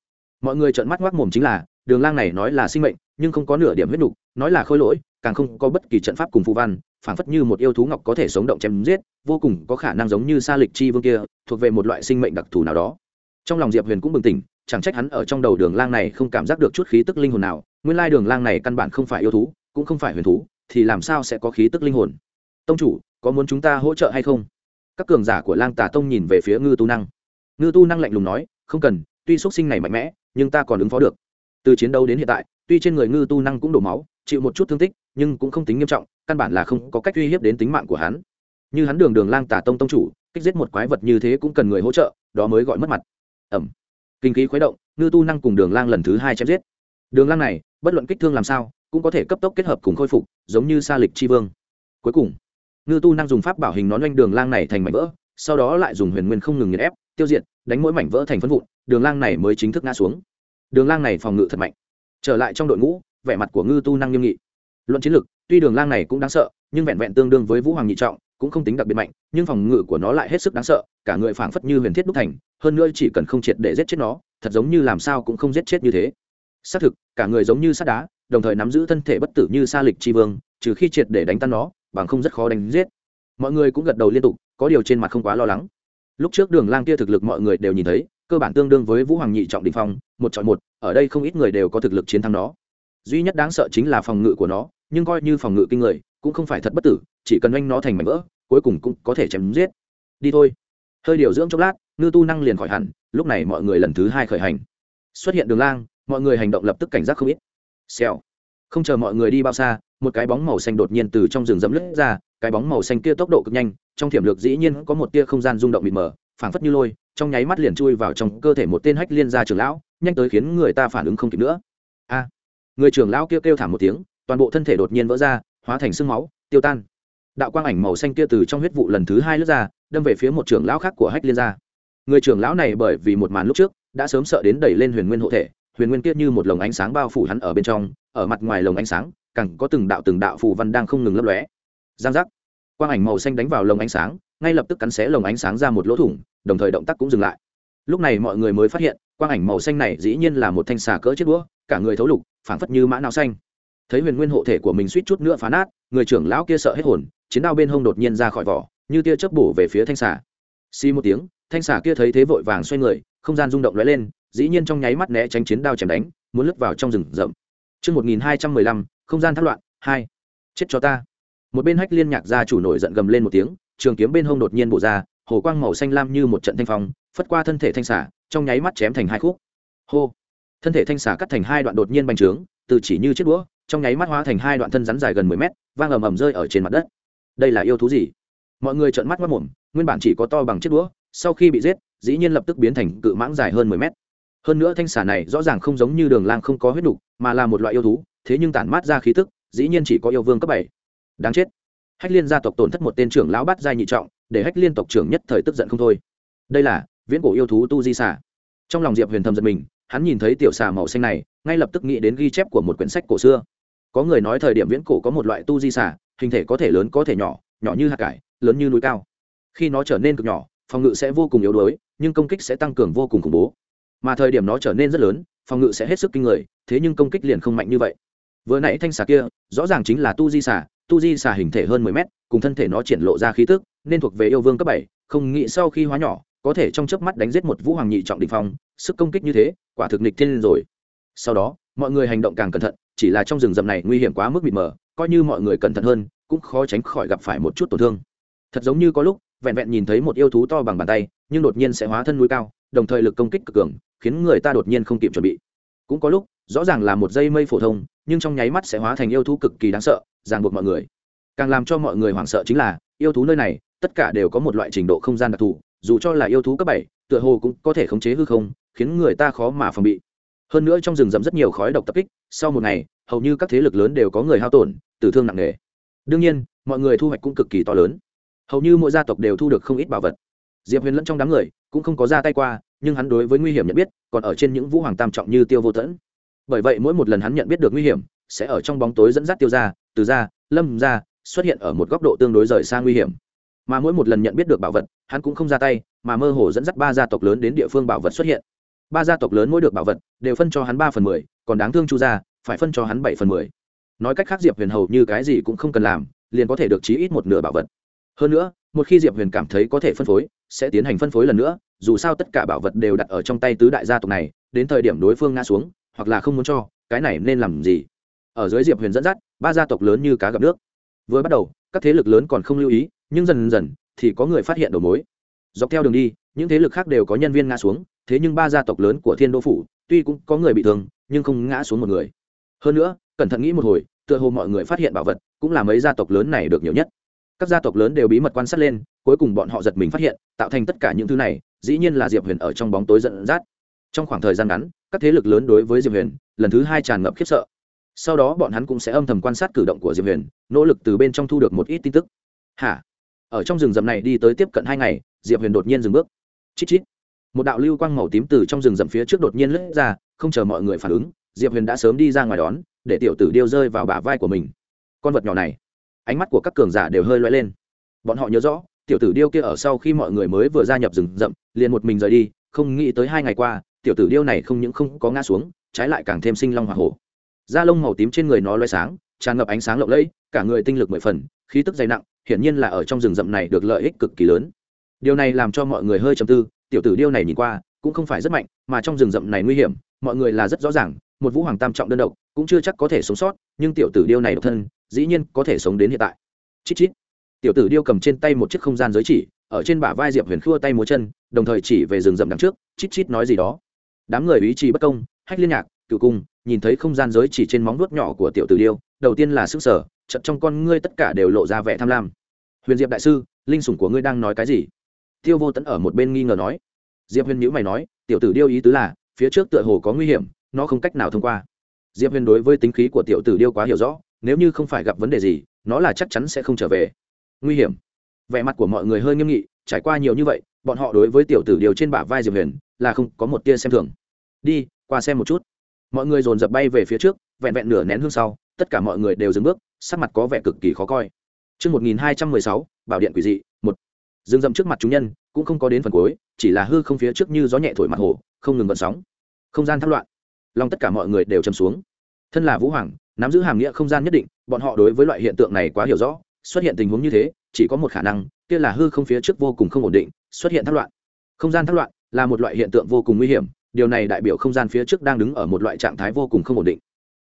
Mọi người trợn mắt ngoác mồm chính là, đường lang này nói là sinh mệnh, nhưng không có nửa điểm huyết đục nói là khôi lỗi, càng không có bất kỳ trận pháp cùng phù văn, phảng phất như một yêu thú ngọc có thể sống động chém giết, vô cùng có khả năng giống như sa lịch chi vương kia, thuộc về một loại sinh mệnh đặc thù nào đó. Trong lòng diệp huyền cũng bừng tỉnh chẳng trách hắn ở trong đầu đường lang này không cảm giác được chút khí tức linh hồn nào, nguyên lai đường lang này căn bản không phải yêu thú, cũng không phải huyền thú, thì làm sao sẽ có khí tức linh hồn? Tông chủ, có muốn chúng ta hỗ trợ hay không? Các cường giả của lang tà tông nhìn về phía ngư tu năng. Ngư tu năng lạnh lùng nói, không cần, tuy xuất sinh này mạnh mẽ, nhưng ta còn ứng phó được. Từ chiến đấu đến hiện tại, tuy trên người ngư tu năng cũng đổ máu, chịu một chút thương tích, nhưng cũng không tính nghiêm trọng, căn bản là không có cách uy hiếp đến tính mạng của hắn. Như hắn đường đường lang tà tông tông chủ, kích giết một quái vật như thế cũng cần người hỗ trợ, đó mới gọi mất mặt. Ẩm kinh khí khuấy động, ngư tu năng cùng đường lang lần thứ hai chém giết. Đường lang này, bất luận kích thương làm sao, cũng có thể cấp tốc kết hợp cùng khôi phục, giống như sa lịch tri vương. Cuối cùng, ngư tu năng dùng pháp bảo hình nón doanh đường lang này thành mảnh vỡ, sau đó lại dùng huyền nguyên không ngừng nghiền ép, tiêu diệt, đánh mỗi mảnh vỡ thành phân vụn, đường lang này mới chính thức ngã xuống. Đường lang này phòng ngự thật mạnh. Trở lại trong đội ngũ, vẻ mặt của ngư tu năng nghiêm nghị. Luận chiến lược tuy đường lang này cũng đáng sợ, nhưng vẹn vẹn tương đương với vũ hoàng nhị trọng cũng không tính đặc biệt mạnh, nhưng phòng ngự của nó lại hết sức đáng sợ, cả người phảng phất như huyền thiết đúc thành, hơn nữa chỉ cần không triệt để giết chết nó, thật giống như làm sao cũng không giết chết như thế. Xác thực, cả người giống như sắt đá, đồng thời nắm giữ thân thể bất tử như sa lịch tri vương, trừ khi triệt để đánh tan nó, bằng không rất khó đánh giết. Mọi người cũng gật đầu liên tục, có điều trên mặt không quá lo lắng. Lúc trước đường lang kia thực lực mọi người đều nhìn thấy, cơ bản tương đương với vũ hoàng nhị trọng đình phong, một chọn một, ở đây không ít người đều có thực lực chiến thắng nó. Duy nhất đáng sợ chính là phòng ngự của nó, nhưng coi như phòng ngự kinh người, cũng không phải thật bất tử chỉ cần anh nó thành mảnh vỡ cuối cùng cũng có thể chém giết. Đi thôi. Hơi điều dưỡng chốc lát ngư tu năng liền khỏi hẳn lúc này mọi người lần thứ hai khởi hành. Xuất hiện đường lang mọi người hành động lập tức cảnh giác không ít. Xèo. Không chờ mọi người đi bao xa một cái bóng màu xanh đột nhiên từ trong rừng dẫm lướt ra cái bóng màu xanh kia tốc độ cực nhanh trong thiểm lược dĩ nhiên có một tia không gian rung động mịt mờ phảng phất như lôi trong nháy mắt liền chui vào trong cơ thể một tên hách liên gia trưởng lão nhanh tới khiến người ta phản ứng không kịp nữa. A. Người trưởng lão kia kêu, kêu thảm một tiếng toàn bộ thân thể đột nhiên vỡ ra hóa thành sương máu tiêu tan đạo quang ảnh màu xanh kia từ trong huyết vụ lần thứ hai lướt ra, đâm về phía một trưởng lão khác của hách liên gia. Người trưởng lão này bởi vì một màn lúc trước, đã sớm sợ đến đẩy lên huyền nguyên hộ thể, huyền nguyên kia như một lồng ánh sáng bao phủ hắn ở bên trong, ở mặt ngoài lồng ánh sáng, càng có từng đạo từng đạo phù văn đang không ngừng lấp lóe. Giang giác. Quang ảnh màu xanh đánh vào lồng ánh sáng, ngay lập tức cắn xé lồng ánh sáng ra một lỗ thủng, đồng thời động tác cũng dừng lại. Lúc này mọi người mới phát hiện, quang ảnh màu xanh này dĩ nhiên là một thanh xà cỡ chiếc đũa, cả người thấu lục, phảng phất như mã não xanh. Thấy huyền nguyên hộ thể của mình suýt chút nữa phá nát người trưởng lão kia sợ hết hồn chiến đao bên hông đột nhiên ra khỏi vỏ như tia chớp bổ về phía thanh xà xi một tiếng thanh xà kia thấy thế vội vàng xoay người không gian rung động lóe lên dĩ nhiên trong nháy mắt né tránh chiến đao chém đánh muốn lướt vào trong rừng rậm Trước 1215, không gian thác loạn, 2. Chết cho ta. Một bên hách liên nhạc gia chủ nổi giận gầm lên một tiếng, trường kiếm bên hông đột nhiên bổ ra, hồ quang màu xanh lam như một trận thanh phong, phất qua thân thể thanh xà, trong nháy mắt chém thành hai khúc. Hô. Thân thể thanh xà cắt thành hai đoạn đột nhiên bành trướng, từ chỉ như chiếc đũa, trong nháy mắt hóa thành hai đoạn thân rắn dài gần 10 mét, vang ầm ầm rơi ở trên mặt đất. Đây là yêu thú gì? Mọi người trợn mắt mắt mồm, nguyên bản chỉ có to bằng chiếc đũa, sau khi bị giết, dĩ nhiên lập tức biến thành cự mãng dài hơn 10 mét. Hơn nữa thanh xà này rõ ràng không giống như đường lang không có huyết đục mà là một loại yêu thú thế nhưng tản mát ra khí tức dĩ nhiên chỉ có yêu vương cấp bảy. Đáng chết. Hách liên gia tộc tổn thất một tên trưởng lão bát giai nhị trọng để hách liên tộc trưởng nhất thời tức giận không thôi. Đây là viễn cổ yêu thú tu di xà. Trong lòng diệp huyền thầm giật mình hắn nhìn thấy tiểu xà màu xanh này ngay lập tức nghĩ đến ghi chép của một quyển sách cổ xưa có người nói thời điểm viễn cổ có một loại tu di xà, hình thể có thể lớn có thể nhỏ nhỏ như hạt cải, lớn như núi cao. Khi nó trở nên cực nhỏ, phòng ngự sẽ vô cùng yếu đuối, nhưng công kích sẽ tăng cường vô cùng khủng bố. Mà thời điểm nó trở nên rất lớn, phòng ngự sẽ hết sức kinh người, thế nhưng công kích liền không mạnh như vậy. Vừa nãy thanh xà kia, rõ ràng chính là tu di xà, tu di xà hình thể hơn mười mét, cùng thân thể nó triển lộ ra khí tức, nên thuộc về yêu vương cấp bảy, không nghĩ sau khi hóa nhỏ, có thể trong chớp mắt đánh giết một vũ hoàng nhị trọng đỉnh phong, sức công kích như thế, quả thực nịch thiên rồi. Sau đó mọi người hành động càng cẩn thận, chỉ là trong rừng rậm này nguy hiểm quá mức mịt mờ, coi như mọi người cẩn thận hơn, cũng khó tránh khỏi gặp phải một chút tổn thương. Thật giống như có lúc, vẹn vẹn nhìn thấy một yêu thú to bằng bàn tay, nhưng đột nhiên sẽ hóa thân núi cao, đồng thời lực công kích cực cường, khiến người ta đột nhiên không kịp chuẩn bị. Cũng có lúc, rõ ràng là một dây mây phổ thông, nhưng trong nháy mắt sẽ hóa thành yêu thú cực kỳ đáng sợ, ràng buộc mọi người. Càng làm cho mọi người hoảng sợ chính là, yêu thú nơi này, tất cả đều có một loại trình độ không gian đặc thù, dù cho là yêu thú cấp bảy, tựa hồ cũng có thể khống chế hư không, khiến người ta khó mà phòng bị hơn nữa trong rừng rậm rất nhiều khói độc tập kích, sau một ngày, hầu như các thế lực lớn đều có người hao tổn, tử thương nặng nề. Đương nhiên, mọi người thu hoạch cũng cực kỳ to lớn. Hầu như mỗi gia tộc đều thu được không ít bảo vật. Diệp huyền lẫn trong đám người cũng không có ra tay qua, nhưng hắn đối với nguy hiểm nhận biết, còn ở trên những vũ hoàng tam trọng như tiêu vô tẫn. Bởi vậy mỗi một lần hắn nhận biết được nguy hiểm, sẽ ở trong bóng tối dẫn dắt tiêu ra từ ra lâm ra xuất hiện ở một góc độ tương đối rời xa nguy hiểm. Mà mỗi một lần nhận biết được bảo vật, hắn cũng không ra tay, mà mơ hồ dẫn dắt ba gia tộc lớn đến địa phương bảo vật xuất hiện ba gia tộc lớn mỗi được bảo vật, đều phân cho hắn ba phần mười, còn đáng thương chu gia, phải phân cho hắn bảy phần mười. Nói cách khác diệp huyền hầu như cái gì cũng không cần làm, liền có thể được chí ít một nửa bảo vật. Hơn nữa, một khi diệp huyền cảm thấy có thể phân phối, sẽ tiến hành phân phối lần nữa, dù sao tất cả bảo vật đều đặt ở trong tay tứ đại gia tộc này, đến thời điểm đối phương ngã xuống, hoặc là không muốn cho, cái này nên làm gì? Ở dưới diệp huyền dẫn dắt, ba gia tộc lớn như cá gặp nước. Vừa bắt đầu, các thế lực lớn còn không lưu ý, nhưng dần dần thì có người phát hiện đầu mối. Dọc theo đường đi, những thế lực khác đều có nhân viên ngã xuống thế nhưng ba gia tộc lớn của thiên đô phủ, tuy cũng có người bị thương, nhưng không ngã xuống một người. Hơn nữa, cẩn thận nghĩ một hồi, tựa hồ mọi người phát hiện bảo vật cũng là mấy gia tộc lớn này được nhiều nhất. Các gia tộc lớn đều bí mật quan sát lên, cuối cùng bọn họ giật mình phát hiện, tạo thành tất cả những thứ này, dĩ nhiên là diệp huyền ở trong bóng tối dẫn dắt. Trong khoảng thời gian ngắn, các thế lực lớn đối với diệp huyền, lần thứ hai tràn ngập khiếp sợ. Sau đó bọn hắn cũng sẽ âm thầm quan sát cử động của diệp huyền, nỗ lực từ bên trong thu được một ít tin tức. Hả? Ở trong rừng rậm này đi tới tiếp cận hai ngày, diệp huyền đột nhiên dừng bước. Chít chít một đạo lưu quang màu tím từ trong rừng rậm phía trước đột nhiên lướt ra, không chờ mọi người phản ứng, diệp huyền đã sớm đi ra ngoài đón, để tiểu tử điêu rơi vào bả vai của mình. Con vật nhỏ này, ánh mắt của các cường giả đều hơi loay lên. Bọn họ nhớ rõ, tiểu tử điêu kia ở sau khi mọi người mới vừa gia nhập rừng rậm, liền một mình rời đi, không nghĩ tới hai ngày qua, tiểu tử điêu này không những không có ngã xuống, trái lại càng thêm sinh long hoa hổ. Da lông màu tím trên người nó loay sáng, tràn ngập ánh sáng lộng lẫy, cả người tinh lực mười phần, khí tức dày nặng, hiển nhiên là ở trong rừng rậm này được lợi ích cực kỳ lớn. Điều này làm cho mọi người hơi trầm tư tiểu tử điêu này nhìn qua, cũng không phải rất mạnh, mà trong rừng rậm này nguy hiểm, mọi người là rất rõ ràng, một vũ hoàng tam trọng đơn độc, cũng chưa chắc có thể sống sót, nhưng tiểu tử điêu này độc thân, dĩ nhiên có thể sống đến hiện tại. Chít chít. Tiểu tử điêu cầm trên tay một chiếc không gian giới chỉ, ở trên bả vai diệp huyền khua tay múa chân, đồng thời chỉ về rừng rậm đằng trước, chít chít nói gì đó. Đám người ý chí bất công, hách liên nhạc cựu cung, nhìn thấy không gian giới chỉ trên móng vuốt nhỏ của tiểu tử điêu, đầu tiên là sức sở chậm trong con ngươi tất cả đều lộ ra vẻ tham lam. Huyền diệp đại sư, linh sủng của ngươi đang nói cái gì? Tiêu vô tẫn ở một bên nghi ngờ nói. Diệp huyền nhữ mày nói tiểu tử điêu ý tứ là phía trước tựa hồ có nguy hiểm nó không cách nào thông qua. Diệp huyền đối với tính khí của tiểu tử điêu quá hiểu rõ nếu như không phải gặp vấn đề gì nó là chắc chắn sẽ không trở về. Nguy hiểm. Vẻ mặt của mọi người hơi nghiêm nghị trải qua nhiều như vậy bọn họ đối với tiểu tử điều trên bả vai diệp huyền là không có một tia xem thường. Đi qua xem một chút. Mọi người dồn dập bay về phía trước vẹn vẹn nửa nén hương sau tất cả mọi người đều dừng bước sắc mặt có vẻ cực kỳ khó coi. Trước 1216, bảo điện quỷ dị, rừng Dừng dậm trước mặt chúng nhân, cũng không có đến phần cuối, chỉ là hư không phía trước như gió nhẹ thổi mặt hồ, không ngừng vận sóng. Không gian thác loạn. Long tất cả mọi người đều chầm xuống. Thân là Vũ Hoàng, nắm giữ hàm nghĩa không gian nhất định, bọn họ đối với loại hiện tượng này quá hiểu rõ, xuất hiện tình huống như thế chỉ có một khả năng kia là hư không phía trước vô cùng không ổn định xuất hiện thác loạn không gian thác loạn là một loại hiện tượng vô cùng nguy hiểm điều này đại biểu không gian phía trước đang đứng ở một loại trạng thái vô cùng không ổn định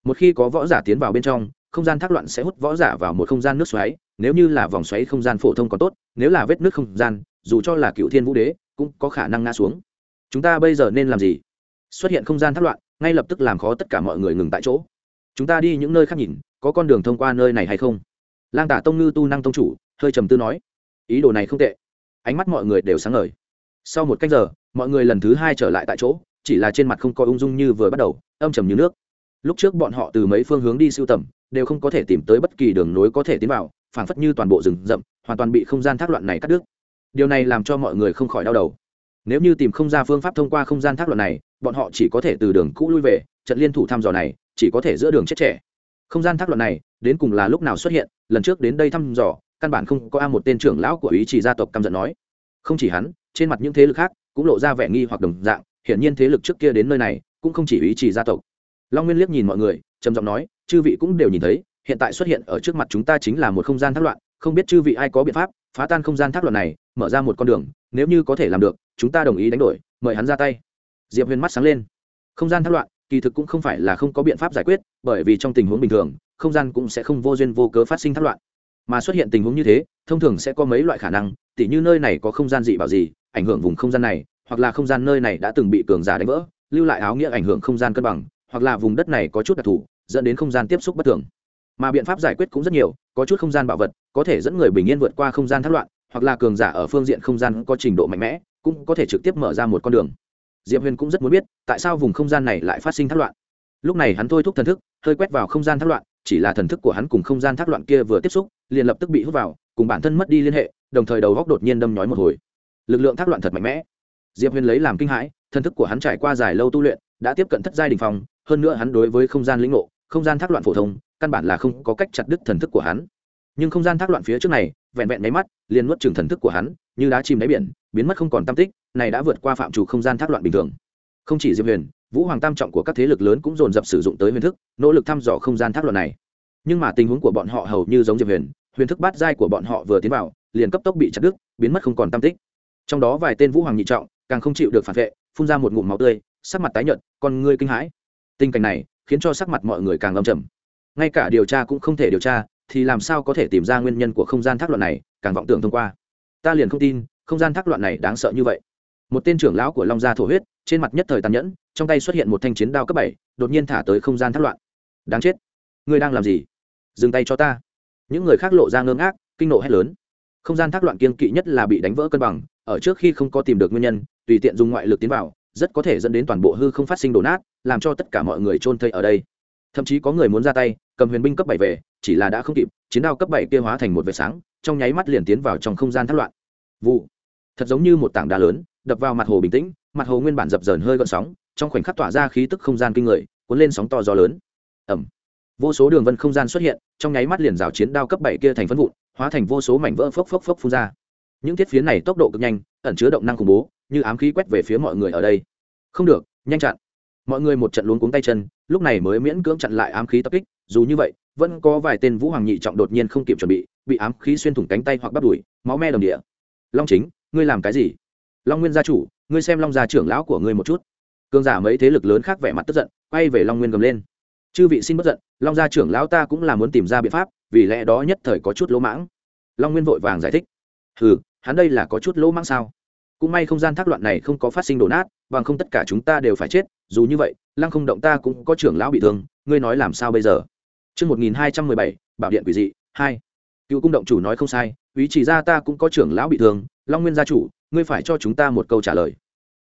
một khi có võ giả tiến vào bên trong không gian thác loạn sẽ hút võ giả vào một không gian nước xoáy, nếu như là vòng xoáy không gian phổ thông còn tốt, nếu là vết nước không gian, dù cho là cựu thiên vũ đế, cũng có khả năng ngã xuống. Chúng ta bây giờ nên làm gì? Xuất hiện không gian thác loạn, ngay lập tức làm khó tất cả mọi người ngừng tại chỗ. Chúng ta đi những nơi khác nhìn, có con đường thông qua nơi này hay không? Lang tả tông ngư tu năng tông chủ, hơi trầm tư nói. Ý đồ này không tệ. Ánh mắt mọi người đều sáng ngời. Sau một cách giờ, mọi người lần thứ hai trở lại tại chỗ, chỉ là trên mặt không có ung dung như vừa bắt đầu, âm trầm như nước lúc trước bọn họ từ mấy phương hướng đi siêu tầm, đều không có thể tìm tới bất kỳ đường nối có thể tiến vào, phảng phất như toàn bộ rừng rậm, hoàn toàn bị không gian thác loạn này cắt đứt. Điều này làm cho mọi người không khỏi đau đầu. Nếu như tìm không ra phương pháp thông qua không gian thác loạn này, bọn họ chỉ có thể từ đường cũ lui về, trận liên thủ thăm dò này, chỉ có thể giữa đường chết trẻ. Không gian thác loạn này, đến cùng là lúc nào xuất hiện, lần trước đến đây thăm dò, căn bản không có a một tên trưởng lão của ý chỉ gia tộc căm giận nói. Không chỉ hắn, trên mặt những thế lực khác cũng lộ ra vẻ nghi hoặc đồng dạng, hiển nhiên thế lực trước kia đến nơi này cũng không chỉ ý chỉ gia tộc long nguyên liếc nhìn mọi người, trầm giọng nói, chư vị cũng đều nhìn thấy, hiện tại xuất hiện ở trước mặt chúng ta chính là một không gian thác loạn, không biết chư vị ai có biện pháp phá tan không gian thác loạn này, mở ra một con đường, nếu như có thể làm được, chúng ta đồng ý đánh đổi, mời hắn ra tay. Diệp huyền mắt sáng lên. Không gian thác loạn, kỳ thực cũng không phải là không có biện pháp giải quyết, bởi vì trong tình huống bình thường, không gian cũng sẽ không vô duyên vô cớ phát sinh thác loạn. Mà xuất hiện tình huống như thế, thông thường sẽ có mấy loại khả năng, tỉ như nơi này có không gian dị bảo gì, ảnh hưởng vùng không gian này, hoặc là không gian nơi này đã từng bị cường giả đánh vỡ, lưu lại áo nghĩa ảnh hưởng không gian cân bằng hoặc là vùng đất này có chút đặc thù, dẫn đến không gian tiếp xúc bất thường. Mà biện pháp giải quyết cũng rất nhiều, có chút không gian bảo vật, có thể dẫn người bình yên vượt qua không gian thất loạn, hoặc là cường giả ở phương diện không gian có trình độ mạnh mẽ, cũng có thể trực tiếp mở ra một con đường. Diệp huyền cũng rất muốn biết, tại sao vùng không gian này lại phát sinh thất loạn. Lúc này hắn thôi thúc thần thức, hơi quét vào không gian thác loạn, chỉ là thần thức của hắn cùng không gian thác loạn kia vừa tiếp xúc, liền lập tức bị hút vào, cùng bản thân mất đi liên hệ, đồng thời đầu góc đột nhiên đâm nhói một hồi. Lực lượng thác loạn thật mạnh mẽ. Diệp huyền lấy làm kinh hãi, thần thức của hắn trải qua dài lâu tu luyện, đã tiếp cận thất giai đình phòng hơn nữa hắn đối với không gian lĩnh ngộ, không gian thác loạn phổ thông, căn bản là không có cách chặt đứt thần thức của hắn. Nhưng không gian thác loạn phía trước này, vẹn vẹn máy mắt, liền nuốt chừng thần thức của hắn, như đá chìm đáy biển, biến mất không còn tam tích, này đã vượt qua phạm chủ không gian thác loạn bình thường. Không chỉ diệp huyền, vũ hoàng tam trọng của các thế lực lớn cũng dồn dập sử dụng tới huyền thức, nỗ lực thăm dò không gian thác loạn này. Nhưng mà tình huống của bọn họ hầu như giống diệp huyền huyền thức bát giai của bọn họ vừa tiến vào, liền cấp tốc bị chặt đứt, biến mất không còn tam tích. Trong đó vài tên vũ hoàng nhị trọng, càng không chịu được phản vệ, phun ra một ngụm máu tươi, sắc mặt tái nhợt, con ngươi kinh hãi tình cảnh này khiến cho sắc mặt mọi người càng âm trầm. Ngay cả điều tra cũng không thể điều tra, thì làm sao có thể tìm ra nguyên nhân của không gian thác loạn này, càng vọng tưởng thông qua. Ta liền không tin, không gian thác loạn này đáng sợ như vậy. Một tên trưởng lão của long gia thổ huyết, trên mặt nhất thời tàn nhẫn, trong tay xuất hiện một thanh chiến đao cấp bảy, đột nhiên thả tới không gian thác loạn. Đáng chết. Ngươi đang làm gì? Dừng tay cho ta. Những người khác lộ ra ngơ ngác, kinh nộ hét lớn. Không gian thác loạn kiên kỵ nhất là bị đánh vỡ cân bằng, ở trước khi không có tìm được nguyên nhân, tùy tiện dùng ngoại lực tiến vào rất có thể dẫn đến toàn bộ hư không phát sinh đổ nát, làm cho tất cả mọi người trôn thây ở đây. Thậm chí có người muốn ra tay, cầm huyền binh cấp bảy về, chỉ là đã không kịp, chiến đao cấp bảy kia hóa thành một vệt sáng, trong nháy mắt liền tiến vào trong không gian thất loạn. Vụ. Thật giống như một tảng đá lớn, đập vào mặt hồ bình tĩnh, mặt hồ nguyên bản dập dờn hơi gợn sóng, trong khoảnh khắc tỏa ra khí tức không gian kinh người, cuốn lên sóng to gió lớn. Ẩm vô số đường vân không gian xuất hiện, trong nháy mắt liền rào chiến đao cấp bảy kia thành phân vụn, hóa thành vô số mảnh vỡ phốc phốc phốc phun ra những thiết phiến này tốc độ cực nhanh, ẩn chứa động năng khủng bố, như ám khí quét về phía mọi người ở đây. Không được, nhanh chặn. Mọi người một trận luống cuống tay chân, lúc này mới miễn cưỡng chặn lại ám khí tập kích, dù như vậy, vẫn có vài tên vũ hoàng nhị trọng đột nhiên không kịp chuẩn bị bị ám khí xuyên thủng cánh tay hoặc bắt đùi, máu me đồng địa. Long chính, ngươi làm cái gì? Long nguyên gia chủ, ngươi xem long gia trưởng lão của ngươi một chút. Cương giả mấy thế lực lớn khác vẻ mặt tức giận, quay về long nguyên gầm lên. Chư vị xin bất giận, long gia trưởng lão ta cũng là muốn tìm ra biện pháp, vì lẽ đó nhất thời có chút lỗ mãng. Long nguyên vội vàng giải thích. Hừ hắn đây là có chút lỗ mang sao cũng may không gian thác loạn này không có phát sinh đổ nát bằng không tất cả chúng ta đều phải chết dù như vậy lăng không động ta cũng có trưởng lão bị thương ngươi nói làm sao bây giờ Trước 1217, bảo điện quỷ dị, 2. Cựu cung động chủ nói không sai, ý chỉ ra ta cũng có trưởng lão bị thương, Long Nguyên gia chủ, ngươi phải cho chúng ta một câu trả lời.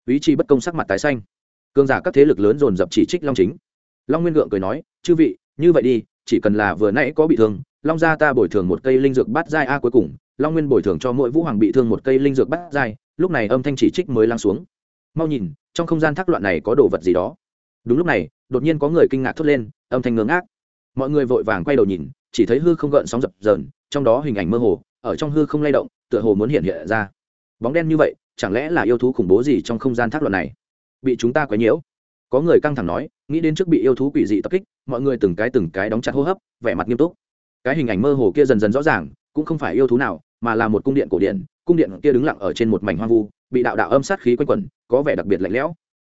Ý chỉ bất công sắc mặt tái xanh. Cương giả các thế lực lớn dồn dập chỉ trích Long Chính. Long Nguyên gượng cười nói, chư vị, như vậy đi, chỉ cần là vừa nãy có bị thương, Long gia ta bồi thường một cây linh dược bát giai a cuối cùng, Long Nguyên bồi thường cho mỗi vũ hoàng bị thương một cây linh dược bát giai, lúc này âm thanh chỉ trích mới lắng xuống. Mau nhìn, trong không gian thác loạn này có đồ vật gì đó. Đúng lúc này, đột nhiên có người kinh ngạc thốt lên, âm thanh ngưỡng ác mọi người vội vàng quay đầu nhìn chỉ thấy hư không gợn sóng dập dờn trong đó hình ảnh mơ hồ ở trong hư không lay động tựa hồ muốn hiện hiện ra. Bóng đen như vậy chẳng lẽ là yêu thú khủng bố gì trong không gian thác loạn này? Bị chúng ta quấy nhiễu. Có người căng thẳng nói nghĩ đến trước bị yêu thú quỷ dị tập kích mọi người từng cái từng cái đóng chặt hô hấp vẻ mặt nghiêm túc cái hình ảnh mơ hồ kia dần dần rõ ràng, cũng không phải yêu thú nào, mà là một cung điện cổ điện cung điện kia đứng lặng ở trên một mảnh hoang vu, bị đạo đạo âm sát khí quanh quẩn, có vẻ đặc biệt lạnh lẽo.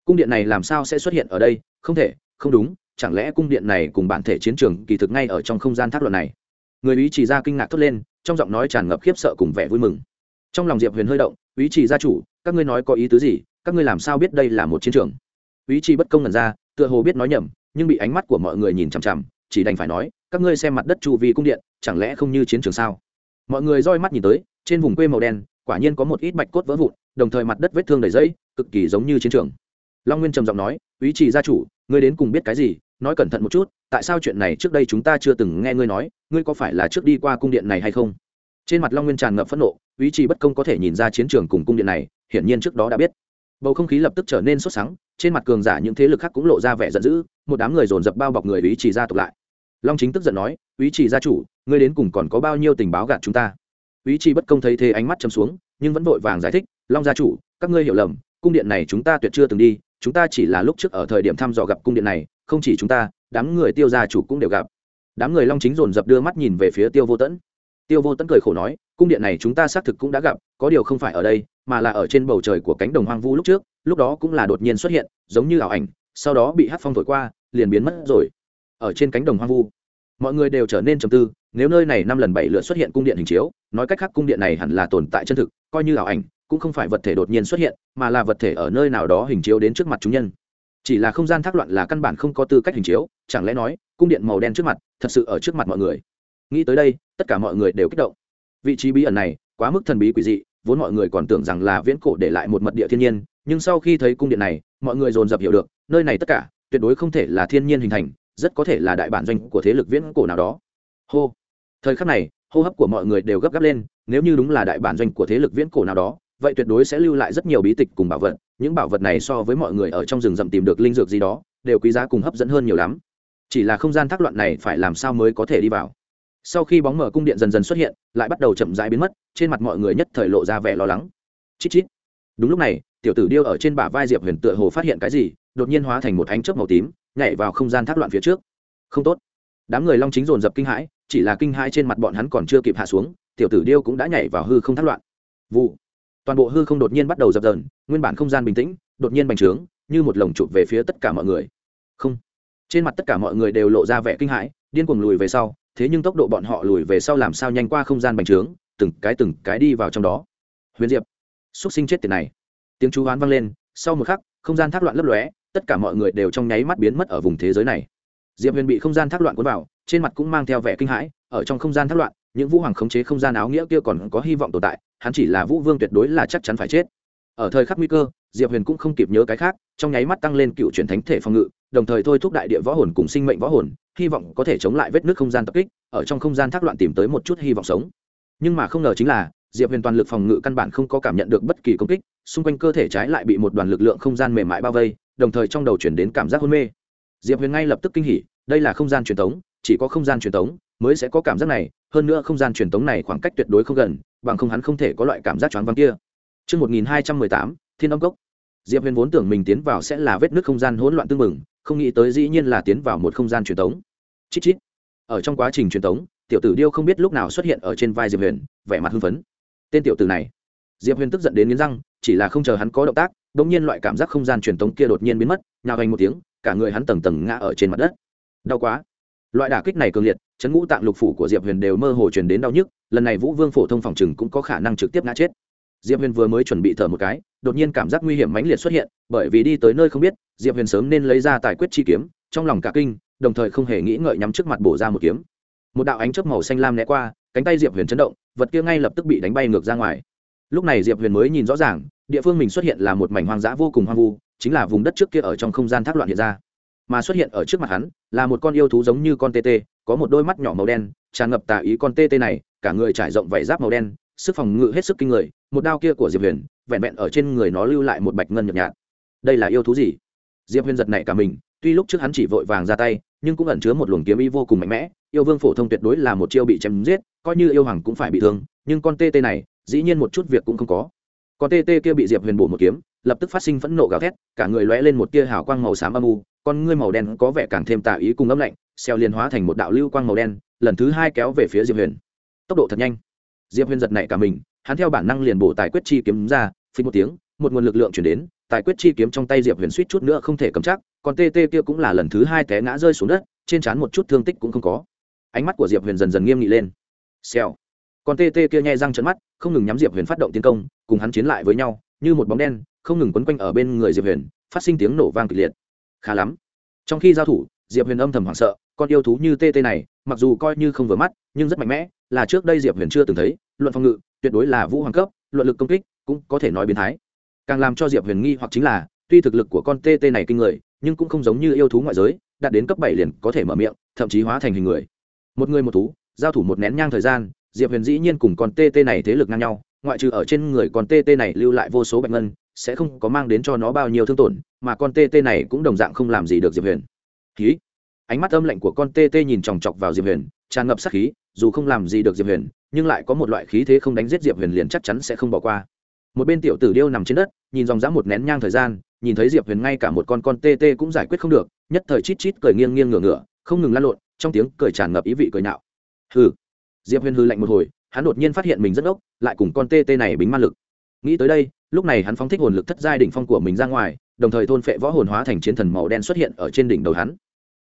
Cung điện này làm sao sẽ xuất hiện ở đây? Không thể, không đúng, chẳng lẽ cung điện này cùng bản thể chiến trường kỳ thực ngay ở trong không gian thác luận này? Người ý chỉ ra kinh ngạc thốt lên, trong giọng nói tràn ngập khiếp sợ cùng vẻ vui mừng. Trong lòng diệp huyền hơi động ý chỉ gia chủ, các ngươi nói có ý tứ gì? Các ngươi làm sao biết đây là một chiến trường? Ý chỉ bất công ngần ra, tựa hồ biết nói nhầm, nhưng bị ánh mắt của mọi người nhìn chằm chằm, chỉ đành phải nói các ngươi xem mặt đất chu vi cung điện, chẳng lẽ không như chiến trường sao? Mọi người roi mắt nhìn tới, trên vùng quê màu đen, quả nhiên có một ít bạch cốt vỡ vụn, đồng thời mặt đất vết thương đầy dẫy cực kỳ giống như chiến trường. Long nguyên trầm giọng nói, ý chỉ gia chủ, ngươi đến cùng biết cái gì? Nói cẩn thận một chút, tại sao chuyện này trước đây chúng ta chưa từng nghe ngươi nói, ngươi có phải là trước đi qua cung điện này hay không? Trên mặt long nguyên tràn ngập phẫn nộ, ý chỉ bất công có thể nhìn ra chiến trường cùng cung điện này, hiển nhiên trước đó đã biết. Bầu không khí lập tức trở nên sốt sắng, trên mặt cường giả những thế lực khác cũng lộ ra vẻ giận dữ, một đám người dồn dập bao bọc người ý chỉ gia tục lại long chính tức giận nói, ý chỉ gia chủ, ngươi đến cùng còn có bao nhiêu tình báo gạt chúng ta? Ý chỉ bất công thấy thế ánh mắt chấm xuống, nhưng vẫn vội vàng giải thích, long gia chủ, các ngươi hiểu lầm, cung điện này chúng ta tuyệt chưa từng đi, chúng ta chỉ là lúc trước ở thời điểm thăm dò gặp cung điện này, không chỉ chúng ta, đám người tiêu gia chủ cũng đều gặp. Đám người long chính dồn dập đưa mắt nhìn về phía tiêu vô tẫn. Tiêu vô tẫn cười khổ nói, cung điện này chúng ta xác thực cũng đã gặp, có điều không phải ở đây, mà là ở trên bầu trời của cánh đồng hoang vu lúc trước, lúc đó cũng là đột nhiên xuất hiện, giống như ảo ảnh, sau đó bị hát phong thổi qua, liền biến mất rồi ở trên cánh đồng hoang vu. Mọi người đều trở nên trầm tư, nếu nơi này năm lần bảy lượt xuất hiện cung điện hình chiếu, nói cách khác cung điện này hẳn là tồn tại chân thực, coi như ảo ảnh, cũng không phải vật thể đột nhiên xuất hiện, mà là vật thể ở nơi nào đó hình chiếu đến trước mặt chúng nhân. Chỉ là không gian thác loạn là căn bản không có tư cách hình chiếu, chẳng lẽ nói, cung điện màu đen trước mặt, thật sự ở trước mặt mọi người? Nghĩ tới đây, tất cả mọi người đều kích động. Vị trí bí ẩn này, quá mức thần bí quỷ dị, vốn mọi người còn tưởng rằng là viễn cổ để lại một mật địa thiên nhiên, nhưng sau khi thấy cung điện này, mọi người dồn dập hiểu được, nơi này tất cả, tuyệt đối không thể là thiên nhiên hình thành rất có thể là đại bản doanh của thế lực viễn cổ nào đó. Hô. Thời khắc này, hô hấp của mọi người đều gấp gáp lên, nếu như đúng là đại bản doanh của thế lực viễn cổ nào đó, vậy tuyệt đối sẽ lưu lại rất nhiều bí tịch cùng bảo vật, những bảo vật này so với mọi người ở trong rừng rậm tìm được linh dược gì đó, đều quý giá cùng hấp dẫn hơn nhiều lắm. Chỉ là không gian thác loạn này phải làm sao mới có thể đi vào? Sau khi bóng mở cung điện dần dần xuất hiện, lại bắt đầu chậm rãi biến mất, trên mặt mọi người nhất thời lộ ra vẻ lo lắng. Chít chít. Đúng lúc này, tiểu tử điêu ở trên bả vai diệp huyền tựa hồ phát hiện cái gì, đột nhiên hóa thành một ánh chớp màu tím nhảy vào không gian thác loạn phía trước. Không tốt. Đám người long chính dồn dập kinh hãi, chỉ là kinh hãi trên mặt bọn hắn còn chưa kịp hạ xuống, tiểu tử điêu cũng đã nhảy vào hư không thác loạn. Vụ. Toàn bộ hư không đột nhiên bắt đầu dập dờn, nguyên bản không gian bình tĩnh, đột nhiên bành trướng, như một lồng chụp về phía tất cả mọi người. Không. Trên mặt tất cả mọi người đều lộ ra vẻ kinh hãi, điên cuồng lùi về sau, thế nhưng tốc độ bọn họ lùi về sau làm sao nhanh qua không gian bành trướng, từng cái từng cái đi vào trong đó. Huyền diệp. Xúc sinh chết tiền này. Tiếng chú hoán vang lên, sau một khắc, không gian thác loạn lấp lóe tất cả mọi người đều trong nháy mắt biến mất ở vùng thế giới này. Diệp huyền bị không gian thác loạn cuốn vào, trên mặt cũng mang theo vẻ kinh hãi, ở trong không gian thác loạn, những vũ hoàng khống chế không gian áo nghĩa kia còn có hy vọng tồn tại, hắn chỉ là vũ vương tuyệt đối là chắc chắn phải chết. Ở thời khắc nguy cơ, diệp huyền cũng không kịp nhớ cái khác, trong nháy mắt tăng lên cựu truyền thánh thể phòng ngự, đồng thời thôi thúc đại địa võ hồn cùng sinh mệnh võ hồn, hy vọng có thể chống lại vết nước không gian tập kích, ở trong không gian thác loạn tìm tới một chút hy vọng sống. Nhưng mà không ngờ chính là, diệp huyền toàn lực phòng ngự căn bản không có cảm nhận được bất kỳ công kích, xung quanh cơ thể trái lại bị một đoàn lực lượng không gian mềm mại bao vây đồng thời trong đầu chuyển đến cảm giác hôn mê diệp huyền ngay lập tức kinh hỉ đây là không gian truyền thống chỉ có không gian truyền thống mới sẽ có cảm giác này hơn nữa không gian truyền thống này khoảng cách tuyệt đối không gần bằng không hắn không thể có loại cảm giác choáng váng kia Trước 1218, Thiên âm cốc. Diệp Huyền vốn tưởng mình tiến vào sẽ là vết nứt không gian hỗn loạn tương mừng, không nghĩ tới dĩ nhiên là tiến vào một không gian truyền thống. Chít chít. Ở trong quá trình truyền thống, tiểu tử điêu không biết lúc nào xuất hiện ở trên vai Diệp Huyền, vẻ mặt hưng phấn. Tên tiểu tử này. Diệp Huyền tức giận đến nghiến răng, chỉ là không chờ hắn có động tác, đột nhiên loại cảm giác không gian truyền thống kia đột nhiên biến mất, nhào hành một tiếng, cả người hắn tầng tầng ngã ở trên mặt đất. Đau quá. Loại đả kích này cường liệt, chấn ngũ tạng lục phủ của Diệp Huyền đều mơ hồ truyền đến đau nhức, lần này Vũ Vương phổ thông phòng chừng cũng có khả năng trực tiếp ngã chết diệp huyền vừa mới chuẩn bị thở một cái đột nhiên cảm giác nguy hiểm mãnh liệt xuất hiện bởi vì đi tới nơi không biết diệp huyền sớm nên lấy ra tài quyết chi kiếm trong lòng cả kinh đồng thời không hề nghĩ ngợi nhắm trước mặt bổ ra một kiếm một đạo ánh chớp màu xanh lam né qua cánh tay diệp huyền chấn động vật kia ngay lập tức bị đánh bay ngược ra ngoài lúc này diệp huyền mới nhìn rõ ràng địa phương mình xuất hiện là một mảnh hoang dã vô cùng hoang vu, chính là vùng đất trước kia ở trong không gian thác loạn hiện ra. Mà xuất hiện ở trước mặt hắn là một con yêu thú giống như con tê tê, có một đôi mắt nhỏ màu đen, tràn ngập tà ý con tê tê này, cả người trải rộng vảy giáp màu đen, sức phòng ngự hết sức kinh người, một đao kia của diệp huyền, vẹn vẹn ở trên người nó lưu lại một bạch ngân nhợt nhạt. Đây là yêu thú gì? Diệp huyền giật nảy cả mình, tuy lúc trước hắn chỉ vội vàng ra tay, nhưng cũng ẩn chứa một luồng kiếm ý vô cùng mạnh mẽ, yêu vương phổ thông tuyệt đối là một chiêu bị chém giết, coi như yêu hoàng cũng phải bị thương, nhưng con tê tê này, dĩ nhiên một chút việc cũng không có con tê tê kia bị diệp huyền bổ một kiếm, lập tức phát sinh phẫn nộ gào thét, cả người lóe lên một tia hào quang màu xám âm u, con ngươi màu đen có vẻ càng thêm tà ý cùng âm lạnh xeo liền hóa thành một đạo lưu quang màu đen, lần thứ hai kéo về phía diệp huyền. Tốc độ thật nhanh. Diệp huyền giật nảy cả mình, hắn theo bản năng liền bổ tài quyết chi kiếm ra, phí một tiếng, một nguồn lực lượng chuyển đến, tài quyết chi kiếm trong tay diệp huyền suýt chút nữa không thể cầm chắc, còn tê tê kia cũng là lần thứ hai té ngã rơi xuống đất, trên trán một chút thương tích cũng không có. Ánh mắt của diệp huyền dần dần nghiêm nghị lên. Xèo còn tê tê kia nhai răng trận mắt, không ngừng nhắm diệp huyền phát động tiến công, cùng hắn chiến lại với nhau, như một bóng đen, không ngừng quấn quanh ở bên người diệp huyền, phát sinh tiếng nổ vang kịch liệt. Khá lắm. Trong khi giao thủ, diệp huyền âm thầm hoảng sợ, con yêu thú như tê tê này, mặc dù coi như không vừa mắt, nhưng rất mạnh mẽ, là trước đây diệp huyền chưa từng thấy, luận phòng ngự, tuyệt đối là vũ hoàng cấp, luận lực công kích, cũng có thể nói biến thái. Càng làm cho diệp huyền nghi hoặc chính là, tuy thực lực của con tê tê này kinh người, nhưng cũng không giống như yêu thú ngoại giới, đạt đến cấp bảy liền có thể mở miệng, thậm chí hóa thành hình người. Một người một thú, giao thủ một nén nhang thời gian diệp huyền dĩ nhiên cùng con TT này thế lực ngang nhau, ngoại trừ ở trên người con TT này lưu lại vô số bệnh ngân, sẽ không có mang đến cho nó bao nhiêu thương tổn, mà con TT này cũng đồng dạng không làm gì được diệp huyền. Khí ánh mắt âm lạnh của con TT nhìn chòng chọc vào diệp huyền, tràn ngập sát khí, dù không làm gì được diệp huyền, nhưng lại có một loại khí thế không đánh giết diệp huyền liền chắc chắn sẽ không bỏ qua. Một bên tiểu tử điêu nằm trên đất, nhìn dòng dã một nén nhang thời gian, nhìn thấy diệp huyền ngay cả một con con tê tê cũng giải quyết không được, nhất thời chít chít cười nghiêng nghiêng ngửa ngửa, không ngừng lan lộn, trong tiếng cười tràn ngập ý vị cười nạo. Hừ! Diệp huyền hư lạnh một hồi, hắn đột nhiên phát hiện mình rất ốc, lại cùng con tê tê này bính man lực. Nghĩ tới đây, lúc này hắn phóng thích hồn lực thất giai đỉnh phong của mình ra ngoài, đồng thời thôn phệ võ hồn hóa thành chiến thần màu đen xuất hiện ở trên đỉnh đầu hắn.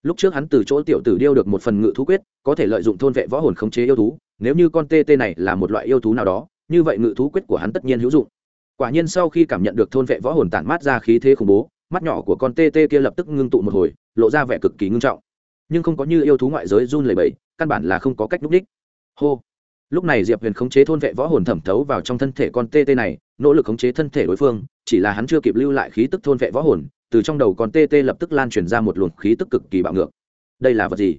Lúc trước hắn từ chỗ tiểu tử điêu được một phần ngự thú quyết, có thể lợi dụng thôn vệ võ hồn khống chế yêu thú, nếu như con tê tê này là một loại yêu thú nào đó, như vậy ngự thú quyết của hắn tất nhiên hữu dụng. Quả nhiên sau khi cảm nhận được thôn vệ võ hồn tản mát ra khí thế khủng bố, mắt nhỏ của con tê tê kia lập tức ngưng tụ một hồi, lộ ra vẻ cực kỳ ngưng trọng. Nhưng không có như yêu thú ngoại giới run lẩy bẩy, căn bản là không có cách núp đích hô. Lúc này diệp huyền khống chế thôn vệ võ hồn thẩm thấu vào trong thân thể con tê tê này, nỗ lực khống chế thân thể đối phương, chỉ là hắn chưa kịp lưu lại khí tức thôn vệ võ hồn, từ trong đầu con tê tê lập tức lan truyền ra một luồng khí tức cực kỳ bạo ngược. Đây là vật gì?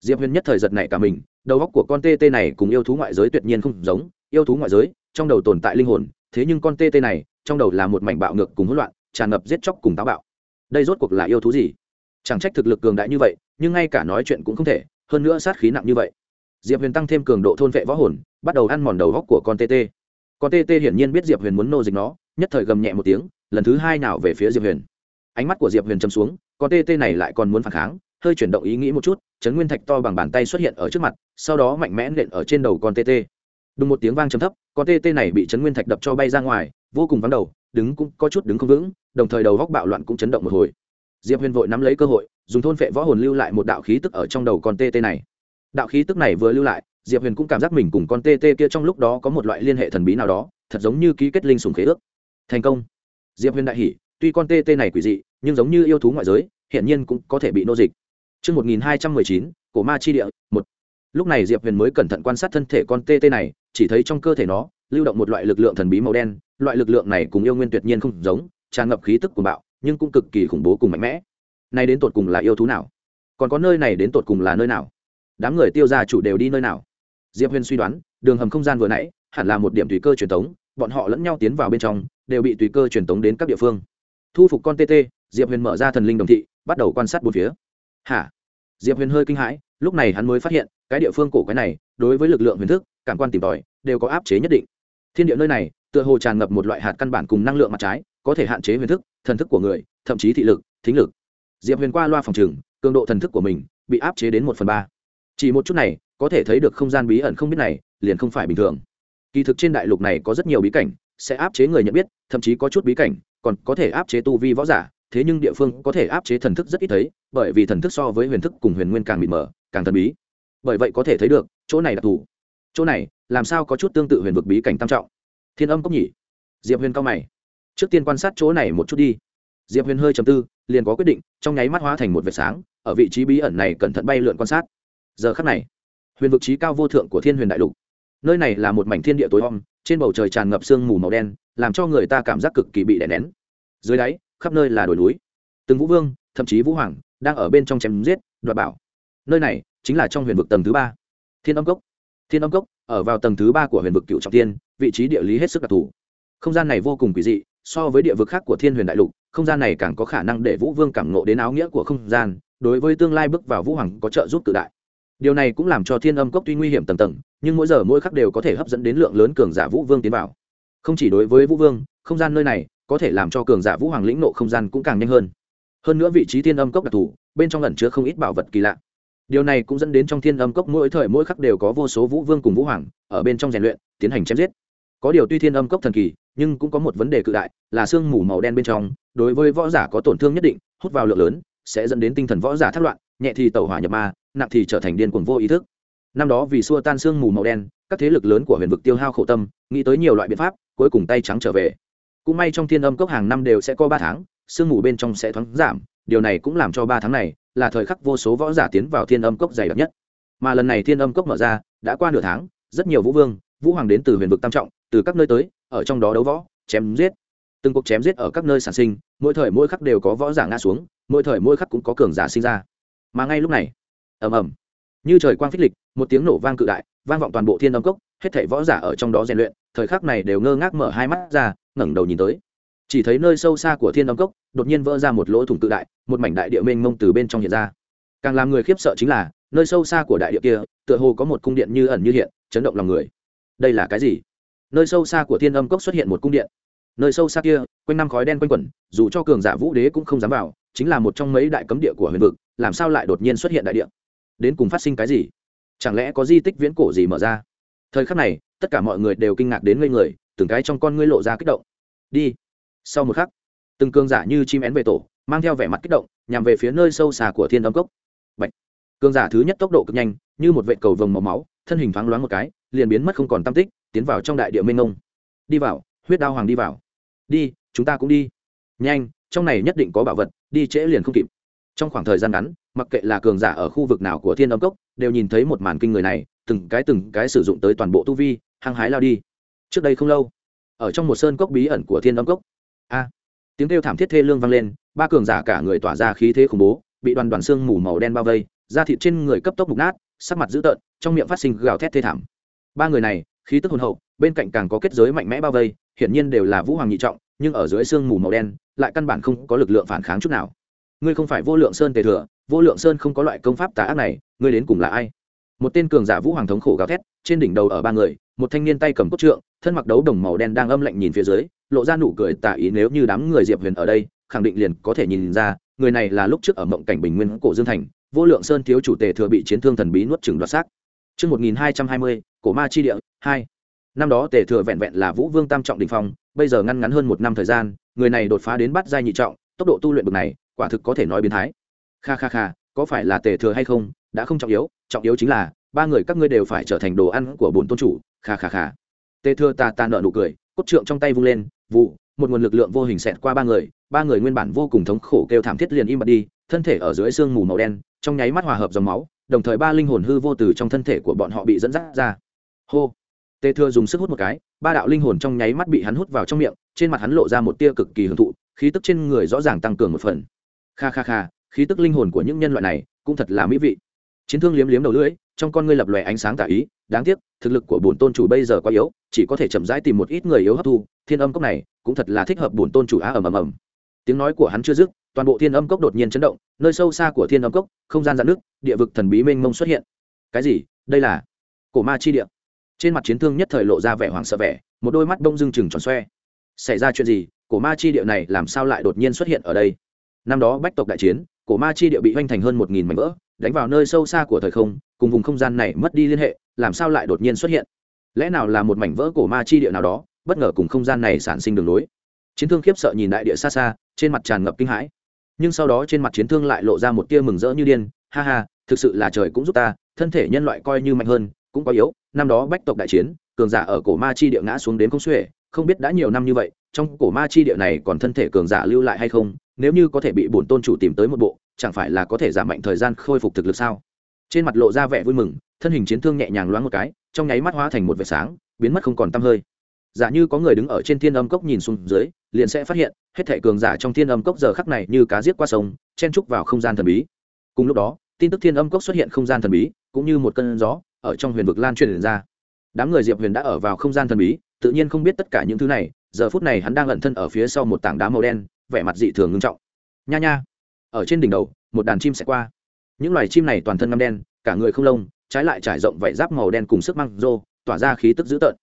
Diệp huyền nhất thời giật này cả mình, đầu óc của con tê tê này cùng yêu thú ngoại giới tuyệt nhiên không giống, yêu thú ngoại giới, trong đầu tồn tại linh hồn, thế nhưng con tê tê này, trong đầu là một mảnh bạo ngược cùng hỗn loạn, tràn ngập giết chóc cùng táo bạo. Đây rốt cuộc là yêu thú gì? Chẳng trách thực lực cường đại như vậy, nhưng ngay cả nói chuyện cũng không thể, hơn nữa sát khí nặng như vậy diệp huyền tăng thêm cường độ thôn vệ võ hồn, bắt đầu ăn mòn đầu góc của con tt con tt hiển nhiên biết diệp huyền muốn nô dịch nó, nhất thời gầm nhẹ một tiếng, lần thứ hai nào về phía diệp huyền. Ánh mắt của diệp huyền châm xuống, con tt này lại còn muốn phản kháng, hơi chuyển động ý nghĩ một chút, chấn nguyên thạch to bằng bàn tay xuất hiện ở trước mặt, sau đó mạnh mẽ nện ở trên đầu con tt đùng một tiếng vang trầm thấp, con tt này bị chấn nguyên thạch đập cho bay ra ngoài, vô cùng vắng đầu, đứng cũng có chút đứng không vững, đồng thời đầu góc bạo loạn cũng chấn động một hồi. Diệp huyền vội nắm lấy cơ hội, dùng thôn phệ võ hồn lưu lại một đạo khí tức ở trong đầu con tt này đạo khí tức này vừa lưu lại diệp huyền cũng cảm giác mình cùng con tt kia trong lúc đó có một loại liên hệ thần bí nào đó thật giống như ký kết linh sùng khế ước thành công diệp huyền đại hỉ tuy con tt này quỷ dị nhưng giống như yêu thú ngoại giới hiện nhiên cũng có thể bị nô dịch Trước 1219, cổ ma chi địa, một. Lúc này Diệp Huyền mới cẩn thận quan sát thân thể con TT này, chỉ thấy trong cơ thể nó lưu động một loại lực lượng thần bí màu đen, loại lực lượng này cùng yêu nguyên tuyệt nhiên không giống, tràn ngập khí tức của bạo, nhưng cũng cực kỳ khủng bố cùng mạnh mẽ. Này đến tột cùng là yêu thú nào? Còn có nơi này đến tột cùng là nơi nào? Đám người tiêu gia chủ đều đi nơi nào? Diệp huyền suy đoán, đường hầm không gian vừa nãy, hẳn là một điểm tùy cơ truyền tống, bọn họ lẫn nhau tiến vào bên trong, đều bị tùy cơ truyền tống đến các địa phương. Thu phục con tt diệp huyền mở ra thần linh đồng thị, bắt đầu quan sát bốn phía. Hả? Diệp huyền hơi kinh hãi, lúc này hắn mới phát hiện, cái địa phương cổ cái này, đối với lực lượng huyền thức, cảm quan tìm tòi, đều có áp chế nhất định. Thiên địa nơi này, tựa hồ tràn ngập một loại hạt căn bản cùng năng lượng mặt trái, có thể hạn chế huyền thức, thần thức của người, thậm chí thị lực, thính lực. Diệp huyền qua loa phòng trừng cường độ thần thức của mình, bị áp chế đến một phần ba chỉ một chút này, có thể thấy được không gian bí ẩn không biết này, liền không phải bình thường. Kỳ thực trên đại lục này có rất nhiều bí cảnh, sẽ áp chế người nhận biết, thậm chí có chút bí cảnh, còn có thể áp chế tu vi võ giả, thế nhưng địa phương có thể áp chế thần thức rất ít thấy, bởi vì thần thức so với huyền thức cùng huyền nguyên càng mịt mở càng thần bí. Bởi vậy có thể thấy được, chỗ này đặc thù chỗ này, làm sao có chút tương tự huyền vực bí cảnh tam trọng? Thiên âm cốc nhỉ? Diệp huyền cao mày. Trước tiên quan sát chỗ này một chút đi. Diệp huyền hơi chầm tư, liền có quyết định, trong nháy mắt hóa thành một vệt sáng, ở vị trí bí ẩn này cẩn thận bay lượn quan sát giờ khắc này, huyền vực trí cao vô thượng của thiên huyền đại lục, nơi này là một mảnh thiên địa tối om, trên bầu trời tràn ngập sương mù màu đen, làm cho người ta cảm giác cực kỳ bị đè nén. Dưới đáy, khắp nơi là đồi núi. Từng vũ vương, thậm chí vũ hoàng, đang ở bên trong chém giết, đoạt bảo. Nơi này chính là trong huyền vực tầng thứ ba. Thiên âm cốc. Thiên âm cốc, ở vào tầng thứ ba của huyền vực cựu trọng tiên vị trí địa lý hết sức đặc thù. Không gian này vô cùng quỷ dị, so với địa vực khác của thiên huyền đại lục, không gian này càng có khả năng để vũ vương cảm nộ đến áo nghĩa của không gian, đối với tương lai bước vào vũ hoàng có trợ giúp tự đại điều này cũng làm cho thiên âm cốc tuy nguy hiểm tầng tầng, nhưng mỗi giờ mỗi khắc đều có thể hấp dẫn đến lượng lớn cường giả vũ vương tiến vào. Không chỉ đối với vũ vương, không gian nơi này có thể làm cho cường giả vũ hoàng lĩnh nộ không gian cũng càng nhanh hơn. Hơn nữa vị trí thiên âm cốc đặc thù, bên trong ẩn chứa không ít bảo vật kỳ lạ. Điều này cũng dẫn đến trong thiên âm cốc mỗi thời mỗi khắc đều có vô số vũ vương cùng vũ hoàng ở bên trong rèn luyện, tiến hành chém giết. Có điều tuy thiên âm cốc thần kỳ, nhưng cũng có một vấn đề cự đại, là sương mù màu đen bên trong, đối với võ giả có tổn thương nhất định, hút vào lượng lớn, sẽ dẫn đến tinh thần võ giả thất loạn nhẹ thì tẩu hỏa nhập ma, nặng thì trở thành điên cuồng vô ý thức. Năm đó vì xua tan sương mù màu đen, các thế lực lớn của huyền vực tiêu hao khổ tâm, nghĩ tới nhiều loại biện pháp, cuối cùng tay trắng trở về. Cũng may trong thiên âm cốc hàng năm đều sẽ có ba tháng, sương mù bên trong sẽ thoáng giảm, điều này cũng làm cho ba tháng này là thời khắc vô số võ giả tiến vào thiên âm cốc dày đặc nhất. Mà lần này thiên âm cốc mở ra, đã qua nửa tháng, rất nhiều vũ vương, vũ hoàng đến từ huyền vực tam trọng, từ các nơi tới, ở trong đó đấu võ, chém giết. Từng cuộc chém giết ở các nơi sản sinh, mỗi thời mỗi khắc đều có võ giả ngã xuống, mỗi thời mỗi khắc cũng có cường giả sinh ra mà ngay lúc này, ầm ầm, như trời quang phích lịch, một tiếng nổ vang cự đại, vang vọng toàn bộ thiên âm cốc, hết thảy võ giả ở trong đó rèn luyện, thời khắc này đều ngơ ngác mở hai mắt ra, ngẩng đầu nhìn tới. Chỉ thấy nơi sâu xa của thiên âm cốc, đột nhiên vỡ ra một lỗ thủng cự đại, một mảnh đại địa mênh mông từ bên trong hiện ra. Càng làm người khiếp sợ chính là, nơi sâu xa của đại địa kia, tựa hồ có một cung điện như ẩn như hiện, chấn động lòng người. Đây là cái gì? Nơi sâu xa của thiên âm cốc xuất hiện một cung điện. Nơi sâu xa kia, quanh năm khói đen quanh quẩn, dù cho cường giả vũ đế cũng không dám vào chính là một trong mấy đại cấm địa của huyền vực, làm sao lại đột nhiên xuất hiện đại địa? Đến cùng phát sinh cái gì? Chẳng lẽ có di tích viễn cổ gì mở ra? Thời khắc này, tất cả mọi người đều kinh ngạc đến ngây người, từng cái trong con ngươi lộ ra kích động. Đi. Sau một khắc, từng cường giả như chim én về tổ, mang theo vẻ mặt kích động, nhằm về phía nơi sâu xa của thiên âm cốc. Bạch. cường giả thứ nhất tốc độ cực nhanh, như một vệ cầu vồng màu máu, thân hình thoáng loáng một cái, liền biến mất không còn tam tích, tiến vào trong đại địa mênh mông. Đi vào, huyết đao hoàng đi vào. Đi, chúng ta cũng đi. Nhanh trong này nhất định có bảo vật, đi trễ liền không kịp. Trong khoảng thời gian ngắn, mặc kệ là cường giả ở khu vực nào của thiên âm cốc, đều nhìn thấy một màn kinh người này, từng cái từng cái sử dụng tới toàn bộ tu vi, hăng hái lao đi. Trước đây không lâu, ở trong một sơn cốc bí ẩn của thiên âm cốc, a, tiếng kêu thảm thiết thê lương vang lên, ba cường giả cả người tỏa ra khí thế khủng bố, bị đoàn đoàn xương mù màu đen bao vây, da thịt trên người cấp tốc mục nát, sắc mặt dữ tợn, trong miệng phát sinh gào thét thê thảm. Ba người này, khí tức hồn hậu, bên cạnh càng có kết giới mạnh mẽ bao vây, hiển nhiên đều là vũ hoàng nhị trọng nhưng ở dưới xương mù màu đen lại căn bản không có lực lượng phản kháng chút nào. Ngươi không phải vô lượng sơn tề thừa vô lượng sơn không có loại công pháp tà ác này ngươi đến cùng là ai? Một tên cường giả vũ hoàng thống khổ gào thét trên đỉnh đầu ở ba người một thanh niên tay cầm cốt trượng thân mặc đấu đồng màu đen đang âm lạnh nhìn phía dưới lộ ra nụ cười tà ý nếu như đám người diệp huyền ở đây khẳng định liền có thể nhìn ra người này là lúc trước ở mộng cảnh bình nguyên cổ dương thành vô lượng sơn thiếu chủ tề thừa bị chiến thương thần bí nuốt chừng đoạt xác. Trước 1220, cổ ma chi địa, 2. Năm đó tề thừa vẹn vẹn là vũ vương tam trọng đỉnh phong, bây giờ ngăn ngắn hơn một năm thời gian, người này đột phá đến bắt giai nhị trọng, tốc độ tu luyện bậc này, quả thực có thể nói biến thái. Kha kha kha, có phải là tề thừa hay không, đã không trọng yếu, trọng yếu chính là ba người các ngươi đều phải trở thành đồ ăn của bổn tôn chủ, kha kha kha. Tề thừa ta ta nợ nụ cười, cốt trượng trong tay vung lên, vụ, một nguồn lực lượng vô hình xẹt qua ba người, ba người nguyên bản vô cùng thống khổ kêu thảm thiết liền im bặt đi, thân thể ở dưới xương mù màu đen, trong nháy mắt hòa hợp dòng máu, đồng thời ba linh hồn hư vô từ trong thân thể của bọn họ bị dẫn dắt ra. Hô. Tề Thừa dùng sức hút một cái, ba đạo linh hồn trong nháy mắt bị hắn hút vào trong miệng, trên mặt hắn lộ ra một tia cực kỳ hưởng thụ, khí tức trên người rõ ràng tăng cường một phần. Kha kha kha, khí tức linh hồn của những nhân loại này cũng thật là mỹ vị. Chiến thương liếm liếm đầu lưỡi, trong con ngươi lập lòe ánh sáng tả ý, đáng tiếc, thực lực của bổn tôn chủ bây giờ quá yếu, chỉ có thể chậm rãi tìm một ít người yếu hấp thu, thiên âm cốc này cũng thật là thích hợp bổn tôn chủ á ầm ầm ầm. Tiếng nói của hắn chưa dứt, toàn bộ thiên âm cốc đột nhiên chấn động, nơi sâu xa của thiên âm cốc, không gian dạn nước, địa vực thần bí mênh mông xuất hiện. Cái gì? Đây là cổ ma chi địa trên mặt chiến thương nhất thời lộ ra vẻ hoảng sợ vẻ, một đôi mắt đông dưng chừng tròn xoe. Xảy ra chuyện gì? Cổ ma chi địa này làm sao lại đột nhiên xuất hiện ở đây? Năm đó bách tộc đại chiến, cổ ma chi địa bị hoành thành hơn một nghìn mảnh vỡ, đánh vào nơi sâu xa của thời không, cùng vùng không gian này mất đi liên hệ, làm sao lại đột nhiên xuất hiện? Lẽ nào là một mảnh vỡ cổ ma chi địa nào đó, bất ngờ cùng không gian này sản sinh đường lối? Chiến thương khiếp sợ nhìn đại địa xa xa, trên mặt tràn ngập kinh hãi. Nhưng sau đó trên mặt chiến thương lại lộ ra một tia mừng rỡ như điên. Ha ha, thực sự là trời cũng giúp ta, thân thể nhân loại coi như mạnh hơn, cũng có yếu năm đó bách tộc đại chiến, cường giả ở cổ ma chi địa ngã xuống đến không xuể, không biết đã nhiều năm như vậy, trong cổ ma chi địa này còn thân thể cường giả lưu lại hay không, nếu như có thể bị bổn tôn chủ tìm tới một bộ, chẳng phải là có thể giảm mạnh thời gian khôi phục thực lực sao? Trên mặt lộ ra vẻ vui mừng, thân hình chiến thương nhẹ nhàng loáng một cái, trong nháy mắt hóa thành một vệt sáng, biến mất không còn tăm hơi. Giả như có người đứng ở trên thiên âm cốc nhìn xuống dưới, liền sẽ phát hiện, hết thể cường giả trong thiên âm cốc giờ khắc này như cá giết qua sông, chen trúc vào không gian thần bí. Cùng lúc đó, tin tức thiên âm cốc xuất hiện không gian thần bí, cũng như một cơn gió ở trong huyền vực lan truyền ra. Đám người diệp huyền đã ở vào không gian thần bí, tự nhiên không biết tất cả những thứ này, giờ phút này hắn đang ẩn thân ở phía sau một tảng đá màu đen, vẻ mặt dị thường ngưng trọng. Nha nha. Ở trên đỉnh đầu, một đàn chim sẽ qua. Những loài chim này toàn thân ngâm đen, cả người không lông, trái lại trải rộng vảy giáp màu đen cùng sức măng rô, tỏa ra khí tức dữ tợn.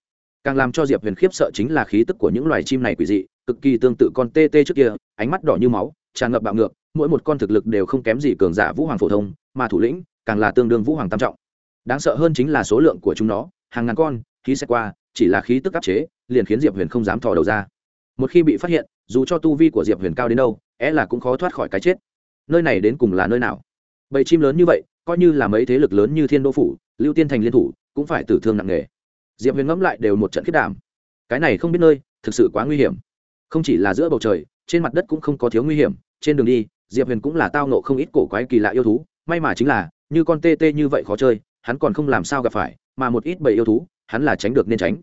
Càng làm cho diệp huyền khiếp sợ chính là khí tức của những loài chim này quỷ dị, cực kỳ tương tự con tê tê trước kia, ánh mắt đỏ như máu, tràn ngập bạo ngược, mỗi một con thực lực đều không kém gì cường giả vũ hoàng phổ thông, mà thủ lĩnh càng là tương đương vũ hoàng tam trọng đáng sợ hơn chính là số lượng của chúng nó, hàng ngàn con, khí xe qua, chỉ là khí tức áp chế, liền khiến diệp huyền không dám thò đầu ra. Một khi bị phát hiện, dù cho tu vi của diệp huyền cao đến đâu é là cũng khó thoát khỏi cái chết. Nơi này đến cùng là nơi nào? Bầy chim lớn như vậy, coi như là mấy thế lực lớn như thiên đô phủ, lưu tiên thành liên thủ, cũng phải tử thương nặng nề. Diệp huyền ngẫm lại đều một trận khiết đảm. Cái này không biết nơi, thực sự quá nguy hiểm. Không chỉ là giữa bầu trời, trên mặt đất cũng không có thiếu nguy hiểm, trên đường đi, diệp huyền cũng là tao nộ không ít cổ quái kỳ lạ yêu thú, may mà chính là, như con tê tê như vậy khó chơi hắn còn không làm sao gặp phải, mà một ít bầy yêu thú, hắn là tránh được nên tránh.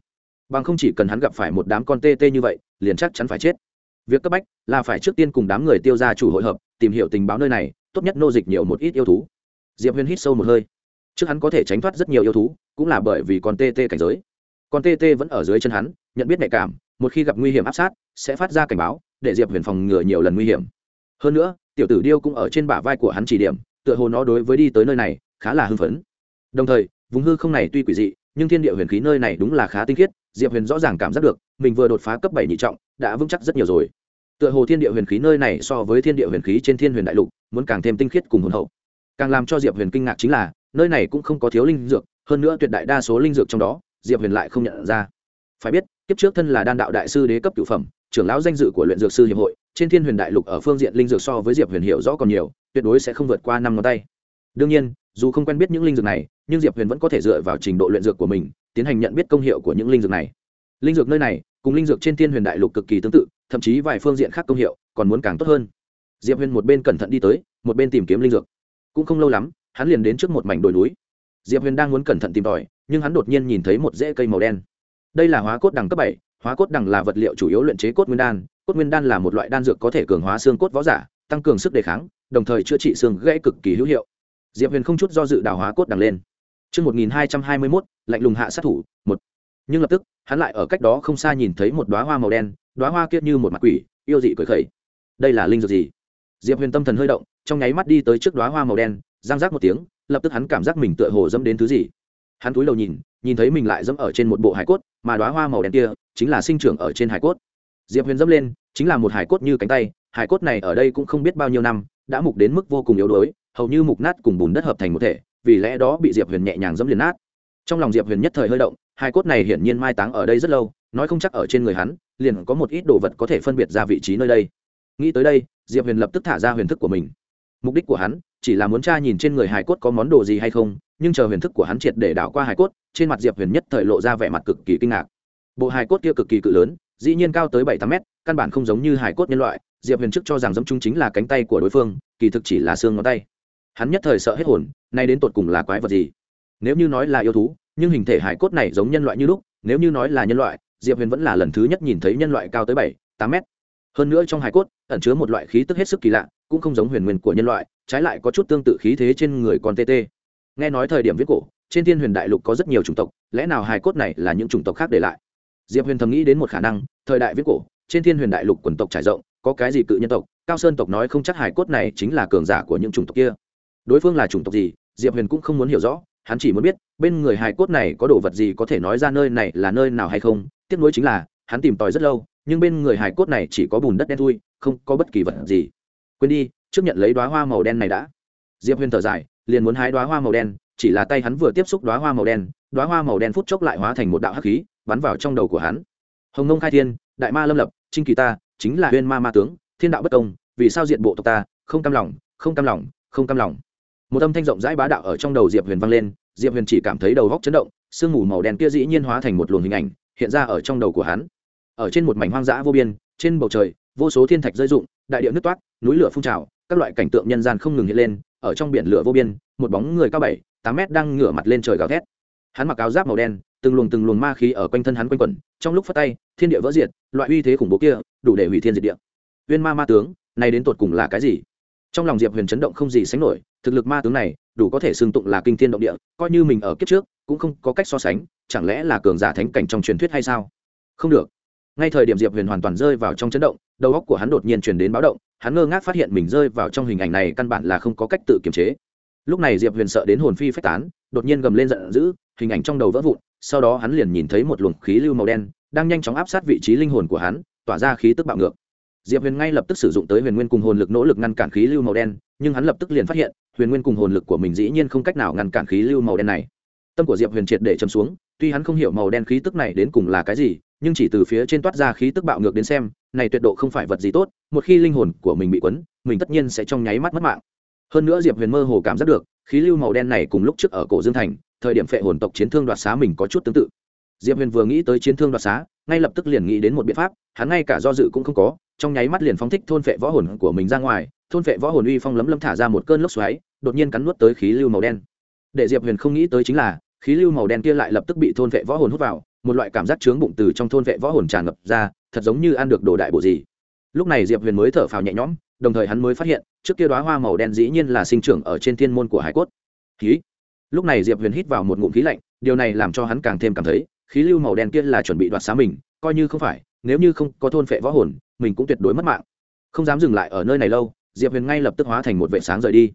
Bằng không chỉ cần hắn gặp phải một đám con tê tê như vậy, liền chắc chắn phải chết. Việc cấp bách là phải trước tiên cùng đám người tiêu ra chủ hội hợp, tìm hiểu tình báo nơi này, tốt nhất nô dịch nhiều một ít yêu thú. Diệp huyền hít sâu một hơi. Trước hắn có thể tránh thoát rất nhiều yêu thú, cũng là bởi vì con tê tê cảnh giới. Con tê tê vẫn ở dưới chân hắn, nhận biết nhạy cảm, một khi gặp nguy hiểm áp sát, sẽ phát ra cảnh báo, để diệp huyền phòng ngừa nhiều lần nguy hiểm. Hơn nữa, tiểu tử điêu cũng ở trên bả vai của hắn chỉ điểm, tựa hồ nó đối với đi tới nơi này, khá là hưng phấn đồng thời, vùng hư không này tuy quỷ dị, nhưng thiên địa huyền khí nơi này đúng là khá tinh khiết, diệp huyền rõ ràng cảm giác được, mình vừa đột phá cấp bảy nhị trọng, đã vững chắc rất nhiều rồi. Tựa hồ thiên địa huyền khí nơi này so với thiên địa huyền khí trên thiên huyền đại lục, muốn càng thêm tinh khiết cùng hồn hậu. Càng làm cho diệp huyền kinh ngạc chính là, nơi này cũng không có thiếu linh dược, hơn nữa tuyệt đại đa số linh dược trong đó, diệp huyền lại không nhận ra. Phải biết, kiếp trước thân là đan đạo đại sư đế cấp cửu phẩm, trưởng lão danh dự của luyện dược sư hiệp hội, trên thiên huyền đại lục ở phương diện linh dược so với diệp huyền hiểu rõ còn nhiều, tuyệt đối sẽ không vượt qua năm ngón tay. Đương nhiên dù không quen biết những linh dược này, nhưng diệp huyền vẫn có thể dựa vào trình độ luyện dược của mình, tiến hành nhận biết công hiệu của những linh dược này. Linh dược nơi này, cùng linh dược trên thiên huyền đại lục cực kỳ tương tự, thậm chí vài phương diện khác công hiệu còn muốn càng tốt hơn. Diệp huyền một bên cẩn thận đi tới, một bên tìm kiếm linh dược. Cũng không lâu lắm, hắn liền đến trước một mảnh đồi núi. Diệp huyền đang muốn cẩn thận tìm tòi, nhưng hắn đột nhiên nhìn thấy một rễ cây màu đen. Đây là hóa cốt đẳng cấp bảy, hóa cốt đẳng là vật liệu chủ yếu luyện chế cốt nguyên đan. Cốt nguyên đan là một loại đan dược có thể cường hóa xương cốt võ giả, tăng cường sức đề kháng, đồng thời chữa trị xương gãy cực kỳ hữu hiệu diệp huyền không chút do dự đào hóa cốt đằng lên Trước 1221, lạnh lùng hạ sát thủ, một. Nhưng lập tức, hắn lại ở cách đó không xa nhìn thấy một đóa hoa màu đen, đóa hoa kia như một mặt quỷ, yêu dị cười khẩy. Đây là linh dược gì? Diệp Huyền tâm thần hơi động, trong nháy mắt đi tới trước đóa hoa màu đen, giang rắc một tiếng, lập tức hắn cảm giác mình tựa hồ dẫm đến thứ gì. Hắn cúi đầu nhìn, nhìn thấy mình lại dẫm ở trên một bộ hải cốt, mà đóa hoa màu đen kia chính là sinh trưởng ở trên hải cốt. Diệp Huyền dẫm lên, chính là một hải cốt như cánh tay, hải cốt này ở đây cũng không biết bao nhiêu năm, đã mục đến mức vô cùng yếu đuối, hầu như mục nát cùng bùn đất hợp thành một thể, vì lẽ đó bị diệp huyền nhẹ nhàng dẫm liền nát. Trong lòng diệp huyền nhất thời hơi động hai cốt này hiển nhiên mai táng ở đây rất lâu nói không chắc ở trên người hắn liền có một ít đồ vật có thể phân biệt ra vị trí nơi đây. Nghĩ tới đây diệp huyền lập tức thả ra huyền thức của mình. Mục đích của hắn chỉ là muốn tra nhìn trên người hải cốt có món đồ gì hay không nhưng chờ huyền thức của hắn triệt để đảo qua hải cốt trên mặt diệp huyền nhất thời lộ ra vẻ mặt cực kỳ kinh ngạc. Bộ hải cốt kia cực kỳ cự lớn dĩ nhiên cao tới bảy tám mét căn bản không giống như hải cốt nhân loại diệp huyền trước cho rằng dẫm chung chính là cánh tay của đối phương kỳ thực chỉ là xương ngón tay hắn nhất thời sợ hết hồn, nay đến tột cùng là quái vật gì? Nếu như nói là yêu thú, nhưng hình thể hải cốt này giống nhân loại như lúc, nếu như nói là nhân loại, diệp huyền vẫn là lần thứ nhất nhìn thấy nhân loại cao tới bảy, tám mét. Hơn nữa trong hải cốt, ẩn chứa một loại khí tức hết sức kỳ lạ, cũng không giống huyền nguyên của nhân loại, trái lại có chút tương tự khí thế trên người con tt nghe nói thời điểm viết cổ, trên thiên huyền đại lục có rất nhiều chủng tộc, lẽ nào hải cốt này là những chủng tộc khác để lại? Diệp huyền thầm nghĩ đến một khả năng, thời đại viết cổ, trên thiên huyền đại lục quần tộc trải rộng, có cái gì cự nhân tộc? Cao sơn tộc nói không chắc hải cốt này chính là cường giả của những chủng tộc kia đối phương là chủng tộc gì, diệp huyền cũng không muốn hiểu rõ, hắn chỉ muốn biết, bên người hài cốt này có đồ vật gì có thể nói ra nơi này là nơi nào hay không. Tiếc nuối chính là, hắn tìm tòi rất lâu, nhưng bên người hài cốt này chỉ có bùn đất đen thui, không có bất kỳ vật gì. Quên đi, trước nhận lấy đoá hoa màu đen này đã. Diệp huyền thở dài, liền muốn hái đoá hoa màu đen, chỉ là tay hắn vừa tiếp xúc đoá hoa màu đen đoá hoa màu đen phút chốc lại hóa thành một đạo hắc khí, bắn vào trong đầu của hắn. Hồng nông khai thiên, đại ma lâm lập, trinh kỳ ta, chính là huyên ma ma tướng, thiên đạo bất công, vì sao diện bộ tộc ta, không cam lòng, không cam lòng, không cam lòng một âm thanh rộng rãi bá đạo ở trong đầu diệp huyền vang lên, diệp huyền chỉ cảm thấy đầu góc chấn động, sương mù màu đen kia dĩ nhiên hóa thành một luồng hình ảnh, hiện ra ở trong đầu của hắn. Ở trên một mảnh hoang dã vô biên, trên bầu trời, vô số thiên thạch rơi rụng, đại điệu nước toát, núi lửa phun trào, các loại cảnh tượng nhân gian không ngừng hiện lên, ở trong biển lửa vô biên, một bóng người cao bảy, tám mét đang ngửa mặt lên trời gào thét. Hắn mặc áo giáp màu đen, từng luồng từng luồng ma khí ở quanh thân hắn quanh quẩn, trong lúc phát tay, thiên địa vỡ diệt, loại uy thế khủng bố kia, đủ để hủy thiên diệt địa. Viên ma ma tướng, này đến tột cùng là cái gì? Trong lòng diệp huyền chấn động không gì sánh nổi thực lực ma tướng này đủ có thể xưng tụng là kinh thiên động địa, coi như mình ở kiếp trước cũng không có cách so sánh, chẳng lẽ là cường giả thánh cảnh trong truyền thuyết hay sao? Không được. Ngay thời điểm diệp huyền hoàn toàn rơi vào trong chấn động, đầu óc của hắn đột nhiên truyền đến báo động, hắn ngơ ngác phát hiện mình rơi vào trong hình ảnh này căn bản là không có cách tự kiềm chế. Lúc này diệp huyền sợ đến hồn phi phách tán, đột nhiên gầm lên giận dữ, hình ảnh trong đầu vỡ vụn, sau đó hắn liền nhìn thấy một luồng khí lưu màu đen đang nhanh chóng áp sát vị trí linh hồn của hắn, tỏa ra khí tức bạo ngược diệp huyền ngay lập tức sử dụng tới huyền nguyên cùng hồn lực nỗ lực ngăn cản khí lưu màu đen, nhưng hắn lập tức liền phát hiện, huyền nguyên cùng hồn lực của mình dĩ nhiên không cách nào ngăn cản khí lưu màu đen này. Tâm của diệp huyền triệt để châm xuống, tuy hắn không hiểu màu đen khí tức này đến cùng là cái gì, nhưng chỉ từ phía trên toát ra khí tức bạo ngược đến xem, này tuyệt độ không phải vật gì tốt, một khi linh hồn của mình bị quấn, mình tất nhiên sẽ trong nháy mắt mất mạng. Hơn nữa diệp huyền mơ hồ cảm giác được, khí lưu màu đen này cùng lúc trước ở cổ dương thành, thời điểm phệ hồn tộc chiến thương đoạt xá mình có chút tương tự. Diệp huyền vừa nghĩ tới chiến thương đoạt xá, ngay lập tức liền nghĩ đến một biện pháp, hắn ngay cả do dự cũng không có trong nháy mắt liền phóng thích thôn phệ võ hồn của mình ra ngoài, thôn phệ võ hồn uy phong lấm lấm thả ra một cơn lốc xoáy, đột nhiên cắn nuốt tới khí lưu màu đen. Để diệp huyền không nghĩ tới chính là, khí lưu màu đen kia lại lập tức bị thôn vệ võ hồn hút vào, một loại cảm giác chướng bụng từ trong thôn vệ võ hồn tràn ngập ra, thật giống như ăn được đồ đại bộ gì. Lúc này diệp huyền mới thở phào nhẹ nhõm, đồng thời hắn mới phát hiện, trước kia đoá hoa màu đen dĩ nhiên là sinh trưởng ở trên thiên môn của hải cốt. Khí. Lúc này diệp huyền hít vào một ngụm khí lạnh, điều này làm cho hắn càng thêm cảm thấy, khí lưu màu đen kia là chuẩn bị đoạt xá mình, coi như không phải nếu như không có thôn phệ võ hồn, mình cũng tuyệt đối mất mạng. Không dám dừng lại ở nơi này lâu, diệp huyền ngay lập tức hóa thành một vệ sáng rời đi.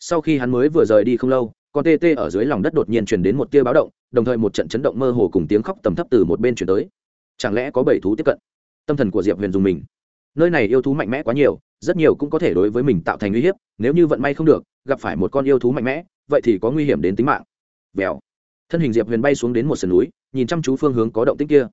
Sau khi hắn mới vừa rời đi không lâu, con tê tê ở dưới lòng đất đột nhiên chuyển đến một tia báo động, đồng thời một trận chấn động mơ hồ cùng tiếng khóc tầm thấp từ một bên chuyển tới. Chẳng lẽ có bảy thú tiếp cận? Tâm thần của diệp huyền dùng mình. Nơi này yêu thú mạnh mẽ quá nhiều, rất nhiều cũng có thể đối với mình tạo thành uy hiếp, nếu như vận may không được, gặp phải một con yêu thú mạnh mẽ, vậy thì có nguy hiểm đến tính mạng. Vèo. Thân hình diệp huyền bay xuống đến một sườn núi, nhìn chăm chú phương hướng có động tích kia.